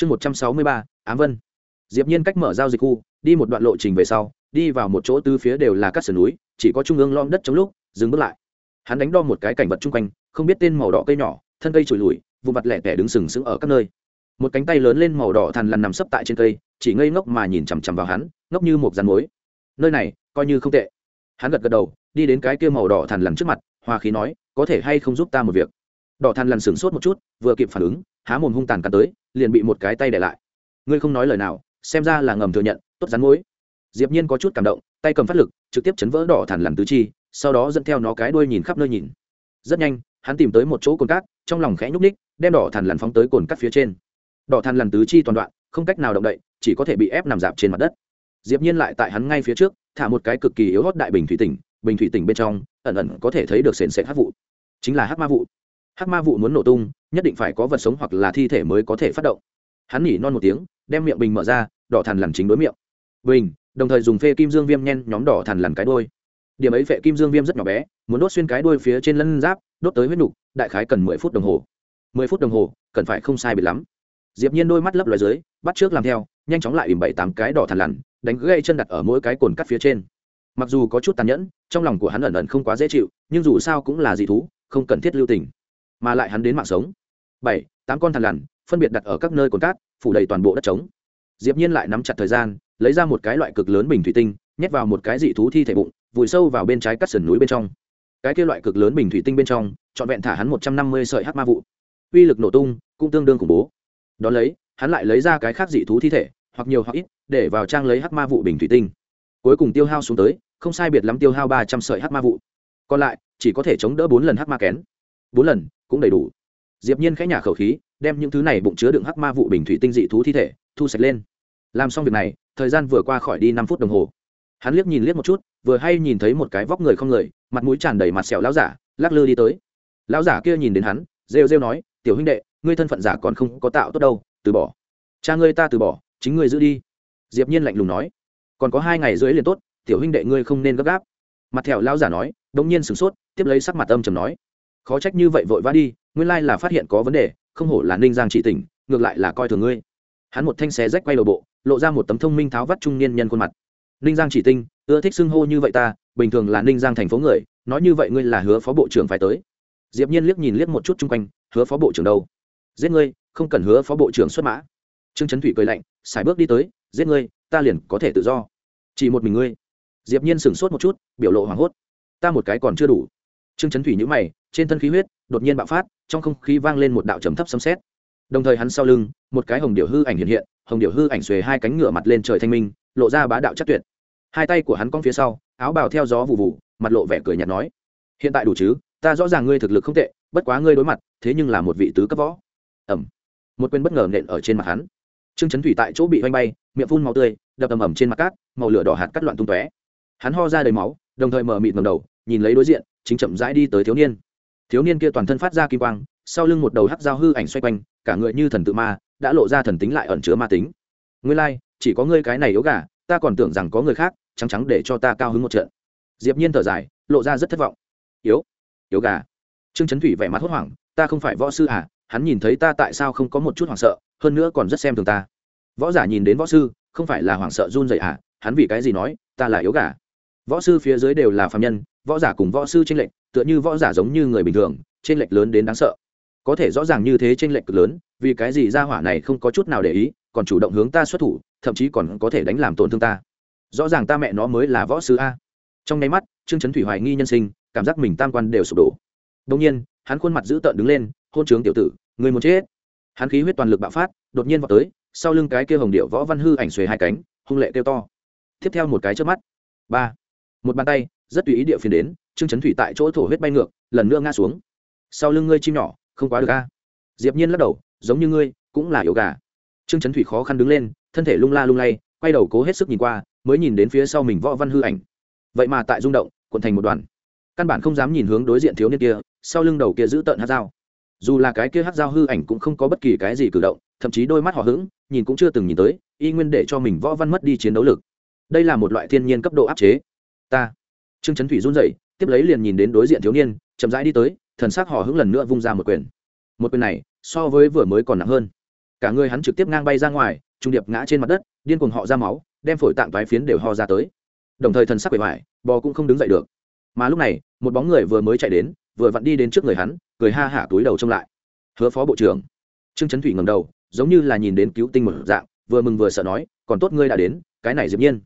chương một trăm sáu mươi ba, ám vân. Diệp nhiên cách mở giao dịch khu, đi một đoạn lộ trình về sau, đi vào một chỗ tứ phía đều là các sườn núi, chỉ có trung ương lom đất chống lúc, dừng bước lại. Hắn đánh đo một cái cảnh vật chung quanh, không biết tên màu đỏ cây nhỏ, thân cây trồi lùi vụ mặt lẻ tẻ đứng sừng sững ở các nơi. Một cánh tay lớn lên màu đỏ thằn lằn nằm sấp tại trên cây, chỉ ngây ngốc mà nhìn chằm chằm vào hắn, ngốc như một rắn mối nơi này, coi như không tệ. Hắn gật gật đầu, đi đến cái kia màu đỏ thằn lằn trước mặt, hòa khí nói, có thể hay không giúp ta một việc? Đỏ than lằn sửng sốt một chút, vừa kịp phản ứng, há mồm hung tàn cắn tới, liền bị một cái tay để lại. Ngươi không nói lời nào, xem ra là ngầm thừa nhận, tốt rắn mối diệp nhiên có chút cảm động, tay cầm phát lực, trực tiếp chấn vỡ đỏ than lằn tứ chi, sau đó dẫn theo nó cái đuôi nhìn khắp nơi nhìn. Rất nhanh, hắn tìm tới một chỗ cồn cát, trong lòng khẽ nhúc ních đem đỏ than lằn phóng tới cồn cát phía trên. Đỏ than lằn tứ chi toàn đoạn, không cách nào động đậy, chỉ có thể bị ép nằm dạp trên mặt đất. Diệp nhiên lại tại hắn ngay phía trước, thả một cái cực kỳ yếu hót đại bình thủy tỉnh, bình thủy tỉnh bên trong, ẩn ẩn có thể thấy được sền sệt hắc vụ. Chính là hắc ma vụ hắc ma vụ muốn nổ tung, nhất định phải có vật sống hoặc là thi thể mới có thể phát động. Hắn nhỉ non một tiếng, đem miệng bình mở ra, đỏ thằn lằn chính đối miệng. Bình, đồng thời dùng phê kim dương viêm nhen nhóm đỏ thằn lằn cái đuôi. Điểm ấy phệ kim dương viêm rất nhỏ bé, muốn đốt xuyên cái đuôi phía trên lân giáp, đốt tới huyết nục, đại khái cần mười phút đồng hồ. Mười phút đồng hồ, cần phải không sai bị lắm. Diệp nhiên đôi mắt lấp loài dưới, bắt trước làm theo, nhanh chóng lại ìm bảy tám cái đỏ thằn lằn, đánh gãy chân đặt ở mỗi cái cồn cắt phía trên. Mặc dù có chút tàn nhẫn, trong lòng của hắn ẩn ẩn không quá dễ chịu, nhưng dù sao cũng là dị thú, không cần thiết lưu tình mà lại hắn đến mạng sống. Bảy, tám con thằn lằn, phân biệt đặt ở các nơi cồn cát, phủ đầy toàn bộ đất trống. Diệp nhiên lại nắm chặt thời gian, lấy ra một cái loại cực lớn bình thủy tinh, nhét vào một cái dị thú thi thể bụng, vùi sâu vào bên trái cắt sườn núi bên trong. Cái kia loại cực lớn bình thủy tinh bên trong, trọn vẹn thả hắn một trăm năm mươi sợi hắc ma vụ. Uy lực nổ tung, cũng tương đương khủng bố. Đón lấy, hắn lại lấy ra cái khác dị thú thi thể, hoặc nhiều hoặc ít, để vào trang lấy hắc ma vụ bình thủy tinh. Cuối cùng tiêu hao xuống tới, không sai biệt lắm tiêu hao ba trăm sợi hắc ma vụ. Còn lại, chỉ có thể chống đỡ bốn lần hắc ma kén. Bốn lần cũng đầy đủ. Diệp nhiên khẽ nhả khẩu khí, đem những thứ này bụng chứa đựng hắc ma vụ bình thủy tinh dị thú thi thể, thu sạch lên. Làm xong việc này, thời gian vừa qua khỏi đi năm phút đồng hồ. Hắn liếc nhìn liếc một chút, vừa hay nhìn thấy một cái vóc người không người, mặt mũi tràn đầy mặt sẹo lão giả, lắc lư đi tới. Lão giả kia nhìn đến hắn, rêu rêu nói, tiểu huynh đệ, ngươi thân phận giả còn không có tạo tốt đâu, từ bỏ. Cha ngươi ta từ bỏ, chính ngươi giữ đi. Diệp nhiên lạnh lùng nói. Còn có hai ngày rưỡi liền tốt, tiểu huynh đệ ngươi không nên gấp gáp. Mặt thẹo lão giả nói, đống nhiên sửng sốt, tiếp lấy sắc mặt âm trầm nói khó trách như vậy vội vã đi, nguyên lai là phát hiện có vấn đề, không hổ là ninh giang trị tỉnh, ngược lại là coi thường ngươi. Hắn một thanh xé rách quay đầu bộ, lộ ra một tấm thông minh tháo vắt trung niên nhân khuôn mặt. Ninh giang chỉ tinh, ưa thích xưng hô như vậy ta, bình thường là ninh giang thành phố người, nói như vậy ngươi là hứa phó bộ trưởng phải tới. Diệp nhiên liếc nhìn liếc một chút chung quanh, hứa phó bộ trưởng đâu? Giết ngươi, không cần hứa phó bộ trưởng xuất mã. Trương chấn thủy cười lạnh, xài bước đi tới, giết ngươi, ta liền có thể tự do. Chỉ một mình ngươi. Diệp nhiên sửng sốt một chút, biểu lộ hoảng hốt. Ta một cái còn chưa đủ. Trương chấn thủy nhíu mày trên thân khí huyết đột nhiên bạo phát, trong không khí vang lên một đạo trầm thấp sấm sét. Đồng thời hắn sau lưng, một cái hồng điệu hư ảnh hiện hiện, hồng điệu hư ảnh xuề hai cánh ngựa mặt lên trời thanh minh, lộ ra bá đạo chắc tuyệt. Hai tay của hắn cong phía sau, áo bào theo gió vụ vụ mặt lộ vẻ cười nhạt nói, hiện tại đủ chứ, ta rõ ràng ngươi thực lực không tệ, bất quá ngươi đối mặt, thế nhưng là một vị tứ cấp võ. Ẩm một quên bất ngờ nện ở trên mặt hắn. Trương chấn thủy tại chỗ bị oanh bay, miệng phun màu tươi, đập ầm ầm trên mặt cát, màu lửa đỏ hạt cắt loạn tung tóe. Hắn ho ra đầy máu, đồng thời mở mịt ngầm đầu, nhìn lấy đối diện, chính chậm rãi đi tới thiếu niên thiếu niên kia toàn thân phát ra kim quang sau lưng một đầu hắc dao hư ảnh xoay quanh cả người như thần tự ma đã lộ ra thần tính lại ẩn chứa ma tính. Ngươi lai、like, chỉ có ngươi cái này yếu gà ta còn tưởng rằng có người khác trắng trắng để cho ta cao hứng một trận. Diệp nhiên thở dài lộ ra rất thất vọng. Yếu yếu gà. Trương Trấn thủy vẻ mặt hốt hoảng ta không phải võ sư à hắn nhìn thấy ta tại sao không có một chút hoảng sợ hơn nữa còn rất xem thường ta. Võ giả nhìn đến võ sư không phải là hoảng sợ run rẩy à hắn vì cái gì nói ta là yếu gà võ sư phía dưới đều là phàm nhân, võ giả cùng võ sư trên lệnh tựa như võ giả giống như người bình thường trên lệnh lớn đến đáng sợ. Có thể rõ ràng như thế trên lệnh cực lớn, vì cái gì ra hỏa này không có chút nào để ý, còn chủ động hướng ta xuất thủ, thậm chí còn có thể đánh làm tổn thương ta. Rõ ràng ta mẹ nó mới là võ sư a. Trong nháy mắt, trương trấn thủy hoài nghi nhân sinh, cảm giác mình tam quan đều sụp đổ. Đông nhiên, hắn khuôn mặt dữ tợn đứng lên, hôn trướng tiểu tử, người muốn chết. Hắn khí huyết toàn lực bạo phát, đột nhiên vào tới, sau lưng cái kia hồng điệu võ văn hư ảnh xuề hai cánh, hung lệ kêu to. Tiếp theo một cái trước mắt. Ba một bàn tay, rất tùy ý địa phiền đến, trương trấn thủy tại chỗ thổ huyết bay ngược, lần nữa ngã xuống. Sau lưng ngươi chim nhỏ, không quá được a. Diệp nhiên lắc đầu, giống như ngươi, cũng là yếu gà. Trương trấn thủy khó khăn đứng lên, thân thể lung la lung lay, quay đầu cố hết sức nhìn qua, mới nhìn đến phía sau mình võ văn hư ảnh. Vậy mà tại rung động, cuộn thành một đoàn. Căn bản không dám nhìn hướng đối diện thiếu niên kia, sau lưng đầu kia giữ tợn hát dao. Dù là cái kia hát dao hư ảnh cũng không có bất kỳ cái gì cử động, thậm chí đôi mắt họ hững, nhìn cũng chưa từng nhìn tới, y nguyên để cho mình võ văn mất đi chiến đấu lực. Đây là một loại thiên nhiên cấp độ áp chế ta. Trương trấn thủy run rẩy, tiếp lấy liền nhìn đến đối diện thiếu niên, chậm rãi đi tới, thần sắc họ hững lần nữa vung ra một quyền. Một quyền này, so với vừa mới còn nặng hơn. Cả người hắn trực tiếp ngang bay ra ngoài, trung điệp ngã trên mặt đất, điên cuồng họ ra máu, đem phổi tạng toái phiến đều ho ra tới. Đồng thời thần sắc bề ngoài bò cũng không đứng dậy được. Mà lúc này, một bóng người vừa mới chạy đến, vừa vặn đi đến trước người hắn, cười ha hả túi đầu trông lại. Hứa phó bộ trưởng. Trương trấn thủy ngầm đầu, giống như là nhìn đến cứu tinh một dạng, vừa mừng vừa sợ nói, còn tốt ngươi đã đến, cái này diệp nhiên.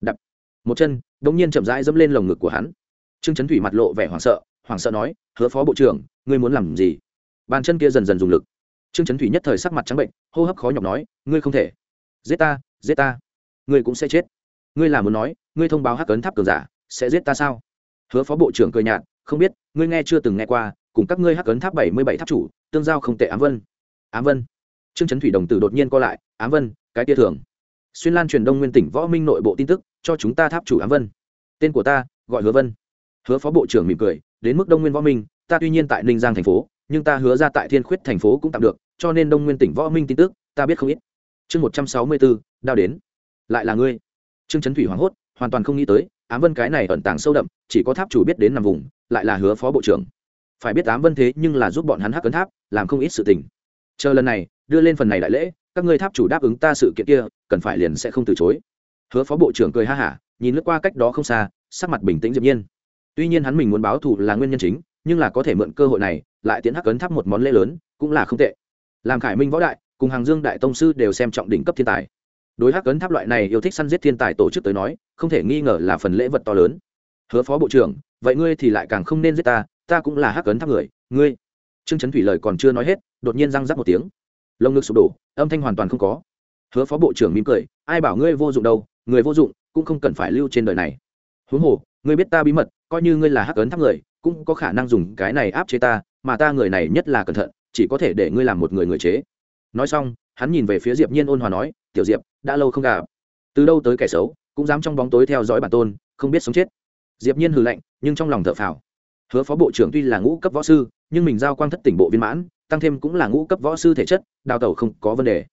Đập. Một chân đống nhiên chậm rãi dẫm lên lồng ngực của hắn. Trương trấn thủy mặt lộ vẻ hoảng sợ hoảng sợ nói, hứa phó bộ trưởng, ngươi muốn làm gì? Bàn chân kia dần dần dùng lực. Trương trấn thủy nhất thời sắc mặt trắng bệnh, hô hấp khó nhọc nói, ngươi không thể. Giết ta giết ta. Ngươi cũng sẽ chết. Ngươi là muốn nói, ngươi thông báo hắc cấn tháp cường giả, sẽ giết ta sao? Hứa phó bộ trưởng cười nhạt, không biết, ngươi nghe chưa từng nghe qua, cùng các ngươi hắc cấn tháp bảy mươi bảy tháp chủ, tương giao không tệ ám vân. Ám vân? Trương trấn thủy đồng tử đột nhiên co lại, ám vân, cái tia thường xuyên lan truyền đông nguyên tỉnh võ minh nội bộ tin tức, cho chúng ta tháp chủ ám vân. Tên của ta, gọi hứa vân. Hứa phó bộ trưởng mỉm cười, đến mức đông nguyên võ minh, ta tuy nhiên tại ninh giang thành phố, nhưng ta hứa ra tại thiên khuyết thành phố cũng tạm được, cho nên đông nguyên tỉnh võ minh tin tức, ta biết không ít. Chương một trăm sáu mươi bốn, đao đến. Lại là ngươi. Trương trấn thủy hoảng hốt, hoàn toàn không nghĩ tới, ám vân cái này ẩn tàng sâu đậm, chỉ có tháp chủ biết đến nằm vùng, lại là hứa phó bộ trưởng. Phải biết ám vân thế nhưng là giúp bọn hắn hắc cấn tháp, làm không ít sự tình. Chờ lần này, đưa lên phần này đại lễ các ngươi tháp chủ đáp ứng ta sự kiện kia, cần phải liền sẽ không từ chối. Hứa phó bộ trưởng cười ha hả, nhìn lướt qua cách đó không xa, sắc mặt bình tĩnh diệp nhiên. Tuy nhiên hắn mình muốn báo thù là nguyên nhân chính, nhưng là có thể mượn cơ hội này, lại tiến hắc ấn tháp một món lễ lớn, cũng là không tệ. Làm khải minh võ đại, cùng hàng dương đại tông sư đều xem trọng đỉnh cấp thiên tài. Đối hắc ấn tháp loại này yêu thích săn giết thiên tài tổ chức tới nói, không thể nghi ngờ là phần lễ vật to lớn. Hứa phó bộ trưởng, vậy ngươi thì lại càng không nên giết ta ta cũng là hắc ấn tháp người, ngươi. Trương trấn thủy lời còn chưa nói hết, đột nhiên răng rắc một tiếng lông ngực sụp đổ, âm thanh hoàn toàn không có. Hứa phó bộ trưởng mỉm cười, ai bảo ngươi vô dụng đâu, người vô dụng cũng không cần phải lưu trên đời này. Huống hồ, ngươi biết ta bí mật, coi như ngươi là hắc ấn tháp người, cũng có khả năng dùng cái này áp chế ta, mà ta người này nhất là cẩn thận, chỉ có thể để ngươi làm một người người chế. Nói xong, hắn nhìn về phía diệp nhiên ôn hòa nói, tiểu diệp, đã lâu không gặp. Từ đâu tới kẻ xấu, cũng dám trong bóng tối theo dõi bản tôn, không biết sống chết. Diệp nhiên hừ lạnh, nhưng trong lòng thở phào. Hứa phó bộ trưởng tuy là ngũ cấp võ sư, nhưng mình giao quang thất tỉnh bộ viên mãn tăng thêm cũng là ngũ cấp võ sư thể chất, đào tẩu không có vấn đề.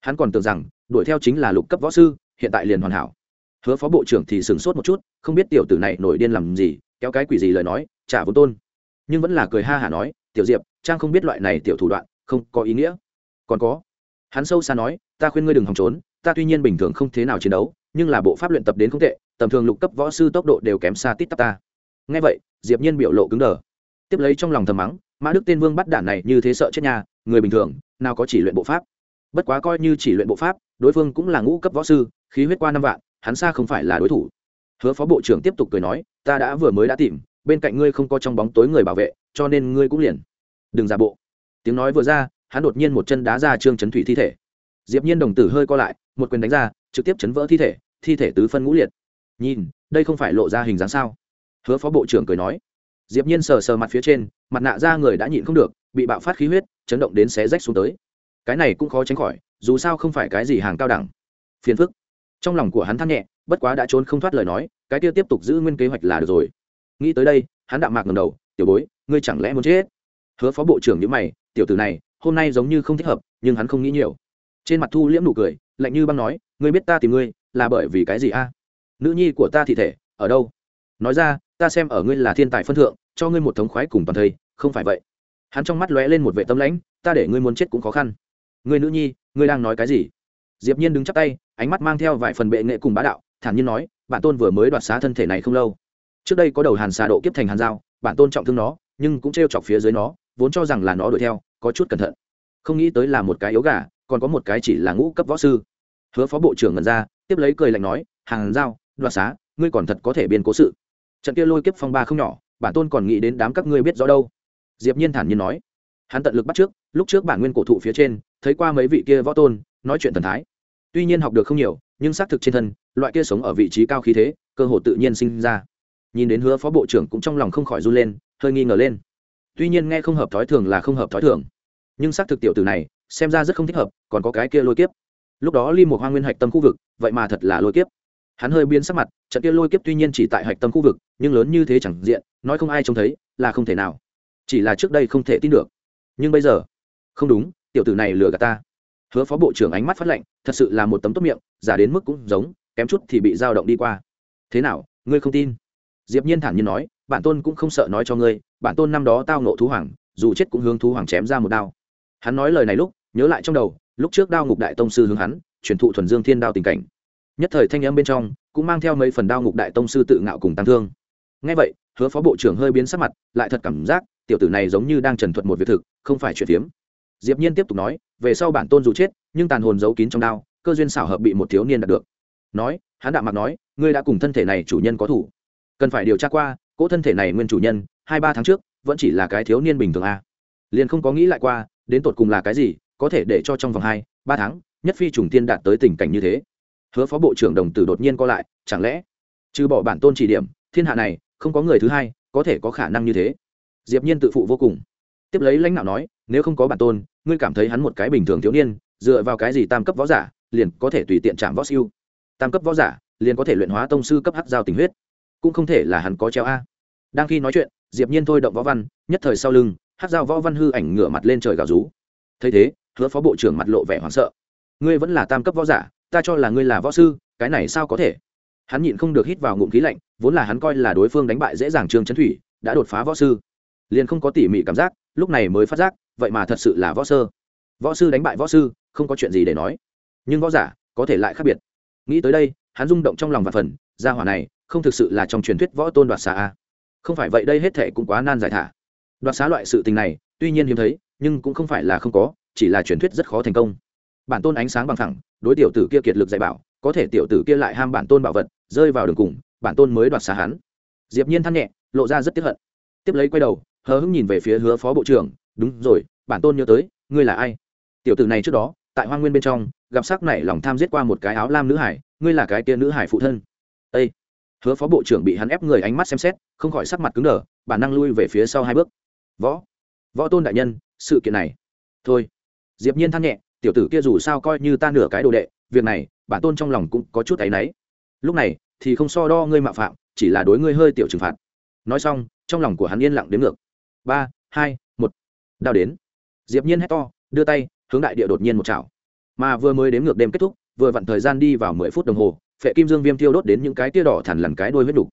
Hắn còn tưởng rằng, đuổi theo chính là lục cấp võ sư, hiện tại liền hoàn hảo. Hứa phó bộ trưởng thì sửng sốt một chút, không biết tiểu tử này nổi điên làm gì, kéo cái quỷ gì lời nói, trả vốn tôn. Nhưng vẫn là cười ha hả nói, tiểu diệp, trang không biết loại này tiểu thủ đoạn, không có ý nghĩa. Còn có. Hắn sâu xa nói, ta khuyên ngươi đừng hòng trốn, ta tuy nhiên bình thường không thế nào chiến đấu, nhưng là bộ pháp luyện tập đến không tệ, tầm thường lục cấp võ sư tốc độ đều kém xa tít tắp ta. Ngay vậy, diệp nhiên biểu lộ cứng đờ tiếp lấy trong lòng thầm mắng, mã đức tên vương bắt đạn này như thế sợ chết nhà người bình thường, nào có chỉ luyện bộ pháp. Bất quá coi như chỉ luyện bộ pháp, đối phương cũng là ngũ cấp võ sư, khí huyết qua năm vạn, hắn xa không phải là đối thủ. Hứa phó bộ trưởng tiếp tục cười nói, ta đã vừa mới đã tìm, bên cạnh ngươi không có trong bóng tối người bảo vệ, cho nên ngươi cũng liền đừng giả bộ. Tiếng nói vừa ra, hắn đột nhiên một chân đá ra trương chấn thủy thi thể. Diệp nhiên đồng tử hơi co lại, một quyền đánh ra, trực tiếp chấn vỡ thi thể thi thể tứ phân ngũ liệt. Nhìn, đây không phải lộ ra hình dáng sao? Hứa phó bộ trưởng cười nói diệp nhiên sờ sờ mặt phía trên, mặt nạ ra người đã nhịn không được, bị bạo phát khí huyết, chấn động đến xé rách xuống tới. Cái này cũng khó tránh khỏi, dù sao không phải cái gì hàng cao đẳng. Phiền phức. Trong lòng của hắn than nhẹ, bất quá đã trốn không thoát lời nói, cái kia tiếp tục giữ nguyên kế hoạch là được rồi. Nghĩ tới đây, hắn đạm mạc ngầm đầu, tiểu bối, ngươi chẳng lẽ muốn chết? Hứa phó bộ trưởng như mày, tiểu tử này, hôm nay giống như không thích hợp, nhưng hắn không nghĩ nhiều. Trên mặt thu liễm nụ cười, lạnh như băng nói, ngươi biết ta tìm ngươi, là bởi vì cái gì a? Nữ nhi của ta thì thể, ở đâu? Nói ra ta xem ở ngươi là thiên tài phân thượng, cho ngươi một thống khoái cùng toàn thây, không phải vậy. Hắn trong mắt lóe lên một vệ tâm lãnh, ta để ngươi muốn chết cũng khó khăn. Ngươi nữ nhi, ngươi đang nói cái gì? Diệp nhiên đứng chắp tay, ánh mắt mang theo vài phần bệ nghệ cùng bá đạo, thản nhiên nói bản tôn vừa mới đoạt xá thân thể này không lâu. Trước đây có đầu hàn xà độ kiếp thành hàn dao bản tôn trọng thương nó, nhưng cũng treo chọc phía dưới nó, vốn cho rằng là nó đuổi theo, có chút cẩn thận. Không nghĩ tới là một cái yếu gà, còn có một cái chỉ là ngũ cấp võ sư. Hứa phó bộ trưởng ngẩn ra, tiếp lấy cười lạnh nói hàng dao đoạt xá, ngươi còn thật có thể biên cố sự trận kia lôi kiếp phong ba không nhỏ, bản tôn còn nghĩ đến đám các ngươi biết rõ đâu. Diệp nhiên thản nhiên nói. Hắn tận lực bắt trước, lúc trước bản nguyên cổ thụ phía trên, thấy qua mấy vị kia võ tôn, nói chuyện thần thái. Tuy nhiên học được không nhiều, nhưng xác thực trên thân, loại kia sống ở vị trí cao khí thế, cơ hội tự nhiên sinh ra. Nhìn đến hứa phó bộ trưởng cũng trong lòng không khỏi run lên, hơi nghi ngờ lên. Tuy nhiên nghe không hợp thói thường là không hợp thói thường. Nhưng xác thực tiểu tử này, xem ra rất không thích hợp, còn có cái kia lôi kiếp. Lúc đó ly một hoa nguyên hạch tâm khu vực, vậy mà thật là lôi kiếp hắn hơi biến sắc mặt, trận kia lôi kiếp tuy nhiên chỉ tại hạch tâm khu vực, nhưng lớn như thế chẳng diện, nói không ai trông thấy, là không thể nào. Chỉ là trước đây không thể tin được. Nhưng bây giờ, không đúng, tiểu tử này lừa gạt ta. Hứa phó bộ trưởng ánh mắt phát lạnh, thật sự là một tấm tốt miệng, giả đến mức cũng giống, kém chút thì bị dao động đi qua. Thế nào, ngươi không tin? Diệp nhiên thản nhiên nói, bản tôn cũng không sợ nói cho ngươi, bản tôn năm đó tao nộ thú hoàng, dù chết cũng hướng thú hoàng chém ra một đao. Hắn nói lời này lúc, nhớ lại trong đầu, lúc trước đao ngục đại tông sư hướng hắn, truyền thụ thuần dương thiên đao tình cảnh nhất thời thanh âm bên trong cũng mang theo mấy phần đao ngục đại tông sư tự ngạo cùng tăng thương. Ngay vậy, hứa phó bộ trưởng hơi biến sắc mặt, lại thật cảm giác tiểu tử này giống như đang trần thuật một việc thực, không phải chuyện phiếm. Diệp nhiên tiếp tục nói, về sau bản tôn dù chết, nhưng tàn hồn giấu kín trong đao, cơ duyên xảo hợp bị một thiếu niên đạt được. Nói, hắn đạm mặt nói, ngươi đã cùng thân thể này chủ nhân có thủ. Cần phải điều tra qua, cỗ thân thể này nguyên chủ nhân, hai ba tháng trước, vẫn chỉ là cái thiếu niên bình thường a. Liền không có nghĩ lại qua, đến tột cùng là cái gì, có thể để cho trong vòng hai, ba tháng, nhất phi trùng tiên đạt tới tình cảnh như thế hứa phó bộ trưởng đồng tử đột nhiên co lại, chẳng lẽ, trừ bỏ bản tôn chỉ điểm, thiên hạ này, không có người thứ hai có thể có khả năng như thế? Diệp nhiên tự phụ vô cùng. Tiếp lấy lãnh đạo nói, nếu không có bản tôn, ngươi cảm thấy hắn một cái bình thường thiếu niên, dựa vào cái gì tam cấp võ giả, liền có thể tùy tiện chạm võ siêu? Tam cấp võ giả, liền có thể luyện hóa tông sư cấp hắc giao tình huyết. Cũng không thể là hắn có treo a. Đang khi nói chuyện, diệp nhiên thôi động võ văn, nhất thời sau lưng, hắc giao võ văn hư ảnh ngửa mặt lên trời gào rú. Thấy thế, hứa phó bộ trưởng mặt lộ vẻ hoảng sợ. Ngươi vẫn là tam cấp võ giả ta cho là ngươi là võ sư, cái này sao có thể? Hắn nhịn không được hít vào ngụm khí lạnh, vốn là hắn coi là đối phương đánh bại dễ dàng trương trấn thủy, đã đột phá võ sư. Liền không có tỉ mỉ cảm giác, lúc này mới phát giác, vậy mà thật sự là võ sơ. Võ sư đánh bại võ sư, không có chuyện gì để nói. Nhưng võ giả, có thể lại khác biệt. Nghĩ tới đây, hắn rung động trong lòng và phần, gia hỏa này, không thực sự là trong truyền thuyết võ tôn đoạt xá a. Không phải vậy đây hết thệ cũng quá nan giải thả. Đoạt xá loại sự tình này, tuy nhiên hiếm thấy, nhưng cũng không phải là không có, chỉ là truyền thuyết rất khó thành công bản tôn ánh sáng bằng thẳng đối tiểu tử kia kiệt lực dạy bảo, có thể tiểu tử kia lại ham bản tôn bảo vật, rơi vào đường cùng, bản tôn mới đoạt xá hắn. Diệp nhiên than nhẹ, lộ ra rất tiếc hận. Tiếp lấy quay đầu, hờ hững nhìn về phía hứa phó bộ trưởng, đúng rồi, bản tôn nhớ tới, ngươi là ai? Tiểu tử này trước đó, tại Hoang nguyên bên trong, gặp sắc này lòng tham giết qua một cái áo lam nữ hải, ngươi là cái kia nữ hải phụ thân. Ê! hứa phó bộ trưởng bị hắn ép người ánh mắt xem xét, không khỏi sắc mặt cứng đờ, bản năng lui về phía sau hai bước. Võ võ tôn đại nhân, sự kiện này. Thôi. Diệp nhiên than nhẹ tiểu tử kia dù sao coi như ta nửa cái đồ đệ, việc này, bản tôn trong lòng cũng có chút áy náy. Lúc này, thì không so đo ngươi mạo phạm, chỉ là đối ngươi hơi tiểu trừng phạt. Nói xong, trong lòng của hắn yên lặng đến ngược. Ba, hai, một. Đao đến. Diệp nhiên hét to, đưa tay, hướng đại địa đột nhiên một chảo. Mà vừa mới đếm ngược đêm kết thúc, vừa vặn thời gian đi vào mười phút đồng hồ, phệ kim dương viêm tiêu đốt đến những cái tia đỏ thằn lằn cái đôi huyết đục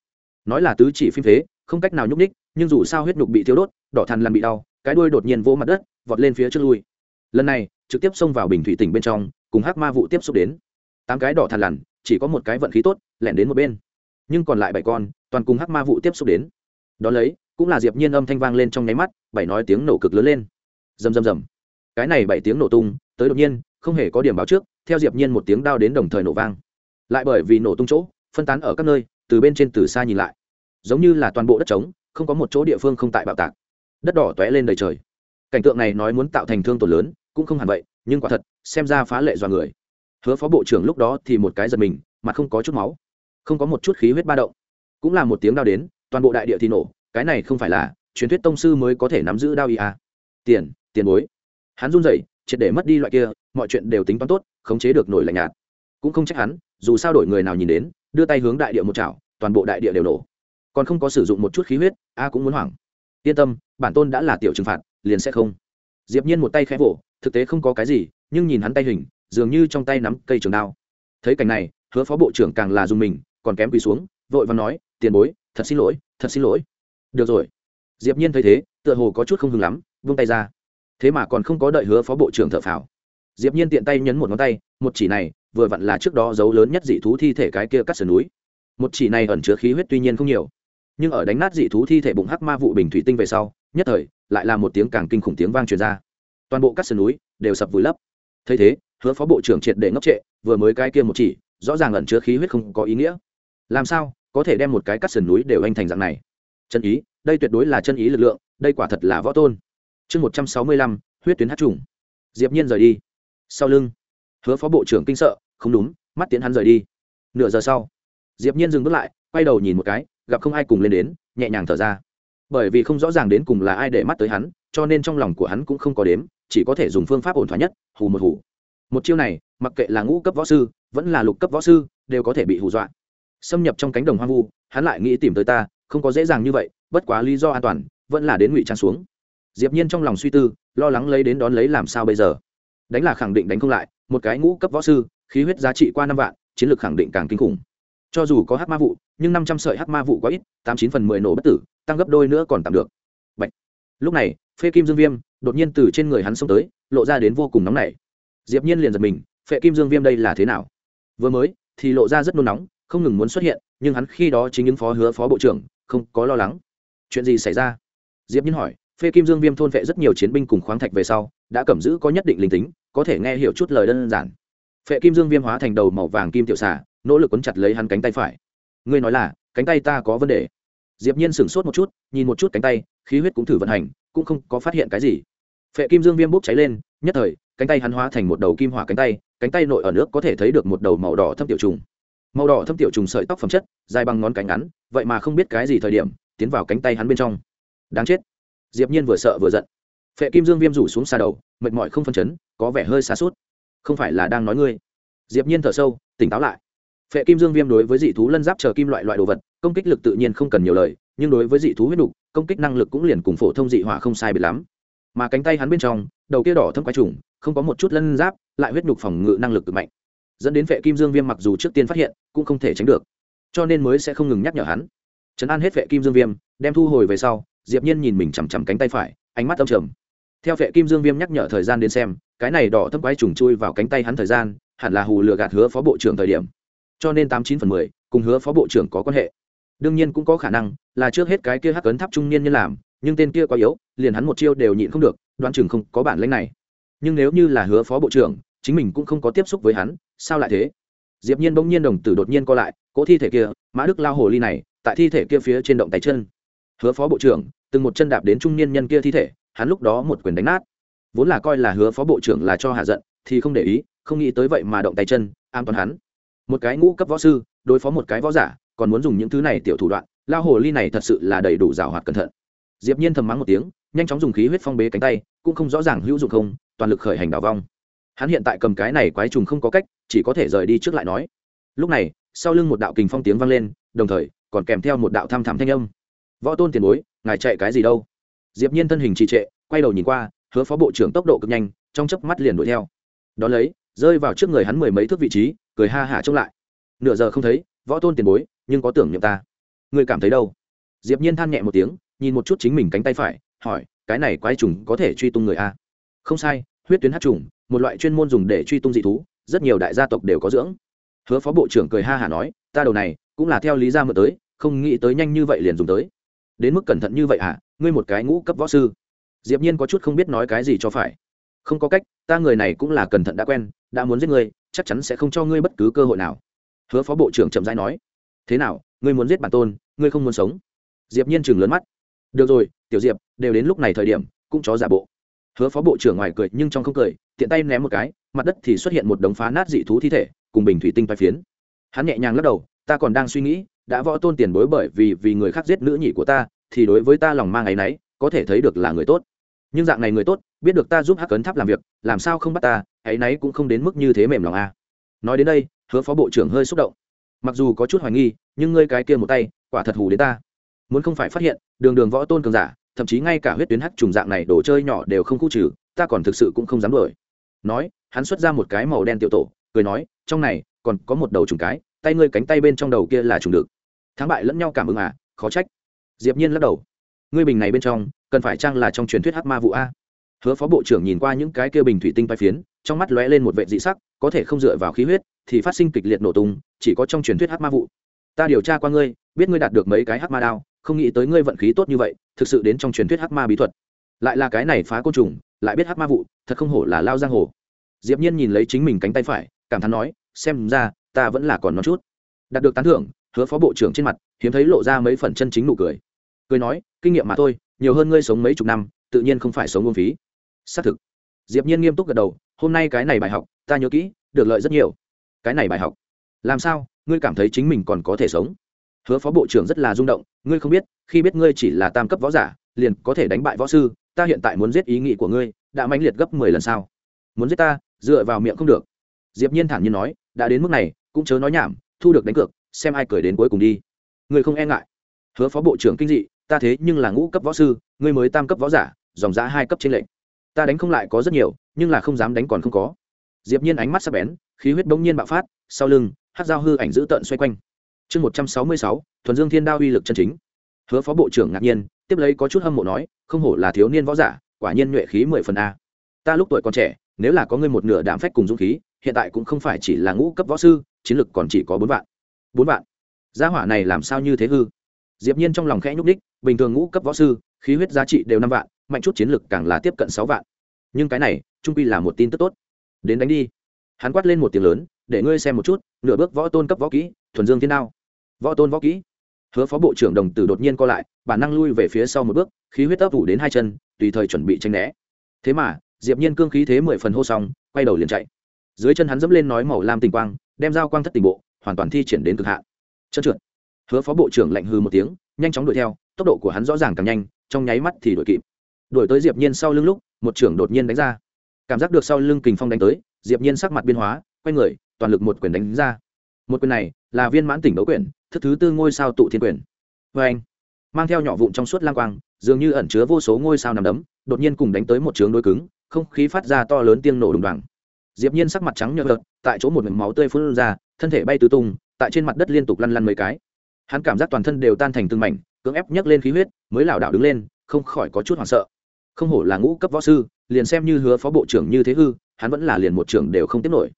nói là tứ chỉ phim phế, không cách nào nhúc ních nhưng dù sao huyết đục bị tiêu đốt, đỏ thằn lằn bị đau, cái đuôi đột nhiên vỗ mặt đất, vọt lên phía trước lui. Lần này trực tiếp xông vào bình thủy tỉnh bên trong, cùng hắc ma vụ tiếp xúc đến. Tám cái đỏ thằn lằn, chỉ có một cái vận khí tốt, lẻn đến một bên. Nhưng còn lại bảy con, toàn cùng hắc ma vụ tiếp xúc đến. Đón lấy, cũng là diệp nhiên âm thanh vang lên trong nháy mắt, bảy nói tiếng nổ cực lớn lên. Rầm rầm rầm. Cái này bảy tiếng nổ tung, tới đột nhiên, không hề có điểm báo trước, theo diệp nhiên một tiếng đao đến đồng thời nổ vang. Lại bởi vì nổ tung chỗ, phân tán ở các nơi, từ bên trên từ xa nhìn lại. Giống như là toàn bộ đất trống, không có một chỗ địa phương không tại bạo tạc. Đất đỏ tóe lên đầy trời. Cảnh tượng này nói muốn tạo thành thương tổn lớn cũng không hẳn vậy, nhưng quả thật, xem ra phá lệ do người. Hứa phó bộ trưởng lúc đó thì một cái giật mình mà không có chút máu, không có một chút khí huyết ba động. Cũng là một tiếng đao đến, toàn bộ đại địa thì nổ, cái này không phải là, truyền thuyết tông sư mới có thể nắm giữ đao ý à. tiền tiền bối. Hắn run rẩy, triệt để mất đi loại kia, mọi chuyện đều tính toán tốt, khống chế được nổi lạnh nhạt. Cũng không trách hắn, dù sao đổi người nào nhìn đến, đưa tay hướng đại địa một chảo, toàn bộ đại địa đều nổ. Còn không có sử dụng một chút khí huyết, a cũng muốn hoảng. Yên tâm, bản tôn đã là tiểu trừng phạt, liền sẽ không. Diệp nhiên một tay khẽ vỗ thực tế không có cái gì, nhưng nhìn hắn tay hình, dường như trong tay nắm cây trường đao. Thấy cảnh này, hứa phó bộ trưởng càng là dùng mình, còn kém quỳ xuống, vội và nói, tiền bối, thật xin lỗi, thật xin lỗi. Được rồi. Diệp nhiên thấy thế, tựa hồ có chút không hứng lắm, vung tay ra. Thế mà còn không có đợi hứa phó bộ trưởng thở phào. Diệp nhiên tiện tay nhấn một ngón tay, một chỉ này, vừa vặn là trước đó dấu lớn nhất dị thú thi thể cái kia cắt sườn núi. Một chỉ này ẩn chứa khí huyết tuy nhiên không nhiều, nhưng ở đánh nát dị thú thi thể bụng hắc ma vụ bình thủy tinh về sau, nhất thời, lại là một tiếng càng kinh khủng tiếng vang truyền ra toàn bộ các sườn núi đều sập vùi lấp. Thấy thế, hứa phó bộ trưởng triệt để ngốc trệ, vừa mới cái kia một chỉ, rõ ràng ẩn chứa khí huyết không có ý nghĩa. Làm sao có thể đem một cái cắt sườn núi đều anh thành dạng này? Chân ý, đây tuyệt đối là chân ý lực lượng, đây quả thật là võ tôn. Chương một trăm sáu mươi lăm, huyết tuyến hát trùng. Diệp nhiên rời đi. Sau lưng, hứa phó bộ trưởng kinh sợ, không đúng, mắt tiến hắn rời đi. Nửa giờ sau, diệp nhiên dừng bước lại, quay đầu nhìn một cái, gặp không ai cùng lên đến, nhẹ nhàng thở ra. Bởi vì không rõ ràng đến cùng là ai để mắt tới hắn, cho nên trong lòng của hắn cũng không có đếm chỉ có thể dùng phương pháp ổn thỏa nhất, hù một hù. Một chiêu này, mặc kệ là ngũ cấp võ sư, vẫn là lục cấp võ sư, đều có thể bị hù dọa. Xâm nhập trong cánh đồng hoang vu, hắn lại nghĩ tìm tới ta, không có dễ dàng như vậy, bất quá lý do an toàn, vẫn là đến ngụy trang xuống. Diệp nhiên trong lòng suy tư, lo lắng lấy đến đón lấy làm sao bây giờ. Đánh là khẳng định đánh không lại, một cái ngũ cấp võ sư, khí huyết giá trị qua năm vạn, chiến lược khẳng định càng kinh khủng. Cho dù có hắc ma vụ, nhưng năm trăm sợi hắc ma vụ quá ít, tám chín phần mười nổ bất tử, tăng gấp đôi nữa còn tạm được. Bạch. lúc này, phê kim dương viêm đột nhiên từ trên người hắn xông tới, lộ ra đến vô cùng nóng nảy. Diệp nhiên liền giật mình, phệ kim dương viêm đây là thế nào? Vừa mới, thì lộ ra rất nôn nóng, không ngừng muốn xuất hiện, nhưng hắn khi đó chính những phó hứa phó bộ trưởng, không có lo lắng. Chuyện gì xảy ra? Diệp nhiên hỏi, phệ kim dương viêm thôn vệ rất nhiều chiến binh cùng khoáng thạch về sau, đã cẩm giữ có nhất định linh tính, có thể nghe hiểu chút lời đơn giản. Phệ kim dương viêm hóa thành đầu màu vàng kim tiểu xà, nỗ lực quấn chặt lấy hắn cánh tay phải. Ngươi nói là, cánh tay ta có vấn đề. Diệp nhiên sửng sốt một chút, nhìn một chút cánh tay, khí huyết cũng thử vận hành cũng không có phát hiện cái gì. Phệ kim dương viêm bốc cháy lên, nhất thời, cánh tay hắn hóa thành một đầu kim hỏa cánh tay cánh tay nội ở nước có thể thấy được một đầu màu đỏ thâm tiểu trùng. Màu đỏ thâm tiểu trùng sợi tóc phẩm chất, dài bằng ngón cánh ngắn, vậy mà không biết cái gì thời điểm, tiến vào cánh tay hắn bên trong. Đáng chết. Diệp nhiên vừa sợ vừa giận. Phệ kim dương viêm rủ xuống xa đầu, mệt mỏi không phân chấn, có vẻ hơi xa suốt không phải là đang nói ngươi. Diệp nhiên thở sâu, tỉnh táo lại. Phệ kim dương viêm đối với dị thú lân giáp chờ kim loại loại đồ vật, công kích lực tự nhiên không cần nhiều lời, nhưng đối với dị thú huyết đủ công kích năng lực cũng liền cùng phổ thông dị hỏa không sai biệt lắm. Mà cánh tay hắn bên trong, đầu kia đỏ thâm quái trùng, không có một chút lân giáp, lại huyết nhục phòng ngự năng lực cực mạnh. Dẫn đến phệ kim dương viêm mặc dù trước tiên phát hiện, cũng không thể tránh được. Cho nên mới sẽ không ngừng nhắc nhở hắn. Trấn an hết phệ kim dương viêm, đem thu hồi về sau, diệp nhiên nhìn mình chằm chằm cánh tay phải, ánh mắt âm trầm. Theo phệ kim dương viêm nhắc nhở thời gian đến xem, cái này đỏ thâm quái trùng chui vào cánh tay hắn thời gian, hẳn là hù lừa gạt hứa phó bộ trưởng thời điểm. Cho nên tám chín phần mười, cùng hứa phó bộ trưởng có quan hệ đương nhiên cũng có khả năng là trước hết cái kia hắc ấn tháp trung niên nhân làm, nhưng tên kia quá yếu, liền hắn một chiêu đều nhịn không được, đoán chừng không có bản lĩnh này. Nhưng nếu như là hứa phó bộ trưởng, chính mình cũng không có tiếp xúc với hắn, sao lại thế? Diệp nhiên bỗng nhiên đồng tử đột nhiên co lại, cỗ thi thể kia, mã đức lao hồ ly này, tại thi thể kia phía trên động tay chân. Hứa phó bộ trưởng, từng một chân đạp đến trung niên nhân kia thi thể, hắn lúc đó một quyền đánh nát. Vốn là coi là hứa phó bộ trưởng là cho hạ giận, thì không để ý, không nghĩ tới vậy mà động tay chân an toàn hắn. Một cái ngũ cấp võ sư, đối phó một cái võ giả còn muốn dùng những thứ này tiểu thủ đoạn lao hồ ly này thật sự là đầy đủ rào hoạt cẩn thận. Diệp nhiên thầm mắng một tiếng, nhanh chóng dùng khí huyết phong bế cánh tay, cũng không rõ ràng hữu dụng không, toàn lực khởi hành đảo vong. Hắn hiện tại cầm cái này quái trùng không có cách, chỉ có thể rời đi trước lại nói. Lúc này, sau lưng một đạo kình phong tiếng vang lên, đồng thời, còn kèm theo một đạo tham thảm thanh âm. Võ tôn tiền bối, ngài chạy cái gì đâu? Diệp nhiên thân hình trì trệ, quay đầu nhìn qua, hứa phó bộ trưởng tốc độ cực nhanh, trong chớp mắt liền đuổi theo. Đó lấy, rơi vào trước người hắn mười mấy thước vị trí, cười ha hả trông lại. Nửa giờ không thấy, võ tôn tiền bối nhưng có tưởng nhầm ta. Ngươi cảm thấy đâu? Diệp nhiên than nhẹ một tiếng, nhìn một chút chính mình cánh tay phải, hỏi, cái này quái trùng có thể truy tung người a? Không sai, huyết tuyến hát trùng, một loại chuyên môn dùng để truy tung dị thú, rất nhiều đại gia tộc đều có dưỡng. Hứa phó bộ trưởng cười ha hả nói, ta đầu này, cũng là theo lý ra mượn tới, không nghĩ tới nhanh như vậy liền dùng tới. Đến mức cẩn thận như vậy à? ngươi một cái ngũ cấp võ sư. Diệp nhiên có chút không biết nói cái gì cho phải. Không có cách, ta người này cũng là cẩn thận đã quen, đã muốn giết ngươi, chắc chắn sẽ không cho ngươi bất cứ cơ hội nào. Hứa phó bộ trưởng chậm rãi nói thế nào, ngươi muốn giết bản tôn, ngươi không muốn sống. Diệp nhiên chừng lớn mắt. Được rồi, tiểu diệp, đều đến lúc này thời điểm, cũng chó giả bộ. Hứa phó bộ trưởng ngoài cười nhưng trong không cười, tiện tay ném một cái, mặt đất thì xuất hiện một đống phá nát dị thú thi thể, cùng bình thủy tinh phai phiến. Hắn nhẹ nhàng lắc đầu, ta còn đang suy nghĩ, đã võ tôn tiền bối bởi vì vì người khác giết nữ nhị của ta, thì đối với ta lòng mang ấy nấy có thể thấy được là người tốt. Nhưng dạng này người tốt, biết được ta giúp hắc cấn tháp làm việc, làm sao không bắt ta ấy nấy cũng không đến mức như thế mềm lòng a. À. nói đến đây, hứa phó bộ trưởng hơi xúc động mặc dù có chút hoài nghi, nhưng ngươi cái kia một tay, quả thật hù đến ta. Muốn không phải phát hiện, đường đường võ tôn cường giả, thậm chí ngay cả huyết tuyến hắc trùng dạng này đồ chơi nhỏ đều không khu trừ, ta còn thực sự cũng không dám đổi nói, hắn xuất ra một cái màu đen tiểu tổ, cười nói, trong này, còn có một đầu trùng cái, tay ngươi cánh tay bên trong đầu kia là trùng được. Thắng bại lẫn nhau cảm ứng à khó trách. Diệp nhiên lắc đầu. Ngươi bình này bên trong, cần phải chăng là trong truyền thuyết hắc ma vụ a? Hứa phó bộ trưởng nhìn qua những cái kia bình thủy tinh bay phiến, trong mắt lóe lên một vệ dị sắc, có thể không dựa vào khí huyết thì phát sinh kịch liệt nổ tung, chỉ có trong truyền thuyết hắc ma vụ. Ta điều tra qua ngươi, biết ngươi đạt được mấy cái hắc ma đao, không nghĩ tới ngươi vận khí tốt như vậy, thực sự đến trong truyền thuyết hắc ma bí thuật. Lại là cái này phá côn trùng, lại biết hắc ma vụ, thật không hổ là lao giang hồ. Diệp nhiên nhìn lấy chính mình cánh tay phải, cảm thán nói, xem ra, ta vẫn là còn non chút. Đạt được tán thưởng, hứa phó bộ trưởng trên mặt, hiếm thấy lộ ra mấy phần chân chính nụ cười. Cười nói, kinh nghiệm mà thôi, nhiều hơn ngươi sống mấy chục năm, tự nhiên không phải sống uổng phí. Xác thực. Diệp nhiên nghiêm túc gật đầu, hôm nay cái này bài học, ta nhớ kỹ, được lợi rất nhiều cái này bài học. Làm sao? Ngươi cảm thấy chính mình còn có thể sống? Hứa phó bộ trưởng rất là rung động, ngươi không biết, khi biết ngươi chỉ là tam cấp võ giả, liền có thể đánh bại võ sư, ta hiện tại muốn giết ý nghĩ của ngươi, đã mãnh liệt gấp mười lần sao? Muốn giết ta, dựa vào miệng không được. Diệp nhiên thản nhiên nói, đã đến mức này, cũng chớ nói nhảm, thu được đánh cược, xem ai cười đến cuối cùng đi. Ngươi không e ngại. Hứa phó bộ trưởng kinh dị, ta thế nhưng là ngũ cấp võ sư, ngươi mới tam cấp võ giả, dòng giá hai cấp trên lệnh. Ta đánh không lại có rất nhiều, nhưng là không dám đánh còn không có. Diệp nhiên ánh mắt sắc bén khí huyết bỗng nhiên bạo phát, sau lưng, hát dao hư ảnh dữ tợn xoay quanh. Chương một trăm sáu mươi sáu, thuần dương thiên đao uy lực chân chính. Hứa phó bộ trưởng ngạc nhiên, tiếp lấy có chút hâm mộ nói, không hổ là thiếu niên võ giả, quả nhiên nhuệ khí mười phần a. Ta lúc tuổi còn trẻ, nếu là có ngươi một nửa đảm phách cùng dũng khí, hiện tại cũng không phải chỉ là ngũ cấp võ sư, chiến lực còn chỉ có bốn vạn. Bốn vạn? Gia hỏa này làm sao như thế hư? Diệp nhiên trong lòng khẽ nhúc đích bình thường ngũ cấp võ sư, khí huyết giá trị đều năm vạn, mạnh chút chiến lực càng là tiếp cận sáu vạn. Nhưng cái này, trung quy là một tin tức tốt. Đến đánh đi hắn quát lên một tiếng lớn, để ngươi xem một chút, nửa bước võ tôn cấp võ kỹ, thuần dương thiên đao. Võ tôn võ kỹ? Hứa phó bộ trưởng đồng tử đột nhiên co lại, bản năng lui về phía sau một bước, khí huyết ấp ủ đến hai chân, tùy thời chuẩn bị tranh né. Thế mà, diệp nhiên cương khí thế mười phần hô xong quay đầu liền chạy. Dưới chân hắn dẫm lên nói màu lam tình quang, đem dao quang thất tình bộ, hoàn toàn thi triển đến cực hạn. Trơn trượt hứa phó bộ trưởng lạnh hư một tiếng, nhanh chóng đuổi theo, tốc độ của hắn rõ ràng càng nhanh, trong nháy mắt thì đuổi kịp. Đuổi tới diệp nhiên sau lưng lúc, một trưởng đột nhiên đánh ra cảm giác được sau lưng kình phong đánh tới, diệp nhiên sắc mặt biến hóa, quay người, toàn lực một quyền đánh ra. Một quyền này là viên mãn tỉnh đấu quyền thứ thứ tư ngôi sao tụ thiên quyền. Với anh, mang theo nhỏ vụn trong suốt lang quang, dường như ẩn chứa vô số ngôi sao nằm đấm, đột nhiên cùng đánh tới một trường đối cứng, không khí phát ra to lớn tiếng nổ đùng đoàng. Diệp nhiên sắc mặt trắng nhợt, tại chỗ một mảnh máu tươi phun ra, thân thể bay tứ tung, tại trên mặt đất liên tục lăn lăn mấy cái. Hắn cảm giác toàn thân đều tan thành từng mảnh, cưỡng ép nhấc lên khí huyết, mới lảo đảo đứng lên, không khỏi có chút hoảng sợ. Không hổ là ngũ cấp võ sư liền xem như hứa phó bộ trưởng như thế hư, hắn vẫn là liền một trưởng đều không tiếp nổi.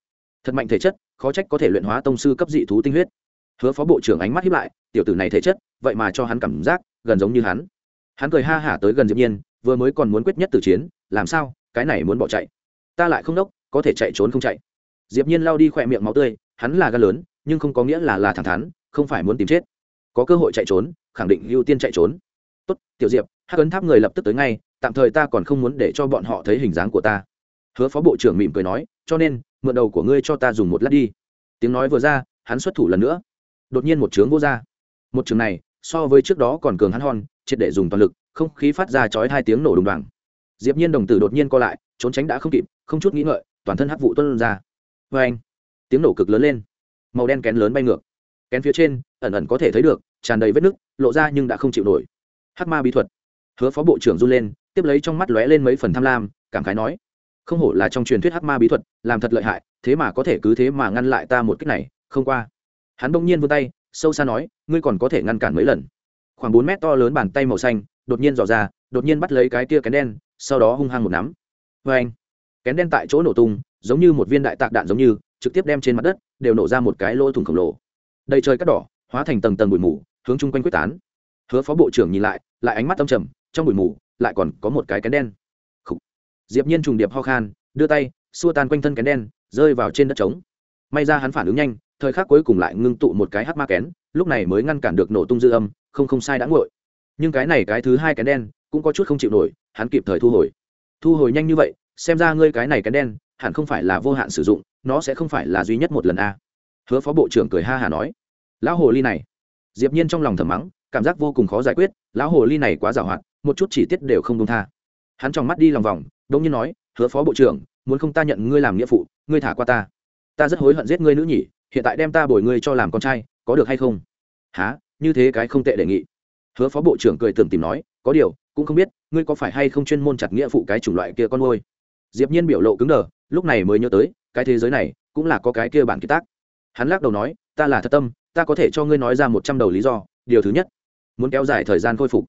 Thật mạnh thể chất, khó trách có thể luyện hóa tông sư cấp dị thú tinh huyết. Hứa phó bộ trưởng ánh mắt hiếp lại, tiểu tử này thể chất, vậy mà cho hắn cảm giác gần giống như hắn. Hắn cười ha hả tới gần diệp nhiên, vừa mới còn muốn quyết nhất tử chiến, làm sao, cái này muốn bỏ chạy. Ta lại không đốc, có thể chạy trốn không chạy. Diệp nhiên lao đi khỏe miệng máu tươi, hắn là gan lớn, nhưng không có nghĩa là là thẳng thắn, không phải muốn tìm chết. Có cơ hội chạy trốn, khẳng định ưu tiên chạy trốn tốt, tiểu diệp, hắc ấn tháp người lập tức tới ngay, tạm thời ta còn không muốn để cho bọn họ thấy hình dáng của ta. Hứa phó bộ trưởng mỉm cười nói, cho nên, mượn đầu của ngươi cho ta dùng một lát đi. Tiếng nói vừa ra, hắn xuất thủ lần nữa. Đột nhiên một trướng vô ra. Một trường này, so với trước đó còn cường hắn hòn, triệt để dùng toàn lực, không khí phát ra chói hai tiếng nổ đùng đoàng. Diệp nhiên đồng tử đột nhiên co lại, trốn tránh đã không kịp, không chút nghĩ ngợi, toàn thân hắc vụ tuôn ra. Với anh. Tiếng nổ cực lớn lên. Màu đen kén lớn bay ngược. Kén phía trên, ẩn ẩn có thể thấy được, tràn đầy vết nứt, lộ ra nhưng đã không chịu nổi. Hát ma bí thuật. Hứa phó bộ trưởng run lên, tiếp lấy trong mắt lóe lên mấy phần tham lam, cảm khái nói, không hổ là trong truyền thuyết hát ma bí thuật, làm thật lợi hại, thế mà có thể cứ thế mà ngăn lại ta một cách này, không qua. Hắn bỗng nhiên vươn tay, sâu xa nói, ngươi còn có thể ngăn cản mấy lần. Khoảng bốn mét to lớn bàn tay màu xanh, đột nhiên dò ra, đột nhiên bắt lấy cái kia kén đen, sau đó hung hăng một nắm. Vê anh, kén đen tại chỗ nổ tung, giống như một viên đại tạc đạn giống như, trực tiếp đem trên mặt đất, đều nổ ra một cái lỗ thủng khổng lồ. Đầy trời cắt đỏ, hóa thành tầng tầng bụi mù, hướng chung quanh quyết tán. Hứa phó bộ trưởng nhìn lại lại ánh mắt tâm trầm, trong bụi mù lại còn có một cái kén đen. Khủ. diệp nhiên trùng điệp ho khan, đưa tay, xua tan quanh thân kén đen, rơi vào trên đất trống. May ra hắn phản ứng nhanh, thời khắc cuối cùng lại ngưng tụ một cái hắc ma kén, lúc này mới ngăn cản được nổ tung dư âm, không không sai đã nguội. Nhưng cái này cái thứ hai kén đen cũng có chút không chịu nổi, hắn kịp thời thu hồi. Thu hồi nhanh như vậy, xem ra ngươi cái này kén đen hẳn không phải là vô hạn sử dụng, nó sẽ không phải là duy nhất một lần a. Hứa phó bộ trưởng cười ha hà nói. Lão hồ ly này. Diệp nhiên trong lòng thầm mắng cảm giác vô cùng khó giải quyết, lão hồ ly này quá giảo hoạt một chút chỉ tiết đều không đông tha. Hắn tròng mắt đi lòng vòng đông nhiên nói, hứa phó bộ trưởng, muốn không ta nhận ngươi làm nghĩa phụ, ngươi thả qua ta. Ta rất hối hận giết ngươi nữ nhỉ, hiện tại đem ta bồi ngươi cho làm con trai, có được hay không? Há như thế cái không tệ đề nghị. Hứa phó bộ trưởng cười tưởng tìm nói, có điều, cũng không biết, ngươi có phải hay không chuyên môn chặt nghĩa phụ cái chủng loại kia con ngôi diệp nhiên biểu lộ cứng đờ, lúc này mới nhớ tới, cái thế giới này cũng là có cái kia bản kiệt tác. Hắn lắc đầu nói, ta là thật tâm, ta có thể cho ngươi nói ra một trăm đầu lý do, điều thứ nhất muốn kéo dài thời gian khôi phục.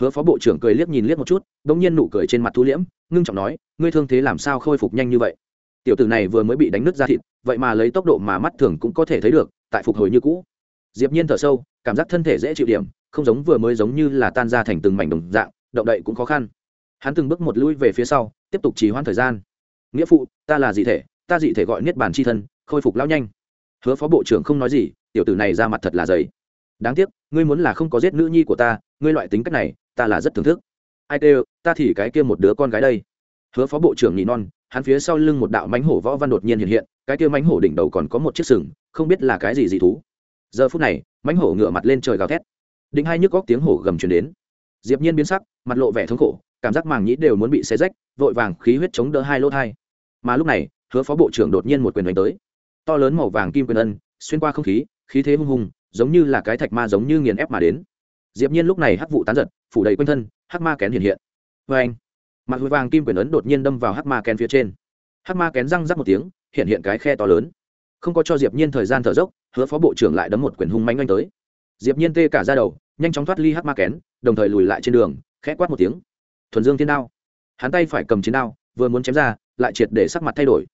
Hứa phó bộ trưởng cười liếc nhìn liếc một chút đ ỗ n g nhiên nụ cười trên mặt thu liễm, ngưng trọng nói, ngươi thương thế làm sao khôi phục nhanh như vậy? Tiểu tử này vừa mới bị đánh nứt ra thịt, vậy mà lấy tốc độ mà mắt thường cũng có thể thấy được, tại phục hồi như cũ. Diệp nhiên thở sâu, cảm giác thân thể dễ chịu điểm, không giống vừa mới giống như là tan ra thành từng mảnh đồng dạng, động đậy cũng khó khăn. Hắn từng bước một lui về phía sau, tiếp tục trì hoãn thời gian. Nghĩa phụ, ta là dị thể, ta dị thể gọi niết bàn c h i thân, khôi phục lão nhanh. Hứa phó bộ trưởng không nói gì, tiểu tử này ra mặt thật là dày đáng tiếc, ngươi muốn là không có giết nữ nhi của ta, ngươi loại tính cách này, ta là rất thưởng thức. Ai kêu, ta thì cái kia một đứa con gái đây. Hứa phó bộ trưởng nhị non, hắn phía sau lưng một đạo mánh hổ võ văn đột nhiên hiện hiện, cái kia mánh hổ đỉnh đầu còn có một chiếc sừng, không biết là cái gì dị thú. Giờ phút này mánh hổ ngửa mặt lên trời gào thét. Đinh hai nhức góc tiếng hổ gầm truyền đến. Diệp nhiên biến sắc, mặt lộ vẻ thống khổ, cảm giác màng nhĩ đều muốn bị xé rách, vội vàng khí huyết chống đỡ hai lỗ thai. Mà lúc này, hứa phó bộ trưởng đột nhiên một quyền đánh tới. To lớn màu vàng kim quyền ân, xuyên qua không khí khí thế hung hùng giống như là cái thạch ma giống như nghiền ép mà đến. Diệp nhiên lúc này hắc vụ tán giật phủ đầy quanh thân, hắc ma kén hiện hiện. Với anh, mặt hồi vàng kim quyền ấn đột nhiên đâm vào hắc ma kén phía trên. Hắc ma kén răng rắc một tiếng, hiện hiện cái khe to lớn. Không có cho diệp nhiên thời gian thở dốc, hứa phó bộ trưởng lại đấm một quyền hung mãnh anh tới. Diệp nhiên tê cả ra đầu, nhanh chóng thoát ly hắc ma kén, đồng thời lùi lại trên đường, khẽ quát một tiếng. Thuần dương thiên đao. Hắn tay phải cầm chiến đao, vừa muốn chém ra, lại triệt để sắc mặt thay đổi.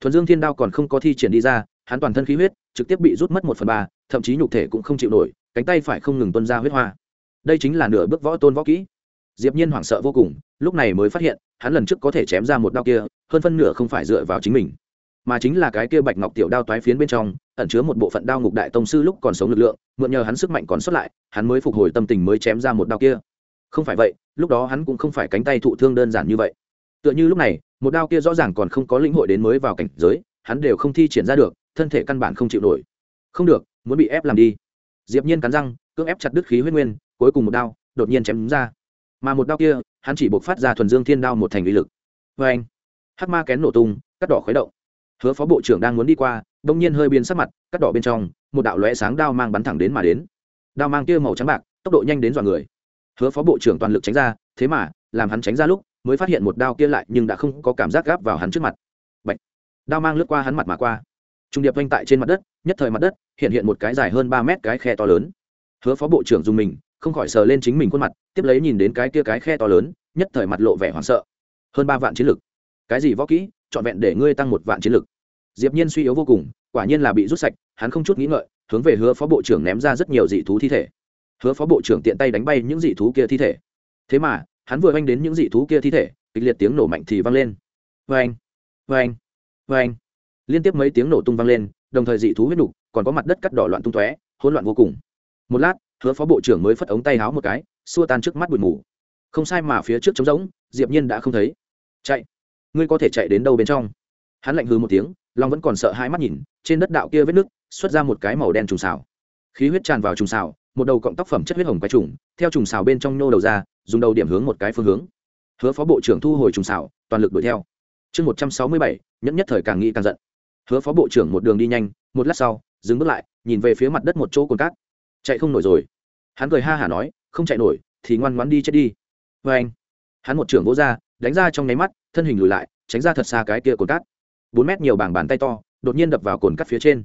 Thuần dương thiên đao còn không có thi triển đi ra hắn toàn thân khí huyết trực tiếp bị rút mất một phần ba, thậm chí nhục thể cũng không chịu nổi, cánh tay phải không ngừng tuân ra huyết hoa. Đây chính là nửa bước võ tôn võ kỹ. Diệp nhiên hoảng sợ vô cùng, lúc này mới phát hiện, hắn lần trước có thể chém ra một đao kia, hơn phân nửa không phải dựa vào chính mình, mà chính là cái kia bạch ngọc tiểu đao toái phiến bên trong, ẩn chứa một bộ phận đao ngục đại tông sư lúc còn sống lực lượng, mượn nhờ hắn sức mạnh còn sót lại, hắn mới phục hồi tâm tình mới chém ra một đao kia. Không phải vậy, lúc đó hắn cũng không phải cánh tay thụ thương đơn giản như vậy. Tựa như lúc này, một đao kia rõ ràng còn không có lĩnh hội đến mới vào cảnh giới, hắn đều không thi triển ra được thân thể căn bản không chịu nổi. Không được, muốn bị ép làm đi. Diệp nhiên cắn răng, cưỡng ép chặt đứt khí huyết nguyên, cuối cùng một đao, đột nhiên chém ra. Mà một đao kia, hắn chỉ buộc phát ra thuần dương thiên đao một thành uy lực. Với anh, hắc ma kén nổ tung, cắt đỏ khuấy động. Hứa phó bộ trưởng đang muốn đi qua đông nhiên hơi biến sắc mặt, cắt đỏ bên trong, một đạo lóe sáng đao mang bắn thẳng đến mà đến. Đao mang kia màu trắng bạc, tốc độ nhanh đến dọa người. Hứa phó bộ trưởng toàn lực tránh ra, thế mà, làm hắn tránh ra lúc, mới phát hiện một đao kia lại nhưng đã không có cảm giác gáp vào hắn trước mặt. Bạch. đao mang lướt qua hắn mặt mà qua trung điệp vanh tại trên mặt đất, nhất thời mặt đất hiện hiện một cái dài hơn ba mét cái khe to lớn. Hứa phó bộ trưởng dùng mình, không khỏi sờ lên chính mình khuôn mặt, tiếp lấy nhìn đến cái kia cái khe to lớn, nhất thời mặt lộ vẻ hoảng sợ. Hơn ba vạn chiến lực. Cái gì võ kỹ? Trọn vẹn để ngươi tăng một vạn chiến lực. Diệp nhiên suy yếu vô cùng, quả nhiên là bị rút sạch, hắn không chút nghĩ ngợi, hướng về hứa phó bộ trưởng ném ra rất nhiều dị thú thi thể. Hứa phó bộ trưởng tiện tay đánh bay những dị thú kia thi thể. Thế mà, hắn vừa oanh đến những dị thú kia thi thể, kịch liệt tiếng nổ mạnh thì vang lên. Vang vang vang liên tiếp mấy tiếng nổ tung vang lên, đồng thời dị thú huyết đục còn có mặt đất cắt đỏ loạn tung tóe, hỗn loạn vô cùng. Một lát, hứa phó bộ trưởng mới phất ống tay háo một cái, xua tan trước mắt bụi mù. Không sai mà phía trước trống rỗng, diệp nhiên đã không thấy. Chạy! Ngươi có thể chạy đến đâu bên trong? Hắn lạnh hừ một tiếng long vẫn còn sợ hai mắt nhìn, trên đất đạo kia vết nước xuất ra một cái màu đen trùng xào. Khí huyết tràn vào trùng xào, một đầu cọng tóc phẩm chất huyết hồng quái trùng, theo trùng xào bên trong nhô đầu ra, dùng đầu điểm hướng một cái phương hướng. Hứa phó bộ trưởng thu hồi trùng xào, toàn lực đuổi theo. Chương một trăm sáu mươi bảy, nhẫn nhất thời càng nghĩ càng giận hứa phó bộ trưởng một đường đi nhanh, một lát sau, dừng bước lại, nhìn về phía mặt đất một chỗ cồn cát. Chạy không nổi rồi. Hắn cười ha hả nói, không chạy nổi, thì ngoan ngoãn đi chết đi. Vê anh, hắn một trưởng vỗ ra, đánh ra trong nháy mắt, thân hình lùi lại, tránh ra thật xa cái kia cồn cát. Bốn mét nhiều bảng bàn tay to, đột nhiên đập vào cồn cát phía trên.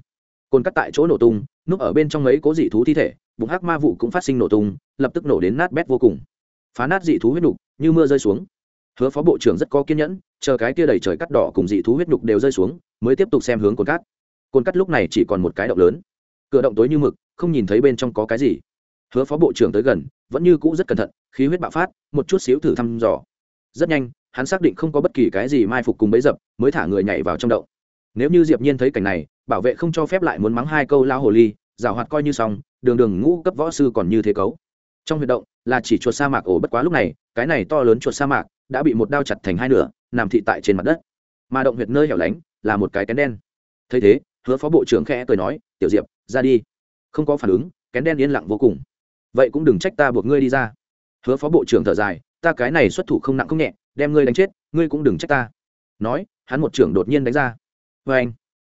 Cồn cát tại chỗ nổ tung, núp ở bên trong mấy cố dị thú thi thể, bụng hắc ma vụ cũng phát sinh nổ tung, lập tức nổ đến nát bét vô cùng. Phá nát dị thú huyết nục, như mưa rơi xuống. Hứa phó bộ trưởng rất có kiên nhẫn chờ cái kia đầy trời cắt đỏ cùng dị thú huyết nhục đều rơi xuống, mới tiếp tục xem hướng cồn cát. Cồn cát lúc này chỉ còn một cái động lớn. Cửa động tối như mực, không nhìn thấy bên trong có cái gì. Hứa phó bộ trưởng tới gần, vẫn như cũ rất cẩn thận, khí huyết bạo phát, một chút xíu thử thăm dò. Rất nhanh, hắn xác định không có bất kỳ cái gì mai phục cùng bấy dập, mới thả người nhảy vào trong động. Nếu như diệp nhiên thấy cảnh này, bảo vệ không cho phép lại muốn mắng hai câu lao hồ ly, giảo hoạt coi như xong, đường đường ngũ cấp võ sư còn như thế cấu. Trong huyệt động, là chỉ chuột sa mạc ổ bất quá lúc này, cái này to lớn chuột sa mạc, đã bị một đao chặt thành hai nửa nằm thị tại trên mặt đất. Mà động huyệt nơi hẻo lánh là một cái kén đen. Thấy thế, hứa phó bộ trưởng khẽ cười nói, tiểu diệp, ra đi. Không có phản ứng, kén đen yên lặng vô cùng. Vậy cũng đừng trách ta buộc ngươi đi ra. Hứa phó bộ trưởng thở dài, ta cái này xuất thủ không nặng không nhẹ, đem ngươi đánh chết, ngươi cũng đừng trách ta. Nói, hắn một trưởng đột nhiên đánh ra. Vê anh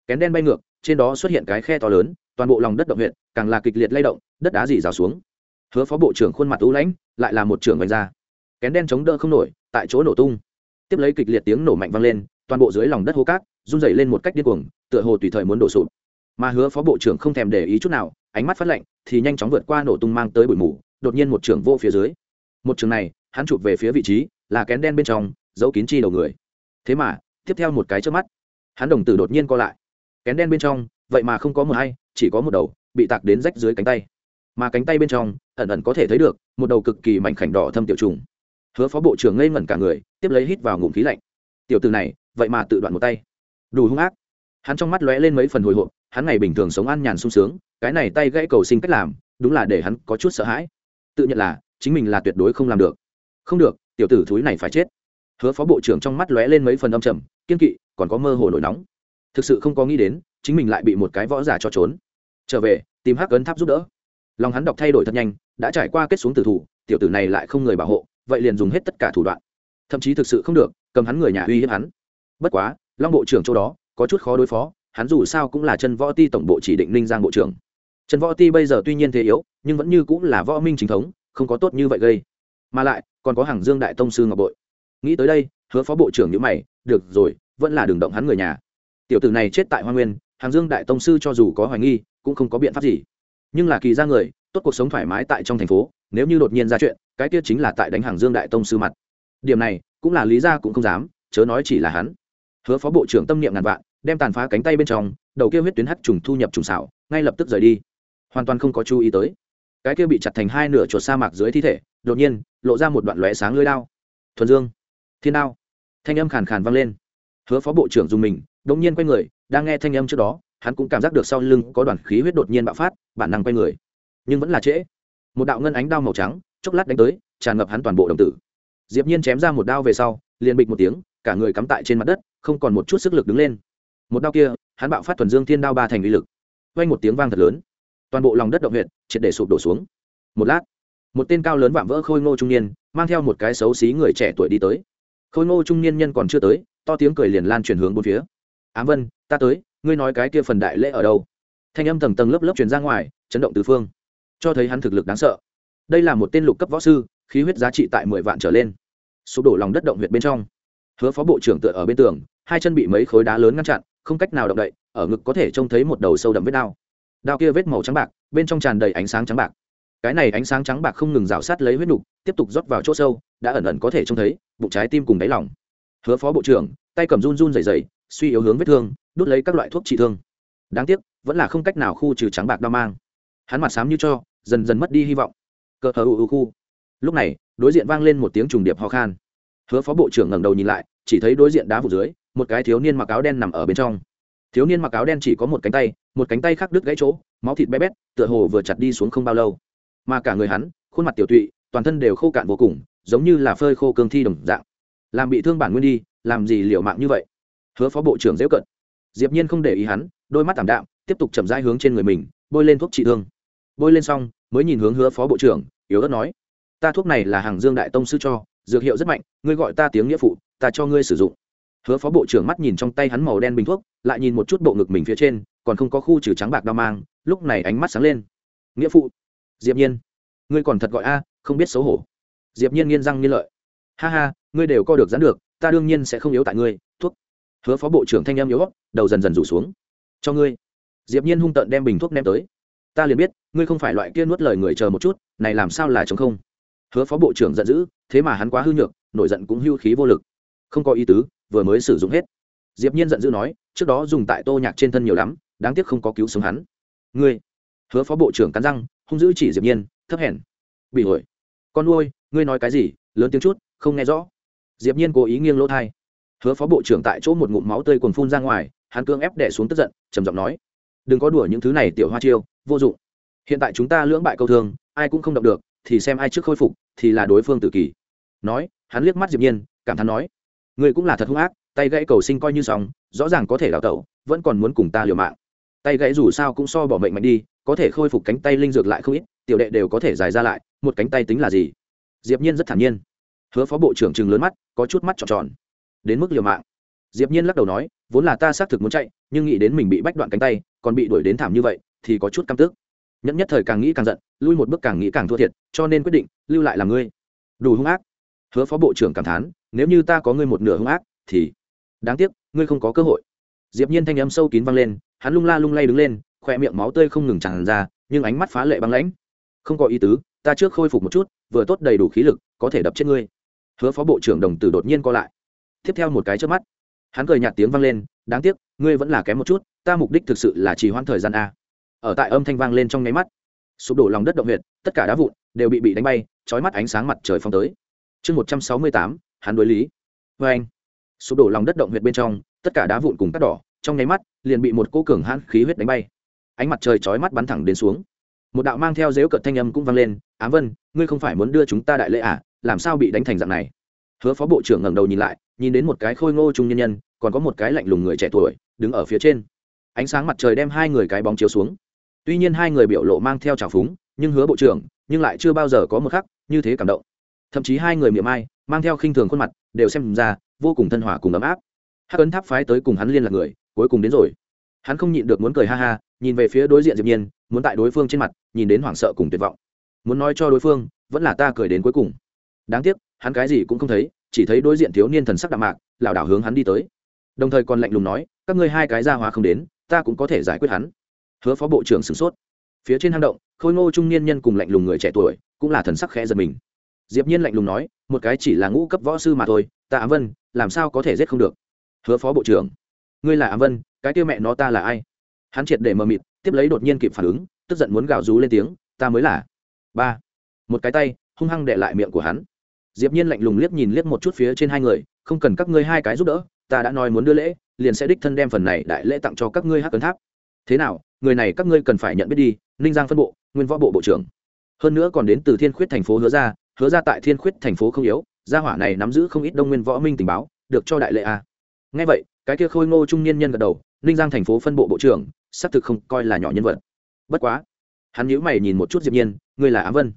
kén đen bay ngược, trên đó xuất hiện cái khe to lớn, toàn bộ lòng đất động huyện càng là kịch liệt lay động, đất đá dì rào xuống. Hứa phó bộ trưởng khuôn mặt u lãnh, lại là một trưởng vành ra. Kén đen chống đỡ không nổi, tại chỗ nổ tung tiếp lấy kịch liệt tiếng nổ mạnh vang lên, toàn bộ dưới lòng đất hố cát, run dày lên một cách điên cuồng, tựa hồ tùy thời muốn đổ sụp. Mà hứa phó bộ trưởng không thèm để ý chút nào, ánh mắt phát lạnh, thì nhanh chóng vượt qua nổ tung mang tới bụi mù, đột nhiên một trưởng vô phía dưới. Một trường này, hắn chụp về phía vị trí, là kén đen bên trong, giấu kín chi đầu người. Thế mà, tiếp theo một cái trước mắt, hắn đồng tử đột nhiên co lại. Kén đen bên trong, vậy mà không có một hay, chỉ có một đầu, bị tạc đến rách dưới cánh tay. Mà cánh tay bên trong, ẩn ẩn có thể thấy được, một đầu cực kỳ mảnh khảnh đỏ thâm tiểu trùng hứa phó bộ trưởng ngây ngẩn cả người, tiếp lấy hít vào ngụm khí lạnh. Tiểu từ này, vậy mà tự đoạn một tay. Đủ hung ác. Hắn trong mắt lóe lên mấy phần hồi hộp, hắn ngày bình thường sống an nhàn sung sướng, cái này tay gãy cầu sinh cách làm, đúng là để hắn có chút sợ hãi. Tự nhận là, chính mình là tuyệt đối không làm được. Không được, tiểu tử thúi này phải chết. Hứa phó bộ trưởng trong mắt lóe lên mấy phần âm trầm, kiên kỵ, còn có mơ hồ nổi nóng. Thực sự không có nghĩ đến, chính mình lại bị một cái võ giả cho trốn. Trở về, tìm hắc ấn tháp giúp đỡ. Lòng hắn đọc thay đổi thật nhanh, đã trải qua kết xuống tử thủ, tiểu tử này lại không người bảo hộ vậy liền dùng hết tất cả thủ đoạn. Thậm chí thực sự không được, cầm hắn người nhà uy hiếp hắn. Bất quá, long bộ trưởng chỗ đó, có chút khó đối phó, hắn dù sao cũng là chân võ ti tổng bộ chỉ định ninh giang bộ trưởng. Trần võ ti bây giờ tuy nhiên thế yếu, nhưng vẫn như cũng là võ minh chính thống, không có tốt như vậy gây. Mà lại, còn có hàng dương đại tông sư ngọc bội. Nghĩ tới đây, hứa phó bộ trưởng nhữ mày, được rồi, vẫn là đường động hắn người nhà. Tiểu tử này chết tại hoa nguyên hàng dương đại tông sư cho dù có hoài nghi, cũng không có biện pháp gì. Nhưng là kỳ ra người, tốt cuộc sống thoải mái tại trong thành phố nếu như đột nhiên ra chuyện, cái kia chính là tại đánh hàng dương đại tông sư mặt. Điểm này, cũng là lý ra cũng không dám, chớ nói chỉ là hắn. Hứa phó bộ trưởng tâm niệm ngàn vạn, đem tàn phá cánh tay bên trong, đầu kia huyết tuyến hắt trùng thu nhập trùng xảo, ngay lập tức rời đi. Hoàn toàn không có chú ý tới. Cái kia bị chặt thành hai nửa chuột sa mạc dưới thi thể, đột nhiên, lộ ra một đoạn lóe sáng lưới đao. Thuần dương, thiên đao. Thanh âm khàn khàn vang lên. Hứa phó bộ trưởng dùng mình, đột nhiên quay người, đang nghe thanh âm trước đó, hắn cũng cảm giác được sau lưng có đoàn khí huyết đột nhiên bạo phát, bản năng quay người. Nhưng vẫn là trễ một đạo ngân ánh đao màu trắng, chốc lát đánh tới, tràn ngập hắn toàn bộ đồng tử. Diệp nhiên chém ra một đao về sau, liền bịch một tiếng, cả người cắm tại trên mặt đất, không còn một chút sức lực đứng lên. Một đao kia, hắn bạo phát thuần dương thiên đao ba thành uy lực. Vang một tiếng vang thật lớn. Toàn bộ lòng đất động huyệt, triệt để sụp đổ xuống. Một lát, một tên cao lớn vạm vỡ khôi ngô trung niên, mang theo một cái xấu xí người trẻ tuổi đi tới. Khôi ngô trung niên nhân còn chưa tới, to tiếng cười liền lan truyền hướng bốn phía. Ám vân, ta tới, ngươi nói cái kia phần đại lễ ở đâu? Thanh âm tầng tầng lớp lớp truyền ra ngoài, chấn động tứ phương cho thấy hắn thực lực đáng sợ. Đây là một tên lục cấp võ sư, khí huyết giá trị tại mười vạn trở lên. Sụp đổ lòng đất động huyệt bên trong. Hứa phó bộ trưởng tựa ở bên tường, hai chân bị mấy khối đá lớn ngăn chặn, không cách nào động đậy, ở ngực có thể trông thấy một đầu sâu đậm vết đao đao kia vết màu trắng bạc, bên trong tràn đầy ánh sáng trắng bạc. Cái này ánh sáng trắng bạc không ngừng rào sát lấy huyết nục, tiếp tục rót vào chỗ sâu, đã ẩn ẩn có thể trông thấy, bụng trái tim cùng đáy lòng. Hứa phó bộ trưởng, tay cầm run run dày dày suy yếu hướng vết thương đút lấy các loại thuốc trị thương. Đáng tiếc, vẫn là không cách nào khu trừ trắng bạc đao mang. Hắn mặt xám như cho dần dần mất đi hy vọng. Cờ hờ ưu khu. Lúc này, đối diện vang lên một tiếng trùng điệp ho khan. Hứa phó bộ trưởng ngẩng đầu nhìn lại, chỉ thấy đối diện đá vụ dưới, một cái thiếu niên mặc áo đen nằm ở bên trong. Thiếu niên mặc áo đen chỉ có một cánh tay, một cánh tay khác đứt gãy chỗ, máu thịt bé bét, tựa hồ vừa chặt đi xuống không bao lâu. Mà cả người hắn, khuôn mặt tiểu tụy, toàn thân đều khô cạn vô cùng, giống như là phơi khô cương thi đồng dạng. Làm bị thương bản nguyên đi, làm gì liệu mạng như vậy? Hứa phó bộ trưởng dễ cận. Diệp nhiên không để ý hắn, đôi mắt tảm đạm, tiếp tục chậm rãi hướng trên người mình, bôi lên thuốc trị thương bôi lên xong, mới nhìn hướng hứa phó bộ trưởng, yếu ớt nói, ta thuốc này là hàng dương đại tông sư cho, dược hiệu rất mạnh, ngươi gọi ta tiếng nghĩa phụ, ta cho ngươi sử dụng. Hứa phó bộ trưởng mắt nhìn trong tay hắn màu đen bình thuốc, lại nhìn một chút bộ ngực mình phía trên, còn không có khu trừ trắng bạc đao mang, lúc này ánh mắt sáng lên. Nghĩa phụ, diệp nhiên, ngươi còn thật gọi a, không biết xấu hổ. Diệp nhiên nghiên răng nghiên lợi. Ha ha, ngươi đều co được dán được, ta đương nhiên sẽ không yếu tại ngươi, thuốc. Hứa phó bộ trưởng thanh em yếu đầu dần dần rủ xuống. Cho ngươi. Diệp nhiên hung tợn đem bình thuốc ném tới ta liền biết, ngươi không phải loại kia nuốt lời người chờ một chút, này làm sao là chống không? Hứa phó bộ trưởng giận dữ, thế mà hắn quá hư nhược, nổi giận cũng hưu khí vô lực. Không có ý tứ, vừa mới sử dụng hết. Diệp nhiên giận dữ nói, trước đó dùng tại tô nhạc trên thân nhiều lắm, đáng tiếc không có cứu sống hắn. Ngươi? Hứa phó bộ trưởng cắn răng, hung dữ chỉ diệp nhiên, thấp hèn. Bị ổi con nuôi, ngươi nói cái gì, lớn tiếng chút, không nghe rõ. Diệp nhiên cố ý nghiêng lỗ thay hứa phó bộ trưởng tại chỗ một ngụm máu tươi cuồn phun ra ngoài, hắn cương ép đè xuống tức giận, trầm giọng nói, đừng có đùa những thứ này, tiểu hoa chiêu vô dụng. Hiện tại chúng ta lưỡng bại câu thương, ai cũng không động được, thì xem ai trước khôi phục, thì là đối phương tự kỷ nói, hắn liếc mắt diệp nhiên, cảm thán nói, ngươi cũng là thật hung ác, tay gãy cầu sinh coi như xong, rõ ràng có thể đào tẩu, vẫn còn muốn cùng ta liều mạng. Tay gãy dù sao cũng so bỏ mệnh mạnh đi, có thể khôi phục cánh tay linh dược lại không ít, tiểu đệ đều có thể dài ra lại, một cánh tay tính là gì? Diệp nhiên rất thản nhiên. Hứa phó bộ trưởng trừng lớn mắt, có chút mắt tròn tròn. Đến mức liều mạng diệp nhiên lắc đầu nói, vốn là ta xác thực muốn chạy, nhưng nghĩ đến mình bị bách đoạn cánh tay, còn bị đuổi đến thảm như vậy, thì có chút căm tức. Nhẫn nhất thời càng nghĩ càng giận, lui một bước càng nghĩ càng thua thiệt, cho nên quyết định, lưu lại làm ngươi. Đủ hung ác. Hứa phó bộ trưởng cảm thán, nếu như ta có ngươi một nửa hung ác, thì đáng tiếc, ngươi không có cơ hội. Diệp nhiên thanh âm sâu kín vang lên, hắn lung la lung lay đứng lên khoe miệng máu tươi không ngừng tràn ra, nhưng ánh mắt phá lệ băng lãnh. Không có ý tứ, ta trước khôi phục một chút, vừa tốt đầy đủ khí lực, có thể đập chết ngươi. Hứa phó bộ trưởng đồng tử đột nhiên co lại. Tiếp theo một cái chớp mắt hắn cười nhạt tiếng vang lên, đáng tiếc, ngươi vẫn là kém một chút, ta mục đích thực sự là chỉ hoãn thời gian a. Ở tại âm thanh vang lên trong nháy mắt, sụp đổ lòng đất động huyệt, tất cả đá vụn đều bị bị đánh bay trói mắt ánh sáng mặt trời phong tới. Chương một trăm sáu mươi tám, hắn đối lý. Vê anh, sụp đổ lòng đất động huyệt bên trong, tất cả đá vụn cùng cắt đỏ, trong nháy mắt, liền bị một cô cường hãn khí huyết đánh bay. Ánh mặt trời chói mắt bắn thẳng đến xuống. Một đạo mang theo dếu cợt thanh âm cũng vang lên ám vân, ngươi không phải muốn đưa chúng ta đại lễ à? Làm sao bị đánh thành dạng này? Hứa phó bộ trưởng ngẩng đầu nhìn lại, nhìn đến một cái khôi ngô trung nhân nhân, còn có một cái lạnh lùng người trẻ tuổi, đứng ở phía trên. Ánh sáng mặt trời đem hai người cái bóng chiếu xuống. Tuy nhiên hai người biểu lộ mang theo trào phúng, nhưng hứa bộ trưởng, nhưng lại chưa bao giờ có một khắc như thế cảm động. Thậm chí hai người miệng ai, mang theo khinh thường khuôn mặt, đều xem ra vô cùng thân hòa cùng ấm áp. Hắc ấn tháp phái tới cùng hắn liên lạc người, cuối cùng đến rồi. Hắn không nhịn được muốn cười ha ha, nhìn về phía đối diện diệp nhiên, muốn tại đối phương trên mặt, nhìn đến hoảng sợ cùng tuyệt vọng. Muốn nói cho đối phương, vẫn là ta cười đến cuối cùng đáng tiếc, hắn cái gì cũng không thấy, chỉ thấy đối diện thiếu niên thần sắc đạm mạc, lảo đảo hướng hắn đi tới. Đồng thời còn lạnh lùng nói, các ngươi hai cái gia hóa không đến, ta cũng có thể giải quyết hắn. Hứa phó bộ trưởng sửng sốt. Phía trên hang động, khôi ngô trung niên nhân cùng lạnh lùng người trẻ tuổi, cũng là thần sắc khẽ giật mình. Diệp nhiên lạnh lùng nói, một cái chỉ là ngũ cấp võ sư mà thôi, ta ám vân, làm sao có thể giết không được? Hứa phó bộ trưởng, ngươi là ám vân, cái kia mẹ nó ta là ai? Hắn triệt để mờ mịt, tiếp lấy đột nhiên kịp phản ứng, tức giận muốn gào rú lên tiếng, ta mới là. Ba, một cái tay, hung hăng đệ lại miệng của hắn diệp nhiên lạnh lùng liếc nhìn liếc một chút phía trên hai người, không cần các ngươi hai cái giúp đỡ, ta đã nói muốn đưa lễ, liền sẽ đích thân đem phần này đại lễ tặng cho các ngươi hắc cấn tháp. Thế nào, người này các ngươi cần phải nhận biết đi, ninh giang phân bộ, nguyên võ bộ bộ trưởng. Hơn nữa còn đến từ thiên khuyết thành phố hứa ra hứa ra tại thiên khuyết thành phố không yếu, gia hỏa này nắm giữ không ít đông nguyên võ minh tình báo, được cho đại lệ a à. Nghe vậy, cái kia khôi ngô trung niên nhân gật đầu, ninh giang thành phố phân bộ bộ trưởng, xác thực không coi là nhỏ nhân vật. Bất quá, hắn nhíu mày nhìn một chút diệp nhiên, ngươi là ám vân.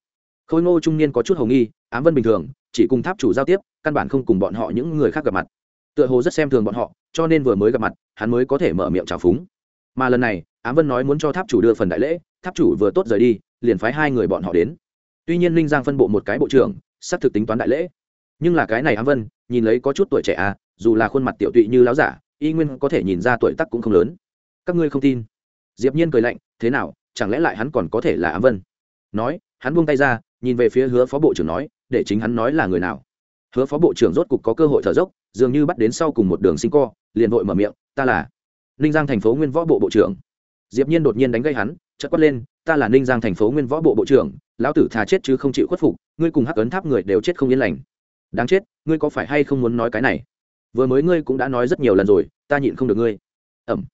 Khôi ngô trung niên có chút hồng nghi, ám vân bình thường chỉ cùng tháp chủ giao tiếp, căn bản không cùng bọn họ những người khác gặp mặt. Tựa hồ rất xem thường bọn họ, cho nên vừa mới gặp mặt, hắn mới có thể mở miệng chào phúng. Mà lần này, ám vân nói muốn cho tháp chủ đưa phần đại lễ, tháp chủ vừa tốt rời đi, liền phái hai người bọn họ đến. Tuy nhiên Linh giang phân bộ một cái bộ trưởng sắp thực tính toán đại lễ. Nhưng là cái này ám vân, nhìn lấy có chút tuổi trẻ à dù là khuôn mặt tiểu tụy như láo giả, y nguyên có thể nhìn ra tuổi tác cũng không lớn. Các ngươi không tin. Diệp nhiên cười lạnh, thế nào, chẳng lẽ lại hắn còn có thể là ám vân? Nói, hắn buông tay ra nhìn về phía hứa phó bộ trưởng nói, để chính hắn nói là người nào. Hứa phó bộ trưởng rốt cục có cơ hội thở dốc, dường như bắt đến sau cùng một đường sinh co, liền vội mở miệng, ta là ninh giang thành phố nguyên võ bộ bộ trưởng. Diệp nhiên đột nhiên đánh gây hắn, chợt quát lên, ta là ninh giang thành phố nguyên võ bộ bộ trưởng, lão tử thà chết chứ không chịu khuất phục, ngươi cùng hắc ấn tháp người đều chết không yên lành. Đáng chết, ngươi có phải hay không muốn nói cái này? Vừa mới ngươi cũng đã nói rất nhiều lần rồi, ta nhịn không được ngươi. Ẩm.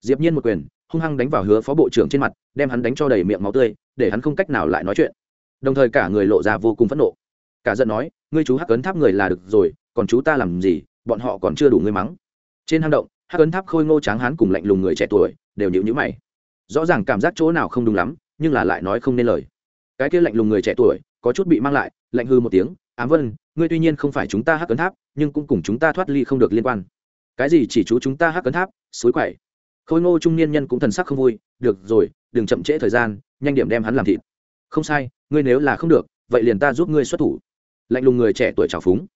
Diệp nhiên một quyền, hung hăng đánh vào hứa phó bộ trưởng trên mặt, đem hắn đánh cho đầy miệng máu tươi, để hắn không cách nào lại nói chuyện đồng thời cả người lộ ra vô cùng phẫn nộ. Cả giận nói, ngươi chú hắc ấn tháp người là được rồi, còn chú ta làm gì? Bọn họ còn chưa đủ ngươi mắng. Trên hang động, hắc ấn tháp khôi ngô tráng hán cùng lạnh lùng người trẻ tuổi đều nhịu nhữ mày. Rõ ràng cảm giác chỗ nào không đúng lắm, nhưng là lại nói không nên lời. Cái kia lạnh lùng người trẻ tuổi có chút bị mang lại, lạnh hư một tiếng, ám vân, ngươi tuy nhiên không phải chúng ta hắc ấn tháp, nhưng cũng cùng chúng ta thoát ly không được liên quan. Cái gì chỉ chú chúng ta hắc ấn tháp, suối quậy. Khôi ngô trung niên nhân cũng thần sắc không vui, được rồi, đừng chậm trễ thời gian, nhanh điểm đem hắn làm thịt không sai, ngươi nếu là không được, vậy liền ta giúp ngươi xuất thủ. Lạnh lùng người trẻ tuổi trào phúng.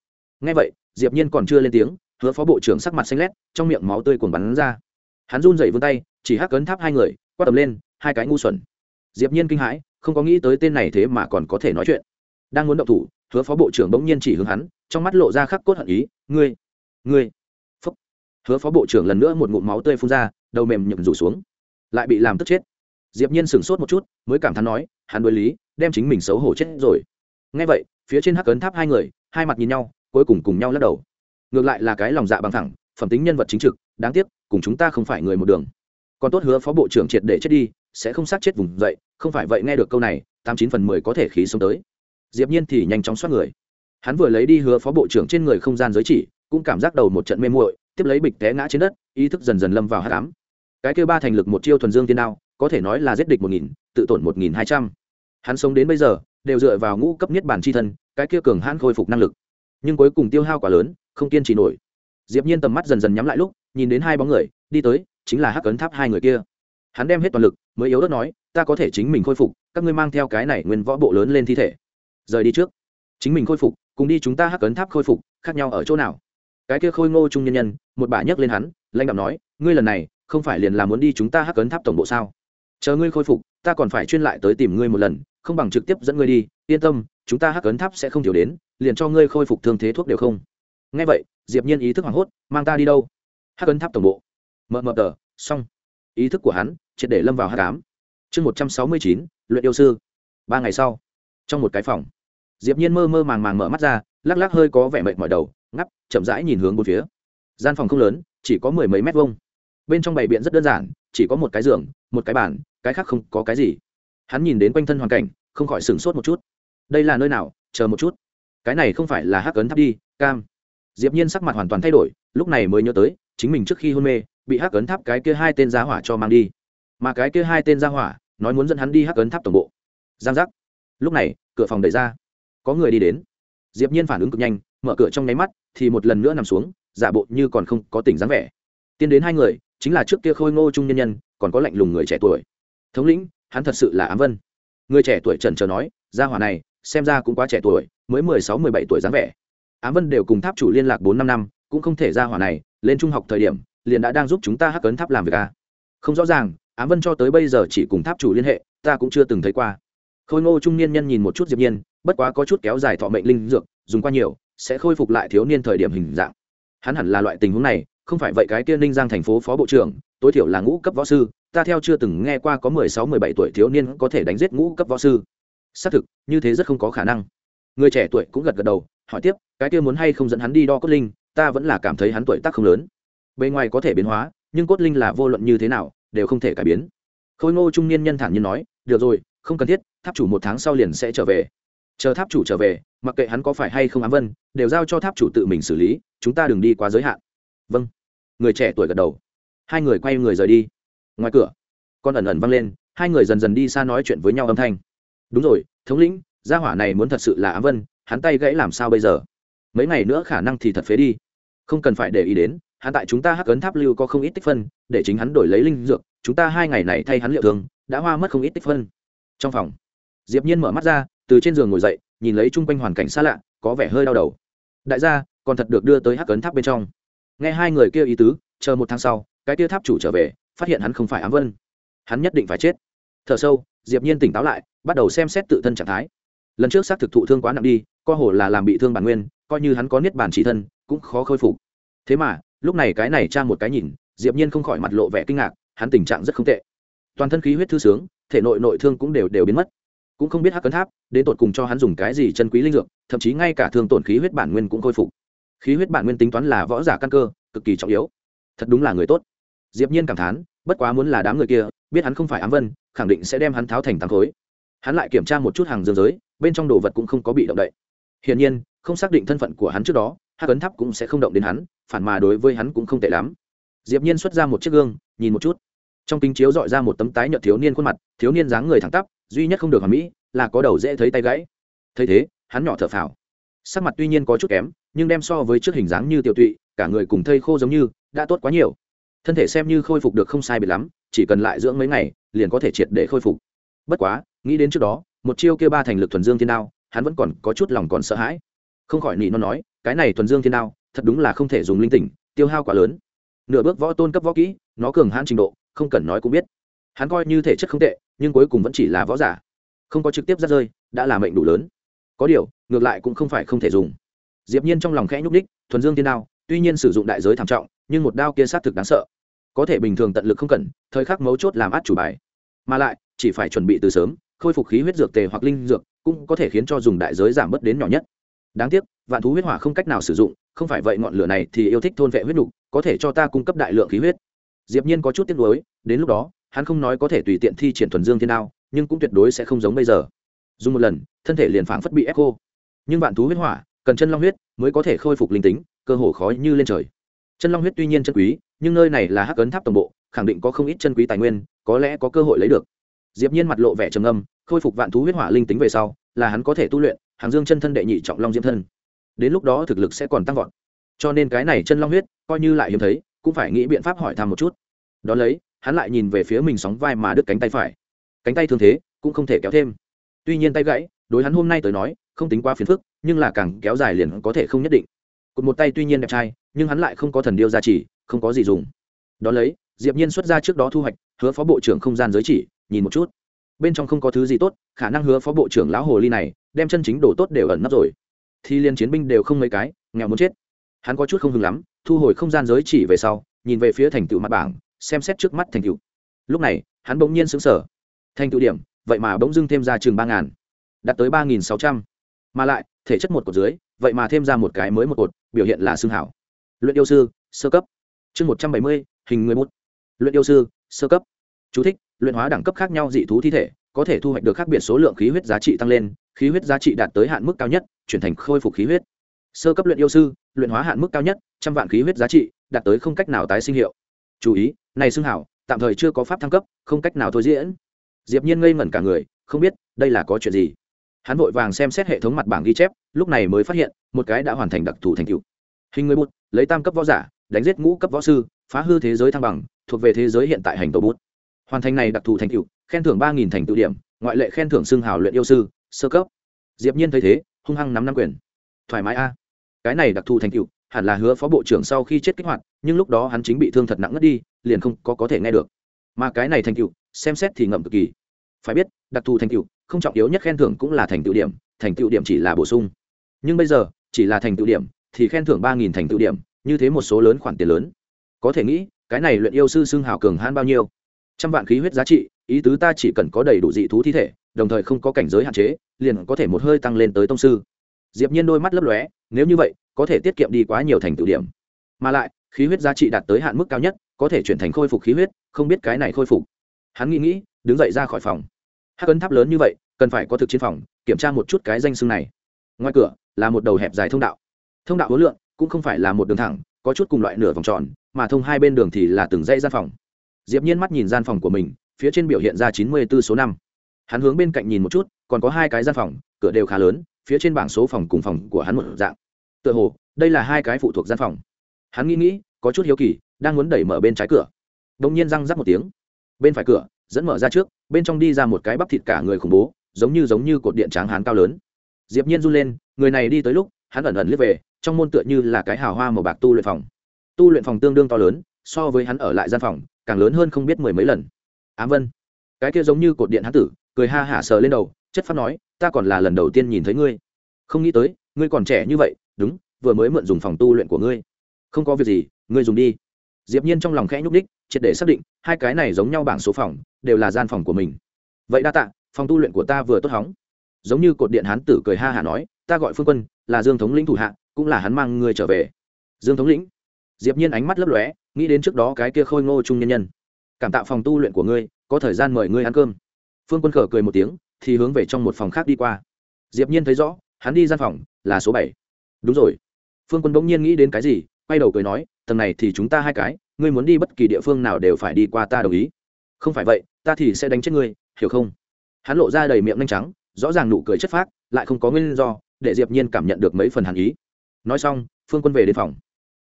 Ngay vậy, diệp nhiên còn chưa lên tiếng, hứa phó bộ trưởng sắc mặt xanh lét, trong miệng máu tươi cuồn bắn ra. Hắn run rẩy vươn tay, chỉ hắc cấn tháp hai người, quát tầm lên, hai cái ngu xuẩn. Diệp nhiên kinh hãi, không có nghĩ tới tên này thế mà còn có thể nói chuyện. Đang muốn động thủ, hứa phó bộ trưởng bỗng nhiên chỉ hướng hắn, trong mắt lộ ra khắc cốt hận ý, ngươi ngươi, phúc. Hứa phó bộ trưởng lần nữa một ngụm máu tươi phun ra, đầu mềm nhậm rủ xuống, lại bị làm tức chết. Diệp nhiên sửng sốt một chút, mới cảm thán nói hắn đối lý, đem chính mình xấu hổ chết rồi. Nghe vậy, phía trên hắc ấn tháp hai người, hai mặt nhìn nhau, cuối cùng cùng nhau lắc đầu. Ngược lại là cái lòng dạ bằng thẳng, phẩm tính nhân vật chính trực, đáng tiếc, cùng chúng ta không phải người một đường. Còn tốt hứa phó bộ trưởng triệt để chết đi, sẽ không sát chết vùng dậy, không phải vậy nghe được câu này, tám chín phần mười có thể khí sống tới. Diệp nhiên thì nhanh chóng xoát người. Hắn vừa lấy đi hứa phó bộ trưởng trên người không gian giới chỉ, cũng cảm giác đầu một trận mê muội, tiếp lấy bịch té ngã trên đất, ý thức dần dần lâm vào hắc ám. Cái kêu ba thành lực một chiêu thuần dương tiên đao, có thể nói là giết địch một nghìn tự tổn một nghìn hai trăm. Hắn sống đến bây giờ, đều dựa vào ngũ cấp nhất bản chi thân, cái kia cường hãn khôi phục năng lực. Nhưng cuối cùng tiêu hao quá lớn, không kiên trì nổi. Diệp nhiên tầm mắt dần dần nhắm lại lúc, nhìn đến hai bóng người, đi tới, chính là hắc ấn tháp hai người kia. Hắn đem hết toàn lực, mới yếu ớt nói, ta có thể chính mình khôi phục, các ngươi mang theo cái này nguyên võ bộ lớn lên thi thể. Rời đi trước. Chính mình khôi phục, cùng đi chúng ta hắc ấn tháp khôi phục, khác nhau ở chỗ nào? Cái kia khôi ngô trung nhân nhân, một bà nhấc lên hắn, lãnh đạo nói, ngươi lần này, không phải liền là muốn đi chúng ta hắc ấn tháp tổng bộ sao? Chờ ngươi khôi phục ta còn phải chuyên lại tới tìm ngươi một lần, không bằng trực tiếp dẫn ngươi đi, yên tâm, chúng ta hắc ấn tháp sẽ không thiếu đến, liền cho ngươi khôi phục thương thế thuốc đều không. Ngay vậy, diệp nhiên ý thức hoảng hốt, mang ta đi đâu? Hắc ấn tháp tổng bộ. Mờ mờ tờ, xong. Ý thức của hắn, triệt để lâm vào hắc ám. Chương một trăm sáu mươi chín, luyện yêu sư. Ba ngày sau, trong một cái phòng, diệp nhiên mơ mơ màng màng mở mắt ra, lắc lắc hơi có vẻ mệt mỏi đầu, ngắp, chậm rãi nhìn hướng bốn phía. Gian phòng không lớn, chỉ có mười mấy mét vuông. Bên trong bày biện rất đơn giản, chỉ có một cái giường một cái bàn, cái khác không có cái gì. Hắn nhìn đến quanh thân hoàn cảnh, không khỏi sửng sốt một chút. Đây là nơi nào? Chờ một chút. Cái này không phải là hắc ấn tháp đi, cam. Diệp nhiên sắc mặt hoàn toàn thay đổi, lúc này mới nhớ tới, chính mình trước khi hôn mê, bị hắc ấn tháp cái kia hai tên gia hỏa cho mang đi. Mà cái kia hai tên gia hỏa, nói muốn dẫn hắn đi hắc ấn tháp tổng bộ. Giang giác. Lúc này, cửa phòng đẩy ra. Có người đi đến. Diệp nhiên phản ứng cực nhanh, mở cửa trong nháy mắt, thì một lần nữa nằm xuống, giả bộ như còn không có tỉnh dáng vẻ. Tiến đến hai người, chính là trước kia khôi ngô trung nhân nhân còn có lạnh lùng người trẻ tuổi. Thống lĩnh, hắn thật sự là ám vân. Người trẻ tuổi trần trờ nói, gia hỏa này, xem ra cũng quá trẻ tuổi, mới mười sáu, mười bảy tuổi dáng vẻ. Ám vân đều cùng tháp chủ liên lạc bốn, năm năm, cũng không thể gia hỏa này, lên trung học thời điểm, liền đã đang giúp chúng ta hắc cấn tháp làm việc a à. không rõ ràng, ám vân cho tới bây giờ chỉ cùng tháp chủ liên hệ, ta cũng chưa từng thấy qua. Khôi ngô trung niên nhân nhìn một chút diệp nhiên, bất quá có chút kéo dài thọ mệnh linh dược, dùng qua nhiều, sẽ khôi phục lại thiếu niên thời điểm hình dạng. Hắn hẳn là loại tình huống này không phải vậy cái kia ninh giang thành phố phó bộ trưởng, tối thiểu là ngũ cấp võ sư, ta theo chưa từng nghe qua có mười sáu, mười bảy tuổi thiếu niên có thể đánh giết ngũ cấp võ sư. Xác thực, như thế rất không có khả năng. Người trẻ tuổi cũng gật gật đầu, hỏi tiếp, cái kia muốn hay không dẫn hắn đi đo cốt linh, ta vẫn là cảm thấy hắn tuổi tác không lớn. Bề ngoài có thể biến hóa, nhưng cốt linh là vô luận như thế nào, đều không thể cải biến. Khôi ngô trung niên nhân thản nhiên nói, được rồi, không cần thiết, tháp chủ một tháng sau liền sẽ trở về. Chờ tháp chủ trở về, mặc kệ hắn có phải hay không ám vân, đều giao cho tháp chủ tự mình xử lý, chúng ta đừng đi quá giới hạn vâng. Người trẻ tuổi gật đầu. Hai người quay người rời đi. Ngoài cửa, con ẩn ẩn văng lên, hai người dần dần đi xa nói chuyện với nhau âm thanh. Đúng rồi, thống lĩnh, gia hỏa này muốn thật sự là ám vân, hắn tay gãy làm sao bây giờ? Mấy ngày nữa khả năng thì thật phế đi. Không cần phải để ý đến, hắn tại chúng ta hắc ấn tháp lưu có không ít tích phân, để chính hắn đổi lấy linh dược, chúng ta hai ngày này thay hắn liệu thường đã hoa mất không ít tích phân. Trong phòng, diệp nhiên mở mắt ra, từ trên giường ngồi dậy, nhìn lấy chung quanh hoàn cảnh xa lạ, có vẻ hơi đau đầu. Đại gia, còn thật được đưa tới hắc ấn tháp bên trong nghe hai người kia ý tứ, chờ một tháng sau, cái kia tháp chủ trở về, phát hiện hắn không phải ám vân. Hắn nhất định phải chết. Thở sâu, diệp nhiên tỉnh táo lại, bắt đầu xem xét tự thân trạng thái. Lần trước xác thực thụ thương quá nặng đi, co hồ là làm bị thương bản nguyên, coi như hắn có niết bản chỉ thân, cũng khó khôi phục. Thế mà, lúc này cái này tra một cái nhìn, diệp nhiên không khỏi mặt lộ vẻ kinh ngạc, hắn tình trạng rất không tệ. Toàn thân khí huyết thư sướng, thể nội nội thương cũng đều đều biến mất. Cũng không biết hắc cấn tháp đến tột cùng cho hắn dùng cái gì chân quý linh dược, thậm chí ngay cả thương tổn khí huyết bản nguyên cũng khôi phục khí huyết bản nguyên tính toán là võ giả căn cơ, cực kỳ trọng yếu. Thật đúng là người tốt. Diệp nhiên cảm thán, bất quá muốn là đám người kia, biết hắn không phải ám vân, khẳng định sẽ đem hắn tháo thành tám khối. Hắn lại kiểm tra một chút hàng dương giới, bên trong đồ vật cũng không có bị động đậy. Hiển nhiên, không xác định thân phận của hắn trước đó, hắc ấn tháp cũng sẽ không động đến hắn, phản mà đối với hắn cũng không tệ lắm. Diệp nhiên xuất ra một chiếc gương, nhìn một chút. Trong kính chiếu dọi ra một tấm tái nhợt thiếu niên khuôn mặt, thiếu niên dáng người thẳng tắp, duy nhất không được hoàn mỹ, là có đầu dễ thấy tay gãy. Thấy thế, hắn nhỏ thở phào. Sắc mặt tuy nhiên có chút kém nhưng đem so với trước hình dáng như tiểu tụy, cả người cùng thây khô giống như, đã tốt quá nhiều. Thân thể xem như khôi phục được không sai biệt lắm, chỉ cần lại dưỡng mấy ngày, liền có thể triệt để khôi phục. Bất quá, nghĩ đến trước đó, một chiêu kia ba thành lực thuần dương thiên đao, hắn vẫn còn có chút lòng còn sợ hãi. Không khỏi nị nó nói, cái này thuần dương thiên đao, thật đúng là không thể dùng linh tỉnh, tiêu hao quá lớn. Nửa bước võ tôn cấp võ kỹ, nó cường hãn trình độ, không cần nói cũng biết. Hắn coi như thể chất không tệ, nhưng cuối cùng vẫn chỉ là võ giả. Không có trực tiếp ra rơi, đã là mệnh đủ lớn. Có điều, ngược lại cũng không phải không thể dùng diệp nhiên trong lòng khẽ nhúc đích thuần dương thiên đao tuy nhiên sử dụng đại giới thảm trọng nhưng một đao kia sát thực đáng sợ. Có thể bình thường tận lực không cần thời khắc mấu chốt làm át chủ bài. Mà lại chỉ phải chuẩn bị từ sớm khôi phục khí huyết dược tề hoặc linh dược cũng có thể khiến cho dùng đại giới giảm bớt đến nhỏ nhất. Đáng tiếc vạn thú huyết hỏa không cách nào sử dụng không phải vậy ngọn lửa này thì yêu thích thôn vệ huyết đủ, có thể cho ta cung cấp đại lượng khí huyết. Diệp nhiên có chút tiếc nuối đến lúc đó hắn không nói có thể tùy tiện thi triển thuần dương thiên đao nhưng cũng tuyệt đối sẽ không giống bây giờ. Dùng một lần thân thể liền phảng phất bị ép khô. Nhưng vạn thú huyết hỏa cần chân long huyết mới có thể khôi phục linh tính, cơ hồ khó như lên trời. Chân long huyết tuy nhiên chân quý, nhưng nơi này là hắc ấn tháp tổng bộ, khẳng định có không ít chân quý tài nguyên, có lẽ có cơ hội lấy được. Diệp nhiên mặt lộ vẻ trầm âm khôi phục vạn thú huyết hỏa linh tính về sau, là hắn có thể tu luyện, hàng dương chân thân đệ nhị trọng long diễm thân. Đến lúc đó thực lực sẽ còn tăng vọt. Cho nên cái này chân long huyết, coi như lại hiếm thấy, cũng phải nghĩ biện pháp hỏi thăm một chút. Đó lấy, hắn lại nhìn về phía mình sóng vai mà đứt cánh tay phải. Cánh tay thương thế cũng không thể kéo thêm. Tuy nhiên tay gãy, đối hắn hôm nay tới nói, không tính quá phiền phức nhưng là càng kéo dài liền có thể không nhất định. Cụt một tay tuy nhiên đẹp trai, nhưng hắn lại không có thần điêu gia trì, không có gì dùng. Đón lấy, diệp nhiên xuất ra trước đó thu hoạch, hứa phó bộ trưởng không gian giới chỉ, nhìn một chút. Bên trong không có thứ gì tốt, khả năng hứa phó bộ trưởng lão hồ ly này, đem chân chính đồ tốt đều ẩn nấp rồi. Thì liên chiến binh đều không mấy cái, nghèo muốn chết. Hắn có chút không hứng lắm, thu hồi không gian giới chỉ về sau, nhìn về phía thành tựu mặt bảng, xem xét trước mắt thành tựu. Lúc này, hắn bỗng nhiên xứng sở thành tựu điểm, vậy mà bỗng dưng thêm ra chừng ba ngàn, đạt tới ba nghìn sáu trăm mà lại thể chất một cột dưới vậy mà thêm ra một cái mới một cột biểu hiện là xương hảo. Luyện yêu sư sơ cấp. Chương một trăm bảy mươi hình người bút. Luyện yêu sư sơ cấp. Chú thích, luyện hóa đẳng cấp khác nhau dị thú thi thể có thể thu hoạch được khác biệt số lượng khí huyết giá trị tăng lên khí huyết giá trị đạt tới hạn mức cao nhất chuyển thành khôi phục khí huyết. Sơ cấp luyện yêu sư luyện hóa hạn mức cao nhất trăm vạn khí huyết giá trị đạt tới không cách nào tái sinh hiệu. Chú ý này xưng hảo tạm thời chưa có pháp thăng cấp không cách nào thôi diễn. Diệp nhiên ngây ngẩn cả người không biết đây là có chuyện gì hắn vội vàng xem xét hệ thống mặt bảng ghi chép, lúc này mới phát hiện, một cái đã hoàn thành đặc thù thành cựu hình người bút, lấy tam cấp võ giả, đánh giết ngũ cấp võ sư, phá hư thế giới thăng bằng, thuộc về thế giới hiện tại hành tổ bút. Hoàn thành này đặc thù thành cựu khen thưởng ba nghìn thành tựu điểm, ngoại lệ khen thưởng xưng hào luyện yêu sư, sơ cấp. Diệp nhiên thấy thế, hung hăng nắm năm quyền. Thoải mái a. Cái này đặc thù thành cựu hẳn là hứa phó bộ trưởng sau khi chết kích hoạt, nhưng lúc đó hắn chính bị thương thật nặng ngất đi, liền không có có thể nghe được. Mà cái này thành cựu xem xét thì ngậm cực kỳ. Phải biết, đặc thù thành cựu không trọng yếu nhất khen thưởng cũng là thành tựu điểm, thành tựu điểm chỉ là bổ sung. Nhưng bây giờ, chỉ là thành tựu điểm, thì khen thưởng ba nghìn thành tựu điểm, như thế một số lớn khoản tiền lớn. Có thể nghĩ, cái này luyện yêu sư xưng hào cường hãn bao nhiêu? Trăm vạn khí huyết giá trị, ý tứ ta chỉ cần có đầy đủ dị thú thi thể, đồng thời không có cảnh giới hạn chế, liền có thể một hơi tăng lên tới tông sư. Diệp nhiên đôi mắt lấp lóe, nếu như vậy, có thể tiết kiệm đi quá nhiều thành tựu điểm. Mà lại, khí huyết giá trị đạt tới hạn mức cao nhất, có thể chuyển thành khôi phục khí huyết, không biết cái này khôi phục. Hắn nghĩ nghĩ, đứng dậy ra khỏi phòng hắc ấn tháp lớn như vậy, cần phải có thực chiến phòng, kiểm tra một chút cái danh xưng này. Ngoài cửa, là một đầu hẹp dài thông đạo. Thông đạo hối lượng cũng không phải là một đường thẳng, có chút cùng loại nửa vòng tròn, mà thông hai bên đường thì là từng dãy gian phòng. Diệp nhiên mắt nhìn gian phòng của mình, phía trên biểu hiện ra chín mươi 94 số năm. Hắn hướng bên cạnh nhìn một chút, còn có hai cái gian phòng, cửa đều khá lớn, phía trên bảng số phòng cùng phòng của hắn một dạng. Tựa hồ, đây là hai cái phụ thuộc gian phòng. Hắn nghĩ nghĩ, có chút hiếu kỳ, đang muốn đẩy mở bên trái cửa. Đột nhiên răng rắc một tiếng. Bên phải cửa, dẫn mở ra trước bên trong đi ra một cái bắp thịt cả người khủng bố, giống như giống như cột điện tráng hán cao lớn. Diệp nhiên run lên, người này đi tới lúc, hắn ẩn ẩn liếc về, trong môn tựa như là cái hào hoa màu bạc tu luyện phòng. Tu luyện phòng tương đương to lớn, so với hắn ở lại gian phòng, càng lớn hơn không biết mười mấy lần. Ám vân, cái kia giống như cột điện hán tử, cười ha hả sờ lên đầu, chất phát nói, ta còn là lần đầu tiên nhìn thấy ngươi. Không nghĩ tới, ngươi còn trẻ như vậy, đúng, vừa mới mượn dùng phòng tu luyện của ngươi. Không có việc gì, ngươi dùng đi diệp nhiên trong lòng khẽ nhúc đích triệt để xác định, hai cái này giống nhau bảng số phòng, đều là gian phòng của mình. Vậy đa tạ, phòng tu luyện của ta vừa tốt hóng. Giống như cột điện hán tử cười ha hà nói, ta gọi phương quân, là dương thống lĩnh thủ hạ, cũng là hắn mang ngươi trở về. Dương thống lĩnh. Diệp nhiên ánh mắt lấp lóe, nghĩ đến trước đó cái kia khôi ngô trung nhân nhân. Cảm tạ phòng tu luyện của ngươi, có thời gian mời ngươi ăn cơm. Phương quân khở cười một tiếng, thì hướng về trong một phòng khác đi qua. Diệp nhiên thấy rõ, hắn đi gian phòng, là số bảy. Đúng rồi. Phương quân bỗng nhiên nghĩ đến cái gì quay đầu cười nói, tầng này thì chúng ta hai cái, ngươi muốn đi bất kỳ địa phương nào đều phải đi qua ta đồng ý. Không phải vậy, ta thì sẽ đánh chết ngươi, hiểu không? Hắn lộ ra đầy miệng nhanh trắng, rõ ràng nụ cười chất phác, lại không có nguyên do, để diệp nhiên cảm nhận được mấy phần hàn ý. Nói xong, phương quân về đến phòng.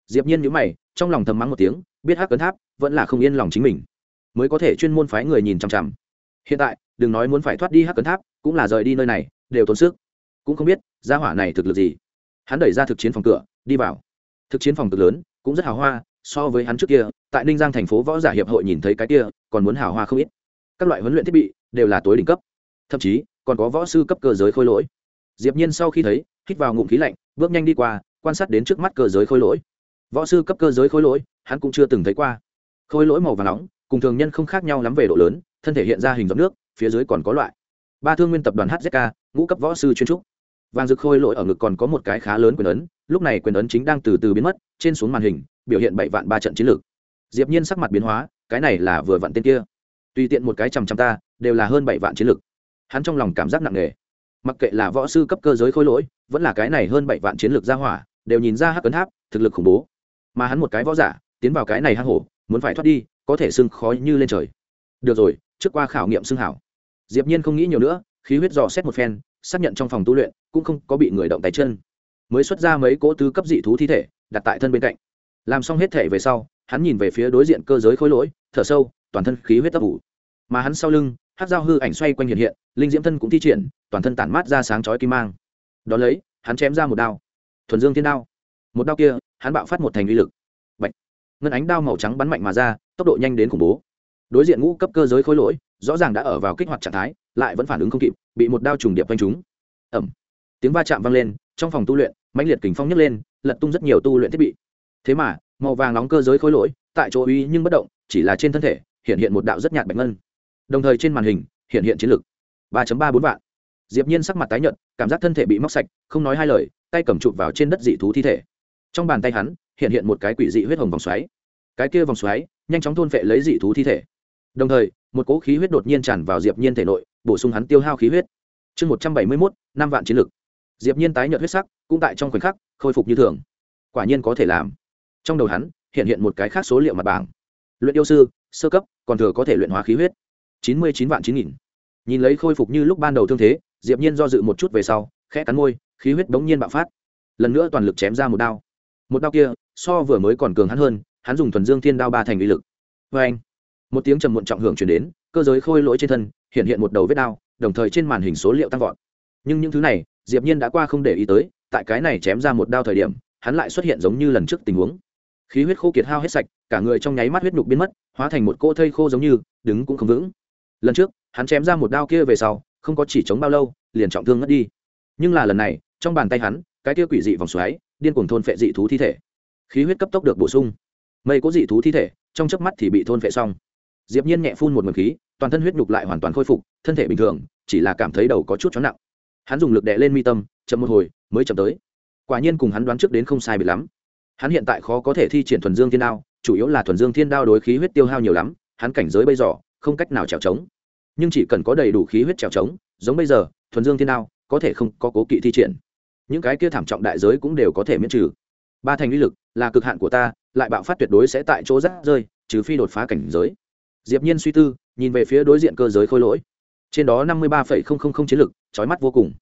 Diệp nhiên nhíu mày, trong lòng thầm mắng một tiếng, biết hắc cấn tháp vẫn là không yên lòng chính mình, mới có thể chuyên môn phái người nhìn chằm chằm. Hiện tại, đừng nói muốn phải thoát đi hắc cấn tháp, cũng là rời đi nơi này, đều tốn sức. Cũng không biết, gia hỏa này thực lực gì. Hắn đẩy ra thực chiến phòng cửa, đi vào thực chiến phòng cực lớn, cũng rất hào hoa, so với hắn trước kia, tại ninh giang thành phố võ giả hiệp hội nhìn thấy cái kia, còn muốn hào hoa không ít. Các loại huấn luyện thiết bị đều là tối đỉnh cấp. Thậm chí, còn có võ sư cấp cơ giới khôi lỗi. Diệp nhiên sau khi thấy, hít vào ngụm khí lạnh, bước nhanh đi qua, quan sát đến trước mắt cơ giới khôi lỗi. Võ sư cấp cơ giới khôi lỗi, hắn cũng chưa từng thấy qua. Khôi lỗi màu vàng nóng, cùng thường nhân không khác nhau lắm về độ lớn, thân thể hiện ra hình giọt nước, phía dưới còn có loại. Ba thương nguyên tập đoàn hzk ngũ cấp võ sư chuyên trúc vàng rực khôi lỗi ở ngực còn có một cái khá lớn quyền ấn, lúc này quyền ấn chính đang từ từ biến mất, trên xuống màn hình, biểu hiện bảy vạn ba trận chiến lược. Diệp nhiên sắc mặt biến hóa, cái này là vừa vặn tên kia. Tùy tiện một cái chằm chằm ta, đều là hơn bảy vạn chiến lược. Hắn trong lòng cảm giác nặng nề. Mặc kệ là võ sư cấp cơ giới khôi lỗi, vẫn là cái này hơn bảy vạn chiến lược gia hỏa, đều nhìn ra hắc cấn tháp, thực lực khủng bố. Mà hắn một cái võ giả, tiến vào cái này hang hổ, muốn phải thoát đi, có thể sưng khói như lên trời. Được rồi, trước qua khảo nghiệm xưng hảo. Diệp nhiên không nghĩ nhiều nữa, khí huyết dò xét một phen xác nhận trong phòng tu luyện, cũng không có bị người động tay chân. Mới xuất ra mấy cỗ tứ cấp dị thú thi thể, đặt tại thân bên cạnh. Làm xong hết thể về sau, hắn nhìn về phía đối diện cơ giới khối lỗi, thở sâu, toàn thân khí huyết tấp ủ. Mà hắn sau lưng, hát dao hư ảnh xoay quanh hiện hiện, linh diễm thân cũng thi triển, toàn thân tản mát ra sáng chói kim mang. Đ ó lấy, hắn chém ra một đao. Thuần dương thiên đao. Một đao kia, hắn bạo phát một thành uy lực. Bạch. ngân ánh đao màu trắng bắn mạnh mà ra, tốc độ nhanh đến khủng bố. Đối diện ngũ cấp cơ giới khối lỗi rõ ràng đã ở vào kích hoạt trạng thái, lại vẫn phản ứng không kịp, bị một đao trùng điệp quanh chúng ẩm tiếng va chạm vang lên, trong phòng tu luyện, mãnh liệt kình phong nhấc lên, lật tung rất nhiều tu luyện thiết bị. Thế mà, màu vàng nóng cơ giới khối lỗi, tại chỗ uy nhưng bất động, chỉ là trên thân thể, hiện hiện một đạo rất nhạt bạch ngân. Đồng thời trên màn hình, hiện hiện chiến lược ba ba bốn vạn. Diệp nhiên sắc mặt tái nhợt, cảm giác thân thể bị móc sạch, không nói hai lời, tay cầm chụp vào trên đất dị thú thi thể. Trong bàn tay hắn, hiện hiện một cái quỷ dị huyết hồng vòng xoáy. Cái kia vòng xoáy, nhanh chóng thôn phệ lấy dị thú thi thể đồng thời, một cỗ khí huyết đột nhiên tràn vào diệp nhiên thể nội, bổ sung hắn tiêu hao khí huyết. Chương một trăm bảy mươi mốt, năm vạn chiến lực. Diệp nhiên tái nhợt huyết sắc, cũng tại trong khoảnh khắc, khôi phục như thường. Quả nhiên có thể làm. Trong đầu hắn, hiện hiện một cái khác số liệu mặt bảng. Luyện yêu sư, sơ cấp, còn thừa có thể luyện hóa khí huyết. Chín mươi chín vạn chín nghìn. Nhìn lấy khôi phục như lúc ban đầu thương thế, diệp nhiên do dự một chút về sau, khẽ cắn môi, khí huyết đống nhiên bạo phát. Lần nữa toàn lực chém ra một đao. Một đao kia, so vừa mới còn cường hắn hơn, hắn dùng thuần dương thiên đao ba thành uy lực. Vê anh một tiếng trầm muộn trọng hưởng truyền đến, cơ giới khôi lỗi trên thân, hiện hiện một đầu vết đao đồng thời trên màn hình số liệu tăng vọt. Nhưng những thứ này, diệp nhiên đã qua không để ý tới, tại cái này chém ra một đao thời điểm, hắn lại xuất hiện giống như lần trước tình huống. Khí huyết khô kiệt hao hết sạch, cả người trong nháy mắt huyết nhục biến mất, hóa thành một cỗ thây khô giống như, đứng cũng không vững. Lần trước, hắn chém ra một đao kia về sau, không có chỉ chống bao lâu, liền trọng thương ngất đi. Nhưng là lần này, trong bàn tay hắn, cái kia quỷ dị vòng xoáy, điên cuồng thôn phệ dị thú thi thể. Khí huyết cấp tốc được bổ sung. Mây có dị thú thi thể, trong chớp mắt thì bị thôn phệ xong diệp nhiên nhẹ phun một ngụm khí, toàn thân huyết nhục lại hoàn toàn khôi phục, thân thể bình thường, chỉ là cảm thấy đầu có chút chóng nặng. Hắn dùng lực đè lên mi tâm, chậm một hồi, mới chậm tới. Quả nhiên cùng hắn đoán trước đến không sai biệt lắm. Hắn hiện tại khó có thể thi triển thuần dương thiên đao, chủ yếu là thuần dương thiên đao đối khí huyết tiêu hao nhiều lắm, hắn cảnh giới bây giờ, không cách nào trèo trống. Nhưng chỉ cần có đầy đủ khí huyết trèo trống, giống bây giờ, thuần dương thiên đao, có thể không có cố kỵ thi triển. Những cái kia thảm trọng đại giới cũng đều có thể miễn trừ. Ba thành uy lực là cực hạn của ta, lại bạo phát tuyệt đối sẽ tại chỗ rác rơi, trừ phi đột phá cảnh giới diệp nhiên suy tư, nhìn về phía đối diện cơ giới khôi lỗi. Trên đó năm mươi ba chiến lực, chói mắt vô cùng.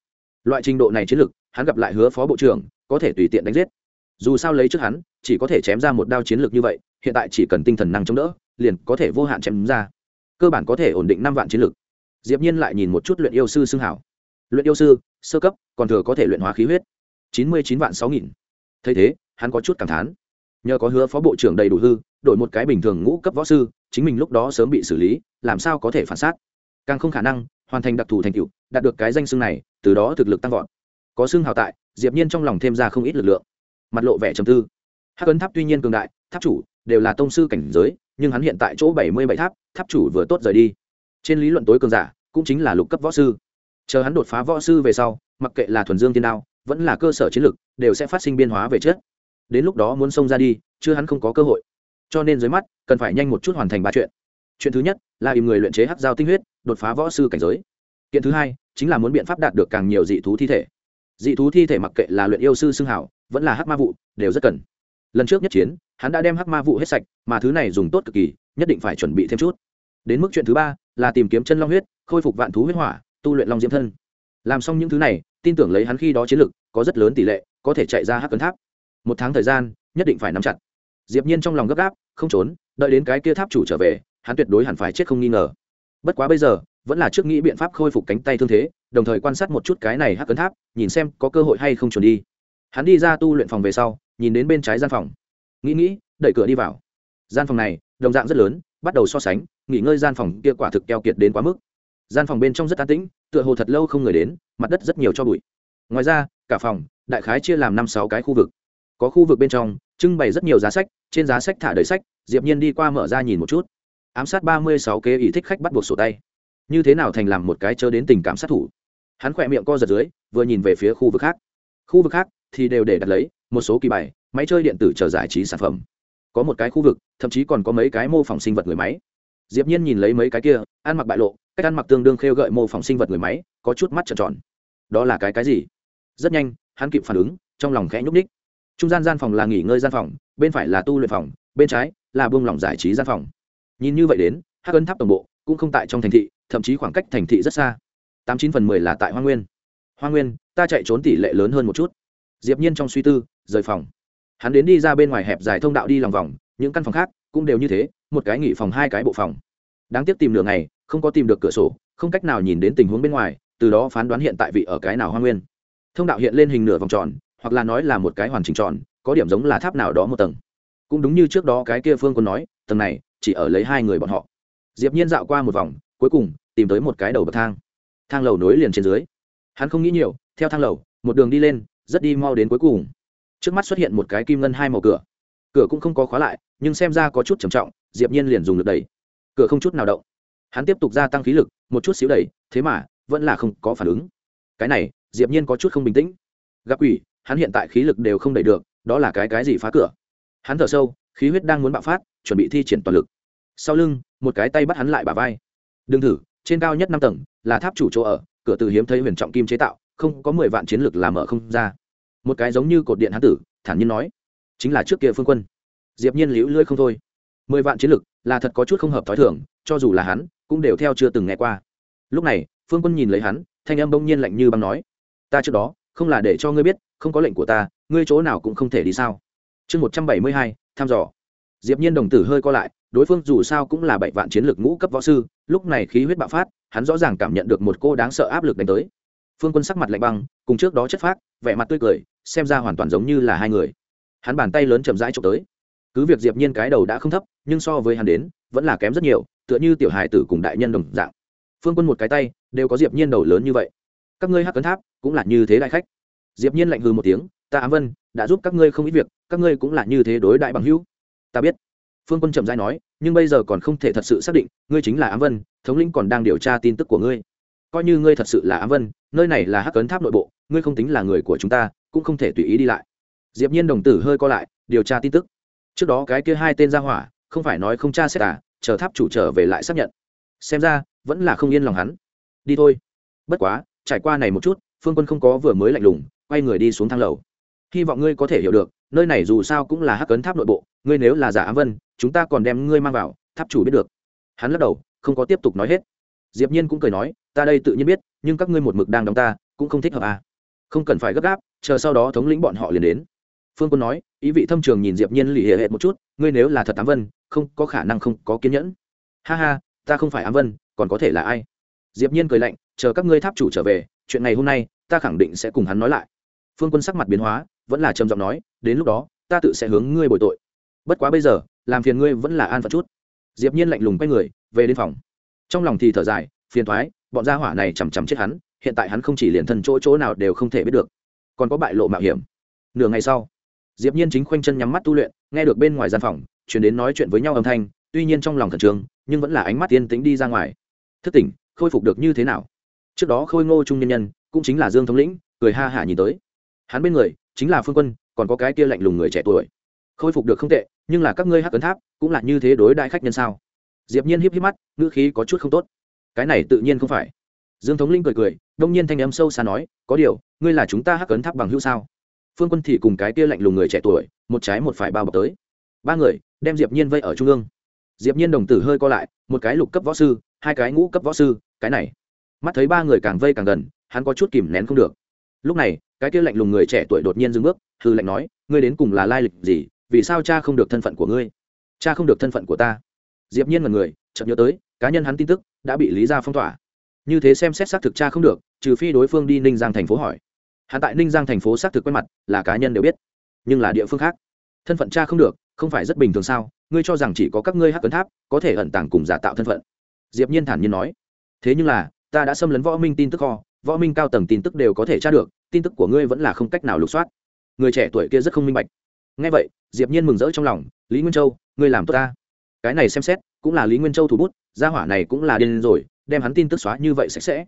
Loại trình độ này chiến lực, hắn gặp lại hứa phó bộ trưởng, có thể tùy tiện đánh giết. Dù sao lấy trước hắn, chỉ có thể chém ra một đao chiến lược như vậy, hiện tại chỉ cần tinh thần năng chống đỡ, liền có thể vô hạn chém ra. Cơ bản có thể ổn định năm vạn chiến lược diệp nhiên lại nhìn một chút luyện yêu sư xưng hảo. Luyện yêu sư, sơ cấp, còn thừa có thể luyện hóa khí huyết. Chín mươi chín vạn sáu nghìn. Thấy thế, hắn có chút cảm thán. Nhờ có hứa phó bộ trưởng đầy đủ hư đổi một cái bình thường ngũ cấp võ sư, chính mình lúc đó sớm bị xử lý, làm sao có thể phản xác? Càng không khả năng, hoàn thành đặc thù thành tựu, đạt được cái danh xưng này, từ đó thực lực tăng vọt. Có xưng hào tại, diệp nhiên trong lòng thêm ra không ít lực lượng. Mặt lộ vẻ trầm tư. Hắc ấn tháp tuy nhiên cường đại, tháp chủ đều là tông sư cảnh giới, nhưng hắn hiện tại chỗ bảy mươi bảy tháp tháp chủ vừa tốt rời đi. Trên lý luận tối cường giả, cũng chính là lục cấp võ sư. Chờ hắn đột phá võ sư về sau, mặc kệ là thuần dương tiên đao, vẫn là cơ sở chiến lực, đều sẽ phát sinh biên hóa về chất đến lúc đó muốn xông ra đi, chưa hắn không có cơ hội cho nên dưới mắt, cần phải nhanh một chút hoàn thành ba chuyện. Chuyện thứ nhất, là im người luyện chế hắc giao tinh huyết, đột phá võ sư cảnh giới. Kiện thứ hai, chính là muốn biện pháp đạt được càng nhiều dị thú thi thể. Dị thú thi thể mặc kệ là luyện yêu sư xưng hảo, vẫn là hắc ma vụ, đều rất cần. Lần trước nhất chiến, hắn đã đem hắc ma vụ hết sạch, mà thứ này dùng tốt cực kỳ, nhất định phải chuẩn bị thêm chút. Đến mức chuyện thứ ba, là tìm kiếm chân long huyết, khôi phục vạn thú huyết hỏa, tu luyện long diễm thân. Làm xong những thứ này, tin tưởng lấy hắn khi đó chiến lực, có rất lớn tỷ lệ, có thể chạy ra hắc cấn tháp. Một tháng thời gian, nhất định phải nắm chặt diệp nhiên trong lòng gấp gáp, không trốn, đợi đến cái kia tháp chủ trở về, hắn tuyệt đối hẳn phải chết không nghi ngờ. Bất quá bây giờ, vẫn là trước nghĩ biện pháp khôi phục cánh tay thương thế, đồng thời quan sát một chút cái này hắc cấn tháp, nhìn xem có cơ hội hay không trốn đi. Hắn đi ra tu luyện phòng về sau, nhìn đến bên trái gian phòng. Nghĩ nghĩ, đẩy cửa đi vào. Gian phòng này, đồng dạng rất lớn, bắt đầu so sánh, nghỉ ngơi gian phòng kia quả thực keo kiệt đến quá mức. Gian phòng bên trong rất an tĩnh, tựa hồ thật lâu không người đến, mặt đất rất nhiều cho bụi. Ngoài ra, cả phòng, đại khái chia làm năm sáu cái khu vực có khu vực bên trong, trưng bày rất nhiều giá sách, trên giá sách thả đầy sách, diệp nhiên đi qua mở ra nhìn một chút. Ám sát ba mươi sáu kế ý thích khách bắt buộc sổ tay. Như thế nào thành làm một cái chớ đến tình cảm sát thủ? Hắn khỏe miệng co giật dưới, vừa nhìn về phía khu vực khác. Khu vực khác thì đều để đặt lấy một số kỳ bài, máy chơi điện tử chờ giải trí sản phẩm. Có một cái khu vực, thậm chí còn có mấy cái mô phỏng sinh vật người máy. Diệp nhiên nhìn lấy mấy cái kia, ăn mặc bại lộ, cách ăn mặc tương đương khêu gợi mô phỏng sinh vật người máy, có chút mắt trợn tròn. Đó là cái cái gì? Rất nhanh, hắn kịp phản ứng, trong lòng khẽ nhúc nhích trung gian gian phòng là nghỉ ngơi gian phòng, bên phải là tu luyện phòng, bên trái là buông lỏng giải trí gian phòng. Nhìn như vậy đến, hắc ấn tháp tổng bộ cũng không tại trong thành thị, thậm chí khoảng cách thành thị rất xa. Tám chín phần mười là tại hoa nguyên. Hoa nguyên, ta chạy trốn tỷ lệ lớn hơn một chút. Diệp nhiên trong suy tư, rời phòng. Hắn đến đi ra bên ngoài hẹp dài thông đạo đi lòng vòng, những căn phòng khác cũng đều như thế, một cái nghỉ phòng, hai cái bộ phòng. Đáng tiếc tìm nửa ngày, không có tìm được cửa sổ, không cách nào nhìn đến tình huống bên ngoài, từ đó phán đoán hiện tại vị ở cái nào hoa nguyên. Thông đạo hiện lên hình nửa vòng tròn hoặc là nói là một cái hoàn chỉnh tròn, có điểm giống là tháp nào đó một tầng. Cũng đúng như trước đó cái kia phương còn nói, tầng này chỉ ở lấy hai người bọn họ. Diệp nhiên dạo qua một vòng, cuối cùng tìm tới một cái đầu bậc thang. Thang lầu nối liền trên dưới. Hắn không nghĩ nhiều, theo thang lầu, một đường đi lên, rất đi mau đến cuối cùng. Trước mắt xuất hiện một cái kim ngân hai màu cửa. Cửa cũng không có khóa lại, nhưng xem ra có chút trầm trọng, diệp nhiên liền dùng lực đẩy. Cửa không chút nào động. Hắn tiếp tục gia tăng khí lực, một chút xíu đẩy, thế mà vẫn là không có phản ứng. Cái này, diệp nhiên có chút không bình tĩnh. Gặp quỷ hắn hiện tại khí lực đều không đẩy được, đó là cái cái gì phá cửa? Hắn thở sâu, khí huyết đang muốn bạo phát, chuẩn bị thi triển toàn lực. Sau lưng, một cái tay bắt hắn lại bả vai. Đừng thử, trên cao nhất năm tầng, là tháp chủ chỗ ở, cửa từ hiếm thấy huyền trọng kim chế tạo, không có mười vạn chiến lực làm mở không ra. Một cái giống như cột điện hán tử, thản nhiên nói, chính là trước kia phương quân. Diệp nhiên liễu lưỡi không thôi. Mười vạn chiến lực là thật có chút không hợp thói thường, cho dù là hắn, cũng đều theo chưa từng nghe qua. Lúc này, phương quân nhìn lấy hắn, thanh âm bỗng nhiên lạnh như băng nói, ta trước đó không là để cho ngươi biết, không có lệnh của ta, ngươi chỗ nào cũng không thể đi sao? Chương một trăm bảy mươi hai, thăm dò. Diệp nhiên đồng tử hơi co lại, đối phương dù sao cũng là bảy vạn chiến lược ngũ cấp võ sư, lúc này khí huyết bạo phát, hắn rõ ràng cảm nhận được một cô đáng sợ áp lực đánh tới. Phương quân sắc mặt lạnh băng, cùng trước đó chất phác, vẻ mặt tươi cười, xem ra hoàn toàn giống như là hai người. Hắn bàn tay lớn chậm rãi trộm tới. Cứ việc diệp nhiên cái đầu đã không thấp, nhưng so với hắn đến, vẫn là kém rất nhiều, tựa như tiểu hài tử cùng đại nhân đồng dạng. Phương quân một cái tay, đều có diệp nhiên đầu lớn như vậy các ngươi hắc cấn tháp cũng là như thế đại khách. Diệp nhiên lạnh hừ một tiếng, ta ám vân, đã giúp các ngươi không ít việc, các ngươi cũng là như thế đối đại bằng hữu. Ta biết. Phương quân chậm rãi nói, nhưng bây giờ còn không thể thật sự xác định, ngươi chính là ám vân, thống lĩnh còn đang điều tra tin tức của ngươi. Coi như ngươi thật sự là ám vân, nơi này là hắc cấn tháp nội bộ, ngươi không tính là người của chúng ta, cũng không thể tùy ý đi lại. Diệp nhiên đồng tử hơi co lại, điều tra tin tức. Trước đó cái kia hai tên gia hỏa, không phải nói không tra xét à chờ tháp chủ trở về lại xác nhận. Xem ra, vẫn là không yên lòng hắn. Đi thôi. Bất quá trải qua này một chút, phương quân không có vừa mới lạnh lùng, quay người đi xuống thang lầu. Hy vọng ngươi có thể hiểu được, nơi này dù sao cũng là hắc cấn tháp nội bộ, ngươi nếu là giả ám vân, chúng ta còn đem ngươi mang vào, tháp chủ biết được. Hắn lắc đầu, không có tiếp tục nói hết. Diệp nhiên cũng cười nói, ta đây tự nhiên biết, nhưng các ngươi một mực đang đóng ta, cũng không thích hợp à. Không cần phải gấp gáp, chờ sau đó thống lĩnh bọn họ liền đến. Phương quân nói, ý vị thâm trường nhìn diệp nhiên lì hệ hệ một chút, ngươi nếu là thật ám vân, không có khả năng không có kiên nhẫn. Ha ha, ta không phải ám vân, còn có thể là ai? Diệp nhiên cười lạnh chờ các ngươi tháp chủ trở về, chuyện ngày hôm nay, ta khẳng định sẽ cùng hắn nói lại. Phương quân sắc mặt biến hóa, vẫn là trầm giọng nói, đến lúc đó, ta tự sẽ hướng ngươi bồi tội. Bất quá bây giờ, làm phiền ngươi vẫn là an phận chút. Diệp nhiên lạnh lùng quay người, về đến phòng. Trong lòng thì thở dài, phiền toái, bọn gia hỏa này chằm chằm chết hắn, hiện tại hắn không chỉ liền thân chỗ chỗ nào đều không thể biết được, còn có bại lộ mạo hiểm. Nửa ngày sau, diệp nhiên chính khoanh chân nhắm mắt tu luyện, nghe được bên ngoài gian phòng, truyền đến nói chuyện với nhau âm thanh, tuy nhiên trong lòng thần trường nhưng vẫn là ánh mắt yên tĩnh đi ra ngoài. Thức tỉnh, khôi phục được như thế nào? Trước đó khôi ngô trung nhân nhân, cũng chính là dương thống lĩnh, cười ha hả nhìn tới. Hắn bên người, chính là phương quân, còn có cái kia lạnh lùng người trẻ tuổi. Khôi phục được không tệ, nhưng là các ngươi hắc cấn tháp, cũng là như thế đối đại khách nhân sao? Diệp nhiên híp híp mắt, ngữ khí có chút không tốt. Cái này tự nhiên không phải. Dương thống linh cười cười, đông nhiên thanh âm sâu xa nói, có điều, ngươi là chúng ta hắc cấn tháp bằng hữu sao? Phương quân thì cùng cái kia lạnh lùng người trẻ tuổi, một trái một phải bao bọc tới. Ba người, đem diệp nhiên vây ở trung ương. Diệp nhiên đồng tử hơi co lại, một cái lục cấp võ sư, hai cái ngũ cấp võ sư, cái này mắt thấy ba người càng vây càng gần, hắn có chút kìm nén không được. Lúc này, cái kia lạnh lùng người trẻ tuổi đột nhiên dừng bước hư lạnh nói, ngươi đến cùng là lai lịch gì? Vì sao cha không được thân phận của ngươi? Cha không được thân phận của ta. Diệp nhiên mật người, chợt nhớ tới, cá nhân hắn tin tức đã bị lý gia phong tỏa. Như thế xem xét xác thực cha không được, trừ phi đối phương đi ninh giang thành phố hỏi. Hắn tại ninh giang thành phố xác thực quen mặt, là cá nhân đều biết, nhưng là địa phương khác. Thân phận cha không được, không phải rất bình thường sao? Ngươi cho rằng chỉ có các ngươi hắc cấn tháp có thể ẩn tàng cùng giả tạo thân phận? Diệp nhiên thản nhiên nói. Thế nhưng là ta đã xâm lấn võ minh tin tức kho, võ minh cao tầng tin tức đều có thể tra được, tin tức của ngươi vẫn là không cách nào lục soát. Người trẻ tuổi kia rất không minh bạch. Ngay vậy, diệp nhiên mừng rỡ trong lòng, lý nguyên châu, ngươi làm tốt ta. Cái này xem xét, cũng là lý nguyên châu thủ bút, gia hỏa này cũng là điên rồi, đem hắn tin tức xóa như vậy sạch sẽ.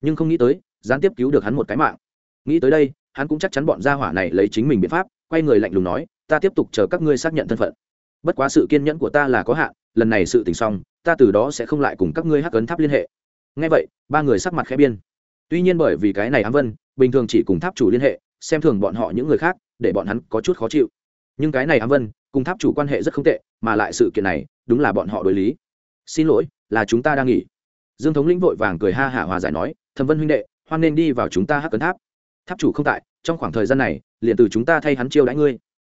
Nhưng không nghĩ tới, gián tiếp cứu được hắn một cái mạng. Nghĩ tới đây, hắn cũng chắc chắn bọn gia hỏa này lấy chính mình biện pháp, quay người lạnh lùng nói, ta tiếp tục chờ các ngươi xác nhận thân phận. Bất quá sự kiên nhẫn của ta là có hạn, lần này sự tình xong, ta từ đó sẽ không lại cùng các ngươi hắc ấn tháp liên hệ ngay vậy, ba người sắc mặt khẽ biên tuy nhiên bởi vì cái này ám vân, bình thường chỉ cùng tháp chủ liên hệ, xem thường bọn họ những người khác, để bọn hắn có chút khó chịu. Nhưng cái này ám vân, cùng tháp chủ quan hệ rất không tệ, mà lại sự kiện này, đúng là bọn họ đối lý. Xin lỗi, là chúng ta đang nghỉ. Dương thống lĩnh vội vàng cười ha hả hòa giải nói, thẩm vân huynh đệ, hoan nên đi vào chúng ta hắc cấn tháp. Tháp chủ không tại, trong khoảng thời gian này, liền từ chúng ta thay hắn chiêu đãi ngươi.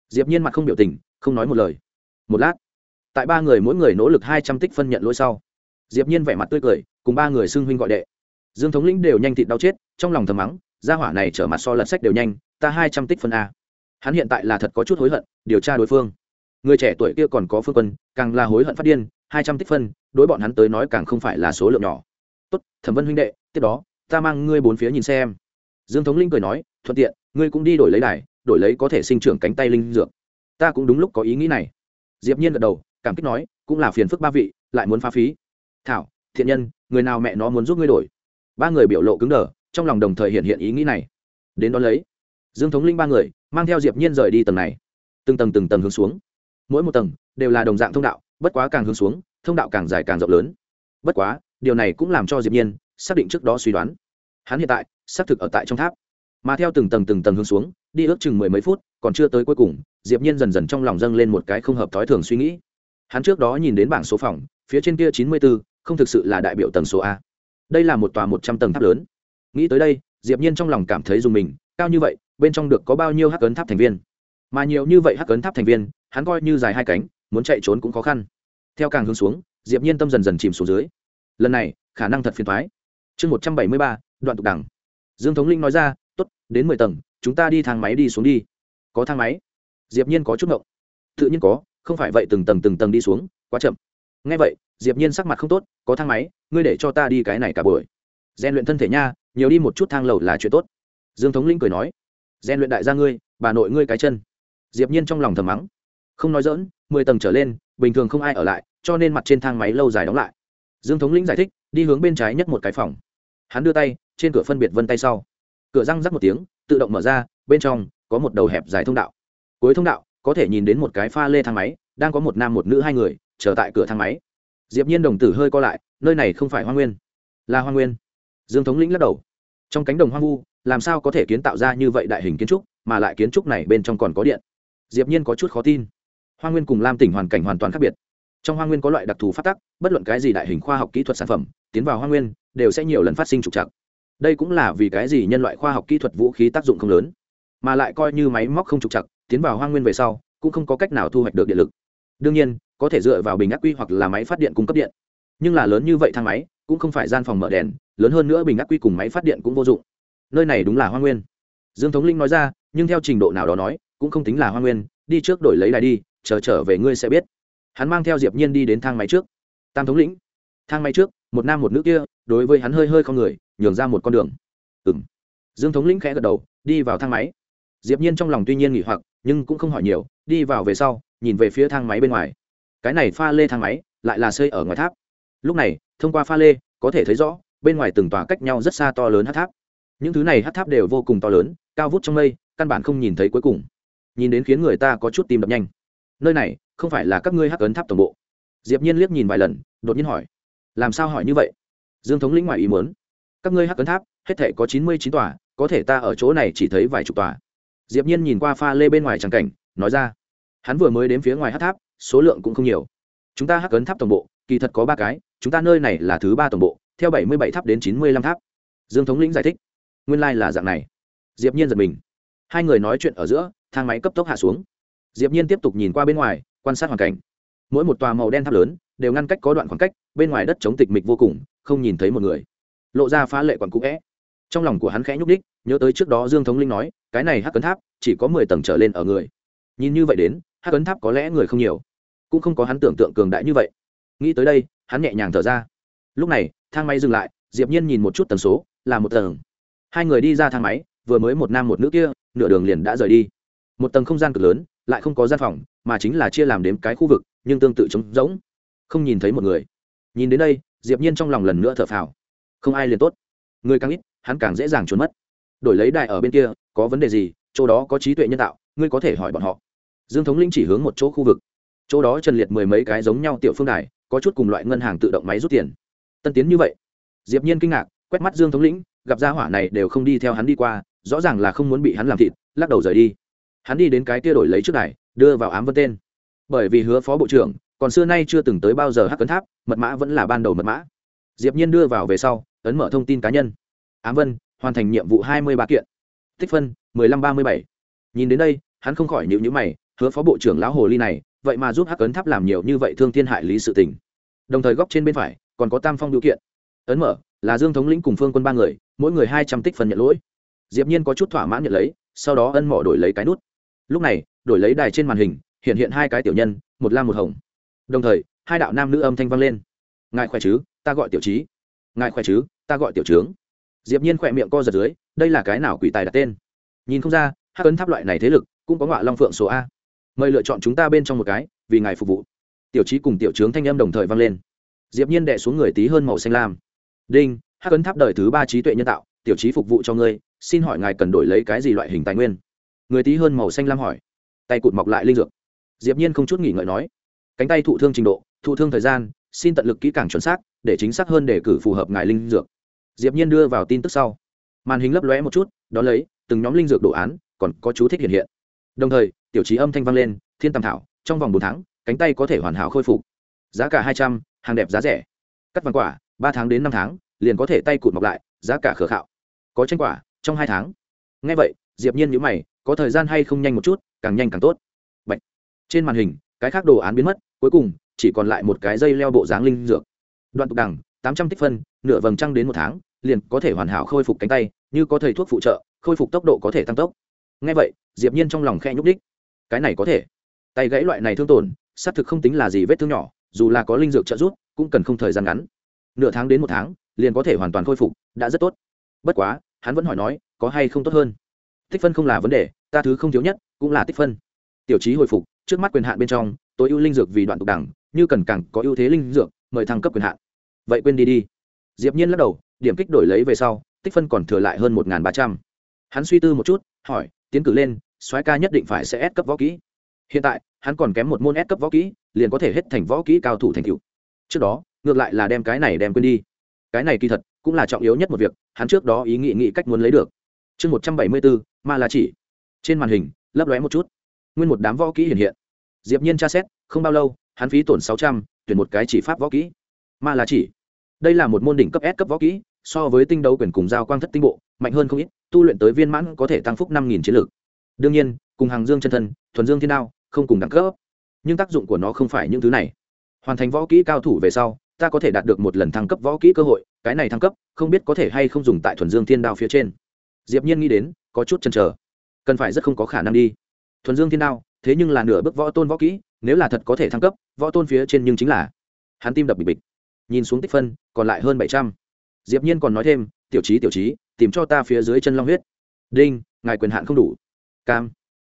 Diệp nhiên mặt không biểu tình, không nói một lời. Một lát, tại ba người mỗi người nỗ lực hai trăm tích phân nhận lỗi sau, diệp nhiên vẻ mặt tươi cười cùng ba người xưng huynh gọi đệ. Dương thống lĩnh đều nhanh thịt đau chết, trong lòng thầm mắng, gia hỏa này trở mặt so lật sách đều nhanh, ta hai trăm tích phân a. Hắn hiện tại là thật có chút hối hận, điều tra đối phương. Người trẻ tuổi kia còn có phương quân, càng là hối hận phát điên, hai trăm tích phân, đối bọn hắn tới nói càng không phải là số lượng nhỏ. Tốt, thẩm vân huynh đệ, tiếp đó, ta mang ngươi bốn phía nhìn xem. Dương thống linh cười nói, thuận tiện, ngươi cũng đi đổi lấy đài, đổi lấy có thể sinh trưởng cánh tay linh dược. Ta cũng đúng lúc có ý nghĩ này. Diệp nhiên gật đầu, cảm kích nói, cũng là phiền phức ba vị, lại muốn phá phí. Thảo, thiện nhân người nào mẹ nó muốn giúp ngươi đổi? Ba người biểu lộ cứng đờ trong lòng đồng thời hiện hiện ý nghĩ này. Đến đó lấy dương thống linh ba người mang theo diệp nhiên rời đi tầng này. Từng tầng từng tầng hướng xuống. Mỗi một tầng đều là đồng dạng thông đạo bất quá càng hướng xuống thông đạo càng dài càng rộng lớn. Bất quá điều này cũng làm cho diệp nhiên xác định trước đó suy đoán. Hắn hiện tại xác thực ở tại trong tháp. Mà theo từng tầng từng tầng hướng xuống đi ước chừng mười mấy phút còn chưa tới cuối cùng diệp nhiên dần dần trong lòng dâng lên một cái không hợp thói thường suy nghĩ. Hắn trước đó nhìn đến bảng số phòng phía trên kia chín mươi 94, không thực sự là đại biểu tầng số a. Đây là một tòa một trăm tầng tháp lớn. Nghĩ tới đây, diệp nhiên trong lòng cảm thấy dùng mình, cao như vậy, bên trong được có bao nhiêu hắc ấn tháp thành viên? Mà nhiều như vậy hắc ấn tháp thành viên, hắn coi như dài hai cánh, muốn chạy trốn cũng khó khăn. Theo càng hướng xuống, diệp nhiên tâm dần dần chìm xuống dưới. Lần này, khả năng thật phiền toái. Chương một trăm bảy mươi ba, đoạn tục đẳng dương thống linh nói ra, tốt, đến mười tầng, chúng ta đi thang máy đi xuống đi. Có thang máy? Diệp nhiên có chút ngộng. Tự nhiên có, không phải vậy từng tầng từng tầng đi xuống, quá chậm. Nghe vậy diệp nhiên sắc mặt không tốt, có thang máy, ngươi để cho ta đi cái này cả buổi. Gian luyện thân thể nha, nhiều đi một chút thang lầu là chuyện tốt. Dương thống linh cười nói gian luyện đại gia ngươi, bà nội ngươi cái chân. Diệp nhiên trong lòng thầm mắng, không nói dỡn mười tầng trở lên, bình thường không ai ở lại, cho nên mặt trên thang máy lâu dài đóng lại. Dương thống lĩnh giải thích, đi hướng bên trái nhất một cái phòng. Hắn đưa tay, trên cửa phân biệt vân tay sau. Cửa răng rắc một tiếng, tự động mở ra, bên trong có một đầu hẹp dài thông đạo. Cuối thông đạo, có thể nhìn đến một cái pha lê thang máy, đang có một nam một nữ hai người, chờ tại cửa thang máy diệp nhiên đồng tử hơi co lại, nơi này không phải hoa nguyên. Là hoa nguyên. Dương thống lĩnh lắc đầu. Trong cánh đồng hoang vu, làm sao có thể kiến tạo ra như vậy đại hình kiến trúc, mà lại kiến trúc này bên trong còn có điện? Diệp nhiên có chút khó tin. Hoa nguyên cùng lam tỉnh hoàn cảnh hoàn toàn khác biệt. Trong hoa nguyên có loại đặc thù phát tắc, bất luận cái gì đại hình khoa học kỹ thuật sản phẩm, tiến vào hoa nguyên, đều sẽ nhiều lần phát sinh trục trặc. Đây cũng là vì cái gì nhân loại khoa học kỹ thuật vũ khí tác dụng không lớn, mà lại coi như máy móc không trục trặc, tiến vào hoa nguyên về sau, cũng không có cách nào thu hoạch được điện lực đương nhiên, có thể dựa vào bình ác quy hoặc là máy phát điện cung cấp điện. Nhưng là lớn như vậy thang máy, cũng không phải gian phòng mở đèn, lớn hơn nữa bình ác quy cùng máy phát điện cũng vô dụng. Nơi này đúng là hoa nguyên. Dương thống linh nói ra, nhưng theo trình độ nào đó nói, cũng không tính là hoa nguyên, đi trước đổi lấy đài đi, chờ trở về ngươi sẽ biết. Hắn mang theo diệp nhiên đi đến thang máy trước. Tam thống lĩnh. Thang máy trước, một nam một nữ kia, đối với hắn hơi hơi con người, nhường ra một con đường. Ừm. Dương thống lĩnh khẽ gật đầu, đi vào thang máy. Diệp nhiên trong lòng tuy nhiên nghỉ hoặc, nhưng cũng không hỏi nhiều đi vào về sau, nhìn về phía thang máy bên ngoài. Cái này pha lê thang máy lại là xây ở ngoài tháp. Lúc này, thông qua pha lê, có thể thấy rõ, bên ngoài từng tòa cách nhau rất xa to lớn hát tháp. Những thứ này hát tháp đều vô cùng to lớn, cao vút trong mây, căn bản không nhìn thấy cuối cùng. Nhìn đến khiến người ta có chút tim đập nhanh. Nơi này, không phải là các ngươi hắc ấn tháp tổng bộ. Diệp nhiên liếc nhìn vài lần, đột nhiên hỏi, làm sao hỏi như vậy? Dương thống lĩnh ngoài ý muốn, các ngươi hắc ấn tháp, hết thể có chín mươi chín tòa, có thể ta ở chỗ này chỉ thấy vài chục tòa. Diệp nhiên nhìn qua pha lê bên ngoài tràng cảnh nói ra. Hắn vừa mới đến phía ngoài hát tháp, số lượng cũng không nhiều. Chúng ta hắc cấn tháp tổng bộ, kỳ thật có ba cái, chúng ta nơi này là thứ ba tổng bộ, theo bảy mươi bảy tháp đến chín mươi lăm tháp. Dương thống lĩnh giải thích. Nguyên lai、like、là dạng này. Diệp nhiên giật mình. Hai người nói chuyện ở giữa, thang máy cấp tốc hạ xuống. Diệp nhiên tiếp tục nhìn qua bên ngoài, quan sát hoàn cảnh. Mỗi một tòa màu đen tháp lớn, đều ngăn cách có đoạn khoảng cách, bên ngoài đất chống tịch mịch vô cùng, không nhìn thấy một người. Lộ ra phá lệ quặn cũ vẽ trong lòng của hắn khẽ nhúc đích nhớ tới trước đó dương thống linh nói, cái này hắc cấn tháp, chỉ có mười tầng trở lên ở người nhìn như vậy đến, hắc ấn tháp có lẽ người không nhiều. Cũng không có hắn tưởng tượng cường đại như vậy. Nghĩ tới đây, hắn nhẹ nhàng thở ra. Lúc này, thang máy dừng lại, diệp nhiên nhìn một chút tần số, là một tầng. Hai người đi ra thang máy, vừa mới một nam một nữ kia, nửa đường liền đã rời đi. Một tầng không gian cực lớn, lại không có gian phòng, mà chính là chia làm đếm cái khu vực, nhưng tương tự trống rỗng. Không nhìn thấy một người. Nhìn đến đây, diệp nhiên trong lòng lần nữa thở phào. Không ai liền tốt. Người càng ít, hắn càng dễ dàng trốn mất. Đổi lấy đại ở bên kia, có vấn đề gì, chỗ đó có trí tuệ nhân tạo, ngươi có thể hỏi bọn họ dương thống linh chỉ hướng một chỗ khu vực. Chỗ đó trần liệt mười mấy cái giống nhau tiểu phương đài, có chút cùng loại ngân hàng tự động máy rút tiền. Tân tiến như vậy. Diệp nhiên kinh ngạc, quét mắt dương thống lĩnh gặp gia hỏa này đều không đi theo hắn đi qua, rõ ràng là không muốn bị hắn làm thịt, lắc đầu rời đi. Hắn đi đến cái kia đổi lấy trước đài, đưa vào ám vân tên. Bởi vì hứa phó bộ trưởng, còn xưa nay chưa từng tới bao giờ hắc cấn tháp, mật mã vẫn là ban đầu mật mã. Diệp nhiên đưa vào về sau, ấn mở thông tin cá nhân. Ám vân, hoàn thành nhiệm vụ hai mươi ba kiện. Tích phân, mười lăm ba mươi bảy. Nhìn đến đây, hắn không khỏi nhịu nhữ mày hứa phó bộ trưởng lão hồ ly này, vậy mà giúp hắc ấn tháp làm nhiều như vậy thương thiên hại lý sự tình. Đồng thời góc trên bên phải, còn có tam phong điều kiện. Ấn mở, là dương thống lĩnh cùng phương quân ba người, mỗi người hai trăm tích phần nhận lỗi. Diệp nhiên có chút thỏa mãn nhận lấy, sau đó ân mỏ đổi lấy cái nút. Lúc này, đổi lấy đài trên màn hình, hiện hiện hai cái tiểu nhân, một lam một hồng. Đồng thời, hai đạo nam nữ âm thanh vang lên. Ngài khỏe chứ? Ta gọi tiểu trí. Ngài khỏe chứ? Ta gọi tiểu trướng. Diệp nhiên khỏe miệng co giật dưới, đây là cái nào quỷ tài đặt tên? Nhìn không ra, hắc ấn tháp loại này thế lực, cũng có ngọa long phượng số a mời lựa chọn chúng ta bên trong một cái, vì ngài phục vụ. Tiểu trí cùng tiểu trướng thanh âm đồng thời vang lên. Diệp nhiên đệ xuống người tí hơn màu xanh lam. Đinh, hắc ấn tháp đời thứ ba trí tuệ nhân tạo, tiểu trí phục vụ cho ngươi, xin hỏi ngài cần đổi lấy cái gì loại hình tài nguyên? Người tí hơn màu xanh lam hỏi. Tay cụt mọc lại linh dược. Diệp nhiên không chút nghỉ ngợi nói. Cánh tay thụ thương trình độ, thụ thương thời gian, xin tận lực kỹ càng chuẩn xác, để chính xác hơn để cử phù hợp ngài linh dược. Diệp nhiên đưa vào tin tức sau. Màn hình lấp lóe một chút đó lấy, từng nhóm linh dược đồ án, còn có chú thích hiện hiện. Đồng thời tiểu trí âm thanh vang lên, thiên tam thảo, trong vòng bốn tháng, cánh tay có thể hoàn hảo khôi phục. Giá cả hai trăm, hàng đẹp giá rẻ. Cắt vàng quả, ba tháng đến năm tháng, liền có thể tay cụt mọc lại, giá cả khờ khạo. Có tranh quả, trong hai tháng. Ngay vậy, diệp nhiên nhíu mày, có thời gian hay không nhanh một chút, càng nhanh càng tốt. Bạch. trên màn hình, cái khác đồ án biến mất, cuối cùng, chỉ còn lại một cái dây leo bộ dáng linh dược. Đoạn tục đằng, tám trăm tích phân, nửa vầng trăng đến một tháng, liền có thể hoàn hảo khôi phục cánh tay, như có thầy thuốc phụ trợ, khôi phục tốc độ có thể tăng tốc. Ngay vậy, diệp nhiên trong lòng khe nhúc đích cái này có thể. Tay gãy loại này thương tổn, xác thực không tính là gì vết thương nhỏ, dù là có linh dược trợ giúp, cũng cần không thời gian ngắn. Nửa tháng đến một tháng, liền có thể hoàn toàn khôi phục, đã rất tốt. Bất quá, hắn vẫn hỏi nói, có hay không tốt hơn? Tích phân không là vấn đề, ta thứ không thiếu nhất, cũng là tích phân. Tiểu trí hồi phục, trước mắt quyền hạn bên trong, tối ưu linh dược vì đoạn tục đẳng, như cần càng có ưu thế linh dược, mời thăng cấp quyền hạn. Vậy quên đi đi. Diệp nhiên lắc đầu, điểm kích đổi lấy về sau, tích phân còn thừa lại hơn một ba trăm. Hắn suy tư một chút, hỏi, tiến cử lên soái ca nhất định phải sẽ ép cấp võ kỹ. Hiện tại, hắn còn kém một môn ép cấp võ kỹ, liền có thể hết thành võ kỹ cao thủ thành tựu. trước đó, ngược lại là đem cái này đem quên đi. Cái này kỳ thật cũng là trọng yếu nhất một việc, hắn trước đó ý nghĩ nghĩ cách muốn lấy được. Chương một trăm bảy mươi bốn, ma là chỉ. Trên màn hình, lấp lóe một chút. Nguyên một đám võ kỹ hiện hiện. Diệp nhiên tra xét, không bao lâu, hắn phí tổn sáu trăm, tuyển một cái chỉ pháp võ kỹ. Ma là chỉ. Đây là một môn đỉnh cấp S cấp võ kỹ, so với tinh đấu quyền cùng giao quang thất tinh bộ, mạnh hơn không ít, tu luyện tới viên mãn có thể tăng phúc năm nghìn chiến lực đương nhiên, cùng hàng dương chân thân, thuần dương thiên đao, không cùng đẳng cấp. Nhưng tác dụng của nó không phải những thứ này. Hoàn thành võ kỹ cao thủ về sau, ta có thể đạt được một lần thăng cấp võ kỹ cơ hội, cái này thăng cấp, không biết có thể hay không dùng tại thuần dương thiên đao phía trên. Diệp nhiên nghĩ đến, có chút chần chờ. Cần phải rất không có khả năng đi. Thuần dương thiên đao, thế nhưng là nửa bước võ tôn võ kỹ, nếu là thật có thể thăng cấp, võ tôn phía trên nhưng chính là hắn tim đập bịch bịch. Nhìn xuống tích phân, còn lại hơn bảy trăm. Diệp nhiên còn nói thêm, tiểu trí tiểu trí tìm cho ta phía dưới chân long huyết. Đinh, ngài quyền hạn không đủ cam.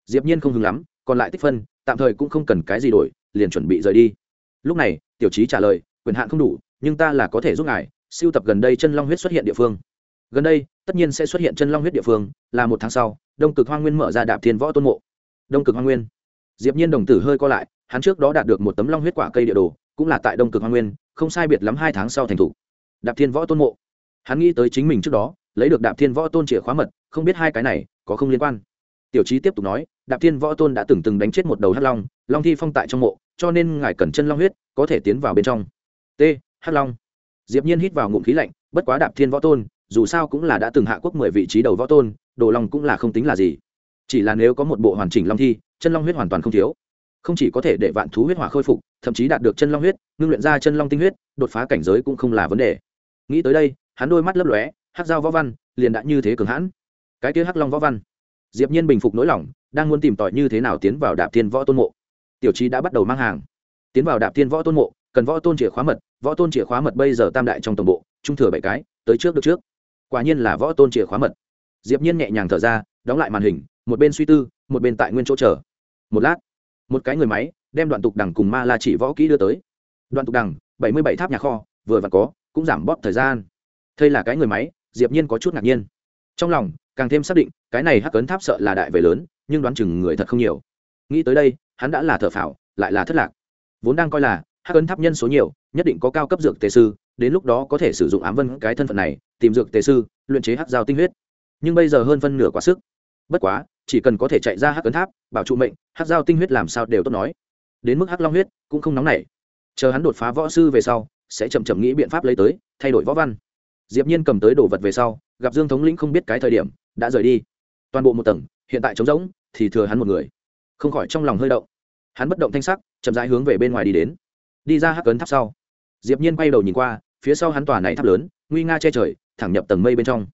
Diệp nhiên không hứng lắm, còn lại tích phân, tạm thời cũng không cần cái gì đổi, liền chuẩn bị rời đi. Lúc này, tiểu trí trả lời, quyền hạn không đủ, nhưng ta là có thể giúp ngài, siêu tập gần đây chân long huyết xuất hiện địa phương. Gần đây, tất nhiên sẽ xuất hiện chân long huyết địa phương, là một tháng sau, đông cực hoang nguyên mở ra đạp thiên võ tôn mộ. Đông cực hoang nguyên. Diệp nhiên đồng tử hơi co lại, hắn trước đó đạt được một tấm long huyết quả cây địa đồ, cũng là tại đông cực hoang nguyên, không sai biệt lắm hai tháng sau thành thủ. Đạp thiên võ tôn mộ. Hắn nghĩ tới chính mình trước đó, lấy được đạp thiên võ tôn chìa khóa mật, không biết hai cái này có không liên quan tiểu trí tiếp tục nói, đạp thiên võ tôn đã từng từng đánh chết một đầu hắc long long thi phong tại trong mộ, cho nên ngài cần chân long huyết, có thể tiến vào bên trong. T, hắc long. Diệp nhiên hít vào ngụm khí lạnh, bất quá đạp thiên võ tôn, dù sao cũng là đã từng hạ quốc mười vị trí đầu võ tôn, đồ long cũng là không tính là gì. Chỉ là nếu có một bộ hoàn chỉnh long thi, chân long huyết hoàn toàn không thiếu. Không chỉ có thể để vạn thú huyết hỏa khôi phục, thậm chí đạt được chân long huyết, ngưng luyện ra chân long tinh huyết, đột phá cảnh giới cũng không là vấn đề. Nghĩ tới đây, hắn đôi mắt lấp lóe, hắc dao võ văn liền đã như thế cường hãn. Cái kia hắc long võ văn diệp nhiên bình phục nỗi lòng, đang muốn tìm tòi như thế nào tiến vào đạp thiên võ tôn mộ. Tiểu trí đã bắt đầu mang hàng. Tiến vào đạp thiên võ tôn mộ, cần võ tôn chìa khóa mật, võ tôn chìa khóa mật bây giờ tam đại trong tổng bộ, trung thừa bảy cái, tới trước được trước. Quả nhiên là võ tôn chìa khóa mật. Diệp nhiên nhẹ nhàng thở ra, đóng lại màn hình, một bên suy tư, một bên tại nguyên chỗ chờ. Một lát, một cái người máy, đem đoạn tục đằng cùng ma la chỉ võ kỹ đưa tới. Đoạn tục đằng, bảy mươi bảy tháp nhà kho, vừa vặn có, cũng giảm bóp thời gian. Thây là cái người máy, diệp nhiên có chút ngạc nhiên. Trong lòng càng thêm xác định, cái này hắc cấn tháp sợ là đại về lớn, nhưng đoán chừng người thật không nhiều. Nghĩ tới đây, hắn đã là thợ phảo lại là thất lạc. Vốn đang coi là hắc cấn tháp nhân số nhiều, nhất định có cao cấp dược tề sư, đến lúc đó có thể sử dụng ám vân cái thân phận này, tìm dược tề sư, luyện chế hắc giao tinh huyết. Nhưng bây giờ hơn phân nửa quá sức. Bất quá, chỉ cần có thể chạy ra hắc cấn tháp, bảo trụ mệnh, hắc giao tinh huyết làm sao đều tốt nói. Đến mức hắc long huyết cũng không nóng nảy. Chờ hắn đột phá võ sư về sau, sẽ chậm chậm nghĩ biện pháp lấy tới, thay đổi võ văn diệp nhiên cầm tới đồ vật về sau, gặp dương thống lĩnh không biết cái thời điểm, đã rời đi. Toàn bộ một tầng, hiện tại trống rỗng, thì thừa hắn một người. Không khỏi trong lòng hơi động. Hắn bất động thanh sắc, chậm rãi hướng về bên ngoài đi đến. Đi ra hắc cấn tháp sau. Diệp nhiên quay đầu nhìn qua, phía sau hắn tòa này tháp lớn, nguy nga che trời, thẳng nhập tầng mây bên trong.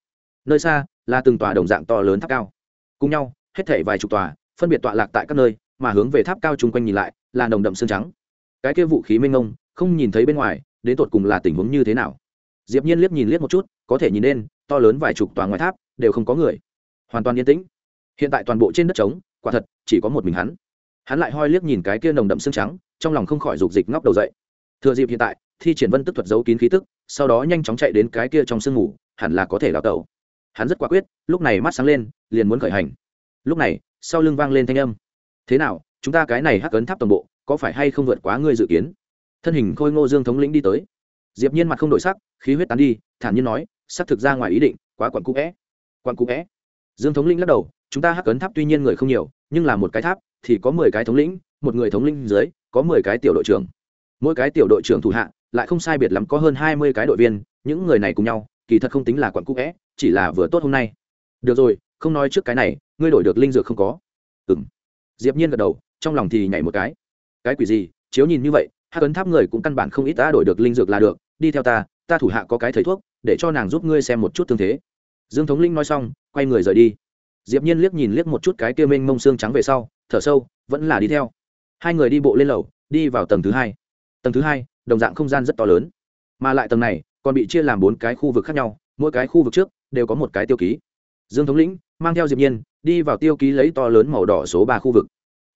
Nơi xa, là từng tòa đồng dạng to lớn tháp cao. Cùng nhau, hết thảy vài chục tòa, phân biệt tọa lạc tại các nơi, mà hướng về tháp cao chung quanh nhìn lại, là nồng đậm xương trắng. Cái kia vũ khí minh ngông không nhìn thấy bên ngoài, đến tột cùng là tình huống như thế nào? Diệp nhiên liếc nhìn liếc một chút, có thể nhìn lên, to lớn vài chục tòa ngoài tháp, đều không có người. Hoàn toàn yên tĩnh. Hiện tại toàn bộ trên đất trống, quả thật, chỉ có một mình hắn. Hắn lại hoi liếc nhìn cái kia nồng đậm xương trắng, trong lòng không khỏi rục dịch ngóc đầu dậy. Thừa dịp hiện tại, thi triển vân tức thuật giấu kín khí tức, sau đó nhanh chóng chạy đến cái kia trong sương ngủ hẳn là có thể đào tẩu. Hắn rất quả quyết, lúc này mắt sáng lên, liền muốn khởi hành. Lúc này, sau lưng vang lên thanh âm. Thế nào, chúng ta cái này hắc ấn tháp toàn bộ, có phải hay không vượt quá ngươi dự kiến? Thân hình khôi ngô dương thống lĩnh đi tới diệp nhiên mặt không đổi sắc, khí huyết tán đi, thản nhiên nói, sắc thực ra ngoài ý định, quá quặn cũ é quặn cũ é dương thống lĩnh lắc đầu, chúng ta hắc ấn tháp tuy nhiên người không nhiều, nhưng là một cái tháp, thì có mười cái thống lĩnh, một người thống lĩnh dưới, có mười cái tiểu đội trưởng. Mỗi cái tiểu đội trưởng thủ hạ, lại không sai biệt lắm có hơn hai mươi cái đội viên, những người này cùng nhau, kỳ thật không tính là quặn cũ é chỉ là vừa tốt hôm nay. Được rồi, không nói trước cái này, ngươi đổi được linh dược không có. Ừm. Diệp nhiên gật đầu, trong lòng thì nhảy một cái. Cái quỷ gì? Chiếu nhìn như vậy, hắc ấn tháp người cũng căn bản không ít ta đổi được linh dược là được đi theo ta ta thủ hạ có cái thầy thuốc, để cho nàng giúp ngươi xem một chút thương thế. Dương thống linh nói xong, quay người rời đi. Diệp nhiên liếc nhìn liếc một chút cái kia mênh mông xương trắng về sau, thở sâu, vẫn là đi theo. Hai người đi bộ lên lầu, đi vào tầng thứ hai. Tầng thứ hai, đồng dạng không gian rất to lớn. Mà lại tầng này, còn bị chia làm bốn cái khu vực khác nhau, mỗi cái khu vực trước đều có một cái tiêu ký. Dương thống lĩnh mang theo diệp nhiên đi vào tiêu ký lấy to lớn màu đỏ số ba khu vực.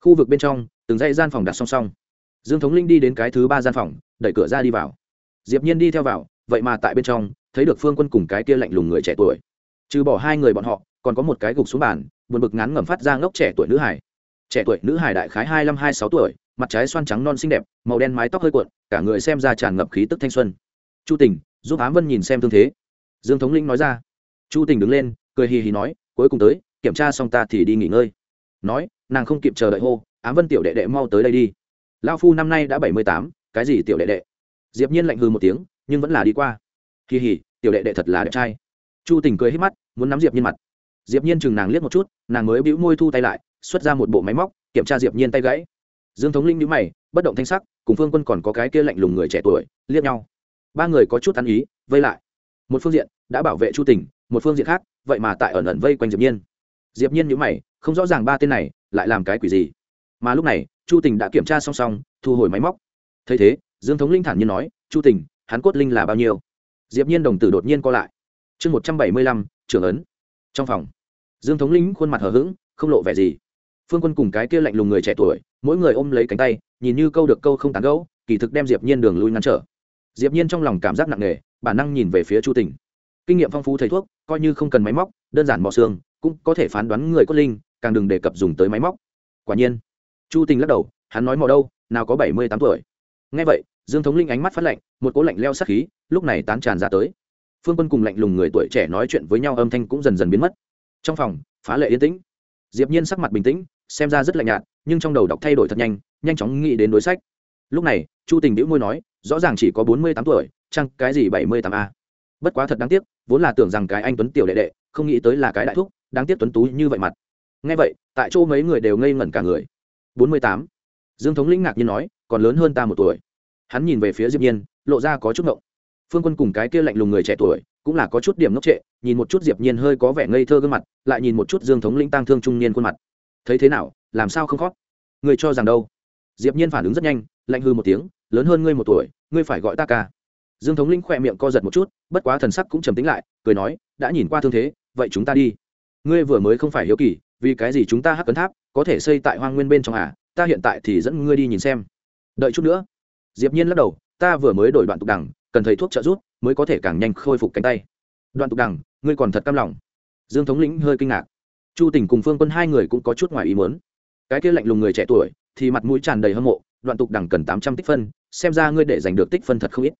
Khu vực bên trong, từng dãy gian phòng đặt song song. Dương thống linh đi đến cái thứ ba gian phòng, đẩy cửa ra đi vào diệp nhiên đi theo vào, vậy mà tại bên trong, thấy được phương quân cùng cái kia lạnh lùng người trẻ tuổi. Trừ bỏ hai người bọn họ, còn có một cái gục xuống bàn, buồn bực ngắn ngẩm phát ra ngốc trẻ tuổi nữ hải trẻ tuổi nữ hải đại khái hai mươi hai sáu tuổi, mặt trái xoan trắng non xinh đẹp, màu đen mái tóc hơi cuộn, cả người xem ra tràn ngập khí tức thanh xuân. Chu tình, giúp ám vân nhìn xem thương thế. Dương thống linh nói ra. Chu tình đứng lên, cười hì hì nói, cuối cùng tới, kiểm tra xong ta thì đi nghỉ ngơi. Nói, nàng không kịp chờ đợi hô, ám vân tiểu đệ đệ mau tới đây đi. Lao phu năm nay đã bảy mươi tám, cái gì tiểu đệ đệ? Diệp nhiên lạnh hừ một tiếng, nhưng vẫn là đi qua. Kỳ hỉ, tiểu đệ đệ thật là đẹp trai. Chu tình cười hết mắt, muốn nắm diệp nhiên mặt. Diệp nhiên chừng nàng liếc một chút, nàng mới bĩu môi thu tay lại, xuất ra một bộ máy móc, kiểm tra diệp nhiên tay gãy. Dương thống linh nhíu mày, bất động thanh sắc, cùng phương quân còn có cái kia lạnh lùng người trẻ tuổi, liếc nhau. Ba người có chút ăn ý, vây lại. Một phương diện đã bảo vệ chu tình, một phương diện khác, vậy mà tại ẩn ẩn vây quanh diệp nhiên. Diệp nhiên nhíu mày, không rõ ràng ba tên này lại làm cái quỷ gì. Mà lúc này, chu tình đã kiểm tra song song, thu hồi máy móc. Thấy thế dương thống linh thản nhiên nói, chu tình, hắn cốt linh là bao nhiêu? Diệp nhiên đồng tử đột nhiên co lại. Chương một trăm bảy mươi lăm, trưởng ấn. Trong phòng, dương thống linh khuôn mặt hờ hững, không lộ vẻ gì. Phương quân cùng cái kia lạnh lùng người trẻ tuổi, mỗi người ôm lấy cánh tay, nhìn như câu được câu không tán gẫu, kỳ thực đem diệp nhiên đường lui ngăn trở. Diệp nhiên trong lòng cảm giác nặng nề, bản năng nhìn về phía chu tình. Kinh nghiệm phong phú thầy thuốc, coi như không cần máy móc, đơn giản mò xương, cũng có thể phán đoán người cốt linh, càng đừng đề cập dùng tới máy móc. Quả nhiên, chu tình lắc đầu, hắn nói mò đâu, nào có bảy mươi tám tuổi nghe vậy, dương thống linh ánh mắt phát lạnh, một cỗ lạnh leo sát khí lúc này tán tràn ra tới. Phương quân cùng lạnh lùng người tuổi trẻ nói chuyện với nhau âm thanh cũng dần dần biến mất. Trong phòng, phá lệ yên tĩnh. Diệp nhiên sắc mặt bình tĩnh, xem ra rất lạnh nhạt, nhưng trong đầu đọc thay đổi thật nhanh nhanh chóng nghĩ đến đối sách. Lúc này, chu tình đĩu môi nói, rõ ràng chỉ có bốn mươi tám tuổi, chăng cái gì bảy mươi tám a? Bất quá thật đáng tiếc, vốn là tưởng rằng cái anh tuấn tiểu đệ đệ, không nghĩ tới là cái đại thúc, đáng tiếc tuấn tú như vậy mặt. Nghe vậy, tại chỗ mấy người đều ngây ngẩn cả người. bốn mươi tám dương thống lĩnh ngạc nhiên nói, còn lớn hơn ta một tuổi. Hắn nhìn về phía diệp nhiên, lộ ra có chút ngộng. Phương quân cùng cái kia lạnh lùng người trẻ tuổi, cũng là có chút điểm ngốc trệ, nhìn một chút diệp nhiên hơi có vẻ ngây thơ gương mặt, lại nhìn một chút dương thống lĩnh tăng thương trung niên khuôn mặt. Thấy thế nào, làm sao không khóc? Người cho rằng đâu? Diệp nhiên phản ứng rất nhanh, lạnh hư một tiếng, lớn hơn ngươi một tuổi, ngươi phải gọi ta ca. Dương thống lĩnh khỏe miệng co giật một chút, bất quá thần sắc cũng trầm tĩnh lại, cười nói, đã nhìn qua thương thế, vậy chúng ta đi. Ngươi vừa mới không phải hiếu kỳ, vì cái gì chúng ta hắc cấn tháp, có thể xây tại hoang nguyên bên trong à? Ta hiện tại thì dẫn ngươi đi nhìn xem. Đợi chút nữa. Diệp nhiên lắc đầu, ta vừa mới đổi đoạn tục đằng, cần thầy thuốc trợ giúp, mới có thể càng nhanh khôi phục cánh tay. Đoạn tục đằng, ngươi còn thật cam lòng. Dương thống lĩnh hơi kinh ngạc. Chu tình cùng phương quân hai người cũng có chút ngoài ý muốn. Cái kia lạnh lùng người trẻ tuổi, thì mặt mũi tràn đầy hâm mộ, đoạn tục đằng cần tám trăm tích phân, xem ra ngươi để giành được tích phân thật không ít.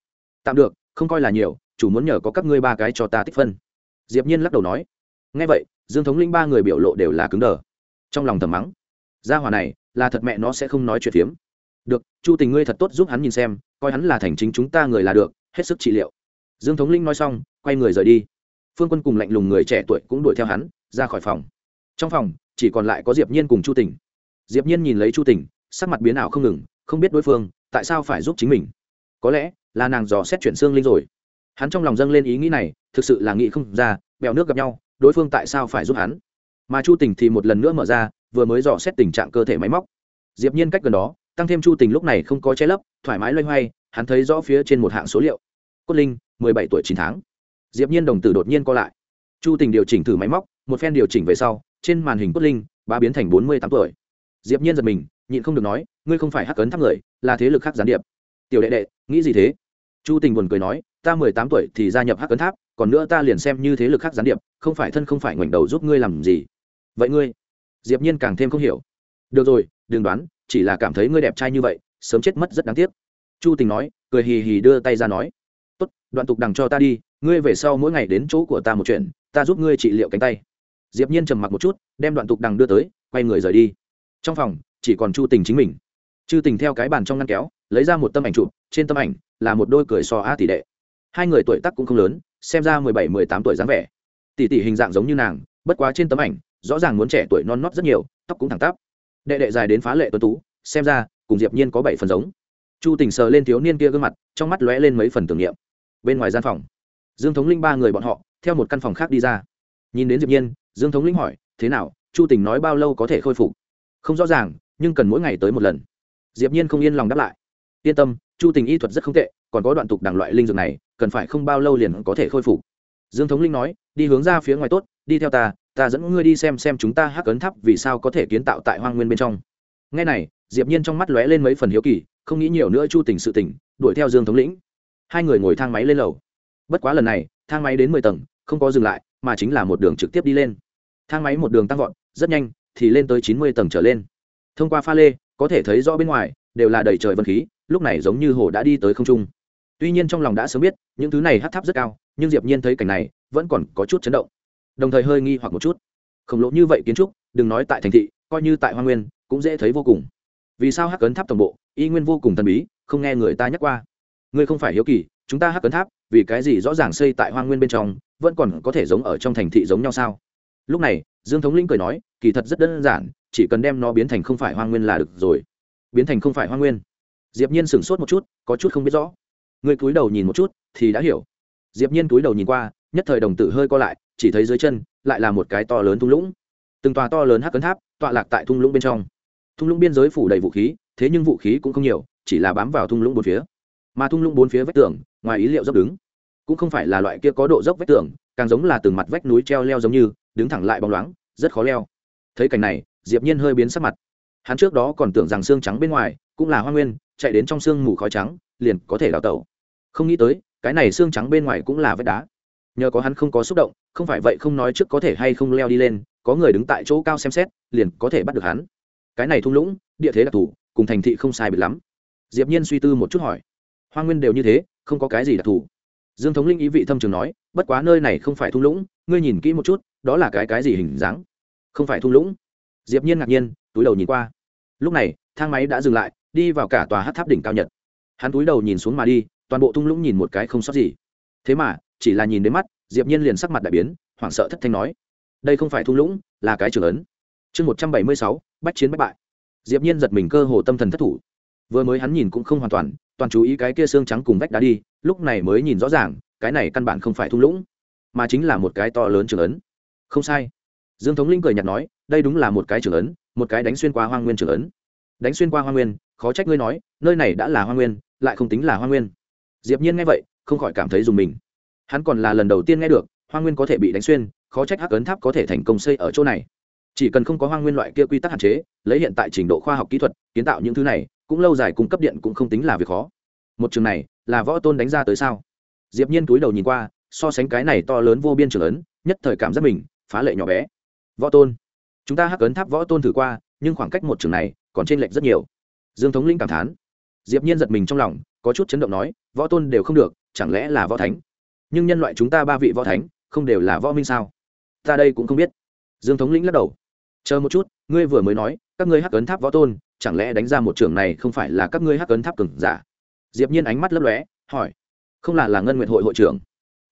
Tạm được, không coi là nhiều, chủ muốn nhờ có các ngươi ba cái cho ta tích phân. Diệp nhiên lắc đầu nói. Nghe vậy, dương thống linh ba người biểu lộ đều là cứng đờ. Trong lòng thầm mắng. Gia hỏa này là thật mẹ nó sẽ không nói chuyện phiếm. Được, chu tình ngươi thật tốt giúp hắn nhìn xem, coi hắn là thành chính chúng ta người là được, hết sức trị liệu. Dương thống linh nói xong, quay người rời đi. Phương quân cùng lạnh lùng người trẻ tuổi cũng đuổi theo hắn, ra khỏi phòng. Trong phòng, chỉ còn lại có diệp nhiên cùng chu tình. Diệp nhiên nhìn lấy chu tình, sắc mặt biến ảo không ngừng, không biết đối phương, tại sao phải giúp chính mình. Có lẽ, là nàng dò xét chuyển xương linh rồi. Hắn trong lòng dâng lên ý nghĩ này, thực sự là nghĩ không ra, bèo nước gặp nhau, đối phương tại sao phải giúp hắn. Mà chu tình thì một lần nữa mở ra vừa mới dò xét tình trạng cơ thể máy móc. Diệp nhiên cách gần đó, tăng thêm chu tình lúc này không có che lấp, thoải mái loay hoay, hắn thấy rõ phía trên một hạng số liệu. Cốt linh 17 tuổi 9 tháng. Diệp nhiên đồng tử đột nhiên co lại. Chu tình điều chỉnh thử máy móc, một phen điều chỉnh về sau, trên màn hình cốt linh ba biến thành 48 tuổi. Diệp nhiên giật mình, nhịn không được nói, ngươi không phải hắc cấn tháp người, là thế lực khác gián điệp. Tiểu đệ đệ, nghĩ gì thế? Chu tình buồn cười nói, ta mười tám tuổi thì gia nhập hắc cấn tháp, còn nữa ta liền xem như thế lực khác gián điệp, không phải thân không phải ngoảnh đầu giúp ngươi làm gì. Vậy ngươi diệp nhiên càng thêm không hiểu. Được rồi, đừng đoán, chỉ là cảm thấy ngươi đẹp trai như vậy, sớm chết mất rất đáng tiếc. Chu tình nói, cười hì hì đưa tay ra nói, tốt, đoạn tục đằng cho ta đi, ngươi về sau mỗi ngày đến chỗ của ta một chuyện, ta giúp ngươi trị liệu cánh tay. Diệp nhiên trầm mặc một chút, đem đoạn tục đằng đưa tới, quay người rời đi. Trong phòng, chỉ còn chu tình chính mình. Chu tình theo cái bàn trong ngăn kéo, lấy ra một tấm ảnh chụp, trên tấm ảnh là một đôi cười so a tỷ đệ. Hai người tuổi tác cũng không lớn, xem ra mười bảy, mười tám tuổi dáng vẻ. Tỷ tỷ hình dạng giống như nàng, bất quá trên tấm ảnh rõ ràng muốn trẻ tuổi non nót rất nhiều, tóc cũng thẳng tắp. Đệ đệ dài đến phá lệ tuấn tú, xem ra, cùng diệp nhiên có bảy phần giống. Chu tình sờ lên thiếu niên kia gương mặt, trong mắt lóe lên mấy phần tưởng niệm. Bên ngoài gian phòng, dương thống linh ba người bọn họ, theo một căn phòng khác đi ra. Nhìn đến diệp nhiên, dương thống linh hỏi, thế nào, chu tình nói bao lâu có thể khôi phục? Không rõ ràng, nhưng cần mỗi ngày tới một lần. Diệp nhiên không yên lòng đáp lại. Yên tâm, chu tình y thuật rất không tệ, còn có đoạn tục đẳng loại linh dược này, cần phải không bao lâu liền có thể khôi phục. Dương thống linh nói, đi hướng ra phía ngoài tốt, đi theo ta ta dẫn ngươi đi xem xem chúng ta hắc ấn tháp vì sao có thể kiến tạo tại hoang nguyên bên trong. Ngay này, diệp nhiên trong mắt lóe lên mấy phần hiếu kỳ, không nghĩ nhiều nữa chu tình sự tình đuổi theo dương thống lĩnh. Hai người ngồi thang máy lên lầu. Bất quá lần này, thang máy đến mười tầng, không có dừng lại, mà chính là một đường trực tiếp đi lên. Thang máy một đường tăng vọt, rất nhanh, thì lên tới chín mươi tầng trở lên. Thông qua pha lê, có thể thấy rõ bên ngoài, đều là đầy trời vân khí, lúc này giống như hồ đã đi tới không trung. Tuy nhiên trong lòng đã sớm biết, những thứ này hất tháp rất cao, nhưng diệp nhiên thấy cảnh này, vẫn còn có chút chấn động đồng thời hơi nghi hoặc một chút. Khổng lồ như vậy kiến trúc, đừng nói tại thành thị, coi như tại hoa nguyên, cũng dễ thấy vô cùng. Vì sao hắc cấn tháp tổng bộ, y nguyên vô cùng thần bí, không nghe người ta nhắc qua? Ngươi không phải hiếu kỳ, chúng ta hắc cấn tháp, vì cái gì rõ ràng xây tại hoa nguyên bên trong, vẫn còn có thể giống ở trong thành thị giống nhau sao? Lúc này, dương thống linh cười nói, kỳ thật rất đơn giản, chỉ cần đem nó biến thành không phải hoa nguyên là được rồi. Biến thành không phải hoa nguyên. Diệp nhiên sửng sốt một chút, có chút không biết rõ. Người cúi đầu nhìn một chút, thì đã hiểu. Diệp nhiên cúi đầu nhìn qua, nhất thời đồng tử hơi co lại chỉ thấy dưới chân lại là một cái to lớn thung lũng. Từng tòa to lớn hắc cấn tháp tọa lạc tại thung lũng bên trong. Thung lũng biên giới phủ đầy vũ khí, thế nhưng vũ khí cũng không nhiều, chỉ là bám vào thung lũng bốn phía. Mà thung lũng bốn phía vách tường, ngoài ý liệu dốc đứng. Cũng không phải là loại kia có độ dốc vách tường, càng giống là từng mặt vách núi treo leo giống như, đứng thẳng lại bóng loáng, rất khó leo. Thấy cảnh này, diệp nhiên hơi biến sắc mặt. Hắn trước đó còn tưởng rằng xương trắng bên ngoài cũng là hoa nguyên, chạy đến trong xương mù khói trắng, liền có thể đào tẩu. Không nghĩ tới, cái này xương trắng bên ngoài cũng là vách đá. Nhờ có hắn không có xúc động không phải vậy không nói trước có thể hay không leo đi lên, có người đứng tại chỗ cao xem xét, liền có thể bắt được hắn. Cái này thung lũng, địa thế đặc thù, cùng thành thị không sai biệt lắm. Diệp nhiên suy tư một chút hỏi. Hoa nguyên đều như thế, không có cái gì đặc thù. Dương thống linh ý vị thâm trường nói, bất quá nơi này không phải thung lũng, ngươi nhìn kỹ một chút, đó là cái cái gì hình dáng? Không phải thung lũng. Diệp nhiên ngạc nhiên, túi đầu nhìn qua. Lúc này, thang máy đã dừng lại, đi vào cả tòa hát tháp đỉnh cao nhật. Hắn túi đầu nhìn xuống mà đi, toàn bộ thung lũng nhìn một cái không sót gì thế mà, chỉ là nhìn đến mắt, diệp nhiên liền sắc mặt đại biến, hoảng sợ thất thanh nói, đây không phải thung lũng, là cái trường ấn. Chương một trăm bảy mươi sáu, bách chiến bách bại. Diệp nhiên giật mình cơ hồ tâm thần thất thủ. Vừa mới hắn nhìn cũng không hoàn toàn toàn chú ý cái kia xương trắng cùng vách đá đi, lúc này mới nhìn rõ ràng, cái này căn bản không phải thung lũng, mà chính là một cái to lớn trường ấn. Không sai. Dương thống linh cười nhạt nói, đây đúng là một cái trường ấn, một cái đánh xuyên qua hoang nguyên trường ấn. Đánh xuyên qua hoang nguyên, khó trách ngươi nói, nơi này đã là hoang nguyên, lại không tính là hoang nguyên. Diệp nhiên nghe vậy không khỏi cảm thấy dùng mình. Hắn còn là lần đầu tiên nghe được hoang nguyên có thể bị đánh xuyên, khó trách hắc ấn tháp có thể thành công xây ở chỗ này. Chỉ cần không có hoang nguyên loại kia quy tắc hạn chế, lấy hiện tại trình độ khoa học kỹ thuật, kiến tạo những thứ này, cũng lâu dài cung cấp điện cũng không tính là việc khó. Một trường này, là võ tôn đánh ra tới sao? Diệp nhiên túi đầu nhìn qua, so sánh cái này to lớn vô biên trường ấn, nhất thời cảm giác mình, phá lệ nhỏ bé. Võ tôn. Chúng ta hắc ấn tháp võ tôn thử qua, nhưng khoảng cách một trường này, còn trên lệch rất nhiều. Dương thống linh cảm thán. Diệp nhiên giật mình trong lòng, có chút chấn động nói, võ tôn đều không được chẳng lẽ là võ thánh? Nhưng nhân loại chúng ta ba vị võ thánh, không đều là võ minh sao? Ta đây cũng không biết. Dương thống lĩnh lắc đầu. Chờ một chút, ngươi vừa mới nói, các ngươi hắc ấn tháp võ tôn, chẳng lẽ đánh ra một trường này không phải là các ngươi hắc ấn tháp cừng giả? Diệp nhiên ánh mắt lấp lóe, hỏi. Không là là ngân nguyện hội hội trưởng.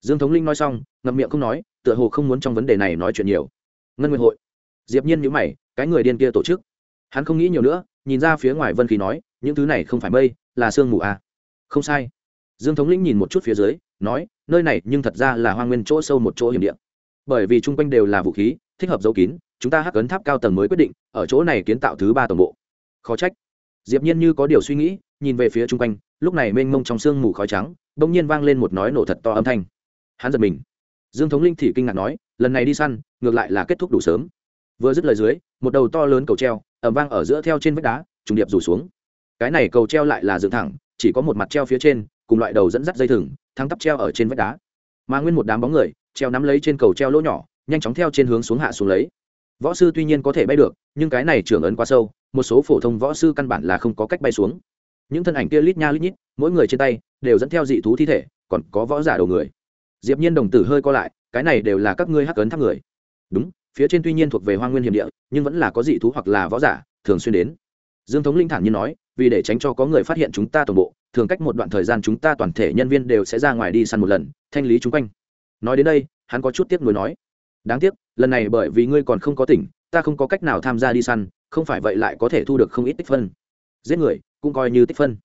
Dương thống linh nói xong, ngậm miệng không nói, tựa hồ không muốn trong vấn đề này nói chuyện nhiều. Ngân nguyện hội. Diệp nhiên nhíu mày, cái người điên kia tổ chức. Hắn không nghĩ nhiều nữa, nhìn ra phía ngoài vân khí nói, những thứ này không phải mây, là sương mù à. không sai dương thống lĩnh nhìn một chút phía dưới, nói, nơi này nhưng thật ra là hoa nguyên chỗ sâu một chỗ hiểm địa. Bởi vì chung quanh đều là vũ khí, thích hợp dấu kín, chúng ta hắc ấn tháp cao tầng mới quyết định, ở chỗ này kiến tạo thứ ba tổng bộ. Khó trách. Diệp nhiên như có điều suy nghĩ, nhìn về phía chung quanh, lúc này mênh mông trong sương mù khói trắng, bỗng nhiên vang lên một nói nổ thật to âm thanh. Hắn giật mình. Dương thống linh thì kinh ngạc nói, lần này đi săn, ngược lại là kết thúc đủ sớm. Vừa dứt lời dưới, một đầu to lớn cầu treo, ầm vang ở giữa theo trên vách đá, trùng điệp rủ xuống. Cái này cầu treo lại là dựng thẳng, chỉ có một mặt treo phía trên cùng loại đầu dẫn dắt dây thừng, thắng tắp treo ở trên vách đá. Mà nguyên một đám bóng người, treo nắm lấy trên cầu treo lỗ nhỏ, nhanh chóng theo trên hướng xuống hạ xuống lấy. Võ sư tuy nhiên có thể bay được, nhưng cái này trưởng ấn quá sâu, một số phổ thông võ sư căn bản là không có cách bay xuống. Những thân ảnh kia lít nha lít nhít, mỗi người trên tay, đều dẫn theo dị thú thi thể, còn có võ giả đầu người. Diệp nhiên đồng tử hơi co lại, cái này đều là các ngươi hắc ấn tháp người. Đúng, phía trên tuy nhiên thuộc về hoang nguyên hiểm địa, nhưng vẫn là có dị thú hoặc là võ giả, thường xuyên đến. Dương thống linh thản nhiên nói vì để tránh cho có người phát hiện chúng ta toàn bộ, thường cách một đoạn thời gian chúng ta toàn thể nhân viên đều sẽ ra ngoài đi săn một lần, thanh lý chúng quanh. Nói đến đây, hắn có chút tiếc nuối nói, đáng tiếc, lần này bởi vì ngươi còn không có tỉnh, ta không có cách nào tham gia đi săn, không phải vậy lại có thể thu được không ít tích phân. Giết người, cũng coi như tích phân.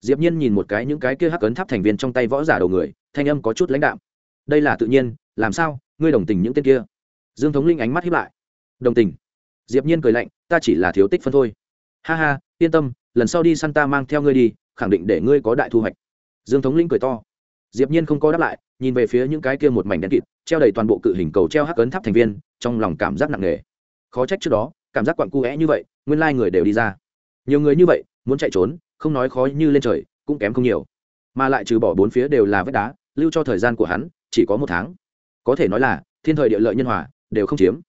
Diệp nhiên nhìn một cái những cái kia hắc ấn tháp thành viên trong tay võ giả đầu người, thanh âm có chút lãnh đạm. Đây là tự nhiên, làm sao, ngươi đồng tình những tên kia? Dương thống linh ánh mắt hiếp lại. Đồng tình. Diệp nhiên cười lạnh, ta chỉ là thiếu tích phân thôi. Ha ha, yên tâm lần sau đi săn ta mang theo ngươi đi, khẳng định để ngươi có đại thu hoạch. Dương thống lĩnh cười to. Diệp nhiên không có đáp lại, nhìn về phía những cái kia một mảnh đen kịt, treo đầy toàn bộ cự hình cầu treo hắc ấn tháp thành viên, trong lòng cảm giác nặng nề. Khó trách trước đó, cảm giác quặn cu é như vậy, nguyên lai người đều đi ra. Nhiều người như vậy, muốn chạy trốn, không nói khó như lên trời, cũng kém không nhiều. Mà lại trừ bỏ bốn phía đều là vách đá, lưu cho thời gian của hắn, chỉ có một tháng. Có thể nói là, thiên thời địa lợi nhân hòa, đều không chiếm.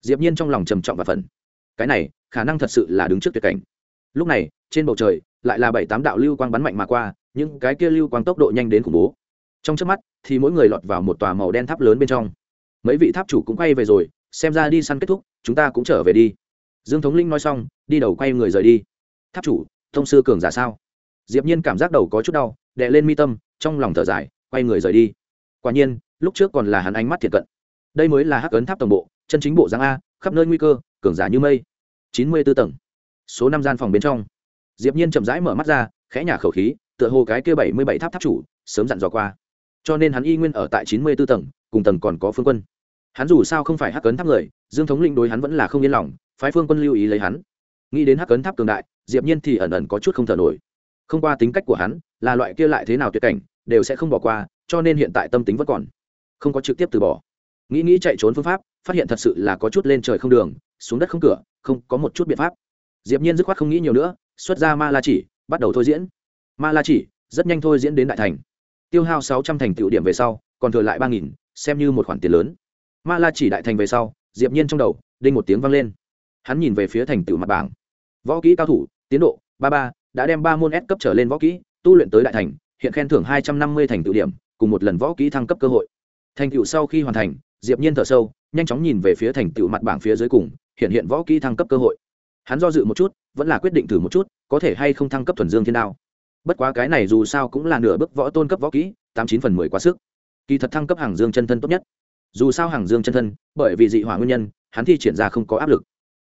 Diệp nhiên trong lòng trầm trọng và phần cái này, khả năng thật sự là đứng trước tuyệt cảnh lúc này, trên bầu trời, lại là bảy tám đạo lưu quang bắn mạnh mà qua, những cái kia lưu quang tốc độ nhanh đến khủng bố. Trong trước mắt, thì mỗi người lọt vào một tòa màu đen tháp lớn bên trong. Mấy vị tháp chủ cũng quay về rồi, xem ra đi săn kết thúc, chúng ta cũng trở về đi. Dương thống linh nói xong, đi đầu quay người rời đi. Tháp chủ, thông sư cường giả sao? Diệp nhiên cảm giác đầu có chút đau, đè lên mi tâm, trong lòng thở dài, quay người rời đi. Quả nhiên, lúc trước còn là hắn ánh mắt thiệt cận. Đây mới là hắc ấn tháp tổng bộ, chân chính bộ giang a, khắp nơi nguy cơ, cường giả như mây. Chín mươi 94 tầng số năm gian phòng bên trong. Diệp nhiên chậm rãi mở mắt ra, khẽ nhả khẩu khí, tựa hồ cái kia bảy mươi bảy tháp tháp chủ, sớm dặn dò qua. Cho nên hắn y nguyên ở tại chín mươi 94 tầng, cùng tầng còn có phương quân. Hắn dù sao không phải hắc cấn tháp người, dương thống lĩnh đối hắn vẫn là không yên lòng, phái phương quân lưu ý lấy hắn. Nghĩ đến hắc cấn tháp cường đại, diệp nhiên thì ẩn ẩn có chút không thở nổi. Không qua tính cách của hắn, là loại kia lại thế nào tuyệt cảnh, đều sẽ không bỏ qua, cho nên hiện tại tâm tính vẫn còn không có trực tiếp từ bỏ. Nghĩ nghĩ chạy trốn phương pháp, phát hiện thật sự là có chút lên trời không đường, xuống đất không cửa, không có một chút biện pháp diệp nhiên dứt khoát không nghĩ nhiều nữa xuất ra ma la chỉ bắt đầu thôi diễn. Ma la chỉ rất nhanh thôi diễn đến đại thành. Tiêu hao 600 thành tựu điểm về sau còn thừa lại 3.000, xem như một khoản tiền lớn. Ma la chỉ đại thành về sau diệp nhiên trong đầu đinh một tiếng vang lên. Hắn nhìn về phía thành tựu mặt bảng. Võ kỹ cao thủ tiến độ ba ba đã đem ba môn S cấp trở lên võ kỹ tu luyện tới đại thành hiện khen thưởng hai trăm năm mươi thành tựu điểm cùng một lần võ kỹ thăng cấp cơ hội. Thành tựu sau khi hoàn thành diệp nhiên thở sâu nhanh chóng nhìn về phía thành tựu mặt bảng phía dưới cùng hiện hiện võ kỹ thăng cấp cơ hội hắn do dự một chút, vẫn là quyết định thử một chút, có thể hay không thăng cấp thuần dương thiên đao. Bất quá cái này dù sao cũng là nửa bước võ tôn cấp võ kỹ, tám chín phần mười quá sức. Kỳ thật thăng cấp hàng dương chân thân tốt nhất. Dù sao hàng dương chân thân, bởi vì dị hỏa nguyên nhân, hắn thi triển ra không có áp lực.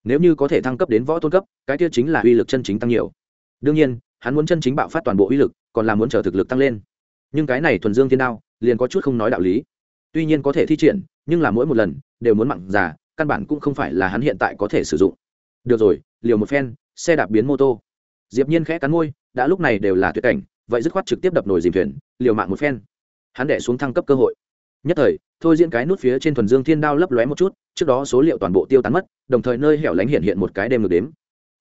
Nếu như có thể thăng cấp đến võ tôn cấp, cái kia chính là uy lực chân chính tăng nhiều. Đương nhiên, hắn muốn chân chính bạo phát toàn bộ uy lực, còn là muốn chờ thực lực tăng lên. Nhưng cái này thuần dương thiên đao, liền có chút không nói đạo lý. Tuy nhiên có thể thi triển, nhưng là mỗi một lần, đều muốn mặn già, căn bản cũng không phải là hắn hiện tại có thể sử dụng được rồi, liều một phen, xe đạp biến mô tô. Diệp nhiên khẽ cắn môi, đã lúc này đều là tuyệt cảnh, vậy dứt khoát trực tiếp đập nồi dìm thuyền, liều mạng một phen. Hắn đệ xuống thăng cấp cơ hội. Nhất thời, thôi diễn cái nút phía trên thuần dương thiên đao lấp lóe một chút, trước đó số liệu toàn bộ tiêu tán mất, đồng thời nơi hẻo lánh hiện hiện một cái đêm ngược đếm.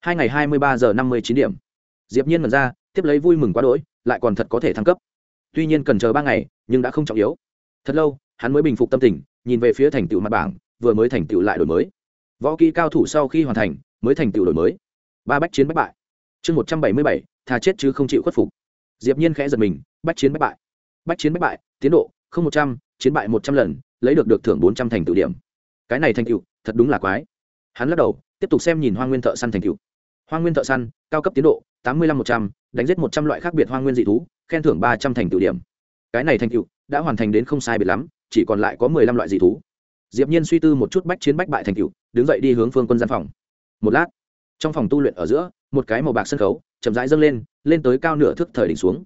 Hai ngày hai mươi ba giờ năm mươi chín điểm. Diệp nhiên mật ra, tiếp lấy vui mừng quá đỗi, lại còn thật có thể thăng cấp. Tuy nhiên cần chờ ba ngày, nhưng đã không trọng yếu. Thật lâu, hắn mới bình phục tâm tình, nhìn về phía thành tựu mặt bảng, vừa mới thành tựu lại đổi mới. Võ kỹ cao thủ sau khi hoàn thành mới thành tựu đổi mới. Ba bách chiến bách bại. Chương một trăm bảy mươi bảy, thà chết chứ không chịu khuất phục. Diệp nhiên khẽ giật mình, bách chiến bách bại. Bách chiến bách bại, tiến độ, không một trăm, chiến bại một trăm lần, lấy được được thưởng bốn trăm thành tựu điểm. Cái này thành tựu, thật đúng là quái. Hắn lắc đầu, tiếp tục xem nhìn hoa nguyên thợ săn thành tựu. Hoa nguyên thợ săn, cao cấp tiến độ, tám mươi năm một trăm, đánh giết một trăm loại khác biệt hoa nguyên dị thú, khen thưởng ba trăm thành tựu điểm. Cái này thành tựu, đã hoàn thành đến không sai biệt lắm, chỉ còn lại có mười lăm loại dị thú. Diệp nhiên suy tư một chút bách chiến bách bại thành tựu, đứng dậy đi hướng phương quân gian phòng một lát. Trong phòng tu luyện ở giữa, một cái màu bạc sân khấu chậm rãi dâng lên lên tới cao nửa thước thời đỉnh xuống.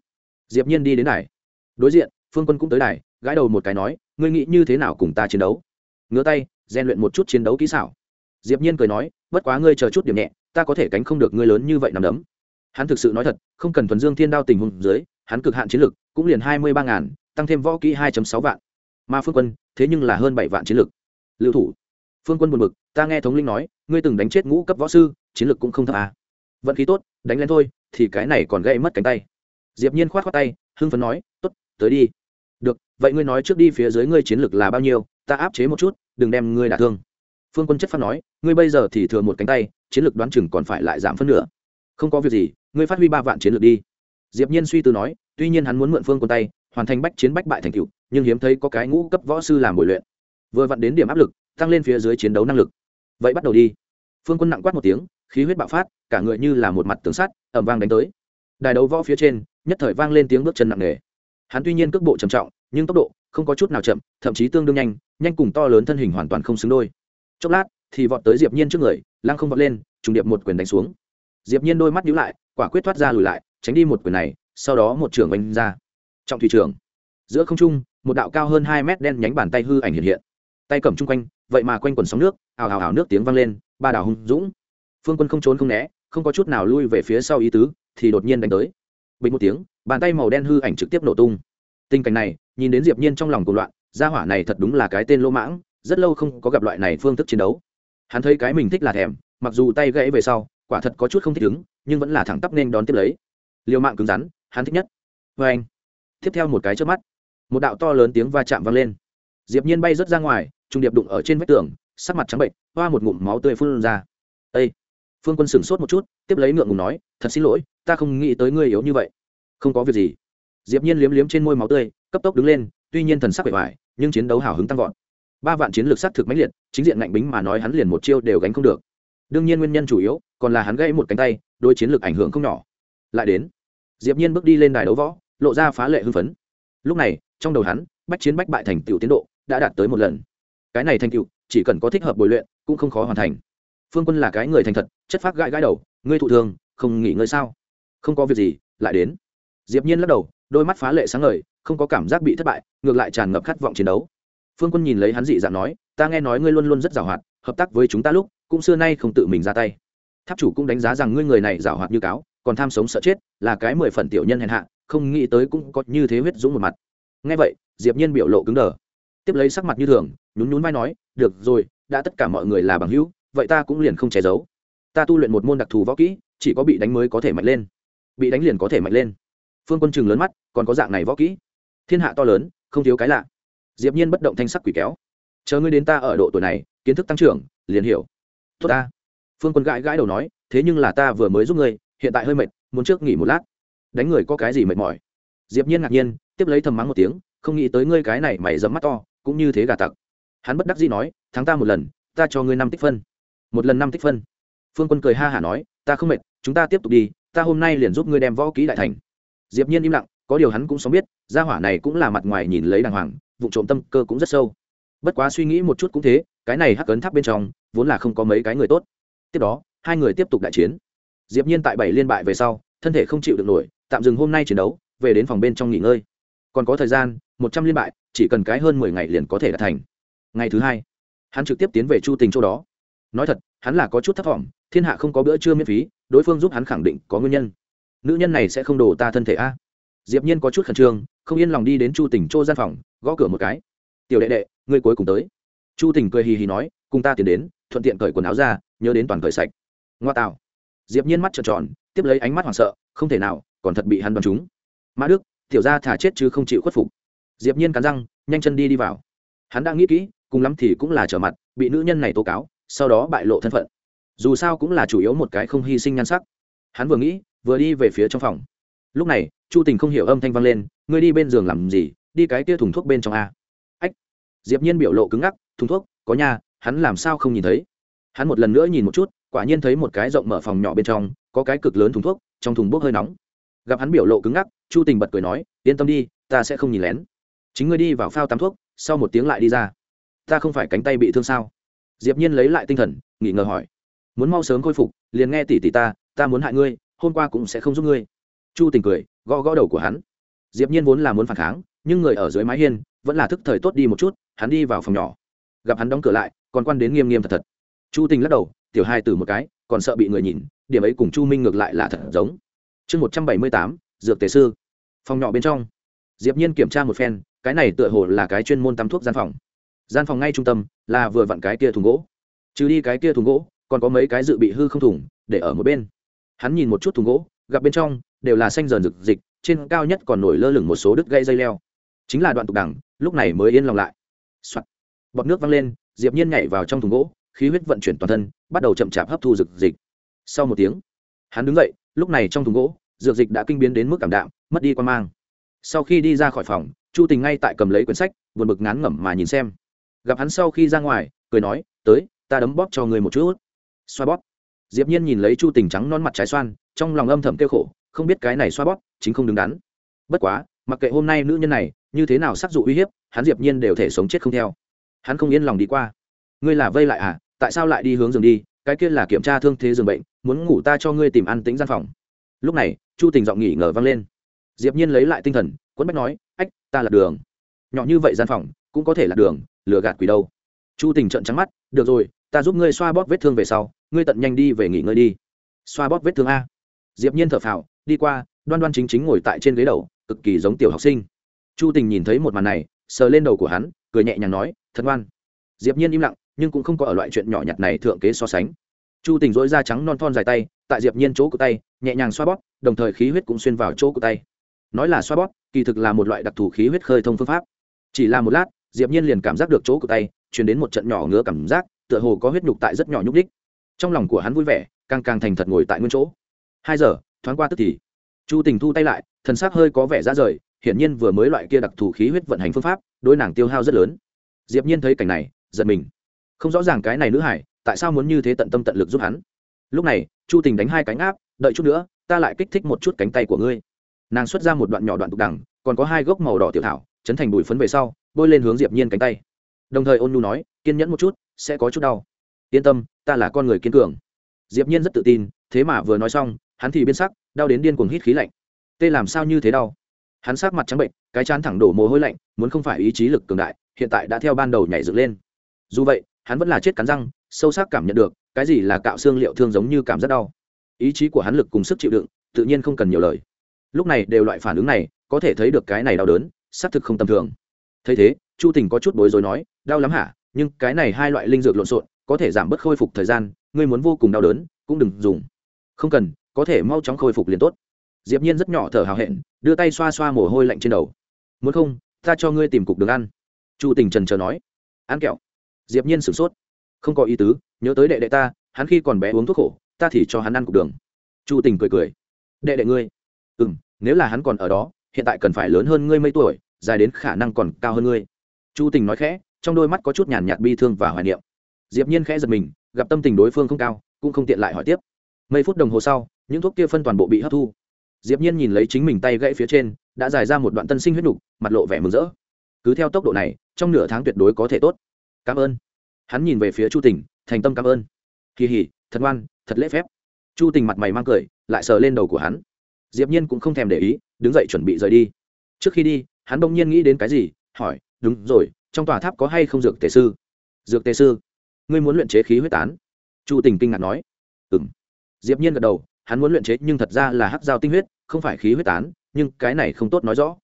Diệp nhiên đi đến đài. Đối diện, phương quân cũng tới đài, gãi đầu một cái nói, ngươi nghĩ như thế nào cùng ta chiến đấu? Ngửa tay, rèn luyện một chút chiến đấu kỹ xảo. Diệp nhiên cười nói, bất quá ngươi chờ chút điểm nhẹ, ta có thể cánh không được ngươi lớn như vậy nằm đấm. Hắn thực sự nói thật, không cần thuần dương thiên đao tình huống dưới, hắn cực hạn chiến lực cũng liền hai mươi ba ngàn, tăng thêm võ kỹ hai sáu vạn. Mà phương quân, thế nhưng là hơn bảy vạn chiến lực. Lưu thủ. Phương quân buồn bực, ta nghe thống linh nói ngươi từng đánh chết ngũ cấp võ sư, chiến lược cũng không thấp à. vận khí tốt, đánh lên thôi, thì cái này còn gây mất cánh tay. Diệp nhiên khoát khoát tay, hưng phấn nói, tốt, tới đi. Được, vậy ngươi nói trước đi phía dưới ngươi chiến lược là bao nhiêu, ta áp chế một chút, đừng đem ngươi đả thương. Phương quân chất phát nói, ngươi bây giờ thì thừa một cánh tay, chiến lược đoán chừng còn phải lại giảm phân nửa. Không có việc gì, ngươi phát huy ba vạn chiến lược đi. Diệp nhiên suy tư nói, tuy nhiên hắn muốn mượn phương quân tay, hoàn thành bách chiến bách bại thành cựu nhưng hiếm thấy có cái ngũ cấp võ sư làm bồi luyện. Vừa vặn đến điểm áp lực, tăng lên phía dưới chiến đấu năng lực vậy bắt đầu đi. Phương quân nặng quát một tiếng, khí huyết bạo phát, cả người như là một mặt tường sắt, ầm vang đánh tới. Đài đấu võ phía trên, nhất thời vang lên tiếng bước chân nặng nề. Hắn tuy nhiên cước bộ trầm trọng, nhưng tốc độ không có chút nào chậm, thậm chí tương đương nhanh nhanh cùng to lớn thân hình hoàn toàn không xứng đôi. Chốc lát, thì vọt tới diệp nhiên trước người, lăng không vọt lên, trùng điệp một quyền đánh xuống. Diệp nhiên đôi mắt nhíu lại, quả quyết thoát ra lùi lại, tránh đi một quyền này, sau đó một trường đánh ra. Trọng thủy trường. Giữa không trung, một đạo cao hơn hai mét đen nhánh bàn tay hư ảnh hiện hiện. Tay cầm trung quanh vậy mà quanh quần sóng nước, ào ào ào nước tiếng vang lên, ba đảo hung dũng. Phương quân không trốn không né, không có chút nào lui về phía sau ý tứ, thì đột nhiên đánh tới. Bình một tiếng, bàn tay màu đen hư ảnh trực tiếp nổ tung. Tình cảnh này, nhìn đến diệp nhiên trong lòng cuồng loạn, gia hỏa này thật đúng là cái tên lỗ mãng, rất lâu không có gặp loại này phương thức chiến đấu. Hắn thấy cái mình thích là thèm, mặc dù tay gãy về sau, quả thật có chút không thích ứng, nhưng vẫn là thẳng tắp nên đón tiếp lấy. Liều mạng cứng rắn, hắn thích nhất. Với anh tiếp theo một cái trước mắt, một đạo to lớn tiếng va chạm vang lên. Diệp nhiên bay rất ra ngoài trung điệp đụng ở trên vách tường, sắc mặt trắng bệnh hoa một ngụm máu tươi phun ra. Ê! phương quân sửng sốt một chút, tiếp lấy ngượng ngùng nói, thật xin lỗi, ta không nghĩ tới ngươi yếu như vậy. Không có việc gì. Diệp nhiên liếm liếm trên môi máu tươi, cấp tốc đứng lên, tuy nhiên thần sắc bề ngoài nhưng chiến đấu hào hứng tăng vọt. Ba vạn chiến lược sát thực mãnh liệt, chính diện ngạnh bính mà nói hắn liền một chiêu đều gánh không được. Đương nhiên nguyên nhân chủ yếu, còn là hắn gãy một cánh tay đôi chiến lược ảnh hưởng không nhỏ. Lại đến, diệp nhiên bước đi lên đài đấu võ, lộ ra phá lệ hưng phấn. Lúc này, trong đầu hắn, bách chiến bách bại thành tiểu tiến độ, đã đạt tới một lần cái này thành tựu, chỉ cần có thích hợp bồi luyện, cũng không khó hoàn thành. Phương quân là cái người thành thật, chất phác gãi gãi đầu, ngươi thụ thương không nghỉ ngơi sao? Không có việc gì, lại đến. Diệp nhiên lắc đầu, đôi mắt phá lệ sáng ngời, không có cảm giác bị thất bại, ngược lại tràn ngập khát vọng chiến đấu. Phương quân nhìn lấy hắn dị dạng nói, ta nghe nói ngươi luôn luôn rất giàu hoạt, hợp tác với chúng ta lúc, cũng xưa nay không tự mình ra tay. Tháp chủ cũng đánh giá rằng ngươi người này giàu hoạt như cáo, còn tham sống sợ chết, là cái mười phần tiểu nhân hèn hạ, không nghĩ tới cũng có như thế huyết dũng một mặt. Nghe vậy, diệp nhiên biểu lộ cứng đờ. Tiếp lấy sắc mặt như thường nhún nhún vai nói, được rồi, đã tất cả mọi người là bằng hữu, vậy ta cũng liền không che giấu. Ta tu luyện một môn đặc thù võ kỹ, chỉ có bị đánh mới có thể mạnh lên. Bị đánh liền có thể mạnh lên. Phương quân chừng lớn mắt, còn có dạng này võ kỹ? Thiên hạ to lớn, không thiếu cái lạ. Diệp nhiên bất động thanh sắc quỷ kéo. Chờ ngươi đến ta ở độ tuổi này, kiến thức tăng trưởng, liền hiểu. Tốt ta. Phương quân gãi gãi đầu nói, thế nhưng là ta vừa mới giúp ngươi, hiện tại hơi mệt, muốn trước nghỉ một lát. Đánh người có cái gì mệt mỏi? Diệp nhiên ngạc nhiên, tiếp lấy thầm mắng một tiếng, không nghĩ tới ngươi cái này mày dẫm mắt to, cũng như thế gà tặc hắn bất đắc dĩ nói, thắng ta một lần, ta cho ngươi năm tích phân. Một lần năm tích phân? Phương quân cười ha hả nói, ta không mệt, chúng ta tiếp tục đi, ta hôm nay liền giúp ngươi đem võ kỹ đại thành. Diệp nhiên im lặng, có điều hắn cũng sống biết, gia hỏa này cũng là mặt ngoài nhìn lấy đàng hoàng, vụ trộm tâm cơ cũng rất sâu. Bất quá suy nghĩ một chút cũng thế, cái này hắc ấn tháp bên trong, vốn là không có mấy cái người tốt. Tiếp đó, hai người tiếp tục đại chiến. Diệp nhiên tại bảy liên bại về sau, thân thể không chịu được nổi, tạm dừng hôm nay chiến đấu, về đến phòng bên trong nghỉ ngơi. Còn có thời gian, một trăm liên bại, chỉ cần cái hơn mười ngày liền có thể đạt thành ngày thứ hai. Hắn trực tiếp tiến về chu tình châu đó. Nói thật, hắn là có chút thất vọng, thiên hạ không có bữa trưa miễn phí, đối phương giúp hắn khẳng định có nguyên nhân. Nữ nhân này sẽ không đổ ta thân thể a. Diệp nhiên có chút khẩn trương, không yên lòng đi đến chu tình châu gian phòng, gõ cửa một cái. Tiểu đệ đệ, ngươi cuối cùng tới. Chu tình cười hì hì nói, cùng ta tiến đến, thuận tiện cởi quần áo ra, nhớ đến toàn cởi sạch. Ngoa tạo. Diệp nhiên mắt trợn tròn, tiếp lấy ánh mắt hoảng sợ, không thể nào, còn thật bị hắn đoán trúng. Mã đức, tiểu gia thả chết chứ không chịu khuất phục. Diệp nhiên cắn răng, nhanh chân đi đi vào. Hắn đã nghĩ kỹ cùng lắm thì cũng là trở mặt, bị nữ nhân này tố cáo, sau đó bại lộ thân phận. Dù sao cũng là chủ yếu một cái không hy sinh nhan sắc. Hắn vừa nghĩ, vừa đi về phía trong phòng. Lúc này, chu tình không hiểu âm thanh vang lên, ngươi đi bên giường làm gì? Đi cái kia thùng thuốc bên trong a. Ách. Diệp nhiên biểu lộ cứng ngắc, thùng thuốc, có nhà hắn làm sao không nhìn thấy? Hắn một lần nữa nhìn một chút, quả nhiên thấy một cái rộng mở phòng nhỏ bên trong, có cái cực lớn thùng thuốc, trong thùng bốc hơi nóng. Gặp hắn biểu lộ cứng ngắc, chu tình bật cười nói, yên tâm đi, ta sẽ không nhìn lén. Chính ngươi đi vào phao tắm thuốc, sau một tiếng lại đi ra ta không phải cánh tay bị thương sao? Diệp nhiên lấy lại tinh thần nghỉ ngờ hỏi. Muốn mau sớm khôi phục, liền nghe tỷ tỷ ta ta muốn hại ngươi, hôm qua cũng sẽ không giúp ngươi. Chu tình cười, gõ gõ đầu của hắn. Diệp nhiên vốn là muốn phản kháng, nhưng người ở dưới mái hiên, vẫn là thức thời tốt đi một chút, hắn đi vào phòng nhỏ. Gặp hắn đóng cửa lại, còn quan đến nghiêm nghiêm thật thật. Chu tình lắc đầu, tiểu hai từ một cái, còn sợ bị người nhìn, điểm ấy cùng chu minh ngược lại là thật giống. Chương một trăm bảy mươi tám, dược tề sư. Phòng nhỏ bên trong. Diệp nhiên kiểm tra một phen, cái này tựa hồ là cái chuyên môn tắm thuốc gian phòng gian phòng ngay trung tâm là vừa vặn cái kia thùng gỗ. Trừ đi cái kia thùng gỗ, còn có mấy cái dự bị hư không thủng để ở một bên. Hắn nhìn một chút thùng gỗ, gặp bên trong đều là xanh dần rực dịch trên cao nhất còn nổi lơ lửng một số đứt gây dây leo. Chính là đoạn tục đẳng lúc này mới yên lòng lại、Soạn. bọt nước văng lên, diệp nhiên nhảy vào trong thùng gỗ, khí huyết vận chuyển toàn thân, bắt đầu chậm chạp hấp thu dược dịch sau một tiếng, hắn đứng dậy, lúc này trong thùng gỗ dược dịch đã kinh biến đến mức cảm đạm, mất đi quan mang. Sau khi đi ra khỏi phòng, chu tình ngay tại cầm lấy quyển sách, buồn bực ngán ngẩm mà nhìn xem gặp hắn sau khi ra ngoài, cười nói, tới, ta đấm bóp cho người một chút. Xoa bóp. Diệp nhiên nhìn lấy chu tình trắng non mặt trái xoan, trong lòng âm thầm kêu khổ, không biết cái này xoa bóp, chính không đứng đắn. Bất quá, mặc kệ hôm nay nữ nhân này như thế nào sắc dụ uy hiếp, hắn diệp nhiên đều thể sống chết không theo. Hắn không yên lòng đi qua. Ngươi là vây lại à? Tại sao lại đi hướng giường đi? Cái kia là kiểm tra thương thế giường bệnh, muốn ngủ ta cho ngươi tìm ăn tĩnh gian phòng. Lúc này, chu tình giọng nghỉ ngờ vang lên. Diệp nhiên lấy lại tinh thần, quấn bách nói, ách, ta là đường. Nhỏ như vậy gian phòng cũng có thể là đường, lừa gạt quỷ đâu. Chu tình trợn trắng mắt, được rồi, ta giúp ngươi xoa bóp vết thương về sau, ngươi tận nhanh đi về nghỉ ngơi đi. Xoa bóp vết thương a. Diệp nhiên thở phào, đi qua, đoan đoan chính chính ngồi tại trên ghế đầu, cực kỳ giống tiểu học sinh. Chu tình nhìn thấy một màn này, sờ lên đầu của hắn, cười nhẹ nhàng nói, thật ngoan. Diệp nhiên im lặng, nhưng cũng không có ở loại chuyện nhỏ nhặt này thượng kế so sánh. Chu tình dỗi da trắng non thon dài tay, tại diệp nhiên chỗ của tay, nhẹ nhàng xoa bóp, đồng thời khí huyết cũng xuyên vào chỗ của tay. Nói là xoa bóp, kỳ thực là một loại đặc thù khí huyết khơi thông phương pháp. Chỉ là một lát diệp nhiên liền cảm giác được chỗ của tay, truyền đến một trận nhỏ ngứa cảm giác, tựa hồ có huyết nhục tại rất nhỏ nhúc đích trong lòng của hắn vui vẻ, càng càng thành thật ngồi tại nguyên chỗ. Hai giờ, thoáng qua tức thì, chu tình thu tay lại, thần sắc hơi có vẻ ra rời, hiển nhiên vừa mới loại kia đặc thù khí huyết vận hành phương pháp, đối nàng tiêu hao rất lớn. Diệp nhiên thấy cảnh này, giật mình. Không rõ ràng cái này nữ hải, tại sao muốn như thế tận tâm tận lực giúp hắn. Lúc này, chu tình đánh hai cánh áp, đợi chút nữa, ta lại kích thích một chút cánh tay của ngươi. Nàng xuất ra một đoạn nhỏ đoạn tục đằng, còn có hai gốc màu đỏ tiểu thảo, chấn thành bụi phấn về sau bôi lên hướng diệp nhiên cánh tay. Đồng thời ôn nhu nói, kiên nhẫn một chút, sẽ có chút đau. Yên tâm, ta là con người kiên cường. Diệp nhiên rất tự tin, thế mà vừa nói xong, hắn thì biến sắc, đau đến điên cuồng hít khí lạnh. Tê làm sao như thế đau? Hắn sắc mặt trắng bệnh, cái chán thẳng đổ mồ hôi lạnh, muốn không phải ý chí lực cường đại, hiện tại đã theo ban đầu nhảy dựng lên. Dù vậy, hắn vẫn là chết cắn răng, sâu sắc cảm nhận được, cái gì là cạo xương liệu thương giống như cảm giác đau. Ý chí của hắn lực cùng sức chịu đựng, tự nhiên không cần nhiều lời. Lúc này đều loại phản ứng này, có thể thấy được cái này đau đớn, xác thực không tầm thường thấy thế, chu tình có chút bối rối nói, đau lắm hả? Nhưng cái này hai loại linh dược lộn xộn, có thể giảm bớt khôi phục thời gian, ngươi muốn vô cùng đau đớn, cũng đừng dùng. Không cần, có thể mau chóng khôi phục liền tốt. Diệp nhiên rất nhỏ thở hào hẹn, đưa tay xoa xoa mồ hôi lạnh trên đầu. Muốn không, ta cho ngươi tìm cục đường ăn. Chu tình trần chờ nói. Ăn kẹo. Diệp nhiên sửng sốt. Không có ý tứ, nhớ tới đệ đệ ta, hắn khi còn bé uống thuốc khổ, ta thì cho hắn ăn cục đường. Chu tình cười cười. Đệ đệ ngươi? Ừ nếu là hắn còn ở đó, hiện tại cần phải lớn hơn ngươi mấy tuổi dài đến khả năng còn cao hơn ngươi. Chu tình nói khẽ, trong đôi mắt có chút nhàn nhạt bi thương và hoài niệm. Diệp nhiên khẽ giật mình, gặp tâm tình đối phương không cao, cũng không tiện lại hỏi tiếp. Mấy phút đồng hồ sau, những thuốc kia phân toàn bộ bị hấp thu. Diệp nhiên nhìn lấy chính mình tay gãy phía trên, đã dài ra một đoạn tân sinh huyết nục, mặt lộ vẻ mừng rỡ. Cứ theo tốc độ này, trong nửa tháng tuyệt đối có thể tốt. Cảm ơn. Hắn nhìn về phía chu tình, thành tâm cảm ơn. Kỳ hỉ, thật ngoan, thật lễ phép. Chu tình mặt mày mang cười, lại sờ lên đầu của hắn. Diệp nhiên cũng không thèm để ý, đứng dậy chuẩn bị rời đi. Trước khi đi hắn bỗng nhiên nghĩ đến cái gì, hỏi, đúng rồi, trong tòa tháp có hay không dược tề sư? Dược tề sư? Ngươi muốn luyện chế khí huyết tán? Chu tình kinh ngạc nói. Ừm. Diệp nhiên gật đầu, hắn muốn luyện chế nhưng thật ra là hắc giao tinh huyết, không phải khí huyết tán, nhưng cái này không tốt nói rõ.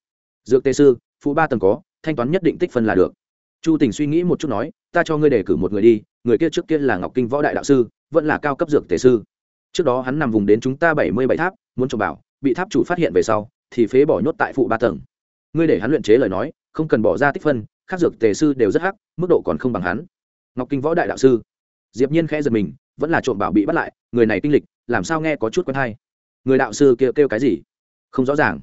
Dược tề sư, phụ ba tầng có, thanh toán nhất định tích phân là được. Chu tình suy nghĩ một chút nói, ta cho ngươi đề cử một người đi, người kia trước kia là ngọc kinh võ đại đạo sư, vẫn là cao cấp dược tề sư. Trước đó hắn nằm vùng đến chúng ta bảy mươi bảy tháp, muốn trộm bảo, bị tháp chủ phát hiện về sau, thì phế bỏ nhốt tại phụ ba tầng ngươi để hắn luyện chế lời nói không cần bỏ ra tích phân khác dược tề sư đều rất hắc mức độ còn không bằng hắn. Ngọc kinh võ đại đạo sư. Diệp nhiên khẽ giật mình vẫn là trộm bảo bị bắt lại người này kinh lịch làm sao nghe có chút quen hay? Người đạo sư kia kêu, kêu cái gì? Không rõ ràng.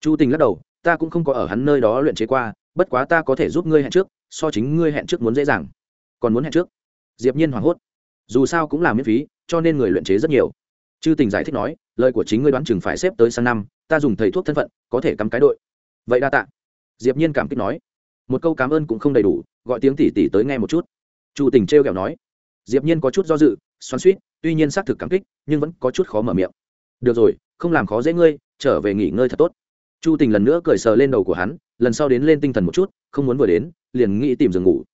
Chu tình lắc đầu ta cũng không có ở hắn nơi đó luyện chế qua bất quá ta có thể giúp ngươi hẹn trước so chính ngươi hẹn trước muốn dễ dàng. Còn muốn hẹn trước? Diệp nhiên hoảng hốt. Dù sao cũng là miễn phí cho nên người luyện chế rất nhiều. Chư tình giải thích nói lời của chính ngươi đoán chừng phải xếp tới sang năm ta dùng thầy thuốc thân phận có thể cắm cái đội vậy đa tạ. Diệp nhiên cảm kích nói. Một câu cảm ơn cũng không đầy đủ, gọi tiếng tỷ tỷ tới nghe một chút. Chu tình treo kẹo nói. Diệp nhiên có chút do dự, xoắn xuýt, tuy nhiên xác thực cảm kích, nhưng vẫn có chút khó mở miệng. Được rồi, không làm khó dễ ngươi, trở về nghỉ ngơi thật tốt. Chu tình lần nữa cười sờ lên đầu của hắn, lần sau đến lên tinh thần một chút, không muốn vừa đến, liền nghĩ tìm giường ngủ.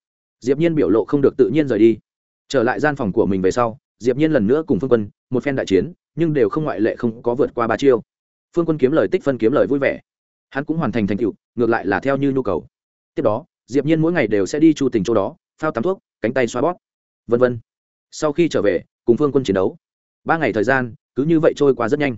Diệp nhiên biểu lộ không được tự nhiên rời đi. Trở lại gian phòng của mình về sau, diệp nhiên lần nữa cùng phương quân, một phen đại chiến, nhưng đều không ngoại lệ không có vượt qua ba chiêu. Phương quân kiếm lời tích phân kiếm lời vui vẻ hắn cũng hoàn thành thành tựu, ngược lại là theo như nhu cầu. Tiếp đó, diệp nhiên mỗi ngày đều sẽ đi chu tình chỗ đó, phao tắm thuốc, cánh tay xoa bóp, vân vân. Sau khi trở về, cùng phương quân chiến đấu. Ba ngày thời gian, cứ như vậy trôi qua rất nhanh.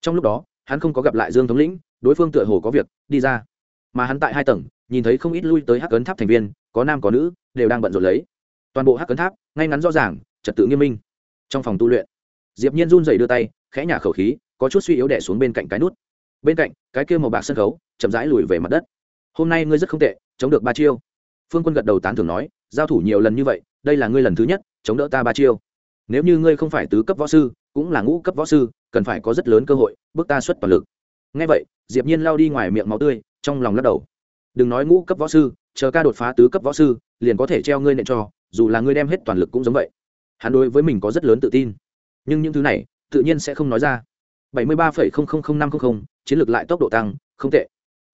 Trong lúc đó, hắn không có gặp lại dương thống lĩnh, đối phương tựa hồ có việc, đi ra. Mà hắn tại hai tầng, nhìn thấy không ít lui tới hắc cấn tháp thành viên, có nam có nữ, đều đang bận rộn lấy. Toàn bộ hắc cấn tháp, ngay ngắn rõ ràng, trật tự nghiêm minh. Trong phòng tu luyện, diệp nhiên run rẩy đưa tay, khẽ nhả khẩu khí, có chút suy yếu đè xuống bên cạnh cái nút bên cạnh cái kia màu bạc sân khấu chậm rãi lùi về mặt đất. Hôm nay ngươi rất không tệ chống được ba chiêu. Phương quân gật đầu tán thưởng nói giao thủ nhiều lần như vậy đây là ngươi lần thứ nhất chống đỡ ta ba chiêu. Nếu như ngươi không phải tứ cấp võ sư cũng là ngũ cấp võ sư cần phải có rất lớn cơ hội bước ta xuất toàn lực. Ngay vậy diệp nhiên lao đi ngoài miệng máu tươi trong lòng lắc đầu. Đừng nói ngũ cấp võ sư chờ ca đột phá tứ cấp võ sư liền có thể treo ngươi nện cho dù là ngươi đem hết toàn lực cũng giống vậy. Hắn đối với mình có rất lớn tự tin. Nhưng những thứ này tự nhiên sẽ không nói ra. 73,000500 chiến lược lại tốc độ tăng, không tệ.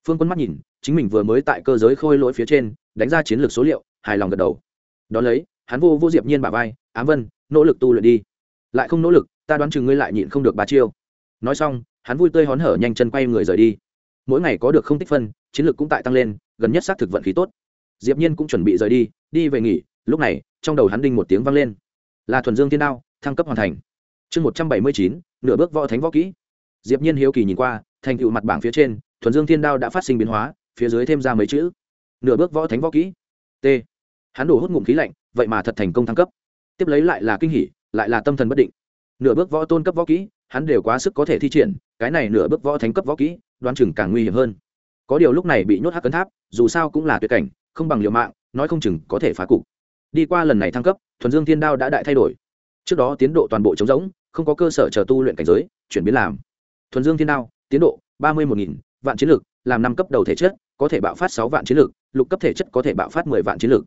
Phương quân mắt nhìn, chính mình vừa mới tại cơ giới khôi lỗi phía trên, đánh ra chiến lược số liệu, hài lòng gật đầu. Đ ó lấy, hắn vô vô diệp nhiên bà vai, ám vân, nỗ lực tu luyện đi. Lại không nỗ lực, ta đoán chừng ngươi lại nhịn không được ba chiêu. Nói xong, hắn vui tươi hón hở nhanh chân quay người rời đi. Mỗi ngày có được không tích phân, chiến lược cũng tại tăng lên, gần nhất xác thực vận khí tốt. Diệp nhiên cũng chuẩn bị rời đi đi về nghỉ, lúc này, trong đầu hắn đinh một tiếng vang lên. Là thuần dương thiên đao, thăng cấp hoàn thành. Chương một trăm bảy mươi chín, nửa bước võ thánh võ kỹ. Diệp nhiên hiếu kỳ nhìn qua thành tựu mặt bảng phía trên, thuần dương thiên đao đã phát sinh biến hóa, phía dưới thêm ra mấy chữ. Nửa bước võ thánh võ kỹ. T. Hắn đổ hút ngụm khí lạnh, vậy mà thật thành công thăng cấp. Tiếp lấy lại là kinh hỉ, lại là tâm thần bất định. Nửa bước võ tôn cấp võ kỹ, hắn đều quá sức có thể thi triển, cái này nửa bước võ thánh cấp võ kỹ, đoán chừng càng nguy hiểm hơn. Có điều lúc này bị nhốt hắc cấn tháp, dù sao cũng là tuyệt cảnh, không bằng liều mạng, nói không chừng có thể phá cục. Đi qua lần này thăng cấp, thuần dương thiên đao đã đại thay đổi. Trước đó tiến độ toàn bộ trống rỗng, không có cơ sở chờ tu luyện cảnh giới, chuyển biến làm. Thuần dương thiên đao tiến độ, ba mươi một nghìn, vạn chiến lược, làm năm cấp đầu thể chất, có thể bạo phát sáu vạn chiến lược, lục cấp thể chất có thể bạo phát mười vạn chiến lược.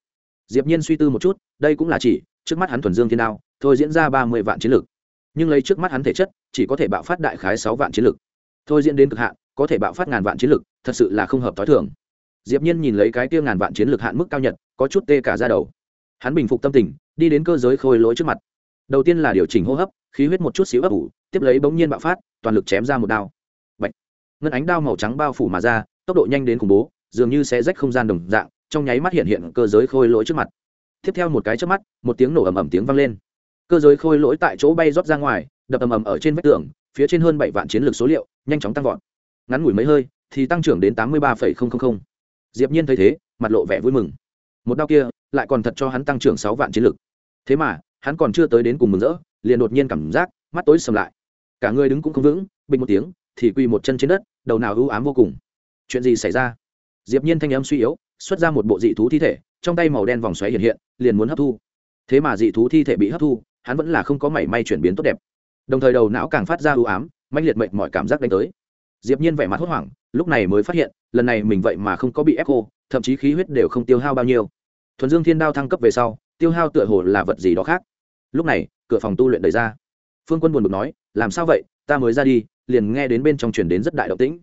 Diệp nhiên suy tư một chút, đây cũng là chỉ, trước mắt hắn thuần dương thiên đao, thôi diễn ra ba mươi vạn chiến lược. Nhưng lấy trước mắt hắn thể chất, chỉ có thể bạo phát đại khái sáu vạn chiến lược. Thôi diễn đến cực hạn, có thể bạo phát ngàn vạn chiến lược, thật sự là không hợp t h i thường. Diệp nhiên nhìn lấy cái kia ngàn vạn chiến lược hạn mức cao nhất, có chút tê cả ra đầu. Hắn bình phục tâm tình, đi đến cơ giới khôi lỗi trước mặt. Đầu tiên là điều chỉnh hô hấp, khí huyết một chút xíu ấp ủ, tiếp lấy bỗng nhiên bạo phát, toàn lực chém ra một đao ngân ánh đao màu trắng bao phủ mà ra, tốc độ nhanh đến khủng bố, dường như sẽ rách không gian đồng dạng, trong nháy mắt hiện hiện cơ giới khôi lỗi trước mặt. Tiếp theo một cái trước mắt, một tiếng nổ ầm ầm tiếng vang lên. Cơ giới khôi lỗi tại chỗ bay rót ra ngoài, đập ầm ầm ở trên vách tường, phía trên hơn bảy vạn chiến lược số liệu, nhanh chóng tăng vọt. Ngắn ngủi mấy hơi, thì tăng trưởng đến tám mươi ba diệp nhiên thấy thế, mặt lộ vẻ vui mừng. Một đao kia, lại còn thật cho hắn tăng trưởng sáu vạn chiến lực thế mà, hắn còn chưa tới đến cùng mừng rỡ, liền đột nhiên cảm giác, mắt tối sầm lại. Cả người đứng cũng không vững, bình một tiếng thì quỳ một chân trên đất, đầu nào ưu ám vô cùng. Chuyện gì xảy ra? Diệp nhiên thanh âm suy yếu, xuất ra một bộ dị thú thi thể, trong tay màu đen vòng xoáy hiện hiện, liền muốn hấp thu. Thế mà dị thú thi thể bị hấp thu, hắn vẫn là không có mảy may chuyển biến tốt đẹp. Đồng thời đầu não càng phát ra ưu ám, mãnh liệt mệt mọi cảm giác đánh tới. Diệp nhiên vẻ mặt hốt hoảng, lúc này mới phát hiện, lần này mình vậy mà không có bị ép khô, thậm chí khí huyết đều không tiêu hao bao nhiêu. Thuần dương thiên đao thăng cấp về sau, tiêu hao tựa hồ là vật gì đó khác. Lúc này, cửa phòng tu luyện đẩy ra. Phương quân buồn bực nói, làm sao vậy? Ta mới ra đi liền nghe đến bên trong truyền đến rất đại động tĩnh.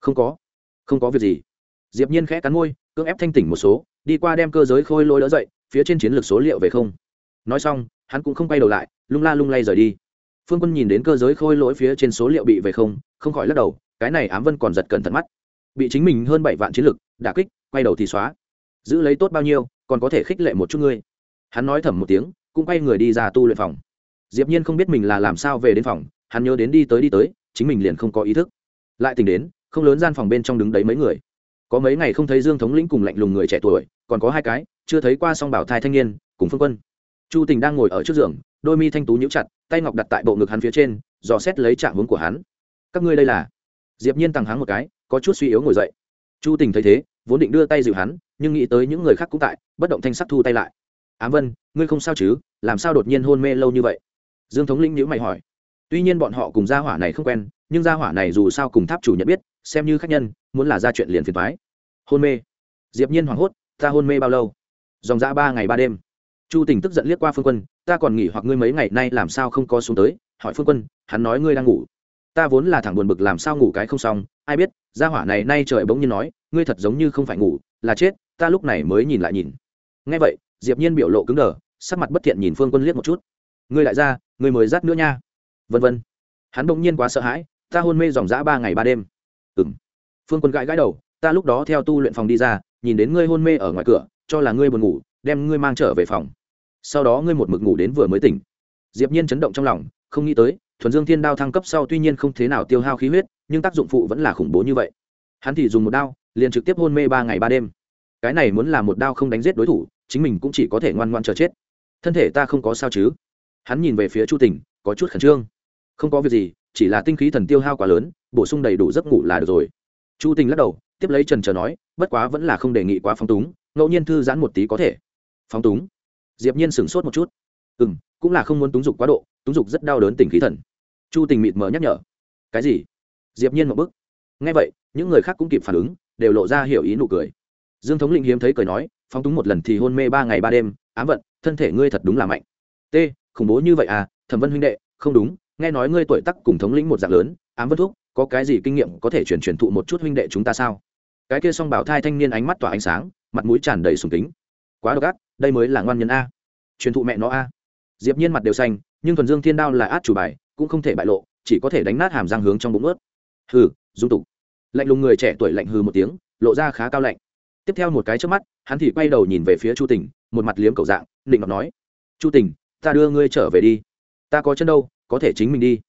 Không có. Không có việc gì. Diệp nhiên khẽ cắn môi, cưỡng ép thanh tỉnh một số, đi qua đem cơ giới khôi lôi đỡ dậy, phía trên chiến lược số liệu về không. Nói xong, hắn cũng không quay đầu lại, lung la lung lay rời đi. Phương quân nhìn đến cơ giới khôi lỗi phía trên số liệu bị về không không khỏi lắc đầu, cái này ám vân còn giật cẩn thận mắt. Bị chính mình hơn bảy vạn chiến lực đả kích, quay đầu thì xóa. Giữ lấy tốt bao nhiêu, còn có thể khích lệ một chút ngươi. Hắn nói thầm một tiếng, cũng quay người đi ra tu luyện phòng. Diệp nhiên không biết mình là làm sao về đến phòng, hắn nhớ đến đi tới đi tới chính mình liền không có ý thức. Lại tỉnh đến, không lớn gian phòng bên trong đứng đấy mấy người. Có mấy ngày không thấy dương thống lĩnh cùng lạnh lùng người trẻ tuổi, còn có hai cái, chưa thấy qua song bảo thai thanh niên, cùng phương quân. Chu tình đang ngồi ở trước giường, đôi mi thanh tú nhíu chặt, tay ngọc đặt tại bộ ngực hắn phía trên, dò xét lấy trạng hướng của hắn. Các ngươi đây là? Diệp nhiên tăng háng một cái, có chút suy yếu ngồi dậy. Chu tình thấy thế, vốn định đưa tay dịu hắn, nhưng nghĩ tới những người khác cũng tại, bất động thanh sắc thu tay lại. Ám vân, ngươi không sao chứ? Làm sao đột nhiên hôn mê lâu như vậy? Dương thống lĩnh nhíu mày hỏi tuy nhiên bọn họ cùng gia hỏa này không quen, nhưng gia hỏa này dù sao cùng tháp chủ nhận biết, xem như khách nhân, muốn là ra chuyện liền phiền thoái hôn mê. Diệp nhiên hoảng hốt, ta hôn mê bao lâu? Dòng dã ba ngày ba đêm. Chu tình tức giận liếc qua phương quân, ta còn nghỉ hoặc ngươi mấy ngày nay làm sao không có xuống tới? Hỏi phương quân, hắn nói ngươi đang ngủ. Ta vốn là thẳng buồn bực làm sao ngủ cái không xong, ai biết, gia hỏa này nay trời bỗng nhiên nói, ngươi thật giống như không phải ngủ, là chết, ta lúc này mới nhìn lại nhìn. Ngay vậy, diệp nhiên biểu lộ cứng đờ, sắc mặt bất thiện nhìn phương quân liếc một chút. Ngươi lại ra ngươi mới rát nữa nha vân vân. Hắn bỗng nhiên quá sợ hãi, ta hôn mê dòng dã ba ngày ba đêm. Ừm. Phương quân gãi gãi đầu, ta lúc đó theo tu luyện phòng đi ra, nhìn đến ngươi hôn mê ở ngoài cửa, cho là ngươi buồn ngủ, đem ngươi mang trở về phòng. Sau đó ngươi một mực ngủ đến vừa mới tỉnh. Diệp nhiên chấn động trong lòng, không nghĩ tới, thuần dương thiên đao thăng cấp sau tuy nhiên không thế nào tiêu hao khí huyết, nhưng tác dụng phụ vẫn là khủng bố như vậy. Hắn thì dùng một đao, liền trực tiếp hôn mê ba ngày ba đêm. Cái này muốn là một đao không đánh giết đối thủ, chính mình cũng chỉ có thể ngoan ngoan chờ chết. Thân thể ta không có sao chứ? Hắn nhìn về phía chu tình, có chút khẩn trương không có việc gì, chỉ là tinh khí thần tiêu hao quá lớn, bổ sung đầy đủ giấc ngủ là được rồi. Chu tình lắc đầu, tiếp lấy trần trờ nói, bất quá vẫn là không đề nghị quá phóng túng, ngẫu nhiên thư giãn một tí có thể. Phóng túng? Diệp nhiên sửng sốt một chút. Ừ m cũng là không muốn túng dục quá độ, túng dục rất đau đớn tình khí thần. Chu tình mịt mờ nhắc nhở. Cái gì? Diệp nhiên một bức nghe vậy, những người khác cũng kịp phản ứng, đều lộ ra hiểu ý nụ cười. Dương thống lĩnh hiếm thấy cười nói, phóng túng một lần thì hôn mê ba ngày ba đêm, ám vận, thân thể ngươi thật đúng là mạnh. T, khủng bố như vậy à thẩm vân huynh đệ, không đúng nghe nói ngươi tuổi tắc cùng thống lĩnh một dạng lớn, ám vân thuốc có cái gì kinh nghiệm có thể chuyển truyền thụ một chút huynh đệ chúng ta sao? Cái kia song bảo thai thanh niên ánh mắt tỏa ánh sáng, mặt mũi tràn đầy sùng kính. Quá độc ác, đây mới là ngoan nhân a. Truyền thụ mẹ nó a. Diệp nhiên mặt đều xanh, nhưng thuần dương thiên đao là át chủ bài, cũng không thể bại lộ, chỉ có thể đánh nát hàm răng hướng trong bụng ướt. Hừ, dung tục. Lạnh lùng người trẻ tuổi lạnh hừ một tiếng, lộ ra khá cao lạnh. Tiếp theo một cái trước mắt, hắn thì quay đầu nhìn về phía chu tình, một mặt liếm cầu dạng định ngọc nói, chu tình, ta đưa ngươi trở về đi. Ta có chân đâu có thể chính mình đi.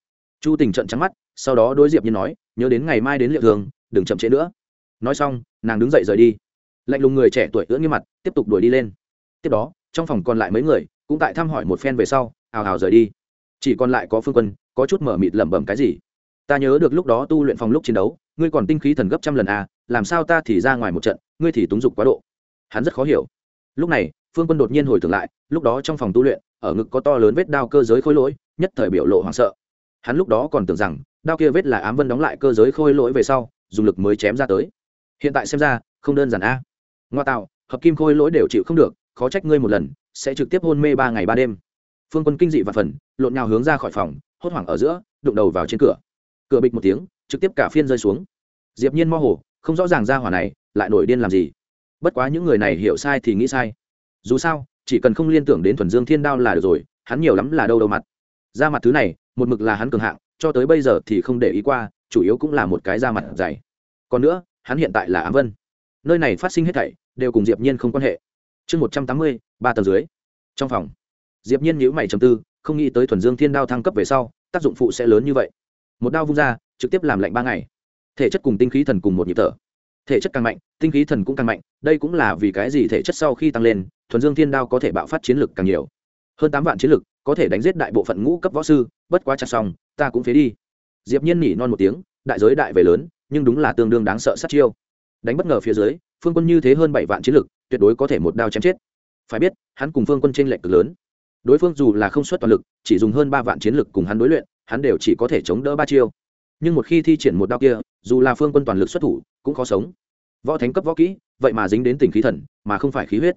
Chu tình trận trắng mắt, sau đó đối diệp nhiên nói, nhớ đến ngày mai đến liệu thường, đừng chậm trễ nữa. Nói xong, nàng đứng dậy rời đi. Lạnh lùng người trẻ tuổi ưỡn như mặt, tiếp tục đuổi đi lên. Tiếp đó, trong phòng còn lại mấy người, cũng tại thăm hỏi một phen về sau hào hào rời đi. Chỉ còn lại có phương quân, có chút mở mịt lẩm bẩm cái gì. Ta nhớ được lúc đó tu luyện phòng lúc chiến đấu, ngươi còn tinh khí thần gấp trăm lần à làm sao ta thì ra ngoài một trận, ngươi thì túng dục quá độ. Hắn rất khó hiểu. Lúc này, phương quân đột nhiên hồi tưởng lại, lúc đó trong phòng tu luyện, ở ngực có to lớn vết đao cơ giới khối lỗi nhất thời biểu lộ hoảng sợ. Hắn lúc đó còn tưởng rằng, đao kia vết là ám vân đóng lại cơ giới khôi lỗi về sau, dùng lực mới chém ra tới. Hiện tại xem ra, không đơn giản a. Ngoa tạo, hợp kim khôi lỗi đều chịu không được, khó trách ngươi một lần, sẽ trực tiếp hôn mê ba ngày ba đêm. Phương quân kinh dị và phần, lộn nhào hướng ra khỏi phòng, hốt hoảng ở giữa, đụng đầu vào trên cửa. Cửa bịch một tiếng, trực tiếp cả phiên rơi xuống. Diệp nhiên mơ hồ, không rõ ràng ra hỏa này, lại nổi điên làm gì. Bất quá những người này hiểu sai thì nghĩ sai. Dù sao, chỉ cần không liên tưởng đến thuần dương thiên đao là được rồi, hắn nhiều lắm là đâu đầu mặt ra mặt thứ này, một mực là hắn cường hạng, cho tới bây giờ thì không để ý qua, chủ yếu cũng là một cái da mặt dày. Còn nữa, hắn hiện tại là ám vân. Nơi này phát sinh hết thảy, đều cùng diệp nhiên không quan hệ. Chương một trăm tám mươi, ba tầng dưới. Trong phòng, diệp nhiên nhíu mày trầm tư, không nghĩ tới thuần dương thiên đao thăng cấp về sau, tác dụng phụ sẽ lớn như vậy. Một đao vung ra, trực tiếp làm lạnh ba ngày. Thể chất cùng tinh khí thần cùng một nhịp thở. Thể chất càng mạnh, tinh khí thần cũng càng mạnh, đây cũng là vì cái gì thể chất sau khi tăng lên, thuần dương thiên đao có thể bạo phát chiến lực càng nhiều. Hơn tám vạn chiến lực có thể đánh giết đại bộ phận ngũ cấp võ sư, bất quá chặt xong, ta cũng phế đi. Diệp nhiên nhỉ non một tiếng, đại giới đại về lớn, nhưng đúng là tương đương đáng sợ sát chiêu. Đánh bất ngờ phía dưới, phương quân như thế hơn bảy vạn chiến lực, tuyệt đối có thể một đao chém chết. Phải biết, hắn cùng phương quân trên lệnh cực lớn. Đối phương dù là không xuất toàn lực, chỉ dùng hơn ba vạn chiến lực cùng hắn đối luyện, hắn đều chỉ có thể chống đỡ ba chiêu. Nhưng một khi thi triển một đao kia, dù là phương quân toàn lực xuất thủ, cũng khó sống. Võ thánh cấp võ kỹ, vậy mà dính đến tình khí thần, mà không phải khí huyết.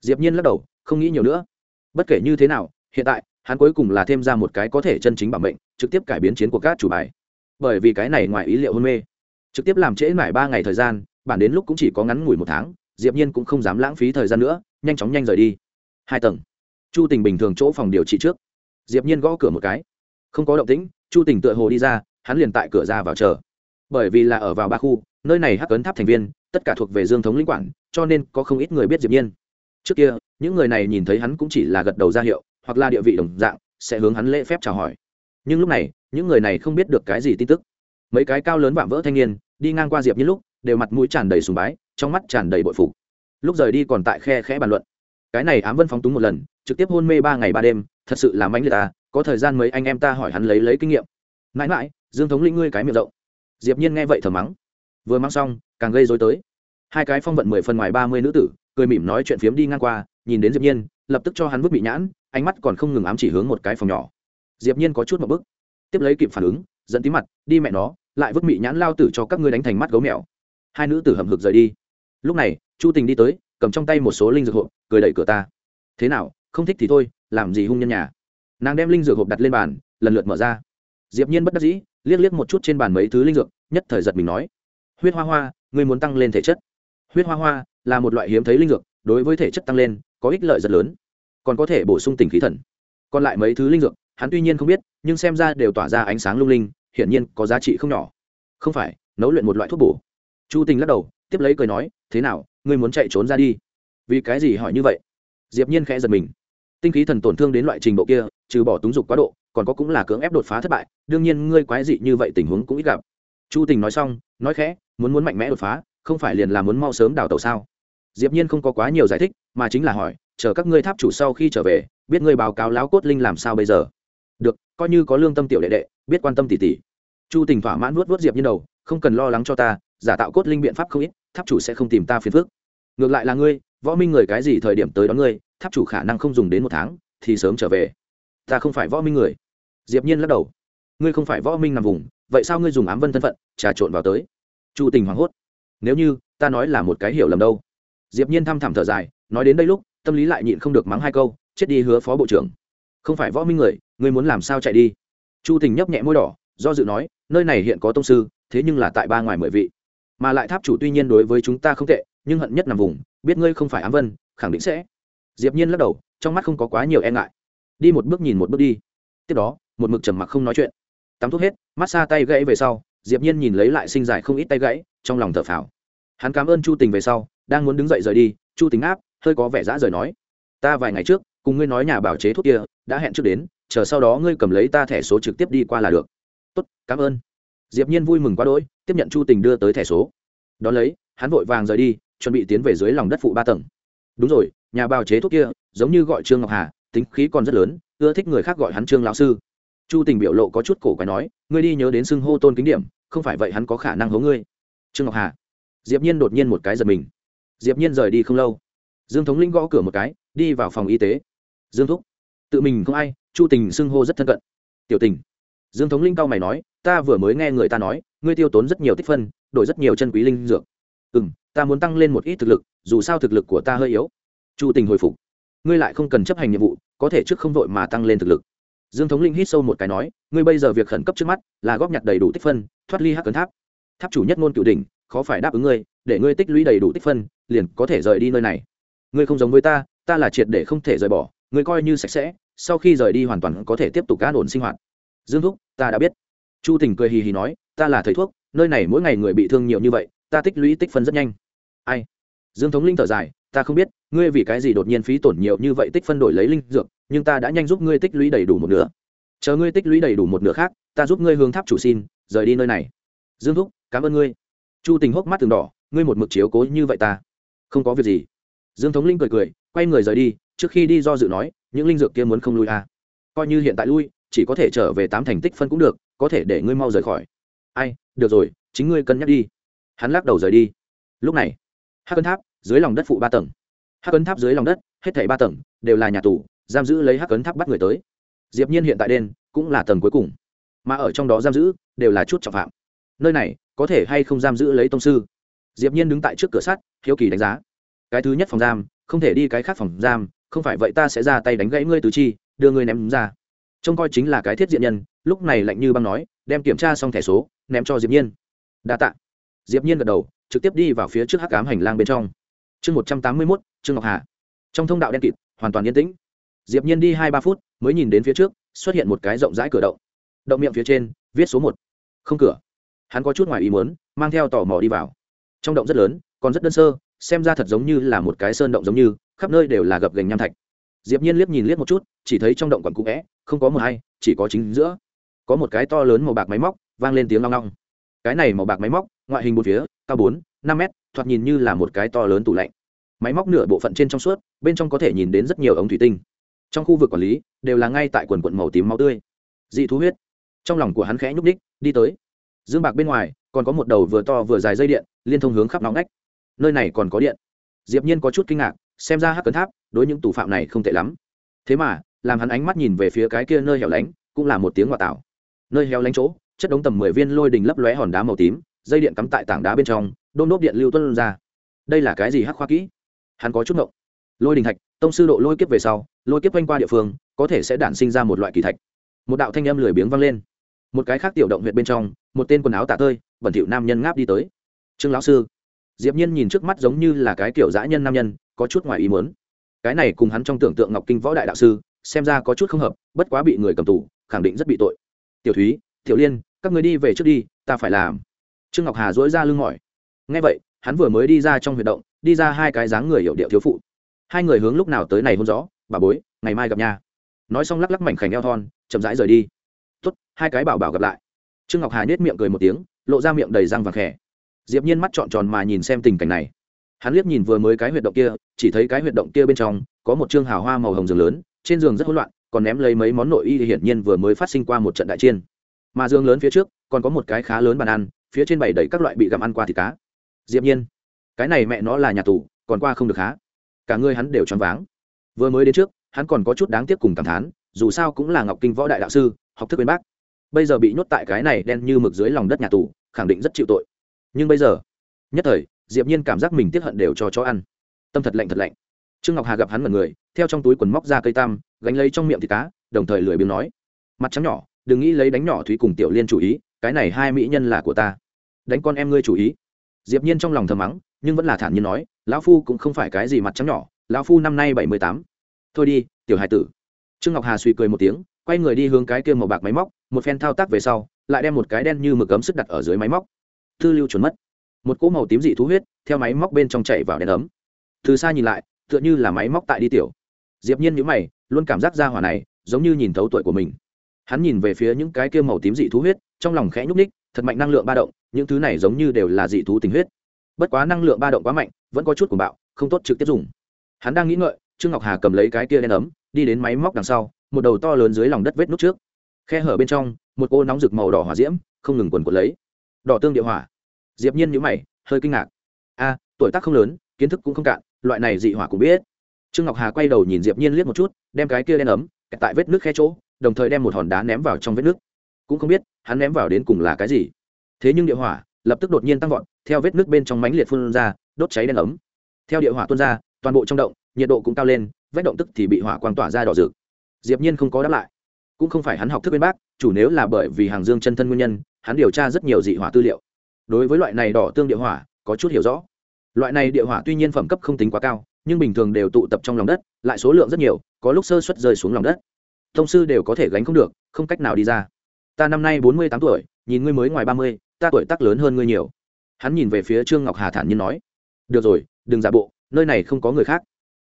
Diệp nhiên lắc đầu, không nghĩ nhiều nữa. Bất kể như thế nào, hiện tại hắn cuối cùng là thêm ra một cái có thể chân chính bảo mệnh, trực tiếp cải biến chiến của các chủ bài. Bởi vì cái này ngoài ý liệu hôn mê. Trực tiếp làm trễ mãi ba ngày thời gian, bản đến lúc cũng chỉ có ngắn ngủi một tháng, diệp nhiên cũng không dám lãng phí thời gian nữa, nhanh chóng nhanh rời đi. Hai tầng. Chu tình bình thường chỗ phòng điều trị trước. Diệp nhiên gõ cửa một cái. Không có động tĩnh, chu tình tựa hồ đi ra, hắn liền tại cửa ra vào chờ. Bởi vì là ở vào ba khu, nơi này hắc ấn tháp thành viên, tất cả thuộc về dương thống lĩnh quản, cho nên có không ít người biết diệp nhiên. Trước kia, những người này nhìn thấy hắn cũng chỉ là gật đầu ra hiệu hoặc là địa vị đồng dạng, sẽ hướng hắn lễ phép chào hỏi. Nhưng lúc này, những người này không biết được cái gì tin tức. Mấy cái cao lớn vạm vỡ thanh niên, đi ngang qua diệp nhiên lúc, đều mặt mũi tràn đầy sùng bái, trong mắt tràn đầy bội phục. Lúc rời đi còn tại khe khẽ bàn luận. Cái này ám vân phóng túng một lần, trực tiếp hôn mê ba ngày ba đêm, thật sự là mãnh liệt ta có thời gian mấy anh em ta hỏi hắn lấy lấy kinh nghiệm. Mãi mãi, dương thống lĩnh ngươi cái miệng rộng. Diệp nhiên nghe vậy thở mắng. Vừa mắng xong, càng gây rối tới. Hai cái phong vận mười phần ngoài ba mươi nữ tử, cười mỉm nói chuyện phiếm đi ngang qua, nhìn đến diệp nhiên, lập tức cho hắn vứt bị nhãn ánh mắt còn không ngừng ám chỉ hướng một cái phòng nhỏ. Diệp nhiên có chút một bước, tiếp lấy kịp phản ứng dẫn tí mặt, đi mẹ nó, lại vứt mị nhãn lao tử cho các ngươi đánh thành mắt gấu mèo. Hai nữ tử hầm hực rời đi. Lúc này, chu tình đi tới, cầm trong tay một số linh dược hộp, cười đẩy cửa ta. Thế nào, không thích thì thôi, làm gì hung nhân nhà? Nàng đem linh dược hộp đặt lên bàn, lần lượt mở ra. Diệp nhiên bất đắc dĩ, liếc liếc một chút trên bàn mấy thứ linh dược, nhất thời giật mình nói, huyết hoa hoa, ngươi muốn tăng lên thể chất? Huyết hoa hoa là một loại hiếm thấy linh dược, đối với thể chất tăng lên, có ích lợi rất lớn còn có thể bổ sung tình khí thần. Còn lại mấy thứ linh dược, hắn tuy nhiên không biết, nhưng xem ra đều tỏa ra ánh sáng lung linh, hiển nhiên có giá trị không nhỏ. Không phải, nấu luyện một loại thuốc bổ. Chu tình lắc đầu, tiếp lấy cười nói, thế nào, ngươi muốn chạy trốn ra đi? Vì cái gì hỏi như vậy? Diệp nhiên khẽ giật mình. Tinh khí thần tổn thương đến loại trình độ kia, trừ bỏ túng dục quá độ, còn có cũng là cưỡng ép đột phá thất bại, đương nhiên ngươi quái dị như vậy tình huống cũng ít gặp. Chu tình nói xong, nói khẽ, muốn muốn mạnh mẽ đột phá, không phải liền là muốn mau sớm đào tẩu sao? Diệp nhiên không có quá nhiều giải thích, mà chính là hỏi chờ các ngươi tháp chủ sau khi trở về, biết ngươi báo cáo láo cốt linh làm sao bây giờ. Được, coi như có lương tâm tiểu đệ đệ, biết quan tâm tỷ tỷ. Chu tình thỏa mãn vuốt vuốt diệp nhiên đầu, không cần lo lắng cho ta, giả tạo cốt linh biện pháp không ít, tháp chủ sẽ không tìm ta phiền phức. Ngược lại là ngươi, võ minh người cái gì thời điểm tới đón ngươi, tháp chủ khả năng không dùng đến một tháng, thì sớm trở về. Ta không phải võ minh người. Diệp nhiên lắc đầu. Ngươi không phải võ minh nằm vùng, vậy sao ngươi dùng ám vân thân phận, trà trộn vào tới? Chu tình hoảng hốt. Nếu như, ta nói là một cái hiểu lầm đâu. Diệp nhiên thăm thẳm thở dài, nói đến đây lúc tâm lý lại nhịn không được mắng hai câu, chết đi hứa phó bộ trưởng. Không phải võ minh người ngươi muốn làm sao chạy đi? Chu tình nhấp nhẹ môi đỏ, do dự nói, nơi này hiện có tông sư, thế nhưng là tại ba ngoài mười vị. Mà lại tháp chủ tuy nhiên đối với chúng ta không tệ, nhưng hận nhất nằm vùng, biết ngươi không phải ám vân, khẳng định sẽ. Diệp nhiên lắc đầu, trong mắt không có quá nhiều e ngại. Đi một bước nhìn một bước đi. Tiếp đó, một mực trầm mặc không nói chuyện. Tắm thuốc hết, mát xa tay gãy về sau, diệp nhiên nhìn lấy lại sinh dài không ít tay gãy, trong lòng thở phào. Hắn cảm ơn chu tình về sau, đang muốn đứng dậy rời đi, chu tình áp hơi có vẻ dã rời nói, ta vài ngày trước, cùng ngươi nói nhà bảo chế thuốc kia, đã hẹn trước đến, chờ sau đó ngươi cầm lấy ta thẻ số trực tiếp đi qua là được. Tốt, cảm ơn. Diệp nhiên vui mừng quá đỗi, tiếp nhận chu tình đưa tới thẻ số. Đón lấy, hắn vội vàng rời đi, chuẩn bị tiến về dưới lòng đất phụ ba tầng. Đúng rồi, nhà bào chế thuốc kia, giống như gọi trương ngọc hà, tính khí còn rất lớn, ưa thích người khác gọi hắn trương lão sư. Chu tình biểu lộ có chút cổ quái nói, ngươi đi nhớ đến xưng hô tôn kính điểm, không phải vậy hắn có khả năng hố ngươi. Trương ngọc hà? Diệp nhiên đột nhiên một cái giật mình. Diệp nhiên rời đi không lâu dương thống linh gõ cửa một cái, đi vào phòng y tế. Dương thúc, tự mình không ai, chu tình xưng hô rất thân cận. Tiểu tình, dương thống linh cao mày nói, ta vừa mới nghe người ta nói, ngươi tiêu tốn rất nhiều tích phân, đổi rất nhiều chân quý linh dược. Ừ m ta muốn tăng lên một ít thực lực, dù sao thực lực của ta hơi yếu. Chu tình hồi phục, ngươi lại không cần chấp hành nhiệm vụ, có thể trước không vội mà tăng lên thực lực. Dương thống linh hít sâu một cái nói, ngươi bây giờ việc khẩn cấp trước mắt là góp nhặt đầy đủ tích phân, thoát ly hắc cấn tháp. Tháp chủ nhất ngôn cựu đỉnh, khó phải đáp ứng ngươi, để ngươi tích lũy đầy đủ tích phân, liền có thể rời đi nơi này ngươi không giống với ta ta là triệt để không thể rời bỏ, ngươi coi như sạch sẽ, sau khi rời đi hoàn toàn có thể tiếp tục an ổn sinh hoạt. Dương thúc, ta đã biết. Chu tình cười hì hì nói, ta là thầy thuốc, nơi này mỗi ngày người bị thương nhiều như vậy, ta tích lũy tích phân rất nhanh. Ai? Dương thống linh thở dài, ta không biết, ngươi vì cái gì đột nhiên phí tổn nhiều như vậy tích phân đổi lấy linh dược, nhưng ta đã nhanh giúp ngươi tích lũy đầy đủ một nửa. Chờ ngươi tích lũy đầy đủ một nửa khác, ta giúp ngươi hướng tháp chủ xin, rời đi nơi này. Dương thúc, cảm ơn ngươi. Chu tình hốc mắt từng đỏ, ngươi một mực chiếu cố như vậy ta. Không có việc gì dương thống linh cười cười, quay người rời đi, trước khi đi do dự nói, những linh dược kia muốn không lui à. coi như hiện tại lui, chỉ có thể trở về tám thành tích phân cũng được, có thể để ngươi mau rời khỏi. Ai, được rồi, chính ngươi cân nhắc đi. Hắn lắc đầu rời đi. Lúc này, hắc Cấn tháp dưới lòng đất phụ ba tầng. Hắc cấn tháp dưới lòng đất, hết thảy ba tầng, đều là nhà tù, giam giữ lấy hắc cấn tháp bắt người tới. Diệp nhiên hiện tại đen, cũng là tầng cuối cùng. Mà ở trong đó giam giữ, đều là chút trọng phạm. Nơi này, có thể hay không giam giữ lấy tông sư? Diệp nhiên đứng tại trước cửa sắt, hiếu kỳ đánh giá cái thứ nhất phòng giam, không thể đi cái khác phòng giam, không phải vậy ta sẽ ra tay đánh gãy ngươi tứ chi, đưa ngươi ném ra. Trông coi chính là cái thiết diện nhân, lúc này lạnh như băng nói, đem kiểm tra xong thẻ số, ném cho diệp nhiên. Đa tạ. Diệp nhiên gật đầu, trực tiếp đi vào phía trước hắc ám hành lang bên trong. Chương một trăm tám mươi mốt, trương ngọc hà. Trong thông đạo đen kịt, hoàn toàn yên tĩnh. Diệp nhiên đi hai ba phút, mới nhìn đến phía trước, xuất hiện một cái rộng rãi cửa động. Động miệng phía trên, viết số một. Không cửa. Hắn có chút ngoài ý muốn, mang theo tò mò đi vào. Trong động rất lớn, còn rất đơn sơ xem ra thật giống như là một cái sơn động giống như, khắp nơi đều là gập gành nham thạch. Diệp nhiên liếc nhìn liếc một chút, chỉ thấy trong động còn cũ vẽ, không có một hay, chỉ có chính giữa. Có một cái to lớn màu bạc máy móc, vang lên tiếng long long. Cái này màu bạc máy móc, ngoại hình một phía, cao bốn, năm mét, thoạt nhìn như là một cái to lớn tủ lạnh. Máy móc nửa bộ phận trên trong suốt, bên trong có thể nhìn đến rất nhiều ống thủy tinh. Trong khu vực quản lý, đều là ngay tại quần quận màu tím máu tươi. Dị thú huyết. Trong lòng của hắn khẽ nhúc ních đi tới. Dương bạc bên ngoài, còn có một đầu vừa to vừa dài dây điện, liên thông hướng khắp nóng nách nơi này còn có điện. Diệp nhiên có chút kinh ngạc, xem ra hắc cấn tháp đối những tù phạm này không tệ lắm. Thế mà, làm hắn ánh mắt nhìn về phía cái kia nơi hẻo lánh, cũng là một tiếng ngoại tạo nơi hẻo lánh chỗ, chất đống tầm mười viên lôi đình lấp lóe hòn đá màu tím, dây điện cắm tại tảng đá bên trong, đôn đốt điện lưu tuân ra. Đây là cái gì hắc khoa kỹ? Hắn có chút ngộng. Lôi đình thạch, tông sư độ lôi kiếp về sau, lôi kiếp quanh qua địa phương, có thể sẽ đản sinh ra một loại kỳ thạch. Một đạo thanh âm lười biếng vang lên. Một cái khác tiểu động huyệt bên trong, một tên quần áo tả tơi, bẩn thỉu nam nhân ngáp đi tới. Trương lão sư diệp nhiên nhìn trước mắt giống như là cái kiểu dã nhân nam nhân, có chút ngoài ý muốn. Cái này cùng hắn trong tưởng tượng ngọc kinh võ đại đạo sư, xem ra có chút không hợp, bất quá bị người cầm tù, khẳng định rất bị tội. Tiểu thúy, tiểu liên, các người đi về trước đi, ta phải làm. Trương ngọc hà dỗi ra lưng mỏi. Nghe vậy, hắn vừa mới đi ra trong huyệt động, đi ra hai cái dáng người hiệu điệu thiếu phụ. Hai người hướng lúc nào tới này hôn rõ, bà bối, ngày mai gặp nha. Nói xong lắc lắc mảnh khảnh eo thon, chậm rãi rời đi. Tốt, hai cái bảo bảo gặp lại. Trương ngọc hà nhếch miệng cười một tiếng, lộ ra miệng đầy răng vàng khẽ diệp nhiên mắt trọn tròn mà nhìn xem tình cảnh này. Hắn liếc nhìn vừa mới cái huyệt động kia, chỉ thấy cái huyệt động kia bên trong có một trương hào hoa màu hồng giường lớn, trên giường rất hỗn loạn, còn ném lấy mấy món nội y thì hiển nhiên vừa mới phát sinh qua một trận đại chiến. Mà giường lớn phía trước, còn có một cái khá lớn bàn ăn, phía trên bày đầy các loại bị gặm ăn qua thịt cá. Diệp nhiên, cái này mẹ nó là nhà tù, còn qua không được há cả người hắn đều choáng váng. Vừa mới đến trước, hắn còn có chút đáng tiếc cùng cảm thán, dù sao cũng là ngọc kinh võ đại đạo sư, học thức bên bác. Bây giờ bị nhốt tại cái này đen như mực dưới lòng đất nhà tù, khẳng định rất chịu tội nhưng bây giờ, nhất thời, diệp nhiên cảm giác mình tiếc hận đều cho chó ăn. Tâm thật lạnh thật lạnh. Trương ngọc hà gặp hắn mật người, theo trong túi quần móc ra cây tam, gánh lấy trong miệng thịt cá, đồng thời lười biếng nói, mặt trắng nhỏ, đừng nghĩ lấy đánh nhỏ thúy cùng tiểu liên chủ ý, cái này hai mỹ nhân là của ta. Đánh con em ngươi chủ ý. Diệp nhiên trong lòng thầm mắng, nhưng vẫn là thản nhiên nói, lão phu cũng không phải cái gì mặt trắng nhỏ, lão phu năm nay bảy mươi tám. Thôi đi, tiểu hải tử. Trương ngọc hà suy cười một tiếng, quay người đi hướng cái kia màu bạc máy móc, một phen thao tác về sau, lại đem một cái đen như mực cấm sức đặt ở dưới máy móc thư lưu chuẩn mất. Một cỗ màu tím dị thú huyết theo máy móc bên trong chảy vào đèn ấm. Từ xa nhìn lại, tựa như là máy móc tại đi tiểu. Diệp nhiên nhíu mày, luôn cảm giác ra hỏa này giống như nhìn thấu tuổi của mình. Hắn nhìn về phía những cái kia màu tím dị thú huyết, trong lòng khẽ nhúc ních thật mạnh năng lượng ba động, những thứ này giống như đều là dị thú tình huyết. Bất quá năng lượng ba động quá mạnh, vẫn có chút cuồng bạo, không tốt trực tiếp dùng. Hắn đang nghĩ ngợi, trương ngọc hà cầm lấy cái kia đen ấm, đi đến máy móc đằng sau, một đầu to lớn dưới lòng đất vết nút trước. Khe hở bên trong, một cô nóng rực màu đỏ hỏa diễm, không ngừng quần quật lấy đỏ tương địa hỏa. Diệp nhiên nhíu mày, hơi kinh ngạc. A, tuổi tác không lớn, kiến thức cũng không cạn, loại này dị hỏa cũng biết. Trương ngọc hà quay đầu nhìn diệp nhiên liếc một chút, đem cái kia đen ấm tại vết nước khe chỗ, đồng thời đem một hòn đá ném vào trong vết nước. Cũng không biết, hắn ném vào đến cùng là cái gì. Thế nhưng địa hỏa, lập tức đột nhiên tăng vọt, theo vết nước bên trong mánh liệt phun ra, đốt cháy đen ấm. Theo địa hỏa tuôn ra, toàn bộ trong động, nhiệt độ cũng cao lên, vết động tức thì bị hỏa quang tỏa ra đỏ rực. Diệp nhiên không có đáp lại. Cũng không phải hắn học thức bên bác, chủ nếu là bởi vì hàng dương chân thân nguyên nhân hắn điều tra rất nhiều dị hỏa tư liệu. Đối với loại này đỏ tương địa hỏa, có chút hiểu rõ. Loại này địa hỏa tuy nhiên phẩm cấp không tính quá cao, nhưng bình thường đều tụ tập trong lòng đất, lại số lượng rất nhiều, có lúc sơ suất rơi xuống lòng đất. Thông sư đều có thể gánh không được, không cách nào đi ra. Ta năm nay bốn mươi tám tuổi, nhìn ngươi mới ngoài ba mươi, ta tuổi tác lớn hơn ngươi nhiều. Hắn nhìn về phía trương ngọc hà thản nhiên nói. Được rồi, đừng giả bộ, nơi này không có người khác.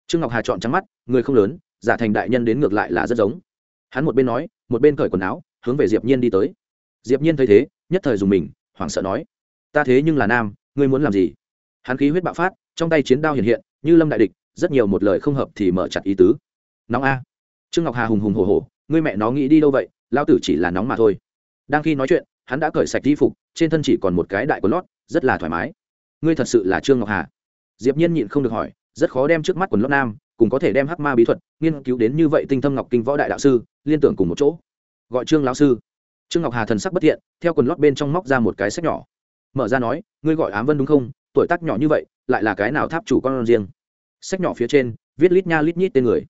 Trương ngọc hà chọn trắng mắt, người không lớn, giả thành đại nhân đến ngược lại là rất giống. Hắn một bên nói, một bên cởi quần áo, hướng về diệp nhiên đi tới diệp nhiên thấy thế, nhất thời dùng mình, hoảng sợ nói, ta thế nhưng là nam, ngươi muốn làm gì? Hắn khí huyết bạo phát, trong tay chiến đao hiện hiện, như lâm đại địch, rất nhiều một lời không hợp thì mở chặt ý tứ. Nóng a. Trương ngọc hà hùng hùng hổ hổ, ngươi mẹ nó nghĩ đi đâu vậy? Lao tử chỉ là nóng mà thôi. Đang khi nói chuyện, hắn đã cởi sạch y phục, trên thân chỉ còn một cái đại quần lót, rất là thoải mái. Ngươi thật sự là trương ngọc hà? Diệp nhiên nhịn không được hỏi, rất khó đem trước mắt quần lót nam, cùng có thể đem hắc ma bí thuật, nghiên cứu đến như vậy tinh thâm ngọc kinh võ đại đạo sư, liên tưởng cùng một chỗ. Gọi trương lão sư trương ngọc hà thần sắc bất thiện, theo quần lót bên trong móc ra một cái sách nhỏ. Mở ra nói, ngươi gọi ám vân đúng không? Tuổi tác nhỏ như vậy, lại là cái nào tháp chủ con riêng? Sách nhỏ phía trên, viết lít nha lít nhít tên người.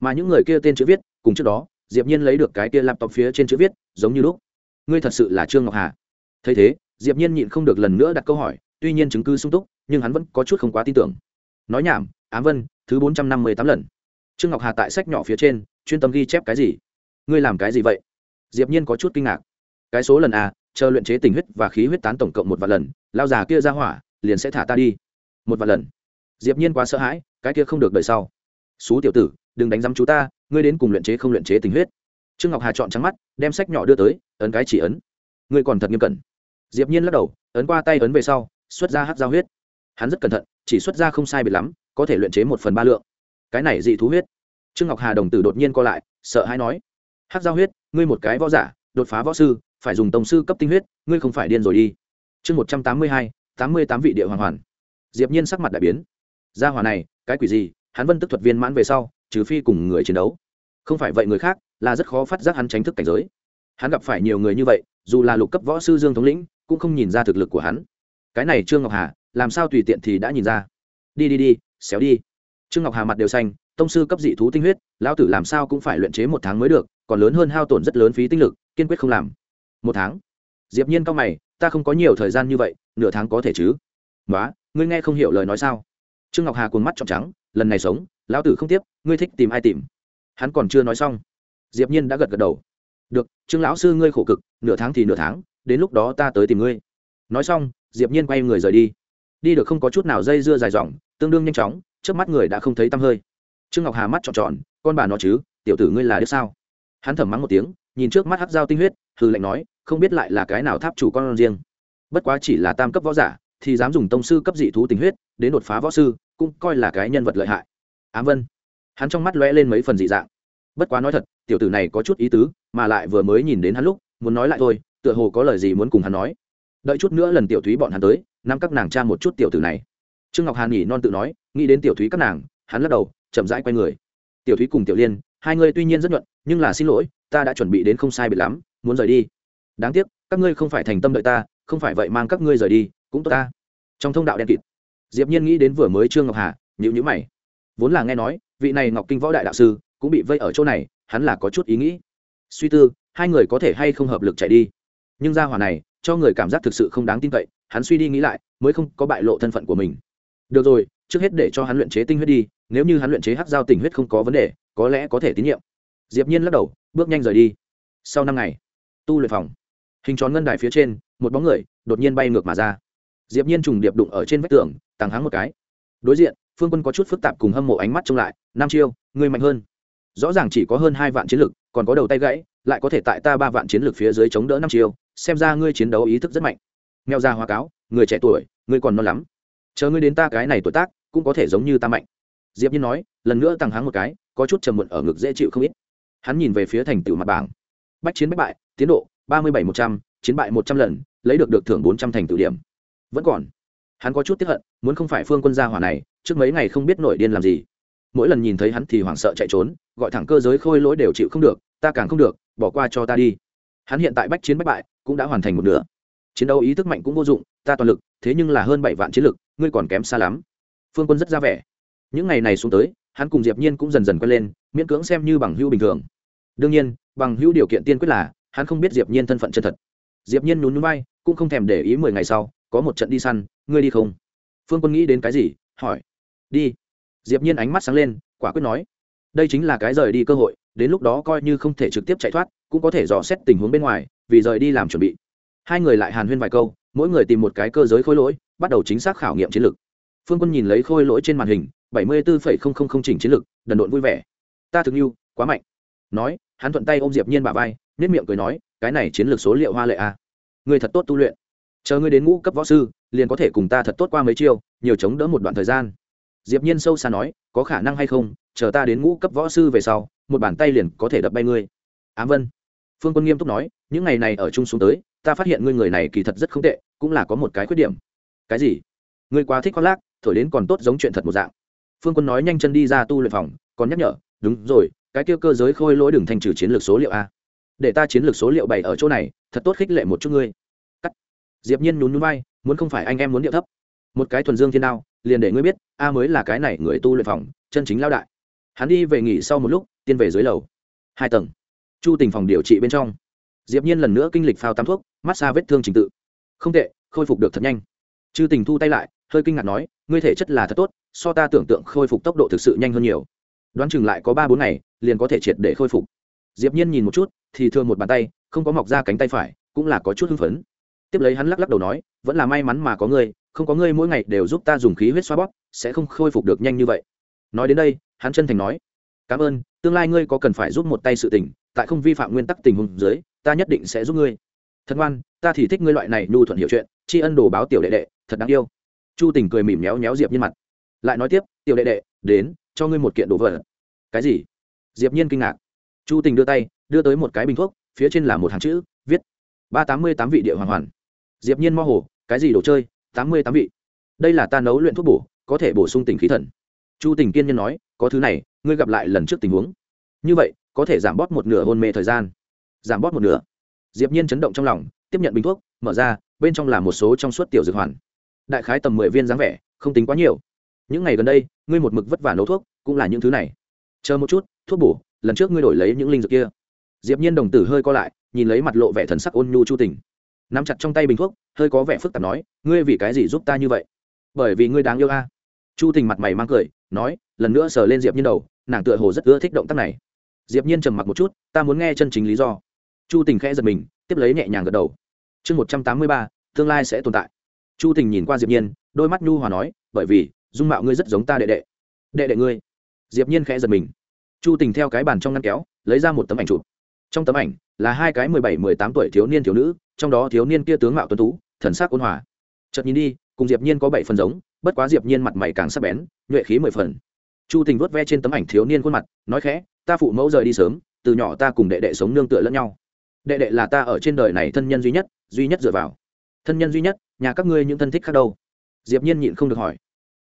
Mà những người kia tên chữ viết, cùng trước đó, diệp nhiên lấy được cái kia laptop phía trên chữ viết, giống như lúc. Ngươi thật sự là trương ngọc hà? Thấy thế, diệp nhiên nhịn không được lần nữa đặt câu hỏi, tuy nhiên chứng cứ sung túc, nhưng hắn vẫn có chút không quá tin tưởng. Nói nhảm, ám vân, thứ bốn trăm năm mươi tám lần. Trương ngọc hà tại sách nhỏ phía trên, chuyên tâm ghi chép cái gì? Ngươi làm cái gì vậy? Diệp nhiên có chút kinh ngạc. Cái số lần à chờ luyện chế tình huyết và khí huyết tán tổng cộng một vạn lần, lao già kia ra hỏa, liền sẽ thả ta đi. Một vạn lần. Diệp nhiên quá sợ hãi, cái kia không được đời sau. Xú tiểu tử, đừng đánh giám chú ta, ngươi đến cùng luyện chế không luyện chế tình huyết. Trương ngọc hà chọn trắng mắt, đem sách nhỏ đưa tới, ấn cái chỉ ấn. Ngươi còn thật nghiêm cẩn. Diệp nhiên lắc đầu, ấn qua tay ấn về sau, xuất ra hắc giao huyết. Hắn rất cẩn thận, chỉ xuất ra không sai biệt lắm, có thể luyện chế một phần ba lượng. Cái này dị thú huyết. Trương ngọc hà đồng tử đột nhiên co lại, sợ hãi nói. Hắc giao huyết ngươi một cái võ giả, đột phá võ sư, phải dùng tổng sư cấp tinh huyết, ngươi không phải điên rồi đi. Chương một trăm tám mươi hai, tám mươi tám vị địa hoàn hoàn. Diệp nhiên sắc mặt đại biến. Gia hỏa này, cái quỷ gì? Hắn vân tức thuật viên mãn về sau, trừ phi cùng người chiến đấu. Không phải vậy người khác, là rất khó phát giác hắn tránh thức cảnh giới. Hắn gặp phải nhiều người như vậy, dù là lục cấp võ sư dương thống lĩnh, cũng không nhìn ra thực lực của hắn. Cái này trương ngọc hà, làm sao tùy tiện thì đã nhìn ra? Đi đi đi, xéo đi. Trương ngọc hà mặt đều xanh, tông sư cấp dị thú tinh huyết, lão tử làm sao cũng phải luyện chế một tháng mới được còn lớn hơn hao tổn rất lớn phí tinh lực, kiên quyết không làm. Một tháng. Diệp nhiên cao mày, ta không có nhiều thời gian như vậy, nửa tháng có thể chứ? Quá ngươi nghe không hiểu lời nói sao? Trương ngọc hà cuồng mắt trọn trắng, lần này sống, lão tử không tiếp, ngươi thích tìm ai tìm? Hắn còn chưa nói xong. Diệp nhiên đã gật gật đầu. Được, trương lão sư ngươi khổ cực, nửa tháng thì nửa tháng, đến lúc đó ta tới tìm ngươi. Nói xong, diệp nhiên quay người rời đi. Đi được không có chút nào dây dưa dài dòng, tương đương nhanh chóng, trước mắt người đã không thấy tăm hơi. Trương ngọc hà mắt tròn tròn, con bà nó chứ, tiểu tử ngươi là đứa sao? Hắn thầm mắng một tiếng, nhìn trước mắt hát dao tinh huyết hư lệnh nói, không biết lại là cái nào tháp chủ con riêng. Bất quá chỉ là tam cấp võ giả, thì dám dùng tông sư cấp dị thú tình huyết, đến đột phá võ sư, cũng coi là cái nhân vật lợi hại. Ám vân. Hắn trong mắt lóe lên mấy phần dị dạng. Bất quá nói thật, tiểu tử này có chút ý tứ, mà lại vừa mới nhìn đến hắn lúc, muốn nói lại thôi, tựa hồ có lời gì muốn cùng hắn nói. Đợi chút nữa lần tiểu thúy bọn hắn tới, nắm các nàng cha một chút tiểu tử này. Trương ngọc hàn nhỉ non tự nói, nghĩ đến tiểu thúy các nàng, hắn lắc đầu, chậm rãi quay người. Tiểu thúy cùng tiểu liên hai người tuy nhiên rất nhuận, nhưng là xin lỗi, ta đã chuẩn bị đến không sai biệt lắm, muốn rời đi. Đáng tiếc, các ngươi không phải thành tâm đợi ta, không phải vậy mang các ngươi rời đi, cũng tốt ta. Trong thông đạo đen kịt, diệp nhiên nghĩ đến vừa mới trương ngọc hà, nhíu nhíu mày. Vốn là nghe nói, vị này ngọc kinh võ đại đạo sư cũng bị vây ở chỗ này, hắn là có chút ý nghĩ. Suy tư, hai người có thể hay không hợp lực chạy đi. Nhưng gia hỏa này, cho người cảm giác thực sự không đáng tin cậy, hắn suy đi nghĩ lại, mới không có bại lộ thân phận của mình. Được rồi trước hết để cho hắn luyện chế tinh huyết đi, nếu như hắn luyện chế hắc giao tình huyết không có vấn đề, có lẽ có thể tín nhiệm. Diệp nhiên lắc đầu, bước nhanh rời đi. Sau năm ngày, tu luyện phòng. Hình tròn ngân đài phía trên, một bóng người đột nhiên bay ngược mà ra. Diệp nhiên trùng điệp đụng ở trên vách tường tăng háng một cái. Đối diện, phương quân có chút phức tạp cùng hâm mộ ánh mắt trông lại, nam chiêu, ngươi mạnh hơn. Rõ ràng chỉ có hơn hai vạn chiến lực, còn có đầu tay gãy, lại có thể tại ta ba vạn chiến lực phía dưới chống đỡ năm chiêu, xem ra ngươi chiến đấu ý thức rất mạnh. Nghèo ra hoa cáo, người trẻ tuổi, ngươi còn non lắm. Chờ ngươi đến ta cái này tuổi tác cũng có thể giống như ta mạnh. Diệp nhiên nói, lần nữa tăng háng một cái, có chút trầm muộn ở ngực dễ chịu không ít. Hắn nhìn về phía thành tựu mặt bảng. Bách chiến bách bại, tiến độ, ba mươi bảy một trăm, chiến bại một trăm lần, lấy được được thưởng bốn trăm thành tựu điểm. Vẫn còn. Hắn có chút tiếp hận, muốn không phải phương quân gia hỏa này, trước mấy ngày không biết nổi điên làm gì. Mỗi lần nhìn thấy hắn thì hoảng sợ chạy trốn, gọi thẳng cơ giới khôi lỗi đều chịu không được, ta càng không được, bỏ qua cho ta đi. Hắn hiện tại bách chiến bách bại, cũng đã hoàn thành một nửa. Chiến đấu ý thức mạnh cũng vô dụng, ta toàn lực, thế nhưng là hơn bảy vạn chiến lực, ngươi còn kém xa lắm phương quân rất ra vẻ. Những ngày này xuống tới, hắn cùng diệp nhiên cũng dần dần quen lên, miễn cưỡng xem như bằng hữu bình thường. Đương nhiên, bằng hữu điều kiện tiên quyết là, hắn không biết diệp nhiên thân phận chân thật. Diệp nhiên nhún nhún vai, cũng không thèm để ý mười ngày sau, có một trận đi săn, ngươi đi không? Phương quân nghĩ đến cái gì, hỏi. Đi. Diệp nhiên ánh mắt sáng lên, quả quyết nói. Đây chính là cái rời đi cơ hội, đến lúc đó coi như không thể trực tiếp chạy thoát, cũng có thể dò xét tình huống bên ngoài, vì rời đi làm chuẩn bị. Hai người lại hàn huyên vài câu, mỗi người tìm một cái cơ giới khôi lỗi, bắt đầu chính xác khảo nghiệm chiến lược phương quân nhìn lấy khôi lỗi trên màn hình, bảy mươi bốn chỉnh chiến lược đần độn vui vẻ. Ta thực yêu quá mạnh. Nói, hắn thuận tay ôm diệp nhiên bà vai nét miệng cười nói, cái này chiến lược số liệu hoa lệ a à. người thật tốt tu luyện. Chờ ngươi đến ngũ cấp võ sư, liền có thể cùng ta thật tốt qua mấy chiêu, nhiều chống đỡ một đoạn thời gian. Diệp nhiên sâu xa nói, có khả năng hay không? Chờ ta đến ngũ cấp võ sư về sau, một bàn tay liền có thể đập bay ngươi. Ám vân. Phương quân nghiêm túc nói, những ngày này ở chung xuống tới, ta phát hiện ngươi người này kỳ thật rất không tệ, cũng là có một cái khuyết điểm. Cái gì? Ngươi quá thích khoác lác thổi đến còn tốt giống chuyện thật một dạng. Phương quân nói nhanh chân đi ra tu luyện phòng, còn nhắc nhở, đúng rồi, cái kia cơ giới khôi lỗi đừng thành trừ chiến lược số liệu a. Để ta chiến lược số liệu bày ở chỗ này, thật tốt khích lệ một chút ngươi. Cắt. Diệp nhiên nhún nhún vai, muốn không phải anh em muốn điệu thấp. Một cái thuần dương thiên đao, liền để ngươi biết, a mới là cái này người tu luyện phòng, chân chính lao đại. Hắn đi về nghỉ sau một lúc, tiên về dưới lầu. Hai tầng. Chu tình phòng điều trị bên trong. Diệp nhiên lần nữa kinh lịch phao tắm thuốc massage vết thương trình tự. Không tệ, khôi phục được thật nhanh. Chư tình thu tay lại hơi kinh ngạc nói, ngươi thể chất là thật tốt, so ta tưởng tượng khôi phục tốc độ thực sự nhanh hơn nhiều. Đoán chừng lại có ba bốn ngày, liền có thể triệt để khôi phục. Diệp nhiên nhìn một chút, thì thương một bàn tay, không có mọc ra cánh tay phải, cũng là có chút hưng phấn. Tiếp lấy hắn lắc lắc đầu nói, vẫn là may mắn mà có ngươi, không có ngươi mỗi ngày đều giúp ta dùng khí huyết xoa bóp, sẽ không khôi phục được nhanh như vậy. Nói đến đây, hắn chân thành nói, cảm ơn, tương lai ngươi có cần phải giúp một tay sự tình, tại không vi phạm nguyên tắc tình huống dưới, ta nhất định sẽ giúp ngươi. Thật ngoan, ta thì thích ngươi loại này nhu thuận hiểu chuyện, tri ân đồ báo tiểu đệ đệ, thật đáng yêu chu tình cười mỉm méo méo diệp nhiên mặt. Lại nói tiếp, tiểu đệ đệ, đến, cho ngươi một kiện đồ vật. Cái gì? Diệp nhiên kinh ngạc. Chu tình đưa tay, đưa tới một cái bình thuốc, phía trên là một hàng chữ, viết, ba tám mươi tám vị địa hoàng hoàn. Diệp nhiên mơ hồ, cái gì đồ chơi? Tám mươi tám vị. Đây là ta nấu luyện thuốc bổ, có thể bổ sung tình khí thần. Chu tình kiên nhân nói, có thứ này, ngươi gặp lại lần trước tình huống. Như vậy, có thể giảm bót một nửa hôn mê thời gian. Giảm bót một nửa? Diệp nhiên chấn động trong lòng, tiếp nhận bình thuốc, mở ra, bên trong là một số trong suốt tiểu dược hoàn đại khái tầm mười viên dáng vẻ, không tính quá nhiều. Những ngày gần đây, ngươi một mực vất vả nấu thuốc, cũng là những thứ này. Chờ một chút, thuốc bổ, lần trước ngươi đổi lấy những linh dược kia. Diệp nhiên đồng tử hơi co lại, nhìn lấy mặt lộ vẻ thần sắc ôn nhu chu tình. Nắm chặt trong tay bình thuốc, hơi có vẻ phức tạp nói, ngươi vì cái gì giúp ta như vậy? Bởi vì ngươi đáng yêu a. Chu tình mặt mày mang cười, nói, lần nữa sờ lên diệp nhiên đầu, nàng tựa hồ rất ưa thích động tác này. Diệp nhiên trầm mặc một chút, ta muốn nghe chân chính lý do. Chu tình khẽ giật mình, tiếp lấy nhẹ nhàng gật đầu. Chương một trăm tám mươi ba, tương lai sẽ tồn tại chu tình nhìn qua diệp nhiên, đôi mắt nhu hòa nói, bởi vì, dung mạo ngươi rất giống ta đệ đệ. Đệ đệ ngươi? Diệp nhiên khẽ giật mình. Chu tình theo cái bàn trong ngăn kéo, lấy ra một tấm ảnh chụp. Trong tấm ảnh, là hai cái mười bảy, mười tám tuổi thiếu niên thiếu nữ, trong đó thiếu niên kia tướng mạo tuấn tú, thần sắc ôn hòa. Chợt nhìn đi, cùng diệp nhiên có bảy phần giống, bất quá diệp nhiên mặt mày càng sắc bén, nhuệ khí mười phần. Chu tình vuốt ve trên tấm ảnh thiếu niên khuôn mặt, nói khẽ, ta phụ mẫu rời đi sớm, từ nhỏ ta cùng đệ đệ sống nương tựa lẫn nhau. Đệ đệ là ta ở trên đời này thân nhân duy nhất duy nhất dựa vào. Thân nhân duy nhất nhà các ngươi những thân thích khác đâu? Diệp nhiên nhịn không được hỏi.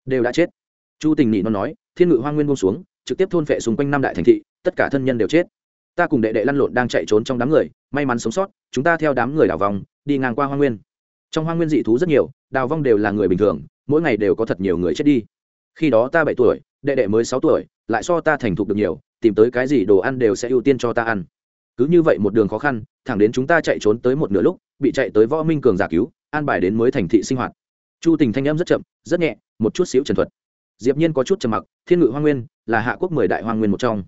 Đều đã chết. Chu tình nhị nó nói, thiên ngự hoang nguyên buông xuống, trực tiếp thôn phệ xung quanh năm đại thành thị, tất cả thân nhân đều chết. Ta cùng đệ đệ lăn lộn đang chạy trốn trong đám người, may mắn sống sót, chúng ta theo đám người đảo vòng, đi ngang qua hoang nguyên. Trong hoang nguyên dị thú rất nhiều, đào vong đều là người bình thường, mỗi ngày đều có thật nhiều người chết đi. Khi đó ta bảy tuổi, đệ đệ mới sáu tuổi, lại so ta thành thục được nhiều, tìm tới cái gì đồ ăn đều sẽ ưu tiên cho ta ăn. Cứ như vậy một đường khó khăn, thẳng đến chúng ta chạy trốn tới một nửa lúc, bị chạy tới võ minh cường giả cứu an bài đến mới thành thị sinh hoạt. Chu tình thanh âm rất chậm, rất nhẹ, một chút xíu trần thuật. Diệp nhiên có chút trầm mặc, thiên ngự hoang nguyên là hạ quốc mười đại hoang nguyên một trong.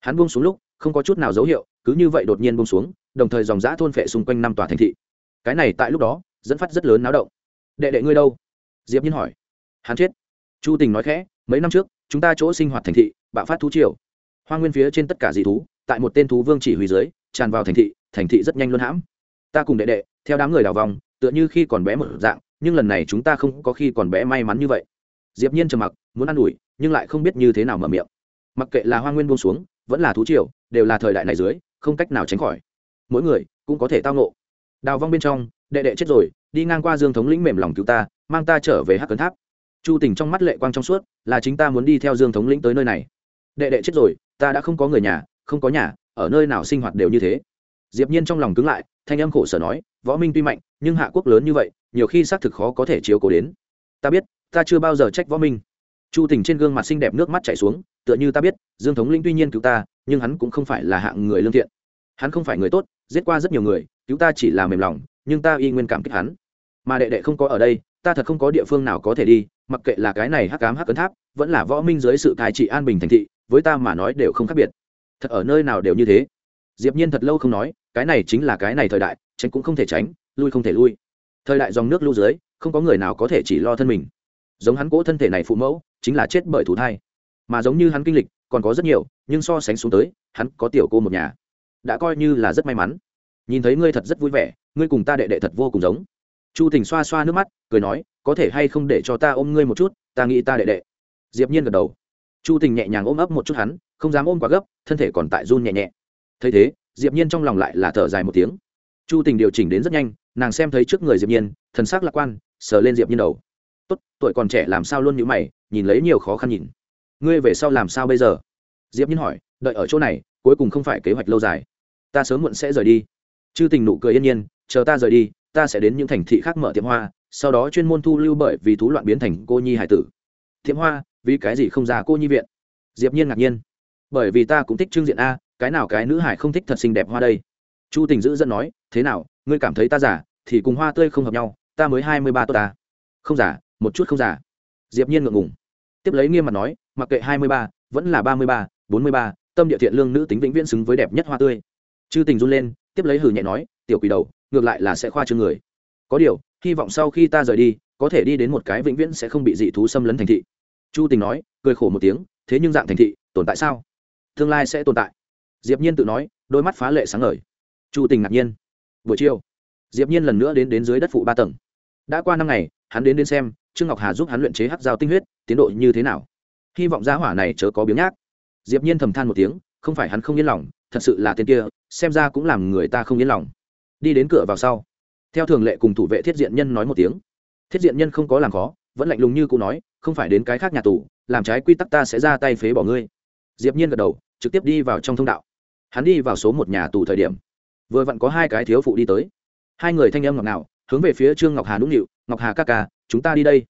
Hắn buông xuống lúc, không có chút nào dấu hiệu, cứ như vậy đột nhiên buông xuống, đồng thời dòng dã thôn phệ xung quanh năm tòa thành thị. Cái này tại lúc đó, dẫn phát rất lớn náo động. Đệ đệ ngươi đâu? Diệp nhiên hỏi. Hắn chết. Chu tình nói khẽ, mấy năm trước, chúng ta chỗ sinh hoạt thành thị, bạo phát thú triều. Hoa nguyên phía trên tất cả dị thú, tại một tên thú vương chỉ huy dưới, tràn vào thành thị thành thị rất nhanh luôn hãm. Ta cùng đệ đệ, theo đám người đào vòng tựa như khi còn bé một dạng, nhưng lần này chúng ta không có khi còn bé may mắn như vậy. Diệp nhiên trầm mặc, muốn ăn ủi, nhưng lại không biết như thế nào mở miệng. Mặc kệ là hoa nguyên buông xuống, vẫn là thú triều, đều là thời đại này dưới, không cách nào tránh khỏi. Mỗi người cũng có thể tao ngộ. Đào vong bên trong, đệ đệ chết rồi, đi ngang qua dương thống lĩnh mềm lòng cứu ta, mang ta trở về hắc cấn tháp. Chu tình trong mắt lệ quang trong suốt, là chính ta muốn đi theo dương thống lĩnh tới nơi này. Đệ đệ chết rồi, ta đã không có người nhà, không có nhà, ở nơi nào sinh hoạt đều như thế. Diệp nhiên trong lòng cứng lại, thanh âm khổ sở nói, võ minh tuy mạnh nhưng hạ quốc lớn như vậy, nhiều khi xác thực khó có thể chiếu cố đến. Ta biết, ta chưa bao giờ trách võ minh. Chu tình trên gương mặt xinh đẹp nước mắt chảy xuống, tựa như ta biết, dương thống lĩnh tuy nhiên cứu ta, nhưng hắn cũng không phải là hạng người lương thiện. Hắn không phải người tốt, giết qua rất nhiều người, cứu ta chỉ là mềm lòng, nhưng ta y nguyên cảm kích hắn. Mà đệ đệ không có ở đây, ta thật không có địa phương nào có thể đi, mặc kệ là cái này hắc cám hắc cấn tháp, vẫn là võ minh dưới sự cai trị an bình thành thị, với ta mà nói đều không khác biệt. Thật ở nơi nào đều như thế. Diệp nhiên thật lâu không nói, cái này chính là cái này thời đại, tránh cũng không thể tránh lui không thể lui. Thời đại dòng nước lưu dưới, không có người nào có thể chỉ lo thân mình. Giống hắn cỗ thân thể này phụ mẫu, chính là chết bởi thủ thai. Mà giống như hắn kinh lịch, còn có rất nhiều, nhưng so sánh xuống tới, hắn có tiểu cô một nhà. Đã coi như là rất may mắn. Nhìn thấy ngươi thật rất vui vẻ, ngươi cùng ta đệ đệ thật vô cùng giống. Chu tình xoa xoa nước mắt, cười nói, có thể hay không để cho ta ôm ngươi một chút, ta nghĩ ta đệ đệ. Diệp nhiên gật đầu. Chu tình nhẹ nhàng ôm ấp một chút hắn, không dám ôm quá gấp, thân thể còn tại run nhẹ nhẹ. Thấy thế, diệp nhiên trong lòng lại là thở dài một tiếng chu tình điều chỉnh đến rất nhanh, nàng xem thấy trước người diệp nhiên, thần sắc lạc quan, sờ lên diệp nhiên đầu. Tốt, tuổi còn trẻ làm sao luôn như mày, nhìn lấy nhiều khó khăn nhìn. Ngươi về sau làm sao bây giờ? Diệp nhiên hỏi, đợi ở chỗ này, cuối cùng không phải kế hoạch lâu dài. Ta sớm muộn sẽ rời đi. Chư tình nụ cười yên nhiên, chờ ta rời đi, ta sẽ đến những thành thị khác mở tiệm hoa, sau đó chuyên môn thu lưu bởi vì thú loạn biến thành cô nhi hải tử. Tiệm hoa? Vì cái gì không ra cô nhi viện? Diệp nhiên ngạc nhiên. Bởi vì ta cũng thích trương diện a, cái nào cái nữ hải không thích thật xinh đẹp hoa đây? Chu tình giữ dẫn nói thế nào, ngươi cảm thấy ta giả thì cùng hoa tươi không hợp nhau, ta mới hai mươi ba tốt ta. Không giả một chút không giả diệp nhiên ngượng ngùng. Tiếp lấy nghiêm mặt nói, mặc kệ hai mươi ba, vẫn là ba mươi ba, bốn mươi ba, tâm địa thiện lương nữ tính vĩnh viễn xứng với đẹp nhất hoa tươi. Chư tình run lên, tiếp lấy hừ nhẹ nói, tiểu quỷ đầu, ngược lại là sẽ khoa trương người. Có điều, hy vọng sau khi ta rời đi, có thể đi đến một cái vĩnh viễn sẽ không bị dị thú xâm lấn thành thị. Chu tình nói, cười khổ một tiếng, thế nhưng dạng thành thị, tồn tại sao? Tương lai sẽ tồn tại. Diệp nhiên tự nói, đôi mắt phá lệ sáng ngời. Chu tình ngạc nhiên buổi chiều, diệp nhiên lần nữa đến đến dưới đất phụ ba tầng. Đã qua năm ngày, hắn đến đến xem, trương ngọc hà giúp hắn luyện chế hắc giao tinh huyết, tiến độ như thế nào. Hy vọng gia hỏa này chớ có biếng nhác. Diệp nhiên thầm than một tiếng, không phải hắn không yên lòng, thật sự là tên kia, xem ra cũng làm người ta không yên lòng. Đi đến cửa vào sau, theo thường lệ cùng thủ vệ thiết diện nhân nói một tiếng. Thiết diện nhân không có làm khó, vẫn lạnh lùng như cụ nói, không phải đến cái khác nhà tù, làm trái quy tắc ta sẽ ra tay phế bỏ ngươi. Diệp nhiên gật đầu, trực tiếp đi vào trong thông đạo. Hắn đi vào số một nhà tù thời điểm vừa vặn có hai cái thiếu phụ đi tới. Hai người thanh âm ngọc nào hướng về phía trương ngọc hà nũng nịu, ngọc hà ca ca, chúng ta đi đây.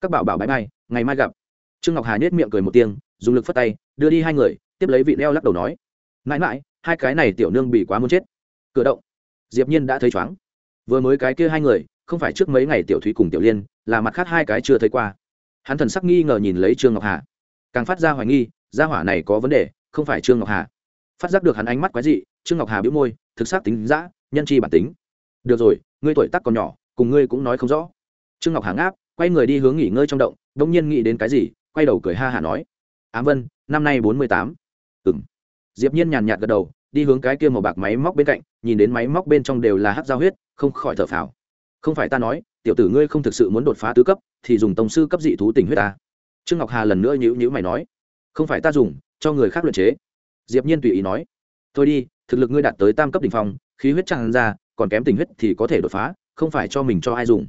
Các bảo bảo bãi bay ngày mai gặp. Trương ngọc hà nhếch miệng cười một tiếng, dùng lực phất tay, đưa đi hai người, tiếp lấy vị leo lắc đầu nói, mãi mãi, hai cái này tiểu nương bị quá muốn chết. Cửa động. Diệp nhiên đã thấy chóng vừa mới cái kia hai người, không phải trước mấy ngày tiểu thúy cùng tiểu liên, là mặt khác hai cái chưa thấy qua. Hắn thần sắc nghi ngờ nhìn lấy trương ngọc hà. Càng phát ra hoài nghi, gia hỏa này có vấn đề, không phải trương ngọc hà. Phát giác được hắn ánh mắt quái dị trương ngọc hà bĩu môi, thực xác tính dã, nhân chi bản tính. Được rồi, ngươi tuổi tác còn nhỏ, cùng ngươi cũng nói không rõ. Trương ngọc hà ngáp, quay người đi hướng nghỉ ngơi trong động đông nhiên nghĩ đến cái gì, quay đầu cười ha hả nói. Ám vân, năm nay bốn mươi tám. Ừng diệp nhiên nhàn nhạt gật đầu, đi hướng cái kia màu bạc máy móc bên cạnh, nhìn đến máy móc bên trong đều là hát giao huyết, không khỏi thở phào. Không phải ta nói, tiểu tử ngươi không thực sự muốn đột phá tứ cấp, thì dùng tổng sư cấp dị thú tình huyết ta. Trương ngọc hà lần nữa nhữ nhữ mày nói. Không phải ta dùng, cho người khác luyện chế. Diệp nhiên tùy ý nói. Thôi đi thực lực ngươi đạt tới tam cấp đỉnh phong, khí huyết tràn ra, còn kém tình huyết thì có thể đột phá, không phải cho mình cho ai dùng.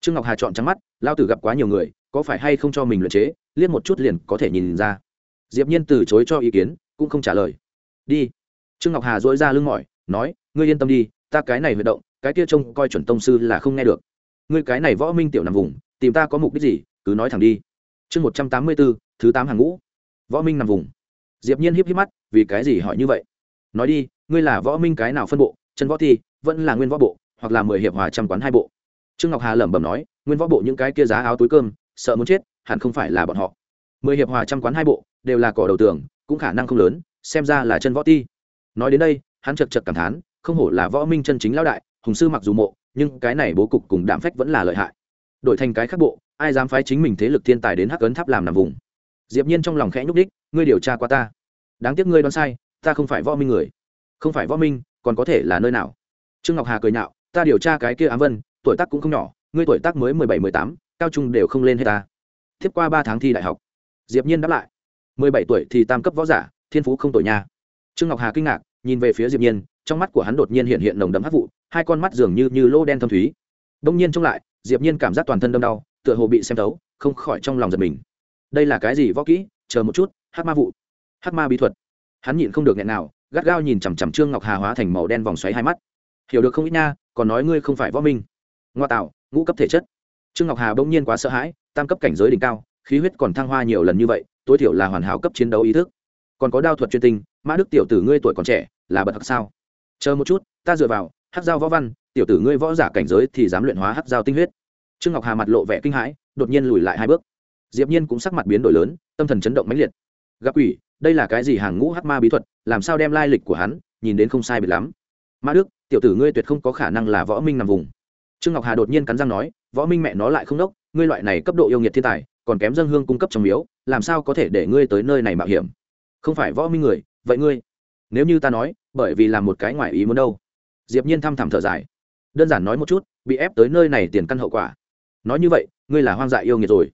Trương ngọc hà chọn trắng mắt, lao tử gặp quá nhiều người, có phải hay không cho mình luyện chế, liếc một chút liền có thể nhìn ra. Diệp nhiên từ chối cho ý kiến, cũng không trả lời. Đi. Trương ngọc hà duỗi ra lưng mỏi, nói, ngươi yên tâm đi, ta cái này huy động, cái kia trông coi chuẩn tông sư là không nghe được. Ngươi cái này võ minh tiểu nằm vùng, tìm ta có mục đích gì, cứ nói thẳng đi. Chương một trăm tám mươi bốn, thứ tám hàng ngũ. Võ minh nằm vùng. Diệp nhiên hiếp hiếp mắt, vì cái gì hỏi như vậy? Nói đi ngươi là võ minh cái nào phân bộ chân võ thi vẫn là nguyên võ bộ, hoặc là mười hiệp hòa trăm quán hai bộ. Trương ngọc hà lẩm bẩm nói, nguyên võ bộ những cái kia giá áo túi cơm, sợ muốn chết, hẳn không phải là bọn họ. Mười hiệp hòa trăm quán hai bộ, đều là cỏ đầu tường, cũng khả năng không lớn, xem ra là chân võ ti nói đến đây, hắn chật chật cảm thán, không hổ là võ minh chân chính lão đại, hùng sư mặc dù mộ, nhưng cái này bố cục cùng đạm phách vẫn là lợi hại. Đổi thành cái khác bộ, ai dám phái chính mình thế lực thiên tài đến hắc ấn tháp làm nằm vùng? Diệp nhiên trong lòng khẽ nhúc đích ngươi điều tra qua ta. Đáng tiếc ngươi đoán sai, ta không phải võ minh người không phải võ minh, còn có thể là nơi nào? Trương ngọc hà cười nhạo, ta điều tra cái kia ám vân, tuổi tác cũng không nhỏ, ngươi tuổi tác mới mười bảy, mười tám, cao trung đều không lên hết ta. Tiếp qua ba tháng thi đại học. Diệp nhiên đáp lại, mười bảy tuổi thì tam cấp võ giả, thiên phú không tuổi nha. Trương ngọc hà kinh ngạc, nhìn về phía diệp nhiên, trong mắt của hắn đột nhiên hiện hiện nồng đậm hắc vụ, hai con mắt dường như như lô đen thâm thúy. Đông nhiên trông lại, diệp nhiên cảm giác toàn thân đâm đau, tựa hồ bị xem thấu, không khỏi trong lòng giật mình. Đây là cái gì võ kỹ? Chờ một chút, hắc ma vụ. Hắc ma bí thuật. Hắn nhịn không được nghẹn nào gắt gao nhìn chằm chằm trương ngọc hà hóa thành màu đen vòng xoáy hai mắt. Hiểu được không ít nha, còn nói ngươi không phải võ minh. Ngoa tạo, ngũ cấp thể chất. Trương ngọc hà bỗng nhiên quá sợ hãi, tam cấp cảnh giới đỉnh cao, khí huyết còn thăng hoa nhiều lần như vậy, tối thiểu là hoàn hảo cấp chiến đấu ý thức. Còn có đao thuật chuyên tinh, mã đức tiểu tử ngươi tuổi còn trẻ, là bật hắc sao? Chờ một chút, ta dựa vào, hắc dao võ văn, tiểu tử ngươi võ giả cảnh giới thì dám luyện hóa hắc dao tinh huyết. Trương ngọc hà mặt lộ vẻ kinh hãi, đột nhiên lùi lại hai bước. Diệp nhiên cũng sắc mặt biến đổi lớn, tâm thần chấn động mãnh liệt. Gặp quỷ, đây là cái gì hàng ngũ hắc ma bí thuật? Làm sao đem lai lịch của hắn nhìn đến không sai biệt lắm. Mã đức, tiểu tử ngươi tuyệt không có khả năng là võ minh nằm vùng. Trương ngọc hà đột nhiên cắn răng nói, võ minh mẹ nó lại không đốc, ngươi loại này cấp độ yêu nghiệt thiên tài, còn kém dân hương cung cấp trong miếu, làm sao có thể để ngươi tới nơi này mạo hiểm? Không phải võ minh người, vậy ngươi? Nếu như ta nói, bởi vì làm một cái ngoài ý muốn đâu? Diệp nhiên thăm thẳm thở dài. Đơn giản nói một chút, bị ép tới nơi này tiền căn hậu quả. Nói như vậy, ngươi là hoang dại yêu nghiệt rồi.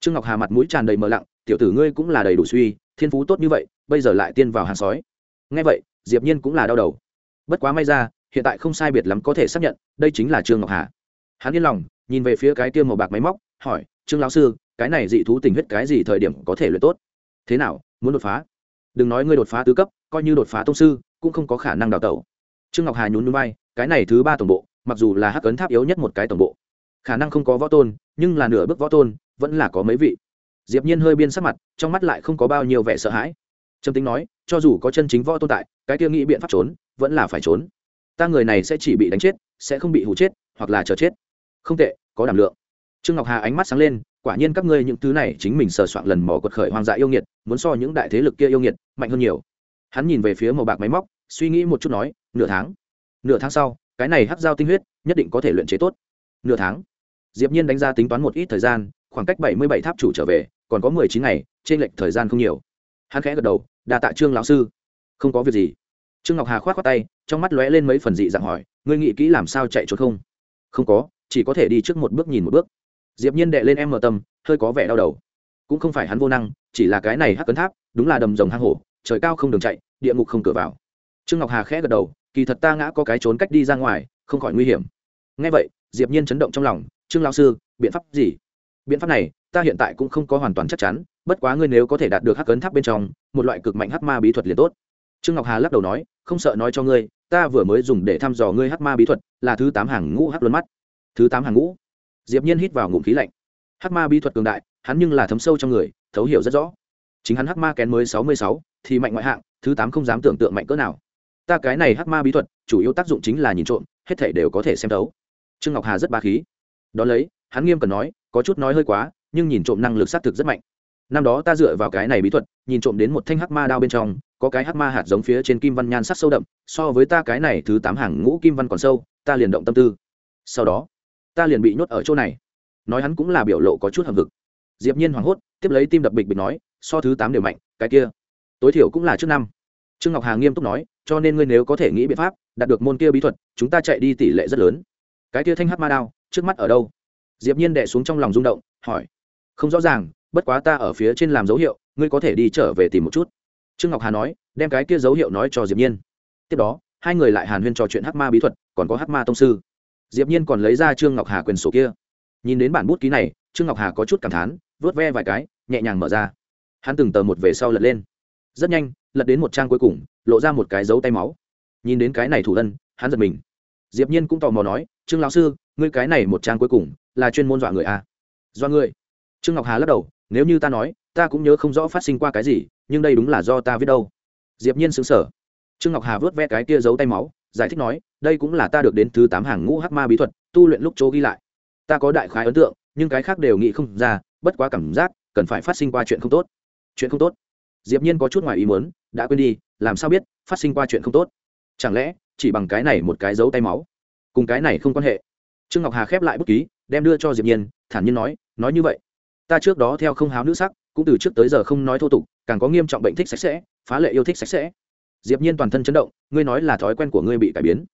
Trương ngọc hà mặt mũi tràn đầy mờ lặng, tiểu tử ngươi cũng là đầy đủ suy, thiên phú tốt như vậy, bây giờ lại tiên vào hàng sói nghe vậy, diệp nhiên cũng là đau đầu. Bất quá may ra, hiện tại không sai biệt lắm có thể xác nhận, đây chính là trương ngọc hà. Hắn yên lòng, nhìn về phía cái tiêm màu bạc máy móc, hỏi, trương lão sư, cái này dị thú tình huyết cái gì thời điểm có thể luyện tốt? Thế nào, muốn đột phá? Đừng nói ngươi đột phá tứ cấp, coi như đột phá tông sư, cũng không có khả năng đào tẩu. Trương ngọc hà nhún nhún bay cái này thứ ba tổng bộ, mặc dù là hắc ấn tháp yếu nhất một cái tổng bộ, khả năng không có võ tôn, nhưng là nửa bước võ tôn, vẫn là có mấy vị. Diệp nhiên hơi biên sắc mặt, trong mắt lại không có bao nhiêu vẻ sợ hãi. Trầm tính nói cho dù có chân chính võ tồn tại, cái kia nghĩ biện pháp trốn, vẫn là phải trốn. Ta người này sẽ chỉ bị đánh chết, sẽ không bị hủ chết, hoặc là chờ chết. Không tệ, có đảm lượng. Trương ngọc hà ánh mắt sáng lên, quả nhiên các ngươi những thứ này chính mình sờ soạn lần mò quật khởi hoang dã yêu nghiệt, muốn so những đại thế lực kia yêu nghiệt, mạnh hơn nhiều. Hắn nhìn về phía màu bạc máy móc, suy nghĩ một chút nói, nửa tháng nửa tháng sau, cái này hắc giao tinh huyết, nhất định có thể luyện chế tốt. Nửa tháng? Diệp nhiên đánh ra tính toán một ít thời gian, khoảng cách bảy mươi bảy tháp chủ trở về, còn có mười chín ngày trên lệch thời gian không nhiều. Hắn khẽ gật đầu đa tạ trương lão sư. Không có việc gì. Trương ngọc hà khoát khoát tay, trong mắt lóe lên mấy phần dị dạng hỏi, ngươi nghĩ kỹ làm sao chạy trốn không? Không có, chỉ có thể đi trước một bước nhìn một bước. Diệp nhiên đệ lên em mở tâm, hơi có vẻ đau đầu. Cũng không phải hắn vô năng, chỉ là cái này hắc cấn tháp, đúng là đầm rồng hang hổ, trời cao không đường chạy, địa ngục không cửa vào. Trương ngọc hà khẽ gật đầu, kỳ thật ta ngã có cái trốn cách đi ra ngoài, không khỏi nguy hiểm. Ngay vậy, diệp nhiên chấn động trong lòng, trương lão sư, biện pháp gì? Biện pháp này, ta hiện tại cũng không có hoàn toàn chắc chắn, bất quá ngươi nếu có thể đạt được hắc cấn tháp bên trong, một loại cực mạnh hắc ma bí thuật liền tốt. Trương ngọc hà lắc đầu nói, không sợ nói cho ngươi, ta vừa mới dùng để thăm dò ngươi hắc ma bí thuật, là thứ tám hàng ngũ hắc luân mắt. Thứ tám hàng ngũ? Diệp nhiên hít vào ngụm khí lạnh. Hắc ma bí thuật cường đại, hắn nhưng là thấm sâu trong người, thấu hiểu rất rõ. Chính hắn hắc ma kén mới sáu mươi sáu, thì mạnh ngoại hạng, thứ tám không dám tưởng tượng mạnh cỡ nào. Ta cái này hắc ma bí thuật, chủ yếu tác dụng chính là nhìn trộm, hết thảy đều có thể xem thấu. Trương ngọc hà rất ba khí. Đó lấy hắn nghiêm cần nói, có chút nói hơi quá, nhưng nhìn trộm năng lực xác thực rất mạnh. Năm đó ta dựa vào cái này bí thuật, nhìn trộm đến một thanh hắc ma đao bên trong, có cái hắc ma hạt giống phía trên kim văn nhan sắc sâu đậm, so với ta cái này thứ tám hàng ngũ kim văn còn sâu, ta liền động tâm tư. Sau đó, ta liền bị nhốt ở chỗ này. Nói hắn cũng là biểu lộ có chút hầm vực diệp nhiên hoảng hốt, tiếp lấy tim đập bịch bịch nói, so thứ tám đều mạnh, cái kia. Tối thiểu cũng là trước năm. Trương ngọc hà nghiêm túc nói, cho nên ngươi nếu có thể nghĩ biện pháp, đạt được môn kia bí thuật, chúng ta chạy đi tỷ lệ rất lớn. Cái kia thanh hắc ma đao, trước mắt ở đâu? Diệp nhiên đệ xuống trong lòng rung động, hỏi, không rõ ràng, bất quá ta ở phía trên làm dấu hiệu, ngươi có thể đi trở về tìm một chút. Trương ngọc hà nói, đem cái kia dấu hiệu nói cho diệp nhiên. Tiếp đó, hai người lại hàn huyên trò chuyện hắc ma bí thuật, còn có hắc ma tông sư. Diệp nhiên còn lấy ra trương ngọc hà quyền sổ kia. Nhìn đến bản bút ký này, trương ngọc hà có chút cảm thán vớt ve vài cái, nhẹ nhàng mở ra. Hắn từng tờ một về sau lật lên. Rất nhanh, lật đến một trang cuối cùng, lộ ra một cái dấu tay máu. Nhìn đến cái này thủ thân hắn giật mình diệp nhiên cũng tò mò nói, trương lão sư, ngươi cái này một trang cuối cùng là chuyên môn dọa người à? dọa người? Trương ngọc hà lắc đầu, nếu như ta nói, ta cũng nhớ không rõ phát sinh qua cái gì, nhưng đây đúng là do ta viết đâu. Diệp nhiên sững sờ. Trương ngọc hà vớt ve cái kia giấu tay máu, giải thích nói, đây cũng là ta được đến thứ tám hàng ngũ hắc ma bí thuật, tu luyện lúc chỗ ghi lại. Ta có đại khái ấn tượng, nhưng cái khác đều nghĩ không ra, bất quá cảm giác cần phải phát sinh qua chuyện không tốt. Chuyện không tốt? Diệp nhiên có chút ngoài ý muốn, đã quên đi, làm sao biết phát sinh qua chuyện không tốt? Chẳng lẽ chỉ bằng cái này một cái dấu tay máu. Cùng cái này không quan hệ. Trương ngọc hà khép lại bút ký, đem đưa cho diệp nhiên, thản nhiên nói nói như vậy, ta trước đó theo không háo nữ sắc, cũng từ trước tới giờ không nói thô tục, càng có nghiêm trọng bệnh thích sạch sẽ, phá lệ yêu thích sạch sẽ. Diệp nhiên toàn thân chấn động, ngươi nói là thói quen của ngươi bị cải biến.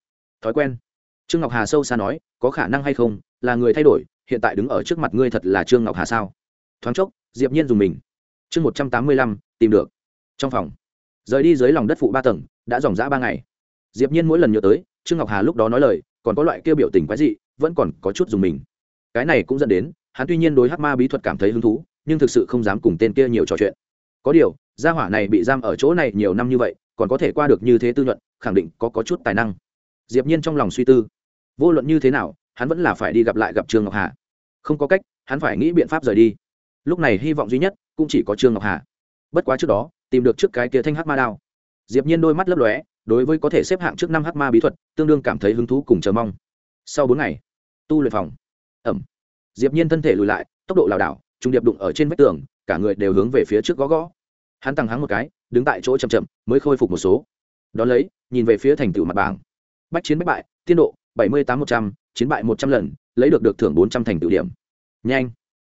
Thói quen? Trương ngọc hà sâu xa nói, có khả năng hay không, là người thay đổi, hiện tại đứng ở trước mặt ngươi thật là trương ngọc hà sao? Thoáng chốc, diệp nhiên dùng mình. Chương một trăm tám mươi lăm, tìm được. Trong phòng, rời đi dưới lòng đất phụ ba tầng, đã dòng dã ba ngày diệp nhiên mỗi lần nhớ tới, trương ngọc hà lúc đó nói lời, còn có loại kêu biểu tình quái dị, vẫn còn có chút dùng mình. Cái này cũng dẫn đến, hắn tuy nhiên đối hắc ma bí thuật cảm thấy hứng thú, nhưng thực sự không dám cùng tên kia nhiều trò chuyện. Có điều, gia hỏa này bị giam ở chỗ này nhiều năm như vậy, còn có thể qua được như thế tư nhuận, khẳng định có có chút tài năng. Diệp nhiên trong lòng suy tư. Vô luận như thế nào, hắn vẫn là phải đi gặp lại gặp trương ngọc hà. Không có cách, hắn phải nghĩ biện pháp rời đi. Lúc này hy vọng duy nhất cũng chỉ có trương ngọc hà. Bất quá trước đó, tìm được trước cái kia thanh hắc ma đao. Diệp nhiên đôi mắt lấp lóe đối với có thể xếp hạng trước năm hắc ma bí thuật, tương đương cảm thấy hứng thú cùng chờ mong. Sau bốn ngày, tu luyện phòng. Ẩm. Diệp nhiên thân thể lùi lại, tốc độ lảo đảo trung điệp đụng ở trên vách tường, cả người đều hướng về phía trước gõ gõ. Hắn tăng hắng một cái, đứng tại chỗ chậm chậm, mới khôi phục một số. Đó lấy, nhìn về phía thành tựu mặt bảng. Bách chiến bách bại, tiên độ, bảy mươi tám một trăm, chiến bại một trăm lần, lấy được được thưởng bốn trăm thành tựu điểm. Nhanh.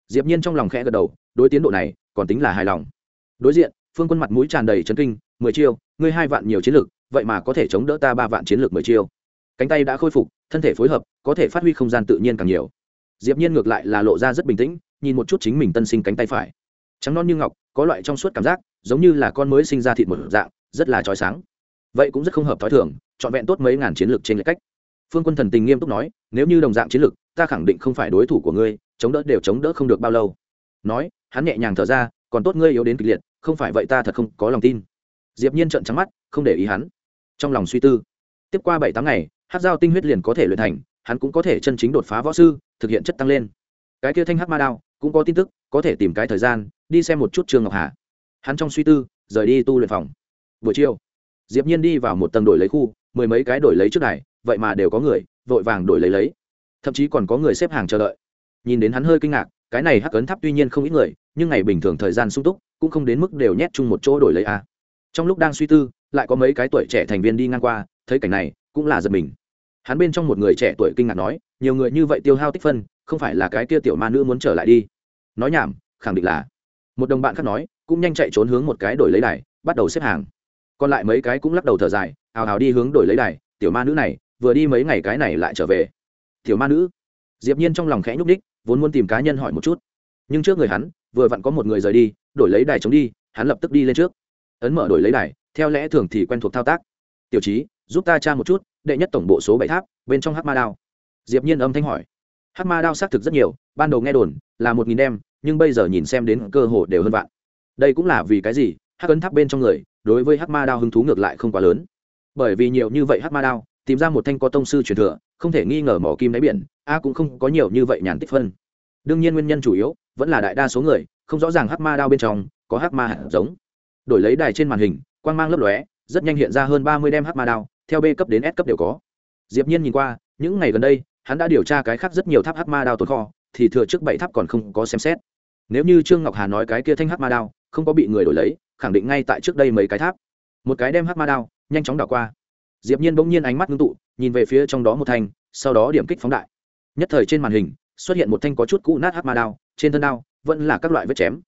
Diệp nhiên trong lòng khẽ gật đầu, đối tiến độ này, còn tính là hài lòng. Đối diện, phương quân mặt mũi tràn đầy chấn kinh, mười chiêu, ngươi hai vạn nhiều chiến lược vậy mà có thể chống đỡ ta ba vạn chiến lược mười chiêu. Cánh tay đã khôi phục, thân thể phối hợp, có thể phát huy không gian tự nhiên càng nhiều. Diệp nhiên ngược lại là lộ ra rất bình tĩnh, nhìn một chút chính mình tân sinh cánh tay phải. Trắng non như ngọc, có loại trong suốt cảm giác, giống như là con mới sinh ra thịt một dạng, rất là chói sáng. Vậy cũng rất không hợp thói thường, trọn vẹn tốt mấy ngàn chiến lược trên lệch cách. Phương quân thần tình nghiêm túc nói, nếu như đồng dạng chiến lược, ta khẳng định không phải đối thủ của ngươi, chống đỡ đều chống đỡ không được bao lâu. Nói, hắn nhẹ nhàng thở ra, còn tốt ngươi yếu đến kịch liệt, không phải vậy ta thật không có lòng tin. Diệp nhiên trợn trắng mắt, không để ý hắn trong lòng suy tư. Tiếp qua bảy tám ngày, hát dao tinh huyết liền có thể luyện thành, hắn cũng có thể chân chính đột phá võ sư, thực hiện chất tăng lên. Cái kia thanh hắc ma đao, cũng có tin tức, có thể tìm cái thời gian, đi xem một chút trường ngọc hà. Hắn trong suy tư, rời đi tu luyện phòng. Buổi chiều, diệp nhiên đi vào một tầng đổi lấy khu, mười mấy cái đổi lấy trước này vậy mà đều có người, vội vàng đổi lấy lấy. Thậm chí còn có người xếp hàng chờ đợi. Nhìn đến hắn hơi kinh ngạc, cái này hắc ấn tháp tuy nhiên không ít người, nhưng ngày bình thường thời gian sung túc, cũng không đến mức đều nhét chung một chỗ đổi lấy a. Trong lúc đang suy tư lại có mấy cái tuổi trẻ thành viên đi ngang qua, thấy cảnh này, cũng là giật mình. Hắn bên trong một người trẻ tuổi kinh ngạc nói, nhiều người như vậy tiêu hao tích phân, không phải là cái kia tiểu ma nữ muốn trở lại đi? Nói nhảm, khẳng định là. Một đồng bạn khác nói, cũng nhanh chạy trốn hướng một cái đổi lấy đài, bắt đầu xếp hàng. Còn lại mấy cái cũng lắc đầu thở dài, hào hào đi hướng đổi lấy đài, tiểu ma nữ này, vừa đi mấy ngày cái này lại trở về. Tiểu ma nữ? Diệp nhiên trong lòng khẽ nhúc đích vốn muốn tìm cá nhân hỏi một chút. Nhưng trước người hắn, vừa vặn có một người rời đi, đổi lấy đài chống đi, hắn lập tức đi lên trước. Ấn mở đổi lấy đài theo lẽ thường thì quen thuộc thao tác. Tiểu trí giúp ta tra một chút, đệ nhất tổng bộ số bảy tháp, bên trong hát ma đao. Diệp nhiên âm thanh hỏi. Hát ma đao xác thực rất nhiều, ban đầu nghe đồn là một nghìn đem, nhưng bây giờ nhìn xem đến cơ hồ đều hơn vạn. Đây cũng là vì cái gì? Hát ấn tháp bên trong người, đối với hát ma đao hứng thú ngược lại không quá lớn. Bởi vì nhiều như vậy hát ma đao, tìm ra một thanh có tông sư truyền thừa, không thể nghi ngờ mỏ kim đáy biển, a cũng không có nhiều như vậy nhàn tích phân. Đương nhiên nguyên nhân chủ yếu vẫn là đại đa số người, không rõ ràng hát ma đao bên trong có hát ma hạt giống. Đổi lấy đài trên màn hình quang mang lấp lóe, rất nhanh hiện ra hơn ba mươi đem hắc ma đao, theo b cấp đến s cấp đều có. Diệp nhiên nhìn qua, những ngày gần đây, hắn đã điều tra cái khác rất nhiều tháp hắc ma đao tồn kho, thì thừa trước bảy tháp còn không có xem xét. Nếu như trương ngọc hà nói cái kia thanh hắc ma đao không có bị người đổi lấy, khẳng định ngay tại trước đây mấy cái tháp. Một cái đem hắc ma đao, nhanh chóng đảo qua. Diệp nhiên bỗng nhiên ánh mắt ngưng tụ, nhìn về phía trong đó một thanh, sau đó điểm kích phóng đại. Nhất thời trên màn hình, xuất hiện một thanh có chút cũ nát hắc ma đao, trên thân đao vẫn là các loại vết chém.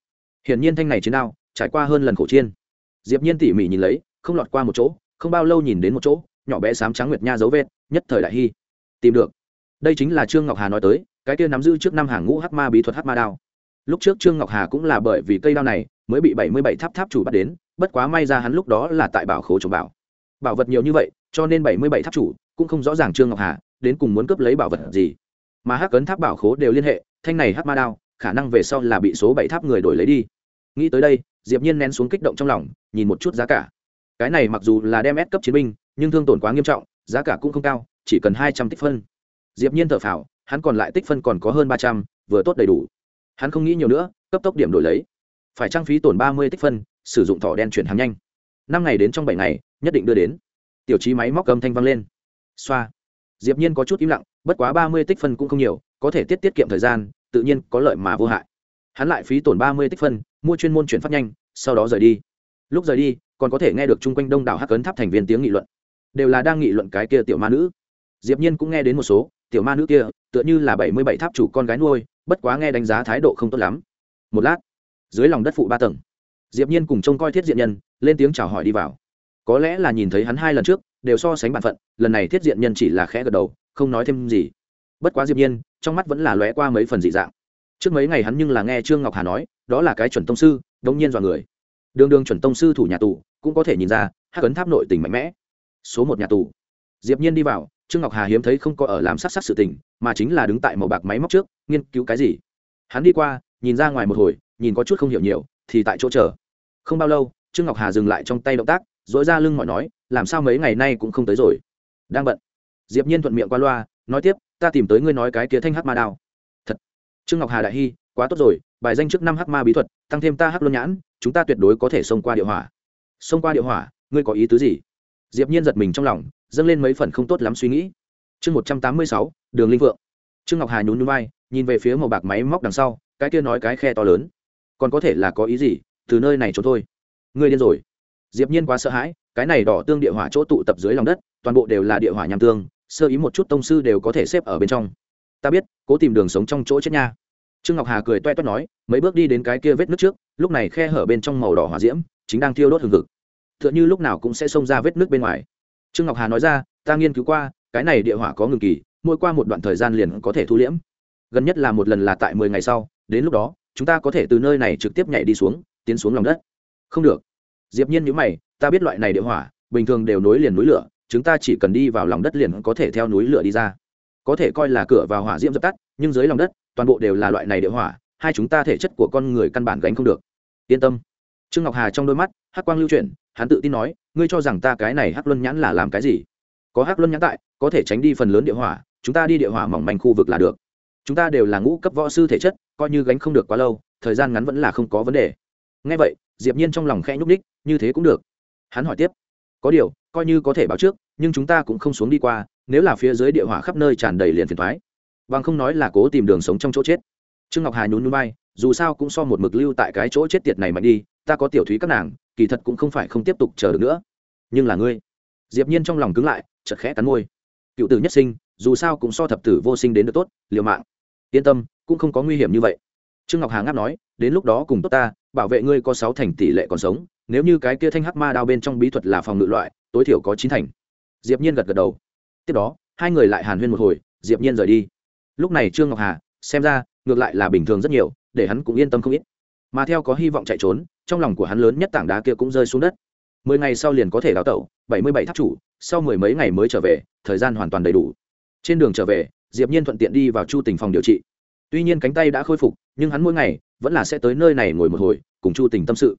Hiển nhiên thanh này chiến đao, trải qua hơn lần khổ chiên diệp nhiên tỉ mỉ nhìn lấy, không lọt qua một chỗ, không bao lâu nhìn đến một chỗ, nhỏ bé sám trắng nguyệt nha dấu vết, nhất thời đại hy. Tìm được. Đây chính là trương ngọc hà nói tới, cái kia nắm giữ trước năm hàng ngũ hắc ma bí thuật hắc ma đao. Lúc trước trương ngọc hà cũng là bởi vì cây đao này, mới bị bảy mươi bảy tháp tháp chủ bắt đến, bất quá may ra hắn lúc đó là tại bảo khố trồng bảo. Bảo vật nhiều như vậy, cho nên bảy mươi bảy tháp chủ cũng không rõ ràng trương ngọc hà đến cùng muốn cướp lấy bảo vật gì. Mà hắc ấn tháp bảo khố đều liên hệ, thanh này hắc ma đao, khả năng về sau là bị số bảy tháp người đổi lấy đi. Nghĩ tới đây diệp nhiên nén xuống kích động trong lòng, nhìn một chút giá cả. Cái này mặc dù là đem ép cấp chiến binh, nhưng thương tổn quá nghiêm trọng, giá cả cũng không cao, chỉ cần hai trăm tích phân. Diệp nhiên thở phào, hắn còn lại tích phân còn có hơn ba trăm, vừa tốt đầy đủ. Hắn không nghĩ nhiều nữa, cấp tốc điểm đổi lấy. Phải trang phí tổn ba mươi tích phân, sử dụng thỏ đen chuyển hàng nhanh. Năm ngày đến trong bảy ngày, nhất định đưa đến. Tiểu trí máy móc cầm thanh văng lên. Xoa. Diệp nhiên có chút im lặng, bất quá ba mươi tích phân cũng không nhiều, có thể tiết tiết kiệm thời gian, tự nhiên có lợi mà vô hại hắn lại phí tổn ba mươi tích phân, mua chuyên môn chuyển phát nhanh, sau đó rời đi. Lúc rời đi, còn có thể nghe được chung quanh đông đảo hắc cấn tháp thành viên tiếng nghị luận. Đều là đang nghị luận cái kia tiểu ma nữ. Diệp nhiên cũng nghe đến một số, tiểu ma nữ kia, tựa như là bảy mươi bảy tháp chủ con gái nuôi, bất quá nghe đánh giá thái độ không tốt lắm. Một lát, dưới lòng đất phụ ba tầng, diệp nhiên cùng trông coi thiết diện nhân, lên tiếng chào hỏi đi vào. Có lẽ là nhìn thấy hắn hai lần trước, đều so sánh bản phận, lần này thiết diện nhân chỉ là khẽ gật đầu, không nói thêm gì. Bất quá diệp nhiên, trong mắt vẫn là lóe qua mấy phần dị dạng trước mấy ngày hắn nhưng là nghe trương ngọc hà nói, đó là cái chuẩn tông sư đống nhiên dọa người. Đường đường chuẩn tông sư thủ nhà tù, cũng có thể nhìn ra, hắc ấn tháp nội tình mạnh mẽ. Số một nhà tù. Diệp nhiên đi vào, trương ngọc hà hiếm thấy không có ở làm sát sát sự tình, mà chính là đứng tại màu bạc máy móc trước, nghiên cứu cái gì. Hắn đi qua, nhìn ra ngoài một hồi, nhìn có chút không hiểu nhiều, thì tại chỗ chờ. Không bao lâu, trương ngọc hà dừng lại trong tay động tác dỗi ra lưng mọi nói, làm sao mấy ngày nay cũng không tới rồi? Đang bận. Diệp nhiên thuận miệng qua loa, nói tiếp, ta tìm tới ngươi nói cái kia thanh hắc ma đao trương ngọc hà đại hy, quá tốt rồi, bài danh trước năm hắc ma bí thuật, tăng thêm ta hắc luân nhãn, chúng ta tuyệt đối có thể xông qua địa hỏa. Xông qua địa hỏa, ngươi có ý tứ gì? Diệp nhiên giật mình trong lòng, dâng lên mấy phần không tốt lắm suy nghĩ. Chương một trăm tám mươi sáu, đường linh vượng trương ngọc hà nhún nhún vai, nhìn về phía màu bạc máy móc đằng sau, cái kia nói cái khe to lớn. Còn có thể là có ý gì? Từ nơi này trốn thôi. Ngươi điên rồi. Diệp nhiên quá sợ hãi, cái này đỏ tương địa hỏa chỗ tụ tập dưới lòng đất, toàn bộ đều là địa hỏa nham tương, sơ ý một chút tông sư đều có thể xếp ở bên trong ta biết, cố tìm đường sống trong chỗ chết nha. Trương ngọc hà cười toe toét nói, mấy bước đi đến cái kia vết nước trước, lúc này khe hở bên trong màu đỏ hỏa diễm, chính đang thiêu đốt hừng hực. Tựa như lúc nào cũng sẽ xông ra vết nước bên ngoài. Trương ngọc hà nói ra, ta nghiên cứu qua, cái này địa hỏa có ngừng kỳ, mỗi qua một đoạn thời gian liền có thể thu liễm. Gần nhất là một lần là tại mười ngày sau, đến lúc đó, chúng ta có thể từ nơi này trực tiếp nhảy đi xuống, tiến xuống lòng đất. Không được. Diệp nhiên nhữ mày, ta biết loại này địa hỏa, bình thường đều nối liền núi lửa, chúng ta chỉ cần đi vào lòng đất liền có thể theo núi lửa đi ra có thể coi là cửa vào hỏa diễm dập tắt, nhưng dưới lòng đất, toàn bộ đều là loại này địa hỏa, hai chúng ta thể chất của con người căn bản gánh không được. Yên tâm. Trương ngọc hà trong đôi mắt, hắc quang lưu chuyển, hắn tự tin nói, ngươi cho rằng ta cái này hắc luân nhãn là làm cái gì? Có hắc luân nhãn tại, có thể tránh đi phần lớn địa hỏa, chúng ta đi địa hỏa mỏng manh khu vực là được. Chúng ta đều là ngũ cấp võ sư thể chất, coi như gánh không được quá lâu, thời gian ngắn vẫn là không có vấn đề. Ngay vậy, diệp nhiên trong lòng khẽ nhúc đích như thế cũng được. Hắn hỏi tiếp, có điều, coi như có thể báo trước nhưng chúng ta cũng không xuống đi qua, nếu là phía dưới địa hỏa khắp nơi tràn đầy liền phiền thoái bằng không nói là cố tìm đường sống trong chỗ chết. Trương ngọc hà nhún núi bay dù sao cũng so một mực lưu tại cái chỗ chết tiệt này mạnh đi, ta có tiểu thúy các nàng, kỳ thật cũng không phải không tiếp tục chờ được nữa. Nhưng là ngươi. Diệp nhiên trong lòng cứng lại, chợt khẽ cắn môi. Cựu tử nhất sinh, dù sao cũng so thập tử vô sinh đến được tốt, liều mạng. Yên tâm, cũng không có nguy hiểm như vậy. Trương ngọc hà ngáp nói, đến lúc đó cùng tốt ta, bảo vệ ngươi có sáu thành tỷ lệ còn sống, nếu như cái kia thanh hắc ma đao bên trong bí thuật là phòng ngự loại, tối thiểu có chín thành diệp nhiên gật gật đầu. Tiếp đó, hai người lại hàn huyên một hồi, diệp nhiên rời đi. Lúc này trương ngọc hà, xem ra, ngược lại là bình thường rất nhiều, để hắn cũng yên tâm không ít. Mà theo có hy vọng chạy trốn, trong lòng của hắn lớn nhất tảng đá kia cũng rơi xuống đất. Mười ngày sau liền có thể đào tẩu, bảy mươi bảy tháp chủ, sau mười mấy ngày mới trở về, thời gian hoàn toàn đầy đủ. Trên đường trở về, diệp nhiên thuận tiện đi vào chu tình phòng điều trị. Tuy nhiên cánh tay đã khôi phục, nhưng hắn mỗi ngày vẫn là sẽ tới nơi này ngồi một hồi, cùng chu tình tâm sự.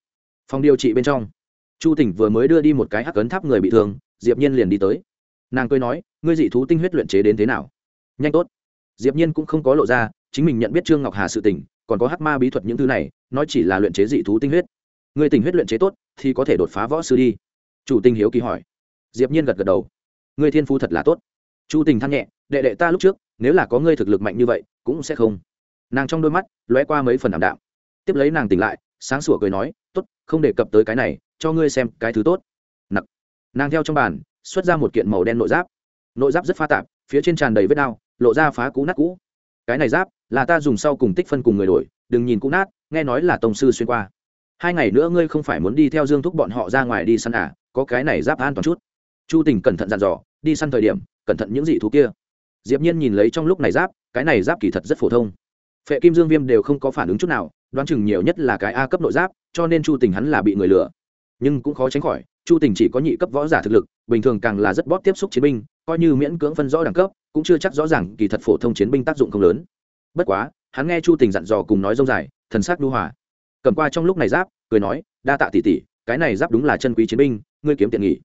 Phòng điều trị bên trong, chu tình vừa mới đưa đi một cái hắc ấn tháp người bị thương diệp nhiên liền đi tới. Nàng cười nói, ngươi dị thú tinh huyết luyện chế đến thế nào? Nhanh tốt. Diệp nhiên cũng không có lộ ra, chính mình nhận biết trương ngọc hà sự tình, còn có hắc ma bí thuật những thứ này, nói chỉ là luyện chế dị thú tinh huyết. Ngươi tình huyết luyện chế tốt, thì có thể đột phá võ sư đi. Chủ Tinh hiếu kỳ hỏi. Diệp nhiên gật gật đầu. Ngươi thiên phú thật là tốt. Chu tình than nhẹ, đệ đệ ta lúc trước, nếu là có ngươi thực lực mạnh như vậy, cũng sẽ không. Nàng trong đôi mắt, lóe qua mấy phần ảm đạm. Tiếp lấy nàng tỉnh lại, sáng sủa cười nói, tốt, không đề cập tới cái này, cho ngươi xem cái thứ tốt nàng theo trong bàn, xuất ra một kiện màu đen nội giáp. Nội giáp rất pha tạp, phía trên tràn đầy vết đao, lộ ra phá cũ nát cũ. Cái này giáp là ta dùng sau cùng tích phân cùng người đổi, đừng nhìn cũ nát, nghe nói là tông sư xuyên qua. Hai ngày nữa ngươi không phải muốn đi theo dương thúc bọn họ ra ngoài đi săn à có cái này giáp an toàn chút. Chu tình cẩn thận dặn dò, đi săn thời điểm, cẩn thận những dị thú kia. Diệp nhiên nhìn lấy trong lúc này giáp, cái này giáp kỳ thật rất phổ thông. Phệ kim dương viêm đều không có phản ứng chút nào, đoán chừng nhiều nhất là cái a cấp nội giáp, cho nên chu tình hắn là bị người lừa. Nhưng cũng khó tránh khỏi chu tình chỉ có nhị cấp võ giả thực lực, bình thường càng là rất bóp tiếp xúc chiến binh, coi như miễn cưỡng phân rõ đẳng cấp, cũng chưa chắc rõ ràng kỳ thật phổ thông chiến binh tác dụng không lớn. Bất quá, hắn nghe chu tình dặn dò cùng nói rông dài, thần sắc đu hòa. Cầm qua trong lúc này giáp, cười nói, đa tạ tỷ tỷ, cái này giáp đúng là chân quý chiến binh, ngươi kiếm tiện nghỉ.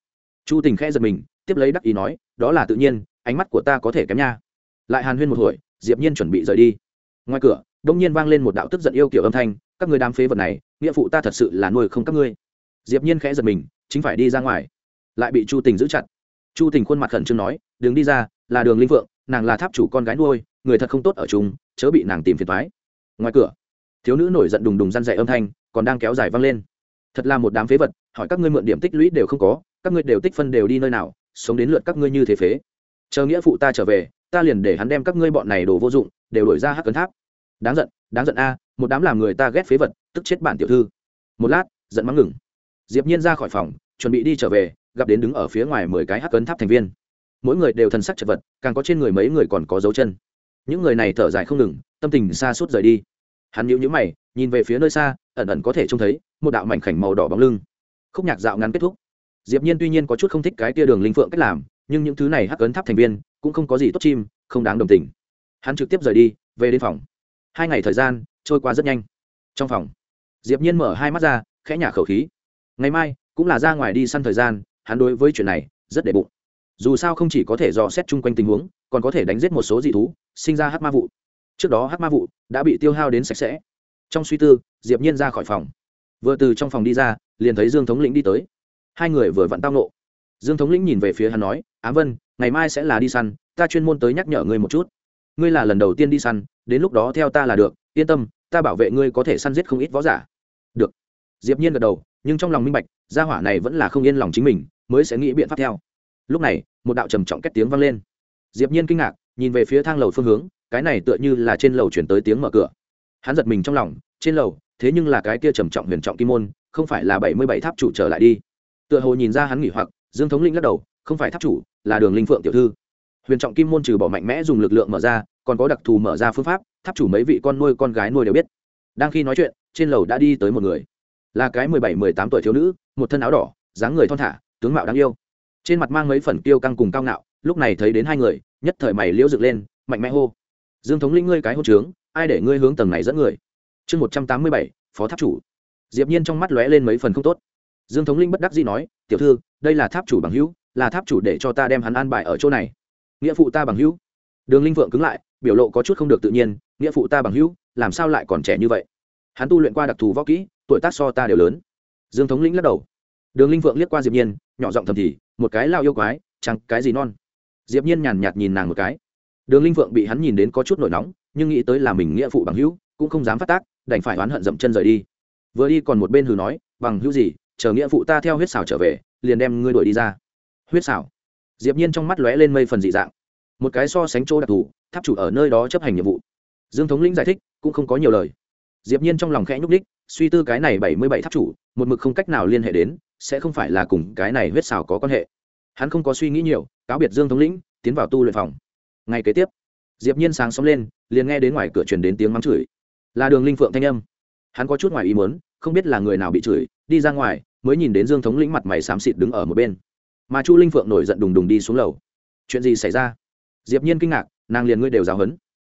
Chu tình khẽ giật mình, tiếp lấy đắc ý nói, đó là tự nhiên, ánh mắt của ta có thể kém nha. Lại hàn huyên một hồi, diệp nhiên chuẩn bị rời đi. Ngoài cửa đông nhiên vang lên một đạo tức giận yêu kiểu âm thanh, các người đám phế vật này, nghĩa phụ ta thật sự là nuôi không các ngươi diệp nhiên khẽ giật mình, chính phải đi ra ngoài. Lại bị chu tình giữ chặt. Chu tình khuôn mặt khẩn trương nói, đừng đi ra, là đường linh vượng nàng là tháp chủ con gái nuôi, người thật không tốt ở chung, chớ bị nàng tìm phiền toái. Ngoài cửa, thiếu nữ nổi giận đùng đùng răn dậy âm thanh, còn đang kéo dài vang lên. Thật là một đám phế vật, hỏi các ngươi mượn điểm tích lũy đều không có, các ngươi đều tích phân đều đi nơi nào, sống đến lượt các ngươi như thế phế. Chờ nghĩa phụ ta trở về, ta liền để hắn đem các ngươi bọn này đồ vô dụng, đều đổi ra hắc cấn tháp. Đáng giận đáng giận a, một đám làm người ta ghét phế vật, tức chết bản tiểu thư. Một lát, giận mắng ngừng diệp nhiên ra khỏi phòng, chuẩn bị đi trở về, gặp đến đứng ở phía ngoài mười cái hắc cấn tháp thành viên. Mỗi người đều thần sắc chật vật, càng có trên người mấy người còn có dấu chân. Những người này thở dài không ngừng, tâm tình xa suốt rời đi. Hắn nhíu nhíu mày, nhìn về phía nơi xa, ẩn ẩn có thể trông thấy một đạo mảnh khảnh màu đỏ bóng lưng. Khúc nhạc dạo ngắn kết thúc. Diệp nhiên tuy nhiên có chút không thích cái tia đường linh phượng cách làm, nhưng những thứ này hắc cấn tháp thành viên cũng không có gì tốt chim, không đáng đồng tình. Hắn trực tiếp rời đi, về đến phòng. Hai ngày thời gian trôi qua rất nhanh. Trong phòng, diệp nhiên mở hai mắt ra, khẽ nhả khẩu khí ngày mai, cũng là ra ngoài đi săn thời gian, hắn đối với chuyện này, rất để bụng. Dù sao không chỉ có thể dò xét chung quanh tình huống, còn có thể đánh giết một số dị thú, sinh ra hắc ma vụ. Trước đó hắc ma vụ đã bị tiêu hao đến sạch sẽ. Trong suy tư, diệp nhiên ra khỏi phòng. Vừa từ trong phòng đi ra, liền thấy dương thống lĩnh đi tới. Hai người vừa vặn tao nộ dương thống lĩnh nhìn về phía hắn nói Á vân, ngày mai sẽ là đi săn, ta chuyên môn tới nhắc nhở ngươi một chút. Ngươi là lần đầu tiên đi săn, đến lúc đó theo ta là được, yên tâm, ta bảo vệ ngươi có thể săn giết không ít võ giả. Được. Diệp nhiên gật đầu nhưng trong lòng minh bạch, gia hỏa này vẫn là không yên lòng chính mình, mới sẽ nghĩ biện pháp theo. Lúc này, một đạo trầm trọng két tiếng vang lên. Diệp nhiên kinh ngạc, nhìn về phía thang lầu phương hướng, cái này tựa như là trên lầu chuyển tới tiếng mở cửa. Hắn giật mình trong lòng, trên lầu, thế nhưng là cái kia trầm trọng huyền trọng kim môn, không phải là bảy mươi bảy tháp chủ trở lại đi. Tựa hồ nhìn ra hắn nghỉ hoặc, dương thống linh lắc đầu, không phải tháp chủ, là đường linh phượng tiểu thư. Huyền trọng kim môn trừ bỏ mạnh mẽ dùng lực lượng mở ra, còn có đặc thù mở ra phương pháp, tháp chủ mấy vị con nuôi con gái nuôi đều biết. Đang khi nói chuyện, trên lầu đã đi tới một người là cái mười bảy, mười tám tuổi thiếu nữ, một thân áo đỏ, dáng người thon thả, tướng mạo đáng yêu. Trên mặt mang mấy phần tiêu căng cùng cao ngạo, lúc này thấy đến hai người, nhất thời mày liễu dựng lên, mạnh mẽ hô. Dương thống linh ngươi cái hô trướng, ai để ngươi hướng tầng này dẫn người? Chương một trăm tám mươi bảy, phó tháp chủ. Diệp nhiên trong mắt lóe lên mấy phần không tốt. Dương thống linh bất đắc dĩ nói, tiểu thư, đây là tháp chủ bằng hữu, là tháp chủ để cho ta đem hắn an bài ở chỗ này. Nghĩa phụ ta bằng hữu. Đường linh vượng cứng lại, biểu lộ có chút không được tự nhiên, nghĩa phụ ta bằng hữu, làm sao lại còn trẻ như vậy? Hắn tu luyện qua đặc thù võ kỹ, tuổi tác so ta đều lớn. Dương thống lĩnh lắc đầu. Đường linh vượng liếc qua diệp nhiên, nhỏ giọng thầm thì, một cái lao yêu quái, chẳng cái gì non. Diệp nhiên nhàn nhạt nhìn nàng một cái. Đường linh vượng bị hắn nhìn đến có chút nổi nóng, nhưng nghĩ tới là mình nghĩa phụ bằng hữu, cũng không dám phát tác, đành phải oán hận dậm chân rời đi. Vừa đi còn một bên hừ nói, bằng hữu gì, chờ nghĩa phụ ta theo huyết xảo trở về, liền đem ngươi đuổi đi ra. Huyết xảo? Diệp nhiên trong mắt lóe lên mây phần dị dạng. Một cái so sánh chỗ đặc thù, tháp chủ ở nơi đó chấp hành nhiệm vụ. Dương thống lĩnh giải thích, cũng không có nhiều lời diệp nhiên trong lòng khẽ nhúc đích suy tư cái này bảy mươi bảy tháp chủ, một mực không cách nào liên hệ đến, sẽ không phải là cùng cái này huyết xảo có quan hệ. Hắn không có suy nghĩ nhiều, cáo biệt dương thống lĩnh, tiến vào tu luyện phòng. Ngày kế tiếp, diệp nhiên sáng sớm lên, liền nghe đến ngoài cửa truyền đến tiếng mắng chửi. Là đường linh phượng thanh âm. Hắn có chút ngoài ý muốn, không biết là người nào bị chửi, đi ra ngoài, mới nhìn đến dương thống lĩnh mặt mày xám xịt đứng ở một bên. Mà chu linh phượng nổi giận đùng đùng đi xuống lầu. Chuyện gì xảy ra? Diệp nhiên kinh ngạc, nàng liền ngươi đều giáo hấn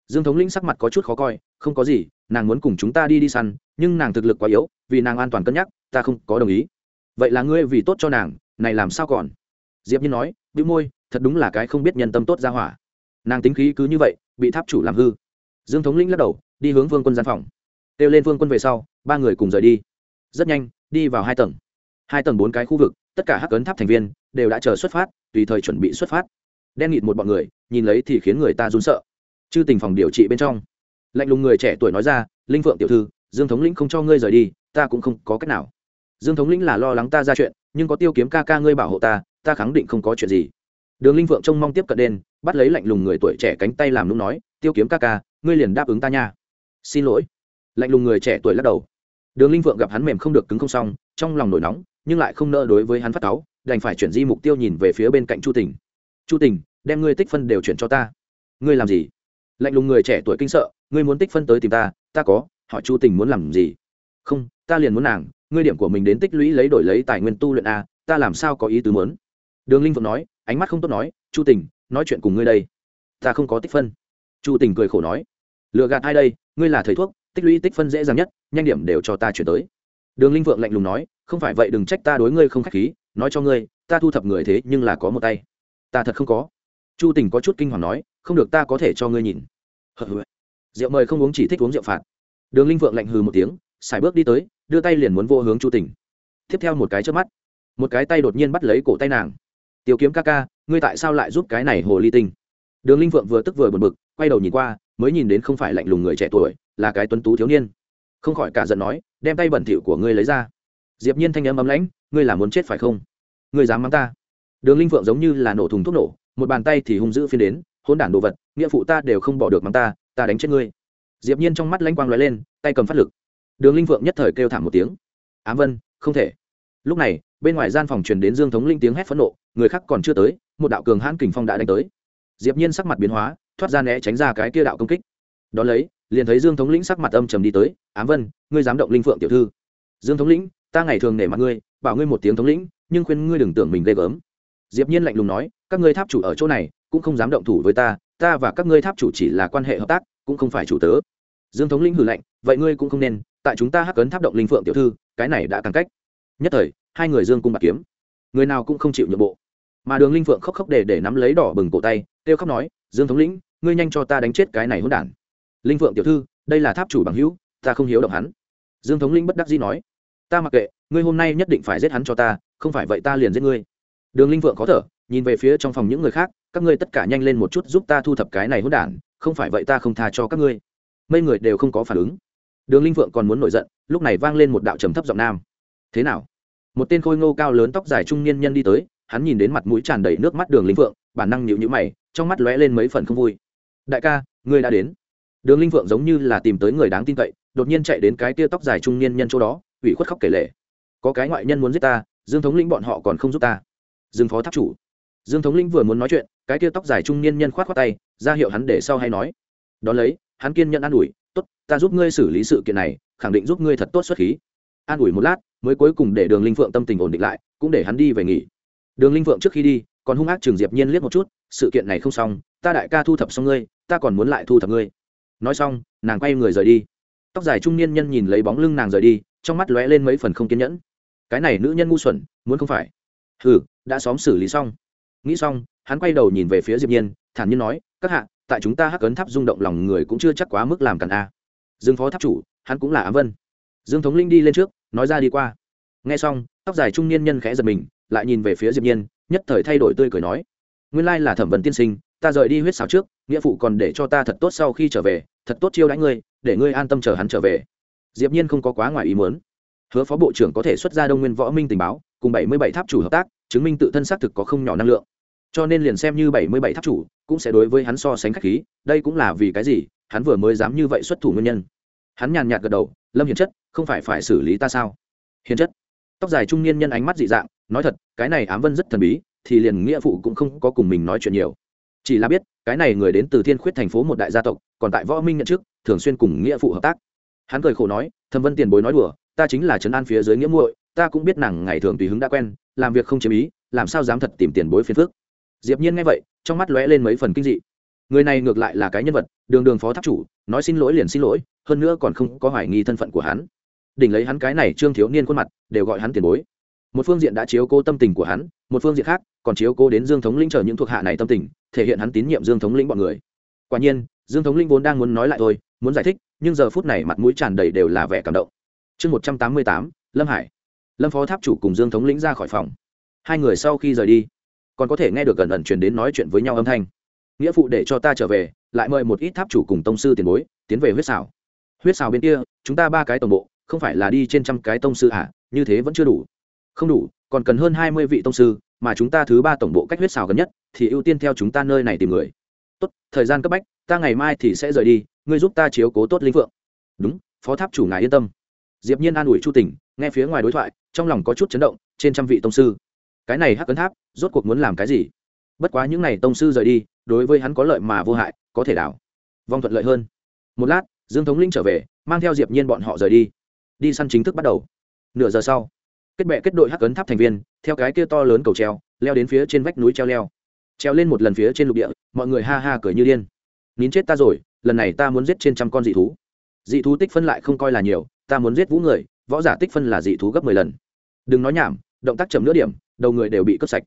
dương thống lĩnh sắc mặt có chút khó coi, không có gì, nàng muốn cùng chúng ta đi đi săn, nhưng nàng thực lực quá yếu, vì nàng an toàn cân nhắc, ta không có đồng ý. Vậy là ngươi vì tốt cho nàng, này làm sao còn? Diệp nhiên nói, bĩu môi, thật đúng là cái không biết nhân tâm tốt ra hỏa. Nàng tính khí cứ như vậy, bị tháp chủ làm hư. Dương thống lĩnh lắc đầu, đi hướng vương quân gian phòng. Kêu lên vương quân về sau, ba người cùng rời đi. Rất nhanh, đi vào hai tầng. Hai tầng bốn cái khu vực, tất cả hắc ấn tháp thành viên, đều đã chờ xuất phát, tùy thời chuẩn bị xuất phát. Đen nghịt một bọn người, nhìn lấy thì khiến người ta run sợ chư tình phòng điều trị bên trong. Lạnh lùng người trẻ tuổi nói ra, linh phượng tiểu thư, dương thống lĩnh không cho ngươi rời đi, ta cũng không có cách nào. Dương thống lĩnh là lo lắng ta ra chuyện, nhưng có tiêu kiếm ca ca ngươi bảo hộ ta ta khẳng định không có chuyện gì. Đường linh phượng trông mong tiếp cận đen bắt lấy lạnh lùng người tuổi trẻ cánh tay làm nung nói, tiêu kiếm ca ca, ngươi liền đáp ứng ta nha. Xin lỗi. Lạnh lùng người trẻ tuổi lắc đầu. Đường linh phượng gặp hắn mềm không được cứng không xong, trong lòng nổi nóng, nhưng lại không nỡ đối với hắn phát cáu, đành phải chuyển di mục tiêu nhìn về phía bên cạnh chu tình. Chu tình, đem ngươi tích phân đều chuyển cho ta. Ngươi làm gì? Lạnh lùng người trẻ tuổi kinh sợ, ngươi muốn tích phân tới tìm ta ta có họ chu tình muốn làm gì? Không, ta liền muốn nàng, ngươi điểm của mình đến tích lũy lấy đổi lấy tài nguyên tu luyện a, ta làm sao có ý tứ muốn? Đường linh phượng nói, ánh mắt không tốt nói, chu tình, nói chuyện cùng ngươi đây. Ta không có tích phân. Chu tình cười khổ nói lựa gạt ai đây, ngươi là thầy thuốc, tích lũy tích phân dễ dàng nhất, nhanh điểm đều cho ta chuyển tới. Đường linh vượng lạnh lùng nói, không phải vậy, đừng trách ta đối ngươi không k h á c h khí, nói cho ngươi, ta thu thập người thế nhưng là có một tay. Ta thật không có. Chu tình có chút kinh hoàng nói không được ta có thể cho ngươi nhìn. Rượu mời không uống chỉ thích uống rượu phạt. Đường linh vượng lạnh hừ một tiếng, xài bước đi tới, đưa tay liền muốn vô hướng chu tình. Tiếp theo một cái trước mắt, một cái tay đột nhiên bắt lấy cổ tay nàng. Tiêu kiếm ca ca, ngươi tại sao lại giúp cái này hồ ly tinh? Đường linh vượng vừa tức vừa buồn bực, quay đầu nhìn qua, mới nhìn đến không phải lạnh lùng người trẻ tuổi, là cái tuấn tú thiếu niên. Không khỏi cả giận nói, đem tay bẩn thỉu của ngươi lấy ra. Diệp nhiên thanh âm ấm lãnh, ngươi là muốn chết phải không? Ngươi dám mắng ta? Đường linh vượng giống như là nổ thùng thuốc nổ, một bàn tay thì hung dữ phiên đến hôn đản đồ vật, nghĩa phụ ta đều không bỏ được mắng ta ta đánh chết ngươi. Diệp nhiên trong mắt lãnh quang lóe lên, tay cầm phát lực. Đường linh vượng nhất thời kêu thảm một tiếng. Ám vân, không thể. Lúc này, bên ngoài gian phòng truyền đến dương thống linh tiếng hét phẫn nộ, người khác còn chưa tới, một đạo cường hãn kình phong đã đánh tới. Diệp nhiên sắc mặt biến hóa, thoát ra né tránh ra cái kia đạo công kích. Đó lấy, liền thấy dương thống lĩnh sắc mặt âm trầm đi tới, ám vân, ngươi dám động linh phượng tiểu thư? Dương thống lĩnh ta ngày thường nể mặt ngươi, bảo ngươi một tiếng thống lĩnh nhưng khuyên ngươi đừng tưởng mình ghê gớm. Diệp nhiên lạnh lùng nói, các ngươi tháp chủ ở chỗ này cũng không dám động thủ với ta ta và các ngươi tháp chủ chỉ là quan hệ hợp tác, cũng không phải chủ tớ. Dương thống lĩnh hử lạnh, vậy ngươi cũng không nên, tại chúng ta hắc cấn tháp động linh phượng tiểu thư, cái này đã càng cách. Nhất thời, hai người dương cung bạc kiếm. Người nào cũng không chịu nhượng bộ. Mà đường linh phượng khóc khóc để để nắm lấy đỏ bừng cổ tay, kêu khóc nói, dương thống lĩnh, ngươi nhanh cho ta đánh chết cái này hỗn đản. Linh phượng tiểu thư, đây là tháp chủ bằng hữu, ta không hiếu động hắn. Dương thống lĩnh bất đắc dĩ nói, ta mặc kệ, ngươi hôm nay nhất định phải giết hắn cho ta, không phải vậy ta liền giết ngươi. Đường linh phượng khó thở nhìn về phía trong phòng những người khác các ngươi tất cả nhanh lên một chút giúp ta thu thập cái này hỗn đản không phải vậy ta không tha cho các ngươi. Mấy người đều không có phản ứng. Đường linh Vượng còn muốn nổi giận lúc này vang lên một đạo trầm thấp giọng nam. Thế nào? Một tên khôi ngô cao lớn tóc dài trung niên nhân đi tới hắn nhìn đến mặt mũi tràn đầy nước mắt đường linh Vượng, bản năng nhịu nhữ mày trong mắt lóe lên mấy phần không vui. Đại ca ngươi đã đến. Đường linh Vượng giống như là tìm tới người đáng tin cậy đột nhiên chạy đến cái tia tóc dài trung niên nhân chỗ đó ủy khuất khóc kể lể. Có cái ngoại nhân muốn giết ta dương thống lĩnh bọn họ còn không giúp ta. Dương phó tháp chủ dương thống lĩnh vừa muốn nói chuyện, cái kia tóc dài trung niên nhân khoát khoát tay, ra hiệu hắn để sau hay nói. Đón lấy, hắn kiên nhận an ủi, tốt, ta giúp ngươi xử lý sự kiện này, khẳng định giúp ngươi thật tốt xuất khí. An ủi một lát, mới cuối cùng để đường linh phượng tâm tình ổn định lại, cũng để hắn đi về nghỉ. Đường linh phượng trước khi đi, còn hung ác trường diệp nhiên liếc một chút, sự kiện này không xong, ta đại ca thu thập xong ngươi, ta còn muốn lại thu thập ngươi. Nói xong, nàng quay người rời đi. Tóc dài trung niên nhân nhìn lấy bóng lưng nàng rời đi, trong mắt lóe lên mấy phần không kiên nhẫn. Cái này nữ nhân ngu xuẩn, muốn không phải? Hừ, đã xóm xử lý xong nghĩ xong, hắn quay đầu nhìn về phía diệp nhiên, thản nhiên nói, các hạ, tại chúng ta hắc ấn tháp rung động lòng người cũng chưa chắc quá mức làm cản a. Dương phó tháp chủ, hắn cũng là ám vân. Dương thống linh đi lên trước, nói ra đi qua. Nghe xong, tóc dài trung niên nhân khẽ giật mình, lại nhìn về phía diệp nhiên, nhất thời thay đổi tươi cười nói, nguyên lai là thẩm vấn tiên sinh, ta rời đi huyết xào trước, nghĩa phụ còn để cho ta thật tốt sau khi trở về, thật tốt chiêu đãi ngươi, để ngươi an tâm chờ hắn trở về. Diệp nhiên không có quá ngoài ý muốn. Hứa phó bộ trưởng có thể xuất ra đông nguyên võ minh tình báo, cùng 77 tháp chủ hợp tác chứng minh tự thân xác thực có không nhỏ năng lượng. Cho nên liền xem như 77 tháp chủ cũng sẽ đối với hắn so sánh khách khí, đây cũng là vì cái gì, hắn vừa mới dám như vậy xuất thủ nguyên nhân. Hắn nhàn nhạt gật đầu, lâm hiền chất, không phải phải xử lý ta sao? Hiền chất. Tóc dài trung niên nhân ánh mắt dị dạng, nói thật, cái này ám vân rất thần bí, thì liền nghĩa phụ cũng không có cùng mình nói chuyện nhiều. Chỉ là biết, cái này người đến từ thiên khuyết thành phố một đại gia tộc, còn tại võ minh nhận trước thường xuyên cùng nghĩa phụ hợp tác. Hắn cười khổ nói thâm vân tiền bối nói đùa, ta chính là trấn an phía dưới nghĩa muội, ta cũng biết nàng ngày thường tùy hứng đã quen làm việc không chiếm ý, làm sao dám thật tìm tiền bối phiền phước diệp nhiên nghe vậy, trong mắt lóe lên mấy phần kinh dị. Người này ngược lại là cái nhân vật, đường đường phó tháp chủ, nói xin lỗi liền xin lỗi, hơn nữa còn không có hoài nghi thân phận của hắn. Đỉnh lấy hắn cái này trương thiếu niên khuôn mặt, đều gọi hắn tiền bối. Một phương diện đã chiếu cố tâm tình của hắn, một phương diện khác, còn chiếu cố đến dương thống lĩnh chờ những thuộc hạ này tâm tình, thể hiện hắn tín nhiệm dương thống lĩnh bọn người. Quả nhiên, dương thống lĩnh vốn đang muốn nói lại thôi, muốn giải thích, nhưng giờ phút này mặt mũi tràn đầy đều là vẻ cảm động. Chương một trăm tám mươi tám, lâm hải lâm phó tháp chủ cùng dương thống lĩnh ra khỏi phòng. Hai người sau khi rời đi, còn có thể nghe được gần ẩn truyền đến nói chuyện với nhau âm thanh. Nghĩa phụ để cho ta trở về, lại mời một ít tháp chủ cùng tông sư tiền bối, tiến về huyết xào. Huyết xào bên kia, chúng ta ba cái tổng bộ, không phải là đi trên trăm cái tông sư à như thế vẫn chưa đủ. Không đủ, còn cần hơn hai mươi vị tông sư, mà chúng ta thứ ba tổng bộ cách huyết xào gần nhất, thì ưu tiên theo chúng ta nơi này tìm người. Tốt, thời gian cấp bách, ta ngày mai thì sẽ rời đi, ngươi giúp ta chiếu cố tốt linh phượng. Đúng, phó tháp chủ ngài yên tâm. Diệp nhiên an ủi chu tỉnh nghe phía ngoài đối thoại trong lòng có chút chấn động, trên trăm vị tông sư. Cái này hắc cấn tháp, rốt cuộc muốn làm cái gì? Bất quá những n à y tông sư rời đi, đối với hắn có lợi mà vô hại, có thể đảo. Vong thuận lợi hơn. Một lát, dương thống linh trở về, mang theo diệp nhiên bọn họ rời đi. Đi săn chính thức bắt đầu. Nửa giờ sau, kết bệ kết đội hắc cấn tháp thành viên, theo cái kia to lớn cầu treo, leo đến phía trên vách núi treo leo. Treo lên một lần phía trên lục địa, mọi người ha ha cười như điên. Nín chết ta rồi, lần này ta muốn giết trên trăm con dị thú. Dị thú tích phân lại không coi là nhiều, ta muốn giết vũ người, võ giả tích phân là dị thú gấp mười lần đừng nói nhảm, động tác chậm nửa điểm, đầu người đều bị cướp sạch.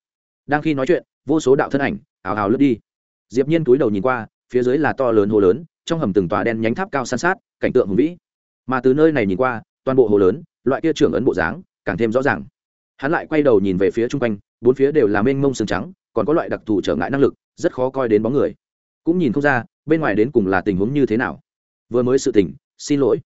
Đang khi nói chuyện, vô số đạo thân ảnh ảo ảo lướt đi. Diệp nhiên túi đầu nhìn qua, phía dưới là to lớn hồ lớn, trong hầm từng tòa đen nhánh tháp cao san sát, cảnh tượng hùng vĩ. Mà từ nơi này nhìn qua, toàn bộ hồ lớn, loại kia trưởng ấn bộ dáng, càng thêm rõ ràng. Hắn lại quay đầu nhìn về phía trung quanh, bốn phía đều là mênh mông sương trắng, còn có loại đặc thù trở ngại năng lực, rất khó coi đến bóng người. Cũng nhìn không ra, bên ngoài đến cùng là tình huống như thế nào. Vừa mới sự tình, xin lỗi.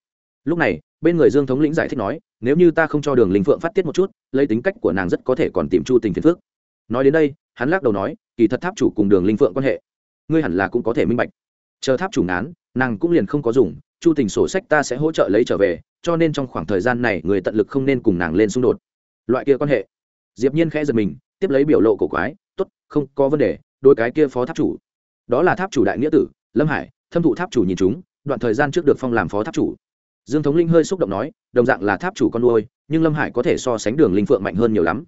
Lúc này, bên người dương thống lĩnh giải thích nói nếu như ta không cho đường linh phượng phát tiết một chút, lấy tính cách của nàng rất có thể còn tìm chu tình phiền phước nói đến đây, hắn lắc đầu nói, kỳ thật tháp chủ cùng đường linh phượng quan hệ, ngươi hẳn là cũng có thể minh bạch. Chờ tháp chủ ngán, nàng cũng liền không có dùng, chu tình sổ sách ta sẽ hỗ trợ lấy trở về, cho nên trong khoảng thời gian này người tận lực không nên cùng nàng lên xung đột. Loại kia quan hệ. Diệp nhiên khẽ giật mình, tiếp lấy biểu lộ cổ quái, tốt, không có vấn đề đôi cái kia phó tháp chủ. Đó là tháp chủ đại nghĩa tử, lâm hải, thâm thụ tháp chủ nhìn chúng, đoạn thời gian trước được phong làm phó tháp chủ dương thống linh hơi xúc động nói, đồng dạng là tháp chủ con nuôi, nhưng lâm hải có thể so sánh đường linh phượng mạnh hơn nhiều lắm.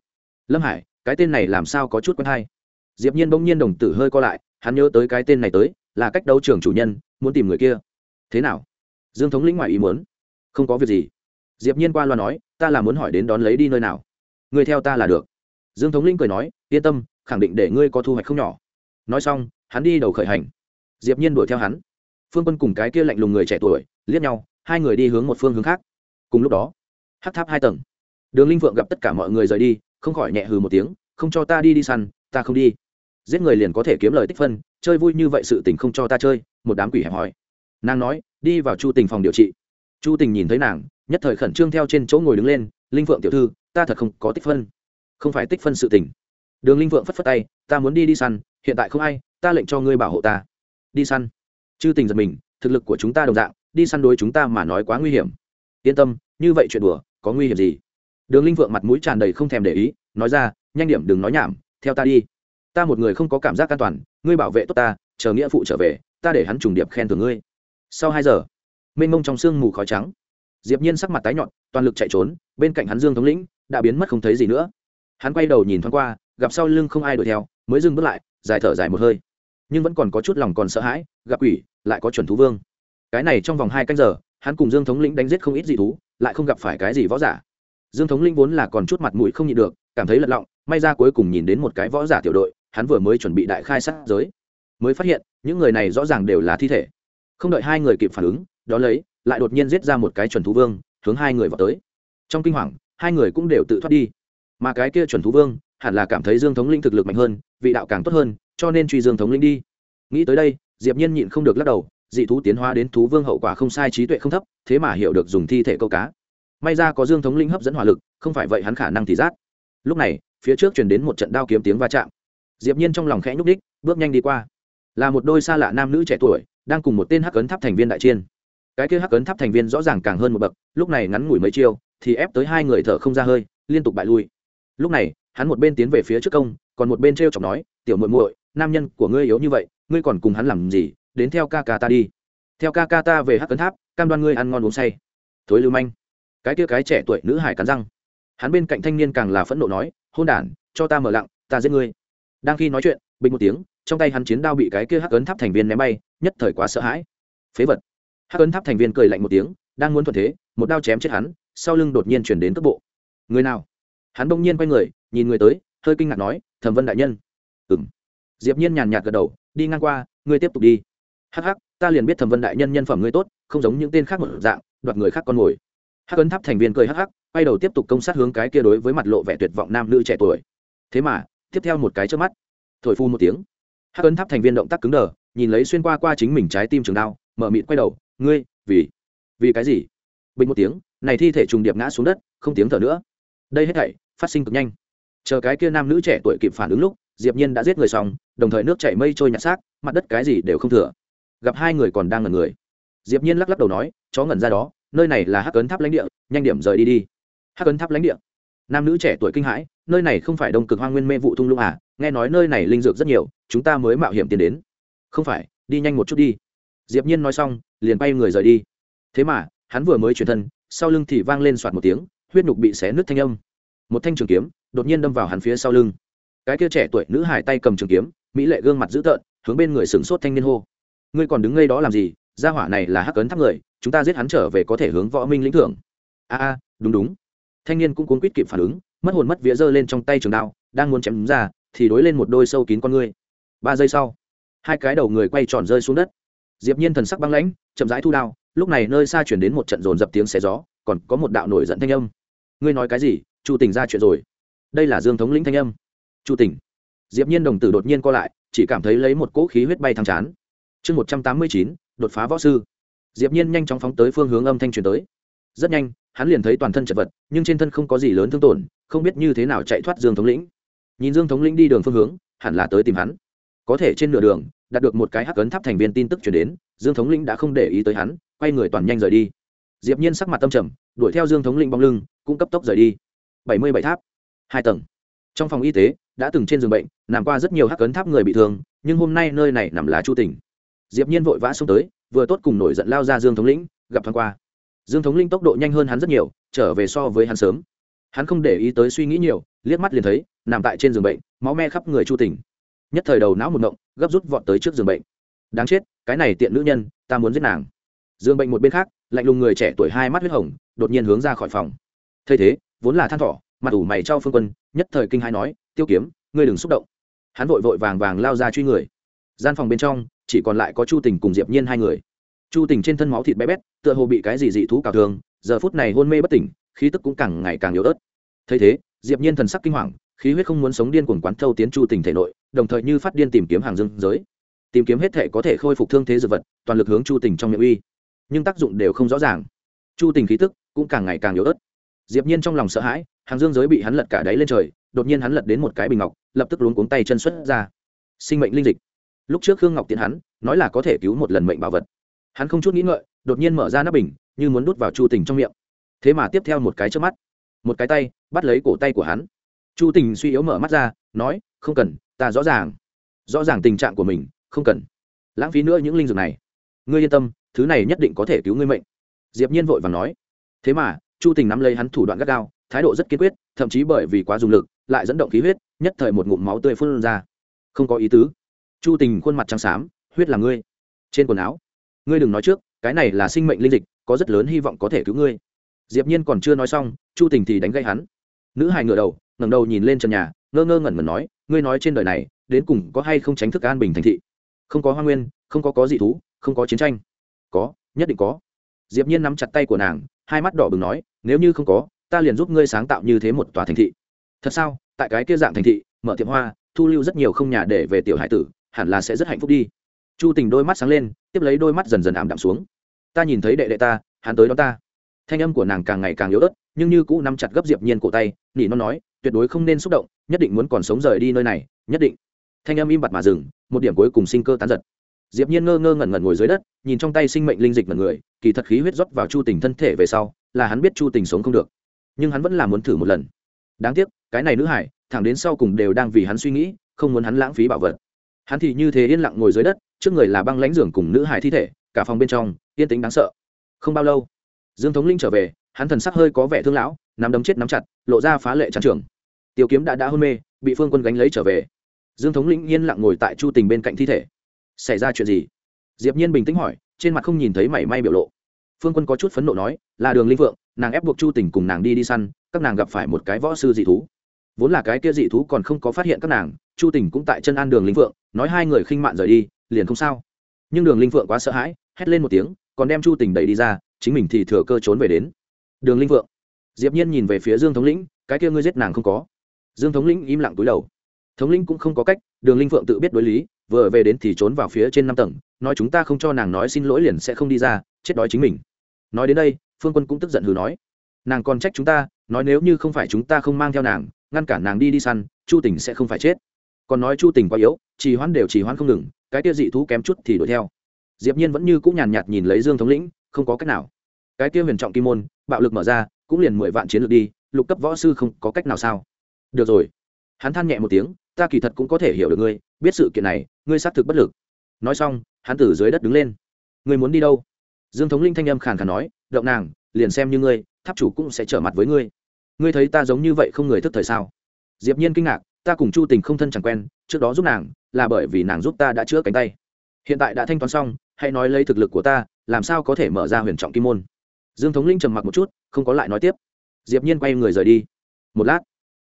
Lâm hải, cái tên này làm sao có chút quen hay? Diệp nhiên bỗng nhiên đồng tử hơi co lại, hắn nhớ tới cái tên này tới, là cách đấu trường chủ nhân, muốn tìm người kia. Thế nào? Dương thống lĩnh ngoài ý muốn. Không có việc gì. Diệp nhiên qua loa nói, ta là muốn hỏi đến đón lấy đi nơi nào. Người theo ta là được. Dương thống lĩnh cười nói, yên tâm, khẳng định để ngươi có thu hoạch không nhỏ. Nói xong, hắn đi đầu khởi hành. Diệp nhiên đuổi theo hắn. Phương quân cùng cái kia lạnh lùng người trẻ tuổi, liếc nhau hai người đi hướng một phương hướng khác. Cùng lúc đó, hát tháp hai tầng. Đường linh vượng gặp tất cả mọi người rời đi, không khỏi nhẹ hừ một tiếng, không cho ta đi đi săn, ta không đi. Giết người liền có thể kiếm lời tích phân, chơi vui như vậy sự tình không cho ta chơi, một đám quỷ hẹp hòi. Nàng nói, đi vào chu tình phòng điều trị. Chu tình nhìn thấy nàng, nhất thời khẩn trương theo trên chỗ ngồi đứng lên, linh vượng tiểu thư, ta thật không có tích phân. Không phải tích phân sự tình. Đường linh vượng phất phất tay, ta muốn đi đi săn, hiện tại không ai, ta lệnh cho ngươi bảo hộ ta. Đi săn. Chư tình giật mình, thực lực của chúng ta đồng dạng đi săn đối chúng ta mà nói quá nguy hiểm. Yên tâm, như vậy chuyện đùa, có nguy hiểm gì? Đường linh vượng mặt mũi tràn đầy không thèm để ý, nói ra, nhanh điểm đừng nói nhảm, theo ta đi. Ta một người không có cảm giác an toàn, ngươi bảo vệ tốt ta, chờ nghĩa phụ trở về, ta để hắn trùng điệp khen thưởng ngươi. Sau hai giờ, mênh mông trong sương mù khói trắng. Diệp nhiên sắc mặt tái nhọn toàn lực chạy trốn, bên cạnh hắn dương thống lĩnh, đã biến mất không thấy gì nữa. Hắn quay đầu nhìn thoáng qua, gặp sau lưng không ai đuổi theo, mới dừng bước lại, dài thở dài một hơi. Nhưng vẫn còn có chút lòng còn sợ hãi, gặp quỷ, lại có chuẩn thú vương cái này trong vòng hai canh giờ, hắn cùng dương thống lĩnh đánh giết không ít dị thú, lại không gặp phải cái gì võ giả. Dương thống lĩnh vốn là còn chút mặt mũi không nhịn được, cảm thấy lật lọng, may ra cuối cùng nhìn đến một cái võ giả tiểu đội, hắn vừa mới chuẩn bị đại khai sát giới. Mới phát hiện, những người này rõ ràng đều là thi thể. Không đợi hai người kịp phản ứng, đó lấy, lại đột nhiên giết ra một cái chuẩn thú vương, hướng hai người vào tới. Trong kinh hoàng, hai người cũng đều tự thoát đi. Mà cái kia chuẩn thú vương, hẳn là cảm thấy dương thống linh thực lực mạnh hơn, vị đạo càng tốt hơn, cho nên truy dương thống linh đi. Nghĩ tới đây, diệp nhiên nhịn không được lắc đầu dị thú tiến hóa đến thú vương hậu quả không sai, trí tuệ không thấp, thế mà hiểu được dùng thi thể câu cá. May ra có dương thống linh hấp dẫn hỏa lực, không phải vậy hắn khả năng thì rát. Lúc này, phía trước truyền đến một trận đao kiếm tiếng va chạm. Diệp nhiên trong lòng khẽ nhúc đích bước nhanh đi qua. Là một đôi xa lạ nam nữ trẻ tuổi, đang cùng một tên hắc ấn tháp thành viên đại chiên cái kia hắc ấn tháp thành viên rõ ràng càng hơn một bậc, lúc này ngắn ngủi mấy chiêu, thì ép tới hai người thở không ra hơi, liên tục bại lui. Lúc này, hắn một bên tiến về phía trước công, còn một bên treo chọc nói, tiểu muội muội, nam nhân của ngươi yếu như vậy, ngươi còn cùng hắn làm gì? Đến theo ca ca ta đi. Theo ca ca ta về hắc cấn tháp, cam đoan ngươi ăn ngon uống say. Thối lưu manh. Cái kia cái trẻ tuổi nữ hải cắn răng. Hắn bên cạnh thanh niên càng là phẫn nộ nói, hôn đản, cho ta mở lặng, ta giết ngươi. Đang khi nói chuyện, bình một tiếng, trong tay hắn chiến đao bị cái kia hắc ấn tháp thành viên ném bay, nhất thời quá sợ hãi. Phế vật. Hắc ấn tháp thành viên cười lạnh một tiếng, đang muốn thuận thế, một đao chém chết hắn, sau lưng đột nhiên chuyển đến cấp bộ. Người nào? Hắn bỗng nhiên quay người, nhìn người tới, hơi kinh ngạc nói, thẩm vân đại nhân. Ừng diệp nhiên nhàn nhạt gật đầu, đi ngang qua, ngươi tiếp tục đi hắc hắc, ta liền biết thẩm vân đại nhân nhân phẩm ngươi tốt, không giống những tên khác một dạng, đoạt người khác con ngồi hắc ấn tháp thành viên cười hắc hắc, quay đầu tiếp tục công sát hướng cái kia đối với mặt lộ vẻ tuyệt vọng nam nữ trẻ tuổi. Thế mà, tiếp theo một cái trước mắt, thổi phu một tiếng. Hắc ấn tháp thành viên động tác cứng đờ, nhìn lấy xuyên qua qua chính mình trái tim trường đao, mở mịt quay đầu, ngươi, vì vì cái gì? Bình một tiếng, này thi thể trùng điệp ngã xuống đất, không tiếng thở nữa. Đây hết thảy, phát sinh cực nhanh. Chờ cái kia nam nữ trẻ tuổi kịp phản ứng lúc, diệp nhiên đã giết người xong, đồng thời nước chảy mây trôi nhặt xác, mặt đất cái gì đều không thừa gặp hai người còn đang ngẩn người. Diệp nhiên lắc lắc đầu nói, chó ngẩn ra đó, nơi này là hắc ấn tháp lãnh địa, nhanh điểm rời đi đi. Hắc ấn tháp lãnh địa. Nam nữ trẻ tuổi kinh hãi, nơi này không phải đông cực hoang nguyên mê vụ thung lũng à? Nghe nói nơi này linh dược rất nhiều, chúng ta mới mạo hiểm tiến đến. Không phải, đi nhanh một chút đi. Diệp nhiên nói xong, liền bay người rời đi. Thế mà, hắn vừa mới chuyển thân, sau lưng thì vang lên soạt một tiếng, huyết nhục bị xé nứt thanh âm. Một thanh trường kiếm, đột nhiên đâm vào hắn phía sau lưng. Cái kia trẻ tuổi nữ hài tay cầm trường kiếm, mỹ lệ gương mặt dữ tợn, hướng bên người sừng sốt thanh niên hô ngươi còn đứng ngây đó làm gì? Gia hỏa này là hắc ấn tháp người, chúng ta giết hắn trở về có thể hướng võ minh lĩnh thưởng. A a, đúng đúng. Thanh niên cũng cuốn quýt kịp phản ứng, mất hồn mất vía giơ lên trong tay trường đao, đang muốn chém đúng ra, thì đối lên một đôi sâu kín con ngươi. Ba giây sau, hai cái đầu người quay tròn rơi xuống đất. Diệp nhiên thần sắc băng lãnh, chậm rãi thu đao, lúc này nơi xa chuyển đến một trận rồn dập tiếng xé gió, còn có một đạo nổi giận thanh âm. Ngươi nói cái gì? Chu Tỉnh ra chuyện rồi. Đây là dương thống lĩnh thanh âm. Chu Tỉnh. diệp nhiên đồng tử đột nhiên co lại, chỉ cảm thấy lấy một cỗ khí huyết bay thăng chán chương một trăm tám mươi chín, đột phá võ sư. Diệp nhiên nhanh chóng phóng tới phương hướng âm thanh truyền tới. Rất nhanh, hắn liền thấy toàn thân chật vật, nhưng trên thân không có gì lớn thương tổn, không biết như thế nào chạy thoát dương thống lĩnh. Nhìn dương thống lĩnh đi đường phương hướng, hẳn là tới tìm hắn. Có thể trên nửa đường, đạt được một cái hắc ấn tháp thành viên tin tức chuyển đến, dương thống lĩnh đã không để ý tới hắn, quay người toàn nhanh rời đi. Diệp nhiên sắc mặt tâm trầm, đuổi theo dương thống lĩnh bóng lưng, cũng cấp tốc rời đi. Bảy mươi bảy tháp, hai tầng. Trong phòng y tế, đã từng trên giường bệnh, nằm qua rất nhiều hắc cấn tháp người bị thương, nhưng hôm nay nơi này nằm lá chu tỉnh diệp nhiên vội vã xông tới, vừa tốt cùng nổi giận lao ra dương thống lĩnh, gặp thoáng qua. Dương thống linh tốc độ nhanh hơn hắn rất nhiều, trở về so với hắn sớm. Hắn không để ý tới suy nghĩ nhiều, liếc mắt liền thấy, nằm tại trên giường bệnh, máu me khắp người chu tỉnh nhất thời đầu não một ngộng gấp rút vọt tới trước giường bệnh. Đáng chết, cái này tiện nữ nhân, ta muốn giết nàng. Giường bệnh một bên khác, lạnh lùng người trẻ tuổi hai mắt huyết hồng, đột nhiên hướng ra khỏi phòng. Thay thế, vốn là than thỏ mặt ủ mày trao phương quân, nhất thời kinh hai nói, tiêu kiếm, ngươi đừng xúc động. Hắn vội vội vàng vàng lao ra truy người. Gian phòng bên trong chỉ còn lại có chu tình cùng diệp nhiên hai người. Chu tình trên thân máu thịt bé bét, tựa hồ bị cái gì dị thú cào thương giờ phút này hôn mê bất tỉnh, khí tức cũng càng ngày càng yếu ớt. Thấy thế, diệp nhiên thần sắc kinh hoàng, khí huyết không muốn sống điên cuồng quán thâu tiến chu tình thể nội, đồng thời như phát điên tìm kiếm hàng dương giới. Tìm kiếm hết thể có thể khôi phục thương thế dược vật, toàn lực hướng chu tình trong miệng uy. Nhưng tác dụng đều không rõ ràng. Chu tình khí tức cũng càng ngày càng yếu ớt. Diệp nhiên trong lòng sợ hãi, hàng dương giới bị hắn lật cả đáy lên trời, đột nhiên hắn lật đến một cái bình ngọc, lập tức luống cuống tay chân xuất ra. Sinh mệnh linh dịch lúc trước khương ngọc tiễn hắn, nói là có thể cứu một lần mệnh bảo vật. Hắn không chút nghĩ ngợi, đột nhiên mở ra nắp bình, như muốn đút vào chu tình trong miệng. Thế mà tiếp theo một cái trước mắt, một cái tay, bắt lấy cổ tay của hắn. Chu tình suy yếu mở mắt ra, nói, không cần, ta rõ ràng. Rõ ràng tình trạng của mình, không cần. Lãng phí nữa những linh dược này. Ngươi yên tâm, thứ này nhất định có thể cứu ngươi mệnh. Diệp nhiên vội vàng nói. Thế mà, chu tình nắm lấy hắn thủ đoạn gắt gao, thái độ rất kiên quyết, thậm chí bởi vì quá dùng lực, lại dẫn động khí huyết, nhất thời một ngụm máu tươi phun ra. Không có ý tứ chu tình khuôn mặt trắng xám, huyết là ngươi. Trên quần áo, ngươi đừng nói trước, cái này là sinh mệnh linh dịch, có rất lớn hy vọng có thể cứu ngươi. Diệp nhiên còn chưa nói xong, chu tình thì đánh gây hắn. Nữ hài ngửa đầu, ngẩng đầu nhìn lên trần nhà, ngơ ngơ ngẩn ngẩn nói, ngươi nói trên đời này, đến cùng có hay không tránh thức an bình thành thị? Không có hoa nguyên, không có có dị thú, không có chiến tranh. Có, nhất định có. Diệp nhiên nắm chặt tay của nàng, hai mắt đỏ bừng nói, nếu như không có, ta liền giúp ngươi sáng tạo như thế một tòa thành thị. Thật sao? Tại cái kia dạng thành thị, mở tiệm hoa, thu lưu rất nhiều không nhà để về tiểu hải tử hẳn là sẽ rất hạnh phúc đi. Chu tình đôi mắt sáng lên, tiếp lấy đôi mắt dần dần ảm đạm xuống. Ta nhìn thấy đệ đệ ta, hắn tới đó ta. Thanh âm của nàng càng ngày càng yếu ớt, nhưng như cũ nắm chặt gấp diệp nhiên cổ tay, nỉ nó nói, tuyệt đối không nên xúc động, nhất định muốn còn sống rời đi nơi này, nhất định. Thanh âm im bặt mà dừng, một điểm cuối cùng sinh cơ tán giật. Diệp nhiên ngơ ngơ ngẩn ngẩn ngồi dưới đất, nhìn trong tay sinh mệnh linh dịch mật người, kỳ thật khí huyết rót vào chu tình thân thể về sau, là hắn biết chu tình sống không được. Nhưng hắn vẫn là muốn thử một lần. Đáng tiếc, cái này nữ hải, thẳng đến sau cùng đều đang vì hắn suy nghĩ, không muốn hắn lãng phí bảo vật hắn thì như thế yên lặng ngồi dưới đất, trước người là băng lãnh giường cùng nữ hải thi thể, cả phòng bên trong, yên tĩnh đáng sợ. Không bao lâu, dương thống linh trở về, hắn thần sắc hơi có vẻ thương lão, nắm đấm chết nắm chặt, lộ ra phá lệ trắng trường. Tiêu kiếm đã đã hôn mê, bị phương quân gánh lấy trở về. Dương thống linh yên lặng ngồi tại chu tình bên cạnh thi thể. Xảy ra chuyện gì? Diệp nhiên bình tĩnh hỏi, trên mặt không nhìn thấy mảy may biểu lộ. Phương quân có chút phẫn nộ nói, là đường linh vượng, nàng ép buộc chu tình cùng nàng đi đi săn, các nàng gặp phải một cái võ sư dị thú. Vốn là cái kia dị thú còn không có phát hiện các nàng chu tình cũng tại chân an đường linh vượng nói hai người khinh mạn rời đi, liền không sao. Nhưng đường linh vượng quá sợ hãi, hét lên một tiếng, còn đem chu tình đẩy đi ra, chính mình thì thừa cơ trốn về đến. Đường linh vượng diệp nhiên nhìn về phía dương thống lĩnh, cái kia ngươi giết nàng không có. Dương thống lĩnh im lặng túi đầu. Thống lĩnh cũng không có cách, đường linh vượng tự biết đối lý, vừa về đến thì trốn vào phía trên năm tầng, nói chúng ta không cho nàng nói xin lỗi liền sẽ không đi ra, chết đói chính mình. Nói đến đây, phương quân cũng tức giận hừ nói. Nàng còn trách chúng ta, nói nếu như không phải chúng ta không mang theo nàng, ngăn cản nàng đi đi săn, chu tình sẽ không phải chết còn nói chu tình quá yếu, trì hoãn đều trì hoãn không ngừng, cái kia dị thú kém chút thì đuổi theo. Diệp nhiên vẫn như cũng nhàn nhạt nhìn lấy dương thống lĩnh, không có cách nào. Cái kia huyền trọng kim môn, bạo lực mở ra, cũng liền mười vạn chiến lược đi, lục cấp võ sư không có cách nào sao? Được rồi. Hắn than nhẹ một tiếng, ta kỳ thật cũng có thể hiểu được ngươi, biết sự kiện này, ngươi xác thực bất lực. Nói xong, hắn từ dưới đất đứng lên. Ngươi muốn đi đâu? Dương thống linh thanh âm khàn khàn nói, động nàng, liền xem như ngươi, tháp chủ cũng sẽ trở mặt với ngươi. Ngươi thấy ta giống như vậy không người thức thời sao? Diệp nhiên kinh ngạc ta cùng chu tình không thân chẳng quen, trước đó giúp nàng, là bởi vì nàng giúp ta đã chữa cánh tay. Hiện tại đã thanh toán xong, hãy nói lấy thực lực của ta, làm sao có thể mở ra huyền trọng kim môn. Dương thống linh trầm mặc một chút, không có lại nói tiếp. Diệp nhiên quay người rời đi. Một lát,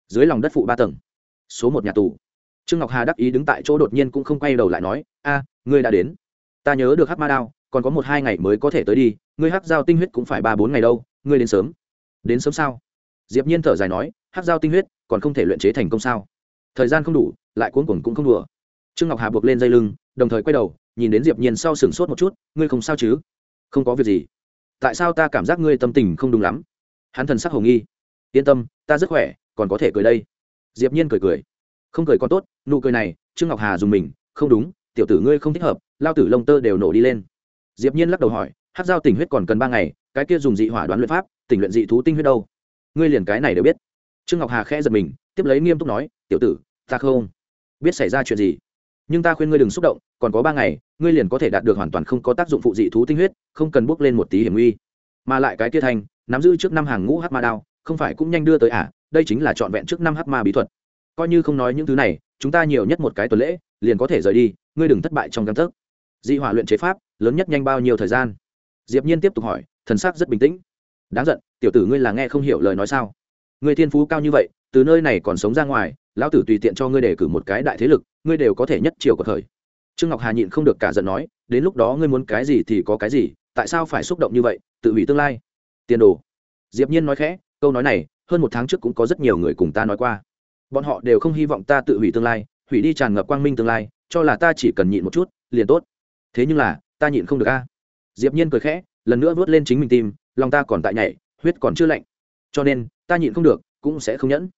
dưới lòng đất phụ ba tầng, số một nhà tù. Trương ngọc hà đắc ý đứng tại chỗ đột nhiên cũng không quay đầu lại nói, a, ngươi đã đến. Ta nhớ được hắc ma đao, còn có một hai ngày mới có thể tới đi, ngươi hắc giao tinh huyết cũng phải ba bốn ngày đâu, ngươi đến sớm. Đến sớm sao? Diệp nhiên thở dài nói, hắc giao tinh huyết còn không thể luyện chế thành công sao? Thời gian không đủ, lại cuốn cuồng cũng không đùa. Trương ngọc hà buộc lên dây lưng, đồng thời quay đầu, nhìn đến diệp nhiên sau sừng sốt một chút, ngươi không sao chứ? Không có việc gì. Tại sao ta cảm giác ngươi tâm tình không đúng lắm? Hắn thần sắc hồ nghi. Yên tâm, ta rất khỏe, còn có thể cười đây. Diệp nhiên cười cười. Không cười còn tốt, nụ cười này, trương ngọc hà dùng mình, không đúng, tiểu tử ngươi không thích hợp, lao tử lông tơ đều nổ đi lên. Diệp nhiên lắc đầu hỏi, hát giao tình huyết còn cần ba ngày, cái kia dùng dị hỏa đoán luyện pháp, tình luyện dị thú tinh huyết đâu? Ngươi liền cái này đều biết. Trương ngọc hà khẽ giật mình, tiếp lấy nghiêm túc nói tiểu tử, ta không biết xảy ra chuyện gì. Nhưng ta khuyên ngươi đừng xúc động, còn có ba ngày, ngươi liền có thể đạt được hoàn toàn không có tác dụng phụ dị thú tinh huyết, không cần bước lên một tí hiểm nguy. Mà lại cái kia thanh, nắm giữ trước năm hàng ngũ hát ma đao, không phải cũng nhanh đưa tới à? Đây chính là trọn vẹn trước năm hát ma bí thuật. Coi như không nói những thứ này, chúng ta nhiều nhất một cái tuần lễ, liền có thể rời đi, ngươi đừng thất bại trong căn thức dị hỏa luyện chế pháp, lớn nhất nhanh bao nhiêu thời gian? Diệp nhiên tiếp tục hỏi, thần sắc rất bình tĩnh. Đáng giận, tiểu tử ngươi là nghe không hiểu lời nói sao? Ngươi thiên phú cao như vậy, từ nơi này còn sống ra ngoài lão tử tùy tiện cho ngươi đề cử một cái đại thế lực, ngươi đều có thể nhất chiều của thời. Trương ngọc hà nhịn không được cả giận nói, đến lúc đó ngươi muốn cái gì thì có cái gì, tại sao phải xúc động như vậy, tự hủy tương lai. Tiền đồ. Diệp nhiên nói khẽ, câu nói này, hơn một tháng trước cũng có rất nhiều người cùng ta nói qua. Bọn họ đều không hy vọng ta tự hủy tương lai, hủy đi tràn ngập quang minh tương lai, cho là ta chỉ cần nhịn một chút, liền tốt. Thế nhưng là, ta nhịn không được a. Diệp nhiên cười khẽ, lần nữa vớt lên chính mình tim, lòng ta còn tại nhảy, huyết còn chưa lạnh. Cho nên, ta nhịn không được, cũng sẽ không nhẫn.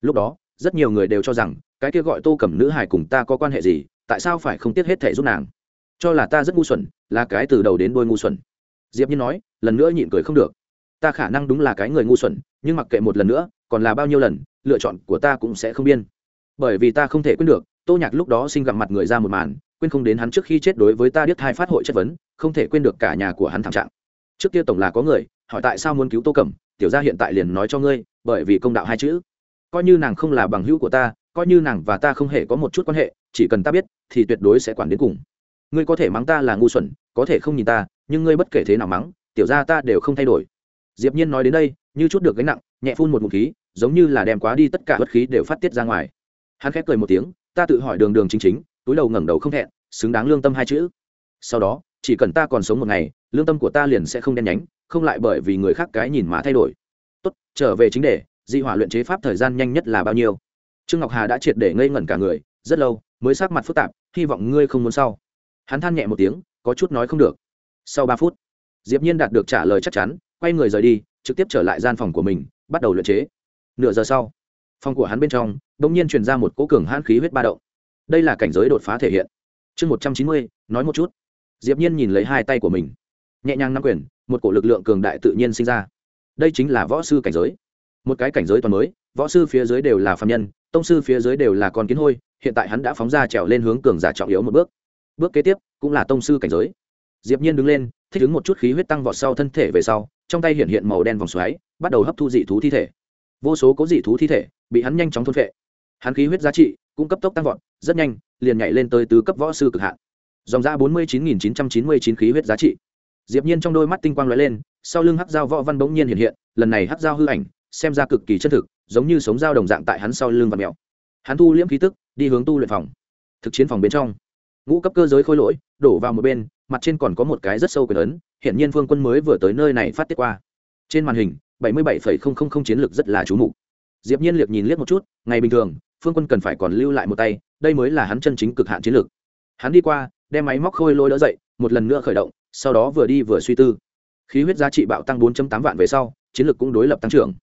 Lúc đó rất nhiều người đều cho rằng, cái kia gọi tô cẩm nữ hải cùng ta có quan hệ gì, tại sao phải không tiếc hết thể giúp nàng? Cho là ta rất ngu xuẩn, là cái từ đầu đến đôi ngu xuẩn. Diệp nhiên nói, lần nữa nhịn cười không được. Ta khả năng đúng là cái người ngu xuẩn, nhưng mặc kệ một lần nữa, còn là bao nhiêu lần, lựa chọn của ta cũng sẽ không biên. Bởi vì ta không thể quên được, tô nhạc lúc đó xin gặp mặt người ra một màn, quên không đến hắn trước khi chết đối với ta điếc hai phát hội chất vấn, không thể quên được cả nhà của hắn thảm trạng. Trước kia tổng là có người, hỏi tại sao muốn cứu tô cẩm, tiểu gia hiện tại liền nói cho ngươi, bởi vì công đạo hai chữ coi như nàng không là bằng hữu của ta, coi như nàng và ta không hề có một chút quan hệ, chỉ cần ta biết, thì tuyệt đối sẽ quản đến cùng. Ngươi có thể mắng ta là ngu xuẩn, có thể không nhìn ta, nhưng ngươi bất kể thế nào mắng, tiểu gia ta đều không thay đổi. Diệp nhiên nói đến đây, như chút được gánh nặng, nhẹ phun một ngụm khí, giống như là đem quá đi tất cả bất khí đều phát tiết ra ngoài. Hắn khép cười một tiếng, ta tự hỏi đường đường chính chính, túi đầu ngẩng đầu không thẹn, xứng đáng lương tâm hai chữ. Sau đó, chỉ cần ta còn sống một ngày, lương tâm của ta liền sẽ không đen nhánh, không lại bởi vì người khác cái nhìn mà thay đổi. Tốt, trở về chính đề dị hỏa luyện chế pháp thời gian nhanh nhất là bao nhiêu? Trương ngọc hà đã triệt để ngây ngẩn cả người, rất lâu mới sắc mặt phức tạp, hy vọng ngươi không muốn sau. Hắn than nhẹ một tiếng, có chút nói không được. Sau ba phút, diệp nhiên đạt được trả lời chắc chắn, quay người rời đi, trực tiếp trở lại gian phòng của mình, bắt đầu luyện chế. Nửa giờ sau, phòng của hắn bên trong đ ỗ n g nhiên truyền ra một cỗ cường hãn khí huyết ba động. Đây là cảnh giới đột phá thể hiện. Chương một trăm chín mươi, nói một chút. Diệp nhiên nhìn lấy hai tay của mình. Nhẹ nhàng nắm quyền, một cổ lực lượng cường đại tự nhiên sinh ra. Đây chính là võ sư cảnh giới một cái cảnh giới toàn mới, võ sư phía dưới đều là phạm nhân, tông sư phía dưới đều là con kiến hôi, hiện tại hắn đã phóng ra trèo lên hướng cường giả trọng yếu một bước. Bước kế tiếp cũng là tông sư cảnh giới. Diệp nhiên đứng lên, thích ứng một chút khí huyết tăng vọt sau thân thể về sau, trong tay hiện hiện màu đen vòng xoáy, bắt đầu hấp thu dị thú thi thể. Vô số có dị thú thi thể bị hắn nhanh chóng thôn phệ. Hắn khí huyết giá trị cũng cấp tốc tăng vọt, rất nhanh, liền nhảy lên tới tứ cấp võ sư cực hạn. Dòng ra bốn mươi chín nghìn chín trăm chín mươi chín khí huyết giá trị. Diệp nhiên trong đôi mắt tinh quang lóe lên, sau lưng hắc dao võ văn bỗng nhiên hiện hiện, lần này hắc dao hư ảnh xem ra cực kỳ chân thực, giống như sống dao đồng dạng tại hắn sau lưng và mèo hắn thu liễm khí tức, đi hướng tu luyện phòng. Thực chiến phòng bên trong, ngũ cấp cơ giới khôi lỗi, đổ vào một bên, mặt trên còn có một cái rất sâu quyền ấn hiện nhiên phương quân mới vừa tới nơi này phát tiết qua. Trên màn hình, bảy mươi bảy chiến lược rất là chú mục. Diệp nhiên Liệt nhìn liếc một chút, ngày bình thường, phương quân cần phải còn lưu lại một tay, đây mới là hắn chân chính cực hạn chiến lược. Hắn đi qua, đem máy móc khôi lôi đỡ dậy, một lần nữa khởi động, sau đó vừa đi vừa suy tư. Khí huyết giá trị bạo tăng 4.8 vạn về sau, chiến lược cũng đối lập tăng trưởng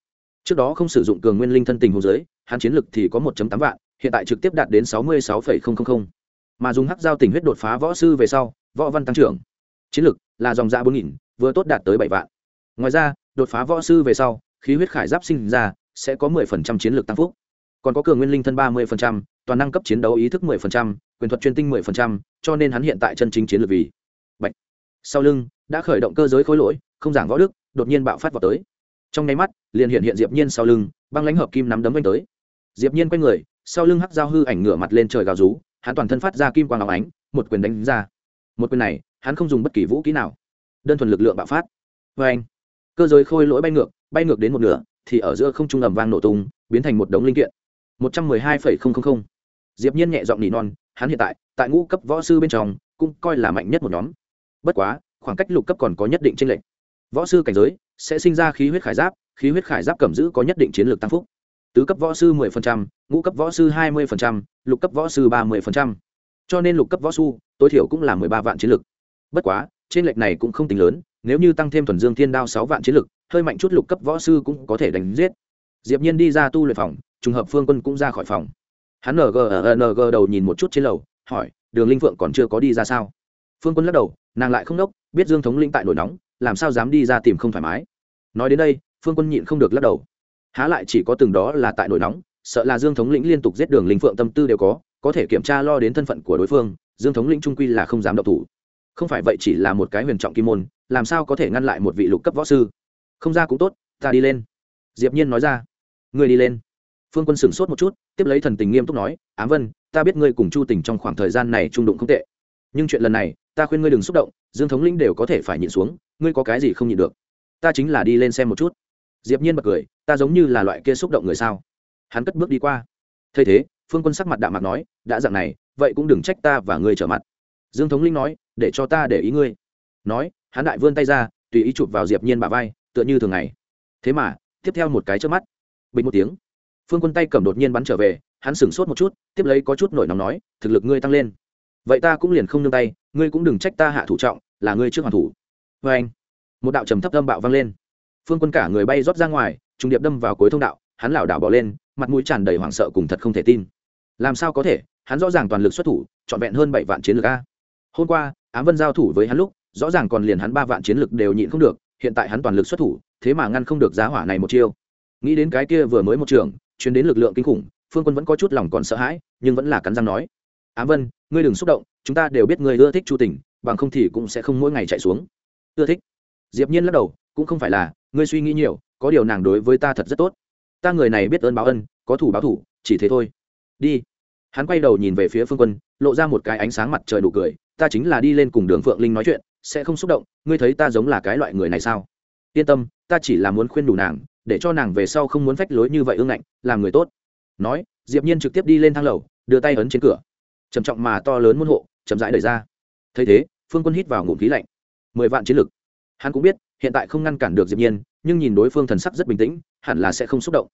trước đó không sử dụng cường nguyên linh thân tình hồ giới, hắn chiến lực thì có 1.8 vạn hiện tại trực tiếp đạt đến 66,000 mà dùng hắc giao tình huyết đột phá võ sư về sau võ văn tăng trưởng. Chiến lực là dòng dạ bốn nghìn vừa tốt đạt tới bảy vạn. Ngoài ra đột phá võ sư về sau khí huyết khải giáp sinh ra sẽ có mười phần trăm chiến lược tăng phúc. Còn có cường nguyên linh thân ba mươi phần trăm toàn năng cấp chiến đấu ý thức mười phần trăm quyền thuật chuyên tinh mười phần trăm cho nên hắn hiện tại chân chính chiến lược vì Bạch. sau lưng đã khởi động cơ giới khối lỗi không giảng võ đức đột nhiên bạo phát vào tới trong nháy mắt, liền hiện hiện diệp nhiên sau lưng, băng lãnh hợp kim nắm đấm đánh tới. Diệp nhiên quay người, sau lưng hắc giao hư ảnh ngửa mặt lên trời gào rú, hắn toàn thân phát ra kim quang óng ánh, một quyền đánh ra. Một quyền này, hắn không dùng bất kỳ vũ kỹ nào, đơn thuần lực lượng bạo phát. Với anh, cơ giới khôi lỗi bay ngược bay ngược đến một nửa, thì ở giữa không trung ầm vang nổ tung, biến thành một đống linh kiện. Một trăm mười hai phẩy không không không. Diệp nhiên nhẹ giọng nỉ non, hắn hiện tại tại ngũ cấp võ sư bên trong, cũng coi là mạnh nhất một nhóm. Bất quá, khoảng cách lục cấp còn có nhất định trên lệch. Võ sư cảnh giới sẽ sinh ra khí huyết khải giáp khí huyết khải giáp cầm giữ có nhất định chiến lược tăng phúc. Tứ cấp võ sư 10%, ngũ cấp võ sư 20%, lục cấp võ sư 30%. cho nên lục cấp võ sư tối thiểu cũng là 13 vạn chiến lược. Bất quá trên lệch này cũng không tính lớn nếu như tăng thêm thuần dương thiên đao sáu vạn chiến lực hơi mạnh chút lục cấp võ sư cũng có thể đánh giết. Diệp nhiên đi ra tu luyện phòng trùng hợp phương quân cũng ra khỏi phòng. Hắn ng ờ, ờ, ng đầu nhìn một chút trên lầu hỏi đường linh phượng còn chưa có đi ra sao? Phương quân lắc đầu nàng lại không đốc biết dương thống linh tại nổi nóng làm sao dám đi ra tìm không thoải mái nói đến đây, phương quân nhịn không được lắc đầu. Há lại chỉ có từng đó là tại nổi nóng, sợ là dương thống lĩnh liên tục giết đường linh phượng tâm tư đều có có thể kiểm tra lo đến thân phận của đối phương, dương thống lĩnh trung quy là không dám độc thủ. Không phải vậy chỉ là một cái huyền trọng kim môn, làm sao có thể ngăn lại một vị lục cấp võ sư? Không ra cũng tốt, ta đi lên. Diệp nhiên nói ra. Ngươi đi lên. Phương quân sửng sốt một chút, tiếp lấy thần tình nghiêm túc nói, ám vân, ta biết ngươi cùng chu tình trong khoảng thời gian này trung đụng không tệ. Nhưng chuyện lần này, ta khuyên ngươi đừng xúc động, dương thống lĩnh đều có thể phải nhịn xuống, ngươi có cái gì không nhịn được ta chính là đi lên xem một chút. Diệp nhiên bật cười, ta giống như là loại kia xúc động người sao? Hắn cất bước đi qua. Thấy thế, phương quân sắc mặt đạm mặt nói, đã dạng này, vậy cũng đừng trách ta và ngươi trở mặt. Dương thống linh nói, để cho ta để ý ngươi. Nói, hắn đại vươn tay ra, tùy ý chụp vào diệp nhiên bả vai, tựa như thường ngày. Thế mà, tiếp theo một cái trước mắt, bình một tiếng, phương quân tay cầm đột nhiên bắn trở về, hắn sửng sốt một chút, tiếp lấy có chút nổi nóng nói, thực lực ngươi tăng lên. Vậy ta cũng liền không nương tay, ngươi cũng đừng trách ta hạ thủ trọng, là ngươi trước hoàn thủ. Vê anh một đạo trầm thấp âm bạo vang lên. Phương quân cả người bay rót ra ngoài, trùng điệp đâm vào cuối thông đạo, hắn lảo đảo bỏ lên, mặt mũi tràn đầy hoảng sợ cùng thật không thể tin. Làm sao có thể, hắn rõ ràng toàn lực xuất thủ, trọn vẹn hơn bảy vạn chiến lược a. Hôm qua, ám vân giao thủ với hắn lúc, rõ ràng còn liền hắn ba vạn chiến lược đều nhịn không được, hiện tại hắn toàn lực xuất thủ, thế mà ngăn không được giá hỏa này một chiêu. Nghĩ đến cái kia vừa mới một trường chuyến đến lực lượng kinh khủng, phương quân vẫn có chút lòng còn sợ hãi, nhưng vẫn là cắn răng nói. Ám vân, ngươi đừng xúc động, chúng ta đều biết ngươi ưa thích chu tình, bằng không thì cũng sẽ không mỗi ngày chạy xuống. Ưa thích? Diệp nhiên lắc đầu, cũng không phải là, ngươi suy nghĩ nhiều, có điều nàng đối với ta thật rất tốt. Ta người này biết ơn báo ân, có thủ báo thủ, chỉ thế thôi. Đi. Hắn quay đầu nhìn về phía phương quân, lộ ra một cái ánh sáng mặt trời đủ cười, ta chính là đi lên cùng đường phượng linh nói chuyện, sẽ không xúc động, ngươi thấy ta giống là cái loại người này sao? Yên tâm, ta chỉ là muốn khuyên đủ nàng, để cho nàng về sau không muốn phách lối như vậy ương ngạnh, làm người tốt. Nói, diệp nhiên trực tiếp đi lên thang lầu, đưa tay ấn trên cửa. Trầm trọng mà to lớn muôn hộ, chậm rãi đẩy ra. Thấy thế, phương quân hít vào ngụm khí lạnh. Mười vạn chiến lực hắn cũng biết, hiện tại không ngăn cản được diệp nhiên, nhưng nhìn đối phương thần sắc rất bình tĩnh, hẳn là sẽ không xúc động.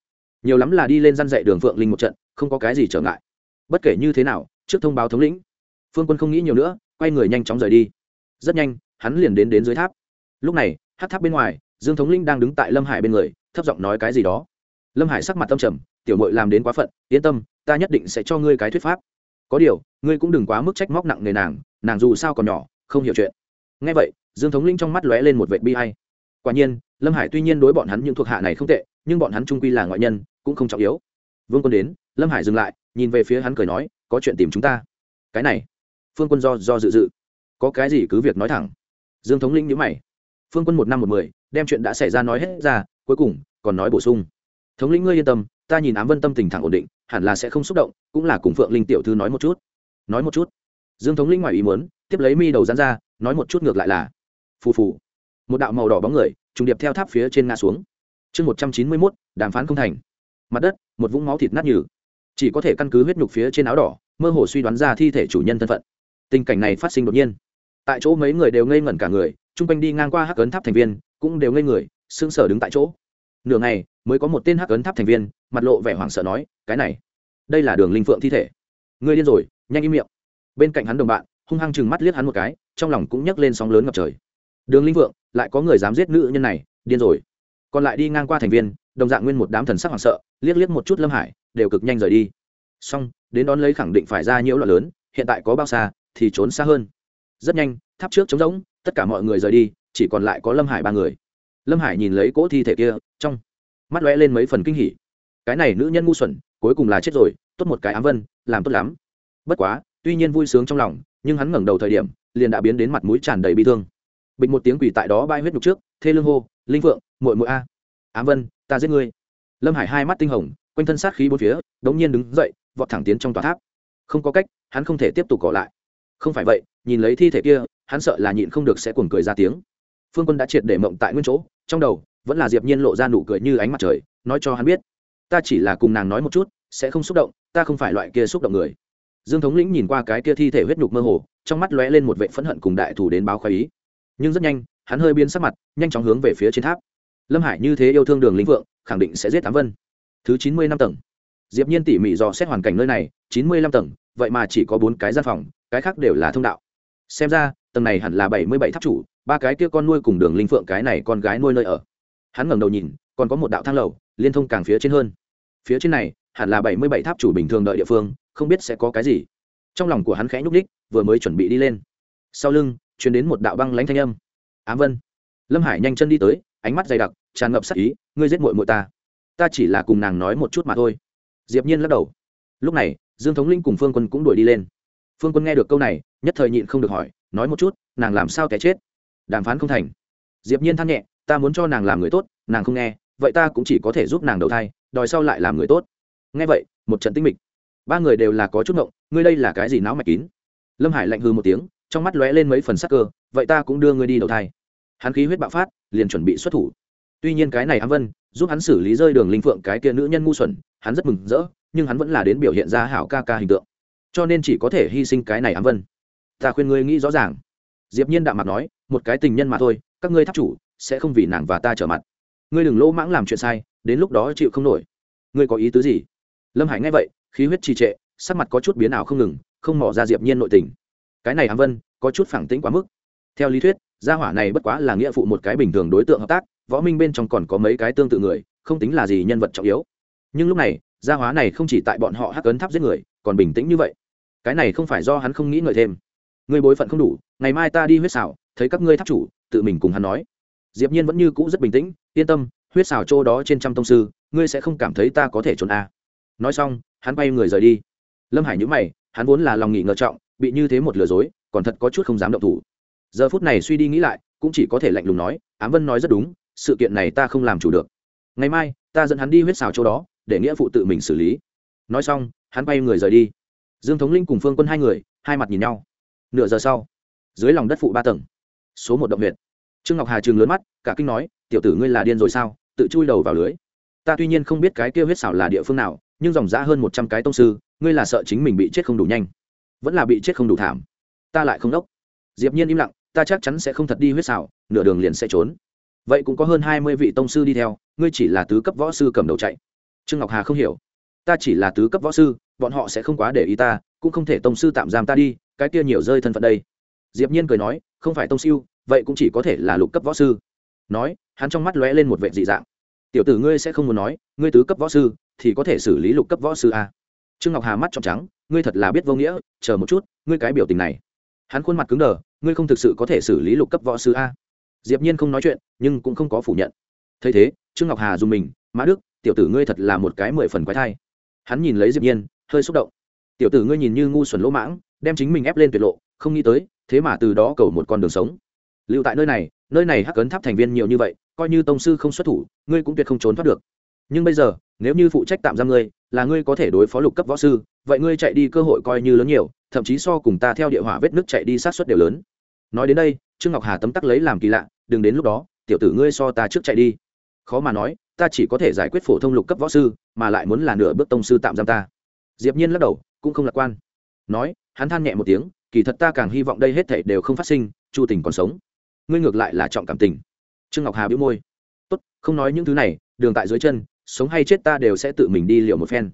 Nhiều lắm là đi lên răn dạy đường phượng linh một trận, không có cái gì trở ngại. Bất kể như thế nào, trước thông báo thống lĩnh, phương quân không nghĩ nhiều nữa, quay người nhanh chóng rời đi. Rất nhanh, hắn liền đến đến dưới tháp. Lúc này, hát tháp bên ngoài, dương thống linh đang đứng tại lâm hải bên người, thấp giọng nói cái gì đó. Lâm hải sắc mặt tâm trầm, tiểu mội làm đến quá phận, yên tâm, ta nhất định sẽ cho ngươi cái thuyết pháp. Có điều, ngươi cũng đừng quá mức trách móc nặng nề nàng nàng dù sao còn nhỏ, không hiểu chuyện. Ngay vậy dương thống linh trong mắt lóe lên một vệ bi hay quả nhiên, lâm hải tuy nhiên đối bọn hắn những thuộc hạ này không tệ, nhưng bọn hắn trung quy là ngoại nhân, cũng không trọng yếu. Vương quân đến, lâm hải dừng lại, nhìn về phía hắn cười nói, có chuyện tìm chúng ta. Cái này? Phương quân do do dự dự. Có cái gì cứ việc nói thẳng. Dương thống linh nhữ mày. Phương quân một năm một mười, đem chuyện đã xảy ra nói hết ra, cuối cùng còn nói bổ sung. Thống lĩnh ngươi yên tâm, ta nhìn ám vân tâm tình thẳng ổn định, hẳn là sẽ không xúc động, cũng là cùng phượng linh tiểu thư nói một chút. Nói một chút? Dương thống linh ngoài ý muốn, tiếp lấy mi đầu dán ra, nói một chút ngược lại là phù phù. Một đạo màu đỏ bóng người, trùng điệp theo tháp phía trên ngã xuống. Chương một trăm chín mươi mốt, đàm phán không thành. Mặt đất, một vũng máu thịt nát nhừ. Chỉ có thể căn cứ huyết nhục phía trên áo đỏ, mơ hồ suy đoán ra thi thể chủ nhân thân phận. Tình cảnh này phát sinh đột nhiên. Tại chỗ mấy người đều ngây ngẩn cả người, chung quanh đi ngang qua hắc ấn tháp thành viên, cũng đều ngây người, sững sờ đứng tại chỗ. Nửa ngày, mới có một tên hắc ấn tháp thành viên, mặt lộ vẻ hoảng sợ nói, cái này, đây là đường linh phượng thi thể. Ngươi điên rồi, nhanh im miệng. Bên cạnh hắn đồng bạn, hung hăng chừng mắt liếc hắn một cái, trong lòng cũng nhấc lên sóng lớn ngập trời đường linh Vượng, lại có người dám giết nữ nhân này điên rồi. Còn lại đi ngang qua thành viên đồng dạng nguyên một đám thần sắc hoảng sợ liếc liếc một chút lâm hải đều cực nhanh rời đi. Xong đến đón lấy khẳng định phải ra nhiễu loạn lớn hiện tại có bao xa thì trốn xa hơn. Rất nhanh tháp trước trống rỗng tất cả mọi người rời đi chỉ còn lại có lâm hải ba người. Lâm hải nhìn lấy cỗ thi thể kia trong mắt lóe lên mấy phần kinh hỉ. Cái này nữ nhân ngu xuẩn cuối cùng là chết rồi tốt một cái ám vân làm tốt lắm. Bất quá tuy nhiên vui sướng trong lòng nhưng hắn ngẩng đầu thời điểm liền đã biến đến mặt mũi tràn đầy bi thương bịch một tiếng quỷ tại đó bay huyết nhục trước, thê lương hô, linh phượng, muội muội a. Ám vân, ta giết ngươi. Lâm hải hai mắt tinh hồng, quanh thân sát khí bốn phía, đống nhiên đứng dậy, vọt thẳng tiến trong tòa tháp. Không có cách, hắn không thể tiếp tục cỏ lại. Không phải vậy, nhìn lấy thi thể kia, hắn sợ là nhịn không được sẽ cuồng cười ra tiếng. Phương quân đã triệt để mộng tại nguyên chỗ, trong đầu vẫn là diệp nhiên lộ ra nụ cười như ánh mặt trời, nói cho hắn biết, ta chỉ là cùng nàng nói một chút, sẽ không xúc động, ta không phải loại kia xúc động người. Dương thống lĩnh nhìn qua cái kia thi thể huyết nhục mơ hồ, trong mắt lóe lên một vệ phẫn hận cùng đại thủ đến báo khoái ý nhưng rất nhanh, hắn hơi biến sắc mặt, nhanh chóng hướng về phía trên tháp. Lâm hải như thế yêu thương đường lĩnh vượng, khẳng định sẽ giết tám vân. Thứ chín mươi năm tầng. Diệp nhiên tỉ mỉ dò xét hoàn cảnh nơi này, chín mươi lăm tầng, vậy mà chỉ có bốn cái gian phòng, cái khác đều là thông đạo. Xem ra, tầng này hẳn là bảy mươi bảy tháp chủ, ba cái kia con nuôi cùng đường linh phượng cái này con gái nuôi nơi ở. Hắn ngẩng đầu nhìn, còn có một đạo thang lầu, liên thông càng phía trên hơn. Phía trên này, hẳn là bảy mươi bảy tháp chủ bình thường đợi địa phương, không biết sẽ có cái gì. Trong lòng của hắn khẽ nhúc ních vừa mới chuẩn bị đi lên. Sau lưng chuyển đến một đạo băng lãnh thanh âm. Ám vân. Lâm hải nhanh chân đi tới, ánh mắt dày đặc, tràn ngập sắc ý, ngươi giết muội muội ta. Ta chỉ là cùng nàng nói một chút mà thôi. Diệp nhiên lắc đầu. Lúc này, dương thống linh cùng phương quân cũng đuổi đi lên. Phương quân nghe được câu này, nhất thời nhịn không được hỏi, nói một chút, nàng làm sao té chết? Đàm phán không thành. Diệp nhiên than nhẹ, ta muốn cho nàng làm người tốt, nàng không nghe, vậy ta cũng chỉ có thể giúp nàng đầu thai, đòi sau lại làm người tốt. Nghe vậy, một trận tinh mịch. Ba người đều là có chút ngộng, ngươi đây là cái gì não mạch kín? Lâm hải lạnh hư một tiếng trong mắt lóe lên mấy phần sắc cơ, vậy ta cũng đưa ngươi đi đầu thai. Hắn khí huyết bạo phát, liền chuẩn bị xuất thủ. Tuy nhiên cái này ám vân, giúp hắn xử lý rơi đường linh phượng cái kia nữ nhân ngu xuẩn, hắn rất mừng rỡ, nhưng hắn vẫn là đến biểu hiện ra hảo ca ca hình tượng. Cho nên chỉ có thể hy sinh cái này ám vân. Ta khuyên ngươi nghĩ rõ ràng. Diệp nhiên đạm mặt nói, một cái tình nhân mà thôi, các ngươi tháp chủ sẽ không vì nàng và ta trở mặt. Ngươi đừng lỗ mãng làm chuyện sai, đến lúc đó chịu không nổi. Ngươi có ý tứ gì? Lâm hải nghe vậy, khí huyết trì trệ, sắc mặt có chút biến ảo không ngừng, không mò ra diệp nhiên nội tình cái này ám vân, có chút phẳng tĩnh quá mức. Theo lý thuyết, gia hỏa này bất quá là nghĩa phụ một cái bình thường đối tượng hợp tác, võ minh bên trong còn có mấy cái tương tự người, không tính là gì nhân vật trọng yếu. Nhưng lúc này, gia hóa này không chỉ tại bọn họ hắc ấn tháp giết người, còn bình tĩnh như vậy. Cái này không phải do hắn không nghĩ ngợi thêm. Người bối phận không đủ, ngày mai ta đi huyết xảo, thấy các ngươi tháp chủ, tự mình cùng hắn nói. Diệp nhiên vẫn như cũ rất bình tĩnh, yên tâm, huyết xảo chỗ đó trên trăm tông sư, ngươi sẽ không cảm thấy ta có thể trốn a. À. nói xong, hắn bay người rời đi. Lâm hải nhíu mày, hắn vốn là lòng nghỉ ngờ trọng bị như thế một lừa dối, còn thật có chút không dám động thủ. Giờ phút này suy đi nghĩ lại, cũng chỉ có thể lạnh lùng nói, ám vân nói rất đúng, sự kiện này ta không làm chủ được. Ngày mai, ta dẫn hắn đi huyết xào chỗ đó, để nghĩa phụ tự mình xử lý. Nói xong, hắn bay người rời đi. Dương thống linh cùng phương quân hai người, hai mặt nhìn nhau. Nửa giờ sau, dưới lòng đất phụ ba tầng, số một động huyện trương ngọc hà trường lớn mắt, cả kinh nói, tiểu tử ngươi là điên rồi sao, tự chui đầu vào lưới. Ta tuy nhiên không biết cái kêu huyết xảo là địa phương nào, nhưng dòng giã hơn một trăm cái tông sư, ngươi là sợ chính mình bị chết không đủ nhanh vẫn là bị chết không đủ thảm. Ta lại không đốc. Diệp nhiên im lặng, ta chắc chắn sẽ không thật đi huyết xảo, nửa đường liền sẽ trốn. Vậy cũng có hơn hai mươi vị tông sư đi theo, ngươi chỉ là tứ cấp võ sư cầm đầu chạy. Trương ngọc hà không hiểu. Ta chỉ là tứ cấp võ sư, bọn họ sẽ không quá để ý ta, cũng không thể tông sư tạm giam ta đi, cái kia nhiều rơi thân phận đây. Diệp nhiên cười nói, không phải tông siêu, vậy cũng chỉ có thể là lục cấp võ sư. Nói, hắn trong mắt lóe lên một vẻ dị dạng. Tiểu tử ngươi sẽ không muốn nói, ngươi tứ cấp võ sư, thì có thể xử lý lục cấp võ sư à? Trương ngọc hà mắt trọn trắng, ngươi thật là biết vô nghĩa, chờ một chút, ngươi cái biểu tình này. Hắn khuôn mặt cứng đờ, ngươi không thực sự có thể xử lý lục cấp võ sư a. Diệp nhiên không nói chuyện, nhưng cũng không có phủ nhận. Thấy thế, trương ngọc hà dùng mình, mã đức, tiểu tử ngươi thật là một cái mười phần quái thai. Hắn nhìn lấy diệp nhiên, hơi xúc động. Tiểu tử ngươi nhìn như ngu xuẩn lỗ mãng, đem chính mình ép lên tuyệt lộ, không nghĩ tới, thế mà từ đó cầu một con đường sống. Lưu tại nơi này nơi này hắc ấn tháp thành viên nhiều như vậy, coi như tông sư không xuất thủ, ngươi cũng tuyệt không trốn thoát được. Nhưng bây giờ, nếu như phụ trách tạm giam ngươi là ngươi có thể đối phó lục cấp võ sư, vậy ngươi chạy đi cơ hội coi như lớn nhiều, thậm chí so cùng ta theo địa hỏa vết nước chạy đi sát xuất đều lớn. Nói đến đây, trương ngọc hà tấm tắc lấy làm kỳ lạ, đừng đến lúc đó, tiểu tử ngươi so ta trước chạy đi. Khó mà nói, ta chỉ có thể giải quyết phổ thông lục cấp võ sư, mà lại muốn là nửa bước tông sư tạm giam ta. Diệp nhiên lắc đầu, cũng không lạc quan. Nói, hắn than nhẹ một tiếng, kỳ thật ta càng hy vọng đây hết thảy đều không phát sinh, chu tình còn sống. Ngươi ngược lại là trọng cảm tình. Trương ngọc hà bĩu môi. Tốt, không nói những thứ này, đường tại dưới chân sống hay chết ta đều sẽ tự mình đi liều một phen.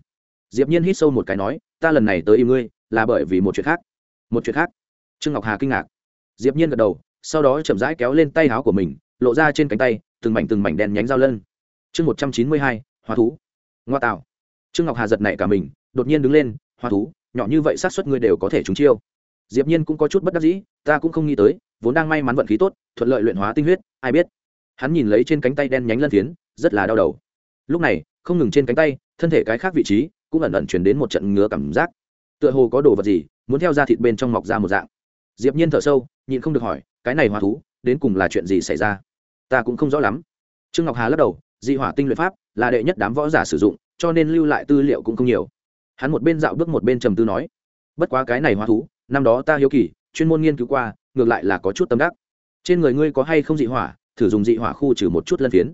Diệp nhiên hít sâu một cái nói, ta lần này tới im ngươi, là bởi vì một chuyện khác. Một chuyện khác? Trương ngọc hà kinh ngạc. Diệp nhiên gật đầu, sau đó chậm rãi kéo lên tay áo của mình, lộ ra trên cánh tay, từng mảnh từng mảnh đen nhánh dao lân. Chương một trăm chín mươi hai hóa thú. Ngoa tạo. Trương ngọc hà giật nảy cả mình, đột nhiên đứng lên hóa thú, nhỏ như vậy sát suất ngươi đều có thể trúng chiêu. Diệp nhiên cũng có chút bất đắc dĩ, ta cũng không nghĩ tới, vốn đang may mắn vận khí tốt, thuận lợi luyện hóa tinh huyết, ai biết. Hắn nhìn lấy trên cánh tay đen nhánh lân phiến, rất là đau đầu lúc này, không ngừng trên cánh tay, thân thể cái khác vị trí cũng ẩn ẩn chuyển đến một trận ngứa cảm giác. Tựa hồ có đồ vật gì muốn theo ra thịt bên trong mọc ra một dạng. Diệp nhiên thở sâu, nhịn không được hỏi, cái này hỏa thú, đến cùng là chuyện gì xảy ra? Ta cũng không rõ lắm. Trương ngọc hà lắc đầu, dị hỏa tinh luyện pháp là đệ nhất đám võ giả sử dụng, cho nên lưu lại tư liệu cũng không nhiều. Hắn một bên dạo bước một bên trầm tư nói, bất quá cái này hỏa thú, năm đó ta hiếu kỳ, chuyên môn nghiên cứu qua, ngược lại là có chút tâm đắc. Trên người ngươi có hay không dị hỏa, thử dùng dị hỏa khu trừ một chút lân phiến.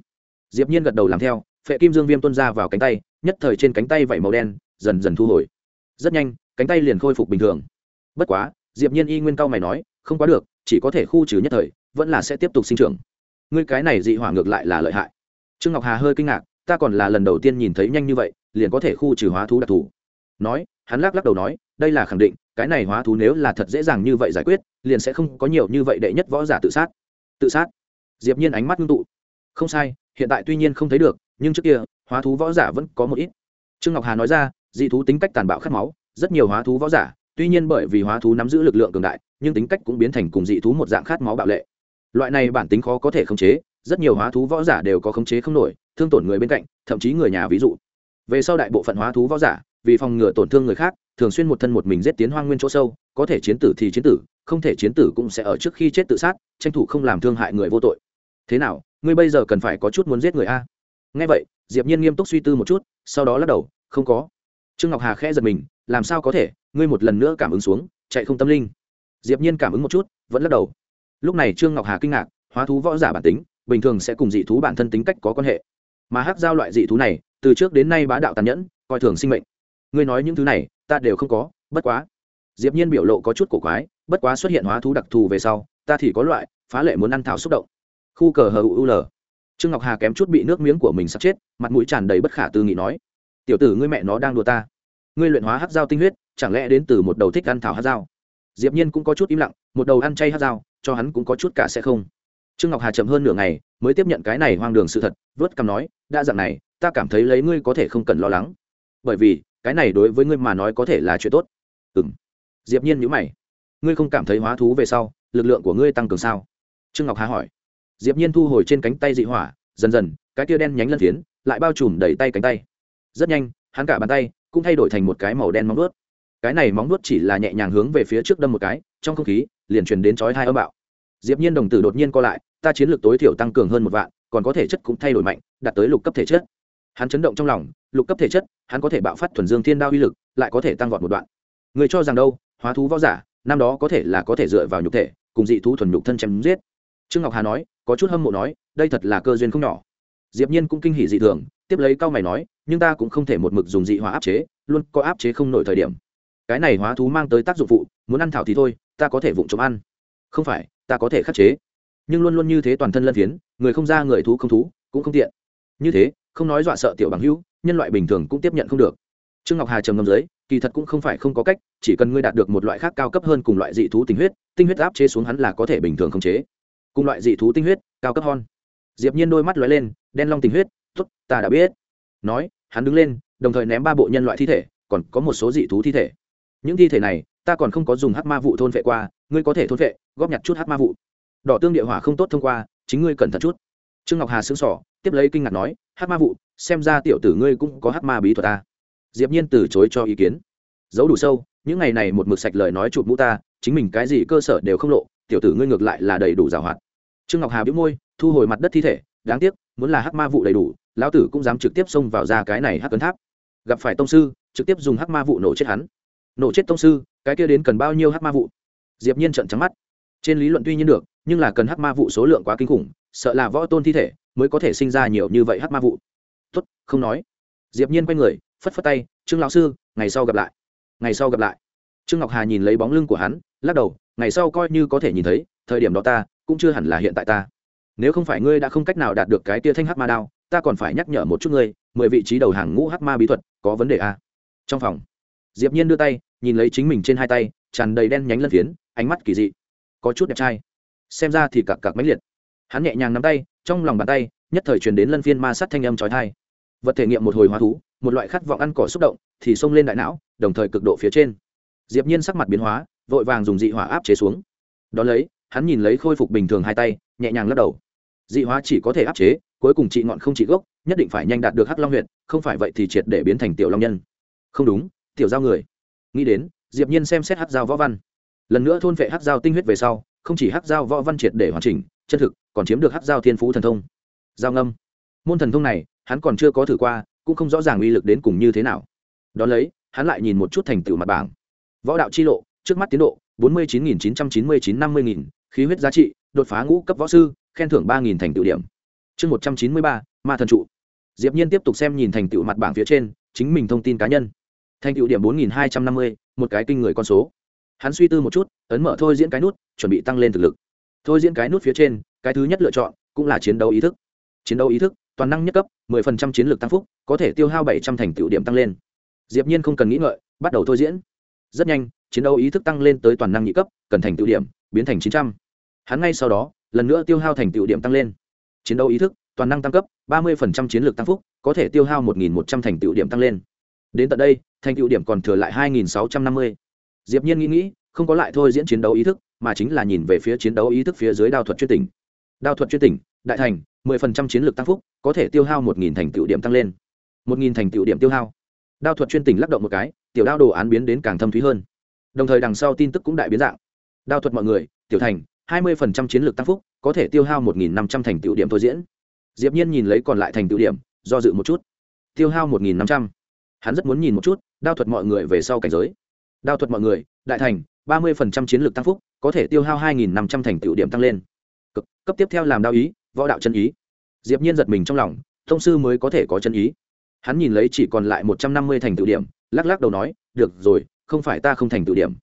Diệp nhiên gật đầu làm theo phệ kim dương viêm tuôn ra vào cánh tay, nhất thời trên cánh tay vảy màu đen, dần dần thu hồi. Rất nhanh, cánh tay liền khôi phục bình thường. Bất quá, diệp nhiên y nguyên cao mày nói, không quá được, chỉ có thể khu trừ nhất thời, vẫn là sẽ tiếp tục sinh trưởng. Ngươi cái này dị hỏa ngược lại là lợi hại. Trương ngọc hà hơi kinh ngạc, ta còn là lần đầu tiên nhìn thấy nhanh như vậy, liền có thể khu trừ hóa thú đặc thù. Nói, hắn lắc lắc đầu nói, đây là khẳng định, cái này hóa thú nếu là thật dễ dàng như vậy giải quyết, liền sẽ không có nhiều như vậy đệ nhất võ giả tự sát. Tự sát? Diệp nhiên ánh mắt ngưng tụ. Không sai, hiện tại tuy nhiên không thấy được nhưng trước kia, hóa thú võ giả vẫn có một ít. Trương ngọc hà nói ra, dị thú tính cách tàn bạo khát máu, rất nhiều hóa thú võ giả, tuy nhiên bởi vì hóa thú nắm giữ lực lượng cường đại, nhưng tính cách cũng biến thành cùng dị thú một dạng khát máu bạo lệ. Loại này bản tính khó có thể khống chế, rất nhiều hóa thú võ giả đều có khống chế không nổi, thương tổn người bên cạnh, thậm chí người nhà ví dụ. Về sau đại bộ phận hóa thú võ giả, vì phòng ngừa tổn thương người khác, thường xuyên một thân một mình giết tiến hoang nguyên chỗ sâu, có thể chiến tử thì chiến tử, không thể chiến tử cũng sẽ ở trước khi chết tự sát, tranh thủ không làm thương hại người vô tội. Thế nào, ngươi bây giờ cần phải có chút muốn giết người a? Nghe vậy, diệp nhiên nghiêm túc suy tư một chút, sau đó lắc đầu, không có. Trương ngọc hà khẽ giật mình, làm sao có thể? Ngươi một lần nữa cảm ứng xuống, chạy không tâm linh. Diệp nhiên cảm ứng một chút, vẫn lắc đầu. Lúc này trương ngọc hà kinh ngạc, hóa thú võ giả bản tính, bình thường sẽ cùng dị thú bản thân tính cách có quan hệ. Mà hắc giao loại dị thú này, từ trước đến nay bá đạo tàn nhẫn, coi thường sinh mệnh. Ngươi nói những thứ này, ta đều không có, bất quá. Diệp nhiên biểu lộ có chút cổ quái, bất quá xuất hiện hóa thú đặc thù về sau, ta thì có loại phá lệ muốn ăn thảo xúc động. Khu cờ hờ u l trương ngọc hà kém chút bị nước miếng của mình sắp chết, mặt mũi tràn đầy bất khả tư nghị nói, tiểu tử ngươi mẹ nó đang đùa ta. Ngươi luyện hóa hát dao tinh huyết, chẳng lẽ đến từ một đầu thích ăn thảo hát dao? Diệp nhiên cũng có chút im lặng, một đầu ăn chay hát dao, cho hắn cũng có chút cả sẽ không. Trương ngọc hà chậm hơn nửa ngày, mới tiếp nhận cái này hoang đường sự thật, vớt cằm nói, đã dạng này, ta cảm thấy lấy ngươi có thể không cần lo lắng. Bởi vì, cái này đối với ngươi mà nói có thể là chuyện tốt. Ừm. Diệp nhiên nhíu mày. Ngươi không cảm thấy hóa thú về sau, lực lượng của ngươi tăng cường sao? Trương ngọc hà hỏi diệp nhiên thu hồi trên cánh tay dị hỏa, dần dần, cái tia đen nhánh lân phiến lại bao trùm đầy tay cánh tay. Rất nhanh, hắn cả bàn tay cũng thay đổi thành một cái màu đen móng vuốt. Cái này móng vuốt chỉ là nhẹ nhàng hướng về phía trước đâm một cái, trong không khí liền truyền đến chói hai âm bạo. Diệp nhiên đồng tử đột nhiên co lại, ta chiến lược tối thiểu tăng cường hơn một vạn, còn có thể chất cũng thay đổi mạnh, đạt tới lục cấp thể chất. Hắn chấn động trong lòng, lục cấp thể chất, hắn có thể bạo phát thuần dương thiên đao uy lực, lại có thể tăng vọt một đoạn. Người cho rằng đâu, hóa thú võ giả, năm đó có thể là có thể dựa vào nhục thể, cùng dị thú thuần nhục thân chém giết. Trương ngọc hà nói có chút hâm mộ nói, đây thật là cơ duyên không nhỏ. Diệp nhiên cũng kinh hỉ dị thường, tiếp lấy cao mày nói, nhưng ta cũng không thể một mực dùng dị hóa áp chế, luôn có áp chế không nổi thời điểm. Cái này hóa thú mang tới tác dụng phụ, muốn ăn thảo thì thôi, ta có thể vụng trộm ăn. Không phải, ta có thể khắc chế. Nhưng luôn luôn như thế toàn thân lân phiến, người không ra người thú không thú, cũng không tiện. Như thế, không nói dọa sợ tiểu bằng hữu, nhân loại bình thường cũng tiếp nhận không được. Trương ngọc hà trầm ngâm dưới, kỳ thật cũng không phải không có cách, chỉ cần ngươi đạt được một loại khác cao cấp hơn cùng loại dị thú tinh huyết tinh huyết áp chế xuống hắn là có thể bình thường khống chế cùng loại dị thú tinh huyết, cao cấp hon. Diệp nhiên đôi mắt lóe lên, đen long tinh huyết, tốt, ta đã biết. Nói, hắn đứng lên, đồng thời ném ba bộ nhân loại thi thể, còn có một số dị thú thi thể. Những thi thể này, ta còn không có dùng hắc ma vụ thôn vệ qua, ngươi có thể thôn vệ, góp nhặt chút hắc ma vụ. Đỏ tương địa hỏa không tốt thông qua, chính ngươi cẩn thận chút. Trương ngọc hà sững sỏ tiếp lấy kinh ngạc nói, hắc ma vụ, xem ra tiểu tử ngươi cũng có hắc ma bí thuật ta. Diệp nhiên từ chối cho ý kiến. Giấu đủ sâu, những ngày này một mực sạch lời nói chụp mũ ta, chính mình cái gì cơ sở đều không lộ, tiểu tử ngươi ngược lại là đầy đủ giàu hoạt trương ngọc hà bĩu môi, thu hồi mặt đất thi thể, đáng tiếc, muốn là hắc ma vụ đầy đủ, lão tử cũng dám trực tiếp xông vào ra cái này hắc cấn tháp. Gặp phải tông sư, trực tiếp dùng hắc ma vụ nổ chết hắn. Nổ chết tông sư, cái kia đến cần bao nhiêu hắc ma vụ diệp nhiên trợn trắng mắt. Trên lý luận tuy nhiên được, nhưng là cần hắc ma vụ số lượng quá kinh khủng, sợ là võ tôn thi thể mới có thể sinh ra nhiều như vậy hắc ma vụ tốt, không nói. Diệp nhiên quay người, phất phất tay, trương lão sư, ngày sau gặp lại. Ngày sau gặp lại. Trương ngọc hà nhìn lấy bóng lưng của hắn, lắc đầu, ngày sau coi như có thể nhìn thấy, thời điểm đó ta cũng chưa hẳn là hiện tại ta. Nếu không phải ngươi đã không cách nào đạt được cái tia thanh hắc ma đao, ta còn phải nhắc nhở một chút ngươi, mười vị trí đầu hàng ngũ hắc ma bí thuật, có vấn đề à? trong phòng, diệp nhiên đưa tay, nhìn lấy chính mình trên hai tay, tràn đầy đen nhánh lân phiến, ánh mắt kỳ dị. Có chút đẹp trai. Xem ra thì cặc cặc mãnh liệt. Hắn nhẹ nhàng nắm tay, trong lòng bàn tay, nhất thời truyền đến lân phiên ma sát thanh âm chói tai. Vật thể nghiệm một hồi hóa thú, một loại khát vọng ăn cỏ xúc động, thì xông lên đại não, đồng thời cực độ phía trên. Diệp nhiên sắc mặt biến hóa, vội vàng dùng dị hỏa áp chế xuống. Đó lấy hắn nhìn lấy khôi phục bình thường hai tay nhẹ nhàng lắc đầu. Dị hóa chỉ có thể áp chế cuối cùng trị ngọn không trị gốc nhất định phải nhanh đạt được hắc long huyện không phải vậy thì triệt để biến thành tiểu long nhân. Không đúng tiểu giao người. Nghĩ đến diệp nhiên xem xét hắc giao võ văn. Lần nữa thôn vệ hắc giao tinh huyết về sau không chỉ hắc giao võ văn triệt để hoàn chỉnh chân thực còn chiếm được hắc giao thiên phú thần thông. Giao ngâm. Môn thần thông này hắn còn chưa có thử qua cũng không rõ ràng uy lực đến cùng như thế nào. Đó lấy hắn lại nhìn một chút thành tựu mặt bảng. Võ đạo chi lộ trước mắt tiến độ 49.999 50.000, khí huyết giá trị, đột phá ngũ cấp võ sư, khen thưởng ba nghìn thành tựu điểm. Chương một trăm chín mươi ba, ma thần trụ. Diệp nhiên tiếp tục xem nhìn thành tựu mặt bảng phía trên, chính mình thông tin cá nhân. Thành tựu điểm bốn nghìn hai trăm năm mươi, một cái kinh người con số. Hắn suy tư một chút, ấn mở thôi diễn cái nút, chuẩn bị tăng lên thực lực. Thôi diễn cái nút phía trên, cái thứ nhất lựa chọn cũng là chiến đấu ý thức. Chiến đấu ý thức, toàn năng nhất cấp 10% chiến lược tăng phúc, có thể tiêu hao 700 thành tựu điểm tăng lên. Diệp nhiên không cần nghĩ ngợi, bắt đầu thôi diễn. Rất nhanh, chiến đấu ý thức tăng lên tới toàn năng nhị cấp, cần thành tựu điểm biến thành 900. hắn ngay sau đó, lần nữa tiêu hao thành tựu điểm tăng lên. Chiến đấu ý thức, toàn năng tăng cấp 30% chiến lược tăng phúc, có thể tiêu hao 1.100 thành tựu điểm tăng lên. Đến tận đây, thành tựu điểm còn thừa lại 2.650. diệp nhiên nghĩ nghĩ, không có lại thôi diễn chiến đấu ý thức, mà chính là nhìn về phía chiến đấu ý thức phía dưới đao thuật chuyên tỉnh. Đao thuật chuyên tỉnh, đại thành, mười phần trăm chiến lược tăng phúc, có thể tiêu hao một nghìn thành tựu điểm tăng lên. một nghìn thành tựu điểm tiêu hao. Đao thuật chuyên tỉnh lắc động một cái, tiểu đao đồ án biến đến càng thâm thúy hơn. Đồng thời đằng sau tin tức cũng đại biến dạng đao thuật mọi người tiểu thành hai mươi phần trăm chiến lược tăng phúc có thể tiêu hao một nghìn năm trăm thành tựu điểm thôi diễn. Diệp nhiên nhìn lấy còn lại thành tựu điểm do dự một chút. Tiêu hao một nghìn năm trăm. Hắn rất muốn nhìn một chút đao thuật mọi người về sau cảnh giới. Đao thuật mọi người đại thành ba mươi phần trăm chiến lược tăng phúc có thể tiêu hao hai nghìn năm trăm thành tựu điểm tăng lên. Cực, cấp tiếp theo làm đao ý võ đạo chân ý. Diệp nhiên giật mình trong lòng thông sư mới có thể có chân ý. Hắn nhìn lấy chỉ còn lại một trăm năm mươi thành tựu điểm lắc lắc đầu nói được rồi không phải ta không thành tựu điểm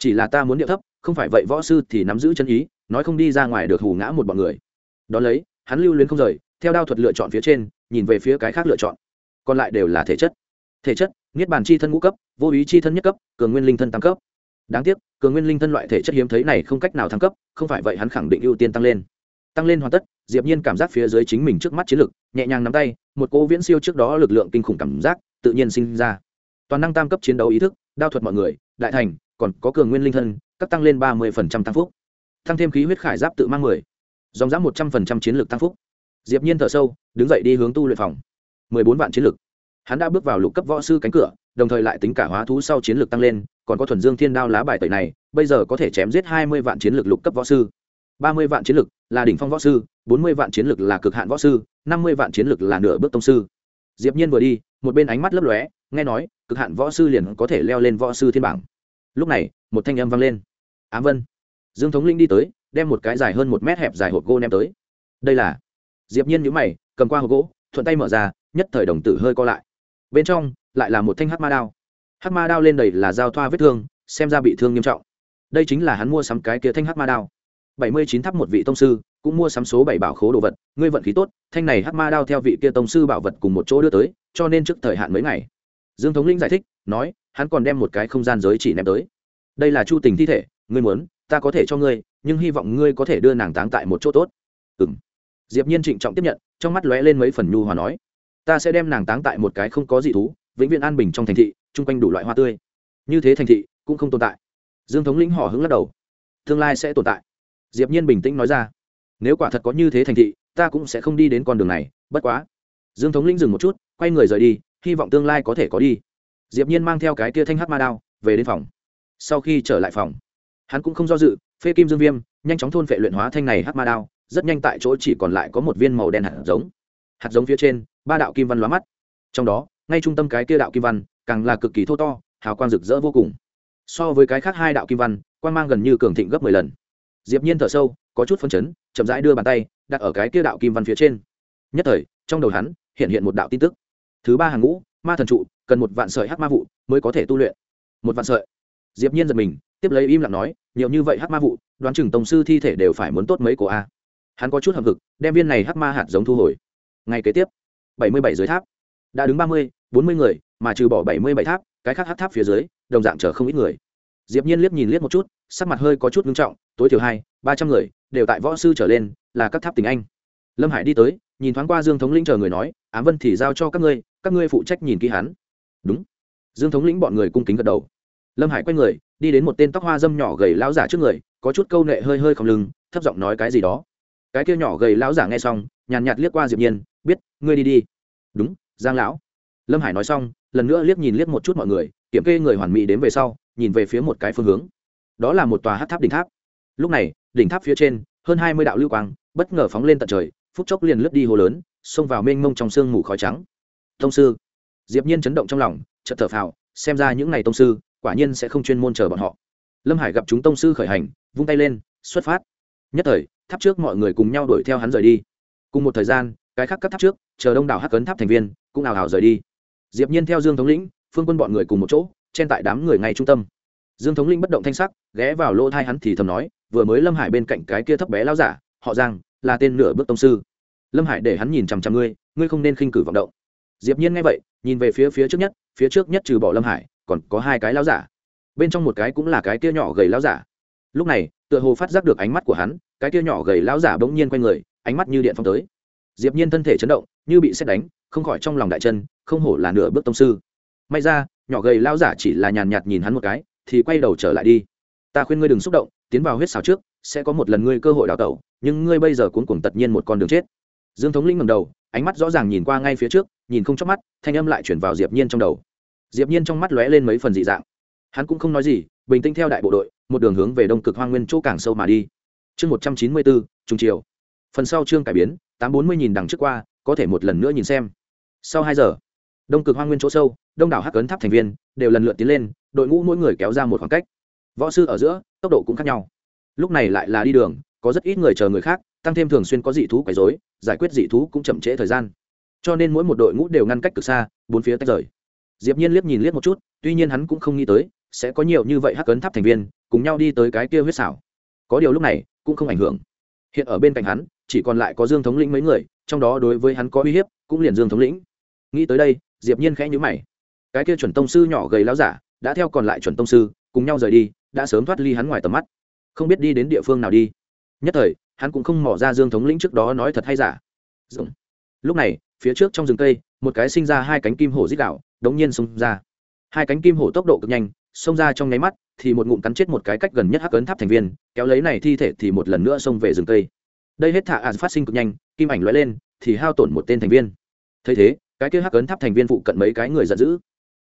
chỉ là ta muốn điệu thấp, không phải vậy võ sư thì nắm giữ chân ý, nói không đi ra ngoài được hù ngã một bọn người. Đón lấy, hắn lưu luyến không rời, theo đao thuật lựa chọn phía trên, nhìn về phía cái khác lựa chọn. Còn lại đều là thể chất. Thể chất, niết bàn chi thân ngũ cấp, vô ý chi thân nhất cấp, cường nguyên linh thân tam cấp. Đáng tiếc, cường nguyên linh thân loại thể chất hiếm thấy này không cách nào thăng cấp, không phải vậy hắn khẳng định ưu tiên tăng lên. Tăng lên hoàn tất, diệp nhiên cảm giác phía dưới chính mình trước mắt chiến lực, nhẹ nhàng nắm tay, một cô viễn siêu trước đó lực lượng kinh khủng cảm giác tự nhiên sinh ra. Toàn năng tam cấp chiến đấu ý thức, đao thuật mọi người, đại thành còn có cường nguyên linh thân, các tăng lên ba mươi tăng phúc. Tăng thêm khí huyết khải giáp tự mang mười. Dòng giã một trăm linh chiến lược tăng phúc. Diệp nhiên thở sâu, đứng dậy đi hướng tu luyện phòng. mười bốn vạn chiến lược. Hắn đã bước vào lục cấp võ sư cánh cửa, đồng thời lại tính cả hóa thú sau chiến lược tăng lên, còn có thuần dương thiên đao lá bài tẩy này, bây giờ có thể chém giết hai mươi vạn chiến lược lục cấp võ sư. ba mươi vạn chiến lược là đỉnh phong võ sư, bốn mươi vạn chiến lược là cực hạn võ sư, năm mươi vạn chiến lược là nửa bước tông sư. Diệp nhiên vừa đi, một bên ánh mắt lấp lóe, nghe nói, cực hạn võ sư liền có thể leo lên võ sư thiên bảng lúc này, một thanh âm vang lên. Ám vân. Dương thống linh đi tới, đem một cái dài hơn một mét hẹp dài hộp gỗ ném tới. Đây là diệp nhiên nhíu mày, cầm qua hộp gỗ, thuận tay mở ra, nhất thời đồng tử hơi co lại. Bên trong, lại là một thanh hắc ma đao. Hắc ma đao lên đầy là dao thoa vết thương, xem ra bị thương nghiêm trọng. Đây chính là hắn mua sắm cái kia thanh hắc ma đao. Bảy mươi chín tháp một vị tông sư, cũng mua sắm số bảy bảo khố đồ vật, ngươi vận khí tốt, thanh này hắc ma đao theo vị kia tông sư bảo vật cùng một chỗ đưa tới, cho nên trước thời hạn mấy ngày. Dương thống linh giải thích, nói hắn còn đem một cái không gian giới chỉ ném tới. Đây là chu tình thi thể, ngươi muốn, ta có thể cho ngươi, nhưng hy vọng ngươi có thể đưa nàng táng tại một chỗ tốt. Ừ m diệp nhiên trịnh trọng tiếp nhận, trong mắt lóe lên mấy phần nhu hòa nói, ta sẽ đem nàng táng tại một cái không có gì thú, vĩnh viễn an bình trong thành thị, chung quanh đủ loại hoa tươi. Như thế thành thị cũng không tồn tại. Dương thống lĩnh họ hứng lắc đầu. Tương lai sẽ tồn tại. Diệp nhiên bình tĩnh nói ra, nếu quả thật có như thế thành thị, ta cũng sẽ không đi đến con đường này, bất quá. Dương thống lĩnh dừng một chút, quay người rời đi, hy vọng tương lai có thể có đi diệp nhiên mang theo cái tia thanh hát ma đao, về đến phòng. Sau khi trở lại phòng, hắn cũng không do dự, phê kim dương viêm, nhanh chóng thôn phệ luyện hóa thanh này hát ma đao, rất nhanh tại chỗ chỉ còn lại có một viên màu đen hạt giống. Hạt giống phía trên, ba đạo kim văn lóa mắt. Trong đó, ngay trung tâm cái kia đạo kim văn, càng là cực kỳ thô to, hào quang rực rỡ vô cùng. So với cái khác hai đạo kim văn, quang mang gần như cường thịnh gấp mười lần. Diệp nhiên thở sâu, có chút phấn chấn, chậm rãi đưa bàn tay, đặt ở cái kia đạo kim văn phía trên. Nhất thời, trong đầu hắn hiện hiện một đạo tin tức. Thứ ba hàng ngũ ma thần trụ, cần một vạn sợi hắc ma vụ mới có thể tu luyện. Một vạn sợi. Diệp nhiên giật mình, tiếp lấy im lặng nói, nhiều như vậy hắc ma vụ, đoán chừng tổng sư thi thể đều phải muốn tốt mấy của a. Hắn có chút hậm hực, đem viên này hắc ma hạt giống thu hồi. Ngay kế tiếp, bảy mươi bảy dưới tháp. Đã đứng ba mươi, bốn mươi người, mà trừ bỏ bảy mươi bảy tháp, cái khác hắc tháp phía dưới, đồng dạng chở không ít người. Diệp nhiên liếc nhìn liếc một chút, sắc mặt hơi có chút nghiêm trọng, tối thiểu hai, ba trăm người, đều tại võ sư trở lên, là các tháp tình anh. Lâm hải đi tới, nhìn thoáng qua dương thống lĩnh chờ người nói, ám vân thì giao cho các ngươi các ngươi phụ trách nhìn kỹ hắn. Đúng. Dương thống lĩnh bọn người cung kính gật đầu. Lâm hải quay người, đi đến một tên tóc hoa dâm nhỏ gầy lão giả trước người, có chút câu nệ hơi hơi không lưng, thấp giọng nói cái gì đó. Cái kia nhỏ gầy lão giả nghe xong, nhàn nhạt liếc qua diệp nhiên, biết, ngươi đi đi. Đúng, giang lão. Lâm hải nói xong, lần nữa liếc nhìn liếc một chút mọi người, kiểm kê người hoàn mỹ đến về sau, nhìn về phía một cái phương hướng. Đó là một tòa hát tháp đỉnh tháp. Lúc này, đỉnh tháp phía trên, hơn hai mươi đạo lưu quang, bất ngờ phóng lên tận trời, phút chốc liền lướt đi hồ lớn, xông vào mênh mông trong sương mù khói trắng tông sư. Diệp nhiên chấn động trong lòng, chợt thở phào, xem ra những ngày tông sư, quả nhiên sẽ không chuyên môn chờ bọn họ. Lâm hải gặp chúng tông sư khởi hành, vung tay lên, xuất phát. Nhất thời, tháp trước mọi người cùng nhau đuổi theo hắn rời đi. Cùng một thời gian, cái khác các tháp trước, chờ đông đảo hắc cấn tháp thành viên, cũng ảo ảo rời đi. Diệp nhiên theo dương thống lĩnh, phương quân bọn người cùng một chỗ, chen tại đám người ngay trung tâm. Dương thống linh bất động thanh sắc, ghé vào lỗ thai hắn thì thầm nói, vừa mới lâm hải bên cạnh cái kia thấp bé lão giả, họ giang, là tên nửa bước tông sư. Lâm hải để hắn nhìn chằm chằm ngươi ngươi không nên khinh cử vọng động diệp nhiên nghe vậy, nhìn về phía phía trước nhất, phía trước nhất trừ bỏ lâm hải, còn có hai cái lão giả. Bên trong một cái cũng là cái kia nhỏ gầy lão giả. Lúc này, tựa hồ phát giác được ánh mắt của hắn, cái kia nhỏ gầy lão giả bỗng nhiên quay người, ánh mắt như điện phong tới. Diệp nhiên thân thể chấn động, như bị xét đánh, không khỏi trong lòng đại chân, không hổ là nửa bước tông sư. May ra, nhỏ gầy lão giả chỉ là nhàn nhạt nhìn hắn một cái, thì quay đầu trở lại đi. Ta khuyên ngươi đừng xúc động, tiến vào huyết xào trước, sẽ có một lần ngươi cơ hội đào tẩu, nhưng ngươi bây giờ cuốn cuồng tất nhiên một con đường chết. Dương thống lĩnh ngẩng đầu, ánh mắt rõ ràng nhìn qua ngay phía trước nhìn không chớp mắt, thanh âm lại chuyển vào diệp nhiên trong đầu. Diệp nhiên trong mắt lóe lên mấy phần dị dạng. Hắn cũng không nói gì, bình tĩnh theo đại bộ đội, một đường hướng về đông cực hoang nguyên chỗ càng sâu mà đi. Chương một trăm chín mươi bốn, trung triều. Phần sau chương cải biến, tám bốn mươi nhìn đằng trước qua, có thể một lần nữa nhìn xem. Sau hai giờ, đông cực hoang nguyên chỗ sâu, đông đảo hắc cấn tháp thành viên đều lần lượt tiến lên, đội ngũ mỗi người kéo ra một khoảng cách. Võ sư ở giữa, tốc độ cũng khác nhau. Lúc này lại là đi đường, có rất ít người chờ người khác, tăng thêm thường xuyên có dị thú quấy rối, giải quyết dị thú cũng chậm trễ thời gian cho nên mỗi một đội ngũ đều ngăn cách cực xa, bốn phía tách rời. Diệp nhiên liếc nhìn liếc một chút, tuy nhiên hắn cũng không nghĩ tới, sẽ có nhiều như vậy hắc ấn tháp thành viên, cùng nhau đi tới cái kia huyết xảo. Có điều lúc này, cũng không ảnh hưởng. Hiện ở bên cạnh hắn, chỉ còn lại có dương thống lĩnh mấy người, trong đó đối với hắn có uy hiếp, cũng liền dương thống lĩnh. Nghĩ tới đây, diệp nhiên khẽ nhíu mày. Cái kia chuẩn tông sư nhỏ gầy láo giả, đã theo còn lại chuẩn tông sư, cùng nhau rời đi, đã sớm thoát ly hắn ngoài tầm mắt. Không biết đi đến địa phương nào đi. Nhất thời, hắn cũng không mò ra dương thống lĩnh trước đó nói thật hay giả. Dũng. lúc này phía trước trong rừng cây, một cái sinh ra hai cánh kim hổ dít đạo đống nhiên xông ra. Hai cánh kim hổ tốc độ cực nhanh, xông ra trong nháy mắt, thì một ngụm cắn chết một cái cách gần nhất hắc ấn tháp thành viên, kéo lấy này thi thể thì một lần nữa xông về rừng cây. Đây hết thả ạt phát sinh cực nhanh, kim ảnh lóe lên, thì hao tổn một tên thành viên. Thấy thế, cái kia hắc ấn tháp thành viên phụ cận mấy cái người giận dữ.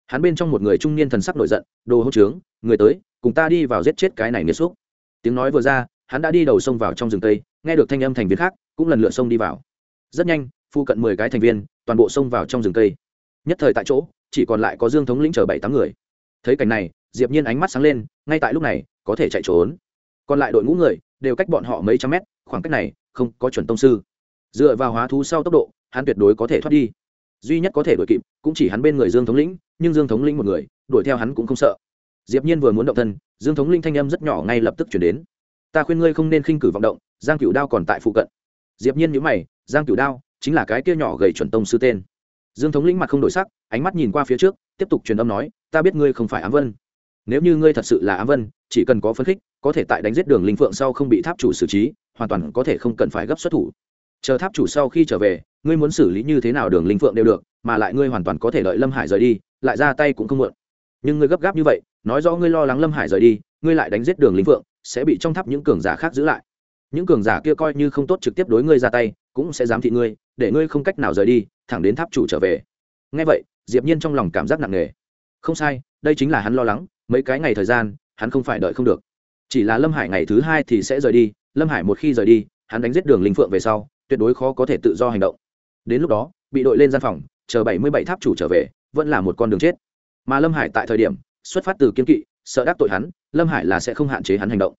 Hắn bên trong một người trung niên thần sắc nổi giận, đồ hỗn trướng, người tới, cùng ta đi vào giết chết cái này nghiệt xúc. Tiếng nói vừa ra, hắn đã đi đầu sông vào trong rừng cây, nghe được thanh âm thành viên khác, cũng lần lượt sông đi vào. Rất nhanh phụ cận mười cái thành viên, toàn bộ xông vào trong rừng cây. Nhất thời tại chỗ, chỉ còn lại có dương thống lĩnh chờ bảy tám người. Thấy cảnh này, diệp nhiên ánh mắt sáng lên, ngay tại lúc này, có thể chạy trốn. Còn lại đội ngũ người, đều cách bọn họ mấy trăm mét, khoảng cách này, không có chuẩn tông sư. Dựa vào hóa thú sau tốc độ, hắn tuyệt đối có thể thoát đi. Duy nhất có thể đuổi kịp, cũng chỉ hắn bên người dương thống lĩnh, nhưng dương thống lĩnh một người, đuổi theo hắn cũng không sợ. Diệp nhiên vừa muốn động thân, dương thống linh thanh âm rất nhỏ ngay lập tức chuyển đến. Ta khuyên ngươi không nên khinh cử vọng động, giang cửu đao còn tại phụ cận. Diệp nhiên nhíu mày, giang cửu đao chính là cái kia nhỏ gầy chuẩn tông sư tên. Dương thống lĩnh mặt không đổi sắc, ánh mắt nhìn qua phía trước, tiếp tục truyền âm nói, ta biết ngươi không phải ám vân. Nếu như ngươi thật sự là ám vân, chỉ cần có phấn khích, có thể tại đánh giết đường linh phượng sau không bị tháp chủ xử trí, hoàn toàn có thể không cần phải gấp xuất thủ. Chờ tháp chủ sau khi trở về, ngươi muốn xử lý như thế nào đường linh phượng đều được, mà lại ngươi hoàn toàn có thể lợi lâm hải rời đi, lại ra tay cũng không muộn. Nhưng ngươi gấp gáp như vậy, nói rõ ngươi lo lắng lâm hải rời đi, ngươi lại đánh giết đường linh phượng, sẽ bị trong tháp những cường giả khác giữ lại. Những cường giả kia coi như không tốt trực tiếp đối ngươi ra tay cũng sẽ giám thị ngươi, để ngươi không cách nào rời đi, thẳng đến tháp chủ trở về. Ngay vậy, diệp nhiên trong lòng cảm giác nặng nề. Không sai, đây chính là hắn lo lắng, mấy cái ngày thời gian, hắn không phải đợi không được. Chỉ là lâm hải ngày thứ hai thì sẽ rời đi, lâm hải một khi rời đi, hắn đánh giết đường linh phượng về sau, tuyệt đối khó có thể tự do hành động. Đến lúc đó, bị đội lên gian phòng, chờ bảy mươi bảy tháp chủ trở về, vẫn là một con đường chết. Mà lâm hải tại thời điểm, xuất phát từ kiên kỵ, sợ đắc tội hắn, lâm hải là sẽ không hạn chế hắn hành động.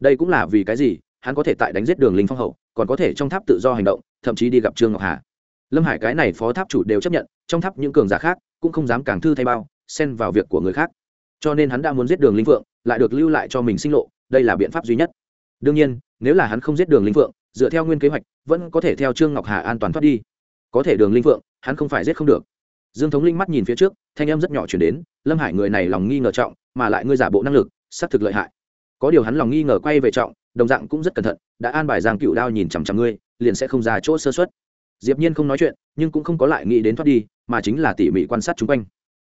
Đây cũng là vì cái gì? Hắn có thể tại đánh giết đường linh phong hậu, còn có thể trong tháp tự do hành động, thậm chí đi gặp trương ngọc hà. Lâm hải cái này phó tháp chủ đều chấp nhận, trong tháp những cường giả khác cũng không dám càng thư thay bao, xen vào việc của người khác. Cho nên hắn đã muốn giết đường linh phượng, lại được lưu lại cho mình sinh lộ, đây là biện pháp duy nhất. Đương nhiên, nếu là hắn không giết đường linh phượng, dựa theo nguyên kế hoạch, vẫn có thể theo trương ngọc hà an toàn thoát đi. Có thể đường linh phượng, hắn không phải giết không được. Dương thống linh mắt nhìn phía trước, thanh âm rất nhỏ chuyển đến, lâm hải người này lòng nghi ngờ trọng, mà lại ngươi giả bộ năng lực, xác thực lợi hại. Có điều hắn lòng nghi ngờ quay về trọng đồng dạng cũng rất cẩn thận, đã an bài giang cựu đao nhìn chằm chằm ngươi, liền sẽ không ra chỗ sơ xuất diệp nhiên không nói chuyện, nhưng cũng không có lại nghĩ đến thoát đi, mà chính là tỉ mỉ quan sát chung quanh.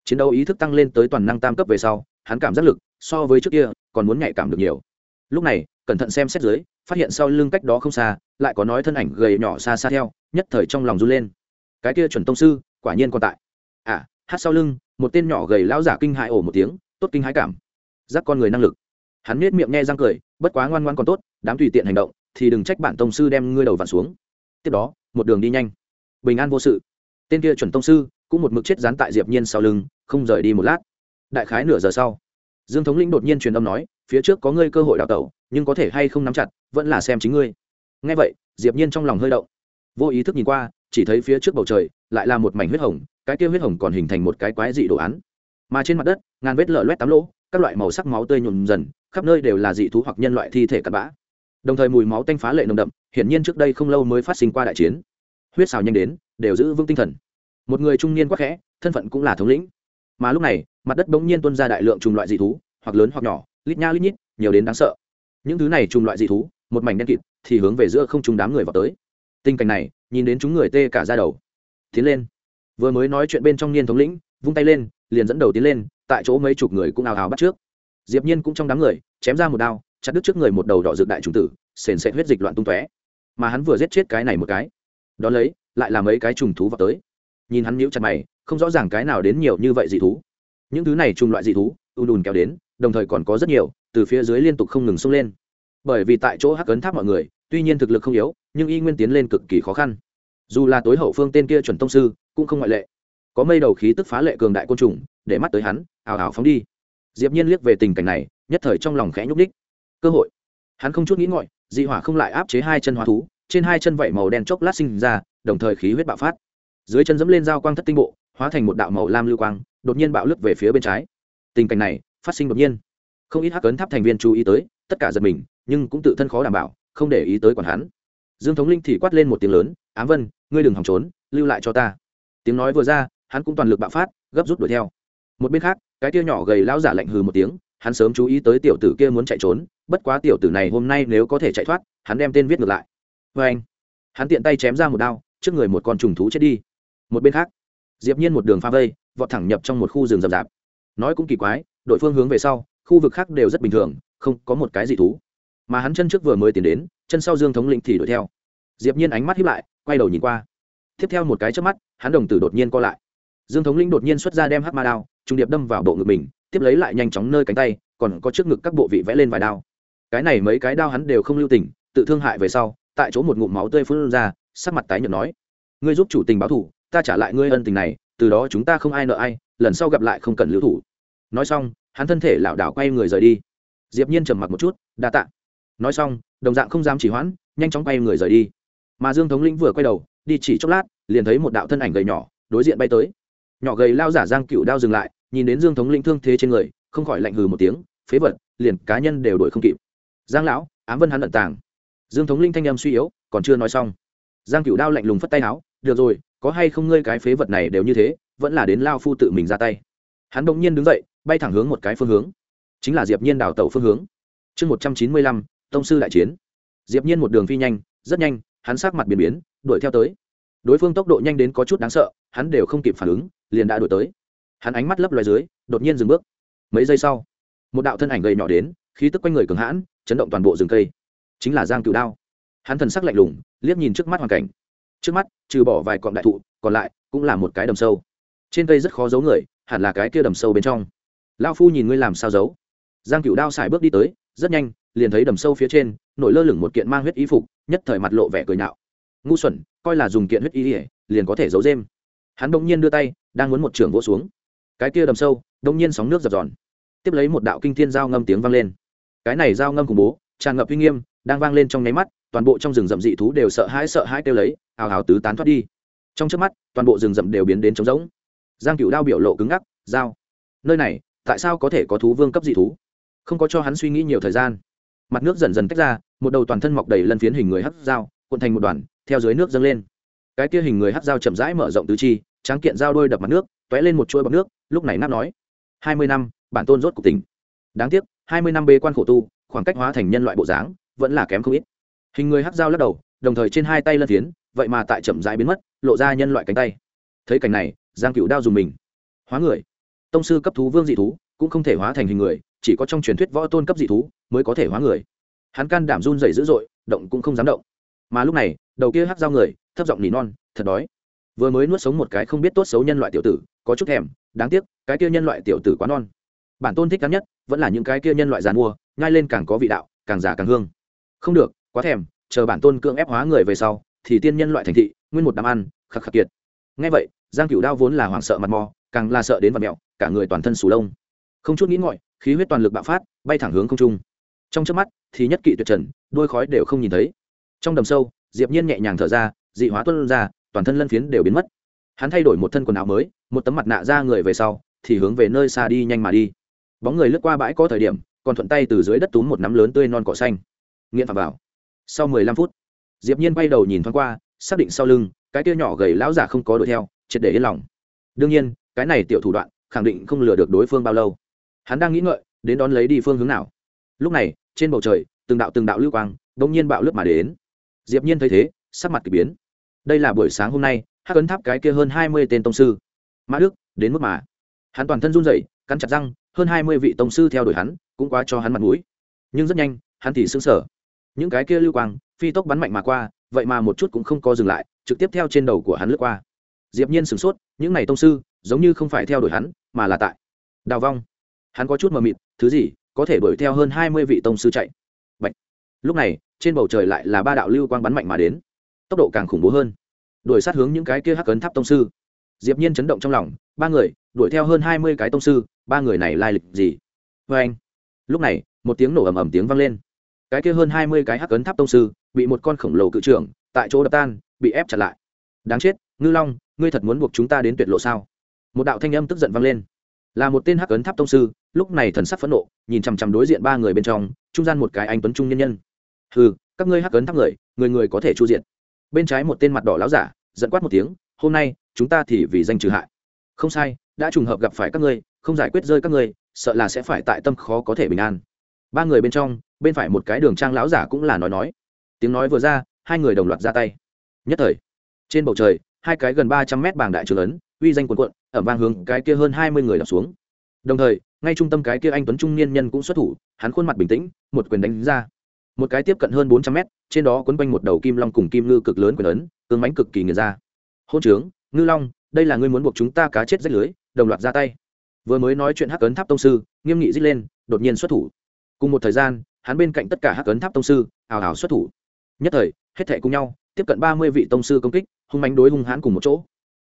Chiến đấu ý thức tăng lên tới toàn năng tam cấp về sau, hắn cảm giác lực, so với trước kia, còn muốn nhạy cảm được nhiều. Lúc này, cẩn thận xem xét dưới, phát hiện sau lưng cách đó không xa, lại có nói thân ảnh gầy nhỏ xa xa theo, nhất thời trong lòng run lên. Cái kia chuẩn tông sư, quả nhiên còn tại. À hát sau lưng, một tên nhỏ gầy lão giả kinh hại ổ một tiếng, tốt kinh hãi cảm. Giác con người năng lực hắn nết miệng nghe răng cười, bất quá ngoan ngoan còn tốt, đám tùy tiện hành động, thì đừng trách bản tông sư đem ngươi đầu vặn xuống. Tiếp đó, một đường đi nhanh. Bình an vô sự. Tên kia chuẩn tông sư, cũng một mực chết dán tại diệp nhiên sau lưng, không rời đi một lát. Đại khái nửa giờ sau, dương thống lĩnh đột nhiên truyền âm nói, phía trước có ngươi cơ hội đào tẩu, nhưng có thể hay không nắm chặt, vẫn là xem chính ngươi. Nghe vậy, diệp nhiên trong lòng hơi động. Vô ý thức nhìn qua, chỉ thấy phía trước bầu trời, lại là một mảnh huyết hồng, cái kia huyết hồng còn hình thành một cái quái dị đồ án. Mà trên mặt đất, ngàn vết lở loét tám lỗ, các loại màu sắc máu tươi nhuộm dần khắp nơi đều là dị thú hoặc nhân loại thi thể cặn bã. Đồng thời mùi máu tanh phá lệ nồng đậm, hiển nhiên trước đây không lâu mới phát sinh qua đại chiến. Huyết xào nhanh đến, đều giữ vững tinh thần. Một người trung niên quắc khẽ, thân phận cũng là thống lĩnh. Mà lúc này, mặt đất bỗng nhiên tuôn ra đại lượng trùng loại dị thú, hoặc lớn hoặc nhỏ, lít nha lít nhít, nhiều đến đáng sợ. Những thứ này trùng loại dị thú, một mảnh đen kịt, thì hướng về giữa không trùng đám người vào tới. Tình cảnh này, nhìn đến chúng người tê cả ra đầu. Tiến lên. Vừa mới nói chuyện bên trong niên thống lĩnh, vung tay lên, liền dẫn đầu tiến lên, tại chỗ mấy chục người cũng ào ào bắt trước diệp nhiên cũng trong đám người, chém ra một đao, chặt đứt trước người một đầu đỏ dược đại trùng tử, sền sệt huyết dịch loạn tung tóe. Mà hắn vừa giết chết cái này một cái, đó lấy, lại là mấy cái trùng thú vào tới. Nhìn hắn nhíu chặt mày, không rõ ràng cái nào đến nhiều như vậy dị thú. Những thứ này trùng loại dị thú, ùn ùn kéo đến, đồng thời còn có rất nhiều, từ phía dưới liên tục không ngừng xông lên. Bởi vì tại chỗ hắc ấn tháp mọi người, tuy nhiên thực lực không yếu, nhưng y nguyên tiến lên cực kỳ khó khăn. Dù là tối hậu phương tên kia chuẩn tông sư, cũng không ngoại lệ. Có mây đầu khí tức phá lệ cường đại côn trùng, để mắt tới hắn ảo ảo phóng đi diệp nhiên liếc về tình cảnh này, nhất thời trong lòng khẽ nhúc đích cơ hội. Hắn không chút nghĩ ngợi, dị hỏa không lại áp chế hai chân hóa thú, trên hai chân vảy màu đen chốc lát sinh ra, đồng thời khí huyết bạo phát. Dưới chân dẫm lên dao quang thất tinh bộ, hóa thành một đạo màu lam lưu quang, đột nhiên bạo lướt về phía bên trái. Tình cảnh này phát sinh đột nhiên. Không ít hắc ấn tháp thành viên chú ý tới, tất cả giật mình, nhưng cũng tự thân khó đảm bảo, không để ý tới quản hắn. Dương thống linh thì quát lên một tiếng lớn, ám vân, ngươi đừng hòng trốn, lưu lại cho ta. Tiếng nói vừa ra, hắn cũng toàn lực bạo phát, gấp rút đuổi theo một bên khác, cái tia nhỏ gầy lão giả lạnh hừ một tiếng, hắn sớm chú ý tới tiểu tử kia muốn chạy trốn, bất quá tiểu tử này hôm nay nếu có thể chạy thoát, hắn đem tên viết ngược lại. Vê anh, hắn tiện tay chém ra một đao, trước người một con trùng thú chết đi. Một bên khác, diệp nhiên một đường pha vây, vọt thẳng nhập trong một khu rừng rậm rạp. Nói cũng kỳ quái, đội phương hướng về sau, khu vực khác đều rất bình thường, không có một cái gì thú. Mà hắn chân trước vừa mới tiến đến, chân sau dương thống lĩnh thì đuổi theo. Diệp nhiên ánh mắt hiếp lại, quay đầu nhìn qua. Tiếp theo một cái chớp mắt, hắn đồng tử đột nhiên co lại dương thống lĩnh đột nhiên xuất ra đem hắc ma đao trung điệp đâm vào bộ ngực mình, tiếp lấy lại nhanh chóng nơi cánh tay, còn có trước ngực các bộ vị vẽ lên vài đao. Cái này mấy cái đao hắn đều không lưu tình, tự thương hại về sau, tại chỗ một ngụm máu tươi phun ra, sắc mặt tái nhợt nói, ngươi giúp chủ tình báo thủ, ta trả lại ngươi ân tình này, từ đó chúng ta không ai nợ ai, lần sau gặp lại không cần lưu thủ. Nói xong, hắn thân thể lảo đảo quay người rời đi. Diệp nhiên trầm mặc một chút, đa tạ. Nói xong, đồng dạng không dám chỉ hoãn, nhanh chóng quay người rời đi. Mà dương thống lĩnh vừa quay đầu, đi chỉ chốc lát, liền thấy một đạo thân ảnh gầy nhỏ, đối diện bay tới nhỏ gầy lao giả giang cựu đao dừng lại, nhìn đến dương thống lĩnh thương thế trên người, không khỏi lạnh hừ một tiếng, phế vật, liền cá nhân đều đổi không kịp. Giang lão, ám vân hắn lận tàng. Dương thống linh thanh âm suy yếu, còn chưa nói xong, giang cựu đao lạnh lùng phất tay áo, được rồi, có hay không ngươi cái phế vật này đều như thế, vẫn là đến lao phu tự mình ra tay. Hắn bỗng nhiên đứng dậy, bay thẳng hướng một cái phương hướng, chính là diệp nhiên đào tẩu phương hướng. Chương một trăm chín mươi lăm, tông sư đại chiến. Diệp nhiên một đường phi nhanh, rất nhanh, hắn sắc mặt biến biến, đuổi theo tới đối phương tốc độ nhanh đến có chút đáng sợ, hắn đều không kịp phản ứng, liền đã đuổi tới. Hắn ánh mắt lấp loài dưới, đột nhiên dừng bước. Mấy giây sau, một đạo thân ảnh gầy nhỏ đến, khí tức quanh người cường hãn, chấn động toàn bộ rừng cây. Chính là giang cựu đao. Hắn thần sắc lạnh lùng, liếc nhìn trước mắt hoàn cảnh. Trước mắt, trừ bỏ vài cọng đại thụ, còn lại cũng là một cái đầm sâu. Trên cây rất khó giấu người, hẳn là cái kia đầm sâu bên trong. Lao phu nhìn ngươi làm sao giấu? Giang cựu đao xài bước đi tới, rất nhanh, liền thấy đầm sâu phía trên, nổi lơ lửng một kiện mang huyết y phục, nhất thời mặt lộ vẻ cười nhạo ngu xuẩn, coi là dùng kiện huyết y ỉa liền có thể giấu dêm hắn đông nhiên đưa tay, đang muốn một trường vỗ xuống. Cái kia đầm sâu, đông nhiên sóng nước dập dòn tiếp lấy một đạo kinh thiên giao ngâm tiếng vang lên. Cái này giao ngâm khủng bố, tràn ngập uy nghiêm, đang vang lên trong nháy mắt, toàn bộ trong rừng rậm dị thú đều sợ hãi sợ hãi kêu lấy hào hào tứ tán thoát đi. Trong trước mắt, toàn bộ rừng rậm đều biến đến trống rỗng. Giang cựu đao biểu lộ cứng ngắc dao nơi này, tại sao có thể có thú vương cấp dị thú? Không có cho hắn suy nghĩ nhiều thời gian. Mặt nước dần dần tách ra, một đầu toàn thân mọc đầy lân phiến hình người hắt dao cuộn thành một đoàn theo dưới nước dâng lên. Cái kia hình người hát dao chậm rãi mở rộng tứ chi, tráng kiện dao đôi đập mặt nước t ó é lên một chuỗi bọc nước, lúc này nát nói, hai mươi năm, bản tôn rốt cuộc tỉnh. Đáng tiếc, hai mươi năm bê quan khổ tu, khoảng cách hóa thành nhân loại bộ dáng vẫn là kém không ít. Hình người hát dao lắc đầu, đồng thời trên hai tay lân tiến vậy mà tại chậm rãi biến mất, lộ ra nhân loại cánh tay. Thấy cảnh này, giang cựu đao dùng mình. Hóa người. Tông sư cấp thú vương dị thú cũng không thể hóa thành hình người, chỉ có trong truyền thuyết võ tôn cấp dị thú mới có thể hóa người. Hắn can đảm run dày dữ dội, động cũng không dám động. Mà lúc này đầu kia hát dao người, thấp giọng nỉ non, thật đói. Vừa mới nuốt sống một cái không biết tốt xấu nhân loại tiểu tử, có chút thèm, đáng tiếc, cái kia nhân loại tiểu tử quá non. Bản tôn thích ngắn nhất, vẫn là những cái kia nhân loại giàn mua nhai lên càng có vị đạo, càng già càng hương. Không được, quá thèm, chờ bản tôn cưỡng ép hóa người về sau, thì tiên nhân loại thành thị, nguyên một đám ăn, khắc khắc kiệt. Ngay vậy, giang cựu đao vốn là hoảng sợ mặt mò, càng là sợ đến vật mẹo, cả người toàn thân sù lông. Không chút nghĩ ngọi khí huyết toàn lực bạo phát, bay thẳng hướng không trung. Trong trước mắt, thì nhất kỵ tuyệt trần đôi khói đều không nhìn thấy. Trong đầm sâu diệp nhiên nhẹ nhàng thở ra, dị hóa tuân ra, toàn thân lân phiến đều biến mất. Hắn thay đổi một thân quần áo mới, một tấm mặt nạ ra người về sau, thì hướng về nơi xa đi nhanh mà đi. Bóng người lướt qua bãi có thời điểm, còn thuận tay từ dưới đất túm một nắm lớn tươi non cỏ xanh. Nghiện phạm vào. Sau mười lăm phút, diệp nhiên quay đầu nhìn thoáng qua, xác định sau lưng, cái kia nhỏ gầy lão giả không có đuổi theo, triệt để yên lòng. Đương nhiên, cái này tiểu thủ đoạn, khẳng định không lừa được đối phương bao lâu. Hắn đang nghĩ ngợi, đến đón lấy đi phương hướng nào. Lúc này, trên bầu trời, từng đạo từng đạo lưu quang đông nhiên bạo lướt mà đến diệp nhiên thấy thế, sắc mặt kỳ biến. Đây là buổi sáng hôm nay, hắc ấn tháp cái kia hơn hai mươi tên tông sư. Mã đức, đến mức mà. Hắn toàn thân run rẩy, cắn chặt răng, hơn hai mươi vị tông sư theo đuổi hắn, cũng quá cho hắn mặt mũi. Nhưng rất nhanh, hắn thì sững sờ. Những cái kia lưu quang, phi tốc bắn mạnh mà qua, vậy mà một chút cũng không có dừng lại, trực tiếp theo trên đầu của hắn lướt qua. Diệp nhiên sửng sốt, những này tông sư, giống như không phải theo đuổi hắn, mà là tại đào vong. Hắn có chút mờ mịt, thứ gì có thể đuổi theo hơn hai mươi vị tông sư chạy? Lúc này, trên bầu trời lại là ba đạo lưu quang bắn mạnh mà đến. Tốc độ càng khủng bố hơn. Đuổi sát hướng những cái kia hắc cấn tháp tông sư. Diệp nhiên chấn động trong lòng, ba người, đuổi theo hơn hai mươi cái tông sư, ba người này lai lịch gì? Vê anh, lúc này, một tiếng nổ ầm ầm tiếng vang lên. Cái kia hơn hai mươi cái hắc cấn tháp tông sư, bị một con khổng lồ cự trưởng, tại chỗ đập tan, bị ép chặt lại. Đáng chết, ngư long, ngươi thật muốn buộc chúng ta đến tuyệt lộ sao? Một đạo thanh âm tức giận vang lên. Là một tên hắc ấn tháp tông sư, lúc này thần sắc phẫn nộ, nhìn chằm chằm đối diện ba người bên trong, trung gian một cái anh tuấn trung nhân nhân hừ, các ngươi hắc cấn thắp người người người có thể chu diện bên trái một tên mặt đỏ láo giả, giận quát một tiếng, hôm nay, chúng ta thì vì danh trừ hại. Không sai, đã trùng hợp gặp phải các ngươi, không giải quyết rơi các ngươi, sợ là sẽ phải tại tâm khó có thể bình an. Ba người bên trong, bên phải một cái đường trang láo giả cũng là nói nói. Tiếng nói vừa ra, hai người đồng loạt ra tay. Nhất thời, trên bầu trời, hai cái gần ba trăm mét bảng đại trường ấn, uy danh quần quận ở vang hướng cái kia hơn hai mươi người đập xuống. Đồng thời, ngay trung tâm cái kia anh tuấn trung niên nhân cũng xuất thủ, hắn khuôn mặt bình tĩnh, một quyền đánh ra một cái tiếp cận hơn bốn trăm mét, trên đó quấn quanh một đầu kim long cùng kim ngư cực lớn quyền ấn, cương mánh cực kỳ nghiền ra. Hôn trướng, ngư long, đây là ngươi muốn buộc chúng ta cá chết rách lưới, đồng loạt ra tay. Vừa mới nói chuyện hắc ấn tháp tông sư, nghiêm nghị dít lên, đột nhiên xuất thủ. Cùng một thời gian, hắn bên cạnh tất cả hắc ấn tháp tông sư, ào ào xuất thủ. Nhất thời, hết thể cùng nhau, tiếp cận ba mươi vị tông sư công kích, hung mánh đối hung hãn cùng một chỗ.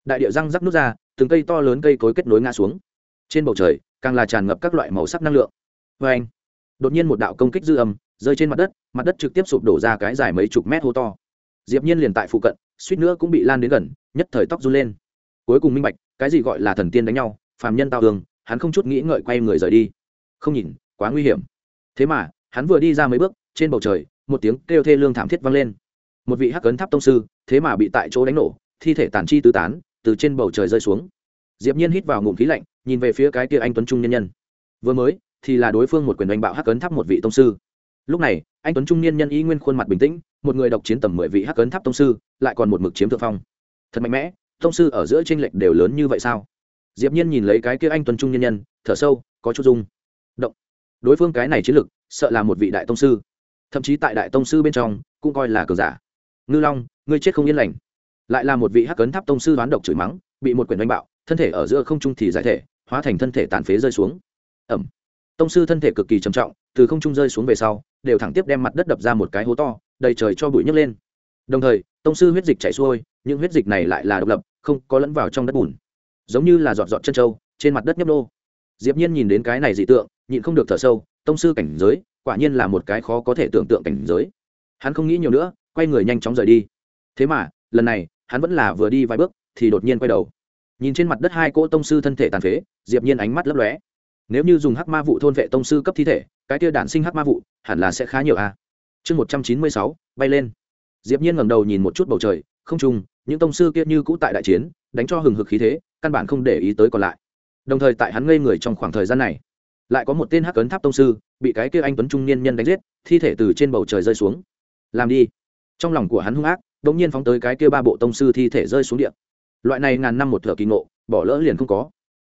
Đại địa răng rắc nút ra, từng cây to lớn cây cối kết nối ngã xuống. Trên bầu trời, càng là tràn ngập các loại màu sắc năng lượng. Vê anh đột nhiên một đạo công kích dư âm rơi trên mặt đất mặt đất trực tiếp sụp đổ ra cái dài mấy chục mét hô to. Diệp nhiên liền tại phụ cận, suýt nữa cũng bị lan đến gần, nhất thời tóc run lên. Cuối cùng minh bạch, cái gì gọi là thần tiên đánh nhau, phàm nhân tao hương, hắn không chút nghĩ ngợi quay người rời đi. Không nhìn, quá nguy hiểm. Thế mà, hắn vừa đi ra mấy bước, trên bầu trời, một tiếng kêu thê lương thảm thiết vang lên. Một vị hắc cấn tháp tông sư, thế mà bị tại chỗ đánh nổ, thi thể tàn chi tứ tán, từ trên bầu trời rơi xuống. Diệp nhiên hít vào ngụm khí lạnh, nhìn về phía cái kia anh tuấn trung nhân nhân. Vừa mới, thì là đối phương một quyền đánh bạo hắc cấn tháp một vị tông sư lúc này, anh tuấn trung niên nhân ý nguyên khuôn mặt bình tĩnh, một người độc chiến tầm mười vị hắc ấn tháp tông sư, lại còn một mực chiếm thượng phong. Thật mạnh mẽ, tông sư ở giữa tranh lệch đều lớn như vậy sao? Diệp nhiên nhìn lấy cái kia anh tuấn trung niên nhân, thở sâu, có chút dung động. Đối phương cái này chiến lực, sợ là một vị đại tông sư. Thậm chí tại đại tông sư bên trong, cũng coi là cường giả. Ngư long, ngươi chết không yên lành. Lại là một vị hắc cấn tháp tông sư đoán độc chửi mắng, bị một quyền đánh bạo, thân thể ở giữa không trung thì giải thể, hóa thành thân thể tàn phế rơi xuống. Ẩm. Tông sư thân thể cực kỳ trầm trọng, từ không trung rơi xuống về sau đều thẳng tiếp đem mặt đất đập ra một cái hố to, đầy trời cho bụi nhấc lên. Đồng thời, tông sư huyết dịch chảy xuôi nhưng huyết dịch này lại là độc lập, không có lẫn vào trong đất bùn. Giống như là giọt giọt chân trâu, trên mặt đất nhấp nô. Diệp nhiên nhìn đến cái này dị tượng, nhịn không được thở sâu, tông sư cảnh giới, quả nhiên là một cái khó có thể tưởng tượng cảnh giới. Hắn không nghĩ nhiều nữa, quay người nhanh chóng rời đi. Thế mà, lần này, hắn vẫn là vừa đi vài bước, thì đột nhiên quay đầu. Nhìn trên mặt đất hai cỗ tông sư thân thể tàn phế, diệp nhiên ánh mắt lấp lóe. Nếu như dùng hắc ma vụ thôn vệ tông sư cấp thi thể, cái kia đản sinh hắc ma vụ hẳn là sẽ khá nhiều a. Chương một trăm chín mươi sáu, bay lên. Diệp nhiên ngẩng đầu nhìn một chút bầu trời, không trung, những tông sư kia như cũ tại đại chiến, đánh cho hừng hực khí thế, căn bản không để ý tới còn lại. Đồng thời tại hắn ngây người trong khoảng thời gian này, lại có một tên hắc ấn tháp tông sư, bị cái kia anh tuấn trung niên nhân đánh giết, thi thể từ trên bầu trời rơi xuống. Làm đi. Trong lòng của hắn hung ác, đột nhiên phóng tới cái kia ba bộ tông sư thi thể rơi xuống địa. Loại này ngàn năm một thợ kỳ ngộ, bỏ lỡ liền không có.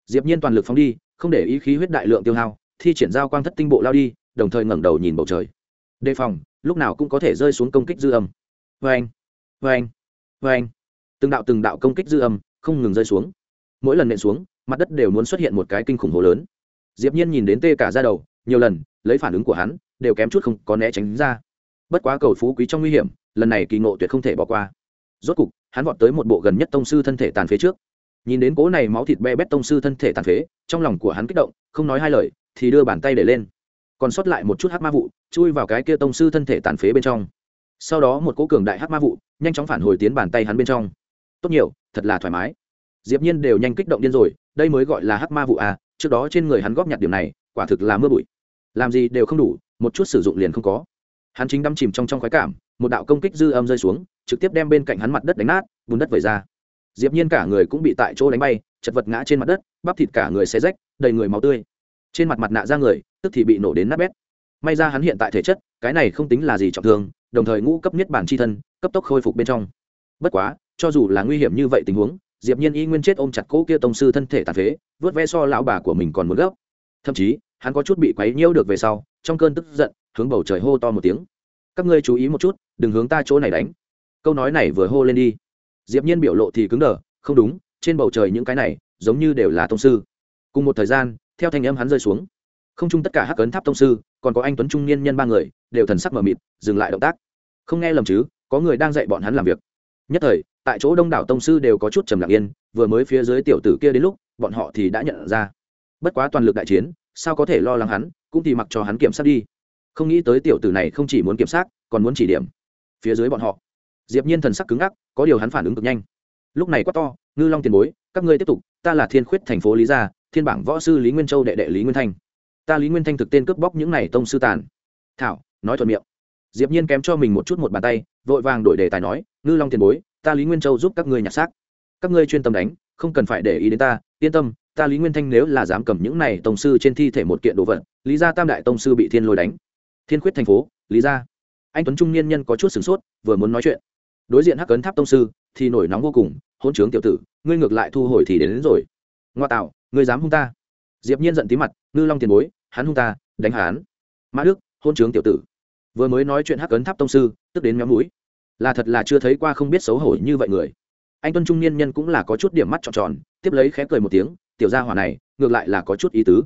Diệp nhiên toàn lực phóng đi, không để ý khí huyết đại lượng tiêu hao, thi triển giao quang thất tinh bộ lao đi đồng thời ngẩng đầu nhìn bầu trời. Đề phòng, lúc nào cũng có thể rơi xuống công kích dư âm. Vang vang vang từng đạo từng đạo công kích dư âm không ngừng rơi xuống. Mỗi lần nện xuống, mặt đất đều muốn xuất hiện một cái kinh khủng hồ lớn. Diệp nhiên nhìn đến tê cả da đầu, nhiều lần, lấy phản ứng của hắn, đều kém chút không có né tránh ra. Bất quá cầu phú quý trong nguy hiểm, lần này kỳ ngộ tuyệt không thể bỏ qua. Rốt cục, hắn vọt tới một bộ gần nhất tông sư thân thể tàn phế trước. Nhìn đến cố này máu thịt be bét tông sư thân thể tàn phế, trong lòng của hắn kích động, không nói hai lời, thì đưa bàn tay để lên còn sót lại một chút hắc ma vụ, chui vào cái kia tông sư thân thể tàn phế bên trong. Sau đó một cố cường đại hắc ma vụ, nhanh chóng phản hồi tiến bàn tay hắn bên trong. Tốt nhiều, thật là thoải mái. Diệp nhiên đều nhanh kích động điên rồi, đây mới gọi là hắc ma vụ à trước đó trên người hắn góp nhặt điểm này, quả thực là mưa bụi. Làm gì đều không đủ, một chút sử dụng liền không có. Hắn chính đắm chìm trong trong khoái cảm, một đạo công kích dư âm rơi xuống, trực tiếp đem bên cạnh hắn mặt đất đánh nát, bùn đất vẩy ra. Diệp nhiên cả người cũng bị tại chỗ đánh bay, chật vật ngã trên mặt đất, bắp thịt cả người xé rách, đầy người máu tươi trên mặt mặt nạ ra người, tức thì bị nổ đến nát bét. May ra hắn hiện tại thể chất, cái này không tính là gì trọng thương, đồng thời ngũ cấp niết bản chi thân, cấp tốc khôi phục bên trong. Bất quá, cho dù là nguy hiểm như vậy tình huống, diệp nhiên y nguyên chết ôm chặt cỗ kia tông sư thân thể tàn phế, vớt ve so lão bà của mình còn muốn gấp. Thậm chí, hắn có chút bị quấy nhiễu được về sau, trong cơn tức giận, hướng bầu trời hô to một tiếng. Các ngươi chú ý một chút, đừng hướng ta chỗ này đánh. Câu nói này vừa hô lên đi. Diệp nhiên biểu lộ thì cứng đờ, không đúng, trên bầu trời những cái này, giống như đều là tông sư. Cùng một thời gian theo thanh âm hắn rơi xuống. Không chung tất cả hắc ấn tháp tông sư, còn có anh tuấn trung niên nhân ba người, đều thần sắc mờ mịt, dừng lại động tác. Không nghe lầm chứ, có người đang dạy bọn hắn làm việc. Nhất thời, tại chỗ đông đảo tông sư đều có chút trầm lặng yên, vừa mới phía dưới tiểu tử kia đến lúc, bọn họ thì đã nhận ra. Bất quá toàn lực đại chiến, sao có thể lo lắng hắn, cũng thì mặc cho hắn kiểm soát đi. Không nghĩ tới tiểu tử này không chỉ muốn kiểm soát, còn muốn chỉ điểm. Phía dưới bọn họ, diệp nhiên thần sắc cứng ngắc, có điều hắn phản ứng cực nhanh. Lúc này quá to, ngư long tiền bối, các ngươi tiếp tục, ta là thiên khuyết thành phố lý gia thiên bảng võ sư lý nguyên châu đệ đệ lý nguyên thanh ta lý nguyên thanh thực tên cướp bóc những này tông sư tàn thảo nói thuận miệng diệp nhiên kém cho mình một chút một bàn tay vội vàng đổi đề tài nói ngư long tiền bối ta lý nguyên châu giúp các ngươi nhặt xác các ngươi chuyên tâm đánh không cần phải để ý đến ta yên tâm ta lý nguyên thanh nếu là dám cầm những này tông sư trên thi thể một kiện đồ vật lý gia tam đại tông sư bị thiên lôi đánh thiên khuyết thành phố lý gia anh tuấn trung niên nhân có chút sửng sốt vừa muốn nói chuyện đối diện hắc ấn tháp tông sư thì nổi nóng vô cùng hôn trướng tiểu tử ngươi ngược lại thu hồi thì đến, đến rồi ngoa tạo Người dám hung ta? Diệp nhiên giận tí mặt, ngư long tiền bối, hắn hung ta, đánh hắn. Mã đức, hôn trướng tiểu tử. Vừa mới nói chuyện hắc ấn tháp tông sư, tức đến méo mũi. Là thật là chưa thấy qua không biết xấu hổ như vậy người. Anh tuân trung niên nhân cũng là có chút điểm mắt tròn tròn, tiếp lấy khẽ cười một tiếng, tiểu gia hỏa này, ngược lại là có chút ý tứ.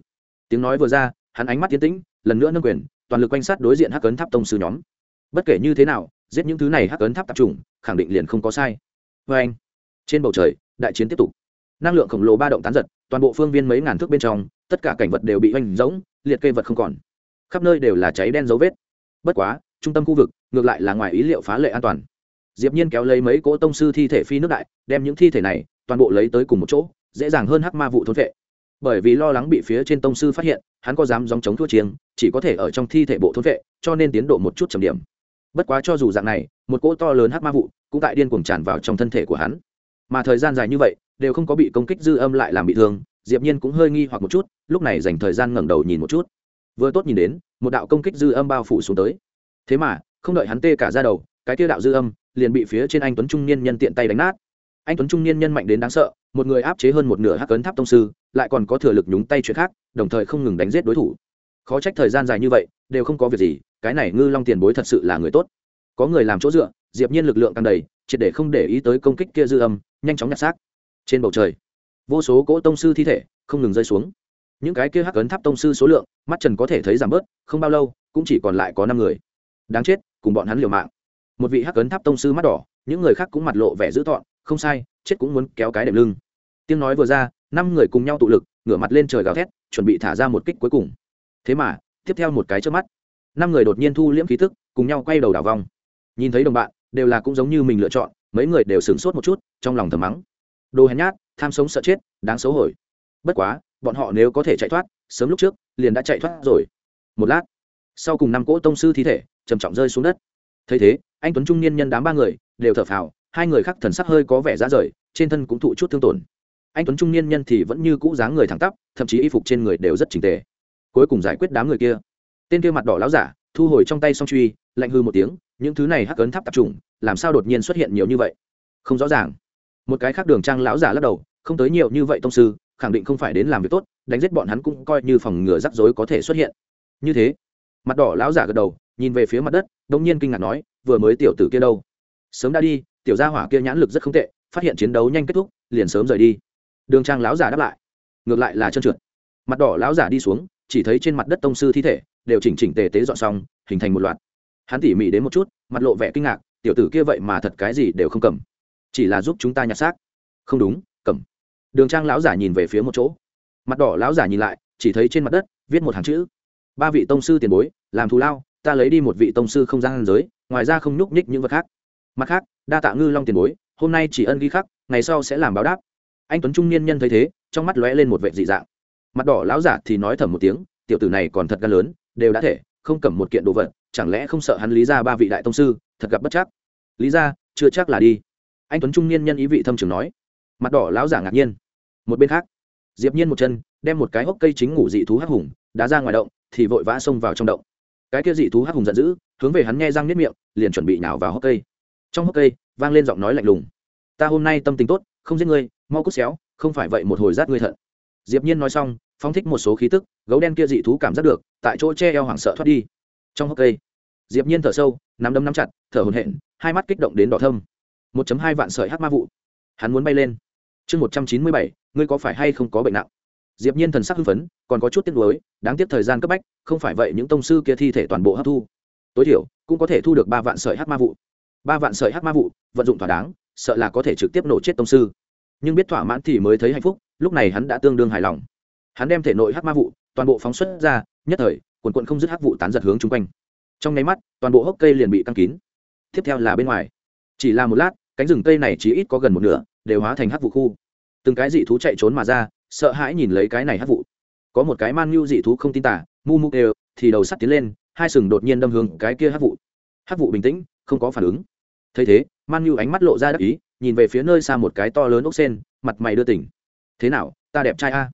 Tiếng nói vừa ra, hắn ánh mắt tiến tĩnh, lần nữa nâng quyền, toàn lực quanh sát đối diện hắc ấn tháp tông sư nhóm. Bất kể như thế nào, giết những thứ này hắc ấn tháp tạp trùng khẳng định liền không có sai. Vê anh trên bầu trời, đại chiến tiếp tục. Năng lượng khổng lồ ba động tán giật toàn bộ phương viên mấy ngàn thước bên trong, tất cả cảnh vật đều bị oanh rỗng, liệt kê vật không còn. Khắp nơi đều là cháy đen dấu vết. Bất quá, trung tâm khu vực, ngược lại là ngoài ý liệu phá lệ an toàn. Diệp nhiên kéo lấy mấy cỗ tông sư thi thể phi nước đại, đem những thi thể này toàn bộ lấy tới cùng một chỗ, dễ dàng hơn hắc ma vụ thôn vệ. Bởi vì lo lắng bị phía trên tông sư phát hiện, hắn có dám dòng chống thua chiêng, chỉ có thể ở trong thi thể bộ thôn vệ, cho nên tiến độ một chút trầm điểm. Bất quá cho dù dạng này, một cỗ to lớn hắc ma vụ cũng tại điên cuồng tràn vào trong thân thể của hắn mà thời gian dài như vậy, đều không có bị công kích dư âm lại làm bị thương, diệp nhiên cũng hơi nghi hoặc một chút, lúc này dành thời gian ngẩng đầu nhìn một chút. Vừa tốt nhìn đến, một đạo công kích dư âm bao phủ xuống tới. Thế mà, không đợi hắn tê cả ra đầu, cái tiêu đạo dư âm liền bị phía trên anh tuấn trung niên nhân tiện tay đánh nát. Anh tuấn trung niên nhân mạnh đến đáng sợ, một người áp chế hơn một nửa hắc cấn tháp tông sư, lại còn có thừa lực nhúng tay chuyện khác, đồng thời không ngừng đánh giết đối thủ. Khó trách thời gian dài như vậy, đều không có việc gì, cái này ngư long tiền bối thật sự là người tốt. Có người làm chỗ dựa, diệp nhiên lực lượng tăng đầy triệt để không để ý tới công kích kia dư âm, nhanh chóng nhặt xác. Trên bầu trời, vô số cỗ tông sư thi thể không ngừng rơi xuống. Những cái kia hắc ấn tháp tông sư số lượng, mắt trần có thể thấy giảm bớt, không bao lâu, cũng chỉ còn lại có năm người. Đáng chết, cùng bọn hắn liều mạng. Một vị hắc ấn tháp tông sư mắt đỏ, những người khác cũng mặt lộ vẻ dữ tọn không sai, chết cũng muốn kéo cái đệm lưng. Tiếng nói vừa ra, năm người cùng nhau tụ lực, ngửa mặt lên trời gào thét, chuẩn bị thả ra một kích cuối cùng. Thế mà, tiếp theo một cái trước mắt, năm người đột nhiên thu liễm khí thức cùng nhau quay đầu đảo vòng. Nhìn thấy đồng bạn đều là cũng giống như mình lựa chọn, mấy người đều sửng sốt một chút, trong lòng thầm mắng. Đồ hèn nhát, tham sống sợ chết, đáng xấu hổ. Bất quá, bọn họ nếu có thể chạy thoát, sớm lúc trước, liền đã chạy thoát rồi. Một lát, sau cùng năm cỗ tông sư thi thể, trầm trọng rơi xuống đất. Thấy thế, anh tuấn trung niên nhân đám ba người, đều thở phào, hai người khác thần sắc hơi có vẻ ra rời, trên thân cũng thụ chút thương tổn. Anh tuấn trung niên nhân thì vẫn như cũ dáng người thẳng tắp, thậm chí y phục trên người đều rất trình tề. Cuối cùng giải quyết đám người kia. Tên kia mặt đỏ láo giả thu hồi trong tay song truy, lạnh hư một tiếng, những thứ này hắc ấn tháp tập trung làm sao đột nhiên xuất hiện nhiều như vậy? Không rõ ràng. Một cái khác đường trang lão giả lắc đầu, không tới nhiều như vậy tông sư, khẳng định không phải đến làm việc tốt, đánh giết bọn hắn cũng coi như phòng ngừa rắc rối có thể xuất hiện. Như thế, mặt đỏ lão giả gật đầu, nhìn về phía mặt đất, đông nhiên kinh ngạc nói, vừa mới tiểu tử kia đâu? Sớm đã đi, tiểu gia hỏa kia nhãn lực rất không tệ, phát hiện chiến đấu nhanh kết thúc, liền sớm rời đi. Đường trang lão giả đáp lại, ngược lại là trơn trượt. Mặt đỏ lão giả đi xuống, chỉ thấy trên mặt đất tông sư thi thể đều chỉnh chỉnh tề tế dọn xong, hình thành một loạt. Hắn tỉ mỉ đến một chút, mặt lộ vẻ kinh ngạc, tiểu tử kia vậy mà thật cái gì đều không cầm. Chỉ là giúp chúng ta nhặt xác. Không đúng, cầm. Đường trang lão giả nhìn về phía một chỗ. Mặt đỏ lão giả nhìn lại, chỉ thấy trên mặt đất viết một hàng chữ. Ba vị tông sư tiền bối, làm thù lao, ta lấy đi một vị tông sư không gian giới, ngoài ra không nhúc nhích những vật khác. Mặt khác, đa tạ ngư long tiền bối, hôm nay chỉ ân ghi khắc, ngày sau sẽ làm báo đáp. Anh tuấn trung niên nhân thấy thế, trong mắt lóe lên một vệ dị dạng. Mặt đỏ lão giả thì nói thầm một tiếng, tiểu tử này còn thật gan lớn đều đã thể, không cầm một kiện đồ vật, chẳng lẽ không sợ hắn lý ra ba vị đại tông sư, thật gặp bất chắc? Lý ra, chưa chắc là đi. Anh tuấn trung niên nhân ý vị thâm trường nói. Mặt đỏ lão giả ngạc nhiên. Một bên khác, diệp nhiên một chân, đem một cái hốc cây chính ngủ dị thú hắc hùng, đá ra ngoài động, thì vội vã xông vào trong động. Cái kia dị thú hắc hùng giận dữ, hướng về hắn nghe răng niết miệng, liền chuẩn bị nhào vào hốc cây. Trong hốc cây, vang lên giọng nói lạnh lùng. Ta hôm nay tâm tình tốt, không giết ngươi, mau cút xéo, không phải vậy một hồi rát ngươi thận. Diệp nhiên nói xong phóng thích một số khí tức, gấu đen kia dị thú cảm giác được, tại chỗ che eo hoảng sợ thoát đi. Trong hốc cây, diệp nhiên thở sâu, nắm đấm nắm chặt, thở hổn hển, hai mắt kích động đến đỏ thâm. Một hai vạn sợi hắc ma vụ. Hắn muốn bay lên. Chương một trăm chín mươi bảy, ngươi có phải hay không có bệnh nặng? Diệp nhiên thần sắc hưng phấn, còn có chút tiếc nuối, đáng tiếc thời gian cấp bách, không phải vậy những tông sư kia thi thể toàn bộ hấp thu. Tối thiểu, cũng có thể thu được ba vạn sợi hắc ma vụ. Ba vạn sợi hắc ma vụ, vận dụng thỏa đáng, sợ là có thể trực tiếp nổ chết tông sư. Nhưng biết thỏa mãn thì mới thấy hạnh phúc, lúc này hắn đã tương đương hài lòng hắn đem thể nội hắc ma vụ, toàn bộ phóng xuất ra, nhất thời, quần quận không dứt hắc vụ tán giật hướng chung quanh. Trong nháy mắt, toàn bộ hốc cây liền bị căng kín. Tiếp theo là bên ngoài. Chỉ là một lát, cánh rừng cây này chỉ ít có gần một nửa, đều hóa thành hắc vụ khu. Từng cái dị thú chạy trốn mà ra, sợ hãi nhìn lấy cái này hắc vụ. Có một cái man nhu dị thú không tin tả, mu mu đều thì đầu sắt tiến lên, hai sừng đột nhiên đâm hướng cái kia hắc vụ. Hắc vụ bình tĩnh, không có phản ứng. Thấy thế, man nhu ánh mắt lộ ra đắc ý, nhìn về phía nơi xa một cái to lớn ốc sen, mặt mày đưa tỉnh. Thế nào, ta đẹp trai a?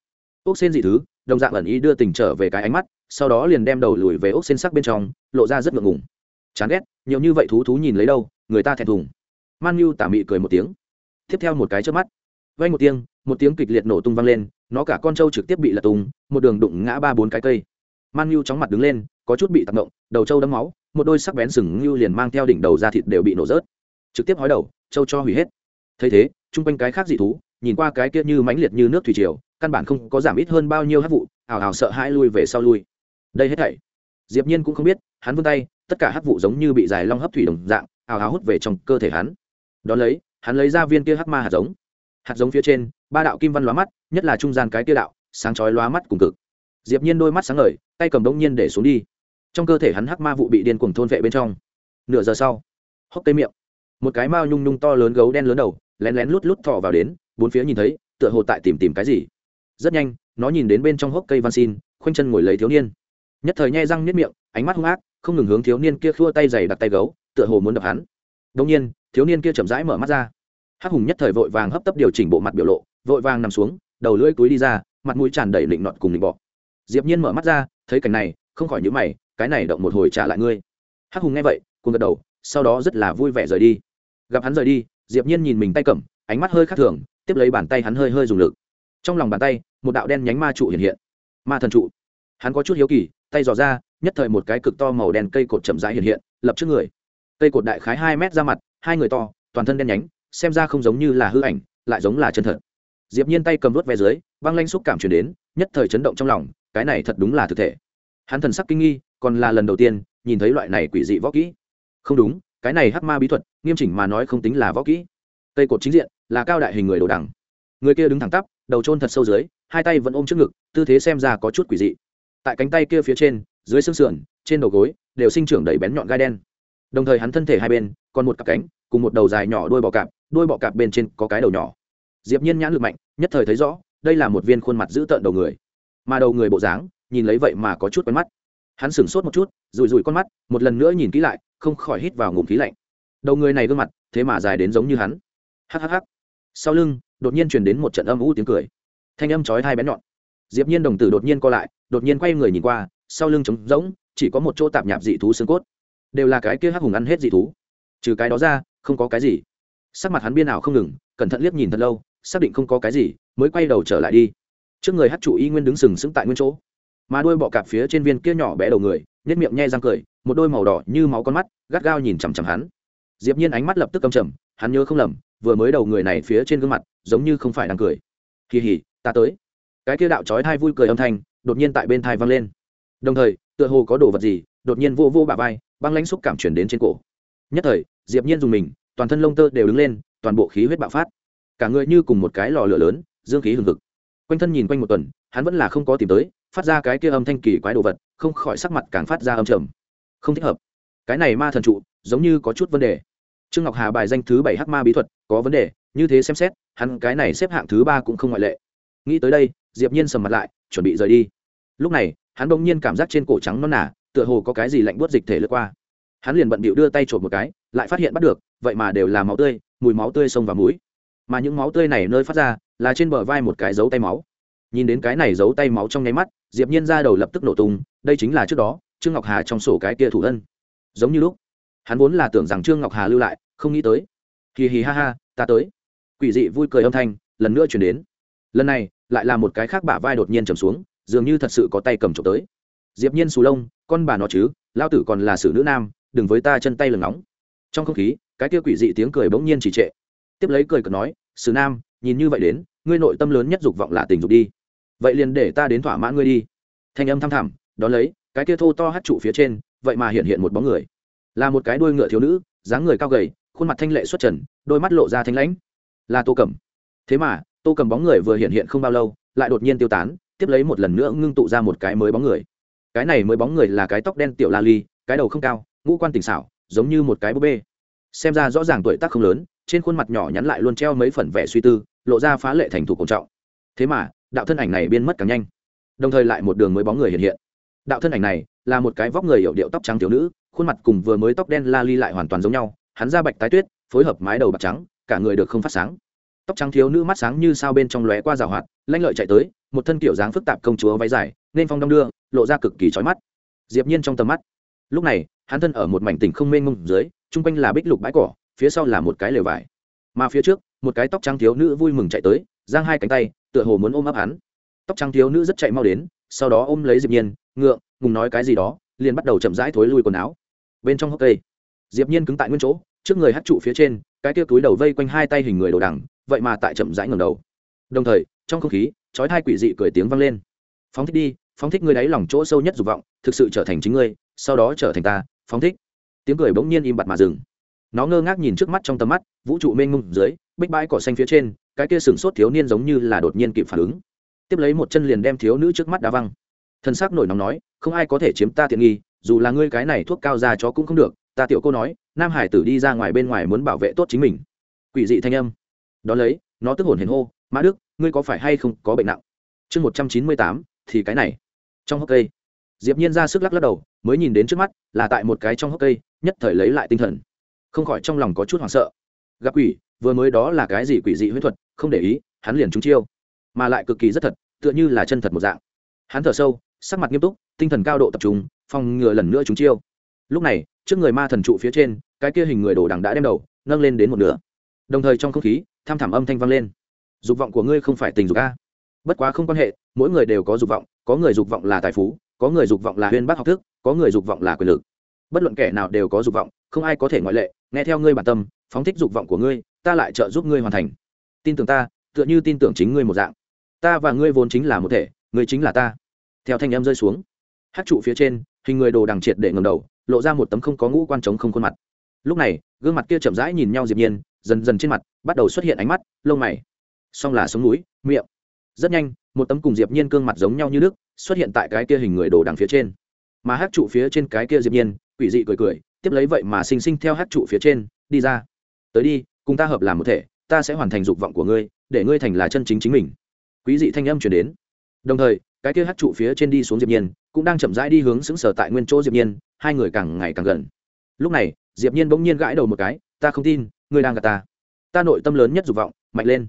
Ốc sen dị thứ, đồng dạng ẩn ý đưa tình trở về cái ánh mắt, sau đó liền đem đầu lùi về ốc sen sắc bên trong, lộ ra rất ngượng ngùng. Chán ghét, nhiều như vậy thú thú nhìn lấy đâu, người ta thẹn thùng. Man nhu tả mị cười một tiếng. Tiếp theo một cái trước mắt vay một tiếng một tiếng kịch liệt nổ tung vang lên, nó cả con trâu trực tiếp bị lật tung, một đường đụng ngã ba bốn cái cây. Man nhu chóng mặt đứng lên, có chút bị tác động đầu trâu đấm máu, một đôi sắc bén sừng nhu liền mang theo đỉnh đầu ra thịt đều bị nổ rớt. Trực tiếp hói đầu, trâu cho hủy hết. Thấy thế, chung quanh cái khác dị thú, nhìn qua cái kia như mãnh liệt như nước thủy triều căn bản không có giảm ít hơn bao nhiêu hát vụ ảo ảo sợ hãi lui về sau lui. Đây hết thảy. Diệp nhiên cũng không biết, hắn vươn tay, tất cả hát vụ giống như bị dài long hấp thủy đồng dạng ảo ảo hút về trong cơ thể hắn. Đón lấy, hắn lấy ra viên kia hắc ma hạt giống. Hạt giống phía trên, ba đạo kim văn lóa mắt, nhất là trung gian cái kia đạo, sáng chói lóa mắt cùng cực. Diệp nhiên đôi mắt sáng ngời, tay cầm đống nhiên để xuống đi. Trong cơ thể hắn hắc ma vụ bị điên cuồng thôn vệ bên trong. Nửa giờ sau, hốc cây miệng. Một cái mao nhung nhung to lớn gấu đen lớn đầu, lén lén lút lút thò vào đến, bốn phía nhìn thấy, tựa hồ tại tìm tìm cái gì rất nhanh, nó nhìn đến bên trong hốc cây văn xin, khoanh chân ngồi lấy thiếu niên. Nhất thời nhai răng niết miệng, ánh mắt hung ác, không ngừng hướng thiếu niên kia khua tay dày đặt tay gấu, tựa hồ muốn đập hắn. Đông nhiên, thiếu niên kia chậm rãi mở mắt ra. Hắc hùng nhất thời vội vàng hấp tấp điều chỉnh bộ mặt biểu lộ, vội vàng nằm xuống, đầu lưỡi túi đi ra, mặt mũi tràn đầy lịnh nọt cùng lịnh bọ. Diệp nhiên mở mắt ra, thấy cảnh này, không khỏi nhíu mày, cái này động một hồi trả lại ngươi. Hắc hùng nghe vậy, cuồng gật đầu, sau đó rất là vui vẻ rời đi. Gặp hắn rời đi, diệp nhiên nhìn mình tay cầm, ánh mắt hơi khác thường, tiếp lấy bàn tay hắn hơi hơi dùng lực. Trong lòng bàn tay một đạo đen nhánh ma trụ hiện hiện. Ma thần trụ. Hắn có chút hiếu kỳ, tay dò ra, nhất thời một cái cực to màu đen cây cột chậm rãi hiện hiện, lập trước người. Cây cột đại khái hai mét ra mặt, hai người to, toàn thân đen nhánh, xem ra không giống như là hư ảnh, lại giống là chân thật. Diệp nhiên tay cầm vớt ve dưới, băng lanh xúc cảm truyền đến, nhất thời chấn động trong lòng, cái này thật đúng là thực thể. Hắn thần sắc kinh nghi, còn là lần đầu tiên, nhìn thấy loại này quỷ dị võ kỹ. Không đúng, cái này hắc ma bí thuật, nghiêm chỉnh mà nói không tính là võ kỹ. Cây cột chính diện, là cao đại hình người đồ đằng. Người kia đứng thẳng tắp, đầu trôn thật sâu dưới hai tay vẫn ôm trước ngực, tư thế xem ra có chút quỷ dị. Tại cánh tay kia phía trên, dưới xương sườn, trên đầu gối, đều sinh trưởng đầy bén nhọn gai đen. Đồng thời hắn thân thể hai bên, còn một cặp cánh, cùng một đầu dài nhỏ đuôi bọ cạp, đuôi bọ cạp bên trên có cái đầu nhỏ. Diệp nhiên nhãn lực mạnh, nhất thời thấy rõ, đây là một viên khuôn mặt giữ tợn đầu người. Mà đầu người bộ dáng, nhìn lấy vậy mà có chút quen mắt. Hắn sửng sốt một chút, rủi rủi con mắt, một lần nữa nhìn kỹ lại, không khỏi hít vào ngụm khí lạnh. Đầu người này gương mặt, thế mà dài đến giống như hắn. Hắc hắc hắc. Sau lưng, đột nhiên truyền đến một trận âm u tiếng cười thanh âm chói hai bén nhọn. Diệp nhiên đồng tử đột nhiên co lại, đột nhiên quay người nhìn qua, sau lưng trống rỗng, chỉ có một chỗ tạp nhạp dị thú xương cốt. Đều là cái kia hắc hùng ăn hết dị thú. Trừ cái đó ra, không có cái gì. Sắc mặt hắn biên ảo không ngừng, cẩn thận liếc nhìn thật lâu, xác định không có cái gì, mới quay đầu trở lại đi. Trước người hát chủ y nguyên đứng sừng sững tại nguyên chỗ. Mà đôi bọ cạp phía trên viên kia nhỏ bé đầu người nhất miệng nhe răng cười, một đôi màu đỏ như máu con mắt, gắt gao nhìn chằm chằm hắn. Diệp nhiên ánh mắt lập tức cầm trầm, hắn nhớ không lầm, vừa mới đầu người này phía trên gương mặt, giống như không phải đang cười. Kỳ hỉ ta tới. Cái kia đạo chói thai vui cười âm thanh đột nhiên tại bên thai vang lên. Đồng thời, tựa hồ có đồ vật gì đột nhiên vô vô bả vai, băng lãnh xúc cảm chuyển đến trên cổ. Nhất thời, diệp nhiên dùng mình, toàn thân lông tơ đều đứng lên, toàn bộ khí huyết bạo phát. Cả người như cùng một cái lò lửa lớn, dương khí hừng hực. Quanh thân nhìn quanh một tuần, hắn vẫn là không có tìm tới, phát ra cái kia âm thanh kỳ quái đồ vật, không khỏi sắc mặt càng phát ra âm trầm. Không thích hợp. Cái này ma thần trụ, giống như có chút vấn đề. Trương ngọc hà bài danh thứ bảy hắc ma bí thuật, có vấn đề, như thế xem xét, hắn cái này xếp hạng thứ ba cũng không ngoại lệ nghĩ tới đây, diệp nhiên sầm mặt lại, chuẩn bị rời đi. Lúc này, hắn bỗng nhiên cảm giác trên cổ trắng non nả tựa hồ có cái gì lạnh buốt dịch thể lướt qua. Hắn liền bận bịu đưa tay trộm một cái, lại phát hiện bắt được, vậy mà đều là máu tươi, mùi máu tươi xông vào mũi. Mà những máu tươi này nơi phát ra, là trên bờ vai một cái dấu tay máu. Nhìn đến cái này dấu tay máu trong nháy mắt, diệp nhiên ra đầu lập tức nổ tung, đây chính là trước đó, trương ngọc hà trong sổ cái kia thủ thân giống như lúc, hắn vốn là tưởng rằng trương ngọc hà lưu lại, không nghĩ tới. Kỳ hì ha ha, ta tới. Quỷ dị vui cười âm thanh, lần nữa truyền đến. Lần này lại là một cái khác bả vai đột nhiên trầm xuống, dường như thật sự có tay cầm trộm tới. Diệp nhiên xù lông, con bà nó chứ, lao tử còn là xử nữ nam, đừng với ta chân tay lừng nóng. Trong không khí, cái kia quỷ dị tiếng cười bỗng nhiên trì trệ. Tiếp lấy cười cợt nói sử nam, nhìn như vậy đến, ngươi nội tâm lớn nhất dục vọng là tình dục đi. Vậy liền để ta đến thỏa mãn ngươi đi. Thanh âm thăm thẳm, đón lấy, cái kia thô to hát trụ phía trên, vậy mà hiện hiện một bóng người. Là một cái đuôi ngựa thiếu nữ, dáng người cao gầy, khuôn mặt thanh lệ xuất trần, đôi mắt lộ ra thanh lãnh. Là tô cẩm. thế mà tô cầm bóng người vừa hiện hiện không bao lâu, lại đột nhiên tiêu tán, tiếp lấy một lần nữa ngưng tụ ra một cái mới bóng người. Cái này mới bóng người là cái tóc đen tiểu la ly, cái đầu không cao, ngũ quan tỉnh xảo, giống như một cái búp bê. Xem ra rõ ràng tuổi tác không lớn, trên khuôn mặt nhỏ nhắn lại luôn treo mấy phần vẻ suy tư, lộ ra phá lệ thành thủ cổ trọng. Thế mà, đạo thân ảnh này biên mất càng nhanh. Đồng thời lại một đường mới bóng người hiện hiện. Đạo thân ảnh này là một cái vóc người hiệu điệu tóc trắng thiếu nữ, khuôn mặt cùng vừa mới tóc đen la ly lại hoàn toàn giống nhau, hắn da bạch tái tuyết, phối hợp mái đầu bạc trắng, cả người được không phát sáng tóc trắng thiếu nữ mắt sáng như sao bên trong lóe qua rào hoạt, lanh lợi chạy tới, một thân kiểu dáng phức tạp công chúa váy dài, nên phong đong đưa, lộ ra cực kỳ trói mắt. Diệp nhiên trong tầm mắt, lúc này, hắn thân ở một mảnh tỉnh không mênh mông dưới trung quanh là bích lục bãi cỏ, phía sau là một cái lều vải. Mà phía trước, một cái tóc trắng thiếu nữ vui mừng chạy tới, giang hai cánh tay, tựa hồ muốn ôm ấp hắn. Tóc trắng thiếu nữ rất chạy mau đến, sau đó ôm lấy diệp nhiên ngượng ngùng nói cái gì đó, liền bắt đầu chậm rãi thối lui quần áo. Bên trong hốc cây, diệp nhiên cứng tại nguyên chỗ, trước người hất trụ phía trên, cái kia túi đầu vây quanh hai tay hình người đồ đằng vậy mà tại chậm rãi ngẩng đầu. Đồng thời, trong không khí, chói thai quỷ dị cười tiếng vang lên. Phóng thích đi, phóng thích ngươi đáy lòng chỗ sâu nhất dục vọng, thực sự trở thành chính ngươi, sau đó trở thành ta, phóng thích. Tiếng cười bỗng nhiên im bặt mà dừng. Nó ngơ ngác nhìn trước mắt trong tầm mắt, vũ trụ mênh mông dưới, bích bãi cỏ xanh phía trên, cái kia sừng sốt thiếu niên giống như là đột nhiên kịp phản ứng. Tiếp lấy một chân liền đem thiếu nữ trước mắt đá văng. Thân xác nổi nóng nói, không ai có thể chiếm ta tiện nghi, dù là ngươi cái này thuốc cao ra cho cũng không được. Ta tiểu cô nói, nam hải tử đi ra ngoài bên ngoài muốn bảo vệ tốt chính mình. Quỷ dị thanh âm đ ó lấy, nó tức hồn hển hô, mã đức, ngươi có phải hay không có bệnh nặng? Chương một trăm chín mươi tám, thì cái này. Trong hốc cây, diệp nhiên ra sức lắc lắc đầu, mới nhìn đến trước mắt, là tại một cái trong hốc cây, nhất thời lấy lại tinh thần. Không khỏi trong lòng có chút hoảng sợ. Gặp quỷ, vừa mới đó là cái gì quỷ dị huyết thuật, không để ý, hắn liền trúng chiêu. Mà lại cực kỳ rất thật, tựa như là chân thật một dạng. Hắn thở sâu, sắc mặt nghiêm túc, tinh thần cao độ tập trung, phòng ngừa lần nữa trúng chiêu. Lúc này, trước người ma thần trụ phía trên, cái kia hình người đồ đằng đã đem đầu, nâng lên đến một nửa. Đồng thời trong không khí tham thảm âm thanh vang lên. Dục vọng của ngươi không phải tình dục a. Bất quá không quan hệ, mỗi người đều có dục vọng, có người dục vọng là tài phú, có người dục vọng là huyên bác học thức, có người dục vọng là quyền lực. Bất luận kẻ nào đều có dục vọng, không ai có thể ngoại lệ, nghe theo ngươi bản tâm, phóng thích dục vọng của ngươi, ta lại trợ giúp ngươi hoàn thành. Tin tưởng ta, tựa như tin tưởng chính ngươi một dạng. Ta và ngươi vốn chính là một thể, ngươi chính là ta. Theo thanh em rơi xuống, hát trụ phía trên, hình người đồ đằng triệt để ngầm đầu, lộ ra một tấm không có ngũ quan trống không khuôn mặt. Lúc này, gương mặt kia chậm rãi nhìn nhau diệp nhiên dần dần trên mặt bắt đầu xuất hiện ánh mắt, lông mày. Song là sống núi, miệng. Rất nhanh, một tấm cùng diệp nhiên gương mặt giống nhau như nước xuất hiện tại cái kia hình người đồ đằng phía trên. Mà hát trụ phía trên cái kia diệp nhiên, quỷ dị cười cười, tiếp lấy vậy mà sinh sinh theo hát trụ phía trên, đi ra. Tới đi, cùng ta hợp làm một thể, ta sẽ hoàn thành dục vọng của ngươi, để ngươi thành là chân chính chính mình. Quý dị thanh âm truyền đến. Đồng thời, cái kia hát trụ phía trên đi xuống diệp nhiên, cũng đang chậm rãi đi hướng xứng sở tại nguyên chỗ diệp nhiên, hai người càng ngày càng gần. Lúc này, diệp nhiên bỗng nhiên gãi đầu một cái, ta không tin ngươi đang gạt ta. Ta nội tâm lớn nhất dục vọng, mạnh lên.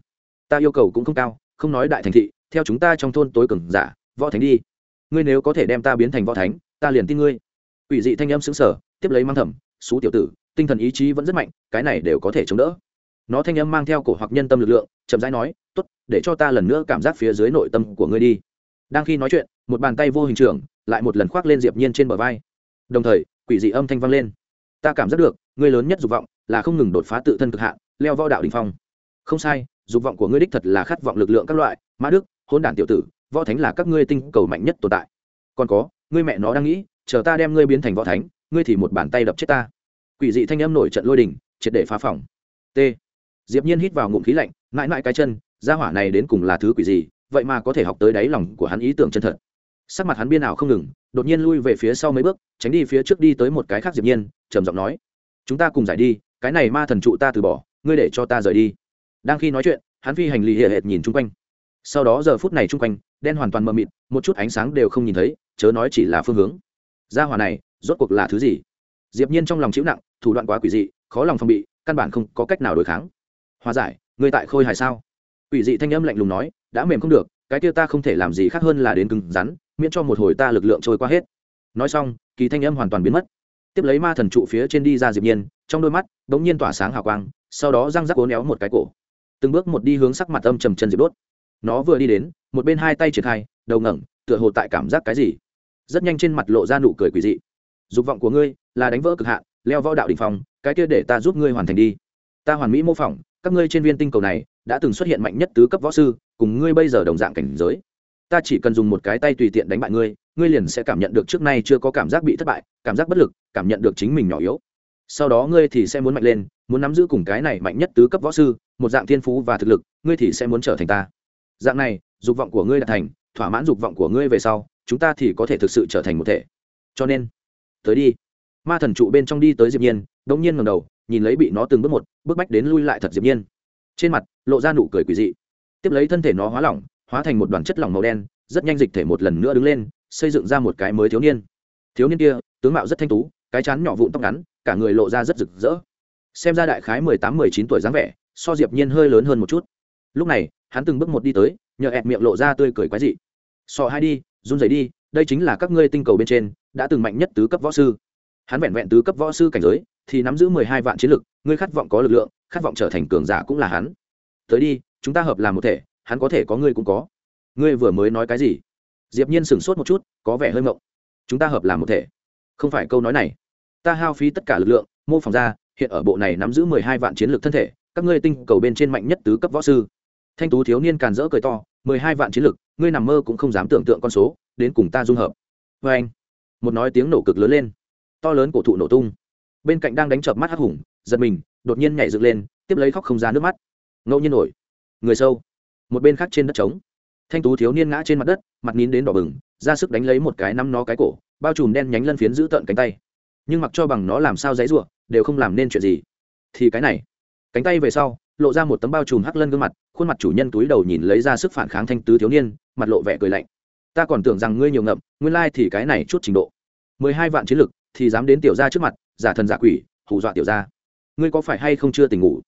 Ta yêu cầu cũng không cao, không nói đại thành thị, theo chúng ta trong thôn tối cường giả, võ thánh đi. Ngươi nếu có thể đem ta biến thành võ thánh, ta liền tin ngươi. Ủy dị thanh âm xứng sở tiếp lấy mang thẩm xú tiểu tử, tinh thần ý chí vẫn rất mạnh, cái này đều có thể chống đỡ. Nó thanh âm mang theo cổ hoặc nhân tâm lực lượng, chậm rãi nói, tốt, để cho ta lần nữa cảm giác phía dưới nội tâm của ngươi đi. Đang khi nói chuyện, một bàn tay vô hình trưởng lại một lần khoác lên diệp nhiên trên bờ vai. Đồng thời, quỷ dị âm thanh vang lên. Ta cảm giác được, ngươi lớn nhất dục vọng là không ngừng đột phá tự thân cực hạn, leo võ đạo đỉnh phong. Không sai, dục vọng của ngươi đích thật là khát vọng lực lượng các loại mã đức hôn đản tiểu tử, võ thánh là các ngươi tinh cầu mạnh nhất tồn tại. Còn có, ngươi mẹ nó đang nghĩ, chờ ta đem ngươi biến thành võ thánh, ngươi thì một bàn tay đập chết ta. Quỷ dị thanh âm nổi trận lôi đình, triệt để phá phòng. T. Diệp nhiên hít vào ngụm khí lạnh, mãi mãi cái chân, gia hỏa này đến cùng là thứ quỷ gì, vậy mà có thể học tới đáy lòng của hắn ý tưởng chân thật. Sắc mặt hắn biên ảo không ngừng, đột nhiên lui về phía sau mấy bước, tránh đi phía trước đi tới một cái khác diệp nhiên, trầm giọng nói, chúng ta cùng giải đi cái này ma thần trụ ta từ bỏ, ngươi để cho ta rời đi. Đang khi nói chuyện, hắn phi hành lì hệ hệt nhìn chung quanh. Sau đó giờ phút này chung quanh, đen hoàn toàn mờ mịt, một chút ánh sáng đều không nhìn thấy, chớ nói chỉ là phương hướng. Gia hỏa này, rốt cuộc là thứ gì? Diệp nhiên trong lòng chịu nặng, thủ đoạn quá quỷ dị, khó lòng phòng bị, căn bản không có cách nào đối kháng. Hòa giải, ngươi tại khôi hài sao? Quỷ dị thanh âm lạnh lùng nói, đã mềm không được, cái kia ta không thể làm gì khác hơn là đến cứng rắn, miễn cho một hồi ta lực lượng trôi qua hết. Nói xong, kỳ thanh âm hoàn toàn biến mất tiếp lấy ma thần trụ phía trên đi ra diệp nhiên, trong đôi mắt, đống nhiên tỏa sáng hào quang, sau đó răng rắc cố néo một cái cổ. Từng bước một đi hướng sắc mặt âm trầm chân diệp đốt. Nó vừa đi đến, một bên hai tay triển khai, đầu ngẩng, tựa hồ tại cảm giác cái gì. Rất nhanh trên mặt lộ ra nụ cười quỷ dị. Dục vọng của ngươi là đánh vỡ cực hạn, leo võ đạo đ ỉ n h phong, cái kia để ta giúp ngươi hoàn thành đi. Ta hoàn mỹ mô phỏng, các ngươi trên viên tinh cầu này đã từng xuất hiện mạnh nhất tứ cấp võ sư, cùng ngươi bây giờ đồng dạng cảnh giới ta chỉ cần dùng một cái tay tùy tiện đánh bại ngươi ngươi liền sẽ cảm nhận được trước nay chưa có cảm giác bị thất bại, cảm giác bất lực, cảm nhận được chính mình nhỏ yếu. Sau đó ngươi thì sẽ muốn mạnh lên, muốn nắm giữ cùng cái này mạnh nhất tứ cấp võ sư, một dạng thiên phú và thực lực, ngươi thì sẽ muốn trở thành ta. Dạng này, dục vọng của ngươi đã thành, thỏa mãn dục vọng của ngươi về sau, chúng ta thì có thể thực sự trở thành một thể. Cho nên, tới đi. Ma thần trụ bên trong đi tới diệp nhiên, đống nhiên ngẩng đầu, nhìn lấy bị nó từng bước một, bước bách đến lui lại thật diệp nhiên. Trên mặt, lộ ra nụ cười quỷ dị. Tiếp lấy thân thể nó hóa lỏng hóa thành một đoàn chất lỏng màu đen, rất nhanh dịch thể một lần nữa đứng lên, xây dựng ra một cái mới thiếu niên. Thiếu niên kia, tướng mạo rất thanh tú, cái chán nhỏ vụn tóc ngắn, cả người lộ ra rất rực rỡ. Xem ra đại khái mười tám, mười chín tuổi dáng vẻ, so diệp nhiên hơi lớn hơn một chút. Lúc này, hắn từng bước một đi tới, nhờ ẹt miệng lộ ra tươi cười quái dị. Sọ hai đi, run rẩy đi, đây chính là các ngươi tinh cầu bên trên, đã từng mạnh nhất tứ cấp võ sư. Hắn vẹn vẹn tứ cấp võ sư cảnh giới, thì nắm giữ mười hai vạn chiến lực, ngươi khát vọng có lực lượng, khát vọng trở thành cường giả cũng là hắn. Tới đi, chúng ta hợp làm một thể hắn có thể có ngươi cũng có. Ngươi vừa mới nói cái gì? Diệp nhiên sửng sốt một chút, có vẻ hơi ngọng chúng ta hợp làm một thể. Không phải câu nói này. Ta hao phí tất cả lực lượng, mô phỏng ra, hiện ở bộ này nắm giữ mười hai vạn chiến lực thân thể, các ngươi tinh cầu bên trên mạnh nhất tứ cấp võ sư. Thanh tú thiếu niên càn rỡ cười to, mười hai vạn chiến lực ngươi nằm mơ cũng không dám tưởng tượng con số, đến cùng ta dung hợp. Vê anh, một nói tiếng nổ cực lớn lên. To lớn cổ thụ nổ tung. Bên cạnh đang đánh chợp mắt hắc hùng, giật mình, đột nhiên nhảy dựng lên, tiếp lấy khóc không ra nước mắt. Ngẫu nhiên nổi. Người sâu một bên khác trên đất trống. Thanh tú thiếu niên ngã trên mặt đất, mặt nín đến đỏ bừng, ra sức đánh lấy một cái nắm nó cái cổ, bao trùm đen nhánh lân phiến giữ tợn cánh tay. Nhưng mặc cho bằng nó làm sao dãy ruộng đều không làm nên chuyện gì. Thì cái này, cánh tay về sau, lộ ra một tấm bao trùm hắc lân gương mặt, khuôn mặt chủ nhân túi đầu nhìn lấy ra sức phản kháng thanh tứ thiếu niên, mặt lộ vẻ cười lạnh. Ta còn tưởng rằng ngươi nhiều ngậm, nguyên lai thì cái này chút trình độ. Mười hai vạn chiến lực, thì dám đến tiểu gia trước mặt, giả thần giả quỷ, hù dọa tiểu gia. Ngươi có phải hay không chưa tỉnh ngủ?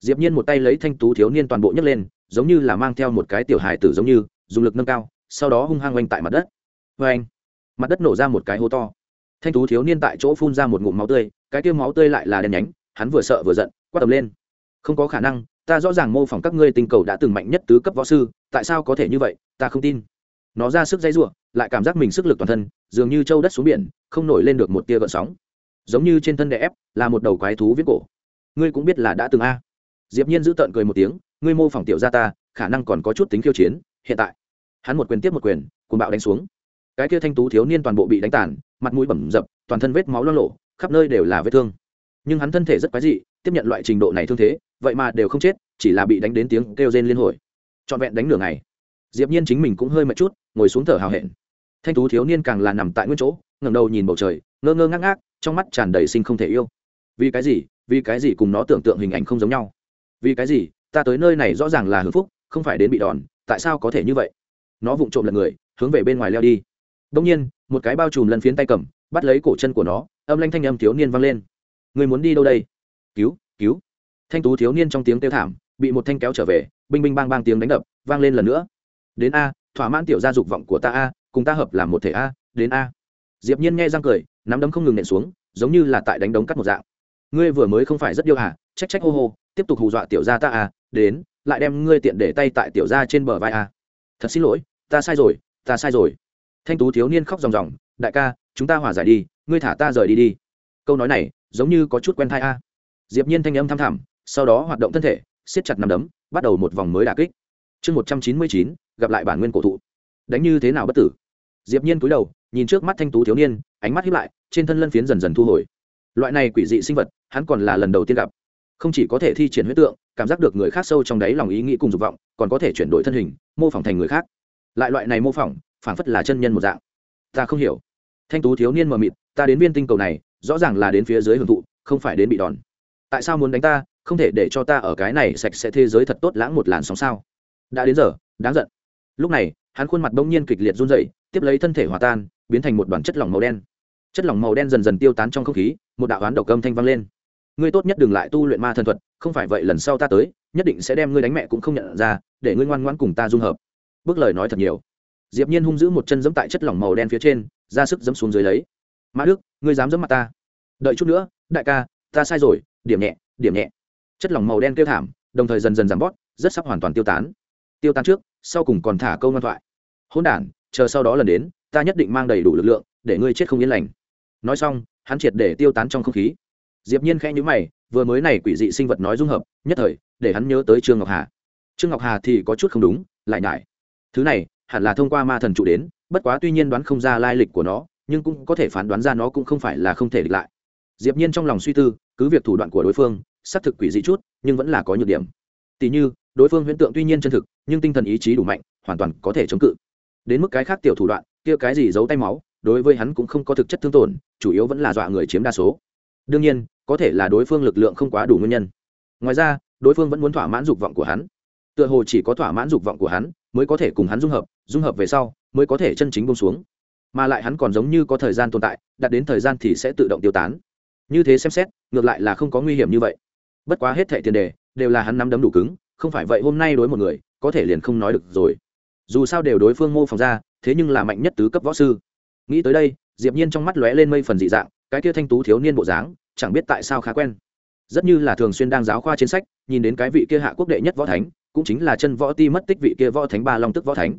Diệp nhiên một tay lấy thanh tú thiếu niên toàn bộ nhấc lên giống như là mang theo một cái tiểu hài tử giống như, dùng lực nâng cao, sau đó hung hăng quanh tại mặt đất. Với anh mặt đất nổ ra một cái hố to. Thanh tú thiếu niên tại chỗ phun ra một ngụm máu tươi, cái tiêu máu tươi lại là đen nhánh, hắn vừa sợ vừa giận, quát tầm lên. Không có khả năng, ta rõ ràng mô phỏng các ngươi tình cầu đã từng mạnh nhất tứ cấp võ sư, tại sao có thể như vậy, ta không tin. Nó ra sức dây ruộng lại cảm giác mình sức lực toàn thân, dường như trâu đất xuống biển, không nổi lên được một tia gợn sóng. Giống như trên thân đè ép, là một đầu quái thú viết cổ. Ngươi cũng biết là đã từng a. Diệp nhiên giữ tợn cười một tiếng ngươi mô phỏng tiểu gia ta, khả năng còn có chút tính khiêu chiến, hiện tại. Hắn một quyền tiếp một quyền, cuồng bạo đánh xuống. Cái kia thanh tú thiếu niên toàn bộ bị đánh tàn, mặt mũi bầm dập, toàn thân vết máu loang lổ khắp nơi đều là vết thương. Nhưng hắn thân thể rất quái dị, tiếp nhận loại trình độ này thương thế, vậy mà đều không chết, chỉ là bị đánh đến tiếng kêu rên liên hồi. Trọn vẹn đánh nửa ngày. Diệp nhiên chính mình cũng hơi mệt chút, ngồi xuống thở hào hẹn. Thanh tú thiếu niên càng là nằm tại nguyên chỗ, ngẩng đầu nhìn bầu trời, ngơ ngơ ngác ngác, trong mắt tràn đầy sinh không thể yêu. Vì cái gì? Vì cái gì cùng nó tưởng tượng hình ảnh không giống nhau? Vì cái gì? Ta tới nơi này rõ ràng là hưởng phúc, không phải đến bị đòn, tại sao có thể như vậy? Nó vụng trộm lật người, hướng về bên ngoài leo đi. Đông nhiên, một cái bao trùm lần phiến tay cầm, bắt lấy cổ chân của nó, âm lanh thanh âm thiếu niên vang lên. Người muốn đi đâu đây? Cứu cứu. Thanh tú thiếu niên trong tiếng kêu thảm, bị một thanh kéo trở về, binh binh bang bang tiếng đánh đập, vang lên lần nữa. Đến a, thỏa mãn tiểu gia dục vọng của ta a, cùng ta hợp làm một thể a, đến a. Diệp nhiên nghe răng cười, nắm đấm không ngừng nện xuống, giống như là tại đánh đống cắt một dạng. Ngươi vừa mới không phải rất yêu à trách trách hô hô, tiếp tục hù dọa tiểu gia ta a đến, lại đem ngươi tiện để tay tại tiểu gia trên bờ vai a. Thật xin lỗi, ta sai rồi, ta sai rồi. Thanh tú thiếu niên khóc ròng ròng, đại ca, chúng ta hòa giải đi, ngươi thả ta rời đi đi. Câu nói này, giống như có chút quen thai a. Diệp nhiên thanh âm thăm thẳm, sau đó hoạt động thân thể, siết chặt nằm đấm, bắt đầu một vòng mới đả kích. Chương một trăm chín mươi chín, gặp lại bản nguyên cổ thụ. Đánh như thế nào bất tử? Diệp nhiên cúi đầu, nhìn trước mắt thanh tú thiếu niên, ánh mắt hiếp lại, trên thân lân phiến dần dần thu hồi. Loại này quỷ dị sinh vật, hắn còn là lần đầu tiên gặp không chỉ có thể thi triển huyết tượng, cảm giác được người khác sâu trong đáy lòng ý nghĩ cùng dục vọng, còn có thể chuyển đổi thân hình, mô phỏng thành người khác. Lại loại này mô phỏng, phảng phất là chân nhân một dạng. Ta không hiểu. Thanh tú thiếu niên mờ mịt, ta đến viên tinh cầu này, rõ ràng là đến phía dưới hưởng thụ, không phải đến bị đòn. Tại sao muốn đánh ta? Không thể để cho ta ở cái này sạch sẽ thế giới thật tốt lãng một làn sóng sao? Đã đến giờ, đáng giận. Lúc này, hắn khuôn mặt bỗng nhiên kịch liệt run rẩy, tiếp lấy thân thể hòa tan, biến thành một đoàn chất lỏng màu đen. Chất lỏng màu đen dần dần tiêu tán trong không khí, một đạo oán độc âm thanh vang lên ngươi tốt nhất đừng lại tu luyện ma thần thuật không phải vậy lần sau ta tới nhất định sẽ đem ngươi đánh mẹ cũng không nhận ra để ngươi ngoan ngoãn cùng ta dung hợp. Bước lời nói thật nhiều. Diệp nhiên hung giữ một chân giẫm tại chất lỏng màu đen phía trên ra sức giẫm xuống dưới lấy. Mã đức ngươi dám giẫm mặt ta? Đợi chút nữa đại ca ta sai rồi điểm nhẹ điểm nhẹ. Chất lỏng màu đen kêu thảm đồng thời dần dần giảm bớt, rất sắp hoàn toàn tiêu tán. Tiêu tán trước sau cùng còn thả câu ngoan thoại. Hỗn đản chờ sau đó lần đến ta nhất định mang đầy đủ lực lượng để ngươi chết không yên lành. Nói xong hắn triệt để tiêu tán trong không khí diệp nhiên khẽ nhíu mày, vừa mới này quỷ dị sinh vật nói dung hợp, nhất thời, để hắn nhớ tới trương ngọc hà. Trương ngọc hà thì có chút không đúng, lại nhải thứ này, hẳn là thông qua ma thần trụ đến, bất quá tuy nhiên đoán không ra lai lịch của nó, nhưng cũng có thể phán đoán ra nó cũng không phải là không thể địch lại. Diệp nhiên trong lòng suy tư, cứ việc thủ đoạn của đối phương, xác thực quỷ dị chút, nhưng vẫn là có nhược điểm. Tỷ như, đối phương huyễn tượng tuy nhiên chân thực, nhưng tinh thần ý chí đủ mạnh, hoàn toàn có thể chống cự. Đến mức cái khác tiểu thủ đoạn, kia cái gì giấu tay máu, đối với hắn cũng không có thực chất thương tổn, chủ yếu vẫn là dọa người chiếm đa số đương nhiên, có thể là đối phương lực lượng không quá đủ nguyên nhân. Ngoài ra, đối phương vẫn muốn thỏa mãn dục vọng của hắn. Tựa hồ chỉ có thỏa mãn dục vọng của hắn mới có thể cùng hắn dung hợp dung hợp về sau mới có thể chân chính bông xuống. Mà lại hắn còn giống như có thời gian tồn tại đặt đến thời gian thì sẽ tự động tiêu tán. Như thế xem xét, ngược lại là không có nguy hiểm như vậy. Bất quá hết thệ tiền đề đều là hắn nắm đấm đủ cứng, không phải vậy hôm nay đối một người, có thể liền không nói được rồi. Dù sao đều đối phương mô phỏng ra, thế nhưng là mạnh nhất tứ cấp võ sư. Nghĩ tới đây, diệp nhiên trong mắt lóe lên mây phần dị dạng cái kia thanh tú thiếu niên bộ dáng, chẳng biết tại sao khá quen. Rất như là thường xuyên đang giáo khoa trên sách, nhìn đến cái vị kia hạ quốc đệ nhất võ thánh, cũng chính là chân võ ti mất tích vị kia võ thánh ba long tức võ thánh.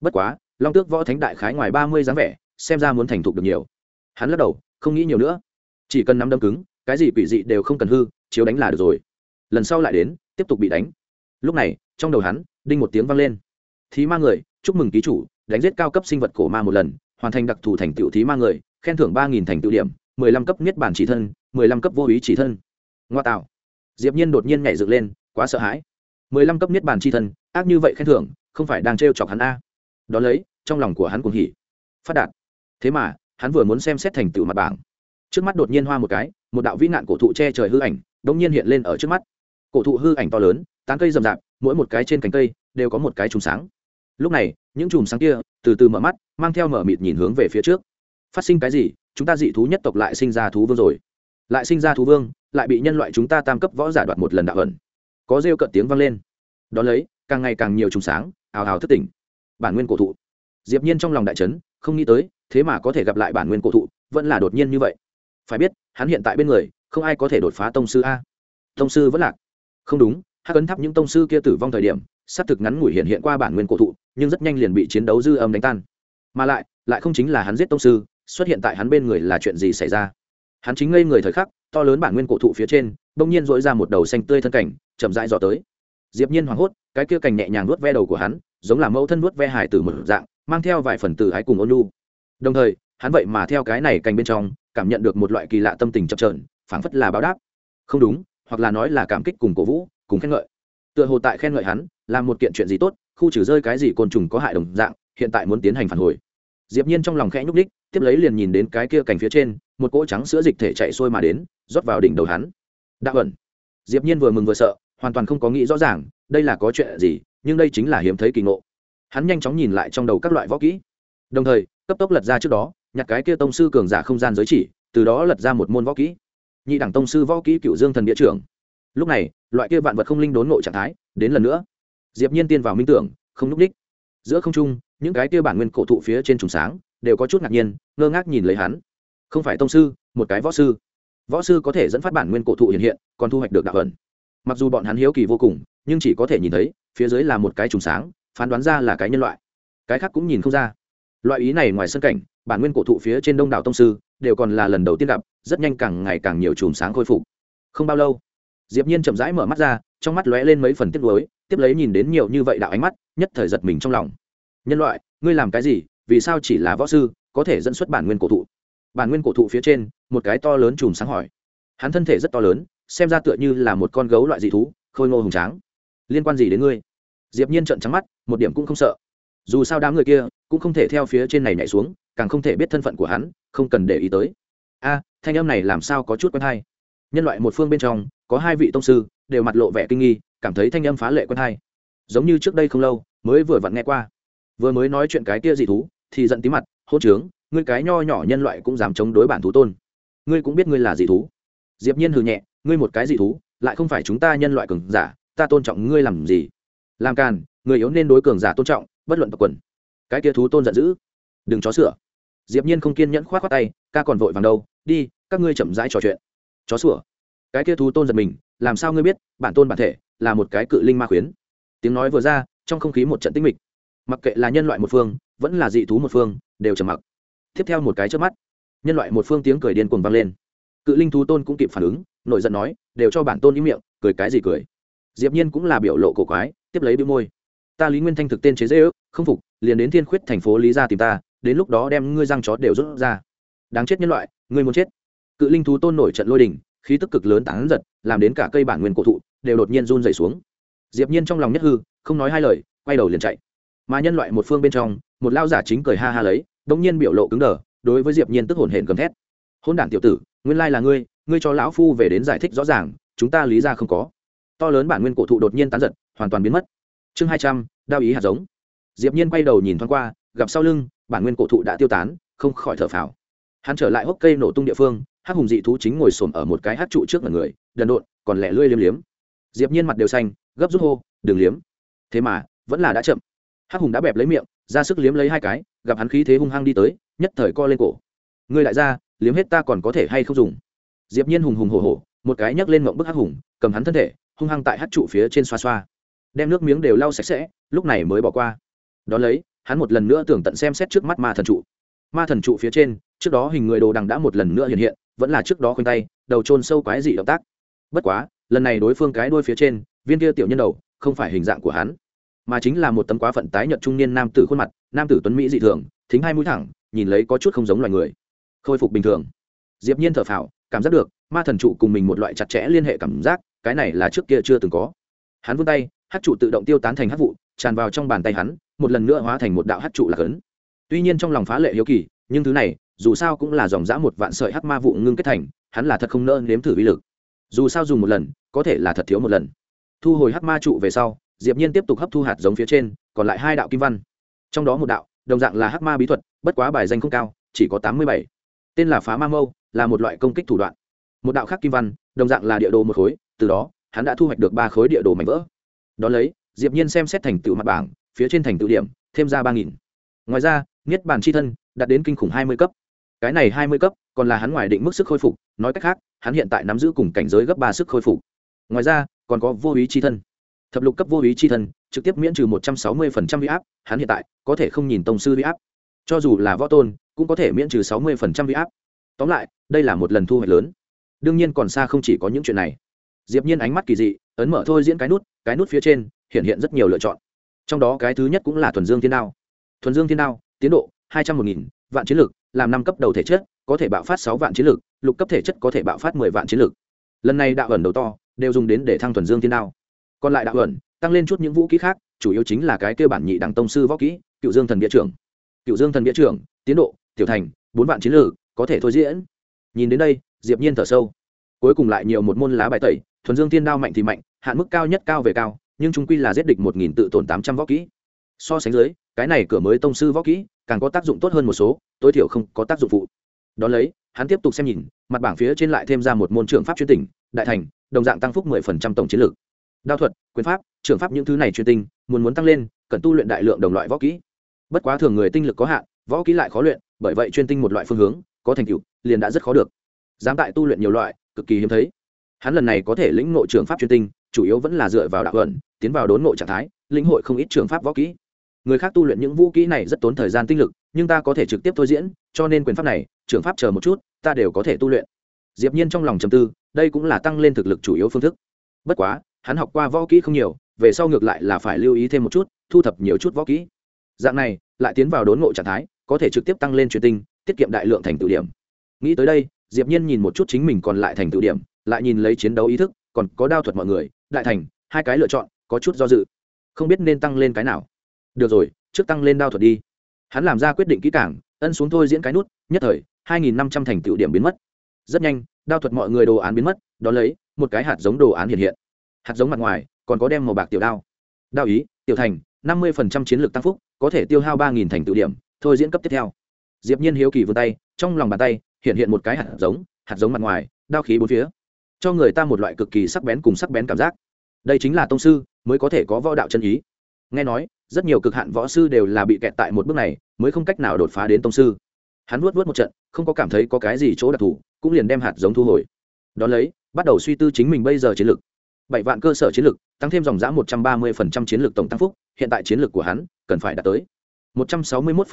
Bất quá, long tước võ thánh đại khái ngoài ba mươi dáng vẻ, xem ra muốn thành thục được nhiều. Hắn lắc đầu, không nghĩ nhiều nữa. Chỉ cần nắm đấm cứng, cái gì quỷ dị đều không cần hư, chiếu đánh là được rồi. Lần sau lại đến, tiếp tục bị đánh. Lúc này, trong đầu hắn, đinh một tiếng vang lên. Thí ma người, chúc mừng ký chủ, đánh giết cao cấp sinh vật cổ ma một lần, hoàn thành đặc thù thành tựu thí ma người, khen thưởng ba nghìn thành tựu điểm mười lăm cấp niết bản chỉ thân, mười lăm cấp vô ý chỉ thân. Ngoa tạo. Diệp nhiên đột nhiên nhảy dựng lên, quá sợ hãi. mười lăm cấp niết bản chỉ thân, ác như vậy khen thưởng, không phải đang trêu chọc hắn a. Đó lấy, trong lòng của hắn cũng hỉ. Phát đạt. Thế mà, hắn vừa muốn xem xét thành tựu mặt bảng. Trước mắt đột nhiên hoa một cái, một đạo vĩ nạn cổ thụ che trời hư ảnh, đột nhiên hiện lên ở trước mắt. Cổ thụ hư ảnh to lớn, tán cây rậm rạp, mỗi một cái trên cành cây đều có một cái chùm sáng. Lúc này, những chùm sáng kia từ từ mở mắt, mang theo mở mịt nhìn hướng về phía trước. Phát sinh cái gì? Chúng ta dị thú nhất tộc lại sinh ra thú vương rồi. Lại sinh ra thú vương, lại bị nhân loại chúng ta tam cấp võ giả đoạt một lần đạo ẩn có rêu cận tiếng vang lên. Đón lấy, càng ngày càng nhiều trùng sáng, ào ào thất tỉnh. Bản nguyên cổ thụ. Diệp nhiên trong lòng đại chấn, không nghĩ tới, thế mà có thể gặp lại bản nguyên cổ thụ, vẫn là đột nhiên như vậy. Phải biết, hắn hiện tại bên người, không ai có thể đột phá tông sư a. Tông sư vẫn lạc. Không đúng, hắc ấn tháp những tông sư kia tử vong thời điểm sát thực ngắn ngủi hiện hiện qua bản nguyên cổ thụ, nhưng rất nhanh liền bị chiến đấu dư âm đánh tan. Mà lại lại không chính là hắn giết tông sư xuất hiện tại hắn bên người là chuyện gì xảy ra? Hắn chính ngây người thời khắc, to lớn bản nguyên cổ thụ phía trên, bỗng nhiên dỗi ra một đầu xanh tươi thân cảnh, chậm rãi dò tới. Diệp nhiên hoảng hốt, cái kia cành nhẹ nhàng nuốt ve đầu của hắn, giống là mẫu thân nuốt ve hải tử một dạng, mang theo vài phần tử ái cùng ôn nhu. Đồng thời, hắn vậy mà theo cái này cành bên trong, cảm nhận được một loại kỳ lạ tâm tình chập chờn, phảng phất là báo đáp. Không đúng, hoặc là nói là cảm kích cùng cổ vũ, cùng khen ngợi. Tựa hồ tại khen ngợi hắn làm một kiện chuyện gì tốt, khu trừ rơi cái gì côn trùng có hại đồng dạng, hiện tại muốn tiến hành phản hồi diệp nhiên trong lòng khẽ nhúc đích tiếp lấy liền nhìn đến cái kia cành phía trên, một cỗ trắng sữa dịch thể chạy xuôi mà đến, rót vào đỉnh đầu hắn. Đạo ẩn. Diệp nhiên vừa mừng vừa sợ, hoàn toàn không có nghĩ rõ ràng, đây là có chuyện gì, nhưng đây chính là hiếm thấy kỳ ngộ. Hắn nhanh chóng nhìn lại trong đầu các loại võ kỹ. Đồng thời, cấp tốc lật ra trước đó, nhặt cái kia tông sư cường giả không gian giới chỉ, từ đó lật ra một môn võ kỹ. Nhị đẳng tông sư võ kỹ cựu dương thần địa trưởng. Lúc này, loại kia vạn vật không linh đốn ngộ trạng thái, đến lần nữa. Diệp nhiên tiên vào minh tưởng, không núp đích giữa không trung những cái kia bản nguyên cổ thụ phía trên trùng sáng, đều có chút ngạc nhiên, ngơ ngác nhìn lấy hắn. Không phải tông sư, một cái võ sư. Võ sư có thể dẫn phát bản nguyên cổ thụ hiện hiện, còn thu hoạch được đạo ẩn. Mặc dù bọn hắn hiếu kỳ vô cùng, nhưng chỉ có thể nhìn thấy, phía dưới là một cái trùng sáng, phán đoán ra là cái nhân loại. Cái khác cũng nhìn không ra. Loại ý này ngoài sân cảnh, bản nguyên cổ thụ phía trên đông đảo tông sư, đều còn là lần đầu tiên gặp, rất nhanh càng ngày càng nhiều chùm sáng khôi phục. Không bao lâu, diệp nhiên chậm rãi mở mắt ra, trong mắt lóe lên mấy phần tiếc nuối, tiếp lấy nhìn đến nhiều như vậy đạo ánh mắt, nhất thời giật mình trong lòng nhân loại, ngươi làm cái gì? Vì sao chỉ là võ sư, có thể dẫn xuất bản nguyên cổ thụ? Bản nguyên cổ thụ phía trên, một cái to lớn chùm sáng hỏi. Hắn thân thể rất to lớn, xem ra tựa như là một con gấu loại dị thú, khôi ngô hùng tráng. Liên quan gì đến ngươi? Diệp nhiên trợn trắng mắt, một điểm cũng không sợ. Dù sao đám người kia cũng không thể theo phía trên này nhảy xuống, càng không thể biết thân phận của hắn, không cần để ý tới. A, thanh âm này làm sao có chút quen hay? Nhân loại một phương bên trong, có hai vị tông sư, đều mặt lộ vẻ kinh nghi, cảm thấy thanh âm phá lệ quen hay. Giống như trước đây không lâu, mới vừa vặn nghe qua vừa mới nói chuyện cái kia dị thú, thì giận tí mặt, hôn trướng, ngươi cái nho nhỏ nhân loại cũng dám chống đối bản thú tôn. Ngươi cũng biết ngươi là dị thú. Diệp nhiên hừ nhẹ, ngươi một cái dị thú, lại không phải chúng ta nhân loại cường giả, ta tôn trọng ngươi làm gì? Làm càn, người yếu nên đối cường giả tôn trọng, bất luận tộc quần. Cái kia thú tôn giận dữ, đừng chó sửa diệp nhiên không kiên nhẫn khoát khoát tay, ca còn vội vàng đâu, đi, các ngươi chậm rãi trò chuyện. Chó sủa? Cái kia thú tôn giật mình, làm sao ngươi biết, bản tôn bản thể là một cái cự linh ma khuyến? Tiếng nói vừa ra, trong không khí một trận tĩnh mịch mặc kệ là nhân loại một phương, vẫn là dị thú một phương, đều trầm mặc. Tiếp theo một cái trước mắt, nhân loại một phương tiếng cười điên cuồng vang lên. Cự linh thú tôn cũng kịp phản ứng nội giận nói, đều cho bản tôn ý miệng, cười cái gì cười? Diệp nhiên cũng là biểu lộ cổ quái, tiếp lấy bĩu môi. Ta lý nguyên thanh thực tên chế dễ ước, không phục, liền đến thiên khuyết thành phố lý gia tìm ta, đến lúc đó đem ngươi răng chó đều rút ra. Đáng chết nhân loại, ngươi muốn chết. Cự linh thú tôn nổi trận lôi đình, khí tức cực lớn tán giật, làm đến cả cây bản nguyên cổ thụ, đều đột nhiên run rẩy xuống. Diệp nhiên trong lòng nhất hư, không nói hai lời, quay đầu liền chạy mà nhân loại một phương bên trong, một lao giả chính cười ha ha lấy, đống nhiên biểu lộ cứng đờ, đối với diệp nhiên tức hồn hển gầm thét. Hôn đản tiểu tử, nguyên lai là ngươi ngươi cho lão phu về đến giải thích rõ ràng, chúng ta lý ra không có. To lớn bản nguyên cổ thụ đột nhiên tán giật, hoàn toàn biến mất. Chương hai trăm, đao ý hạt giống. Diệp nhiên quay đầu nhìn thoáng qua, gặp sau lưng, bản nguyên cổ thụ đã tiêu tán, không khỏi thở phào. Hắn trở lại hốc cây nổ tung địa phương, hắc hùng dị thú chính ngồi sồn ở một cái hát trụ trước mặt người, đần độn, còn lẻ lươi liếm liếm. Diệp nhiên mặt đều xanh, gấp rút hô, đừng liếm. Thế mà, vẫn là đã chậm hắc hùng đã bẹp lấy miệng, ra sức liếm lấy hai cái, gặp hắn khí thế hung hăng đi tới, nhất thời co lên cổ. Ngươi lại ra, liếm hết ta còn có thể hay không dùng? Diệp nhiên hùng hùng hổ hổ, một cái nhấc lên mộng bức hắc hùng, cầm hắn thân thể, hung hăng tại hắc trụ phía trên xoa xoa. Đem nước miếng đều lau sạch sẽ, lúc này mới bỏ qua. Đó lấy, hắn một lần nữa tưởng tận xem xét trước mắt ma thần trụ. Ma thần trụ phía trên, trước đó hình người đồ đằng đã một lần nữa hiện hiện, vẫn là trước đó khoanh tay, đầu trôn sâu quái dị động tác. Bất quá, lần này đối phương cái đuôi phía trên, viên kia tiểu nhân đầu, không phải hình dạng của hắn mà chính là một tấm quá phận tái nhợt trung niên nam tử khuôn mặt, nam tử tuấn mỹ dị thường, thính hai mũi thẳng, nhìn lấy có chút không giống loài người. Khôi phục bình thường. Diệp nhiên thở phào, cảm giác được, ma thần trụ cùng mình một loại chặt chẽ liên hệ cảm giác, cái này là trước kia chưa từng có. Hắn vươn tay hắc trụ tự động tiêu tán thành hắc vụ, tràn vào trong bàn tay hắn, một lần nữa hóa thành một đạo hắc trụ là ấn. Tuy nhiên trong lòng phá lệ hiếu kỳ, nhưng thứ này, dù sao cũng là dòng dã một vạn sợi hắc ma vụ ngưng kết thành, hắn là thật không nỡ nếm thử uy lực. Dù sao dùng một lần, có thể là thật thiếu một lần. Thu hồi hắc ma trụ về sau diệp nhiên tiếp tục hấp thu hạt giống phía trên, còn lại hai đạo kim văn. Trong đó một đạo, đồng dạng là hắc ma bí thuật, bất quá bài danh không cao, chỉ có tám mươi bảy. Tên là phá ma mâu, là một loại công kích thủ đoạn. Một đạo khác kim văn, đồng dạng là địa đồ một khối, từ đó, hắn đã thu hoạch được ba khối địa đồ mảnh vỡ. Đ ó lấy, diệp nhiên xem xét thành tựu mặt bảng, phía trên thành tựu điểm, thêm ra ba nghìn. Ngoài ra, niết bản c h i thân, đạt đến kinh khủng hai mươi cấp. Cái này hai mươi cấp, còn là hắn ngoài định mức sức khôi phục, nói cách khác, hắn hiện tại nắm giữ cùng cảnh giới gấp ba sức khôi phục. Ngoài ra, còn có vô ý c h i thân thập lục cấp vô ý c h i thân, trực tiếp miễn trừ một trăm sáu mươi phần trăm huy áp, hắn hiện tại có thể không nhìn tổng sư huy áp. Cho dù là võ tôn, cũng có thể miễn trừ sáu mươi phần trăm huy áp. Tóm lại, đây là một lần thu hoạch lớn. Đương nhiên còn xa không chỉ có những chuyện này. Diệp nhiên ánh mắt kỳ dị, ấn mở thôi diễn cái nút cái nút phía trên, hiện hiện rất nhiều lựa chọn. Trong đó cái thứ nhất cũng là thuần dương thiên đao. Thuần dương thiên đao, tiến độ hai trăm một nghìn, vạn chiến lực, làm năm cấp đầu thể chất, có thể bạo phát sáu vạn chiến lực, lục cấp thể chất có thể bạo phát mười vạn chiến lực. Lần này đạo ẩn đầu to, đều dùng đến để thăng thuần dương thiên đao còn lại đạo ẩn, tăng lên chút những vũ khí khác, chủ yếu chính là cái kêu bản nhị đẳng tông sư võ kỹ, cựu dương thần địa trưởng. Cựu dương thần địa trưởng, tiến độ, tiểu thành, bốn vạn chiến lược, có thể thôi diễn. Nhìn đến đây, diệp nhiên thở sâu. Cuối cùng lại nhiều một môn lá bài tẩy, thuần dương thiên đao mạnh thì mạnh, hạn mức cao nhất cao về cao, nhưng chúng quy là giết địch một nghìn tự tổn tám trăm võ kỹ. So sánh dưới, cái này cửa mới tông sư võ kỹ, càng có tác dụng tốt hơn một số, tối thiểu không có tác dụng phụ. Đón lấy, hắn tiếp tục xem nhìn, mặt bảng phía trên lại thêm ra một môn trường pháp chuyên tỉnh, đại thành, đồng dạng tăng phúc mười phần trăm tổng chiến lược đao thuật, quyền pháp trường pháp những thứ này chuyên tinh, muốn muốn tăng lên, cần tu luyện đại lượng đồng loại võ kỹ. Bất quá thường người tinh lực có hạn, võ kỹ lại khó luyện, bởi vậy chuyên tinh một loại phương hướng, có thành tựu, liền đã rất khó được. Dám tại tu luyện nhiều loại, cực kỳ hiếm thấy. Hắn lần này có thể lĩnh ngộ trường pháp chuyên tinh, chủ yếu vẫn là dựa vào đạo ẩn tiến vào đốn ngộ trạng thái, lĩnh hội không ít trường pháp võ kỹ. Người khác tu luyện những vũ kỹ này rất tốn thời gian tinh lực, nhưng ta có thể trực tiếp thôi diễn, cho nên quyền pháp này trường pháp chờ một chút, ta đều có thể tu luyện. Diệp nhiên trong lòng trầm tư, đây cũng là tăng lên thực lực chủ yếu phương thức. Bất quá hắn học qua võ kỹ không nhiều, về sau ngược lại là phải lưu ý thêm một chút, thu thập nhiều chút võ kỹ. Dạng này, lại tiến vào đốn ngộ trạng thái, có thể trực tiếp tăng lên truyền tinh, tiết kiệm đại lượng thành tựu điểm. Nghĩ tới đây, diệp nhiên nhìn một chút chính mình còn lại thành tựu điểm, lại nhìn lấy chiến đấu ý thức, còn có đao thuật mọi người, đại thành, hai cái lựa chọn, có chút do dự. Không biết nên tăng lên cái nào. Được rồi, trước tăng lên đao thuật đi. Hắn làm ra quyết định kỹ càng, ân xuống thôi diễn cái nút, nhất thời, hai nghìn năm trăm thành tựu điểm biến mất. Rất nhanh, đao thuật mọi người đồ án biến mất đó lấy, một cái hạt giống đồ án hiện hiện hạt giống mặt ngoài, còn có đem màu bạc tiểu đao. Đao ý, tiểu thành, năm mươi chiến lược tăng phúc, có thể tiêu hao ba nghìn thành tự điểm, thôi diễn cấp tiếp theo. Diệp nhiên hiếu kỳ vươn tay, trong lòng bàn tay, hiện hiện một cái hạt giống hạt giống mặt ngoài, đao khí bốn phía. Cho người ta một loại cực kỳ sắc bén cùng sắc bén cảm giác. Đây chính là tông sư, mới có thể có võ đạo chân ý. Nghe nói, rất nhiều cực hạn võ sư đều là bị kẹt tại một bước này, mới không cách nào đột phá đến tông sư. Hắn vuốt vuốt một trận, không có cảm thấy có cái gì chỗ đặc thù, cũng liền đem hạt giống thu hồi. Đón lấy, bắt đầu suy tư chính mình bây giờ chiến lược bảy vạn cơ sở chiến lược, tăng thêm dòng giã một trăm ba mươi chiến lược tổng tăng phúc, hiện tại chiến lược của hắn cần phải đạt tới một trăm sáu mươi một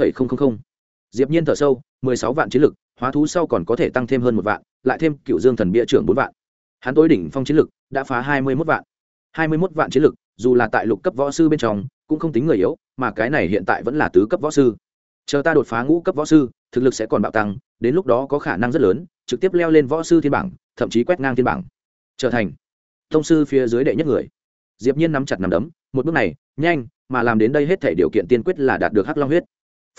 diệp nhiên thở sâu, mười sáu vạn chiến lực hóa thú sau còn có thể tăng thêm hơn một vạn, lại thêm cựu dương thần bia trưởng bốn vạn. Hắn tối đỉnh phong chiến lực đã phá hai mươi 21 vạn. hai mươi 21 vạn chiến lực dù là tại lục cấp võ sư bên trong, cũng không tính người yếu, mà cái này hiện tại vẫn là tứ cấp võ sư. Chờ ta đột phá ngũ cấp võ sư, thực lực sẽ còn bạo tăng, đến lúc đó có khả năng rất lớn, trực tiếp leo lên võ sư thiên bảng, thậm chí quét ngang thiên bảng. Trở thành thông sư phía dưới đệ nhất người. Diệp nhiên nắm chặt nắm đấm, một bước này, nhanh, mà làm đến đây hết thể điều kiện tiên quyết là đạt được hắc long huyết.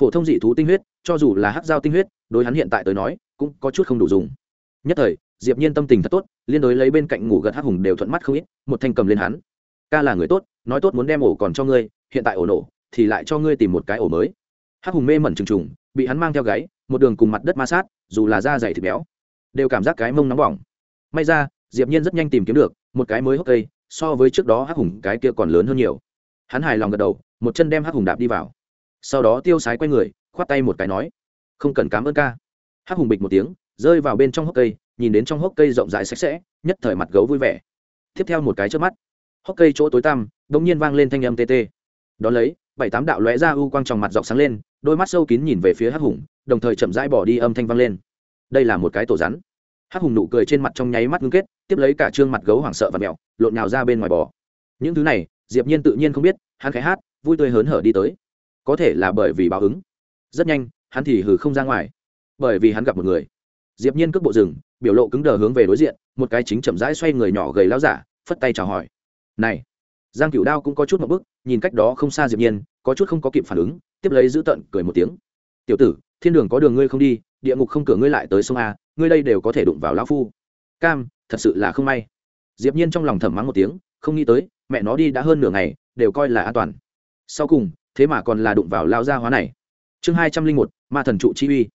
Phổ thông dị thú tinh huyết, cho dù là hắc giao tinh huyết, đối hắn hiện tại tới nói, cũng có chút không đủ dùng. Nhất thời, diệp nhiên tâm tình thật tốt, liên đối lấy bên cạnh ngủ gật hắc hùng đều thuận mắt không ít, một thanh cầm lên hắn. Ca là người tốt, nói tốt muốn đem ổ còn cho ngươi, hiện tại ổ nổ, thì lại cho ngươi tìm một cái ổ mới. Hắc hùng mê mẩn trừng trùng, bị hắn mang theo gáy, một đường cùng mặt đất ma sát, dù là da dày thịt béo, đều cảm giác cái mông nóng bỏng. May ra diệp nhiên rất nhanh tìm kiếm được, một cái mới hốc cây, so với trước đó hắc hùng cái kia còn lớn hơn nhiều. Hắn hài lòng gật đầu, một chân đem hắc hùng đạp đi vào. Sau đó tiêu sái quay người, khoát tay một cái nói, không cần cảm ơn ca. Hắc hùng bịch một tiếng, rơi vào bên trong hốc cây, nhìn đến trong hốc cây rộng rãi sạch sẽ, nhất thời mặt gấu vui vẻ. Tiếp theo một cái trước mắt, hốc cây chỗ tối tăm, đột nhiên vang lên thanh âm tê tê. Đó lấy, bảy tám đạo lóe ra u quang tròng mặt dọc sáng lên, đôi mắt sâu kín nhìn về phía hắc hùng, đồng thời chậm rãi bỏ đi âm thanh vang lên. Đây là một cái tổ rắn. Hắc hùng nụ cười trên mặt trong nháy mắt ngưng kết tiếp lấy cả trương mặt gấu hoảng sợ và mẹo, lộn nhào ra bên ngoài bò. Những thứ này, diệp nhiên tự nhiên không biết, hắn khẽ hát, vui tươi hớn hở đi tới. Có thể là bởi vì báo ứng. Rất nhanh, hắn thì hừ không ra ngoài. Bởi vì hắn gặp một người. Diệp nhiên cướp bộ rừng biểu lộ cứng đờ hướng về đối diện, một cái chính chậm rãi xoay người nhỏ gầy lão giả, phất tay chào hỏi. Này. Giang cửu đao cũng có chút một bước, nhìn cách đó không xa diệp nhiên, có chút không có kịp phản ứng, tiếp lấy giữ tận cười một tiếng. Tiểu tử, thiên đường có đường ngươi không đi, địa ngục không cửa ngươi lại tới sông a, ngươi đây đều có thể đụng vào lão phu. Cam thật sự là không may. Diệp nhiên trong lòng thầm mắng một tiếng, không nghĩ tới, mẹ nó đi đã hơn nửa ngày, đều coi là an toàn. Sau cùng, thế mà còn là đụng vào lao gia hóa này. Chương hai trăm linh một, ma thần trụ chi uy.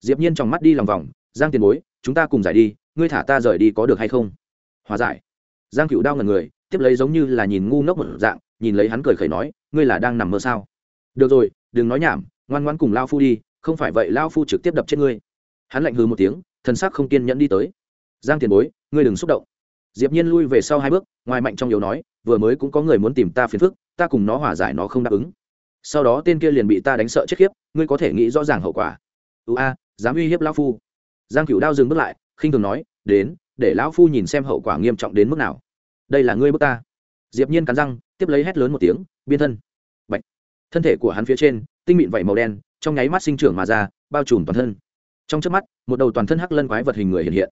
Diệp nhiên trong mắt đi lòng vòng, giang tiền bối, chúng ta cùng giải đi, ngươi thả ta rời đi có được hay không? Hòa giải. Giang cựu đau ngần người, tiếp lấy giống như là nhìn ngu ngốc một dạng, nhìn lấy hắn cười khẩy nói, ngươi là đang nằm mơ sao? Được rồi, đừng nói nhảm, ngoan ngoan cùng lao phu đi, không phải vậy lao phu trực tiếp đập chết ngươi. Hắn lạnh hừ một tiếng, thần sắc không kiên nhẫn đi tới giang tiền bối, ngươi đừng xúc động. Diệp nhiên lui về sau hai bước, ngoài mạnh trong yếu nói, vừa mới cũng có người muốn tìm ta phiền phức, ta cùng nó hòa giải nó không đáp ứng. Sau đó tên kia liền bị ta đánh sợ chết khiếp, ngươi có thể nghĩ rõ ràng hậu quả. Ưu a, dám uy hiếp lão phu. Giang cửu đao dừng bước lại, khinh thường nói, đến, để lão phu nhìn xem hậu quả nghiêm trọng đến mức nào. Đây là ngươi bước ta. Diệp nhiên cắn răng, tiếp lấy hét lớn một tiếng, biên thân. Bạch. thân thể của hắn phía trên, tinh mịn vảy màu đen, trong nháy mắt sinh trưởng mà ra, bao trùm toàn thân. Trong chớp mắt, một đầu toàn thân hắc lân quái vật hình người hiện hiện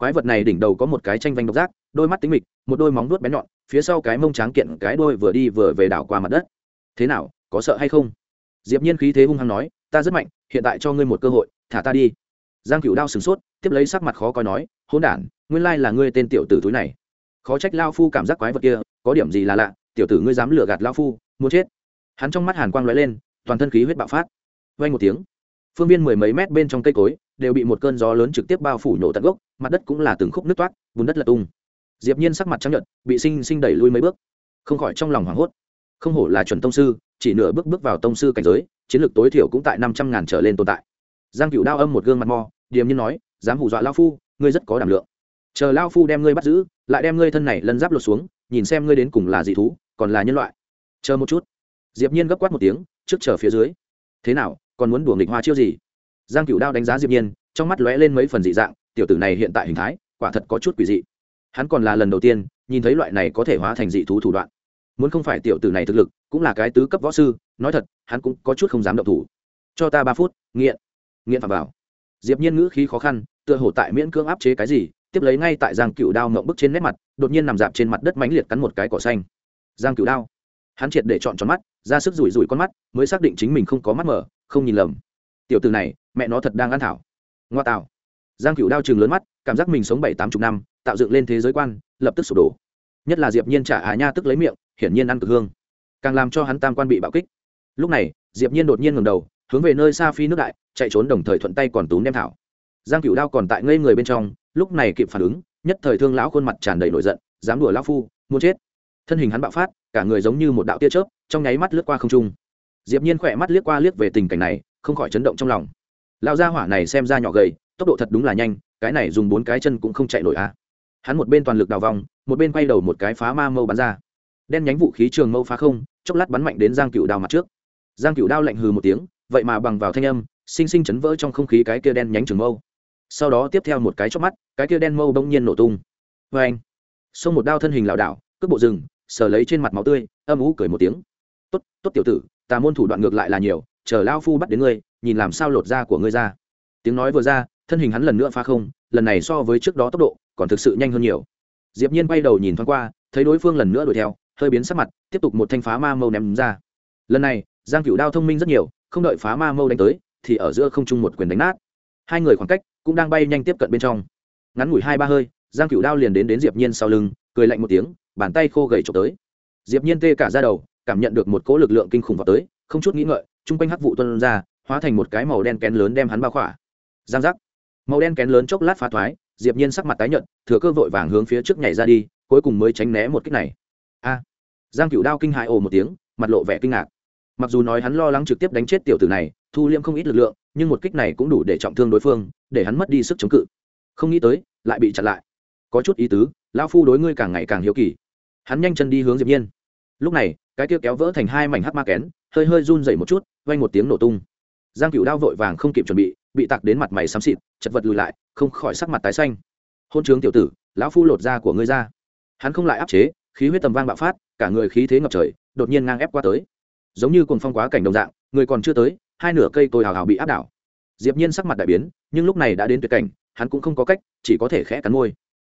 quái vật này đỉnh đầu có một cái tranh vanh độc giác, đôi mắt tính mịch, một đôi móng vuốt bén nhọn, phía sau cái mông tráng kiện, cái đôi vừa đi vừa về đảo qua mặt đất. Thế nào, có sợ hay không? Diệp nhiên khí thế hung hăng nói, ta rất mạnh, hiện tại cho ngươi một cơ hội, thả ta đi. Giang cửu đao sừng sốt, tiếp lấy sắc mặt khó coi nói, hỗn đản, nguyên lai là ngươi tên tiểu tử túi này. Khó trách lao phu cảm giác quái vật kia, có điểm gì là lạ, tiểu tử ngươi dám lừa gạt lao phu, muốn chết. Hắn trong mắt hàn quang lóe lên, toàn thân khí huyết bạo phát. Vang một tiếng, phương viên mười mấy mét bên trong cây cối đều bị một cơn gió lớn trực tiếp bao phủ nổ tận gốc, mặt đất cũng là từng khúc nứt toát bùn đất lật tung. Diệp nhiên sắc mặt trắng nhợt, bị sinh sinh đẩy lui mấy bước. Không khỏi trong lòng hoảng hốt. Không hổ là chuẩn tông sư, chỉ nửa bước bước vào tông sư cảnh giới, chiến lược tối thiểu cũng tại năm trăm ngàn trở lên tồn tại. Giang cửu đao âm một gương mặt mò điềm nhiên nói, dám hù dọa lao phu, ngươi rất có đảm lượng. Chờ lao phu đem ngươi bắt giữ, lại đem ngươi thân này lân giáp lột xuống, nhìn xem ngươi đến cùng là dị thú, còn là nhân loại. Chờ một chút. Diệp nhiên gấp quát một tiếng, trước chờ phía dưới. Thế nào, còn muốn đùa nghịch hoa chiêu gì? Giang cựu đao đánh giá diệp nhiên, trong mắt lóe lên mấy phần dị dạng, tiểu tử này hiện tại hình thái, quả thật có chút quỷ dị. Hắn còn là lần đầu tiên, nhìn thấy loại này có thể hóa thành dị thú thủ đoạn. Muốn không phải tiểu tử này thực lực, cũng là cái tứ cấp võ sư, nói thật, hắn cũng có chút không dám động thủ. Cho ta ba phút, nghiện. Nghiện phạm vào. Diệp nhiên ngữ khí khó khăn, tựa hồ tại miễn cưỡng áp chế cái gì, tiếp lấy ngay tại giang cựu đao ngậm bức trên nét mặt, đột nhiên nằm dạp trên mặt đất mãnh liệt cắn một cái cỏ xanh. Giang cựu đao. Hắn triệt để chọn tròn mắt, ra sức rủi rủi con mắt, mới xác định chính mình không có mắt mở, không nhìn lầm tiểu tử này, mẹ nó thật đang ăn thảo. Ngoa tạo giang cựu đao chừng lớn mắt, cảm giác mình sống bảy tám chục năm, tạo dựng lên thế giới quan, lập tức sụp đổ. Nhất là diệp nhiên trả hà nha tức lấy miệng, hiển nhiên ăn cực hương. Càng làm cho hắn tam quan bị bạo kích. Lúc này, diệp nhiên đột nhiên ngẩng đầu, hướng về nơi xa phi nước đại, chạy trốn đồng thời thuận tay còn túm đem thảo. Giang cựu đao còn tại ngây người bên trong, lúc này kịp phản ứng, nhất thời thương lão khuôn mặt tràn đầy nổi giận, dám đùa lão phu, muốn chết. Thân hình hắn bạo phát, cả người giống như một đạo tia chớp, trong nháy mắt lướt qua không trung. Diệp nhiên khỏe mắt liếc qua liếc về tình cảnh này không khỏi chấn động trong lòng. Lão gia hỏa này xem ra nhỏ gầy, tốc độ thật đúng là nhanh, cái này dùng bốn cái chân cũng không chạy nổi a à. hắn một bên toàn lực đào vòng, một bên quay đầu một cái phá ma mâu bắn ra. Đen nhánh vũ khí trường mâu phá không, chốc lát bắn mạnh đến giang cựu đao mặt trước. Giang cựu đao lạnh hừ một tiếng, vậy mà bằng vào thanh âm, sinh sinh chấn vỡ trong không khí cái kia đen nhánh trường mâu. Sau đó tiếp theo một cái chớp mắt, cái kia đen mâu bỗng nhiên nổ tung. Vê anh xông một đao thân hình lảo đảo cướp bộ rừng sờ lấy trên mặt máu tươi, âm ú cười một tiếng. Tốt tốt tiểu tử, tà môn thủ đoạn ngược lại là nhiều chờ lao phu bắt đến ngươi, nhìn làm sao lột da của ngươi ra. Tiếng nói vừa ra, thân hình hắn lần nữa phá không, lần này so với trước đó tốc độ, còn thực sự nhanh hơn nhiều. Diệp nhiên bay đầu nhìn thoáng qua, thấy đối phương lần nữa đuổi theo, hơi biến sắc mặt, tiếp tục một thanh phá ma mâu ném ra. Lần này, giang cửu đao thông minh rất nhiều, không đợi phá ma mâu đánh tới, thì ở giữa không trung một quyền đánh nát. Hai người khoảng cách cũng đang bay nhanh tiếp cận bên trong. Ngắn ngủi hai ba hơi, giang cửu đao liền đến đến diệp nhiên sau lưng, cười lạnh một tiếng, bàn tay khô gầy chụp tới. Diệp nhiên tê cả da đầu, cảm nhận được một cỗ lực lượng kinh khủng vào tới, không chút nghĩ ngợi chung quanh hắc vụ tuôn ra, hóa thành một cái màu đen kén lớn đem hắn bao khỏa. Giang giác. Màu đen kén lớn chốc lát phá thoái, diệp nhiên sắc mặt tái nhợt, thừa cơ vội vàng hướng phía trước nhảy ra đi, cuối cùng mới tránh né một kích này. A. Giang cửu đao kinh hãi ồ một tiếng, mặt lộ vẻ kinh ngạc. Mặc dù nói hắn lo lắng trực tiếp đánh chết tiểu tử này, thu liêm không ít lực lượng, nhưng một kích này cũng đủ để trọng thương đối phương, để hắn mất đi sức chống cự. Không nghĩ tới, lại bị chặn lại. Có chút ý tứ, lão phu đối ngươi càng ngày càng hiếu kỳ. Hắn nhanh chân đi hướng diệp nhiên. Lúc này, cái kia kéo vỡ thành hai mảnh hắc ma kén hơi hơi run rẩy một chút, vang một tiếng nổ tung. Giang cửu đao vội vàng không kịp chuẩn bị bị tặc đến mặt mày xám xịt, chật vật lùi lại, không khỏi sắc mặt tái xanh. Hôn trướng tiểu tử, lão phu lột da của ngươi ra. Hắn không lại áp chế, khí huyết tầm vang bạo phát, cả người khí thế ngập trời, đột nhiên ngang ép qua tới. Giống như cuồng phong quá cảnh đồng dạng, người còn chưa tới, hai nửa cây tôi hào hào bị áp đảo. Diệp nhiên sắc mặt đại biến, nhưng lúc này đã đến tuyệt cảnh, hắn cũng không có cách, chỉ có thể khẽ cắn môi.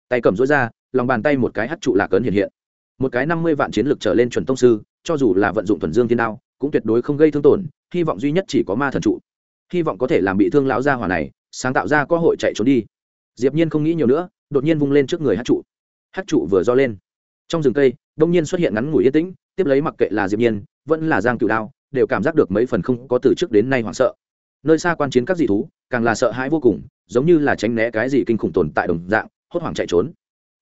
Tay cầm rối ra, lòng bàn tay một cái hất trụ lạc cấn hiện hiện. Một cái năm mươi vạn chiến lực trở lên chuẩn tông sư, cho dù là vận dụng thuần dương thiên đao cũng tuyệt đối không gây thương tổn, hy vọng duy nhất chỉ có ma thần trụ. Hy vọng có thể làm bị thương lão gia hỏa này, sáng tạo ra cơ hội chạy trốn đi. Diệp nhiên không nghĩ nhiều nữa, đột nhiên vung lên trước người hắc trụ. Hắc trụ vừa do lên. Trong rừng cây, đông nhiên xuất hiện ngắn ngủi yên tĩnh, tiếp lấy mặc kệ là diệp nhiên, vẫn là giang cửu đao, đều cảm giác được mấy phần không có từ trước đến nay hoảng sợ. Nơi xa quan chiến các dị thú, càng là sợ hãi vô cùng, giống như là tránh né cái gì kinh khủng tồn tại đồng dạng, hốt hoảng chạy trốn.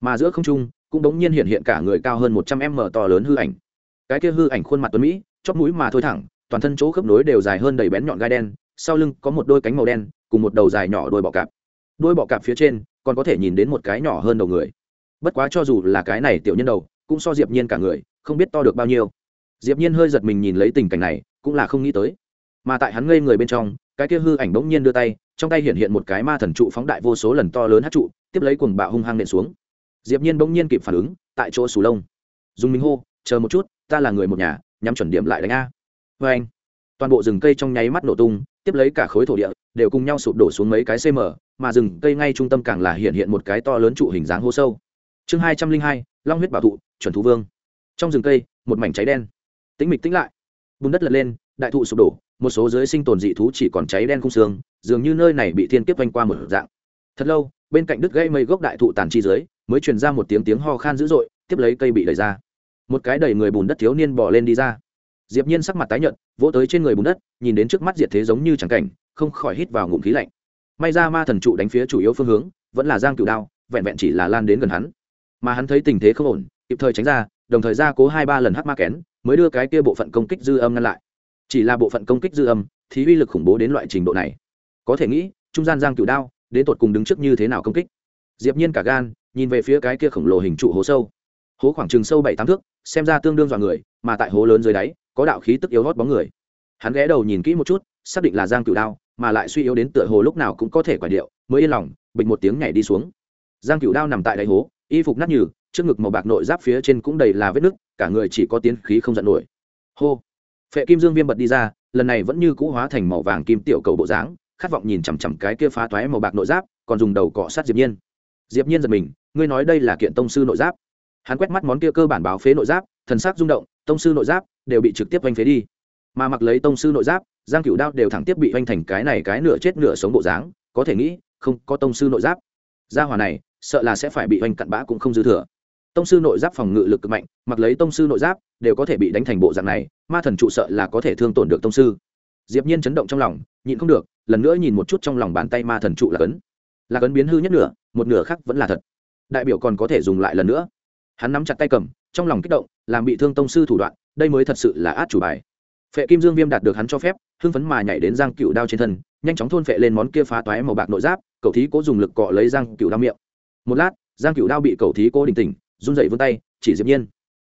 Mà giữa không trung, cũng đống nhiên hiện hiện cả người cao hơn một trăm m to lớn hư ảnh. Cái kia hư ảnh khuôn mặt tuấn mỹ chóp mũi mà thôi thẳng, toàn thân chỗ khớp nối đều dài hơn đầy bén nhọn gai đen, sau lưng có một đôi cánh màu đen, cùng một đầu dài nhỏ đôi bọ cạp. Đôi bọ cạp phía trên, còn có thể nhìn đến một cái nhỏ hơn đầu người. Bất quá cho dù là cái này tiểu nhân đầu, cũng so diệp nhiên cả người, không biết to được bao nhiêu. Diệp nhiên hơi giật mình nhìn lấy tình cảnh này, cũng là không nghĩ tới. Mà tại hắn ngây người bên trong, cái kia hư ảnh bỗng nhiên đưa tay, trong tay hiện hiện một cái ma thần trụ phóng đại vô số lần to lớn hất trụ, tiếp lấy cuồng bạo hung hăng nện xuống. Diệp nhiên bỗng nhiên kịp phản ứng, tại chỗ sù lông. Dùng minh hô, chờ một chút, ta là người một nhà nhắm chuẩn điểm lại đánh a. Với anh, toàn bộ rừng cây trong nháy mắt nổ tung, tiếp lấy cả khối thổ địa đều cùng nhau sụp đổ xuống mấy cái cm mà rừng cây ngay trung tâm càng là hiện hiện một cái to lớn trụ hình dáng hô sâu. Chương hai trăm linh hai, long huyết bảo thụ, chuẩn thú vương. Trong rừng cây, một mảnh cháy đen. Tĩnh mịch tĩnh lại. Bùn đất lật lên, đại thụ sụp đổ, một số giới sinh tồn dị thú chỉ còn cháy đen khung xương, dường như nơi này bị thiên kiếp vanh qua một dạng. Thật lâu, bên cạnh đứt gãy mây gốc đại thụ tàn chi dưới, mới truyền ra một tiếng tiếng ho khan dữ dội, tiếp lấy cây bị đẩy ra một cái đầy người bùn đất thiếu niên bỏ lên đi ra. Diệp nhiên sắc mặt tái nhợt, vỗ tới trên người bùn đất, nhìn đến trước mắt diệt thế giống như chẳng cảnh, không khỏi hít vào ngụm khí lạnh. May ra ma thần trụ đánh phía chủ yếu phương hướng, vẫn là giang cửu đao, vẹn vẹn chỉ là lan đến gần hắn. Mà hắn thấy tình thế không ổn, kịp thời tránh ra, đồng thời ra cố hai ba lần hắc ma kén, mới đưa cái kia bộ phận công kích dư âm ngăn lại. Chỉ là bộ phận công kích dư âm, thì uy lực khủng bố đến loại trình độ này. Có thể nghĩ, trung gian giang cửu đao, đến tột cùng đứng trước như thế nào công kích? Diệp nhiên cả gan, nhìn về phía cái kia khổng lồ hình trụ hố sâu hố khoảng chừng sâu bảy tám thước, xem ra tương đương dọa người, mà tại hố lớn dưới đáy, có đạo khí tức yếu hót bóng người. Hắn ghé đầu nhìn kỹ một chút, xác định là giang cửu đao, mà lại suy yếu đến tựa hồ lúc nào cũng có thể quả điệu, mới yên lòng, bình một tiếng nhảy đi xuống. Giang cửu đao nằm tại đáy hố, y phục nát nhừ, trước ngực màu bạc nội giáp phía trên cũng đầy là vết nứt, cả người chỉ có tiến khí không giận nổi. Hô! Phệ kim dương viêm bật đi ra, lần này vẫn như cũ hóa thành màu vàng kim tiểu cầu bộ dáng, khát vọng nhìn chằm chằm cái kia phá toái màu bạc nội giáp, còn dùng đầu cọ sát diệp nhiên. Diệp nhiên giật mình, ngươi nói đây là kiện tông sư nội giáp? Hắn quét mắt món kia cơ bản báo phế nội giáp, thần sắc rung động, tông sư nội giáp đều bị trực tiếp vanh phế đi. Mà mặc lấy tông sư nội giáp, giang cửu đao đều thẳng tiếp bị vanh thành cái này cái nửa chết nửa sống bộ dáng, có thể nghĩ, không có tông sư nội giáp. Gia hỏa này, sợ là sẽ phải bị vanh cặn bã cũng không dư thừa. Tông sư nội giáp phòng ngự lực cực mạnh, mặc lấy tông sư nội giáp đều có thể bị đánh thành bộ dạng này, ma thần trụ sợ là có thể thương tổn được tông sư. Diệp nhiên chấn động trong lòng, nhịn không được, lần nữa nhìn một chút trong lòng bàn tay ma thần trụ là cấn là cấn biến hư nhất nửa, một nửa khác vẫn là thật. Đại biểu còn có thể dùng lại lần nữa hắn nắm chặt tay cầm, trong lòng kích động, làm bị thương tông sư thủ đoạn, đây mới thật sự là át chủ bài. Phệ kim dương viêm đạt được hắn cho phép, hưng phấn mà nhảy đến giang cựu đao trên thân, nhanh chóng thôn phệ lên món kia phá toái màu bạc nội giáp, cậu thí cố dùng lực cọ lấy giang cựu đao miệng. Một lát, giang cựu đao bị cậu thí cố đình tỉnh, run dậy vươn tay, chỉ diệp nhiên.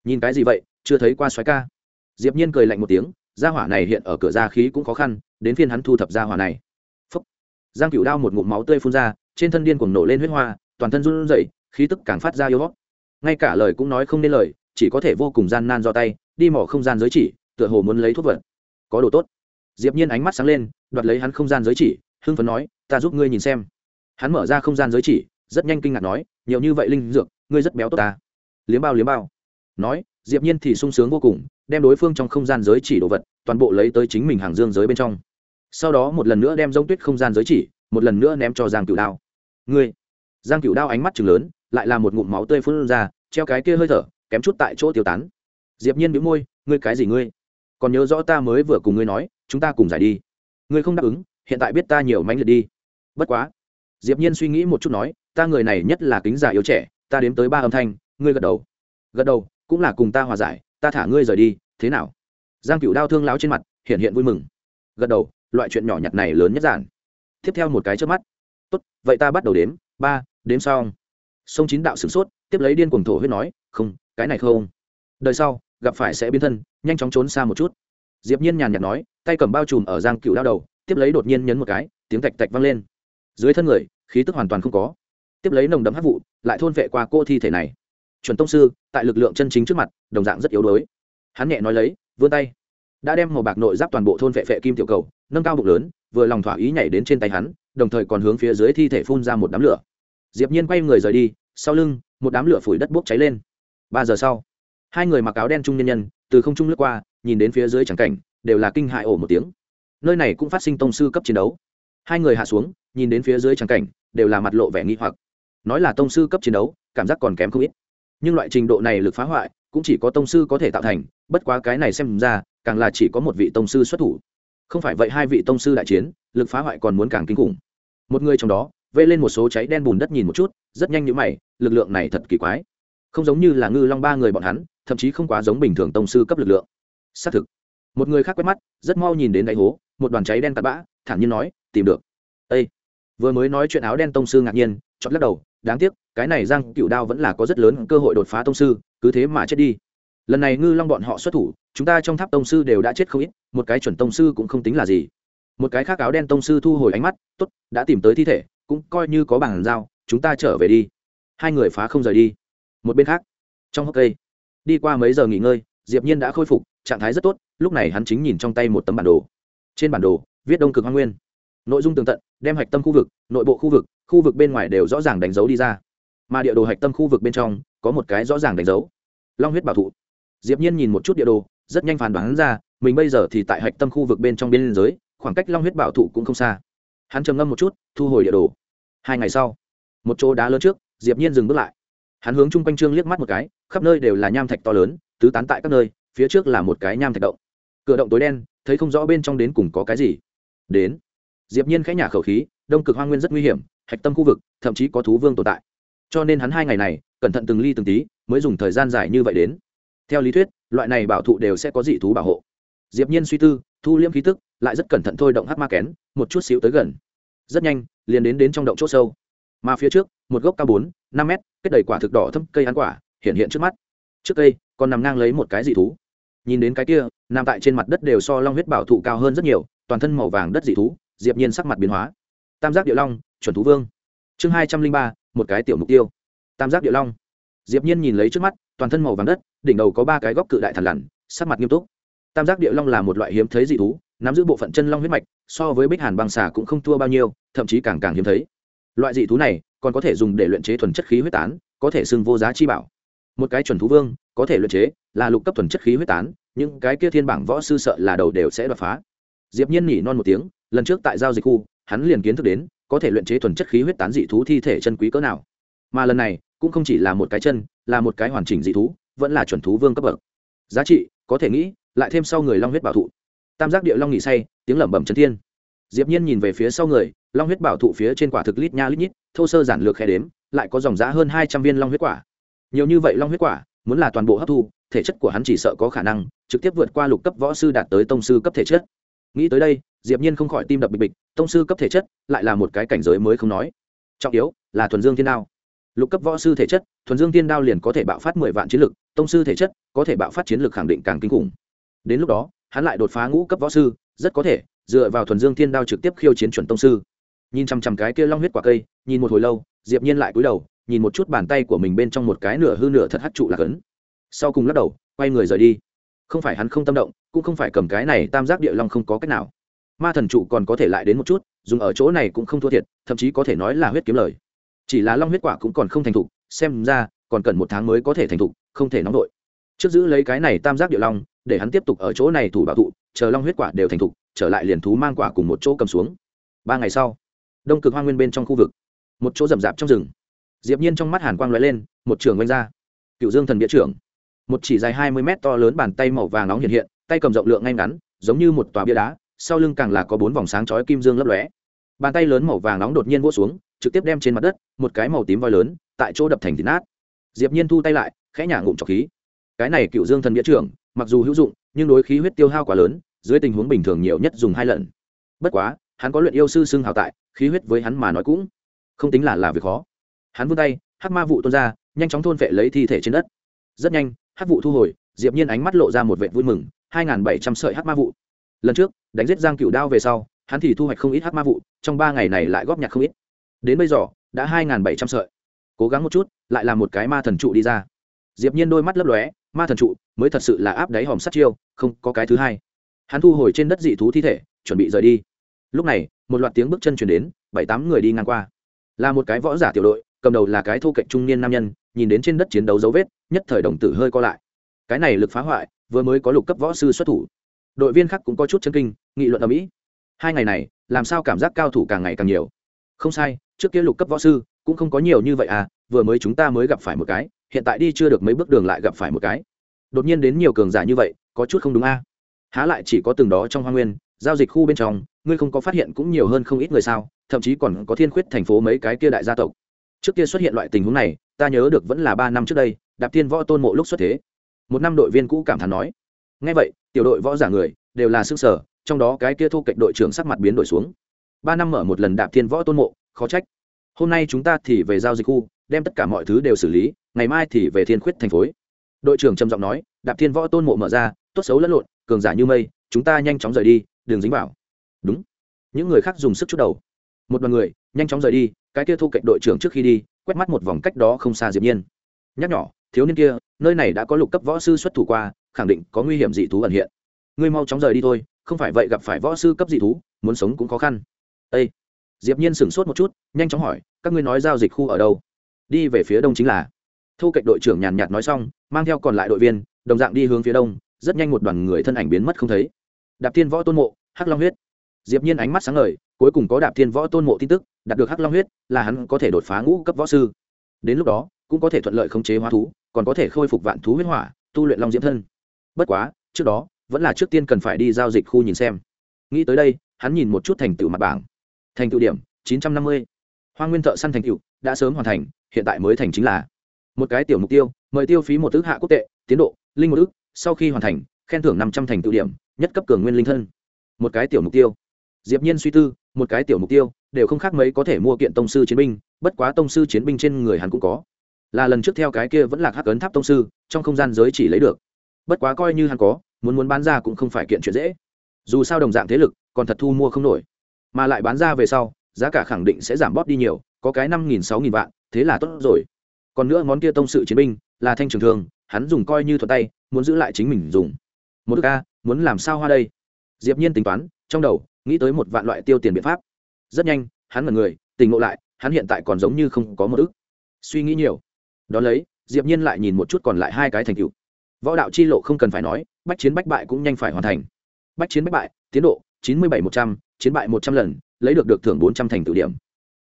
Nhìn cái gì vậy? Chưa thấy qua xoáy ca. Diệp nhiên cười lạnh một tiếng, gia hỏa này hiện ở cửa ra khí cũng khó khăn, đến phiên hắn thu thập gia hỏa này. Phúc. giang cựu đao một ngụm máu tươi phun ra, trên thân điên cuồng nổ lên huyết hoa, toàn thân run rẩy, khí tức càng phát ra yếu hót ngay cả lời cũng nói không nên lời, chỉ có thể vô cùng gian nan do tay, đi mỏ không gian giới chỉ, tựa hồ muốn lấy thuốc vật. Có đồ tốt. Diệp nhiên ánh mắt sáng lên, đoạt lấy hắn không gian giới chỉ, hưng phấn nói, ta giúp ngươi nhìn xem. Hắn mở ra không gian giới chỉ, rất nhanh kinh ngạc nói, nhiều như vậy linh dược, ngươi rất béo tốt ta. Liếm bao liếm bao. Nói, diệp nhiên thì sung sướng vô cùng, đem đối phương trong không gian giới chỉ đồ vật, toàn bộ lấy tới chính mình hàng dương giới bên trong. Sau đó một lần nữa đem giống tuyết không gian giới chỉ, một lần nữa ném cho giang cửu đao. Ngươi. Giang cửu đao ánh mắt trừng lớn lại là một ngụm máu tươi phun ra, treo cái kia hơi thở, kém chút tại chỗ tiêu tán. Diệp nhiên bĩu môi, ngươi cái gì ngươi? Còn nhớ rõ ta mới vừa cùng ngươi nói, chúng ta cùng giải đi. Ngươi không đáp ứng, hiện tại biết ta nhiều mánh liệt đi. Bất quá. Diệp nhiên suy nghĩ một chút nói, ta người này nhất là kính giả yếu trẻ, ta đếm tới ba âm thanh, ngươi gật đầu. Gật đầu, cũng là cùng ta hòa giải, ta thả ngươi rời đi, thế nào? Giang cửu đao thương láo trên mặt, hiện hiện vui mừng. Gật đầu, loại chuyện nhỏ nhặt này lớn nhất giản tiếp theo một cái trước mắt. Tốt, vậy ta bắt đầu đếm, ba, đếm xong sông chín đạo sửng sốt, tiếp lấy điên cuồng thổ huyết nói, không, cái này không. Đời sau, gặp phải sẽ biến thân, nhanh chóng trốn xa một chút. Diệp nhiên nhàn nhạt nói, tay cầm bao trùm ở giang cựu đao đầu, tiếp lấy đột nhiên nhấn một cái, tiếng tạch tạch vang lên. Dưới thân người, khí tức hoàn toàn không có. Tiếp lấy nồng đấm hắc vụ, lại thôn vệ qua cô thi thể này. Chuẩn tông sư, tại lực lượng chân chính trước mặt, đồng dạng rất yếu đuối. Hắn nhẹ nói lấy, vươn tay. Đã đem màu bạc nội giáp toàn bộ thôn vệ vệ kim tiểu cầu, nâng cao bụng lớn, vừa lòng thỏa ý nhảy đến trên tay hắn, đồng thời còn hướng phía dưới thi thể phun ra một đám lửa diệp nhiên quay người rời đi, sau lưng, một đám lửa phủi đất bốc cháy lên. Ba giờ sau, hai người mặc áo đen trung nhân nhân, từ không trung lướt qua, nhìn đến phía dưới chẳng cảnh, đều là kinh hại ổ một tiếng. Nơi này cũng phát sinh tông sư cấp chiến đấu. Hai người hạ xuống, nhìn đến phía dưới chẳng cảnh, đều là mặt lộ vẻ nghi hoặc. Nói là tông sư cấp chiến đấu, cảm giác còn kém không ít. Nhưng loại trình độ này lực phá hoại, cũng chỉ có tông sư có thể tạo thành, bất quá cái này xem ra, càng là chỉ có một vị tông sư xuất thủ. Không phải vậy hai vị tông sư đại chiến, lực phá hoại còn muốn càng kinh khủng. Một người trong đó vây lên một số cháy đen bùn đất nhìn một chút, rất nhanh như mày, lực lượng này thật kỳ quái. Không giống như là ngư long ba người bọn hắn, thậm chí không quá giống bình thường tông sư cấp lực lượng. Xác thực. Một người khác quét mắt, rất mau nhìn đến đáy hố, một đoàn cháy đen tạt bã, thản nhiên nói, tìm được. Ây vừa mới nói chuyện áo đen tông sư ngạc nhiên chọn lắc đầu, đáng tiếc, cái này giang cựu đao vẫn là có rất lớn cơ hội đột phá tông sư, cứ thế mà chết đi. Lần này ngư long bọn họ xuất thủ, chúng ta trong tháp tông sư đều đã chết không ít, một cái chuẩn tông sư cũng không tính là gì. Một cái khác áo đen tông sư thu hồi ánh mắt t ố t đã tìm tới thi thể cũng coi như có bàn giao, chúng ta trở về đi. Hai người phá không rời đi. Một bên khác, trong hốc cây, đi qua mấy giờ nghỉ ngơi, diệp nhiên đã khôi phục, trạng thái rất tốt, lúc này hắn chính nhìn trong tay một tấm bản đồ. Trên bản đồ, viết đông cực Hoang nguyên. Nội dung tường tận, đem hạch tâm khu vực, nội bộ khu vực khu vực bên ngoài đều rõ ràng đánh dấu đi ra. Mà địa đồ hạch tâm khu vực bên trong, có một cái rõ ràng đánh dấu. Long huyết bảo thụ. Diệp nhiên nhìn một chút địa đồ, rất nhanh phán đoán ra, mình bây giờ thì tại hạch tâm khu vực bên trong biên giới, khoảng cách long huyết bảo thụ cũng không xa. Hắn trầm ngâm một chút, thu hồi địa đồ hai ngày sau, một chỗ đá lớn trước, diệp nhiên dừng bước lại. Hắn hướng chung quanh trương liếc mắt một cái, khắp nơi đều là nham thạch to lớn, tứ tán tại các nơi, phía trước là một cái nham thạch động. Cửa động tối đen, thấy không rõ bên trong đến cùng có cái gì. Đến. Diệp nhiên khẽ nhả khẩu khí, đông cực hoang nguyên rất nguy hiểm, hạch tâm khu vực, thậm chí có thú vương tồn tại. Cho nên hắn hai ngày này, cẩn thận từng ly từng tí, mới dùng thời gian dài như vậy đến. Theo lý thuyết, loại này bảo thụ đều sẽ có dị thú bảo hộ. Diệp nhiên suy tư, thu liễm khí tức, lại rất cẩn thận thôi động hắc ma kén, một chút xíu tới gần rất nhanh, liền đến đến trong động chỗ sâu. Mà phía trước, một gốc cao bốn, năm mét, kết đầy quả thực đỏ thâm cây ăn quả, hiện hiện trước mắt. Trước cây, còn nằm ngang lấy một cái dị thú. Nhìn đến cái kia, nằm tại trên mặt đất đều so long huyết bảo thụ cao hơn rất nhiều, toàn thân màu vàng đất dị thú, diệp nhiên sắc mặt biến hóa. Tam giác địa long, chuẩn thú vương. Chương hai trăm linh ba, một cái tiểu mục tiêu. Tam giác địa long. Diệp nhiên nhìn lấy trước mắt, toàn thân màu vàng đất, đỉnh đầu có ba cái góc cự đại thần lằn, sắc mặt nghiêm túc. Tam giác địa long là một loại hiếm thấy dị thú nắm giữ bộ phận chân long huyết mạch, so với bích hàn băng xà cũng không thua bao nhiêu, thậm chí càng càng hiếm thấy. Loại dị thú này còn có thể dùng để luyện chế thuần chất khí huyết tán, có thể xưng vô giá chi bảo. Một cái chuẩn thú vương có thể luyện chế là lục cấp thuần chất khí huyết tán, những cái kia thiên bảng võ sư sợ là đầu đều sẽ đột phá. Diệp nhiên nhỉ non một tiếng, lần trước tại giao dịch khu, hắn liền kiến thức đến có thể luyện chế thuần chất khí huyết tán dị thú thi thể chân quý cỡ nào. Mà lần này cũng không chỉ là một cái chân, là một cái hoàn chỉnh dị thú, vẫn là chuẩn thú vương cấp bậc. Giá trị có thể nghĩ, lại thêm sau người long huyết bảo thụ tam giác địa long nghỉ say, tiếng lẩm bẩm chân thiên. Diệp nhiên nhìn về phía sau người, long huyết bảo thụ phía trên quả thực lít nha lít nhít, thô sơ giản lược khe đếm, lại có dòng giá hơn hai trăm viên long huyết quả. Nhiều như vậy long huyết quả, muốn là toàn bộ hấp thu, thể chất của hắn chỉ sợ có khả năng trực tiếp vượt qua lục cấp võ sư đạt tới tông sư cấp thể chất. Nghĩ tới đây, diệp nhiên không khỏi tim đập bịch bịch, tông sư cấp thể chất lại là một cái cảnh giới mới không nói. Trọng yếu là thuần dương thiên đao. Lục cấp võ sư thể chất, thuần dương thiên đao liền có thể bạo phát mười vạn chiến lực, tông sư thể chất có thể bạo phát chiến lực khẳng định càng kinh khủng. Đến lúc đó hắn lại đột phá ngũ cấp võ sư, rất có thể, dựa vào thuần dương thiên đao trực tiếp khiêu chiến chuẩn tông sư. Nhìn chằm chằm cái kia long huyết quả cây, nhìn một hồi lâu, diệp nhiên lại cúi đầu, nhìn một chút bàn tay của mình bên trong một cái nửa hư nửa thật hắc trụ là cấn. Sau cùng lắc đầu, quay người rời đi. Không phải hắn không tâm động, cũng không phải cầm cái này tam giác địa long không có cách nào. Ma thần trụ còn có thể lại đến một chút, dùng ở chỗ này cũng không thua thiệt, thậm chí có thể nói là huyết kiếm lời. Chỉ là long huyết quả cũng còn không thành thục, xem ra, còn cần một tháng mới có thể thành thục, không thể nóng đội trước giữ lấy cái này tam giác địa long để hắn tiếp tục ở chỗ này thủ bảo thụ, chờ long huyết quả đều thành thục, trở lại liền thú mang quả cùng một chỗ cầm xuống. Ba ngày sau, đông cực hoa nguyên bên trong khu vực, một chỗ rậm rạp trong rừng. Diệp nhiên trong mắt hàn quang lóe lên, một trường oanh ra. Cựu dương thần địa trưởng, một chỉ dài hai mươi mét to lớn bàn tay màu vàng nóng hiện hiện, tay cầm rộng lượng ngay ngắn, giống như một tòa bia đá, sau lưng càng là có bốn vòng sáng chói kim dương lấp lóe. Bàn tay lớn màu vàng nóng đột nhiên vỗ xuống, trực tiếp đem trên mặt đất, một cái màu tím voi lớn, tại chỗ đập thành thịt nát. Diệp nhiên thu tay lại, khẽ nhả ngụm trọc khí. Cái này cựu dương thần địa trưởng mặc dù hữu dụng, nhưng đối khí huyết tiêu hao quá lớn, dưới tình huống bình thường nhiều nhất dùng hai lần. Bất quá, hắn có luyện yêu sư xưng hào tại, khí huyết với hắn mà nói cũng không tính là là việc khó. Hắn vươn tay hát ma vụ tuôn ra, nhanh chóng thôn vệ lấy thi thể trên đất. Rất nhanh hát vụ thu hồi, diệp nhiên ánh mắt lộ ra một vẻ vui mừng, hai bảy trăm sợi hát ma vụ. Lần trước, đánh giết giang Cửu đao về sau, hắn thì thu hoạch không ít hát ma vụ, trong ba ngày này lại góp nhặt không ít. Đến bây giờ, đã hai bảy trăm sợi. Cố gắng một chút, lại làm một cái ma thần trụ đi ra. Diệp nhiên đôi mắt lấp lóe, ma thần trụ mới thật sự là áp đáy hòm sắt chiêu, không có cái thứ hai. Hắn thu hồi trên đất dị thú thi thể, chuẩn bị rời đi. Lúc này, một loạt tiếng bước chân chuyển đến, bảy tám người đi ngang qua. Là một cái võ giả tiểu đội, cầm đầu là cái thô cạnh trung niên nam nhân, nhìn đến trên đất chiến đấu dấu vết, nhất thời đồng tử hơi co lại. Cái này lực phá hoại, vừa mới có lục cấp võ sư xuất thủ. Đội viên khác cũng có chút chân kinh, nghị luận ở mỹ hai ngày này, làm sao cảm giác cao thủ càng ngày càng nhiều? Không sai, trước kia lục cấp võ sư cũng không có nhiều như vậy à vừa mới chúng ta mới gặp phải một cái, hiện tại đi chưa được mấy bước đường lại gặp phải một cái đột nhiên đến nhiều cường giả như vậy, có chút không đúng a. Há lại chỉ có từng đó trong hoa nguyên, giao dịch khu bên trong, ngươi không có phát hiện cũng nhiều hơn không ít người sao, thậm chí còn có thiên khuyết thành phố mấy cái kia đại gia tộc. Trước kia xuất hiện loại tình huống này, ta nhớ được vẫn là ba năm trước đây, đạp thiên võ tôn mộ lúc xuất thế. Một năm đội viên cũ cảm thán nói. Ngay vậy, tiểu đội võ giả người, đều là sức sở trong đó cái kia thu cạnh đội trưởng sắc mặt biến đổi xuống. Ba năm mở một lần đạp thiên võ tôn mộ, khó trách. Hôm nay chúng ta thì về giao dịch khu, đem tất cả mọi thứ đều xử lý, ngày mai thì về thiên khuyết thành phố đội trưởng trầm giọng nói, đạp thiên võ tôn mộ mở ra, tốt xấu lẫn lộn, cường giả như mây, chúng ta nhanh chóng rời đi, đừng dính vào. Đúng. Những người khác dùng sức chút đầu. Một đoàn người, nhanh chóng rời đi, cái kia thu cạnh đội trưởng trước khi đi, quét mắt một vòng cách đó không xa diệp nhiên. Nhắc nhỏ, thiếu niên kia, nơi này đã có lục cấp võ sư xuất thủ qua, khẳng định có nguy hiểm dị thú ẩn hiện. Ngươi mau chóng rời đi thôi, không phải vậy gặp phải võ sư cấp dị thú, muốn sống cũng khó khăn. Ê! diệp nhiên sửng sốt một chút, nhanh chóng hỏi, các ngươi nói giao dịch khu ở đâu? Đi về phía đông chính là thu cạnh đội trưởng nhàn nhạt nói xong, mang theo còn lại đội viên, đồng dạng đi hướng phía đông, rất nhanh một đoàn người thân ảnh biến mất không thấy. Đạp thiên võ tôn mộ, hắc long huyết. Diệp nhiên ánh mắt sáng ngời, cuối cùng có đạp thiên võ tôn mộ tin tức, đạt được hắc long huyết, là hắn có thể đột phá ngũ cấp võ sư. Đến lúc đó, cũng có thể thuận lợi khống chế hóa thú, còn có thể khôi phục vạn thú huyết hỏa, tu luyện long diễm thân. Bất quá, trước đó, vẫn là trước tiên cần phải đi giao dịch khu nhìn xem. Nghĩ tới đây, hắn nhìn một chút thành tựu mặt bảng. Thành tựu điểm 950. hoa nguyên thợ săn thành tựu, đã sớm hoàn thành, hiện tại mới thành chính là một cái tiểu mục tiêu, mời tiêu phí một ước hạ quốc tệ, tiến độ, linh một ước, sau khi hoàn thành, khen thưởng năm trăm thành tựu điểm, nhất cấp cường nguyên linh thân. Một cái tiểu mục tiêu. Diệp nhiên suy tư, một cái tiểu mục tiêu, đều không khác mấy có thể mua kiện tông sư chiến binh, bất quá tông sư chiến binh trên người hắn cũng có. Là lần trước theo cái kia vẫn là hắc ấn tháp tông sư, trong không gian giới chỉ lấy được. Bất quá coi như hắn có, muốn muốn bán ra cũng không phải kiện chuyện dễ. Dù sao đồng dạng thế lực, còn thật thu mua không nổi. Mà lại bán ra về sau, giá cả khẳng định sẽ giảm bóp đi nhiều, có cái năm nghìn, sáu nghìn vạn, thế là tốt rồi còn nữa món kia tông sự chiến binh, là thanh trường thường, hắn dùng coi như thuật tay, muốn giữ lại chính mình dùng. Một đức a muốn làm sao hoa đây? Diệp nhiên tính toán, trong đầu, nghĩ tới một vạn loại tiêu tiền biện pháp. Rất nhanh, hắn là người tình ngộ lại, hắn hiện tại còn giống như không có một ức. Suy nghĩ nhiều. Đó lấy, diệp nhiên lại nhìn một chút còn lại hai cái thành tựu. Võ đạo chi lộ không cần phải nói, bách chiến bách bại cũng nhanh phải hoàn thành. Bách chiến bách bại, tiến độ, chín mươi bảy một trăm, chiến bại một trăm lần, lấy được được thưởng bốn trăm thành tựu điểm.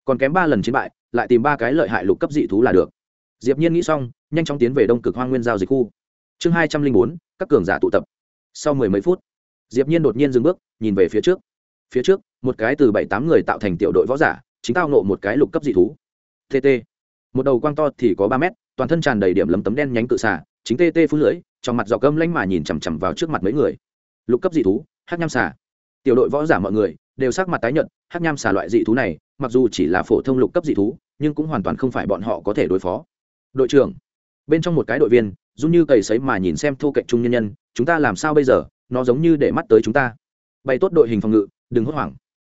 Còn kém ba lần chiến bại, lại tìm ba cái lợi hại lục cấp dị thú là được diệp nhiên nghĩ xong, nhanh chóng tiến về đông cực hoang nguyên giao dịch khu. Chương hai trăm linh bốn, các cường giả tụ tập. Sau mười mấy phút, diệp nhiên đột nhiên dừng bước, nhìn về phía trước. Phía trước, một cái từ bảy tám người tạo thành tiểu đội võ giả, chính tao nộ một cái lục cấp dị thú. Tt một đầu quang to thì có ba mét, toàn thân tràn đầy điểm lấm tấm đen nhánh cự xả chính tt phun lưỡi, trong mặt dọc cơm lanh mà nhìn chằm chằm vào trước mặt mấy người. Lục cấp dị thú, hắc nham xà. Tiểu đội võ giả mọi người đều sắc mặt tái nhợt, hắc nham xà loại dị thú này, mặc dù chỉ là phổ thông lục cấp dị thú, nhưng cũng hoàn toàn không phải bọn họ có thể đối phó đội trưởng. Bên trong một cái đội viên dung như cầy sấy mà nhìn xem thu cạnh trung nhân nhân, chúng ta làm sao bây giờ? Nó giống như để mắt tới chúng ta. Bày tốt đội hình phòng ngự, đừng hốt hoảng.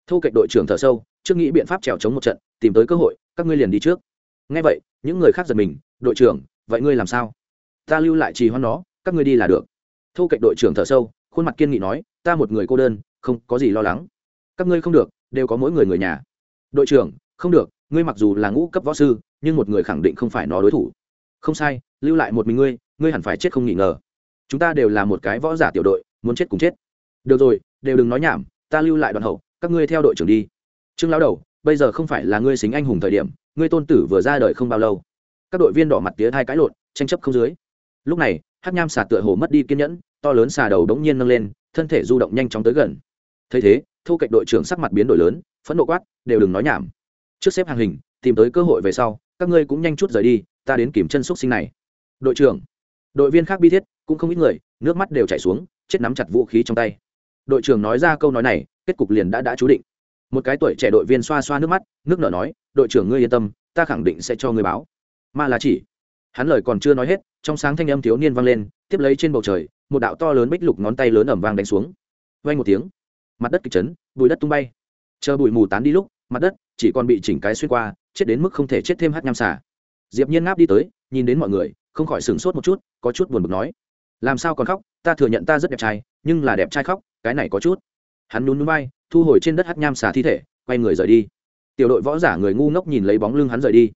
Thu kệch đội trưởng thở sâu, trước nghĩ biện pháp trèo chống một trận, tìm tới cơ hội, các ngươi liền đi trước. Ngay vậy, những người khác giật mình, đội trưởng, vậy ngươi làm sao? Ta lưu lại trì hoãn nó, các ngươi đi là được. Thu kệch đội trưởng thở sâu, khuôn mặt kiên nghị nói, ta một người cô đơn, không có gì lo lắng. Các ngươi không được, đều có mỗi người người nhà. Đội trưởng, không được, ngươi mặc dù là ngũ cấp võ sư nhưng một người khẳng định không phải nó đối thủ. Không sai, lưu lại một mình ngươi ngươi hẳn phải chết không nghi ngờ. Chúng ta đều là một cái võ giả tiểu đội, muốn chết cùng chết. Được rồi, đều đừng nói nhảm, ta lưu lại đoàn hậu, các ngươi theo đội trưởng đi. Trương lão đầu, bây giờ không phải là ngươi xính anh hùng thời điểm, ngươi tôn tử vừa ra đời không bao lâu. Các đội viên đỏ mặt tía hai cãi lộn, tranh chấp không dưới. Lúc này hát nham xà tựa hồ mất đi kiên nhẫn, to lớn xà đầu đống nhiên nâng lên, thân thể du động nhanh chóng tới gần. Thấy thế thu cạnh đội trưởng sắc mặt biến đổi lớn, phẫn nộ quát, đều đừng nói nhảm. Trước xếp hàng hình, tìm tới cơ hội về sau các ngươi cũng nhanh chút rời đi, ta đến kìm chân xúc sinh này. Đội trưởng, đội viên khác bi thiết, cũng không ít người, nước mắt đều chảy xuống, chết nắm chặt vũ khí trong tay. Đội trưởng nói ra câu nói này, kết cục liền đã đã chú định. Một cái tuổi trẻ đội viên xoa xoa nước mắt, nước nở nói, đội trưởng ngươi yên tâm, ta khẳng định sẽ cho ngươi báo. Mà là chỉ. Hắn lời còn chưa nói hết, trong sáng thanh âm thiếu niên vang lên, tiếp lấy trên bầu trời, một đạo to lớn bích lục ngón tay lớn ẩm vang đánh xuống. Vang một tiếng, mặt đất kịch chấn bụi đất tung bay. Chờ bụi mù tán đi lúc, mặt đất chỉ còn bị chỉnh cái xuyên qua, chết đến mức không thể chết thêm hát nham xả diệp nhiên ngáp đi tới, nhìn đến mọi người, không khỏi sửng sốt một chút, có chút buồn bực nói. Làm sao còn khóc, ta thừa nhận ta rất đẹp trai, nhưng là đẹp trai khóc, cái này có chút. Hắn nhún núm bay thu hồi trên đất hát nham xả thi thể, quay người rời đi. Tiểu đội võ giả người ngu ngốc nhìn lấy bóng lưng hắn rời đi.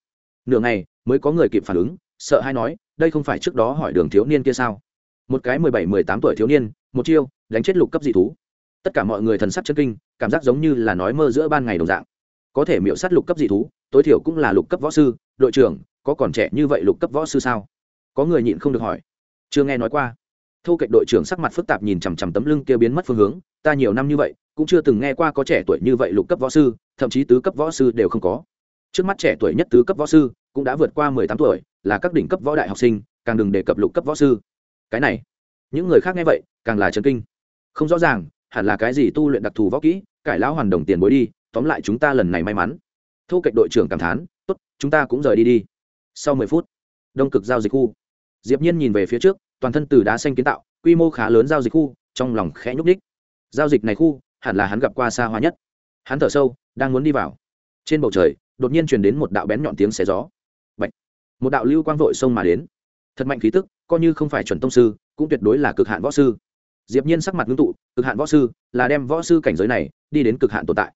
Nửa ngày, mới có người kịp phản ứng, sợ hay nói, đây không phải trước đó hỏi đường thiếu niên kia sao? Một cái mười bảy, mười tám tuổi thiếu niên, một chiêu, đánh chết lục cấp dị thú. Tất cả mọi người thần sắc chân kinh, cảm giác giống như là nói mơ giữa ban ngày đồng dạng có thể miễu sát lục cấp dị thú, tối thiểu cũng là lục cấp võ sư. Đội trưởng, có còn trẻ như vậy lục cấp võ sư sao? Có người nhịn không được hỏi. Chưa nghe nói qua. Thu kệch đội trưởng sắc mặt phức tạp nhìn chằm chằm tấm lưng kia biến mất phương hướng. Ta nhiều năm như vậy, cũng chưa từng nghe qua có trẻ tuổi như vậy lục cấp võ sư, thậm chí tứ cấp võ sư đều không có. Trước mắt trẻ tuổi nhất tứ cấp võ sư cũng đã vượt qua mười tám tuổi, là các đỉnh cấp võ đại học sinh, càng đừng đề cập lục cấp võ sư. Cái này, những người khác nghe vậy, càng là chấn kinh. Không rõ ràng, hẳn là cái gì tu luyện đặc thù võ kỹ, cải lão hoàn đồng tiền bối đi tóm lại chúng ta lần này may mắn. Thu cạnh đội trưởng cảm thán, tốt, chúng ta cũng rời đi đi. Sau mười phút, đông cực giao dịch khu. Diệp nhiên nhìn về phía trước, toàn thân từ đá xanh kiến tạo, quy mô khá lớn giao dịch khu, trong lòng khẽ nhúc nhích. Giao dịch này khu, hẳn là hắn gặp qua xa hoa nhất. Hắn thở sâu, đang muốn đi vào. Trên bầu trời, đột nhiên truyền đến một đạo bén nhọn tiếng xé gió. Bạch. một đạo lưu quang vội xông mà đến. Thật mạnh khí tức, coi như không phải chuẩn tông sư, cũng tuyệt đối là cực hạn võ sư. Diệp nhiên sắc mặt ngưng tụ, cực hạn võ sư, là đem võ sư cảnh giới này, đi đến cực hạn tồn tại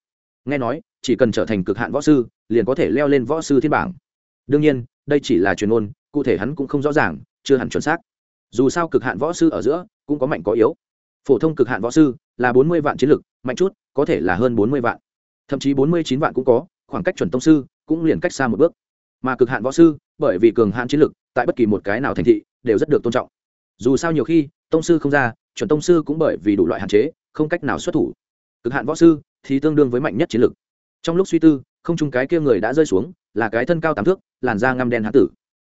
nghe nói, chỉ cần trở thành cực hạn võ sư, liền có thể leo lên võ sư thiên bảng. Đương nhiên, đây chỉ là truyền ôn cụ thể hắn cũng không rõ ràng, chưa hẳn chuẩn xác. Dù sao cực hạn võ sư ở giữa, cũng có mạnh có yếu. Phổ thông cực hạn võ sư là bốn mươi vạn chiến lực, mạnh chút, có thể là hơn bốn mươi vạn. Thậm chí bốn mươi chín vạn cũng có, khoảng cách chuẩn tông sư cũng liền cách xa một bước. Mà cực hạn võ sư, bởi vì cường hạn chiến lực, tại bất kỳ một cái nào thành thị, đều rất được tôn trọng. Dù sao nhiều khi, tông sư không ra, chuẩn tông sư cũng bởi vì đủ loại hạn chế, không cách nào xuất thủ. Cực hạn võ sư thì tương đương với mạnh nhất chiến lực trong lúc suy tư, không chung cái kia người đã rơi xuống, là cái thân cao tám thước, làn da ngăm đen hán tử.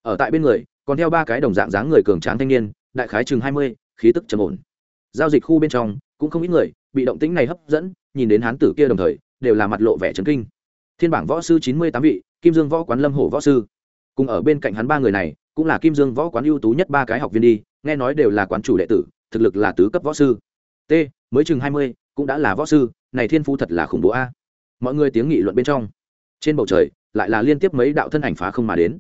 Ở tại bên người, còn theo ba cái đồng dạng dáng người cường tráng thanh niên, đại khái chừng hai mươi, khí tức trầm ổn. Giao dịch khu bên trong, cũng không ít người, bị động tĩnh này hấp dẫn, nhìn đến hán tử kia đồng thời, đều là mặt lộ vẻ trấn kinh. Thiên bảng võ sư chín mươi tám vị, kim dương võ quán lâm hổ võ sư. Cùng ở bên cạnh hắn ba người này, cũng là kim dương võ quán ưu tú nhất ba cái học viên đi, nghe nói đều là quán chủ đệ tử, thực lực là tứ cấp võ sư. T, mới chừng hai mươi cũng đã là võ sư, này thiên phu thật là khủng bố a. Mọi người tiếng nghị luận bên trong, trên bầu trời lại là liên tiếp mấy đạo thân ảnh phá không mà đến.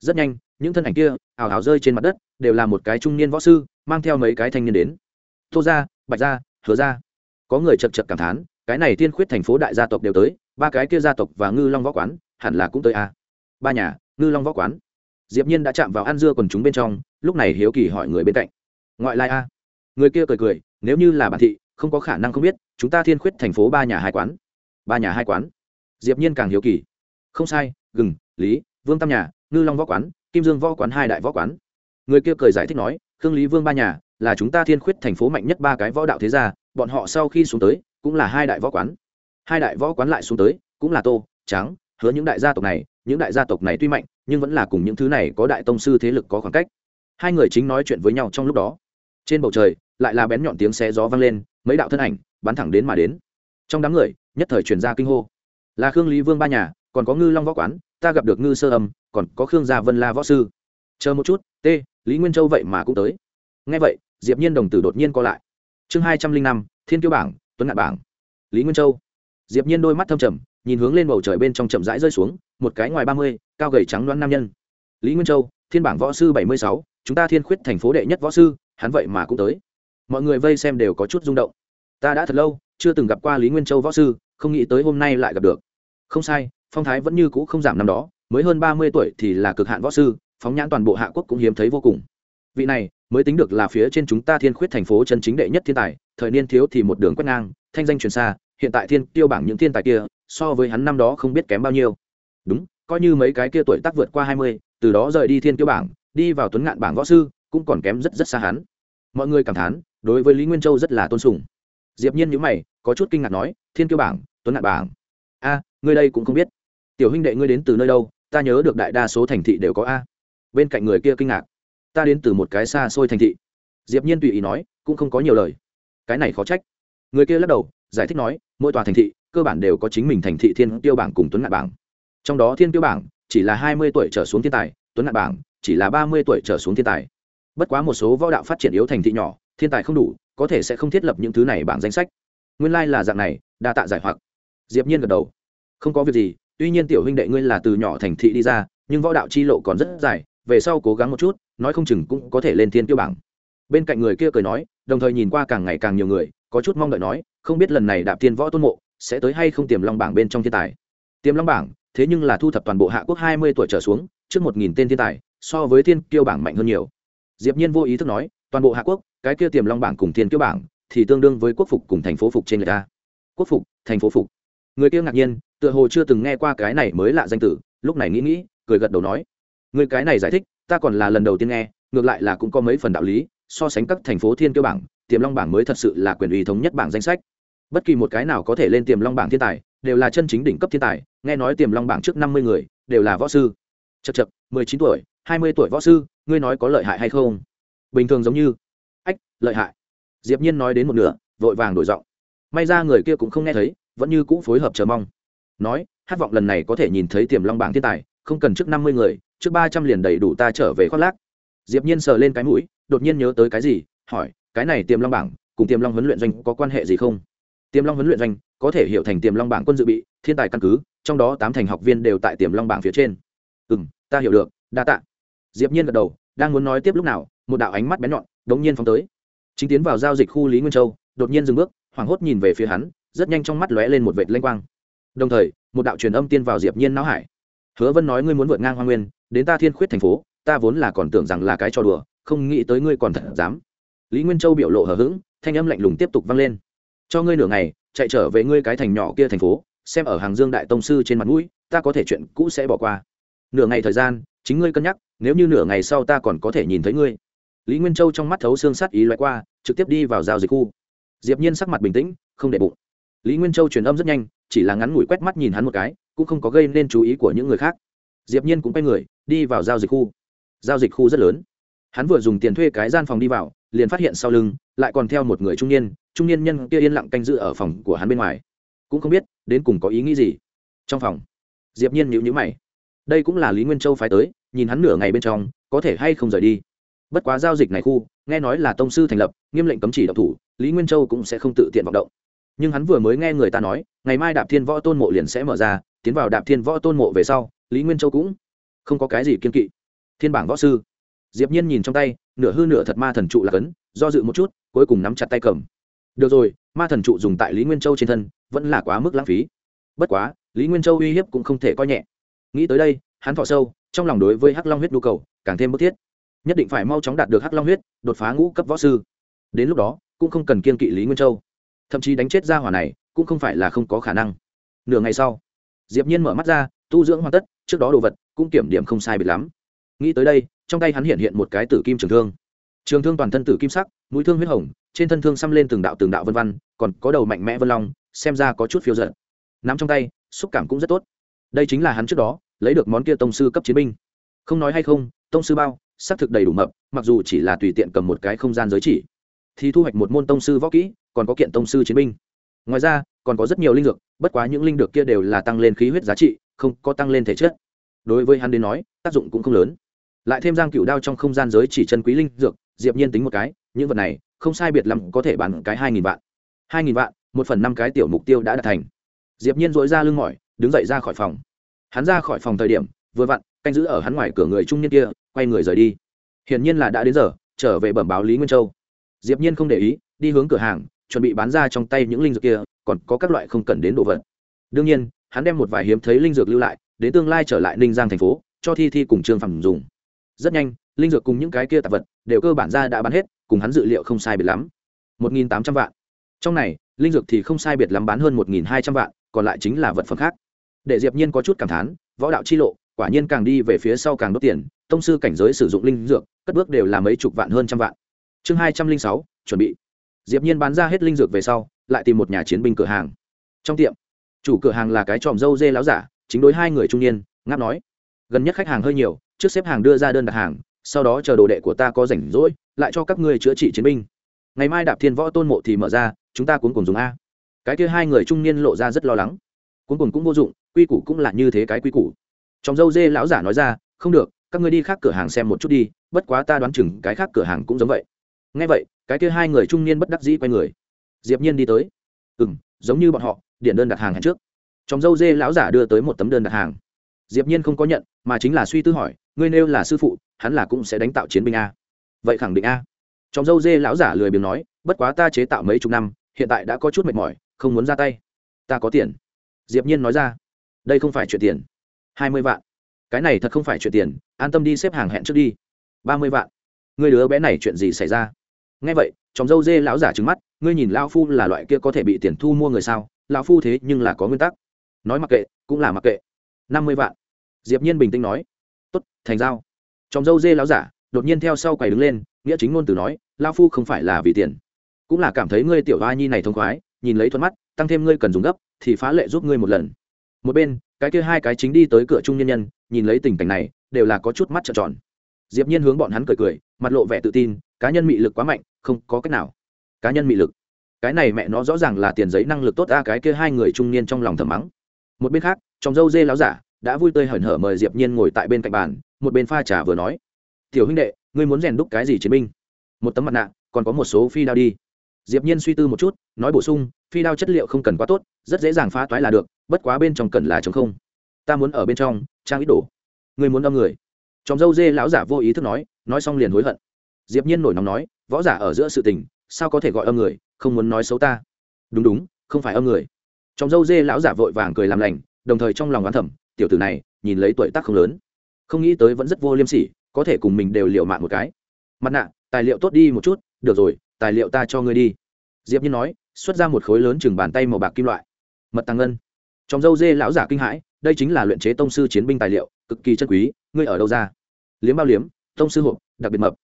Rất nhanh, những thân ảnh kia ảo ảo rơi trên mặt đất, đều là một cái trung niên võ sư, mang theo mấy cái thanh niên đến. Tô ra bạch ra hứa ra có người chật chật cảm thán, cái này tiên khuyết thành phố đại gia tộc đều tới, ba cái kia gia tộc và ngư long võ quán, hẳn là cũng tới a. Ba nhà, ngư long võ quán. Diệp nhiên đã chạm vào ăn dưa quần chúng bên trong, lúc này hiếu kỳ hỏi người bên cạnh. Ngoại lai a. Người kia cười cười, nếu như là bản thị không có khả năng không biết, chúng ta thiên khuyết thành phố ba nhà hai quán. Ba nhà hai quán? Diệp nhiên càng hiếu kỳ. Không sai, gừng, lý, vương tam nhà, ngư long võ quán, kim dương võ quán hai đại võ quán. Người kia cười giải thích nói, khương lý vương ba nhà là chúng ta thiên khuyết thành phố mạnh nhất ba cái võ đạo thế gia, bọn họ sau khi xuống tới, cũng là hai đại võ quán. Hai đại võ quán lại xuống tới, cũng là tô, tráng, hứa những đại gia tộc này, những đại gia tộc này tuy mạnh, nhưng vẫn là cùng những thứ này có đại tông sư thế lực có khoảng cách. Hai người chính nói chuyện với nhau trong lúc đó. Trên bầu trời, lại là bén nhọn tiếng xe gió vang lên mấy đạo thân ảnh bắn thẳng đến mà đến. Trong đám người, nhất thời truyền ra kinh hô. Là khương lý vương ba nhà, còn có ngư long võ quán, ta gặp được ngư sơ âm, còn có khương gia vân la võ sư. Chờ một chút t lý nguyên châu vậy mà cũng tới. Ngay vậy, diệp nhiên đồng tử đột nhiên co lại. Chương hai trăm linh năm, thiên kiêu bảng, tuấn ngạn bảng. Lý nguyên châu. Diệp nhiên đôi mắt thâm trầm, nhìn hướng lên bầu trời bên trong chậm rãi rơi xuống, một cái ngoài ba mươi, cao gầy trắng loan nam nhân. Lý nguyên châu, thiên bảng võ sư bảy mươi sáu, chúng ta thiên khuyết thành phố đệ nhất võ sư, hắn vậy mà cũng tới mọi người vây xem đều có chút rung động. Ta đã thật lâu chưa từng gặp qua lý nguyên châu võ sư, không nghĩ tới hôm nay lại gặp được. Không sai, phong thái vẫn như cũ không giảm năm đó, mới hơn ba mươi tuổi thì là cực hạn võ sư, phóng nhãn toàn bộ hạ quốc cũng hiếm thấy vô cùng. Vị này mới tính được là phía trên chúng ta thiên khuyết thành phố chân chính đệ nhất thiên tài, thời niên thiếu thì một đường quét ngang, thanh danh truyền xa, hiện tại thiên tiêu bảng những thiên tài kia, so với hắn năm đó không biết kém bao nhiêu. Đúng, coi như mấy cái kia tuổi tác vượt qua hai mươi, từ đó rời đi thiên tiêu bảng, đi vào tuấn ngạn bảng võ sư, cũng còn kém rất rất xa hắn. Mọi người cảm thán đối với lý nguyên châu rất là tôn sùng diệp nhiên nhíu mày, có chút kinh ngạc nói, thiên Kiêu bảng, tuấn ngạn bảng. A, ngươi đây cũng không biết. Tiểu huynh đệ ngươi đến từ nơi đâu, ta nhớ được đại đa số thành thị đều có a. Bên cạnh người kia kinh ngạc, ta đến từ một cái xa xôi thành thị. Diệp nhiên tùy ý nói, cũng không có nhiều lời. Cái này khó trách. Người kia lắc đầu, giải thích nói, mỗi tòa thành thị, cơ bản đều có chính mình thành thị thiên tiêu bảng cùng tuấn ngạn bảng. Trong đó thiên tiêu bảng chỉ là hai mươi tuổi trở xuống thiên tài, tuấn ngạn bảng chỉ là ba mươi tuổi trở xuống thiên tài. Bất quá một số võ đạo phát triển yếu thành thị nhỏ thiên tài không đủ, có thể sẽ không thiết lập những thứ này bảng danh sách. Nguyên lai、like、là dạng này, đa tạ giải hoặc. Diệp nhiên gật đầu. Không có việc gì, tuy nhiên tiểu huynh đệ ngươi là từ nhỏ thành thị đi ra, nhưng võ đạo chi lộ còn rất dài, về sau cố gắng một chút, nói không chừng cũng có thể lên thiên tiêu bảng. Bên cạnh người kia cười nói, đồng thời nhìn qua càng ngày càng nhiều người, có chút mong đợi nói, không biết lần này đạp thiên võ tôn mộ, sẽ tới hay không tiềm long bảng bên trong thiên tài. Tiềm long bảng, thế nhưng là thu thập toàn bộ hạ quốc hai mươi tuổi trở xuống, trước một nghìn tên thiên tài, so với thiên kiêu bảng mạnh hơn nhiều. Diệp nhiên vô ý thức nói, toàn bộ hạ quốc cái kia tiềm long bảng cùng thiên kiêu bảng thì tương đương với quốc phục cùng thành phố phục trên người ta. Quốc phục, thành phố phục. Người kia ngạc nhiên, tựa hồ chưa từng nghe qua cái này mới lạ danh tử, lúc này nghĩ nghĩ, cười gật đầu nói, người cái này giải thích, ta còn là lần đầu tiên nghe, ngược lại là cũng có mấy phần đạo lý, so sánh các thành phố thiên kiêu bảng, tiềm long bảng mới thật sự là quyền uy thống nhất bảng danh sách. Bất kỳ một cái nào có thể lên tiềm long bảng thiên tài, đều là chân chính đỉnh cấp thiên tài, nghe nói tiềm long bảng trước năm mươi người, đều là võ sư. Chật chật mười chín tuổi, hai mươi tuổi võ sư, ngươi nói có lợi hại hay không? Bình thường giống như ách, lợi hại. Diệp nhiên nói đến một nửa, vội vàng đổi giọng. May ra người kia cũng không nghe thấy, vẫn như cũ phối hợp chờ mong. Nói, hát vọng lần này có thể nhìn thấy tiềm long bảng thiên tài, không cần trước năm mươi người, trước ba trăm liền đầy đủ ta trở về khoác lác. Diệp nhiên sờ lên cái mũi, đột nhiên nhớ tới cái gì, hỏi, cái này tiềm long bảng, cùng tiềm long huấn luyện doanh có quan hệ gì không? Tiềm long huấn luyện doanh có thể hiểu thành tiềm long bảng quân dự bị, thiên tài căn cứ, trong đó tám thành học viên đều tại tiềm long bảng phía trên. Ừ ta hiểu được, đa tạ. Diệp nhiên gật đầu, đang muốn nói tiếp lúc nào, một đạo ánh mắt bén nhọn đống nhiên phóng tới. Chính tiến vào giao dịch khu lý nguyên châu, đột nhiên dừng bước, hoảng hốt nhìn về phía hắn, rất nhanh trong mắt lóe lên một vệt lanh quang. Đồng thời, một đạo truyền âm tiên vào diệp nhiên não hải. Hứa vân nói ngươi muốn vượt ngang hoa nguyên, đến ta thiên khuyết thành phố, ta vốn là còn tưởng rằng là cái trò đùa, không nghĩ tới ngươi còn thật dám. Lý nguyên châu biểu lộ hờ hững, thanh âm lạnh lùng tiếp tục vang lên. Cho ngươi nửa ngày, chạy trở về ngươi cái thành nhỏ kia thành phố, xem ở hàng dương đại tông sư trên mặt mũi, ta có thể chuyện cũ sẽ bỏ qua. Nửa ngày thời gian, chính ngươi cân nhắc, nếu như nửa ngày sau ta còn có thể nhìn thấy ngươi lý nguyên châu trong mắt thấu xương sắt ý loại qua, trực tiếp đi vào giao dịch khu. Diệp nhiên sắc mặt bình tĩnh, không để bụng. Lý nguyên châu truyền âm rất nhanh, chỉ là ngắn ngủi quét mắt nhìn hắn một cái, cũng không có gây nên chú ý của những người khác. Diệp nhiên cũng quay người, đi vào giao dịch khu. Giao dịch khu rất lớn. Hắn vừa dùng tiền thuê cái gian phòng đi vào, liền phát hiện sau lưng, lại còn theo một người trung niên trung niên nhân kia yên lặng canh giữ ở phòng của hắn bên ngoài. Cũng không biết, đến cùng có ý nghĩ gì. Trong phòng, diệp nhiên nhíu nhíu mày. Đây cũng là lý nguyên châu phái tới, nhìn hắn nửa ngày bên trong, có thể hay không rời đi bất quá giao dịch này khu, nghe nói là tông sư thành lập, nghiêm lệnh cấm chỉ độc thủ, lý nguyên châu cũng sẽ không tự tiện vọng động. Nhưng hắn vừa mới nghe người ta nói, ngày mai đạp thiên võ tôn mộ liền sẽ mở ra, tiến vào đạp thiên võ tôn mộ về sau, lý nguyên châu cũng không có cái gì kiên kỵ. Thiên bảng võ sư. Diệp nhiên nhìn trong tay, nửa hư nửa thật ma thần trụ là cấn, do dự một chút, cuối cùng nắm chặt tay cầm. Được rồi, ma thần trụ dùng tại lý nguyên châu trên thân, vẫn là quá mức lãng phí. Bất quá, lý nguyên châu uy hiếp cũng không thể coi nhẹ. Nghĩ tới đây, hắn thọ sâu, trong lòng đối với hắc long huyết nhu cầu càng thêm bức thiết nhất định phải mau chóng đạt được hắc long huyết, đột phá ngũ cấp võ sư. Đến lúc đó, cũng không cần kiên kỵ lý nguyên châu. Thậm chí đánh chết ra hỏa này, cũng không phải là không có khả năng. Nửa ngày sau, diệp nhiên mở mắt ra, tu dưỡng hoàn tất, trước đó đồ vật cũng kiểm điểm không sai biệt lắm. Nghĩ tới đây, trong tay hắn hiện hiện một cái tử kim trường thương. Trường thương toàn thân tử kim sắc, mũi thương huyết hồng, trên thân thương xăm lên từng đạo từng đạo vân văn, còn có đầu mạnh mẽ vân long, xem ra có chút phiêu dật. nắm trong tay, xúc cảm cũng rất tốt. Đây chính là hắn trước đó lấy được món kia tông sư cấp chiến binh. Không nói hay không, tông sư bao xác thực đầy đủ mập, mặc dù chỉ là tùy tiện cầm một cái không gian giới chỉ. Thì thu hoạch một môn tông sư võ kỹ, còn có kiện tông sư chiến binh. Ngoài ra, còn có rất nhiều linh dược, bất quá những linh dược kia đều là tăng lên khí huyết giá trị, không có tăng lên thể chất. Đối với hắn đến nói, tác dụng cũng không lớn. Lại thêm giang cựu đao trong không gian giới chỉ chân quý linh dược, diệp nhiên tính một cái, những vật này, không sai biệt lắm có thể bán cái hai nghìn vạn. hai nghìn vạn, một phần năm cái tiểu mục tiêu đã đạt thành. Diệp nhiên dội ra lưng mỏi, đứng dậy ra khỏi phòng. Hắn ra khỏi phòng thời điểm vừa vặn, canh giữ ở hắn ngoài cửa người trung niên kia, quay người rời đi. Hiển nhiên là đã đến giờ, trở về bẩm báo lý nguyên châu. Diệp nhiên không để ý, đi hướng cửa hàng, chuẩn bị bán ra trong tay những linh dược kia, còn có các loại không cần đến đồ vật. Đương nhiên, hắn đem một vài hiếm thấy linh dược lưu lại, đến tương lai trở lại ninh giang thành phố, cho thi thi cùng trương phẩm dùng. Rất nhanh, linh dược cùng những cái kia tạp vật đều cơ bản ra đã bán hết, cùng hắn dự liệu không sai biệt lắm. Một nghìn tám trăm vạn. Trong này, linh dược thì không sai biệt lắm bán hơn một nghìn hai trăm vạn, còn lại chính là vật phẩm khác. Để diệp nhiên có chút cảm thán, võ đạo chi lộ quả nhiên càng đi về phía sau càng đốt tiền, tông sư cảnh giới sử dụng linh dược, cất bước đều là mấy chục vạn hơn trăm vạn. Chương hai trăm linh sáu, chuẩn bị. Diệp nhiên bán ra hết linh dược về sau, lại tìm một nhà chiến binh cửa hàng. Trong tiệm, chủ cửa hàng là cái tròm dâu dê láo giả, chính đối hai người trung niên, ngáp nói, gần nhất khách hàng hơi nhiều, trước xếp hàng đưa ra đơn đặt hàng, sau đó chờ đồ đệ của ta có rảnh rỗi, lại cho các ngươi chữa trị chiến binh. Ngày mai đạp thiên võ tôn mộ thì mở ra, chúng ta cuốn cùng dùng a. Cái kia hai người trung niên lộ ra rất lo lắng. Cuốn cùng cũng vô dụng, quy củ cũng là như thế cái quy củ trong dâu dê lão giả nói ra, không được, các ngươi đi khác cửa hàng xem một chút đi, bất quá ta đoán chừng cái khác cửa hàng cũng giống vậy. Ngay vậy, cái kia hai người trung niên bất đắc dĩ quay người. Diệp nhiên đi tới. Ừ m giống như bọn họ điện đơn đặt hàng hẹn trước. Trong dâu dê lão giả đưa tới một tấm đơn đặt hàng. Diệp nhiên không có nhận, mà chính là suy tư hỏi, ngươi nêu là sư phụ, hắn là cũng sẽ đánh tạo chiến binh a? Vậy khẳng định a. Trong dâu dê lão giả lười biếng nói, bất quá ta chế tạo mấy chục năm, hiện tại đã có chút mệt mỏi, không muốn ra tay. Ta có tiền. Diệp nhiên nói ra, đây không phải chuyện tiền hai mươi vạn. Cái này thật không phải chuyện tiền, an tâm đi xếp hàng hẹn trước đi. ba mươi vạn. Ngươi đứa bé này chuyện gì xảy ra? Nghe vậy trong dâu dê lão giả trừng mắt, ngươi nhìn lão phu là loại kia có thể bị tiền thu mua người sao? Lão phu thế nhưng là có nguyên tắc. Nói mặc kệ, cũng là mặc kệ. năm mươi vạn. Diệp nhiên bình tĩnh nói. Tốt, thành giao. Trong dâu dê lão giả, đột nhiên theo sau quầy đứng lên, nghĩa chính ngôn từ nói, lão phu không phải là vì tiền, cũng là cảm thấy ngươi tiểu hoa nhi này thông khoái, nhìn lấy thuận mắt, tăng thêm ngươi cần dùng gấp, thì phá lệ giúp ngươi một lần. Một bên cái kia hai cái chính đi tới cửa trung nhân nhân, nhìn lấy tình cảnh này, đều là có chút mắt trợn tròn. Diệp nhiên hướng bọn hắn cười cười, mặt lộ vẻ tự tin, cá nhân mị lực quá mạnh, không có cách nào. Cá nhân mị lực. Cái này mẹ nó rõ ràng là tiền giấy năng lực tốt, a, cái kia hai người trung niên trong lòng thầm mắng. Một bên khác, trong dâu dê láo giả, đã vui tươi hởn hở mời diệp nhiên ngồi tại bên cạnh bàn, một bên pha trà vừa nói. Tiểu huynh đệ, ngươi muốn rèn đúc cái gì chiến binh? Một tấm mặt nạ, còn có một số phi đao đi. Diệp nhiên suy tư một chút, nói bổ sung phi đao chất liệu không cần quá tốt, rất dễ dàng phá toái là được, bất quá bên trong cần là trống không. Ta muốn ở bên trong, trang ít đổ ngươi muốn đâm người. Trong dâu dê lão giả vô ý thức nói nói xong liền hối hận. Diệp nhiên nổi nóng nói, võ giả ở giữa sự tình, sao có thể gọi âm người, không muốn nói xấu ta. Đúng đúng, không phải âm người. Trong dâu dê lão giả vội vàng cười làm lành, đồng thời trong lòng oán thẩm tiểu tử này, nhìn lấy tuổi tác không lớn. Không nghĩ tới vẫn rất vô liêm sỉ, có thể cùng mình đều liều mạng một cái. Mặt nạ, tài liệu tốt đi một chút, được rồi, tài liệu ta cho ngươi đi. Diệp nhiên nói xuất ra một khối lớn chừng bàn tay màu bạc kim loại. Mật tăng ngân. Trong dâu dê lão giả kinh hãi, đây chính là luyện chế tông sư chiến binh tài liệu, cực kỳ chân quý, ngươi ở đâu ra? Liếm bao liếm, tông sư hộp, đặc biệt mập.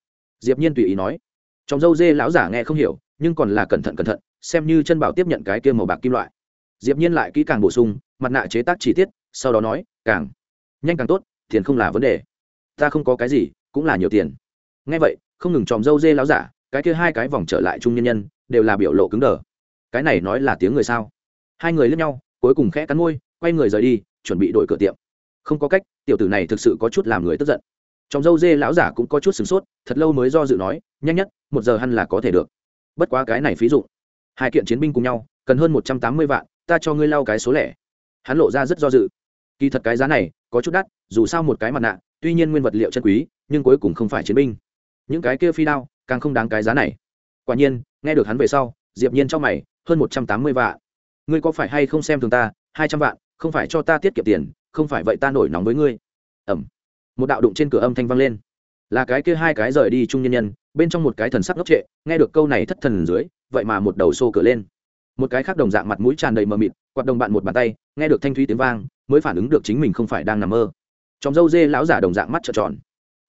Diệp nhiên tùy ý nói. Trong dâu dê lão giả nghe không hiểu, nhưng còn là cẩn thận cẩn thận, xem như chân bảo tiếp nhận cái kia màu bạc kim loại. Diệp nhiên lại kỹ càng bổ sung, mặt nạ chế tác chi tiết, sau đó nói, càng nhanh càng tốt, tiền không là vấn đề. Ta không có cái gì, cũng là nhiều tiền. Nghe vậy, không ngừng tròm dâu dê lão giả, cái kia hai cái vòng trở lại trung nhân nhân, đều là biểu lộ cứng đờ cái này nói là tiếng người sao? Hai người lướt nhau, cuối cùng khẽ cắn môi, quay người rời đi, chuẩn bị đổi cửa tiệm. Không có cách, tiểu tử này thực sự có chút làm người tức giận. Trong dâu dê lão giả cũng có chút sửng sốt, thật lâu mới do dự nói, nhanh nhất, một giờ hẳn là có thể được. Bất quá cái này phí dụ hai kiện chiến binh cùng nhau, cần hơn một trăm tám mươi vạn, ta cho ngươi lau cái số lẻ. Hắn lộ ra rất do dự. Kỳ thật cái giá này, có chút đắt, dù sao một cái mặt nạ, tuy nhiên nguyên vật liệu chân quý, nhưng cuối cùng không phải chiến binh. Những cái kia phi đao, càng không đáng cái giá này. Quả nhiên, nghe được hắn về sau, diệp nhiên trong mày hơn một trăm tám mươi vạn. Ngươi có phải hay không xem thường ta, hai trăm vạn, không phải cho ta tiết kiệm tiền, không phải vậy ta nổi nóng với ngươi. Ẩm. Một đạo đụng trên cửa âm thanh vang lên. Là cái kia hai cái rời đi trung nhân nhân, bên trong một cái thần sắc ngốc trệ, nghe được câu này thất thần dưới, vậy mà một đầu xô cửa lên. Một cái khác đồng dạng mặt mũi tràn đầy mờ mịt, quạt đồng bạn một bàn tay, nghe được thanh thúy tiếng vang, mới phản ứng được chính mình không phải đang nằm mơ. Trong dâu dê lão giả đồng dạng mắt trợn tròn.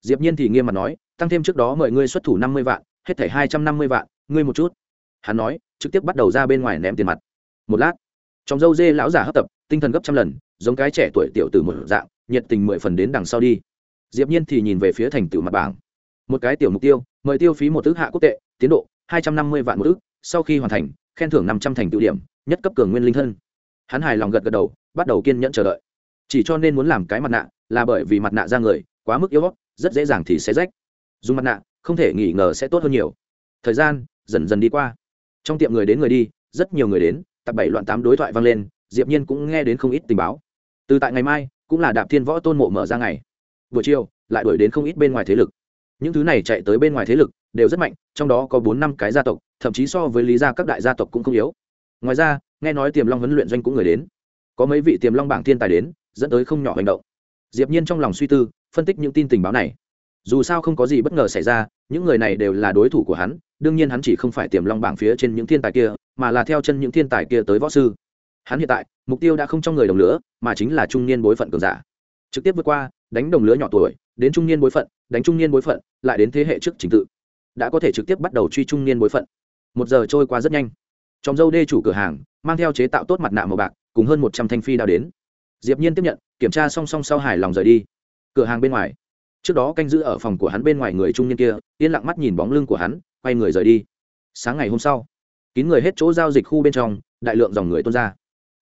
Diệp nhiên thì nghiêm mặt nói, tăng thêm trước đó mời ngươi xuất thủ năm mươi vạn, hết thảy hai trăm năm mươi vạn, ngươi một chút. Hắn nói trực tiếp bắt đầu ra bên ngoài ném tiền mặt. Một lát, trong dâu dê lão giả hấp tập, tinh thần gấp trăm lần, giống cái trẻ tuổi tiểu tử một dạng, nhiệt tình mười phần đến đằng sau đi. Diệp nhiên thì nhìn về phía thành tựu mặt bảng. Một cái tiểu mục tiêu, mời tiêu phí một ước hạ quốc tệ, tiến độ hai trăm năm mươi vạn một ước sau khi hoàn thành, khen thưởng năm trăm thành tựu điểm, nhất cấp cường nguyên linh thân. Hắn hài lòng gật gật đầu, bắt đầu kiên nhẫn chờ đợi. Chỉ cho nên muốn làm cái mặt nạ, là bởi vì mặt nạ ra người, quá mức yếu rất dễ dàng thì sẽ rách. Dùng mặt nạ, không thể nghi ngờ sẽ tốt hơn nhiều. Thời gian dần dần đi qua trong tiệm người đến người đi, rất nhiều người đến, tập bảy loạn tám đối thoại vang lên, diệp nhiên cũng nghe đến không ít tình báo. Từ tại ngày mai, cũng là đạp thiên võ tôn mộ mở ra ngày. Buổi chiều, lại đuổi đến không ít bên ngoài thế lực. Những thứ này chạy tới bên ngoài thế lực, đều rất mạnh, trong đó có bốn năm cái gia tộc, thậm chí so với lý gia các đại gia tộc cũng không yếu. Ngoài ra, nghe nói tiềm long huấn luyện doanh cũng người đến. Có mấy vị tiềm long bảng thiên tài đến, dẫn tới không nhỏ hành động. Diệp nhiên trong lòng suy tư, phân tích những tin tình báo này. Dù sao không có gì bất ngờ xảy ra, những người này đều là đối thủ của hắn đương nhiên hắn chỉ không phải tiềm long bảng phía trên những thiên tài kia, mà là theo chân những thiên tài kia tới võ sư. Hắn hiện tại, mục tiêu đã không trong người đồng lứa mà chính là trung niên bối phận cường giả. Trực tiếp vượt qua, đánh đồng lứa nhỏ tuổi, đến trung niên bối phận, đánh trung niên bối phận, lại đến thế hệ trước trình tự. Đã có thể trực tiếp bắt đầu truy trung niên bối phận. Một giờ trôi qua rất nhanh. Trong dâu đê chủ cửa hàng, mang theo chế tạo tốt mặt nạ màu bạc, cùng hơn một trăm thanh phi đao đến. Diệp nhiên tiếp nhận, kiểm tra song song sau hài lòng rời đi. Cửa hàng bên ngoài. Trước đó canh giữ ở phòng của hắn bên ngoài người trung niên kia, yên lặng mắt nhìn bóng lưng của hắn quay người rời đi. Sáng ngày hôm sau, kín người hết chỗ giao dịch khu bên trong, đại lượng dòng người tuôn ra.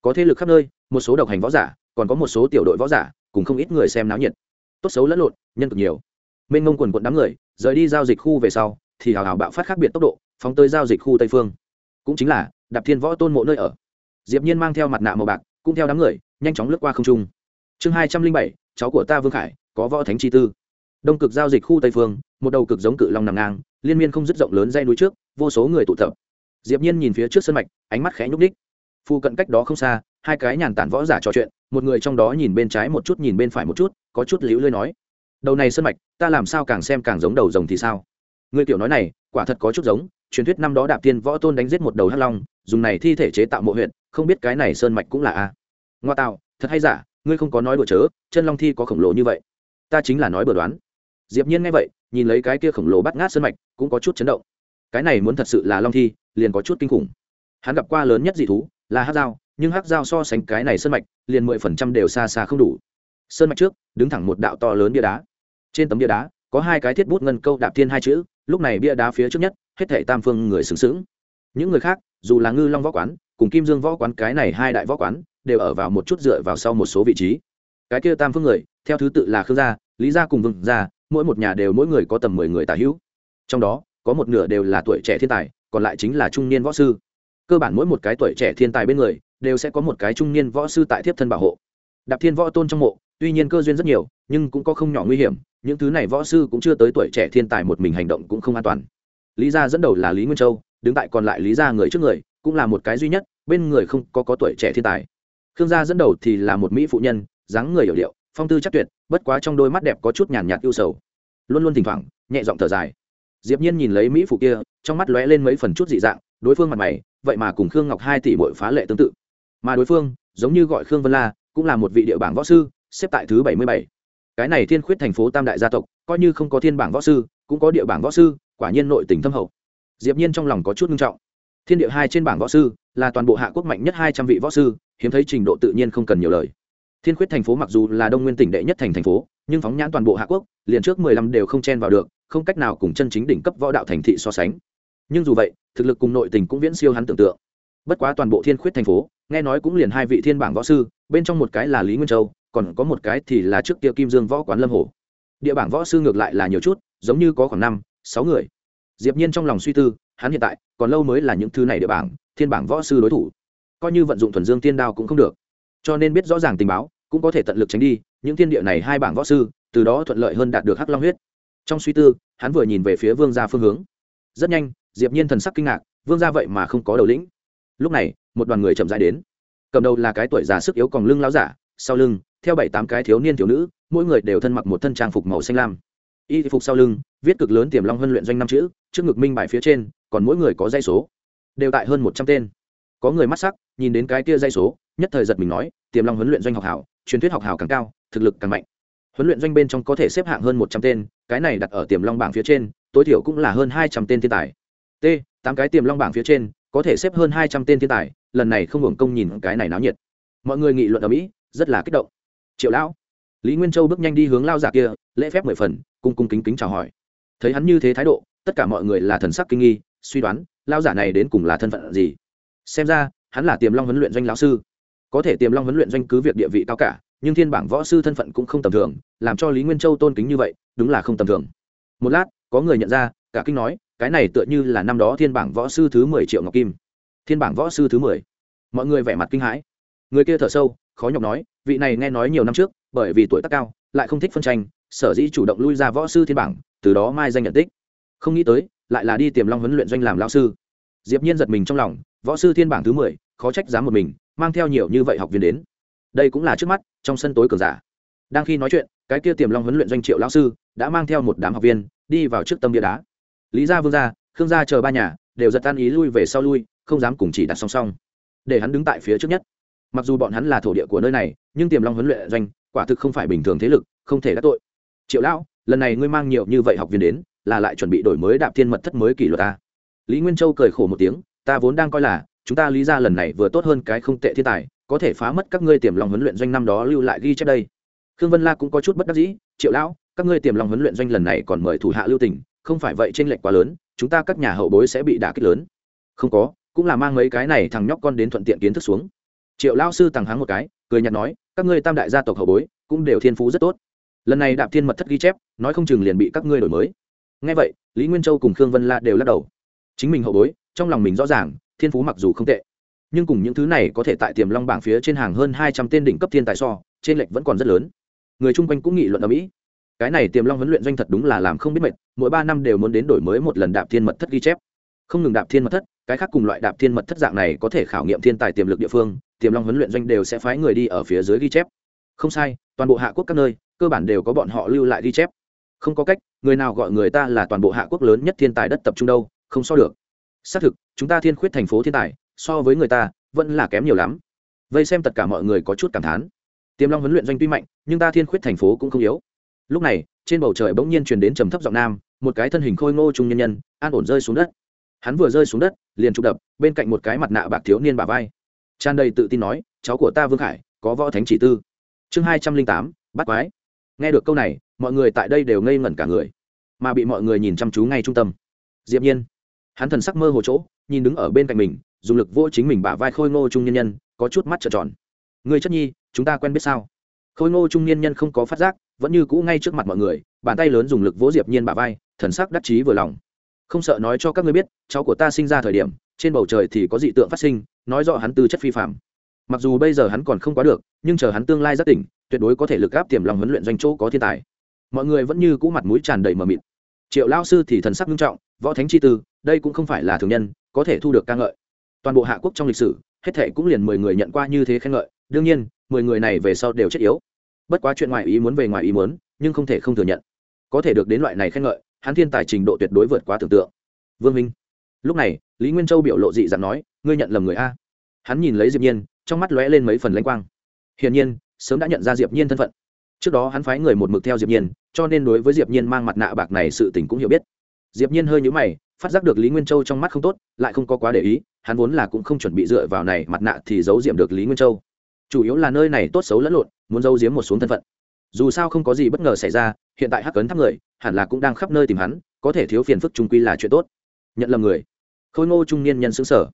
Có thế lực khắp nơi, một số độc hành võ giả, còn có một số tiểu đội võ giả, cùng không ít người xem náo nhiệt. Tốt xấu lẫn lộn, nhân cực nhiều. Mênh ngông quần quận đám người, rời đi giao dịch khu về sau, thì hào hào bạo phát khác biệt tốc độ, phóng tới giao dịch khu tây phương. Cũng chính là, đạp thiên võ tôn mộ nơi ở. Diệp nhiên mang theo mặt nạ màu bạc, cũng theo đám người, nhanh chóng lướt qua không trung. Chương hai trăm linh bảy, cháu của ta vương khải, có võ thánh chi tư. Đông cực giao dịch khu tây phương, một đầu cực giống cự long nằm ngang liên miên không dứt rộng lớn dây núi trước, vô số người tụ tập. Diệp nhiên nhìn phía trước sân mạch, ánh mắt khẽ nhúc đích phu cận cách đó không xa, hai cái nhàn tản võ giả trò chuyện, một người trong đó nhìn bên trái một chút, nhìn bên phải một chút, có chút liễu lơi nói, đầu này sân mạch, ta làm sao càng xem càng giống đầu rồng thì sao? Người tiểu nói này, quả thật có chút giống, truyền thuyết năm đó đạp tiên võ tôn đánh giết một đầu hắc long, dùng này thi thể chế tạo mộ huyện không biết cái này sơn mạch cũng là a. Ngoa tạo, thật hay giả, ngươi không có nói đùa chớ, chân long thi có khổng lồ như vậy. Ta chính là nói bừa đoán. Diệp nhiên nghe vậy nhìn lấy cái kia khổng lồ bắt ngát sơn mạch, cũng có chút chấn động. Cái này muốn thật sự là long thi, liền có chút kinh khủng. Hắn gặp qua lớn nhất dị thú, là hắc dao nhưng hắc dao so sánh cái này sơn mạch, liền mười phần trăm đều xa xa không đủ. Sơn mạch trước, đứng thẳng một đạo to lớn bia đá. Trên tấm bia đá, có hai cái thiết bút ngân câu đạp thiên hai chữ, lúc này bia đá phía trước nhất, hết thảy tam phương người xứng sướng những người khác, dù là ngư long võ quán, cùng kim dương võ quán cái này hai đại võ quán, đều ở vào một chút dựa vào sau một số vị trí. Cái kia tam phương người, theo thứ tự là khương gia, lý gia cùng vương gia mỗi một nhà đều mỗi người có tầm mười người tả hữu. Trong đó, có một nửa đều là tuổi trẻ thiên tài, còn lại chính là trung niên võ sư. Cơ bản mỗi một cái tuổi trẻ thiên tài bên người, đều sẽ có một cái trung niên võ sư tại tiếp thân bảo hộ. Đạp thiên võ tôn trong mộ, tuy nhiên cơ duyên rất nhiều, nhưng cũng có không nhỏ nguy hiểm, những thứ này võ sư cũng chưa tới tuổi trẻ thiên tài một mình hành động cũng không an toàn. Lý gia dẫn đầu là lý nguyên châu, đứng tại còn lại lý gia người trước người, cũng là một cái duy nhất, bên người không có có tuổi trẻ thiên tài. Khương gia dẫn đầu thì là một mỹ phụ nhân, dáng người hiểu điệu phong tư chắc tuyệt, bất quá trong đôi mắt đẹp có chút nhàn nhạt ưu sầu. Luôn luôn thỉnh thoảng, nhẹ giọng thở dài. Diệp nhiên nhìn lấy mỹ phụ kia, trong mắt lóe lên mấy phần chút dị dạng, đối phương mặt mày, vậy mà cùng khương ngọc hai tỷ bội phá lệ tương tự. Mà đối phương, giống như gọi khương vân la, cũng là một vị địa bảng võ sư, xếp tại thứ bảy mươi bảy. Cái này thiên khuyết thành phố tam đại gia tộc, coi như không có thiên bảng võ sư, cũng có địa bảng võ sư, quả nhiên nội tình thâm hậu. Diệp nhiên trong lòng có chút nghiêm trọng. Thiên địa hai trên bảng võ sư, là toàn bộ hạ quốc mạnh nhất hai trăm vị võ sư, hiếm thấy trình độ tự nhiên không cần nhiều lời thiên khuyết thành phố mặc dù là đông nguyên tỉnh đệ nhất thành thành phố, nhưng phóng nhãn toàn bộ hạ quốc, liền trước mười lăm đều không chen vào được, không cách nào cùng chân chính đỉnh cấp võ đạo thành thị so sánh. Nhưng dù vậy, thực lực cùng nội tình cũng viễn siêu hắn tưởng tượng. Bất quá toàn bộ thiên khuyết thành phố, nghe nói cũng liền hai vị thiên bảng võ sư, bên trong một cái là lý nguyên châu, còn có một cái thì là trước kia kim dương võ quán lâm hồ. Địa bảng võ sư ngược lại là nhiều chút, giống như có khoảng năm, sáu người. Diệp nhiên trong lòng suy tư, hắn hiện tại, còn lâu mới là những thứ này địa bảng, thiên bảng võ sư đối thủ. Coi như vận dụng thuần dương tiên đao cũng không được. Cho nên biết rõ ràng tình báo cũng có thể tận lực tránh đi, những thiên địa này hai bảng võ sư, từ đó thuận lợi hơn đạt được hắc long huyết. Trong suy tư, hắn vừa nhìn về phía vương gia phương hướng. Rất nhanh, diệp nhiên thần sắc kinh ngạc, vương gia vậy mà không có đầu lĩnh. Lúc này, một đoàn người chậm rãi đến. Cầm đầu là cái tuổi già sức yếu còn lưng lão giả, sau lưng, theo bảy tám cái thiếu niên thiếu nữ, mỗi người đều thân mặc một thân trang phục màu xanh lam. Y phục sau lưng, viết cực lớn tiềm long huân luyện doanh năm chữ, trước ngực minh bài phía trên, còn mỗi người có dây số. Đều tại hơn một trăm tên có người mắt sắc, nhìn đến cái kia dây số, nhất thời giật mình nói, tiềm long huấn luyện doanh học hảo, truyền thuyết học hảo càng cao, thực lực càng mạnh. Huấn luyện doanh bên trong có thể xếp hạng hơn một trăm tên, cái này đặt ở tiềm long bảng phía trên, tối thiểu cũng là hơn hai trăm tên thiên tài. T, tám cái tiềm long bảng phía trên, có thể xếp hơn hai trăm tên thiên tài, lần này không hưởng công nhìn cái này náo nhiệt. Mọi người nghị luận ở mỹ, rất là kích động. Triệu lão. Lý nguyên châu bước nhanh đi hướng lao giả kia, lễ phép mười phần, cung cung kính kính chào hỏi. Thấy hắn như thế thái độ, tất cả mọi người là thần sắc kinh nghi, suy đoán, lao giả này đến cùng là thân phận gì? Xem ra, hắn là tiềm long huấn luyện doanh lão sư. Có thể tiềm long huấn luyện doanh cứ việc địa vị cao cả, nhưng thiên bảng võ sư thân phận cũng không tầm thường, làm cho lý nguyên châu tôn kính như vậy, đúng là không tầm thường. Một lát, có người nhận ra, cả kinh nói, cái này tựa như là năm đó thiên bảng võ sư thứ mười triệu ngọc kim. Thiên bảng võ sư thứ mười. Mọi người vẻ mặt kinh hãi. Người kia thở sâu, khó nhọc nói, vị này nghe nói nhiều năm trước, bởi vì tuổi tác cao, lại không thích phân tranh, sở dĩ chủ động lui ra võ sư thiên bảng, từ đó mai danh nhận tích. Không nghĩ tới, lại là đi tiềm long huấn luyện doanh làm lao sư. Diệp nhiên giật mình trong lòng võ sư thiên bảng thứ mười, khó trách dám một mình, mang theo nhiều như vậy học viên đến. Đây cũng là trước mắt, trong sân tối cường giả. Đang khi nói chuyện, cái kia tiềm long huấn luyện doanh triệu lão sư đã mang theo một đám học viên đi vào trước tâm địa đá. Lý gia vương gia, khương gia chờ ba nhà, đều giật tan ý lui về sau lui, không dám cùng chỉ đặt song song. Để hắn đứng tại phía trước nhất. Mặc dù bọn hắn là thổ địa của nơi này, nhưng tiềm long huấn luyện doanh quả thực không phải bình thường thế lực, không thể đắc tội. Triệu lão, lần này ngươi mang nhiều như vậy học viên đến, là lại chuẩn bị đổi mới đạp thiên mật thất mới kỷ luật ta. Lý nguyên châu cười khổ một tiếng ta vốn đang coi là, chúng ta lý ra lần này vừa tốt hơn cái không tệ thiên tài, có thể phá mất các ngươi tiềm lòng huấn luyện doanh năm đó lưu lại ghi chép đây. Khương vân la cũng có chút bất đắc dĩ, triệu lão, các ngươi tiềm lòng huấn luyện doanh lần này còn mời thủ hạ lưu tỉnh không phải vậy trên lệch quá lớn, chúng ta các nhà hậu bối sẽ bị đả kích lớn. Không có, cũng là mang mấy cái này thằng nhóc con đến thuận tiện kiến thức xuống. Triệu lao sư tàng hắng một cái, cười nhạt nói, các ngươi tam đại gia tộc hậu bối, cũng đều thiên phú rất tốt. Lần này đạp thiên mật thất ghi chép, nói không chừng liền bị các ngươi đổi mới. Ngay vậy, lý nguyên châu cùng khương vân la đều lắc đầu chính mình hậu bối, trong lòng mình rõ ràng, thiên phú mặc dù không tệ. Nhưng cùng những thứ này có thể tại tiềm long bảng phía trên hàng hơn hai trăm tên đỉnh cấp thiên tài so, trên lệnh vẫn còn rất lớn. Người chung quanh cũng nghị luận ở mỹ. Cái này tiềm long huấn luyện doanh thật đúng là làm không biết mệt, mỗi ba năm đều muốn đến đổi mới một lần đạp thiên mật thất ghi chép. Không ngừng đạp thiên mật thất, cái khác cùng loại đạp thiên mật thất dạng này có thể khảo nghiệm thiên tài tiềm lực địa phương, tiềm long huấn luyện doanh đều sẽ phái người đi ở phía dưới ghi chép. Không sai, toàn bộ hạ quốc các nơi, cơ bản đều có bọn họ lưu lại ghi chép. Không có cách, người nào gọi người ta là toàn bộ hạ quốc lớn nhất thiên tài đất tập trung đâu không so được. Xác thực, chúng ta thiên khuyết thành phố thiên tài, so với người ta, vẫn là kém nhiều lắm. Vây xem tất cả mọi người có chút cảm thán. Tiềm long huấn luyện doanh tuy mạnh, nhưng ta thiên khuyết thành phố cũng không yếu. Lúc này, trên bầu trời bỗng nhiên truyền đến trầm thấp giọng nam, một cái thân hình khôi ngô trung nhân nhân, an ổn rơi xuống đất. Hắn vừa rơi xuống đất, liền trục đập, bên cạnh một cái mặt nạ bạc thiếu niên bà vai. Tràn đầy tự tin nói, cháu của ta vương khải, có võ thánh chỉ tư. Chương hai trăm linh tám, bắt quái. Nghe được câu này, mọi người tại đây đều ngây ngẩn cả người, mà bị mọi người nhìn chăm chú ngay trung tâm. Diệp nhiên hắn thần sắc mơ hồ chỗ, nhìn đứng ở bên cạnh mình, dùng lực vô chính mình bả vai khôi ngô trung nhân nhân, có chút mắt trợn tròn. Người chất nhi, chúng ta quen biết sao? Khôi ngô trung nhân nhân không có phát giác, vẫn như cũ ngay trước mặt mọi người, bàn tay lớn dùng lực vỗ diệp nhiên bả vai, thần sắc đắc chí vừa lòng. Không sợ nói cho các ngươi biết, cháu của ta sinh ra thời điểm, trên bầu trời thì có dị tượng phát sinh, nói rõ hắn tư chất phi phạm mặc dù bây giờ hắn còn không quá được, nhưng chờ hắn tương lai rất tỉnh, tuyệt đối có thể lực áp tiềm lòng huấn luyện doanh chỗ có thiên tài. Mọi người vẫn như cũ mặt mũi tràn đầy mờ mịt. Triệu lao sư thì thần sắc nghiêm trọng, võ thánh chi tư đây cũng không phải là thường nhân, có thể thu được ca ngợi. Toàn bộ hạ quốc trong lịch sử, hết thệ cũng liền mười người nhận qua như thế khen ngợi, đương nhiên, mười người này về sau đều chết yếu. Bất quá chuyện ngoài ý muốn về ngoài ý muốn, nhưng không thể không thừa nhận. Có thể được đến loại này khen ngợi, hắn thiên tài trình độ tuyệt đối vượt quá tưởng tượng. Vương minh, lúc này, lý nguyên châu biểu lộ dị dặn nói, ngươi nhận lầm người a. Hắn nhìn lấy diệp nhiên, trong mắt lóe lên mấy phần lãnh quang. Hiển nhiên, sớm đã nhận ra diệp nhiên thân phận. Trước đó hắn phái người một mực theo diệp nhiên, cho nên đối với diệp nhiên mang mặt nạ bạc này sự tình cũng hiểu biết diệp nhiên hơi nhíu mày, phát giác được lý nguyên châu trong mắt không tốt, lại không có quá để ý, hắn vốn là cũng không chuẩn bị dựa vào này, mặt nạ thì giấu diệm được lý nguyên châu. Chủ yếu là nơi này tốt xấu lẫn lộn, muốn giấu giếm một xuống thân phận. Dù sao không có gì bất ngờ xảy ra, hiện tại hắc cấn tháp người, hẳn là cũng đang khắp nơi tìm hắn, có thể thiếu phiền phức trung quy là chuyện tốt. Nhận lầm người. Khôi ngô trung niên nhân xứng sở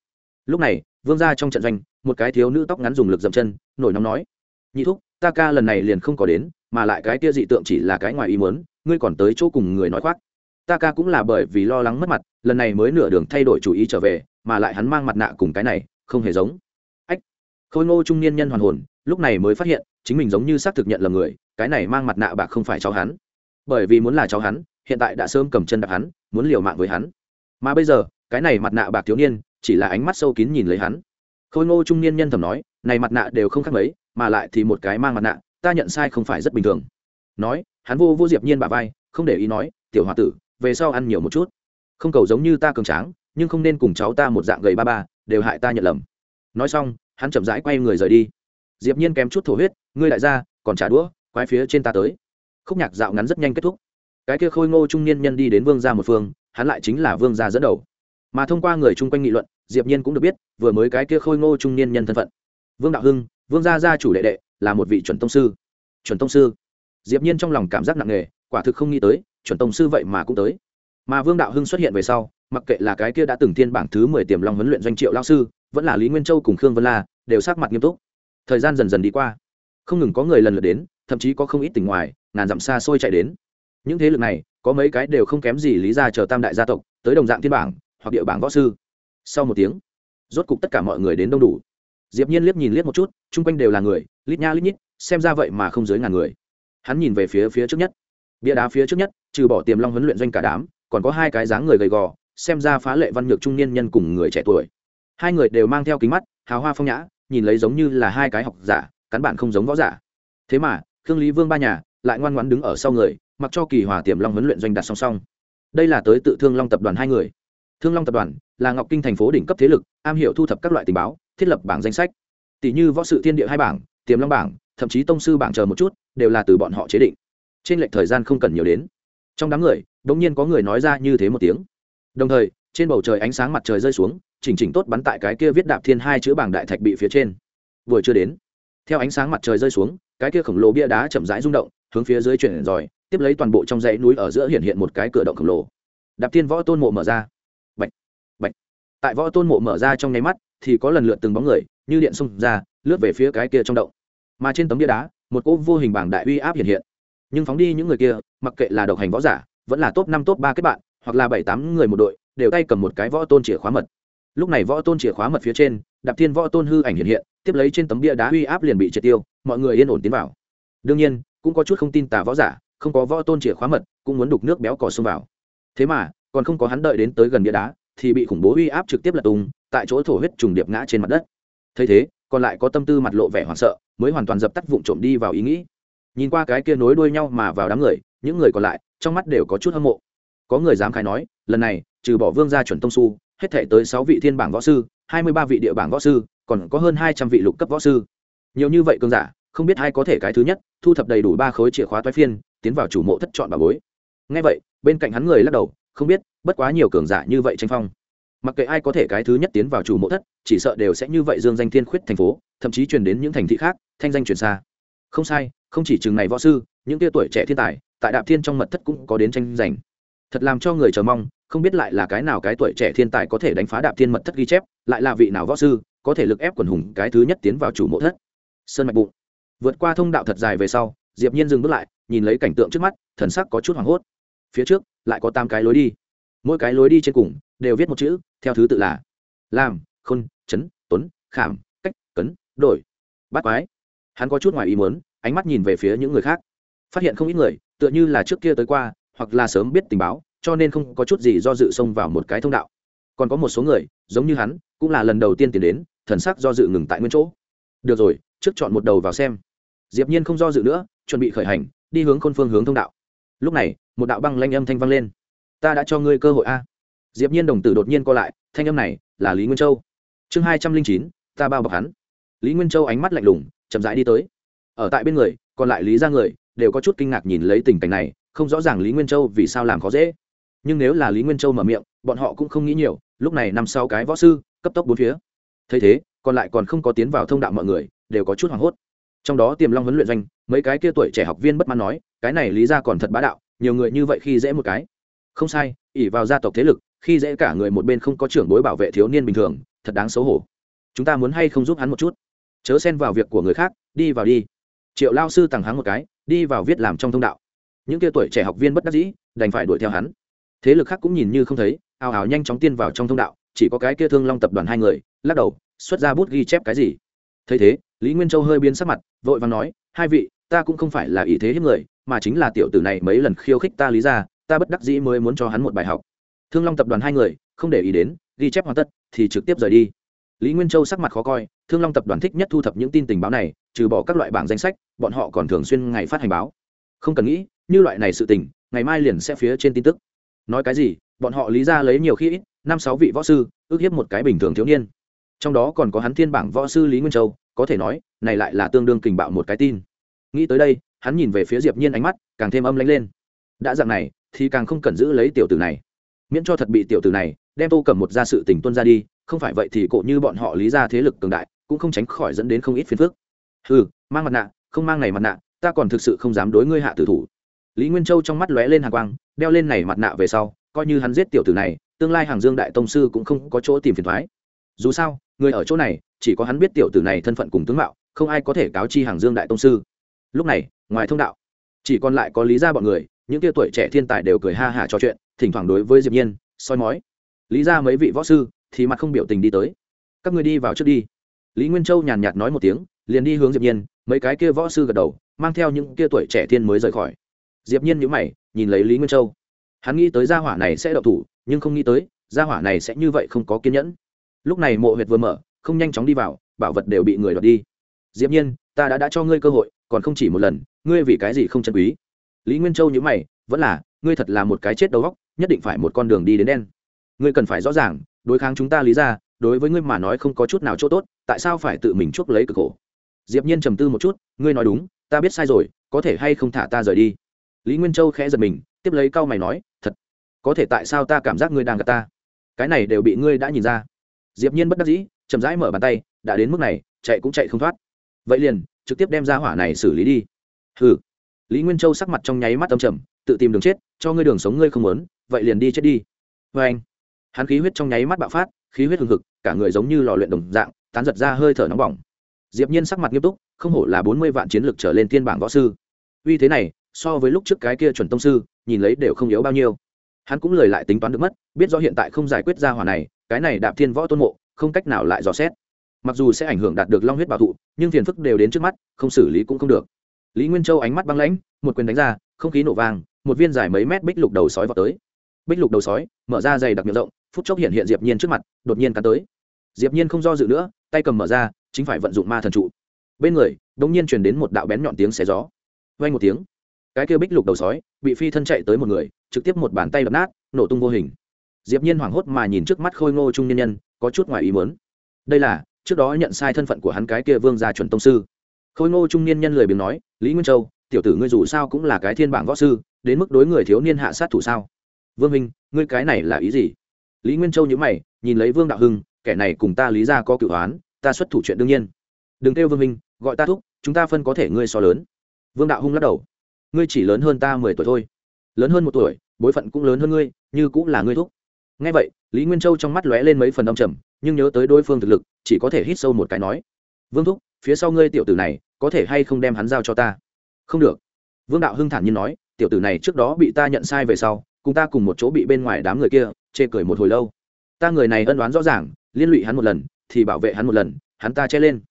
lúc này, vương ra trong trận doanh, một cái thiếu nữ tóc ngắn dùng lực dậm chân, nổi nóng nói, nhị thúc, ta ca lần này liền không có đến, mà lại cái kia dị tượng chỉ là cái ngoài ý muốn, ngươi còn tới chỗ cùng người nói khoác ta ca cũng là bởi vì lo lắng mất mặt, lần này mới nửa đường thay đổi chủ ý trở về, mà lại hắn mang mặt nạ cùng cái này, không hề giống. Ách, khôi ngô trung niên nhân hoàn hồn, lúc này mới phát hiện, chính mình giống như xác thực nhận là người, cái này mang mặt nạ bạc không phải cháu hắn. Bởi vì muốn là cháu hắn, hiện tại đã sớm cầm chân đạp hắn, muốn liều mạng với hắn. Mà bây giờ, cái này mặt nạ bạc thiếu niên, chỉ là ánh mắt sâu kín nhìn lấy hắn. Khôi ngô trung niên nhân thầm nói, này mặt nạ đều không khác mấy, mà lại thì một cái mang mặt nạ, ta nhận sai không phải rất bình thường. Nói, hắn vô vô diệp nhiên bà vai, không để ý nói, tiểu h tử về sau ăn nhiều một chút. Không cầu giống như ta cường tráng, nhưng không nên cùng cháu ta một dạng gầy ba ba, đều hại ta nhận lầm. Nói xong, hắn chậm rãi quay người rời đi. Diệp nhiên kém chút thổ huyết, ngươi đại gia, còn trả đũa, quái phía trên ta tới. Khúc nhạc dạo ngắn rất nhanh kết thúc. Cái kia khôi ngô trung niên nhân đi đến vương gia một phương, hắn lại chính là vương gia dẫn đầu. Mà thông qua người chung quanh nghị luận, diệp nhiên cũng được biết, vừa mới cái kia khôi ngô trung niên nhân thân phận. Vương đạo hưng, vương gia gia chủ đệ đệ, là một vị chuẩn tông sư. Chuẩn tông sư? Diệp nhiên trong lòng cảm giác nặng nề, quả thực không nghĩ tới chuẩn tông sư vậy mà cũng tới. Mà vương đạo hưng xuất hiện về sau, mặc kệ là cái kia đã từng thiên bảng thứ mười tiềm long huấn luyện doanh triệu lao sư, vẫn là lý nguyên châu cùng khương vân la, đều sắc mặt nghiêm túc. Thời gian dần dần đi qua, không ngừng có người lần lượt đến, thậm chí có không ít tỉnh ngoài, ngàn dặm xa xôi chạy đến. Những thế lực này, có mấy cái đều không kém gì lý ra chờ tam đại gia tộc, tới đồng dạng thiên bảng, hoặc địa bảng võ sư. Sau một tiếng, rốt cục tất cả mọi người đến đông đủ. Diệp nhiên liếc nhìn liếc một chút, chung quanh đều là người, lít nha lít nhít, xem ra vậy mà không dưới ngàn người. Hắn nhìn về phía phía trước nhất bia đá phía trước nhất, trừ bỏ tiềm long huấn luyện doanh cả đám, còn có hai cái dáng người gầy gò, xem ra phá lệ văn nhược trung niên nhân cùng người trẻ tuổi. Hai người đều mang theo kính mắt, hào hoa phong nhã, nhìn lấy giống như là hai cái học giả cắn bản không giống võ giả. Thế mà, khương lý vương ba nhà, lại ngoan ngoãn đứng ở sau người, mặc cho kỳ hòa tiềm long huấn luyện doanh đặt song song. Đây là tới tự thương long tập đoàn hai người. Thương long tập đoàn là ngọc kinh thành phố đỉnh cấp thế lực, am hiểu thu thập các loại tình báo, thiết lập bảng danh sách. Tỷ như võ sự thiên địa hai bảng, tiềm long bảng, thậm chí tông sư bảng chờ một chút, đều là từ bọn họ chế định trên lệch thời gian không cần nhiều đến. Trong đám người đ ỗ n g nhiên có người nói ra như thế một tiếng. Đồng thời trên bầu trời ánh sáng mặt trời rơi xuống chỉnh chỉnh tốt bắn tại cái kia viết đạp thiên hai chữ bảng đại thạch bị phía trên. Vừa chưa đến theo ánh sáng mặt trời rơi xuống cái kia khổng lồ bia đá chậm rãi rung động hướng phía dưới chuyển rồi tiếp lấy toàn bộ trong dãy núi ở giữa hiện hiện một cái cửa động khổng lồ. Đạp thiên võ tôn mộ mở ra. Bạch, bạch. tại võ tôn mộ mở ra trong nháy mắt thì có lần lượt từng bóng người như điện xông ra lướt về phía cái kia trong động. Mà trên tấm bia đá một cỗ vô hình bảng đại uy áp hiện hiện nhưng phóng đi những người kia, mặc kệ là độc hành võ giả, vẫn là top năm, top ba kết bạn, hoặc là bảy, tám người một đội, đều tay cầm một cái võ tôn chìa khóa mật. Lúc này võ tôn chìa khóa mật phía trên, đạp thiên võ tôn hư ảnh hiện hiện, tiếp lấy trên tấm bia đá uy áp liền bị triệt tiêu, mọi người yên ổn tiến vào. Đương nhiên, cũng có chút không tin tà võ giả, không có võ tôn chìa khóa mật, cũng muốn đục nước béo cò xông vào. Thế mà, còn không có hắn đợi đến tới gần bia đá, thì bị khủng bố uy áp trực tiếp lật tung, tại chỗ thổ huyết trùng điệp ngã trên mặt đất. Thấy thế, còn lại có tâm tư mặt lộ vẻ hoảng sợ, mới hoàn toàn dập tắt vụn trộm đi vào ý nghĩ nhìn qua cái kia nối đuôi nhau mà vào đám người, những người còn lại, trong mắt đều có chút hâm mộ. Có người dám khai nói, lần này, trừ bỏ vương gia chuẩn tông su, hết thể tới sáu vị thiên bảng võ sư, hai mươi ba vị địa bảng võ sư, còn có hơn hai trăm vị lục cấp võ sư. Nhiều như vậy cơn giả, không biết ai có thể cái thứ nhất, thu thập đầy đủ ba khối chìa khóa toái phiên, tiến vào chủ mộ thất chọn bà bối. Ngay vậy, bên cạnh hắn người lắc đầu, không biết, bất quá nhiều cường giả như vậy tranh phong. Mặc kệ ai có thể cái thứ nhất tiến vào chủ mộ thất, chỉ sợ đều sẽ như vậy dương danh thiên khuyết thành phố, thậm chí truyền đến những thành thị khác, thanh danh truyền xa. Không sai không chỉ chừng này võ sư, những tia tuổi trẻ thiên tài, tại đạp thiên trong mật thất cũng có đến tranh giành. Thật làm cho người chờ mong, không biết lại là cái nào cái tuổi trẻ thiên tài có thể đánh phá đạp thiên mật thất ghi chép, lại là vị nào võ sư, có thể lực ép quần hùng cái thứ nhất tiến vào chủ mộ thất. Sơn mạch bụng. Vượt qua thông đạo thật dài về sau, diệp nhiên dừng bước lại, nhìn lấy cảnh tượng trước mắt, thần sắc có chút hoảng hốt. Phía trước, lại có tám cái lối đi. Mỗi cái lối đi trên cùng, đều viết một chữ, theo thứ tự là làm, khôn, chấn, tuấn, khảm, cách, cấn, đổi. Bắt quái. Hắn có chút ngoài ý muốn ánh mắt nhìn về phía những người khác. Phát hiện không ít người, tựa như là trước kia tới qua, hoặc là sớm biết tình báo, cho nên không có chút gì do dự xông vào một cái thông đạo. Còn có một số người, giống như hắn, cũng là lần đầu tiên tiến đến, thần sắc do dự ngừng tại nguyên chỗ. Được rồi, trước chọn một đầu vào xem. Diệp nhiên không do dự nữa, chuẩn bị khởi hành, đi hướng khôn phương hướng thông đạo. Lúc này, một đạo băng lanh âm thanh vang lên. Ta đã cho ngươi cơ hội a. Diệp nhiên đồng tử đột nhiên co lại, thanh âm này là lý nguyên châu. Chương hai trăm linh chín, ta bao bọc hắn. Lý nguyên châu ánh mắt lạnh lùng, chậm rãi đi tới ở tại bên người, còn lại lý ra người đều có chút kinh ngạc nhìn lấy tình cảnh này, không rõ ràng lý nguyên châu vì sao làm khó dễ. Nhưng nếu là lý nguyên châu mở miệng, bọn họ cũng không nghĩ nhiều, lúc này nằm sau cái võ sư, cấp tốc bốn phía. Thấy thế, còn lại còn không có tiến vào thông đạo mọi người, đều có chút hoảng hốt. Trong đó tiềm long huấn luyện doanh, mấy cái kia tuổi trẻ học viên bất mãn nói, cái này lý ra còn thật bá đạo, nhiều người như vậy khi dễ một cái. Không sai ỉ vào gia tộc thế lực, khi dễ cả người một bên không có trưởng bối bảo vệ thiếu niên bình thường, thật đáng xấu hổ. Chúng ta muốn hay không giúp hắn một chút? Chớ xen vào việc của người khác, đi vào đi triệu lao sư tặng hắn một cái, đi vào viết làm trong thông đạo. Những kia tuổi trẻ học viên bất đắc dĩ, đành phải đuổi theo hắn. Thế lực khác cũng nhìn như không thấy, ào ào nhanh chóng tiên vào trong thông đạo, chỉ có cái kia thương long tập đoàn hai người, lắc đầu, xuất ra bút ghi chép cái gì. Thấy thế, lý nguyên châu hơi biến sắc mặt, vội và nói, hai vị, ta cũng không phải là ý thế hiếp người, mà chính là tiểu tử này mấy lần khiêu khích ta lý ra ta bất đắc dĩ mới muốn cho hắn một bài học. Thương long tập đoàn hai người, không để ý đến, ghi chép hoàn tất, thì trực tiếp rời đi lý nguyên châu sắc mặt khó coi, thương long tập đoàn thích nhất thu thập những tin tình báo này, trừ bỏ các loại bảng danh sách, bọn họ còn thường xuyên ngày phát hành báo. Không cần nghĩ, như loại này sự tình, ngày mai liền sẽ phía trên tin tức. Nói cái gì, bọn họ lý ra lấy nhiều khi ít, năm sáu vị võ sư, ước hiếp một cái bình thường thiếu niên. Trong đó còn có hắn thiên bảng võ sư lý nguyên châu, có thể nói, này lại là tương đương kình bạo một cái tin. Nghĩ tới đây, hắn nhìn về phía diệp nhiên ánh mắt càng thêm âm lãnh lên. Đã dạng này, thì càng không cần giữ lấy tiểu tử này. Miễn cho thật bị tiểu tử này đem tô cầm một ra sự tình tuân ra đi không phải vậy thì cổ như bọn họ lý ra thế lực cường đại, cũng không tránh khỏi dẫn đến không ít phiền phức. Ừ mang mặt nạ, không mang này mặt nạ, ta còn thực sự không dám đối ngươi hạ tử thủ. Lý nguyên châu trong mắt lóe lên hàng quang, đeo lên này mặt nạ về sau, coi như hắn giết tiểu tử này, tương lai hàng dương đại tông sư cũng không có chỗ tìm phiền thoái dù sao, người ở chỗ này, chỉ có hắn biết tiểu tử này thân phận cùng tướng mạo, không ai có thể cáo chi hàng dương đại tông sư. Lúc này, ngoài thông đạo, chỉ còn lại có lý ra bọn người, những tia tuổi trẻ thiên tài đều cười ha hả trò chuyện, thỉnh thoảng đối với diệp nhiên, soi mói. Lý ra mấy vị võ sư thì mặt không biểu tình đi tới. Các ngươi đi vào trước đi. Lý nguyên châu nhàn nhạt nói một tiếng, liền đi hướng diệp nhiên, mấy cái kia võ sư gật đầu, mang theo những kia tuổi trẻ thiên mới rời khỏi. Diệp nhiên nhíu mày, nhìn lấy lý nguyên châu. Hắn nghĩ tới gia hỏa này sẽ đậu thủ, nhưng không nghĩ tới, gia hỏa này sẽ như vậy không có kiên nhẫn. Lúc này mộ huyệt vừa mở, không nhanh chóng đi vào, bảo vật đều bị người đoạt đi. Diệp nhiên, ta đã đã cho ngươi cơ hội, còn không chỉ một lần, ngươi vì cái gì không chân quý? Lý nguyên châu nhíu mày, vẫn là, ngươi thật là một cái chết đầu óc, nhất định phải một con đường đi đến đen. Ngươi cần phải rõ ràng đối kháng chúng ta lý ra, đối với ngươi mà nói không có chút nào chỗ tốt, tại sao phải tự mình chuốc lấy cực khổ? Diệp nhiên trầm tư một chút, ngươi nói đúng, ta biết sai rồi, có thể hay không thả ta rời đi? Lý nguyên châu khẽ giật mình, tiếp lấy cau mày nói, thật, có thể tại sao ta cảm giác ngươi đang gặp ta? Cái này đều bị ngươi đã nhìn ra. Diệp nhiên bất đắc dĩ, chậm rãi mở bàn tay, đã đến mức này, chạy cũng chạy không thoát. Vậy liền, trực tiếp đem ra hỏa này xử lý đi. Hừ. Lý nguyên châu sắc mặt trong nháy mắt âm trầm, tự tìm đường chết, cho ngươi đường sống ngươi không muốn, vậy liền đi chết đi. Với anh hắn khí huyết trong nháy mắt bạo phát, khí huyết hừng hực, cả người giống như lò luyện đồng dạng, tán giật ra hơi thở nóng bỏng. Diệp nhiên sắc mặt nghiêm túc, không hổ là bốn mươi vạn chiến lực trở lên thiên bảng võ sư. Uy thế này, so với lúc trước cái kia chuẩn tông sư, nhìn lấy đều không yếu bao nhiêu. Hắn cũng lời lại tính toán được mất, biết do hiện tại không giải quyết ra hỏa này, cái này đạp thiên võ tôn mộ, không cách nào lại dò xét. Mặc dù sẽ ảnh hưởng đạt được long huyết bảo thụ, nhưng phiền phức đều đến trước mắt, không xử lý cũng không được. Lý nguyên châu ánh mắt băng lãnh, một quyền đánh ra, không khí nổ vang, một viên dài mấy mét bích lục đầu sói vào tới bích lục đầu sói, mở ra dày đặc miệng rộng, phút chốc hiện hiện diệp nhiên trước mặt, đột nhiên cắn tới. Diệp nhiên không do dự nữa, tay cầm mở ra, chính phải vận dụng ma thần trụ. Bên người đống nhiên truyền đến một đạo bén nhọn tiếng xé gió. Vang một tiếng, cái kia bích lục đầu sói bị phi thân chạy tới một người, trực tiếp một bàn tay đập nát, nổ tung vô hình. Diệp nhiên hoảng hốt mà nhìn trước mắt khôi ngô trung nhân nhân, có chút ngoài ý muốn. Đây là, trước đó nhận sai thân phận của hắn cái kia vương gia chuẩn tông sư. Khôi ngô trung niên nhân lười biếng nói, lý nguyên châu, tiểu tử ngươi dù sao cũng là cái thiên bảng võ sư, đến mức đối người thiếu niên hạ sát thủ sao? Vương minh, ngươi cái này là ý gì? Lý nguyên châu nhữ mày, nhìn lấy vương đạo hưng, kẻ này cùng ta lý ra có cựu oán, ta xuất thủ chuyện đương nhiên. Đừng kêu vương minh, gọi ta thúc, chúng ta phân có thể ngươi so lớn. Vương đạo hưng lắc đầu. Ngươi chỉ lớn hơn ta mười tuổi thôi. Lớn hơn một tuổi, bối phận cũng lớn hơn ngươi, như cũng là ngươi thúc. Ngay vậy, lý nguyên châu trong mắt lóe lên mấy phần đông trầm, nhưng nhớ tới đối phương thực lực, chỉ có thể hít sâu một cái nói. Vương thúc, phía sau ngươi tiểu tử này, có thể hay không đem hắn giao cho ta? Không được. Vương đạo hưng thản nhiên nói, tiểu tử này trước đó bị ta nhận sai về sau cùng ta cùng một chỗ bị bên ngoài đám người kia chê cười một hồi lâu. Ta người này ân đoán rõ ràng, liên lụy hắn một lần, thì bảo vệ hắn một lần, hắn ta che lên.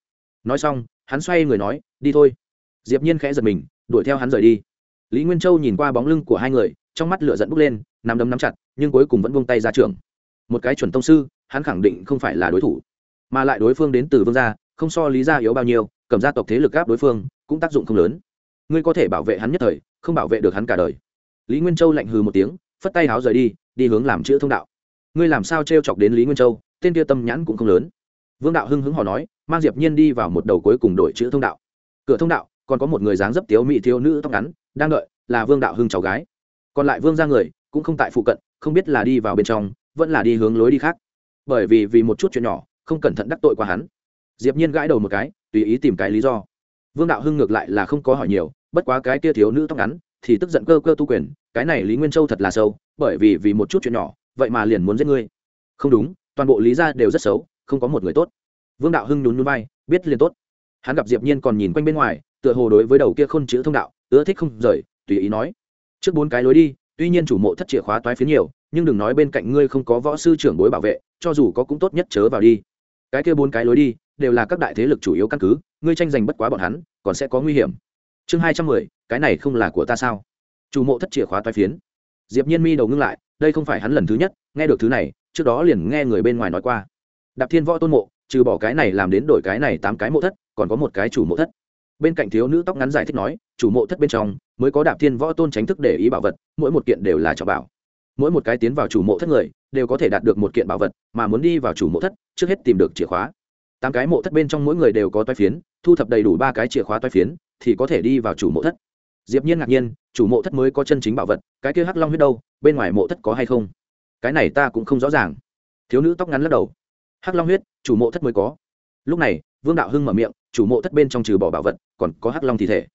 Nói xong, hắn xoay người nói, đi thôi. Diệp nhiên khẽ giật mình, đuổi theo hắn rời đi. Lý nguyên châu nhìn qua bóng lưng của hai người, trong mắt lửa giận bốc lên, nắm đấm nắm chặt, nhưng cuối cùng vẫn buông tay ra trường. Một cái chuẩn tông sư, hắn khẳng định không phải là đối thủ, mà lại đối phương đến từ vương gia, không so lý gia yếu bao nhiêu, cầm gia tộc thế lực áp đối phương, cũng tác dụng không lớn. Ngươi có thể bảo vệ hắn nhất thời, không bảo vệ được hắn cả đời. Lý nguyên châu lạnh hừ một tiếng phất tay háo rời đi đi hướng làm chữ thông đạo. Ngươi làm sao t chọc đến lý nguyên châu, tên kia tâm nhãn cũng không lớn. Vương đạo hưng hứng họ nói, mang diệp nhiên đi vào một đầu cuối cùng đổi chữ thông đạo. Cửa thông đạo, còn có một người dáng dấp tiếu mỹ thiếu nữ tóc ngắn, đang đợi, là vương đạo hưng cháu gái. Còn lại vương ra người, cũng không tại phụ cận, không biết là đi vào bên trong, vẫn là đi hướng lối đi khác. Bởi vì vì một chút chuyện nhỏ, không cẩn thận đắc tội qua hắn. Diệp nhiên gãi đầu một cái, tùy ý tìm cái lý do. Vương đạo hưng ngược lại là không có hỏi nhiều, bất quá cái kia thiếu nữ tóc ngắn, thì tức giận cơ cơ tu quyền cái này lý nguyên châu thật là sâu, bởi vì vì một chút chuyện nhỏ, vậy mà liền muốn giết ngươi. Không đúng, toàn bộ lý gia đều rất xấu, không có một người tốt. Vương đạo hưng nhún núi bay biết liền tốt. Hắn gặp diệp nhiên còn nhìn quanh bên ngoài, tựa hồ đối với đầu kia khôn chữ thông đạo, ưa thích không rời, tùy ý nói, trước bốn cái lối đi, tuy nhiên chủ mộ thất chìa khóa toái phiến nhiều, nhưng đừng nói bên cạnh ngươi không có võ sư trưởng bối bảo vệ, cho dù có cũng tốt nhất chớ vào đi. Cái kia bốn cái lối đi, đều là các đại thế lực chủ yếu căn cứ, ngươi tranh giành bất quá bọn hắn, còn sẽ có nguy hiểm. Chương hai trăm mười, cái này không là của ta sao? Chủ mộ thất chìa khóa toái phiến. Diệp nhiên mi đầu ngưng lại, đây không phải hắn lần thứ nhất, nghe được thứ này, trước đó liền nghe người bên ngoài nói qua. Đạp thiên võ tôn mộ, trừ bỏ cái này làm đến đổi cái này tám cái mộ thất, còn có một cái chủ mộ thất. Bên cạnh thiếu nữ tóc ngắn giải thích nói, chủ mộ thất bên trong mới có đạp thiên võ tôn tránh thức để ý bảo vật, mỗi một kiện đều là trọng bảo. Mỗi một cái tiến vào chủ mộ thất người, đều có thể đạt được một kiện bảo vật, mà muốn đi vào chủ mộ thất, trước hết tìm được chìa khóa. Tám cái mộ thất bên trong mỗi người đều có toai phiến, thu thập đầy đủ ba cái chìa khóa toai phiến, thì có thể đi vào chủ mộ thất diệp nhiên ngạc nhiên, chủ mộ thất mới có chân chính bảo vật, cái kia hắc long huyết đâu, bên ngoài mộ thất có hay không? Cái này ta cũng không rõ ràng. Thiếu nữ tóc ngắn lắc đầu. Hắc long huyết, chủ mộ thất mới có. Lúc này, vương đạo hưng mở miệng, chủ mộ thất bên trong trừ bỏ bảo vật, còn có hắc long thi thể.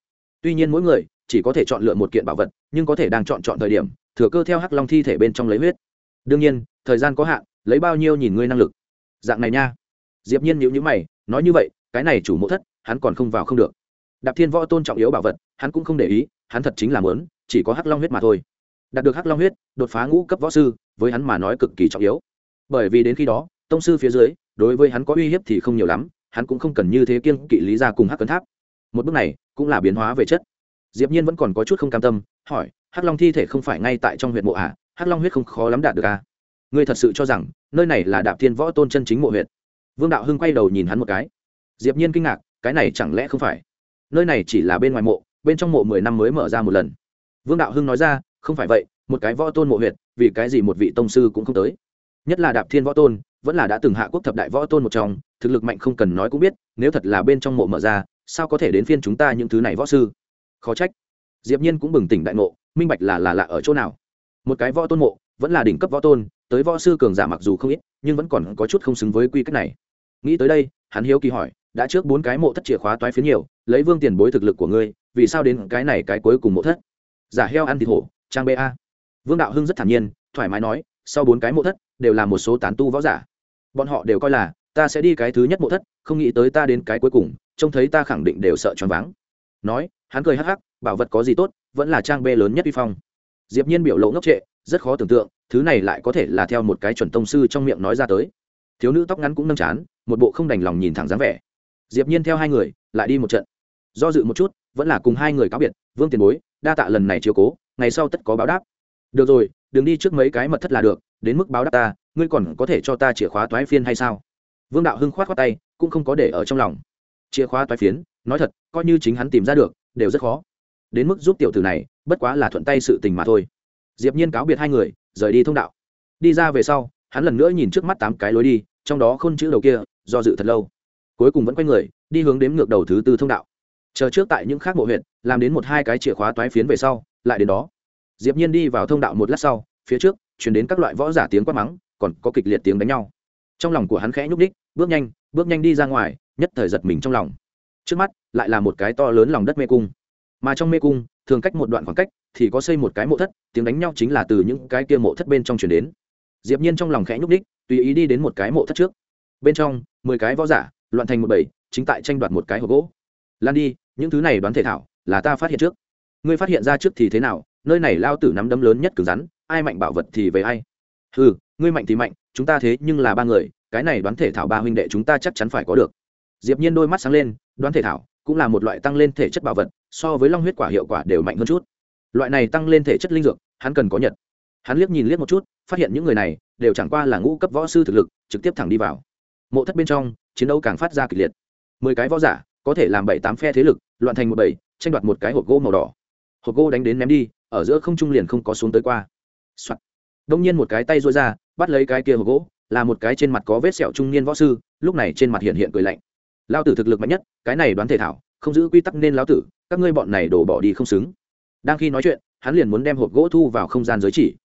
Tuy nhiên mỗi người chỉ có thể chọn lựa một kiện bảo vật, nhưng có thể đang chọn chọn thời điểm, thừa cơ theo hắc long thi thể bên trong lấy huyết. Đương nhiên, thời gian có hạn, lấy bao nhiêu nhìn ngươi năng lực. Dạng này nha. Diệp nhiên nhíu nhíu mày, nói như vậy, cái này chủ mộ thất, hắn còn không vào không được đạp thiên võ tôn trọng yếu bảo vật, hắn cũng không để ý, hắn thật chính là muốn, chỉ có hắc long huyết mà thôi. Đạt được hắc long huyết, đột phá ngũ cấp võ sư, với hắn mà nói cực kỳ trọng yếu. Bởi vì đến khi đó, tông sư phía dưới, đối với hắn có uy hiếp thì không nhiều lắm, hắn cũng không cần như thế kiêng kỵ lý ra cùng hắc cấn tháp. Một bước này, cũng là biến hóa về chất. Diệp nhiên vẫn còn có chút không cam tâm, hỏi, hắc long thi thể không phải ngay tại trong huyện mộ à? Hắc long huyết không khó lắm đạt được à? Ngươi thật sự cho rằng, nơi này là đạp thiên võ tôn chân chính mộ huyện vương đạo hưng quay đầu nhìn hắn một cái. Diệp nhiên kinh ngạc, cái này chẳng lẽ không phải? Nơi này chỉ là bên ngoài mộ, bên trong mộ mười năm mới mở ra một lần. Vương đạo hưng nói ra, không phải vậy, một cái võ tôn mộ huyệt, vì cái gì một vị tông sư cũng không tới? Nhất là đạp thiên võ tôn, vẫn là đã từng hạ quốc thập đại võ tôn một trong, thực lực mạnh không cần nói cũng biết, nếu thật là bên trong mộ mở ra, sao có thể đến phiên chúng ta những thứ này võ sư? Khó trách. Diệp nhiên cũng bừng tỉnh đại ngộ, minh bạch là là lạ ở chỗ nào? Một cái võ tôn mộ, vẫn là đỉnh cấp võ tôn, tới võ sư cường giả mặc dù không ít, nhưng vẫn còn có chút không xứng với quy cách này. Nghĩ tới đây, hắn hiếu kỳ hỏi đã trước bốn cái mộ thất chìa khóa toái phiến nhiều, lấy vương tiền bối thực lực của ngươi, vì sao đến cái này cái cuối cùng mộ thất? Giả heo ăn thịt hổ, trang ba vương đạo hưng rất thản nhiên, thoải mái nói, sau bốn cái mộ thất, đều là một số tán tu võ giả. Bọn họ đều coi là, ta sẽ đi cái thứ nhất mộ thất, không nghĩ tới ta đến cái cuối cùng, trông thấy ta khẳng định đều sợ choáng váng. Nói, hắn cười hắc hắc, bảo vật có gì tốt, vẫn là trang bê lớn nhất vi phong. Diệp nhiên biểu lộ ngốc trệ, rất khó tưởng tượng, thứ này lại có thể là theo một cái chuẩn tông sư trong miệng nói ra tới. Thiếu nữ tóc ngắn cũng nâng chán, một bộ không đành lòng nhìn thẳng dáng vẻ diệp nhiên theo hai người, lại đi một trận. Do dự một chút, vẫn là cùng hai người cáo biệt, vương tiền bối, đa tạ lần này chiếu cố, ngày sau tất có báo đáp. Được rồi, đừng đi trước mấy cái mật thất là được, đến mức báo đáp ta, ngươi còn có thể cho ta chìa khóa toái phiên hay sao? Vương đạo hưng khoát khoát tay, cũng không có để ở trong lòng. Chìa khóa toái phiến, nói thật, coi như chính hắn tìm ra được, đều rất khó. Đến mức giúp tiểu tử này, bất quá là thuận tay sự tình mà thôi. Diệp nhiên cáo biệt hai người, rời đi thông đạo. Đi ra về sau, hắn lần nữa nhìn trước mắt tám cái lối đi, trong đó khôn chữ đầu kia, do dự thật lâu cuối cùng vẫn quay người, đi hướng đếm ngược đầu thứ tư thông đạo. Chờ trước tại những khác mộ huyện làm đến một hai cái chìa khóa toái phiến về sau, lại đến đó. Diệp nhiên đi vào thông đạo một lát sau, phía trước, truyền đến các loại võ giả tiếng quát mắng, còn có kịch liệt tiếng đánh nhau. Trong lòng của hắn khẽ nhúc đích bước nhanh bước nhanh đi ra ngoài, nhất thời giật mình trong lòng. Trước mắt, lại là một cái to lớn lòng đất mê cung. Mà trong mê cung, thường cách một đoạn khoảng cách, thì có xây một cái mộ thất, tiếng đánh nhau chính là từ những cái kia mộ thất bên trong truyền đến. Diệp nhiên trong lòng khẽ nhúc đích tùy ý đi đến một cái mộ thất trước. Bên trong, mười cái võ giả loạn thành một bầy, chính tại tranh đoạt một cái hộp gỗ. Lan đi, những thứ này đoán thể thảo, là ta phát hiện trước. Ngươi phát hiện ra trước thì thế nào? Nơi này lao tử nắm đấm lớn nhất cứng rắn, ai mạnh bảo vật thì về ai. Ừ ngươi mạnh thì mạnh, chúng ta thế nhưng là ba người, cái này đoán thể thảo ba huynh đệ chúng ta chắc chắn phải có được. Diệp nhiên đôi mắt sáng lên, đoán thể thảo cũng là một loại tăng lên thể chất bảo vật, so với long huyết quả hiệu quả đều mạnh hơn chút. Loại này tăng lên thể chất linh dược, hắn cần có nhật. Hắn liếc nhìn liếc một chút, phát hiện những người này đều chẳng qua là ngũ cấp võ sư thực lực, trực tiếp thẳng đi vào. Mộ thất bên trong chiến đấu càng phát ra kịch liệt. Mười cái võ giả, có thể làm bảy tám phe thế lực, loạn thành một bảy tranh đoạt một cái hộp gỗ màu đỏ. Hộp gỗ đánh đến ném đi, ở giữa không trung liền không có xuống tới qua、Soạn. đông nhiên một cái tay rối ra, bắt lấy cái kia hộp gỗ, là một cái trên mặt có vết sẹo trung niên võ sư, lúc này trên mặt hiện hiện cười lạnh. Lao tử thực lực mạnh nhất, cái này đoán thể thảo, không giữ quy tắc nên lao tử, các ngươi bọn này đổ bỏ đi không xứng. Đang khi nói chuyện, hắn liền muốn đem hộp gỗ thu vào không gian giới chỉ.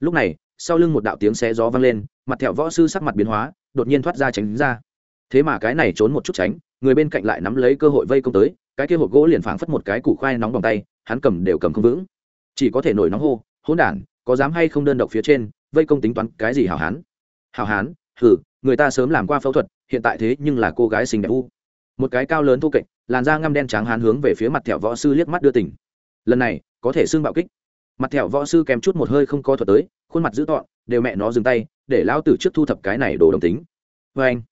Lúc này, sau lưng một đạo tiếng xé gió vang lên, mặt thẹo võ sư sắc mặt biến hóa, đột nhiên thoát ra tránh ra thế mà cái này trốn một chút tránh, người bên cạnh lại nắm lấy cơ hội vây công tới, cái kia hộp gỗ liền phảng phất một cái củ khoai nóng bằng tay, hắn cầm đều cầm không vững. Chỉ có thể nổi nóng hô, hỗn đản, có dám hay không đơn độc phía trên, vây công tính toán cái gì hảo hán? Hảo hán? Hử người ta sớm làm qua phẫu thuật, hiện tại thế nhưng là cô gái xinh đẹp u. Một cái cao lớn thô kệch, làn da ngăm đen trắng hán hướng về phía mặt thẹo võ sư liếc mắt đưa tỉnh. Lần này, có thể xương bạo kích. Mặt thẹo võ sư kèm chút một hơi không co thuật tới, khuôn mặt dữ tọn đều mẹ nó dừng tay, để lao tử trước thu thập cái này đồ đồng tính. Vê anh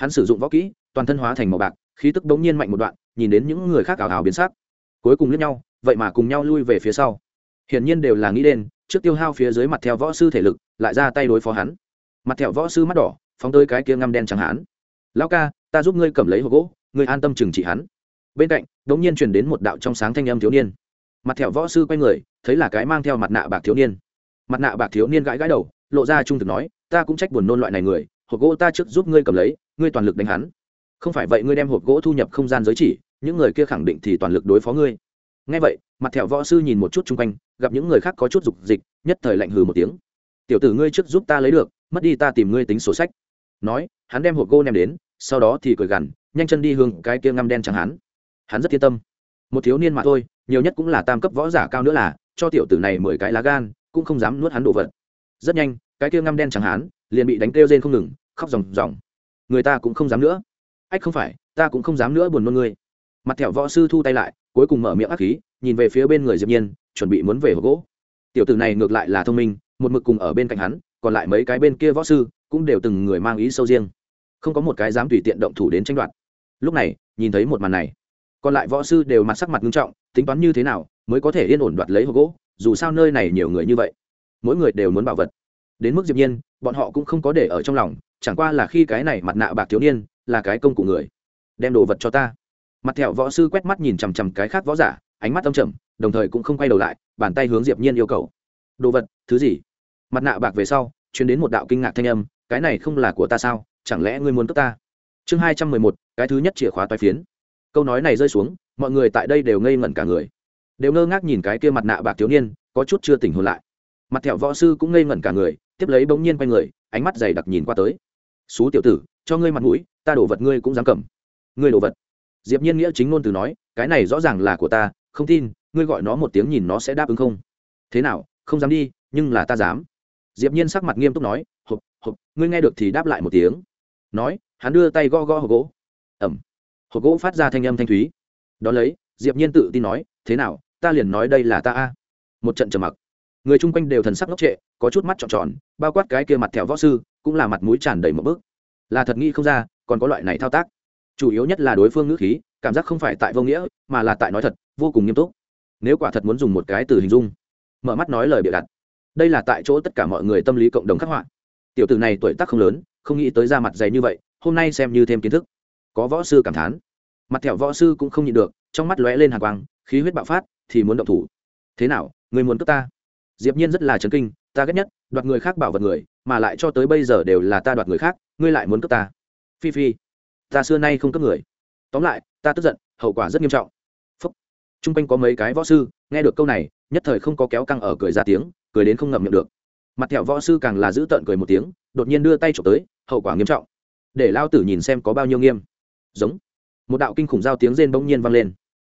hắn sử dụng võ kỹ, toàn thân hóa thành màu bạc, khí tức bỗng nhiên mạnh một đoạn, nhìn đến những người khác ảo ảo biến sắc. Cuối cùng liếc nhau, vậy mà cùng nhau lui về phía sau. Hiển nhiên đều là nghĩ đến, trước tiêu hao phía dưới mặt theo võ sư thể lực, lại ra tay đối phó hắn. Mặt theo võ sư mắt đỏ, phóng tới cái kia ngăm đen chẳng hắn lão ca, ta giúp ngươi cầm lấy hộp gỗ, ngươi an tâm trừng trị hắn. Bên cạnh, đống nhiên truyền đến một đạo trong sáng thanh âm thiếu niên. Mặt theo võ sư quay người, thấy là cái mang theo mặt nạ bạc thiếu niên. Mặt nạ bạc thiếu niên gãi gãi đầu, lộ ra trung thực nói, ta cũng trách buồn nôn loại này người hộp gỗ ta trước giúp ngươi cầm lấy, ngươi toàn lực đánh hắn. Không phải vậy ngươi đem hộp gỗ thu nhập không gian giới chỉ, những người kia khẳng định thì toàn lực đối phó ngươi. Ngay vậy, mặt thẹo võ sư nhìn một chút chung quanh, gặp những người khác có chút dục dịch, nhất thời lạnh hừ một tiếng. Tiểu tử ngươi trước giúp ta lấy được, mất đi ta tìm ngươi tính sổ sách. Nói, hắn đem hộp gỗ ném đến, sau đó thì cười gằn, nhanh chân đi hướng cái kia ngăm đen chẳng hắn. Hắn rất yên tâm. Một thiếu niên mà thôi, nhiều nhất cũng là tam cấp võ giả cao nữa là, cho tiểu tử này mười cái lá gan, cũng không dám nuốt hắn đồ vật. Rất nhanh, cái kia ngăm đen chẳng hắn, liền bị đánh kêu rên không ngừng khóc ròng ròng. Người ta cũng không dám nữa. Ách không phải, ta cũng không dám nữa buồn nôn ngươi. Mặt thẹo võ sư thu tay lại, cuối cùng mở miệng ác khí, nhìn về phía bên người diệp nhiên, chuẩn bị muốn về hộp gỗ. Tiểu tử này ngược lại là thông minh, một mực cùng ở bên cạnh hắn, còn lại mấy cái bên kia võ sư cũng đều từng người mang ý sâu riêng. Không có một cái dám tùy tiện động thủ đến tranh đoạt. Lúc này, nhìn thấy một màn này, còn lại võ sư đều mặt sắc mặt nghiêm trọng, tính toán như thế nào mới có thể yên ổn đoạt lấy hộp gỗ, dù sao nơi này nhiều người như vậy, mỗi người đều muốn bảo vật đến mức diệp nhiên, bọn họ cũng không có để ở trong lòng, chẳng qua là khi cái này mặt nạ bạc thiếu niên là cái công cụ người, đem đồ vật cho ta. Mặt thẹo võ sư quét mắt nhìn chằm chằm cái khác võ giả, ánh mắt âm trầm, đồng thời cũng không quay đầu lại, bàn tay hướng diệp nhiên yêu cầu. Đồ vật, thứ gì? Mặt nạ bạc về sau, truyền đến một đạo kinh ngạc thanh âm, cái này không là của ta sao, chẳng lẽ ngươi muốn cướp ta? Chương hai trăm mười một, cái thứ nhất chìa khóa toái phiến. Câu nói này rơi xuống, mọi người tại đây đều ngây ngẩn cả người. Đều ngơ ngác nhìn cái kia mặt nạ bạc thiếu niên, có chút chưa tỉnh hồn lại. Mặt thẹo võ sư cũng ngây ngẩn cả người tiếp lấy bỗng nhiên quay người, ánh mắt dày đặc nhìn qua tới. Xú tiểu tử, cho ngươi mặt mũi, ta đổ vật ngươi cũng dám cầm. Ngươi đổ vật? Diệp nhiên nghĩa chính ngôn từ nói, cái này rõ ràng là của ta, không tin, ngươi gọi nó một tiếng nhìn nó sẽ đáp ứng không? Thế nào, không dám đi, nhưng là ta dám. Diệp nhiên sắc mặt nghiêm túc nói, hộp hộp, ngươi nghe được thì đáp lại một tiếng. Nói, hắn đưa tay gõ gõ hộp gỗ. Ẩm. Hộp gỗ phát ra thanh âm thanh thúy. Đón lấy, diệp nhiên tự tin nói, thế nào, ta liền nói đây là ta a. Một trận trầm mặc người chung quanh đều thần sắc ngốc trệ, có chút mắt tròn tròn, bao quát cái kia mặt thẹo võ sư, cũng là mặt mũi tràn đầy một bước. Là thật nghĩ không ra, còn có loại này thao tác. Chủ yếu nhất là đối phương ngữ khí, cảm giác không phải tại vô nghĩa, mà là tại nói thật, vô cùng nghiêm túc. Nếu quả thật muốn dùng một cái từ hình dung, mở mắt nói lời bịa đặt. Đây là tại chỗ tất cả mọi người tâm lý cộng đồng khắc họa. Tiểu tử này tuổi tác không lớn, không nghĩ tới ra mặt dày như vậy, hôm nay xem như thêm kiến thức. Có võ sư cảm thán. Mặt thẹo võ sư cũng không nhịn được, trong mắt lóe lên hàng quang, khí huyết bạo phát, thì muốn động thủ. Thế nào, người muốn cướp ta? Diệp nhiên rất là chấn kinh, ta ghét nhất đoạt người khác bảo vật người, mà lại cho tới bây giờ đều là ta đoạt người khác, ngươi lại muốn cướp ta. Phi phi, ta xưa nay không cướp người. Tóm lại, ta tức giận, hậu quả rất nghiêm trọng. Phúc. Trung quanh có mấy cái võ sư, nghe được câu này, nhất thời không có kéo căng ở cười ra tiếng, cười đến không ngậm miệng được. Mặt thẹo võ sư càng là giữ tợn cười một tiếng, đột nhiên đưa tay chụp tới, hậu quả nghiêm trọng. Để lao tử nhìn xem có bao nhiêu nghiêm. Giống. Một đạo kinh khủng giao tiếng rên bỗng nhiên vang lên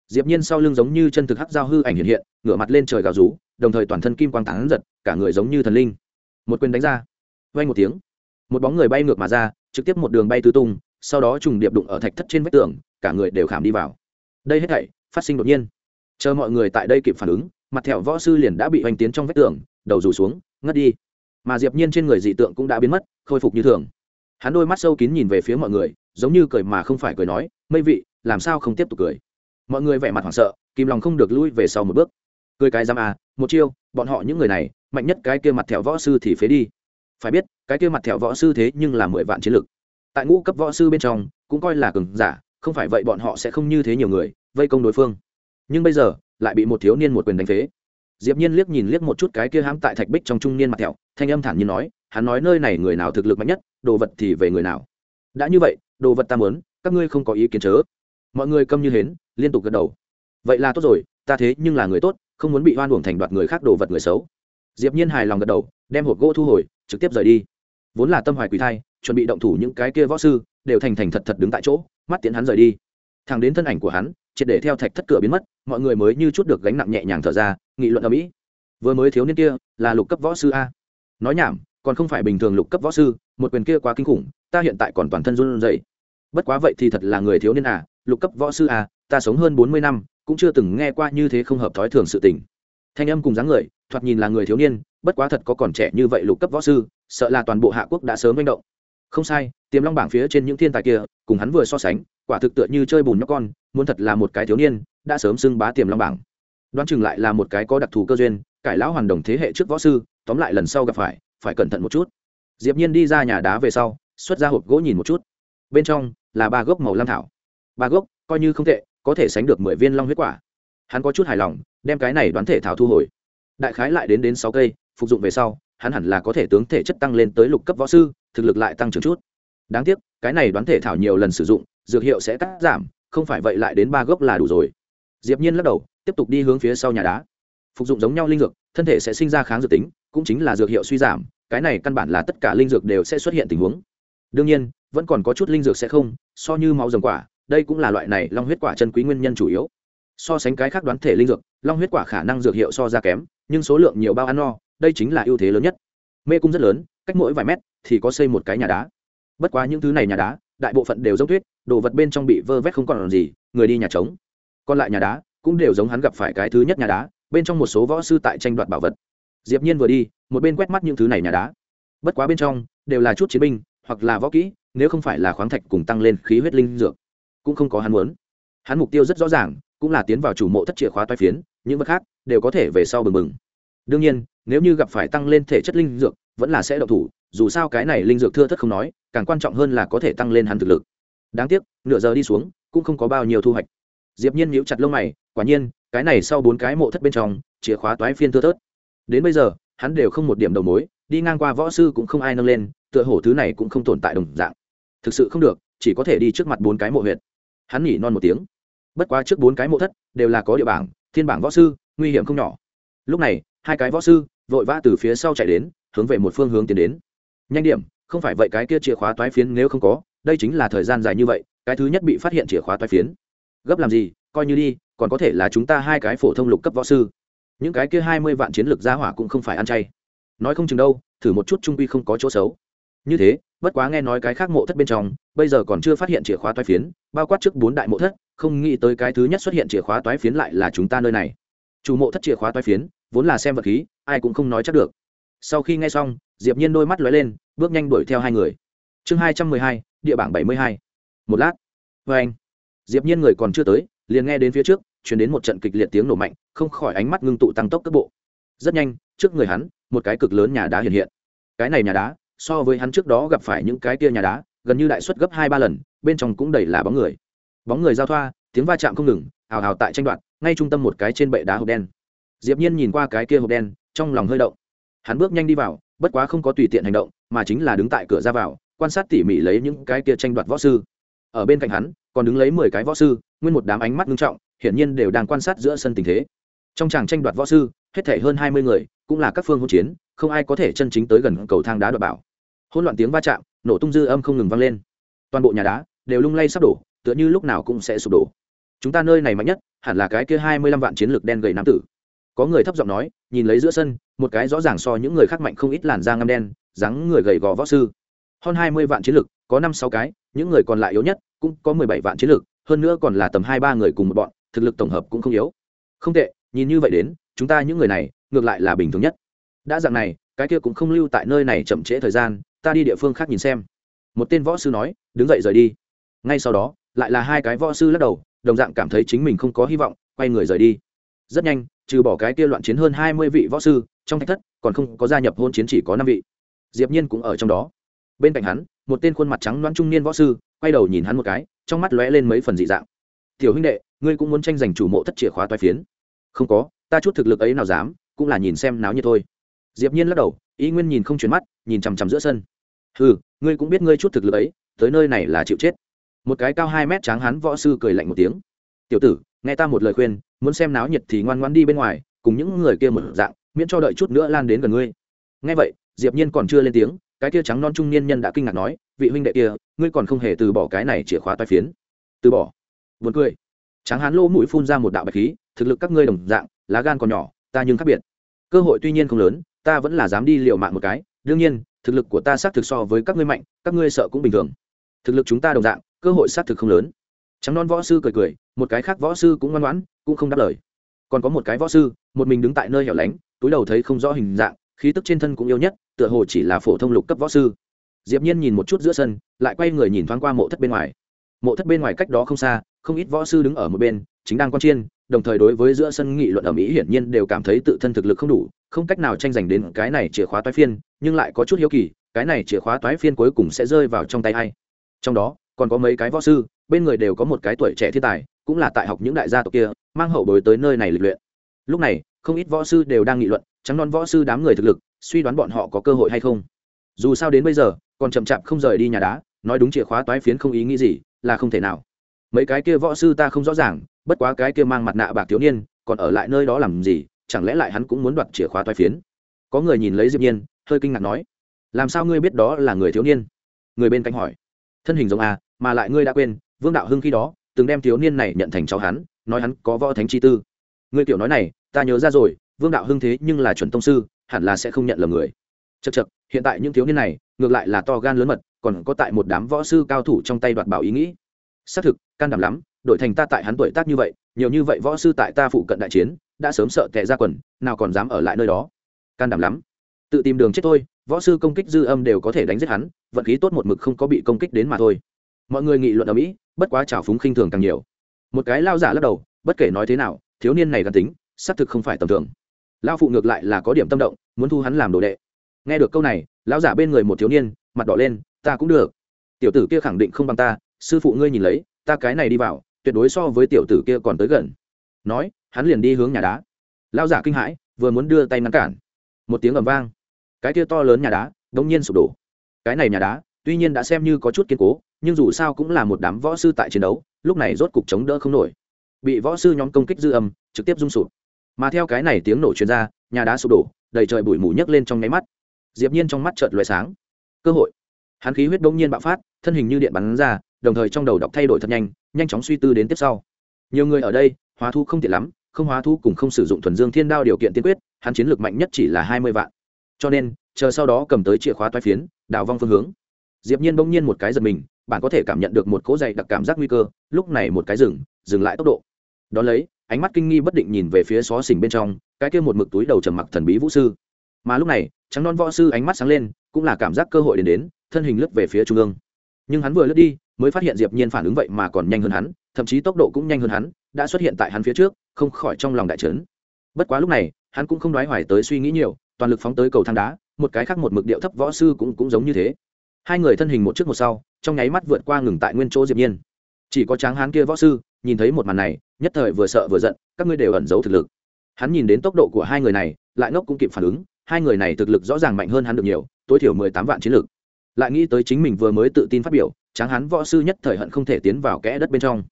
diệp nhiên sau lưng giống như chân thực hắc giao hư ảnh hiện hiện, ngửa mặt lên trời gào rú, đồng thời toàn thân kim quang tán giật, cả người giống như thần linh. Một quyền đánh ra. Vang một tiếng. Một bóng người bay ngược mà ra, trực tiếp một đường bay tứ tung, sau đó trùng điệp đụng ở thạch thất trên vách tường, cả người đều khảm đi vào. Đây hết thảy, phát sinh đột nhiên. Chờ mọi người tại đây kịp phản ứng, mặt thẹo võ sư liền đã bị hoành tiến trong vách tường, đầu rủ xuống, ngất đi. Mà diệp nhiên trên người dị tượng cũng đã biến mất, khôi phục như thường. Hắn đôi mắt sâu kín nhìn về phía mọi người, giống như cười mà không phải cười nói, mây vị, làm sao không tiếp tục cười? Mọi người vẻ mặt hoảng sợ, kìm lòng không được lui về sau một bước. Cười cái giam à một chiêu, bọn họ những người này, mạnh nhất cái kia mặt thẹo võ sư thì phế đi. Phải biết, cái kia mặt thẹo võ sư thế nhưng là mười vạn chiến lực. Tại ngũ cấp võ sư bên trong, cũng coi là cường giả, không phải vậy bọn họ sẽ không như thế nhiều người, vây công đối phương. Nhưng bây giờ, lại bị một thiếu niên một quyền đánh phế. Diệp nhiên liếc nhìn liếc một chút cái kia hãm tại thạch bích trong trung niên mặt thẹo, thanh âm thản nhiên nói, hắn nói nơi này người nào thực lực mạnh nhất, đồ vật thì về người nào. Đã như vậy, đồ vật ta muốn, các ngươi không có ý kiến chớ. Mọi người câm như hến liên tục gật đầu. Vậy là tốt rồi, ta thế nhưng là người tốt, không muốn bị hoan uổng thành đoạt người khác đồ vật người xấu. Diệp nhiên hài lòng gật đầu, đem hộp gỗ thu hồi, trực tiếp rời đi. Vốn là tâm hoài quỷ thai, chuẩn bị động thủ những cái kia võ sư, đều thành thành thật thật đứng tại chỗ, mắt tiện hắn rời đi. Thẳng đến thân ảnh của hắn, triệt để theo thạch thất cửa biến mất, mọi người mới như chút được gánh nặng nhẹ nhàng thở ra, nghị luận ở mỹ. Vừa mới thiếu niên kia, là lục cấp võ sư a. Nói nhảm, còn không phải bình thường lục cấp võ sư, một quyền kia quá kinh khủng, ta hiện tại còn toàn thân run rẩy. Bất quá vậy thì thật là người thiếu niên à lục cấp võ sư à ta sống hơn bốn mươi năm, cũng chưa từng nghe qua như thế không hợp thói thường sự tình. Thanh âm cùng dáng người, thoạt nhìn là người thiếu niên, bất quá thật có còn trẻ như vậy lục cấp võ sư, sợ là toàn bộ hạ quốc đã sớm manh động. Không sai, tiềm long bảng phía trên những thiên tài kia, cùng hắn vừa so sánh, quả thực tựa như chơi bùn nhóc con, muốn thật là một cái thiếu niên, đã sớm xưng bá tiềm long bảng. Đoán chừng lại là một cái có đặc thù cơ duyên, cải lão hoàn đồng thế hệ trước võ sư, tóm lại lần sau gặp phải phải cẩn thận một chút. Diệp nhiên đi ra nhà đá về sau, xuất ra hộp gỗ nhìn một chút. Bên trong là ba gốc màu lam thảo. Ba gốc, coi như không tệ có thể sánh được mười viên long huyết quả. Hắn có chút hài lòng, đem cái này đoán thể thảo thu hồi. Đại khái lại đến đến sáu cây, phục dụng về sau, hắn hẳn là có thể tướng thể chất tăng lên tới lục cấp võ sư, thực lực lại tăng trưởng chút. Đáng tiếc, cái này đoán thể thảo nhiều lần sử dụng, dược hiệu sẽ cắt giảm, không phải vậy lại đến ba gốc là đủ rồi. Diệp nhiên lắc đầu, tiếp tục đi hướng phía sau nhà đá. Phục dụng giống nhau linh dược, thân thể sẽ sinh ra kháng dược tính, cũng chính là dược hiệu suy giảm, cái này căn bản là tất cả linh dược đều sẽ xuất hiện tình huống. Đương nhiên, vẫn còn có chút linh dược sẽ không, so như máu rồng quả đây cũng là loại này long huyết quả chân quý nguyên nhân chủ yếu. So sánh cái khác đoán thể linh dược, long huyết quả khả năng dược hiệu so ra kém, nhưng số lượng nhiều bao ăn no, đây chính là ưu thế lớn nhất. Mê cung rất lớn, cách mỗi vài mét thì có xây một cái nhà đá. Bất quá những thứ này nhà đá, đại bộ phận đều giống tuyết, đồ vật bên trong bị vơ vét không còn làm gì, người đi nhà trống. Còn lại nhà đá cũng đều giống hắn gặp phải cái thứ nhất nhà đá, bên trong một số võ sư tại tranh đoạt bảo vật. Diệp nhiên vừa đi, một bên quét mắt những thứ này nhà đá. Bất quá bên trong đều là chút chiến binh hoặc là võ kỹ, nếu không phải là khoáng thạch cùng tăng lên khí huyết linh dược cũng không có hắn muốn. Hắn mục tiêu rất rõ ràng, cũng là tiến vào chủ mộ thất chìa khóa toai phiến, những vật khác đều có thể về sau bừng bừng. Đương nhiên, nếu như gặp phải tăng lên thể chất linh dược, vẫn là sẽ độc thủ, dù sao cái này linh dược thưa thất không nói, càng quan trọng hơn là có thể tăng lên hắn thực lực. Đáng tiếc, nửa giờ đi xuống, cũng không có bao nhiêu thu hoạch. Diệp nhiên nhíu chặt lông mày, quả nhiên, cái này sau bốn cái mộ thất bên trong, chìa khóa toái phiên thưa thớt. Đến bây giờ, hắn đều không một điểm đầu mối, đi ngang qua võ sư cũng không ai nâng lên, tựa hổ thứ này cũng không tồn tại đồng dạng. Thực sự không được, chỉ có thể đi trước mặt bốn cái mộ huyệt hắn nhỉ non một tiếng. Bất quá trước bốn cái mộ thất đều là có địa bảng, thiên bảng võ sư, nguy hiểm không nhỏ. Lúc này, hai cái võ sư vội vã từ phía sau chạy đến, hướng về một phương hướng tiến đến. Nhanh điểm, không phải vậy cái kia chìa khóa toái phiến nếu không có, đây chính là thời gian dài như vậy, cái thứ nhất bị phát hiện chìa khóa toái phiến. Gấp làm gì, coi như đi, còn có thể là chúng ta hai cái phổ thông lục cấp võ sư. Những cái kia hai mươi vạn chiến lược gia hỏa cũng không phải ăn chay. Nói không chừng đâu, thử một chút trung quy không có chỗ xấu. Như thế bất quá nghe nói cái khác mộ thất bên trong, bây giờ còn chưa phát hiện chìa khóa toái phiến, bao quát trước bốn đại mộ thất, không nghĩ tới cái thứ nhất xuất hiện chìa khóa toái phiến lại là chúng ta nơi này. Chủ mộ thất chìa khóa toái phiến, vốn là xem vật khí, ai cũng không nói chắc được. Sau khi nghe xong, diệp nhiên đôi mắt lóe lên, bước nhanh đuổi theo hai người. Chương hai trăm mười hai, địa bảng bảy mươi hai. Một lát. Với anh. Diệp nhiên người còn chưa tới, liền nghe đến phía trước, truyền đến một trận kịch liệt tiếng nổ mạnh, không khỏi ánh mắt ngưng tụ tăng tốc cấp bộ. Rất nhanh, trước người hắn, một cái cực lớn nhà đá hiện hiện. Cái này nhà đá so với hắn trước đó gặp phải những cái kia nhà đá, gần như đại suất gấp hai ba lần, bên trong cũng đầy là bóng người. Bóng người giao thoa, tiếng va chạm không ngừng hào hào tại tranh đoạt, ngay trung tâm một cái trên bệ đá hộp đen. Diệp nhiên nhìn qua cái kia hộp đen, trong lòng hơi động. Hắn bước nhanh đi vào, bất quá không có tùy tiện hành động, mà chính là đứng tại cửa ra vào, quan sát tỉ mỉ lấy những cái kia tranh đoạt võ sư. Ở bên cạnh hắn, còn đứng lấy mười cái võ sư, nguyên một đám ánh mắt nghiêm trọng, hiển nhiên đều đang quan sát giữa sân tình thế. Trong tràng tranh đoạt võ sư, hết thể hơn hai mươi người, cũng là các phương hỗn chiến, không ai có thể chân chính tới gần cầu thang đá đoạt bảo hỗn loạn tiếng va chạm, nổ tung dư âm không ngừng vang lên. Toàn bộ nhà đá đều lung lay sắp đổ, tựa như lúc nào cũng sẽ sụp đổ. Chúng ta nơi này mạnh nhất, hẳn là cái kia hai mươi lăm vạn chiến lược đen gầy nam tử. Có người thấp giọng nói, nhìn lấy giữa sân, một cái rõ ràng so những người khác mạnh không ít làn da ngâm đen, dáng người gầy gò võ sư. Hơn hai mươi vạn chiến lược, có năm sáu cái, những người còn lại yếu nhất cũng có mười bảy vạn chiến lược, hơn nữa còn là tầm hai ba người cùng một bọn, thực lực tổng hợp cũng không yếu. Không tệ, nhìn như vậy đến, chúng ta những người này, ngược lại là bình thường nhất. Đã dạng này, cái kia cũng không lưu tại nơi này chậm trễ thời gian ta đi địa phương khác nhìn xem. Một tên võ sư nói, đứng dậy rời đi. Ngay sau đó, lại là hai cái võ sư lắc đầu, đồng dạng cảm thấy chính mình không có hy vọng, quay người rời đi. Rất nhanh, trừ bỏ cái kia loạn chiến hơn hai mươi vị võ sư, trong thách thất, còn không có gia nhập hôn chiến chỉ có năm vị. Diệp nhiên cũng ở trong đó. Bên cạnh hắn, một tên khuôn mặt trắng loãng trung niên võ sư, quay đầu nhìn hắn một cái, trong mắt lóe lên mấy phần dị dạng. Tiểu huynh đệ, ngươi cũng muốn tranh giành chủ mộ thất chìa khóa toái phiến? Không có, ta chút thực lực ấy nào dám, cũng là nhìn xem náo như thôi. Diệp nhiên lắc đầu, ý nguyên nhìn không chuyển mắt, nhìn chằm chằm giữa sân hừ, ngươi cũng biết ngươi chút thực lực ấy, tới nơi này là chịu chết. Một cái cao hai mét tráng hắn võ sư cười lạnh một tiếng. Tiểu tử, nghe ta một lời khuyên, muốn xem náo nhiệt thì ngoan ngoãn đi bên ngoài, cùng những người kia một dạng, miễn cho đợi chút nữa lan đến gần ngươi. Nghe vậy, diệp nhiên còn chưa lên tiếng, cái kia trắng non trung niên nhân đã kinh ngạc nói, vị huynh đệ kia, ngươi còn không hề từ bỏ cái này chìa khóa toái phiến. Từ bỏ. Buồn cười. Tráng hán lỗ mũi phun ra một đạo bạch khí, thực lực các ngươi đồng dạng, lá gan còn nhỏ, ta nhưng khác biệt. Cơ hội tuy nhiên không lớn, ta vẫn là dám đi liều mạng một cái. Đương nhiên thực lực của ta xác thực so với các ngươi mạnh, các ngươi sợ cũng bình thường. Thực lực chúng ta đồng dạng, cơ hội xác thực không lớn. Trắng non võ sư cười cười, một cái khác võ sư cũng ngoan ngoãn, cũng không đáp lời. Còn có một cái võ sư, một mình đứng tại nơi hẻo lánh, túi đầu thấy không rõ hình dạng, khí tức trên thân cũng yếu nhất, tựa hồ chỉ là phổ thông lục cấp võ sư. Diệp nhiên nhìn một chút giữa sân, lại quay người nhìn thoáng qua mộ thất bên ngoài. Mộ thất bên ngoài cách đó không xa, không ít võ sư đứng ở một bên, chính đang quan chiên đồng thời đối với giữa sân nghị luận ở mỹ hiển nhiên đều cảm thấy tự thân thực lực không đủ, không cách nào tranh giành đến cái này chìa khóa toái phiên, nhưng lại có chút hiếu kỳ, cái này chìa khóa toái phiên cuối cùng sẽ rơi vào trong tay ai? Trong đó, còn có mấy cái võ sư, bên người đều có một cái tuổi trẻ thiên tài, cũng là tại học những đại gia tộc kia, mang hậu bối tới nơi này lịch luyện. Lúc này, không ít võ sư đều đang nghị luận, trắng non võ sư đám người thực lực, suy đoán bọn họ có cơ hội hay không? Dù sao đến bây giờ, còn chậm chạp không rời đi nhà đá, nói đúng chìa khóa toái phiến không ý nghĩ gì, là không thể nào. Mấy cái kia võ sư ta không rõ ràng bất quá cái kia mang mặt nạ bạc thiếu niên, còn ở lại nơi đó làm gì, chẳng lẽ lại hắn cũng muốn đoạt chìa khóa toai phiến? Có người nhìn lấy diệp nhiên, hơi kinh ngạc nói, làm sao ngươi biết đó là người thiếu niên? Người bên cạnh hỏi, thân hình giống a, mà lại ngươi đã quên, vương đạo hưng khi đó, từng đem thiếu niên này nhận thành cháu hắn, nói hắn có võ thánh chi tư. Ngươi tiểu nói này, ta nhớ ra rồi, vương đạo hưng thế nhưng là chuẩn tông sư, hẳn là sẽ không nhận lầm người. Chật chật hiện tại những thiếu niên này, ngược lại là to gan lớn mật, còn có tại một đám võ sư cao thủ trong tay đoạt bảo ý nghĩ. Xác thực, can đảm lắm đổi thành ta tại hắn tuổi tác như vậy, nhiều như vậy võ sư tại ta phụ cận đại chiến, đã sớm sợ tệ ra quần, nào còn dám ở lại nơi đó. Can đảm lắm. Tự tìm đường chết thôi, võ sư công kích dư âm đều có thể đánh giết hắn, vận khí tốt một mực không có bị công kích đến mà thôi. Mọi người nghị luận ở mỹ, bất quá trào phúng khinh thường càng nhiều. Một cái lao giả lắc đầu, bất kể nói thế nào, thiếu niên này gắn tính, xác thực không phải tầm thường. Lao phụ ngược lại là có điểm tâm động, muốn thu hắn làm đồ đệ. Nghe được câu này lão giả bên người một thiếu niên, mặt đỏ lên, ta cũng được. Tiểu tử kia khẳng định không bằng ta, sư phụ ngươi nhìn lấy, ta cái này đi vào tuyệt đối so với tiểu tử kia còn tới gần. Nói, hắn liền đi hướng nhà đá. Lao giả kinh hãi, vừa muốn đưa tay ngăn cản. Một tiếng ầm vang. Cái kia to lớn nhà đá đông nhiên sụp đổ. Cái này nhà đá, tuy nhiên đã xem như có chút kiên cố, nhưng dù sao cũng là một đám võ sư tại chiến đấu, lúc này rốt cục chống đỡ không nổi. Bị võ sư nhóm công kích dư âm, trực tiếp rung sụp. Mà theo cái này tiếng nổ chuyên r a nhà đá sụp đổ, đầy trời bụi mù nhấc lên trong nháy mắt. Diệp nhiên trong mắt chợt lóe sáng. Cơ hội. Hắn khí huyết đông nhiên bạo phát, thân hình như điện bắn ra đồng thời trong đầu đọc thay đổi thật nhanh nhanh chóng suy tư đến tiếp sau. Nhiều người ở đây, hóa thu không tiện lắm, không hóa thu cùng không sử dụng thuần dương thiên đao điều kiện tiên quyết, hắn chiến lược mạnh nhất chỉ là hai mươi vạn. Cho nên, chờ sau đó cầm tới chìa khóa toai phiến đào vong phương hướng. Diệp nhiên bỗng nhiên một cái giật mình, bạn có thể cảm nhận được một cỗ dày đặc cảm giác nguy cơ, lúc này một cái dừng dừng lại tốc độ. Đó lấy, ánh mắt kinh nghi bất định nhìn về phía xó xỉnh bên trong, cái kia một mực túi đầu trầm mặc thần bí vũ sư. Mà lúc này, trắng non võ sư ánh mắt sáng lên, cũng là cảm giác cơ hội đến đến, thân hình lướt về phía trung ương. Nhưng hắn vừa lướt đi mới phát hiện diệp nhiên phản ứng vậy mà còn nhanh hơn hắn, thậm chí tốc độ cũng nhanh hơn hắn, đã xuất hiện tại hắn phía trước, không khỏi trong lòng đại chấn. Bất quá lúc này, hắn cũng không đoái hoài tới suy nghĩ nhiều, toàn lực phóng tới cầu thang đá, một cái khác một mực điệu thấp võ sư cũng cũng giống như thế. Hai người thân hình một trước một sau, trong nháy mắt vượt qua ngừng tại nguyên chỗ diệp nhiên. Chỉ có tráng hán kia võ sư, nhìn thấy một màn này, nhất thời vừa sợ vừa giận, các ngươi đều ẩn giấu thực lực. Hắn nhìn đến tốc độ của hai người này, lại ngốc cũng kịp phản ứng, hai người này thực lực rõ ràng mạnh hơn hắn được nhiều, tối thiểu mười tám vạn chiến lực. Lại nghĩ tới chính mình vừa mới tự tin phát biểu tráng hán võ sư nhất thời hận không thể tiến vào kẽ đất bên trong.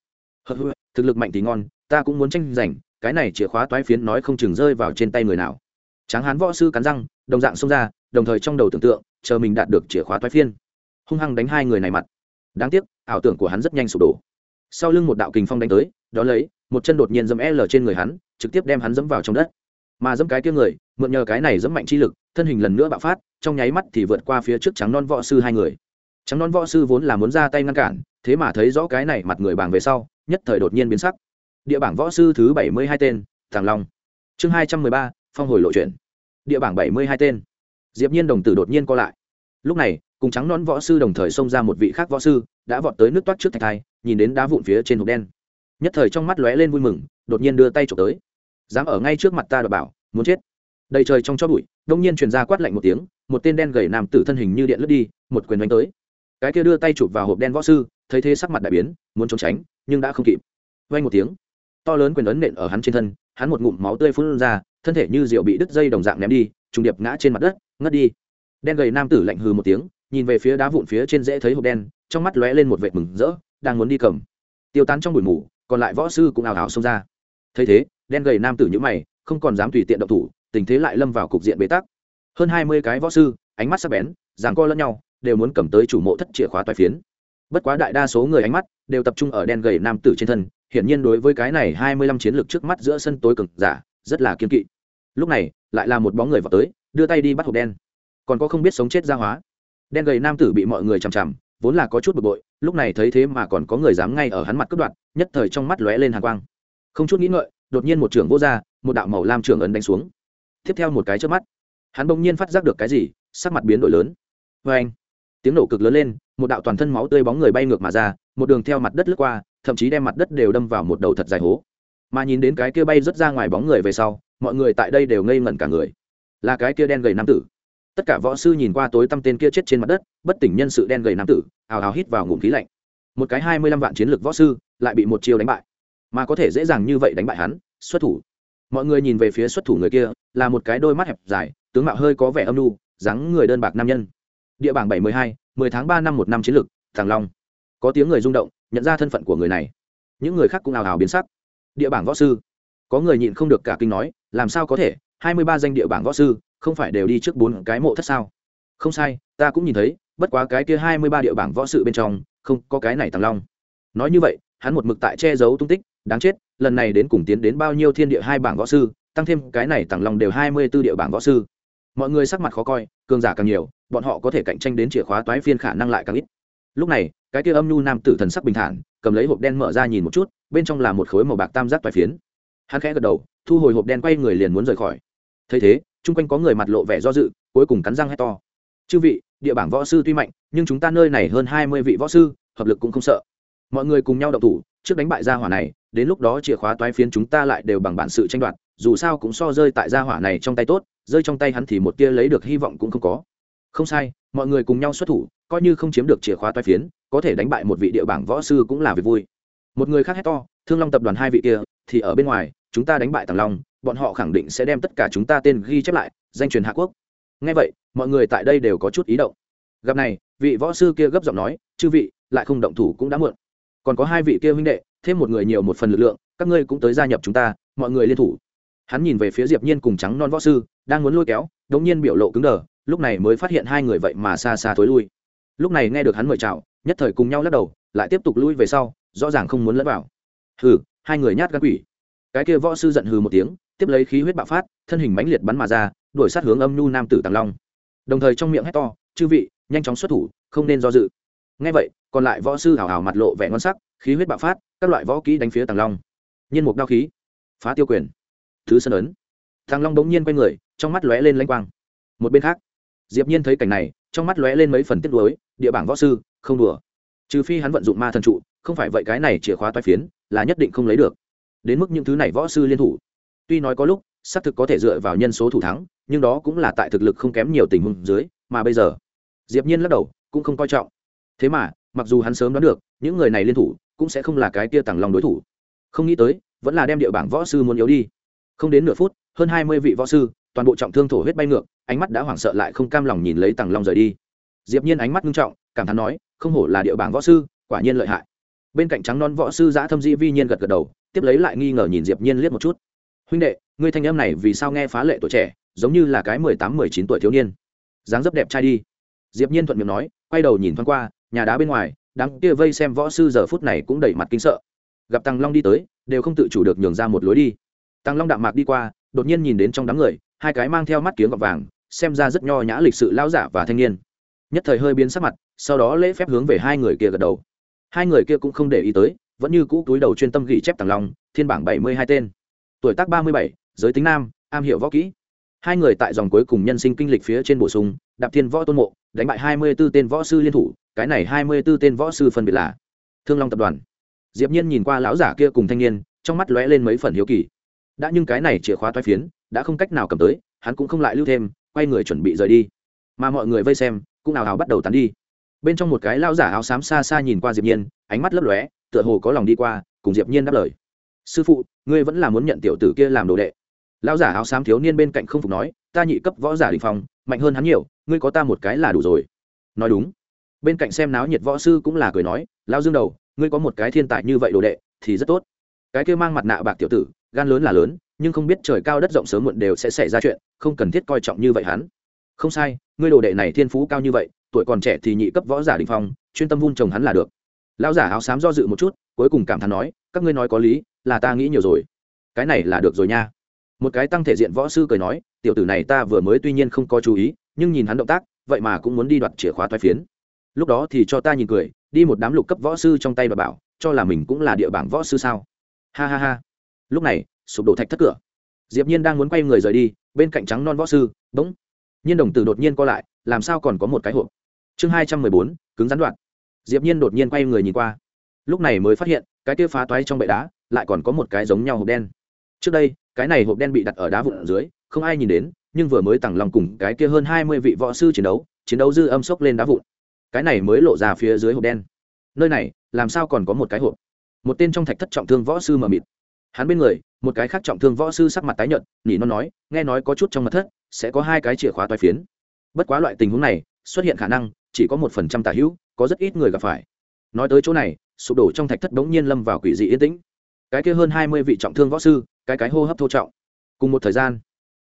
Thực lực mạnh thì ngon, ta cũng muốn tranh giành, cái này chìa khóa toái phiến nói không chừng rơi vào trên tay người nào. Tráng hán võ sư cắn răng, đồng dạng xông ra, đồng thời trong đầu tưởng tượng, chờ mình đạt được chìa khóa toái phiên hung hăng đánh hai người này mặt. Đáng tiếc, ảo tưởng của hắn rất nhanh sụp đổ. Sau lưng một đạo kình phong đánh tới, đó lấy, một chân đột nhiên dẫm l trên người hắn, trực tiếp đem hắn dẫm vào trong đất. Mà dẫm cái kia người, mượn nhờ cái này dẫm mạnh chi lực, thân hình lần nữa bạo phát, trong nháy mắt thì vượt qua phía trước trắng non võ sư hai người trắng non võ sư vốn là muốn ra tay ngăn cản, thế mà thấy rõ cái này mặt người bảng về sau, nhất thời đột nhiên biến sắc. Địa bảng võ sư thứ bảy mươi hai tên, thằng long. Chương hai trăm mười ba, phong hồi lộ chuyển. Địa bảng bảy mươi hai tên. Diệp nhiên đồng tử đột nhiên co lại. Lúc này, cùng trắng nón võ sư đồng thời xông ra một vị khác võ sư, đã vọt tới nước toát trước thạch thai, nhìn đến đá vụn phía trên hộp đen. Nhất thời trong mắt lóe lên vui mừng, đột nhiên đưa tay trộm tới. Dám ở ngay trước mặt ta đ bảo, muốn chết. Đầy trời trong cho bụi, đông nhiên truyền ra quát lạnh một tiếng, một tên đen gầy nam tử thân hình như điện lướt đi, một quyền đánh tới cái kia đưa tay chụp vào hộp đen võ sư, thấy thế sắc mặt đại biến, muốn trốn tránh, nhưng đã không kịp. Vay một tiếng, to lớn quyền ấn nện ở hắn trên thân, hắn một ngụm máu tươi phun ra, thân thể như rượu bị đứt dây đồng dạng ném đi, trùng điệp ngã trên mặt đất, ngất đi. Đen gầy nam tử lạnh hừ một tiếng, nhìn về phía đá vụn phía trên dễ thấy hộp đen, trong mắt lóe lên một vệt mừng rỡ, đang muốn đi cầm. Tiêu tán trong bụi mù, còn lại võ sư cũng ào ào xông ra. Thấy thế, đen gầy nam tử nhữ mày, không còn dám tùy tiện động thủ, tình thế lại lâm vào cục diện bế tắc. Hơn hai mươi cái võ sư, ánh mắt sắc bén, giằng co lẫn nhau đều muốn cầm tới chủ mộ thất chìa khóa toài phiến. Bất quá đại đa số người ánh mắt đều tập trung ở đen gầy nam tử trên thân, hiển nhiên đối với cái này hai mươi lăm chiến lược trước mắt giữa sân tối cực giả rất là kiên kỵ. Lúc này, lại là một bóng người vào tới, đưa tay đi bắt hộp đen. Còn có không biết sống chết ra hóa. Đen gầy nam tử bị mọi người chằm chằm, vốn là có chút bực bội, lúc này thấy thế mà còn có người dám ngay ở hắn mặt cướp đoạt, nhất thời trong mắt lóe lên hàng quang. Không chút nghĩ ngợi, đột nhiên một trưởng vô ra, một đạo màu lam trưởng ấn đánh xuống. Tiếp theo một cái trước mắt, hắn bỗng nhiên phát giác được cái gì, sắc mặt biến đổi lớn. Vê anh tiếng nổ cực lớn lên một đạo toàn thân máu tươi bóng người bay ngược mà ra một đường theo mặt đất lướt qua thậm chí đem mặt đất đều đâm vào một đầu thật dài hố. Mà nhìn đến cái kia bay rớt ra ngoài bóng người về sau mọi người tại đây đều ngây ngẩn cả người. Là cái kia đen gầy nam tử. Tất cả võ sư nhìn qua tối tăm tên kia chết trên mặt đất bất tỉnh nhân sự đen gầy nam tử ào ào hít vào ngụm khí lạnh. Một cái hai mươi lăm vạn chiến lược võ sư lại bị một chiêu đánh bại. Mà có thể dễ dàng như vậy đánh bại hắn xuất thủ. Mọi người nhìn về phía xuất thủ người kia là một cái đôi mắt hẹp dài tướng mạo hơi có vẻ âm u, dáng người đơn bạc nam nhân địa bảng bảy mươi hai, mười tháng ba năm một năm chiến lược thằng long. Có tiếng người rung động, nhận ra thân phận của người này. Những người khác cũng ào ào biến sắc. Địa bảng võ sư. Có người nhịn không được cả kinh nói, làm sao có thể? hai mươi ba danh địa bảng võ sư, không phải đều đi trước bốn cái mộ thất sao? Không sai, ta cũng nhìn thấy, bất quá cái kia hai mươi ba địa bảng võ sự bên trong, không có cái này thằng long. Nói như vậy, hắn một mực tại che giấu tung tích, đáng chết, lần này đến cùng tiến đến bao nhiêu thiên địa hai bảng võ sư, tăng thêm cái này thằng long đều hai mươi b ố địa bảng võ sư mọi người sắc mặt khó coi, cường giả càng nhiều, bọn họ có thể cạnh tranh đến chìa khóa toái phiên khả năng lại càng ít. Lúc này, cái kia âm nhu nam tử thần sắc bình thản, cầm lấy hộp đen mở ra nhìn một chút, bên trong là một khối màu bạc tam giác toái phiến. Hắn khẽ gật đầu, thu hồi hộp đen quay người liền muốn rời khỏi. Thấy thế, chung quanh có người mặt lộ vẻ do dự, cuối cùng cắn răng hét to. Chư vị, địa bảng võ sư tuy mạnh, nhưng chúng ta nơi này hơn hai mươi vị võ sư, hợp lực cũng không sợ. Mọi người cùng nhau đậu thủ, trước đánh bại gia hỏa này, đến lúc đó chìa khóa toái phiến chúng ta lại đều bằng bản sự tranh đoạt dù sao cũng so rơi tại gia hỏa này trong tay tốt, rơi trong tay hắn thì một tia lấy được hy vọng cũng không có. Không sai, mọi người cùng nhau xuất thủ, coi như không chiếm được chìa khóa toai phiến, có thể đánh bại một vị địa bảng võ sư cũng là việc vui. Một người khác hét to, thương long tập đoàn hai vị kia, thì ở bên ngoài, chúng ta đánh bại tàng long, bọn họ khẳng định sẽ đem tất cả chúng ta tên ghi chép lại, danh truyền hạ quốc. Ngay vậy, mọi người tại đây đều có chút ý động. Gặp này, vị võ sư kia gấp giọng nói, chư vị, lại không động thủ cũng đã muộn. Còn có hai vị kia huynh đệ, thêm một người nhiều một phần lực lượng, các ngươi cũng tới gia nhập chúng ta, mọi người liên thủ hắn nhìn về phía diệp nhiên cùng trắng non võ sư, đang muốn lôi kéo, đống nhiên biểu lộ cứng đờ, lúc này mới phát hiện hai người vậy mà xa xa thối lui. Lúc này nghe được hắn mời chào, nhất thời cùng nhau lắc đầu, lại tiếp tục lui về sau, rõ ràng không muốn lẫn vào. Hừ, hai người nhát gan quỷ. Cái kia võ sư giận hừ một tiếng, tiếp lấy khí huyết bạo phát, thân hình mãnh liệt bắn mà ra, đuổi sát hướng âm nhu nam tử tàng long. Đồng thời trong miệng hét to, chư vị, nhanh chóng xuất thủ, không nên do dự. Ngay vậy, còn lại võ sư hào hào mặt lộ vẻ ngon sắc, khí huyết bạo phát, các loại võ kỹ đánh phía tàng long. Nhiên mục đao khí, phá tiêu quyền thứ sân ấn. Thằng long bỗng nhiên quay người, trong mắt lóe lên lanh quang. Một bên khác, diệp nhiên thấy cảnh này, trong mắt lóe lên mấy phần tiếc nuối, địa bảng võ sư, không đùa. Trừ phi hắn vận dụng ma thần trụ, không phải vậy cái này chìa khóa toái phiến, là nhất định không lấy được. Đến mức những thứ này võ sư liên thủ. Tuy nói có lúc, xác thực có thể dựa vào nhân số thủ thắng, nhưng đó cũng là tại thực lực không kém nhiều tình huống dưới, mà bây giờ, diệp nhiên lắc đầu, cũng không coi trọng. Thế mà, mặc dù hắn sớm đoán được, những người này liên thủ, cũng sẽ không là cái kia tàng long đối thủ. Không nghĩ tới, vẫn là đem địa bảng võ sư muốn yếu đi không đến nửa phút, hơn hai mươi vị võ sư, toàn bộ trọng thương thổ huyết bay ngược, ánh mắt đã hoảng sợ lại không cam lòng nhìn lấy tàng long rời đi. Diệp nhiên ánh mắt nghiêm trọng, cảm thán nói, không hổ là địa bảng võ sư, quả nhiên lợi hại. Bên cạnh trắng non võ sư giã thâm dĩ vi nhiên gật gật đầu, tiếp lấy lại nghi ngờ nhìn diệp nhiên liếc một chút. Huynh đệ, ngươi thanh âm này vì sao nghe phá lệ tuổi trẻ, giống như là cái mười tám, mười chín tuổi thiếu niên? Dáng dấp đẹp trai đi. Diệp nhiên thuận miệng nói, quay đầu nhìn thoáng qua, nhà đá bên ngoài, đám kia vây xem võ sư giờ phút này cũng đầy mặt kinh sợ. Gặp tăng long đi tới, đều không tự chủ được nhường ra một lối đi tăng long đạm mạc đi qua, đột nhiên nhìn đến trong đám người, hai cái mang theo mắt kiếng gọt vàng, xem ra rất nho nhã lịch sự lão giả và thanh niên. Nhất thời hơi biến sắc mặt, sau đó lễ phép hướng về hai người kia gật đầu. Hai người kia cũng không để ý tới, vẫn như cũ túi đầu chuyên tâm ghi chép tàng long, thiên bảng bảy mươi hai tên. Tuổi tác ba mươi bảy, giới tính nam, am hiểu võ kỹ. Hai người tại dòng cuối cùng nhân sinh kinh lịch phía trên bổ sung, đạp thiên võ tôn mộ, đánh bại hai mươi b ố tên võ sư liên thủ, cái này hai mươi b ố tên võ sư phân biệt là thương long tập đoàn. Diệp nhiên nhìn qua lão giả kia cùng thanh niên, trong mắt lóe lên mấy phần hiếu kỳ đã nhưng cái này chìa khóa toái phiến, đã không cách nào cầm tới, hắn cũng không lại lưu thêm, quay người chuẩn bị rời đi. Mà mọi người vây xem, cũng nào hào bắt đầu tán đi. Bên trong một cái lao giả áo xám xa xa nhìn qua diệp nhiên, ánh mắt lấp lóe, tựa hồ có lòng đi qua, cùng diệp nhiên đáp lời. Sư phụ, ngươi vẫn là muốn nhận tiểu tử kia làm đồ đệ. Lao giả áo xám thiếu niên bên cạnh không phục nói, ta nhị cấp võ giả đỉnh phong, mạnh hơn hắn nhiều, ngươi có ta một cái là đủ rồi. Nói đúng. Bên cạnh xem náo nhiệt võ sư cũng là cười nói lao dương đầu, ngươi có một cái thiên tài như vậy đồ đệ, thì rất tốt. Cái kia mang mặt nạ bạc tiểu tử gan lớn là lớn, nhưng không biết trời cao đất rộng sớm muộn đều sẽ xảy ra chuyện, không cần thiết coi trọng như vậy hắn. Không sai, ngươi đồ đệ này thiên phú cao như vậy, tuổi còn trẻ thì nhị cấp võ giả đình phong, chuyên tâm vun chồng hắn là được. Lão giả áo xám do dự một chút, cuối cùng cảm thán nói, các ngươi nói có lý, là ta nghĩ nhiều rồi. Cái này là được rồi nha. Một cái tăng thể diện võ sư cười nói, tiểu tử này ta vừa mới tuy nhiên không có chú ý, nhưng nhìn hắn động tác, vậy mà cũng muốn đi đoạt chìa khóa toai phiến. Lúc đó thì cho ta nhìn cười, đi một đám lục cấp võ sư trong tay và bảo, cho là mình cũng là địa bảng võ sư sao? Ha ha ha lúc này, sụp đổ thạch thất cửa. Diệp nhiên đang muốn quay người rời đi, bên cạnh trắng non võ sư, bỗng, nhiên đồng tử đột nhiên co lại, làm sao còn có một cái hộp? Chương hai trăm mười bốn, cứng rắn đoạn. Diệp nhiên đột nhiên quay người nhìn qua. Lúc này mới phát hiện, cái kia phá toái trong bệ đá, lại còn có một cái giống nhau hộp đen. Trước đây, cái này hộp đen bị đặt ở đá vụn ở dưới, không ai nhìn đến, nhưng vừa mới tặng lòng cùng cái kia hơn hai mươi vị võ sư chiến đấu chiến đấu dư âm sốc lên đá vụn. Cái này mới lộ ra phía dưới hộp đen. Nơi này, làm sao còn có một cái hộp? Một tên trong thạch thất trọng thương võ sư mờ mịt hắn bên người, một cái khác trọng thương võ sư sắc mặt tái nhợt, nhỉ nó nói, nghe nói có chút trong mật thất, sẽ có hai cái chìa khóa toái phiến. Bất quá loại tình huống này, xuất hiện khả năng, chỉ có một phần trăm tả hữu, có rất ít người gặp phải. Nói tới chỗ này, sụp đổ trong thạch thất bỗng nhiên lâm vào quỷ dị yên tĩnh. Cái kia hơn hai mươi vị trọng thương võ sư, cái cái hô hấp thô trọng. Cùng một thời gian,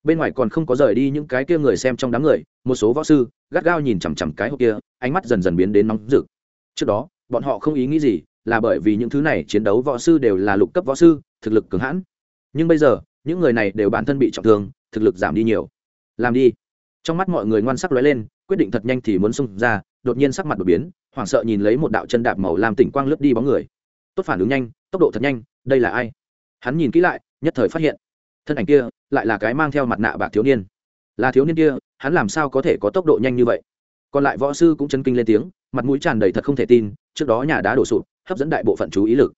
bên ngoài còn không có rời đi những cái kia người xem trong đám người, một số võ sư, gắt gao nhìn chằm chằm cái hộp kia, ánh mắt dần dần biến đến nóng rực. Trước đó, bọn họ không ý nghĩ gì, là bởi vì những thứ này chiến đấu võ sư đều là lục cấp võ sư thực lực cường hãn. Nhưng bây giờ, những người này đều bản thân bị trọng thương, thực lực giảm đi nhiều. Làm đi. Trong mắt mọi người ngoan sắc lóe lên, quyết định thật nhanh thì muốn xông ra, đột nhiên sắc mặt đột biến, hoảng sợ nhìn lấy một đạo chân đạp màu làm tỉnh quang lướt đi bóng người. Tốt phản ứng nhanh, tốc độ thật nhanh, đây là ai? Hắn nhìn kỹ lại, nhất thời phát hiện, thân ảnh kia lại là cái mang theo mặt nạ bạc thiếu niên. Là thiếu niên kia, hắn làm sao có thể có tốc độ nhanh như vậy? Còn lại võ sư cũng chấn kinh lên tiếng, mặt mũi tràn đầy thật không thể tin, trước đó nhà đá đổ sụp, hấp dẫn đại bộ phận chú ý lực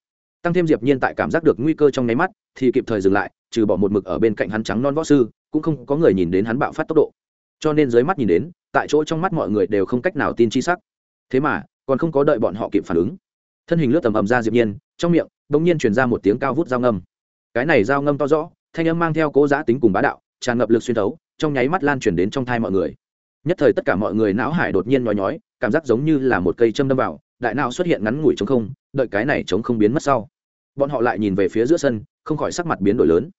tăng thêm diệp nhiên tại cảm giác được nguy cơ trong nháy mắt, thì kịp thời dừng lại, trừ bỏ một mực ở bên cạnh hắn trắng non võ sư, cũng không có người nhìn đến hắn bạo phát tốc độ. Cho nên dưới mắt nhìn đến, tại chỗ trong mắt mọi người đều không cách nào tin chi sắc. Thế mà, còn không có đợi bọn họ kịp phản ứng. Thân hình lướt tầm ầm ra diệp nhiên, trong miệng đống nhiên truyền ra một tiếng cao vút dao ngâm. Cái này dao ngâm to rõ, thanh âm mang theo cố giá tính cùng bá đạo, tràn ngập lực xuyên thấu, trong nháy mắt lan truyền đến trong thai mọi người. Nhất thời tất cả mọi người não hải đột nhiên nhói nhói, cảm giác giống như là một cây châm đâm vào, đại não xuất hiện ngắn ngủi trống không, đợi cái này trống không biến mất sau bọn họ lại nhìn về phía giữa sân, không khỏi sắc mặt biến đổi lớn.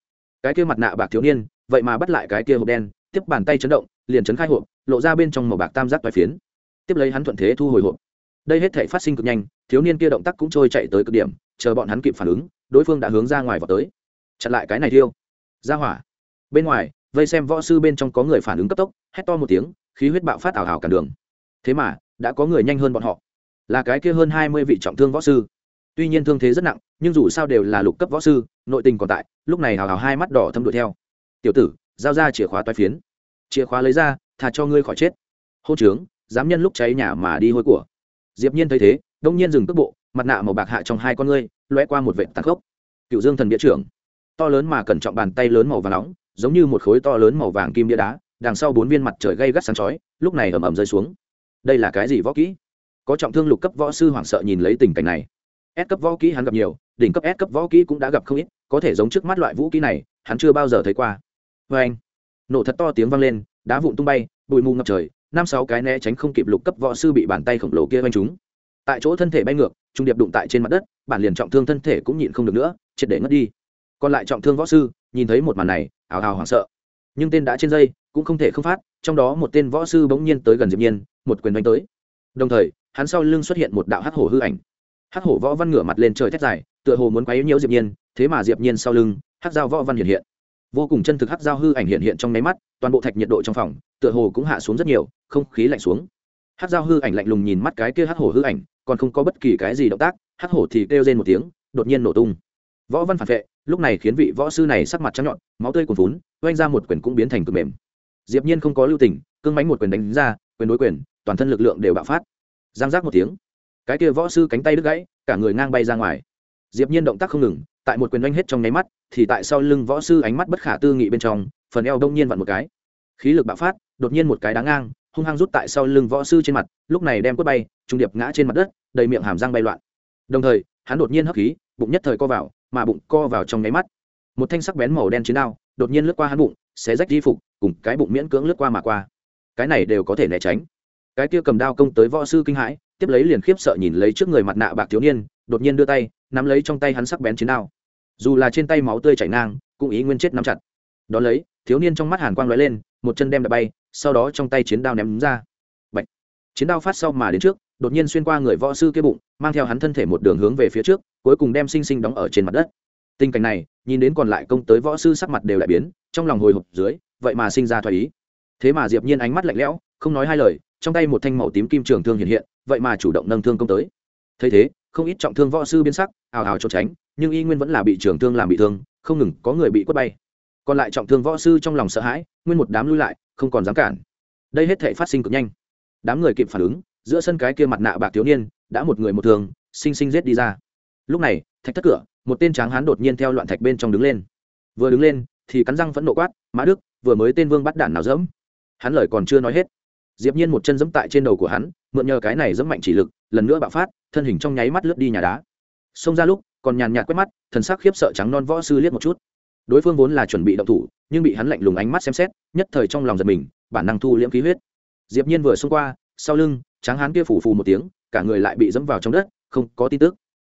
Cái kia mặt nạ bạc thiếu niên, vậy mà bắt lại cái kia hộp đen, tiếp bàn tay chấn động, liền chấn khai hộp, lộ ra bên trong màu bạc tam giác toái phiến. Tiếp lấy hắn thuận thế thu hồi hộp. Đây hết thể phát sinh cực nhanh, thiếu niên kia động tác cũng trôi chạy tới cực điểm, chờ bọn hắn kịp phản ứng, đối phương đã hướng ra ngoài vào tới. Chặn lại cái này thiêu. Ra hỏa. Bên ngoài, vây xem võ sư bên trong có người phản ứng cấp tốc, hét to một tiếng, khí huyết bạo phát ảo hảo cản đường. Thế mà, đã có người nhanh hơn bọn họ. Là cái kia hơn hai mươi vị trọng thương võ sư tuy nhiên thương thế rất nặng, nhưng dù sao đều là lục cấp võ sư, nội tình còn tại, lúc này hào hào hai mắt đỏ thâm đuổi theo. Tiểu tử, giao ra chìa khóa toái phiến. Chìa khóa lấy ra thà cho ngươi khỏi chết. Hô trướng dám nhân lúc cháy nhà mà đi hôi của. Diệp nhiên thấy thế, đông nhiên dừng cước bộ, mặt nạ màu bạc hạ trong hai con ngươi, lóe qua một vệ tàn khốc. Cựu dương thần địa trưởng. To lớn mà cẩn trọng bàn tay lớn màu vàng nóng, giống như một khối to lớn màu vàng kim đĩa đá, đằng sau bốn viên mặt trời gây gắt sáng chói, lúc này ầm ầm rơi xuống. Đây là cái gì võ kỹ? Có trọng thương lục cấp võ sư hoảng sợ nhìn lấy tình cảnh này. S cấp võ kỹ hắn gặp nhiều, đỉnh cấp S cấp võ kỹ cũng đã gặp không ít, có thể giống trước mắt loại vũ kỹ này, hắn chưa bao giờ thấy qua. Với anh, nổ thật to tiếng vang lên, đá vụn tung bay, bụi mù ngập trời, năm sáu cái né tránh không kịp lục cấp võ sư bị bàn tay khổng lồ kia vanh chúng tại chỗ thân thể bay ngược, trung điệp đụng tại trên mặt đất, bản liền trọng thương thân thể cũng nhịn không được nữa, triệt để ngất đi. Còn lại trọng thương võ sư, nhìn thấy một màn này ào ào hoảng sợ. Nhưng tên đã trên dây, cũng không thể không phát, trong đó một tên võ sư bỗng nhiên tới gần diệp nhiên, một quyền đánh tới. Đồng thời, hắn sau lưng xuất hiện một đạo hắc hổ hư ảnh hắc hổ võ văn ngửa mặt lên trời thét dài, tựa hồ muốn quấy nhiễu diệp nhiên, thế mà diệp nhiên sau lưng, hắc dao võ văn hiện hiện. Vô cùng chân thực hắc dao hư ảnh hiện hiện trong máy mắt, toàn bộ thạch nhiệt độ trong phòng, tựa hồ cũng hạ xuống rất nhiều, không khí lạnh xuống. Hắc dao hư ảnh lạnh lùng nhìn mắt cái kia hắc hổ hư ảnh, còn không có bất kỳ cái gì động tác, hắc hổ thì kêu lên một tiếng, đột nhiên nổ tung. Võ văn phản vệ, lúc này khiến vị võ sư này sắc mặt trắng nhọn, máu tươi cuồn vốn oanh ra một quyền cũng biến thành cực mềm. Diệp nhiên không có lưu tình, cương mánh một quyền đánh ra, quyền đối quyền, toàn thân lực lượng đều bạo phát. Giang giác một tiếng cái kia võ sư cánh tay đứt gãy, cả người ngang bay ra ngoài. Diệp nhiên động tác không ngừng, tại một quyền đánh hết trong nháy mắt, thì tại sau lưng võ sư ánh mắt bất khả tư nghị bên trong, phần eo đông nhiên vặn một cái. Khí lực bạo phát, đột nhiên một cái đá ngang, hung hăng rút tại sau lưng võ sư trên mặt, lúc này đem quất bay, trung điệp ngã trên mặt đất, đầy miệng hàm răng bay loạn. Đồng thời, hắn đột nhiên hấp khí, bụng nhất thời co vào, mà bụng co vào trong nháy mắt. Một thanh sắc bén màu đen chiến đao, đột nhiên lướt qua hắn bụng, xé rách di phục, cùng cái bụng miễn cưỡng lướt qua mà qua. Cái này đều có thể né tránh. Cái kia cầm đao công tới võ sư kinh hãi tiếp lấy liền khiếp sợ nhìn lấy trước người mặt nạ bạc thiếu niên, đột nhiên đưa tay, nắm lấy trong tay hắn sắc bén chiến đao. Dù là trên tay máu tươi chảy ngang, cũng ý nguyên chết nắm chặt. Đón lấy, thiếu niên trong mắt hàn quang lóe lên, một chân đem đập bay, sau đó trong tay chiến đao ném ra. Bạch. chiến đao phát sau mà đến trước, đột nhiên xuyên qua người võ sư kia bụng, mang theo hắn thân thể một đường hướng về phía trước, cuối cùng đem sinh sinh đóng ở trên mặt đất. Tình cảnh này, nhìn đến còn lại công tới võ sư sắc mặt đều lại biến, trong lòng hồi hộp dưới, vậy mà sinh ra thoái ý. Thế mà diệp nhiên ánh mắt lạnh lẽo không nói hai lời, trong tay một thanh màu tím kim trường thương hiện hiện, vậy mà chủ động nâng thương công tới. Thấy thế, không ít trọng thương võ sư biến sắc, ào ào trốn tránh, nhưng y nguyên vẫn là bị trường thương làm bị thương, không ngừng có người bị quất bay. Còn lại trọng thương võ sư trong lòng sợ hãi, nguyên một đám lui lại, không còn dám cản. Đây hết thể phát sinh cực nhanh. Đám người kịp phản ứng, giữa sân cái kia mặt nạ bạc thiếu niên, đã một người một thường sinh sinh giết đi ra. Lúc này, thạch thất cửa, một tên tráng hán đột nhiên theo loạn thạch bên trong đứng lên. Vừa đứng lên, thì cắn răng phẫn nộ quát, mã đức, vừa mới tên vương bắt đản nào dẫm? Hắn lời còn chưa nói hết diệp nhiên một chân giẫm tại trên đầu của hắn, mượn nhờ cái này giẫm mạnh chỉ lực, lần nữa bạo phát, thân hình trong nháy mắt lướt đi nhà đá. Xông ra lúc, còn nhàn nhạt quét mắt, thần sắc khiếp sợ trắng non võ sư liếc một chút. Đối phương vốn là chuẩn bị động thủ, nhưng bị hắn lạnh lùng ánh mắt xem xét, nhất thời trong lòng giật mình, bản năng thu liễm khí huyết. Diệp nhiên vừa xông qua, sau lưng, tráng hán kia phủ phù một tiếng, cả người lại bị dẫm vào trong đất, không có tin tức.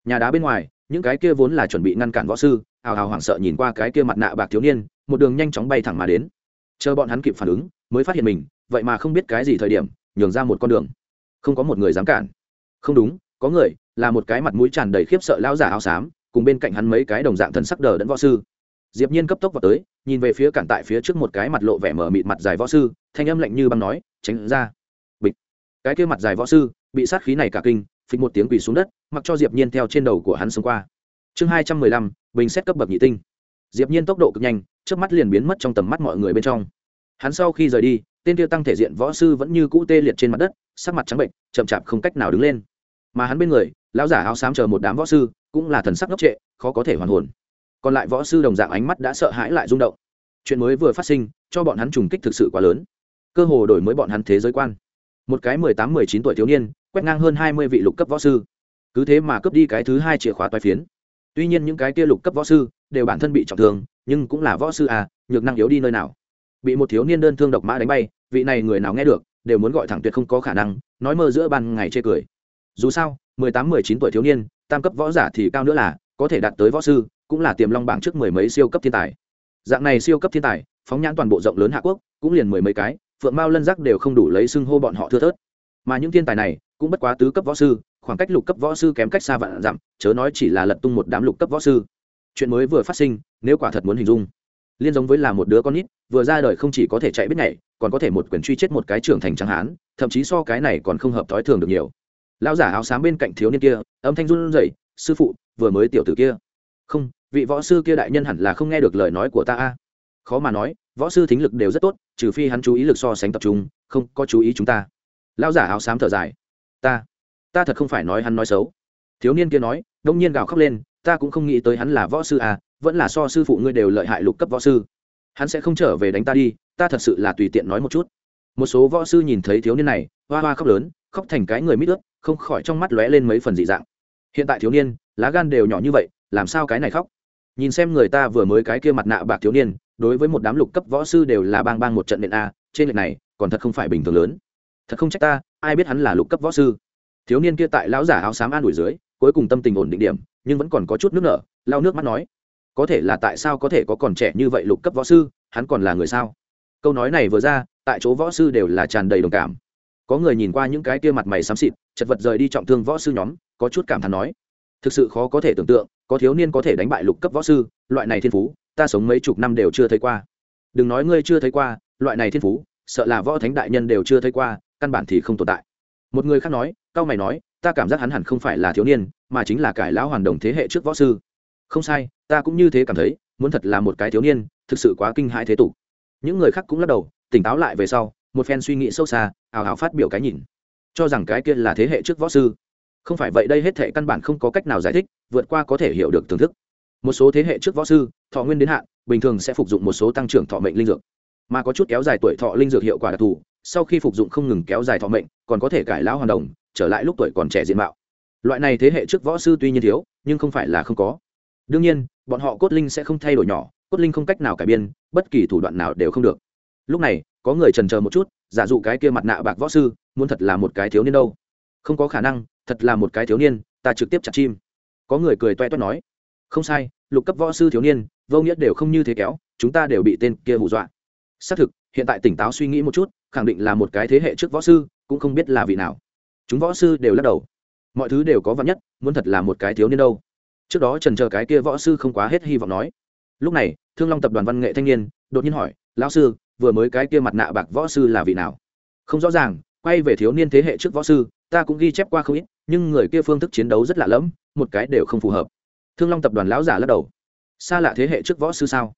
Nhà đá bên ngoài, những cái kia vốn là chuẩn bị ngăn cản võ sư hào hào hoảng sợ nhìn qua cái kia mặt nạ bạc thiếu niên, một đường nhanh chóng bay thẳng mà đến. Chờ bọn hắn kịp phản ứng, mới phát hiện mình vậy mà không biết cái gì thời điểm, nhường ra một con đường. Không có một người dám cản. Không đúng, có người, là một cái mặt mũi tràn đầy khiếp sợ lao giả áo xám, cùng bên cạnh hắn mấy cái đồng dạng thần sắc đờ đẫn võ sư. Diệp nhiên cấp tốc vào tới, nhìn về phía cản tại phía trước một cái mặt lộ vẻ mở mịt mặt dài võ sư, thanh âm lạnh như băng nói, tránh ra. Bịch. Cái kia mặt dài võ sư, bị sát khí này cả kinh, phịch một tiếng quỳ xuống đất, mặc cho diệp nhiên theo trên đầu của hắn xông qua. Chương hai trăm mười lăm, bình xét cấp bậc nhị tinh. Diệp nhiên tốc độ cực nhanh, chớp mắt liền biến mất trong tầm mắt mọi người bên trong hắn sau khi rời đi, tên tiêu tăng thể diện võ sư vẫn như cũ tê liệt trên mặt đất, sắc mặt trắng bệnh, chậm chạp không cách nào đứng lên. Mà hắn bên người, lão giả áo xám chờ một đám võ sư, cũng là thần sắc ngốc trệ, khó có thể hoàn hồn. Còn lại võ sư đồng dạng ánh mắt đã sợ hãi lại rung động. Chuyện mới vừa phát sinh, cho bọn hắn trùng kích thực sự quá lớn. Cơ hồ đổi mới bọn hắn thế giới quan. Một cái mười tám, mười chín tuổi thiếu niên, quét ngang hơn hai mươi vị lục cấp võ sư. Cứ thế mà cướp đi cái thứ hai chìa khóa toai phiến. Tuy nhiên những cái kia lục cấp võ sư, đều bản thân bị trọng thương, nhưng cũng là võ sư à nhược năng yếu đi nơi nào bị một thiếu niên đơn thương độc mã đánh bay, vị này người nào nghe được, đều muốn gọi thẳng tuyệt không có khả năng, nói mơ giữa ban ngày chê cười. Dù sao, mười tám, mười chín tuổi thiếu niên, tam cấp võ giả thì cao nữa là, có thể đạt tới võ sư, cũng là tiềm long bảng trước mười mấy siêu cấp thiên tài. Dạng này siêu cấp thiên tài, phóng nhãn toàn bộ rộng lớn hạ quốc, cũng liền mười mấy cái, phượng mao lân giác đều không đủ lấy xưng hô bọn họ thưa thớt. Mà những thiên tài này, cũng bất quá tứ cấp võ sư, khoảng cách lục cấp võ sư kém cách xa vạn dặm, chớ nói chỉ là lật tung một đám lục cấp võ sư. Chuyện mới vừa phát sinh, nếu quả thật muốn hình dung liên giống với là một đứa con nít, vừa ra đời không chỉ có thể chạy biết nhảy, còn có thể một quyền truy chết một cái trưởng thành trắng hán, thậm chí so cái này còn không hợp thói thường được nhiều. Lão giả áo xám bên cạnh thiếu niên kia, âm thanh run rẩy, sư phụ, vừa mới tiểu tử kia. Không, vị võ sư kia đại nhân hẳn là không nghe được lời nói của ta a. Khó mà nói, võ sư thính lực đều rất tốt, trừ phi hắn chú ý lực so sánh tập trung, không có chú ý chúng ta. Lão giả áo xám thở dài. Ta ta thật không phải nói hắn nói xấu. Thiếu niên kia nói, đông nhiên gào khóc lên, ta cũng không nghĩ tới hắn là võ sư à vẫn là so sư phụ ngươi đều lợi hại lục cấp võ sư. Hắn sẽ không trở về đánh ta đi, ta thật sự là tùy tiện nói một chút. Một số võ sư nhìn thấy thiếu niên này, hoa hoa khóc lớn, khóc thành cái người mít ướt, không khỏi trong mắt lóe lên mấy phần dị dạng. Hiện tại thiếu niên, lá gan đều nhỏ như vậy, làm sao cái này khóc? Nhìn xem người ta vừa mới cái kia mặt nạ bạc thiếu niên, đối với một đám lục cấp võ sư đều là bang bang một trận điện a, trên lệch này, còn thật không phải bình thường lớn. Thật không trách ta, ai biết hắn là lục cấp võ sư. Thiếu niên kia tại lão giả áo xám an ủi dưới, cuối cùng tâm tình ổn định điểm, nhưng vẫn còn có chút nước nở lao nước mắt nói có thể là tại sao có thể có còn trẻ như vậy lục cấp võ sư, hắn còn là người sao? Câu nói này vừa ra, tại chỗ võ sư đều là tràn đầy đồng cảm. Có người nhìn qua những cái kia mặt mày xám xịt, chật vật rời đi trọng thương võ sư nhóm, có chút cảm thán nói, thực sự khó có thể tưởng tượng, có thiếu niên có thể đánh bại lục cấp võ sư, loại này thiên phú, ta sống mấy chục năm đều chưa thấy qua. Đừng nói ngươi chưa thấy qua, loại này thiên phú, sợ là võ thánh đại nhân đều chưa thấy qua, căn bản thì không tồn tại. Một người khác nói, cao mày nói, ta cảm giác hắn hẳn không phải là thiếu niên, mà chính là cải lão hoàn đồng thế hệ trước võ sư. Không sai ta cũng như thế cảm thấy, muốn thật là một cái thiếu niên, thực sự quá kinh hãi thế tục. Những người khác cũng lắc đầu, tỉnh táo lại về sau, một phen suy nghĩ sâu xa ào ào phát biểu cái nhìn. Cho rằng cái kia là thế hệ trước võ sư. Không phải vậy đây hết thể căn bản không có cách nào giải thích, vượt qua có thể hiểu được thưởng thức. Một số thế hệ trước võ sư, thọ nguyên đến hạn, bình thường sẽ phục dụng một số tăng trưởng thọ mệnh linh dược. Mà có chút kéo dài tuổi thọ linh dược hiệu quả đặc thù, sau khi phục dụng không ngừng kéo dài thọ mệnh, còn có thể cải lão hoàn đồng, trở lại lúc tuổi còn trẻ diện mạo. Loại này thế hệ trước võ sư tuy nhiên thiếu, nhưng không phải là không có. Đương nhiên bọn họ cốt linh sẽ không thay đổi nhỏ, cốt linh không cách nào cải biên, bất kỳ thủ đoạn nào đều không được. Lúc này, có người trần chờ một chút, giả dụ cái kia mặt nạ bạc võ sư, muốn thật là một cái thiếu niên đâu. Không có khả năng, thật là một cái thiếu niên, ta trực tiếp chặt chim. Có người cười toe toét nói, không sai, lục cấp võ sư thiếu niên, vô nghĩa đều không như thế kéo, chúng ta đều bị tên kia hù dọa. Xác thực, hiện tại tỉnh táo suy nghĩ một chút, khẳng định là một cái thế hệ trước võ sư, cũng không biết là vị nào. Chúng võ sư đều lắc đầu. Mọi thứ đều có vắn nhất, muốn thật là một cái thiếu niên đâu trước đó trần chờ cái kia võ sư không quá hết hy vọng nói. Lúc này, thương long tập đoàn văn nghệ thanh niên, đột nhiên hỏi, lão sư, vừa mới cái kia mặt nạ bạc võ sư là vị nào? Không rõ ràng, quay về thiếu niên thế hệ trước võ sư, ta cũng ghi chép qua không ít, nhưng người kia phương thức chiến đấu rất lạ lẫm, một cái đều không phù hợp. Thương long tập đoàn lão giả lắc đầu. Xa lạ thế hệ trước võ sư sao?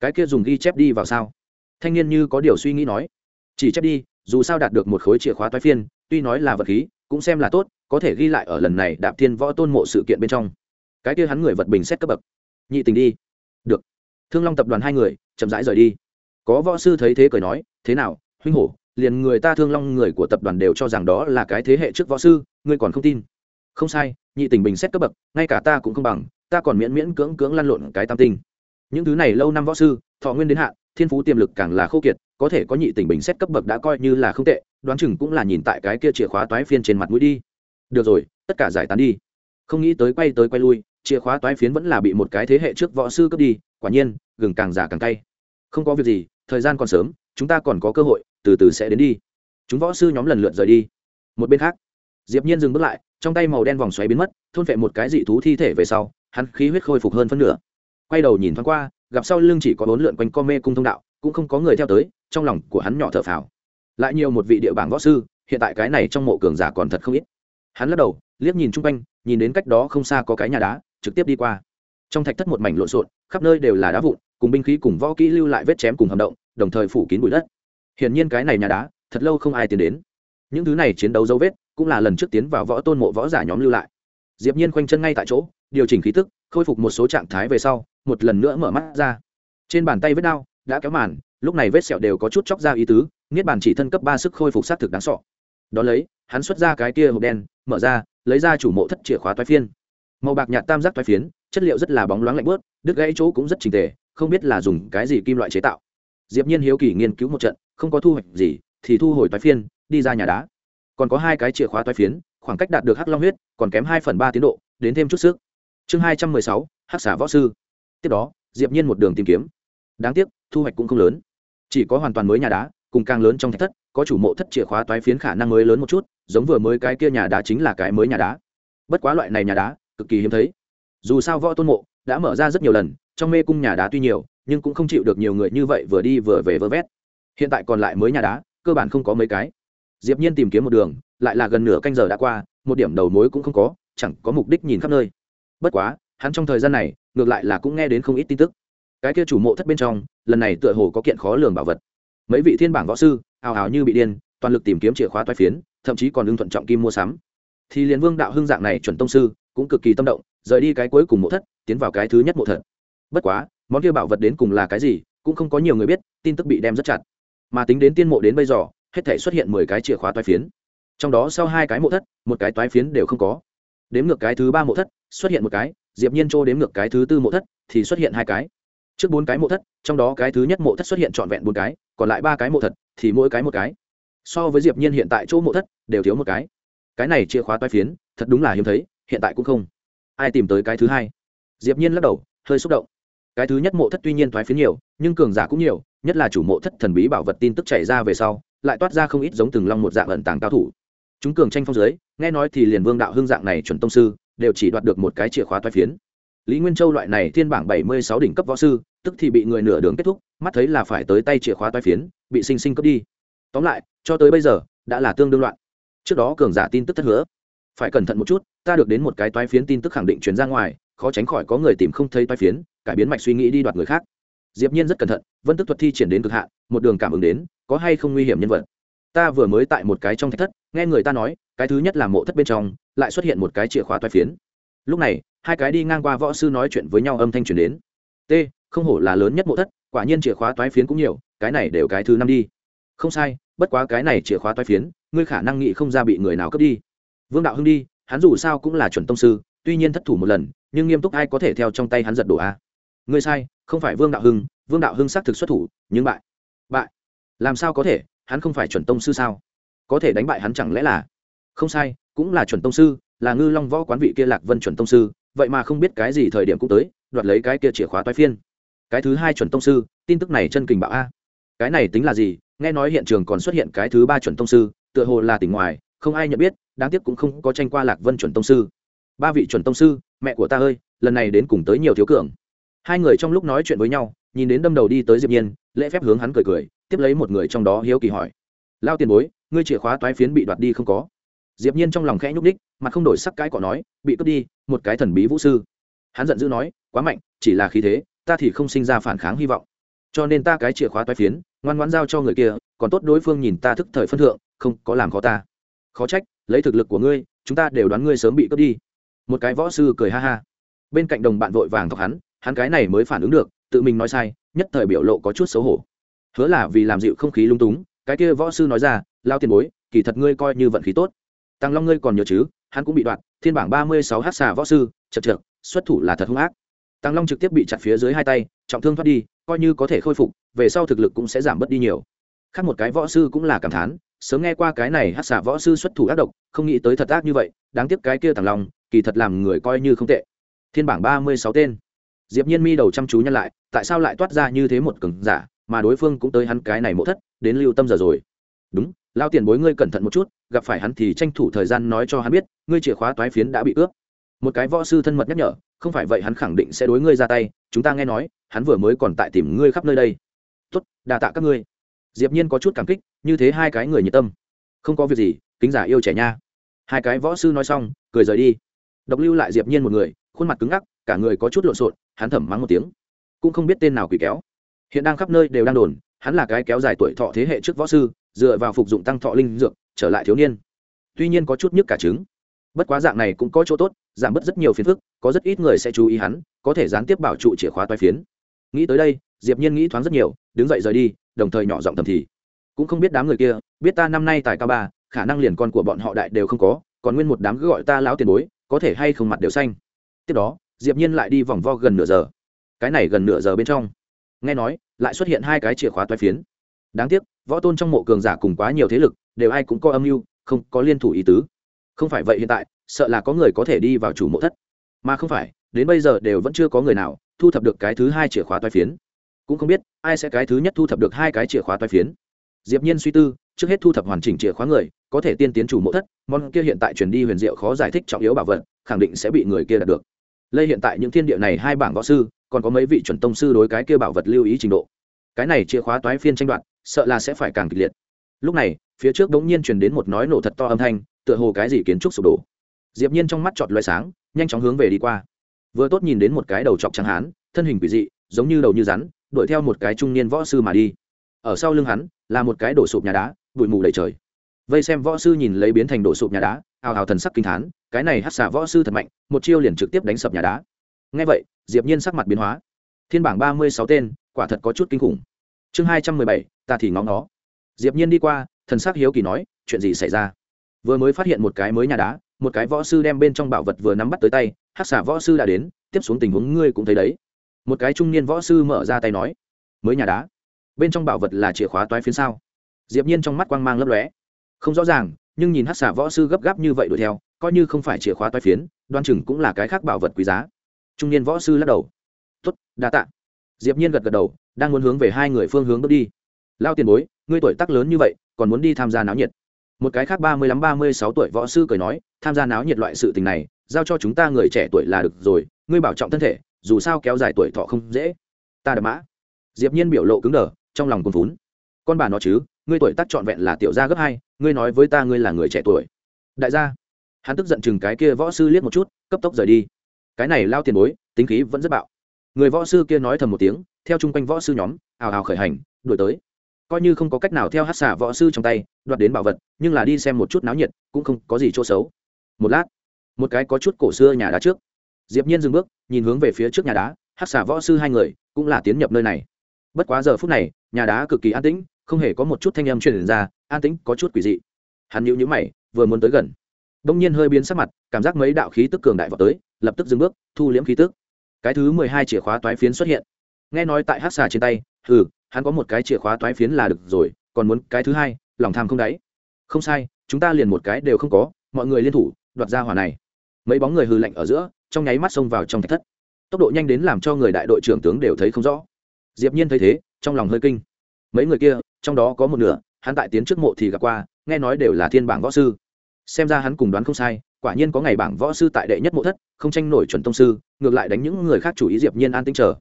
Cái kia dùng ghi chép đi vào sao? Thanh niên như có điều suy nghĩ nói. Chỉ chép đi, dù sao đạt được một khối chìa khóa toái phiên, tuy nói là vật khí, cũng xem là tốt, có thể ghi lại ở lần này đạp thiên võ tôn mộ sự kiện bên trong cái kia hắn người vật bình xét cấp bậc. Nhị tình đi. Được. Thương long tập đoàn hai người, chậm rãi rời đi. Có võ sư thấy thế cười nói, thế nào, huynh hổ, liền người ta thương long người của tập đoàn đều cho rằng đó là cái thế hệ trước võ sư, ngươi còn không tin? Không sai, nhị tình bình xét cấp bậc, ngay cả ta cũng không bằng, ta còn miễn miễn cưỡng cưỡng lăn lộn cái tam tinh. Những thứ này lâu năm võ sư, thọ nguyên đến hạn, thiên phú tiềm lực càng là khô kiệt, có thể có nhị tình bình xét cấp bậc đã coi như là không tệ, đoán chừng cũng là nhìn tại cái kia chìa khóa toái phiên trên mặt mũi đi. Được rồi, tất cả giải tán đi. Không nghĩ tới quay tới quay lui chìa khóa toái phiến vẫn là bị một cái thế hệ trước võ sư cướp đi, quả nhiên, gừng càng già càng cay. Không có việc gì, thời gian còn sớm, chúng ta còn có cơ hội, từ từ sẽ đến đi. Chúng võ sư nhóm lần lượt rời đi. Một bên khác, diệp nhiên dừng bước lại, trong tay màu đen vòng xoáy biến mất, thôn vệ một cái dị thú thi thể về sau, hắn khí huyết khôi phục hơn phân nửa. Quay đầu nhìn thoáng qua, gặp sau lưng chỉ có bốn lượn quanh co mê cung thông đạo, cũng không có người theo tới, trong lòng của hắn nhỏ thở phào. Lại nhiều một vị địa bảng võ sư, hiện tại cái này trong mộ cường giả còn thật không ít. Hắn lắc đầu, liếc nhìn chung quanh, nhìn đến cách đó không xa có cái nhà đá trực tiếp đi qua. Trong thạch thất một mảnh lộn xộn, khắp nơi đều là đá vụn, cùng binh khí cùng võ kỹ lưu lại vết chém cùng hầm động, đồng thời phủ kín bụi đất. Hiển nhiên cái này nhà đá, thật lâu không ai tiến đến. Những thứ này chiến đấu dấu vết, cũng là lần trước tiến vào võ tôn mộ võ giả nhóm lưu lại. Diệp nhiên quanh chân ngay tại chỗ, điều chỉnh khí tức, khôi phục một số trạng thái về sau, một lần nữa mở mắt ra. Trên bàn tay vết đau đã kéo màn, lúc này vết sẹo đều có chút chóc ra ý tứ, niết bàn chỉ thân cấp ba sức khôi phục sát thực đáng sọ đó lấy, hắn xuất ra cái kia hộp đen, mở ra, lấy ra chủ mộ thất chìa khóa toái phiên màu bạc nhạt tam giác toái phiến chất liệu rất là bóng loáng lạnh bớt đứt gãy chỗ cũng rất trình tề không biết là dùng cái gì kim loại chế tạo. Diệp nhiên hiếu kỳ nghiên cứu một trận không có thu hoạch gì thì thu hồi toái phiến, đi ra nhà đá. Còn có hai cái chìa khóa toái phiến khoảng cách đạt được hắc long huyết còn kém hai phần ba tiến độ đến thêm chút sức. Chương hai trăm mười sáu hắc xả võ sư. Tiếp đó diệp nhiên một đường tìm kiếm. Đáng tiếc thu hoạch cũng không lớn. Chỉ có hoàn toàn mới nhà đá cùng càng lớn trong thạch thất có chủ mộ thất chìa khóa toái phiến khả năng mới lớn một chút giống vừa mới cái kia nhà đá chính là cái mới nhà đá. Bất quá loại này nhà đá cực kỳ hiếm thấy. Dù sao võ tôn mộ đã mở ra rất nhiều lần, trong mê cung nhà đá tuy nhiều, nhưng cũng không chịu được nhiều người như vậy vừa đi vừa về vơ vét. Hiện tại còn lại mới nhà đá, cơ bản không có mấy cái. Diệp nhiên tìm kiếm một đường, lại là gần nửa canh giờ đã qua, một điểm đầu mối cũng không có, chẳng có mục đích nhìn khắp nơi. Bất quá, hắn trong thời gian này, ngược lại là cũng nghe đến không ít tin tức. Cái kia chủ mộ thất bên trong, lần này tựa hồ có kiện khó lường bảo vật. Mấy vị thiên bảng võ sư ào ào như bị điên, toàn lực tìm kiếm chìa khóa toái phiến, thậm chí còn lương thuận trọng kim mua sắm. Thì liền vương đạo hưng dạng này chuẩn tông sư cũng cực kỳ tâm động, rời đi cái cuối cùng mộ thất, tiến vào cái thứ nhất mộ thật. bất quá, món kia bảo vật đến cùng là cái gì, cũng không có nhiều người biết, tin tức bị đem rất chặt. Mà tính đến tiên mộ đến bây giờ, hết thể xuất hiện mười cái chìa khóa toái phiến. Trong đó sau hai cái mộ thất, một cái toái phiến đều không có. Đếm ngược cái thứ ba mộ thất, xuất hiện một cái, diệp nhiên châu đếm ngược cái thứ tư mộ thất, thì xuất hiện hai cái. Trước bốn cái mộ thất, trong đó cái thứ nhất mộ thất xuất hiện trọn vẹn bốn cái, còn lại ba cái mộ thất, thì mỗi cái một cái. So với diệp nhiên hiện tại chỗ mộ thất, đều thiếu một cái. Cái này chìa khóa toái phiến, thật đúng là hiếm thấy hiện tại cũng không. Ai tìm tới cái thứ hai? Diệp nhiên lắc đầu, hơi xúc động. Cái thứ nhất mộ thất tuy nhiên toái phiến nhiều, nhưng cường giả cũng nhiều, nhất là chủ mộ thất thần bí bảo vật tin tức chảy ra về sau, lại toát ra không ít giống từng long một dạng ẩn tàng cao thủ. Chúng cường tranh phong dưới, nghe nói thì liền vương đạo hương dạng này chuẩn tông sư, đều chỉ đoạt được một cái chìa khóa toái phiến. Lý nguyên châu loại này thiên bảng bảy mươi sáu đỉnh cấp võ sư, tức thì bị người nửa đường kết thúc, mắt thấy là phải tới tay chìa khóa toái phiến, bị sinh sinh cướp đi. Tóm lại, cho tới bây giờ, đã là tương đương loạn. Trước đó cường giả tin tức thất hứa phải cẩn thận một chút, ta được đến một cái toái phiến tin tức khẳng định chuyển ra ngoài, khó tránh khỏi có người tìm không thấy toái phiến, cải biến mạch suy nghĩ đi đoạt người khác. Diệp nhiên rất cẩn thận, vân tức thuật thi triển đến cực hạn, một đường cảm ứng đến, có hay không nguy hiểm nhân vật. Ta vừa mới tại một cái trong thạch thất, nghe người ta nói, cái thứ nhất là mộ thất bên trong, lại xuất hiện một cái chìa khóa toái phiến. Lúc này, hai cái đi ngang qua võ sư nói chuyện với nhau âm thanh truyền đến. T, không hổ là lớn nhất mộ thất, quả nhiên chìa khóa toái phiến cũng nhiều, cái này đều cái thứ năm đi. Không sai, bất quá cái này chìa khóa toái phiến, ngươi khả năng nghĩ không ra bị người nào cướp đi vương đạo hưng đi, hắn dù sao cũng là chuẩn tông sư, tuy nhiên thất thủ một lần, nhưng nghiêm túc ai có thể theo trong tay hắn giật đổ a. Ngươi sai, không phải vương đạo hưng, vương đạo hưng xác thực xuất thủ, nhưng bại. Bại? Làm sao có thể, hắn không phải chuẩn tông sư sao? Có thể đánh bại hắn chẳng lẽ là? Không sai, cũng là chuẩn tông sư, là ngư long võ quán vị kia lạc vân chuẩn tông sư, vậy mà không biết cái gì thời điểm cũng tới, đoạt lấy cái kia chìa khóa toái phiên. Cái thứ hai chuẩn tông sư, tin tức này chân kình bạo a. Cái này tính là gì? Nghe nói hiện trường còn xuất hiện cái thứ ba chuẩn tông sư, tựa hồ là tỉnh ngoài không ai nhận biết, đáng tiếc cũng không có tranh qua lạc vân chuẩn tông sư. Ba vị chuẩn tông sư, mẹ của ta ơi, lần này đến cùng tới nhiều thiếu cường. Hai người trong lúc nói chuyện với nhau, nhìn đến đâm đầu đi tới diệp nhiên, lễ phép hướng hắn cười cười, tiếp lấy một người trong đó hiếu kỳ hỏi. Lao tiền bối, ngươi chìa khóa toái phiến bị đoạt đi không có? Diệp nhiên trong lòng khẽ nhúc đích mặt không đổi sắc cái cọ nói, bị cướp đi, một cái thần bí vũ sư. Hắn giận dữ nói, quá mạnh, chỉ là khí thế, ta thì không sinh ra phản kháng hy vọng. Cho nên ta cái chìa khóa toái phiến, ngoan ngoãn giao cho người kia, còn tốt đối phương nhìn ta thức thời phân thượng, không có làm khó ta khó trách, lấy thực lực của ngươi, chúng ta đều đoán ngươi sớm bị cướp đi. Một cái võ sư cười ha ha. Bên cạnh đồng bạn vội vàng thọc hắn hắn cái này mới phản ứng được, tự mình nói sai, nhất thời biểu lộ có chút xấu hổ. Hứa là vì làm dịu không khí lung túng, cái kia võ sư nói ra lao tiền bối, kỳ thật ngươi coi như vận khí tốt. Tăng long ngươi còn nhớ chứ, hắn cũng bị đoạn, thiên bảng ba mươi sáu hát xà võ sư, chật trượt xuất thủ là thật hung ác. Tăng long trực tiếp bị chặt phía dưới hai tay, trọng thương thoát đi, coi như có thể khôi phục, về sau thực lực cũng sẽ giảm bớt đi nhiều. Khác một cái võ sư cũng là cảm thán sớm nghe qua cái này hát xả võ sư xuất thủ ác độc không nghĩ tới thật ác như vậy đáng tiếc cái kia thằng lòng, kỳ thật làm người coi như không tệ. Thiên bảng ba mươi sáu tên. Diệp nhiên mi đầu chăm chú nhăn lại tại sao lại toát ra như thế một cường giả mà đối phương cũng tới hắn cái này mộ thất đến lưu tâm giờ rồi. Đúng lao tiền bối ngươi cẩn thận một chút gặp phải hắn thì tranh thủ thời gian nói cho hắn biết ngươi chìa khóa toái phiến đã bị cướp. Một cái võ sư thân mật nhắc nhở không phải vậy hắn khẳng định sẽ đối ngươi ra tay chúng ta nghe nói hắn vừa mới còn tại tìm ngươi khắp nơi đây. Tốt đà tạ các ngươi diệp nhiên có chút cảm kích, như thế hai cái người nhiệt tâm. Không có việc gì, kính giả yêu trẻ nha. Hai cái võ sư nói xong, cười rời đi. Độc lưu lại diệp nhiên một người, khuôn mặt cứng ngắc, cả người có chút lộn xộn, hắn thầm mắng một tiếng. Cũng không biết tên nào quỷ kéo. Hiện đang khắp nơi đều đang đồn, hắn là cái kéo dài tuổi thọ thế hệ trước võ sư, dựa vào phục dụng tăng thọ linh dược, trở lại thiếu niên. Tuy nhiên có chút nhức cả trứng. Bất quá dạng này cũng có chỗ tốt, giảm bớt rất nhiều phiền phức, có rất ít người sẽ chú ý hắn, có thể gián tiếp bảo trụ chìa khóa toai phiến. Nghĩ tới đây, diệp nhiên nghĩ thoáng rất nhiều, đứng dậy rời đi đồng thời nhỏ giọng thầm thì, cũng không biết đám người kia, biết ta năm nay tài cao ba, khả năng liền con của bọn họ đại đều không có, còn nguyên một đám cứ gọi ta lão tiền bối, có thể hay không mặt đều xanh. Tiếp đó, diệp nhiên lại đi vòng vo gần nửa giờ. Cái này gần nửa giờ bên trong, nghe nói, lại xuất hiện hai cái chìa khóa toái phiến. Đáng tiếc, võ tôn trong mộ cường giả cùng quá nhiều thế lực, đều ai cũng có âm mưu, không có liên thủ ý tứ. Không phải vậy hiện tại, sợ là có người có thể đi vào chủ mộ thất. Mà không phải, đến bây giờ đều vẫn chưa có người nào thu thập được cái thứ hai chìa khóa toái phiến cũng không biết ai sẽ cái thứ nhất thu thập được hai cái chìa khóa toái phiến. Diệp nhiên suy tư, trước hết thu thập hoàn chỉnh chìa khóa người, có thể tiên tiến chủ mộ thất, món kia hiện tại truyền đi huyền diệu khó giải thích trọng yếu bảo vật, khẳng định sẽ bị người kia đạt được. Lây hiện tại những thiên địa này hai bảng võ sư, còn có mấy vị chuẩn tông sư đối cái kia bảo vật lưu ý trình độ. Cái này chìa khóa toái phiên tranh đoạt, sợ là sẽ phải càng kịch liệt. Lúc này, phía trước đống nhiên truyền đến một nói nổ thật to âm thanh, tựa hồ cái gì kiến trúc sụp đổ. Diệp nhiên trong mắt chợt loé sáng, nhanh chóng hướng về đi qua. Vừa tốt nhìn đến một cái đầu chọc trắng hán, thân hình quỷ dị, giống như đầu như rắn đuổi theo một cái trung niên võ sư mà đi. Ở sau lưng hắn là một cái đổ sụp nhà đá, bụi mù đầy trời. Vây xem võ sư nhìn lấy biến thành đổ sụp nhà đá hào hào thần sắc kinh thán, cái này hắc xả võ sư thật mạnh, một chiêu liền trực tiếp đánh sập nhà đá. Nghe vậy, diệp nhiên sắc mặt biến hóa. Thiên bảng ba mươi sáu tên, quả thật có chút kinh khủng. Chương hai trăm mười bảy, ta thì ngóng nó. Diệp nhiên đi qua, thần sắc hiếu kỳ nói, chuyện gì xảy ra? Vừa mới phát hiện một cái mới nhà đá, một cái võ sư đem bên trong bảo vật vừa nắm bắt tới tay hắc xả võ sư đã đến, tiếp xuống tình huống ngươi cũng thấy đấy một cái trung niên võ sư mở ra tay nói, mới nhà đá, bên trong bảo vật là chìa khóa toái phiến sao? Diệp nhiên trong mắt quang mang lấp lóe. Không rõ ràng, nhưng nhìn hắc xả võ sư gấp gáp như vậy đuổi theo, coi như không phải chìa khóa toái phiến, đoan chừng cũng là cái khác bảo vật quý giá. Trung niên võ sư lắc đầu. Tốt, đa tạ. Diệp nhiên gật gật đầu, đang muốn hướng về hai người phương hướng bước đi. Lao tiền bối, ngươi tuổi tác lớn như vậy, còn muốn đi tham gia náo nhiệt? Một cái khác ba mươi lăm ba mươi sáu tuổi võ sư cười nói, tham gia náo nhiệt loại sự tình này, giao cho chúng ta người trẻ tuổi là được rồi, ngươi bảo trọng thân thể dù sao kéo dài tuổi thọ không dễ. Ta đã mã. Diệp nhiên biểu lộ cứng đờ, trong lòng cuồn vốn con bà nó chứ, ngươi tuổi tác trọn vẹn là tiểu gia gấp hai, ngươi nói với ta ngươi là người trẻ tuổi. Đại gia. Hắn tức giận chừng cái kia võ sư liếc một chút, cấp tốc rời đi. Cái này lao tiền bối, tính khí vẫn rất bạo. Người võ sư kia nói thầm một tiếng, theo chung quanh võ sư nhóm, ào ào khởi hành, đuổi tới. Coi như không có cách nào theo hát xả võ sư trong tay, đoạt đến bảo vật, nhưng là đi xem một chút náo nhiệt, cũng không có gì chỗ xấu. Một lát, một cái có chút cổ xưa nhà đá trước diệp nhiên dừng bước, nhìn hướng về phía trước nhà đá, Hắc Xà võ sư hai người cũng là tiến nhập nơi này. Bất quá giờ phút này, nhà đá cực kỳ an tĩnh, không hề có một chút thanh âm truyền ra, an tĩnh có chút quỷ dị. Hắn nhíu nhíu mày, vừa muốn tới gần đông nhiên hơi biến sắc mặt, cảm giác mấy đạo khí tức cường đại vọt tới, lập tức dừng bước, thu liễm khí tức. Cái thứ mười hai chìa khóa toái phiến xuất hiện. Nghe nói tại Hắc xà trên tay, hừ, hắn có một cái chìa khóa toái phiến là được rồi, còn muốn cái thứ hai, lòng tham không đáy. Không sai, chúng ta liền một cái đều không có, mọi người liên thủ, đoạt ra hỏa này mấy bóng người hư lạnh ở giữa, trong nháy mắt xông vào trong thạch thất. Tốc độ nhanh đến làm cho người đại đội trưởng tướng đều thấy không rõ. Diệp nhiên thấy thế, trong lòng hơi kinh. Mấy người kia, trong đó có một nửa, hắn tại tiến trước mộ thì gặp qua, nghe nói đều là thiên bảng võ sư. Xem ra hắn cùng đoán không sai, quả nhiên có ngày bảng võ sư tại đệ nhất mộ thất, không tranh nổi chuẩn tông sư, ngược lại đánh những người khác chủ ý diệp nhiên an tinh chờ.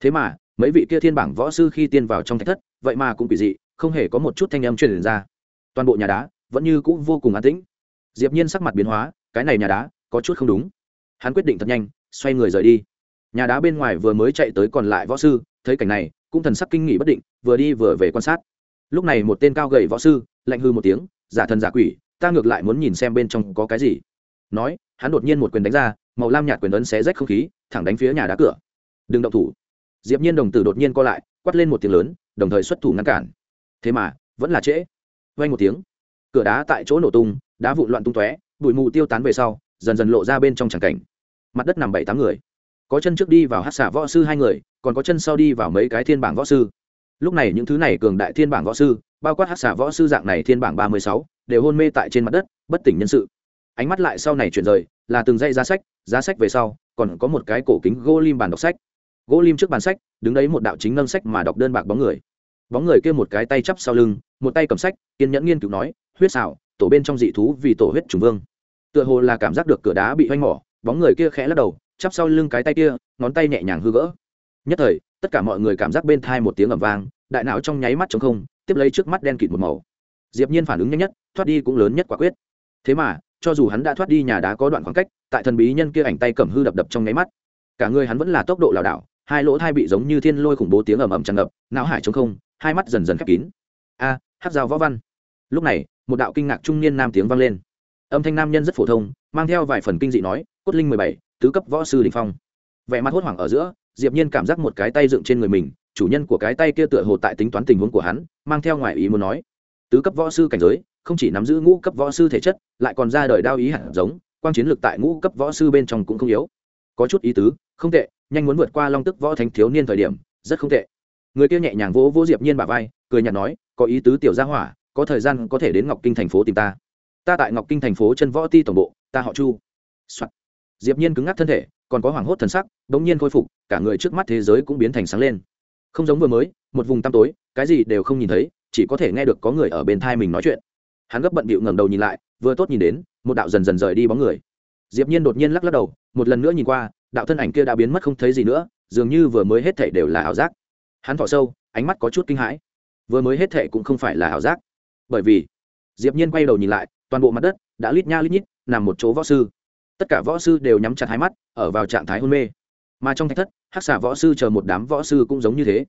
Thế mà, mấy vị kia thiên bảng võ sư khi tiên vào trong thạch thất, vậy mà cũng bị dị, không hề có một chút thanh âm truyền ra. Toàn bộ nhà đá vẫn như cũ vô cùng an tĩnh. Diệp nhiên sắc mặt biến hóa, cái này nhà đá có chút không đúng. Hắn quyết định thật nhanh, xoay người rời đi. Nhà đá bên ngoài vừa mới chạy tới còn lại võ sư, thấy cảnh này, cũng thần sắc kinh nghỉ bất định, vừa đi vừa về quan sát. Lúc này một tên cao gầy võ sư, lạnh hư một tiếng, giả thần giả quỷ, ta ngược lại muốn nhìn xem bên trong có cái gì. Nói, hắn đột nhiên một quyền đánh ra, màu lam nhạt quyền ấn xé rách không khí, thẳng đánh phía nhà đá cửa. Đừng động thủ. Diệp nhiên đồng tử đột nhiên co lại, quát lên một tiếng lớn, đồng thời xuất thủ ngăn cản. Thế mà, vẫn là trễ. Vang một tiếng, cửa đá tại chỗ nổ tung, đá vụn loạn tung tóe, bụi mù tiêu tán về sau dần dần lộ ra bên trong tràng cảnh. Mặt đất nằm bảy tám người. Có chân trước đi vào hát xả võ sư hai người, còn có chân sau đi vào mấy cái thiên bảng võ sư. Lúc này những thứ này cường đại thiên bảng võ sư, bao quát hát xả võ sư dạng này thiên bảng ba mươi sáu, đều hôn mê tại trên mặt đất, bất tỉnh nhân sự. Ánh mắt lại sau này chuyển rời, là từng dây giá sách giá sách về sau, còn có một cái cổ kính gỗ lim bàn đọc sách. Gỗ lim trước bàn sách, đứng đấy một đạo chính nâng sách mà đọc đơn bạc bóng người. Bóng người kia một cái tay chắp sau lưng, một tay cầm sách, kiên nhẫn nghiên cứu nói, huyết xảo, tổ bên trong dị thú vì tổ huyết trùng vương tựa hồ là cảm giác được cửa đá bị hoanh mỏ, bóng người kia khẽ lắc đầu, chắp sau lưng cái tay kia, ngón tay nhẹ nhàng hư gỡ. Nhất thời, tất cả mọi người cảm giác bên thai một tiếng ẩm vang, đại não trong nháy mắt t không, tiếp lấy trước mắt đen kịt một màu. Diệp nhiên phản ứng nhanh nhất, thoát đi cũng lớn nhất quả quyết. Thế mà, cho dù hắn đã thoát đi nhà đá có đoạn khoảng cách, tại thần bí nhân kia ảnh tay cầm hư đập đập trong nháy mắt, cả người hắn vẫn là tốc độ lảo đảo, hai lỗ thai bị giống như thiên lôi khủng bố tiếng ầm ầm tràn ngập, não hải trống không, hai mắt dần dần khép kín. A hát dao võ văn. Lúc này, một đạo kinh ngạc trung niên nam tiếng vang lên âm thanh nam nhân rất phổ thông mang theo vài phần kinh dị nói cốt linh mười bảy tứ cấp võ sư đình phong. Vẻ mặt hốt hoảng ở giữa diệp nhiên cảm giác một cái tay dựng trên người mình chủ nhân của cái tay kia tựa hồ tại tính toán tình huống của hắn mang theo ngoài ý muốn nói tứ cấp võ sư cảnh giới không chỉ nắm giữ ngũ cấp võ sư thể chất lại còn ra đời đao ý hẳn, giống quang chiến lược tại ngũ cấp võ sư bên trong cũng không yếu. Có chút ý tứ không tệ nhanh muốn vượt qua long tức võ thánh thiếu niên thời điểm rất không tệ. Người kia nhẹ nhàng vỗ vỗ diệp nhiên bả vai cười nhạt nói có ý tứ tiểu gia hỏa có thời gian có thể đến ngọc kinh thành phố tìm ta ta tại ngọc kinh thành phố chân võ ti tổng bộ, ta họ chu、Soạn. diệp nhiên cứng ngắc thân thể, còn có hoảng hốt thần sắc đống nhiên khôi phục, cả người trước mắt thế giới cũng biến thành sáng lên. Không giống vừa mới, một vùng tăm tối, cái gì đều không nhìn thấy, chỉ có thể nghe được có người ở bên thai mình nói chuyện. Hắn gấp bận bịu ngẩng đầu nhìn lại, vừa tốt nhìn đến, một đạo dần dần rời đi bóng người. Diệp nhiên đột nhiên lắc lắc đầu, một lần nữa nhìn qua, đạo thân ảnh kia đã biến mất không thấy gì nữa, dường như vừa mới hết thảy đều là ảo giác. Hắn thỏ sâu, ánh mắt có chút kinh hãi. Vừa mới hết thảy cũng không phải là ảo giác. Bởi vì, diệp nhiên quay đầu nhìn lại toàn bộ mặt đất đã lít nha lít nhít nằm một chỗ võ sư. Tất cả võ sư đều nhắm chặt hai mắt, ở vào trạng thái hôn mê. Mà trong thạch thất, hắc xà võ sư chờ một đám võ sư cũng giống như thế.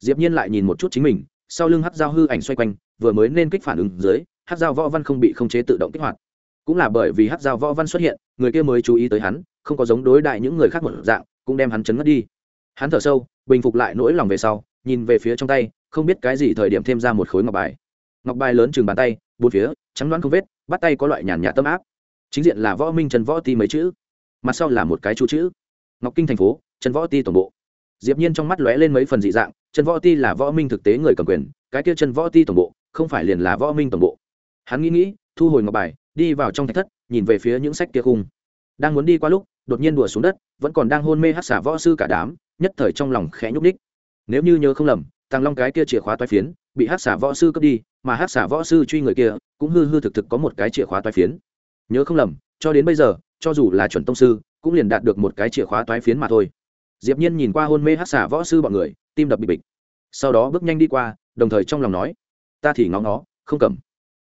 Diệp nhiên lại nhìn một chút chính mình, sau lưng hắc giao hư ảnh xoay quanh, vừa mới nên kích phản ứng dưới, hắc giao võ văn không bị không chế tự động kích hoạt. Cũng là bởi vì hắc giao võ văn xuất hiện, người kia mới chú ý tới hắn, không có giống đối đại những người khác một dạng, cũng đem hắn chấn ngất đi. Hắn thở sâu, bình phục lại nỗi lòng về sau, nhìn về phía trong tay, không biết cái gì thời điểm thêm ra một khối ngọc bài. Ngọc bài lớn chừng bàn tay, bốn phía trắng đoán không vết, bắt tay có loại nhàn nhạt tâm áp. Chính diện là võ minh trần võ ti mấy chữ, mặt sau là một cái chú chữ. Ngọc kinh thành phố, trần võ ti tổng bộ. Diệp nhiên trong mắt lóe lên mấy phần dị dạng, trần võ ti là võ minh thực tế người cầm quyền, cái kia trần võ ti tổng bộ, không phải liền là võ minh tổng bộ. Hắn nghĩ nghĩ, thu hồi ngọc bài, đi vào trong thạch thất, nhìn về phía những sách kia khung. Đang muốn đi qua lúc, đột nhiên đùa xuống đất, vẫn còn đang hôn mê hát xả võ sư cả đám, nhất thời trong lòng khẽ nhúc ních nếu như nhớ không lầm, tàng long cái kia chìa khóa toái phiến bị hát xả võ sư cướp đi, mà hát xả võ sư truy người kia cũng hư hư thực thực có một cái chìa khóa toái phiến. Nhớ không lầm, cho đến bây giờ, cho dù là chuẩn tông sư, cũng liền đạt được một cái chìa khóa toái phiến mà thôi. Diệp nhiên nhìn qua hôn mê hát xả võ sư bọn người, tim đập bị bịch. Sau đó bước nhanh đi qua, đồng thời trong lòng nói, ta thì ngó ngó, không cầm.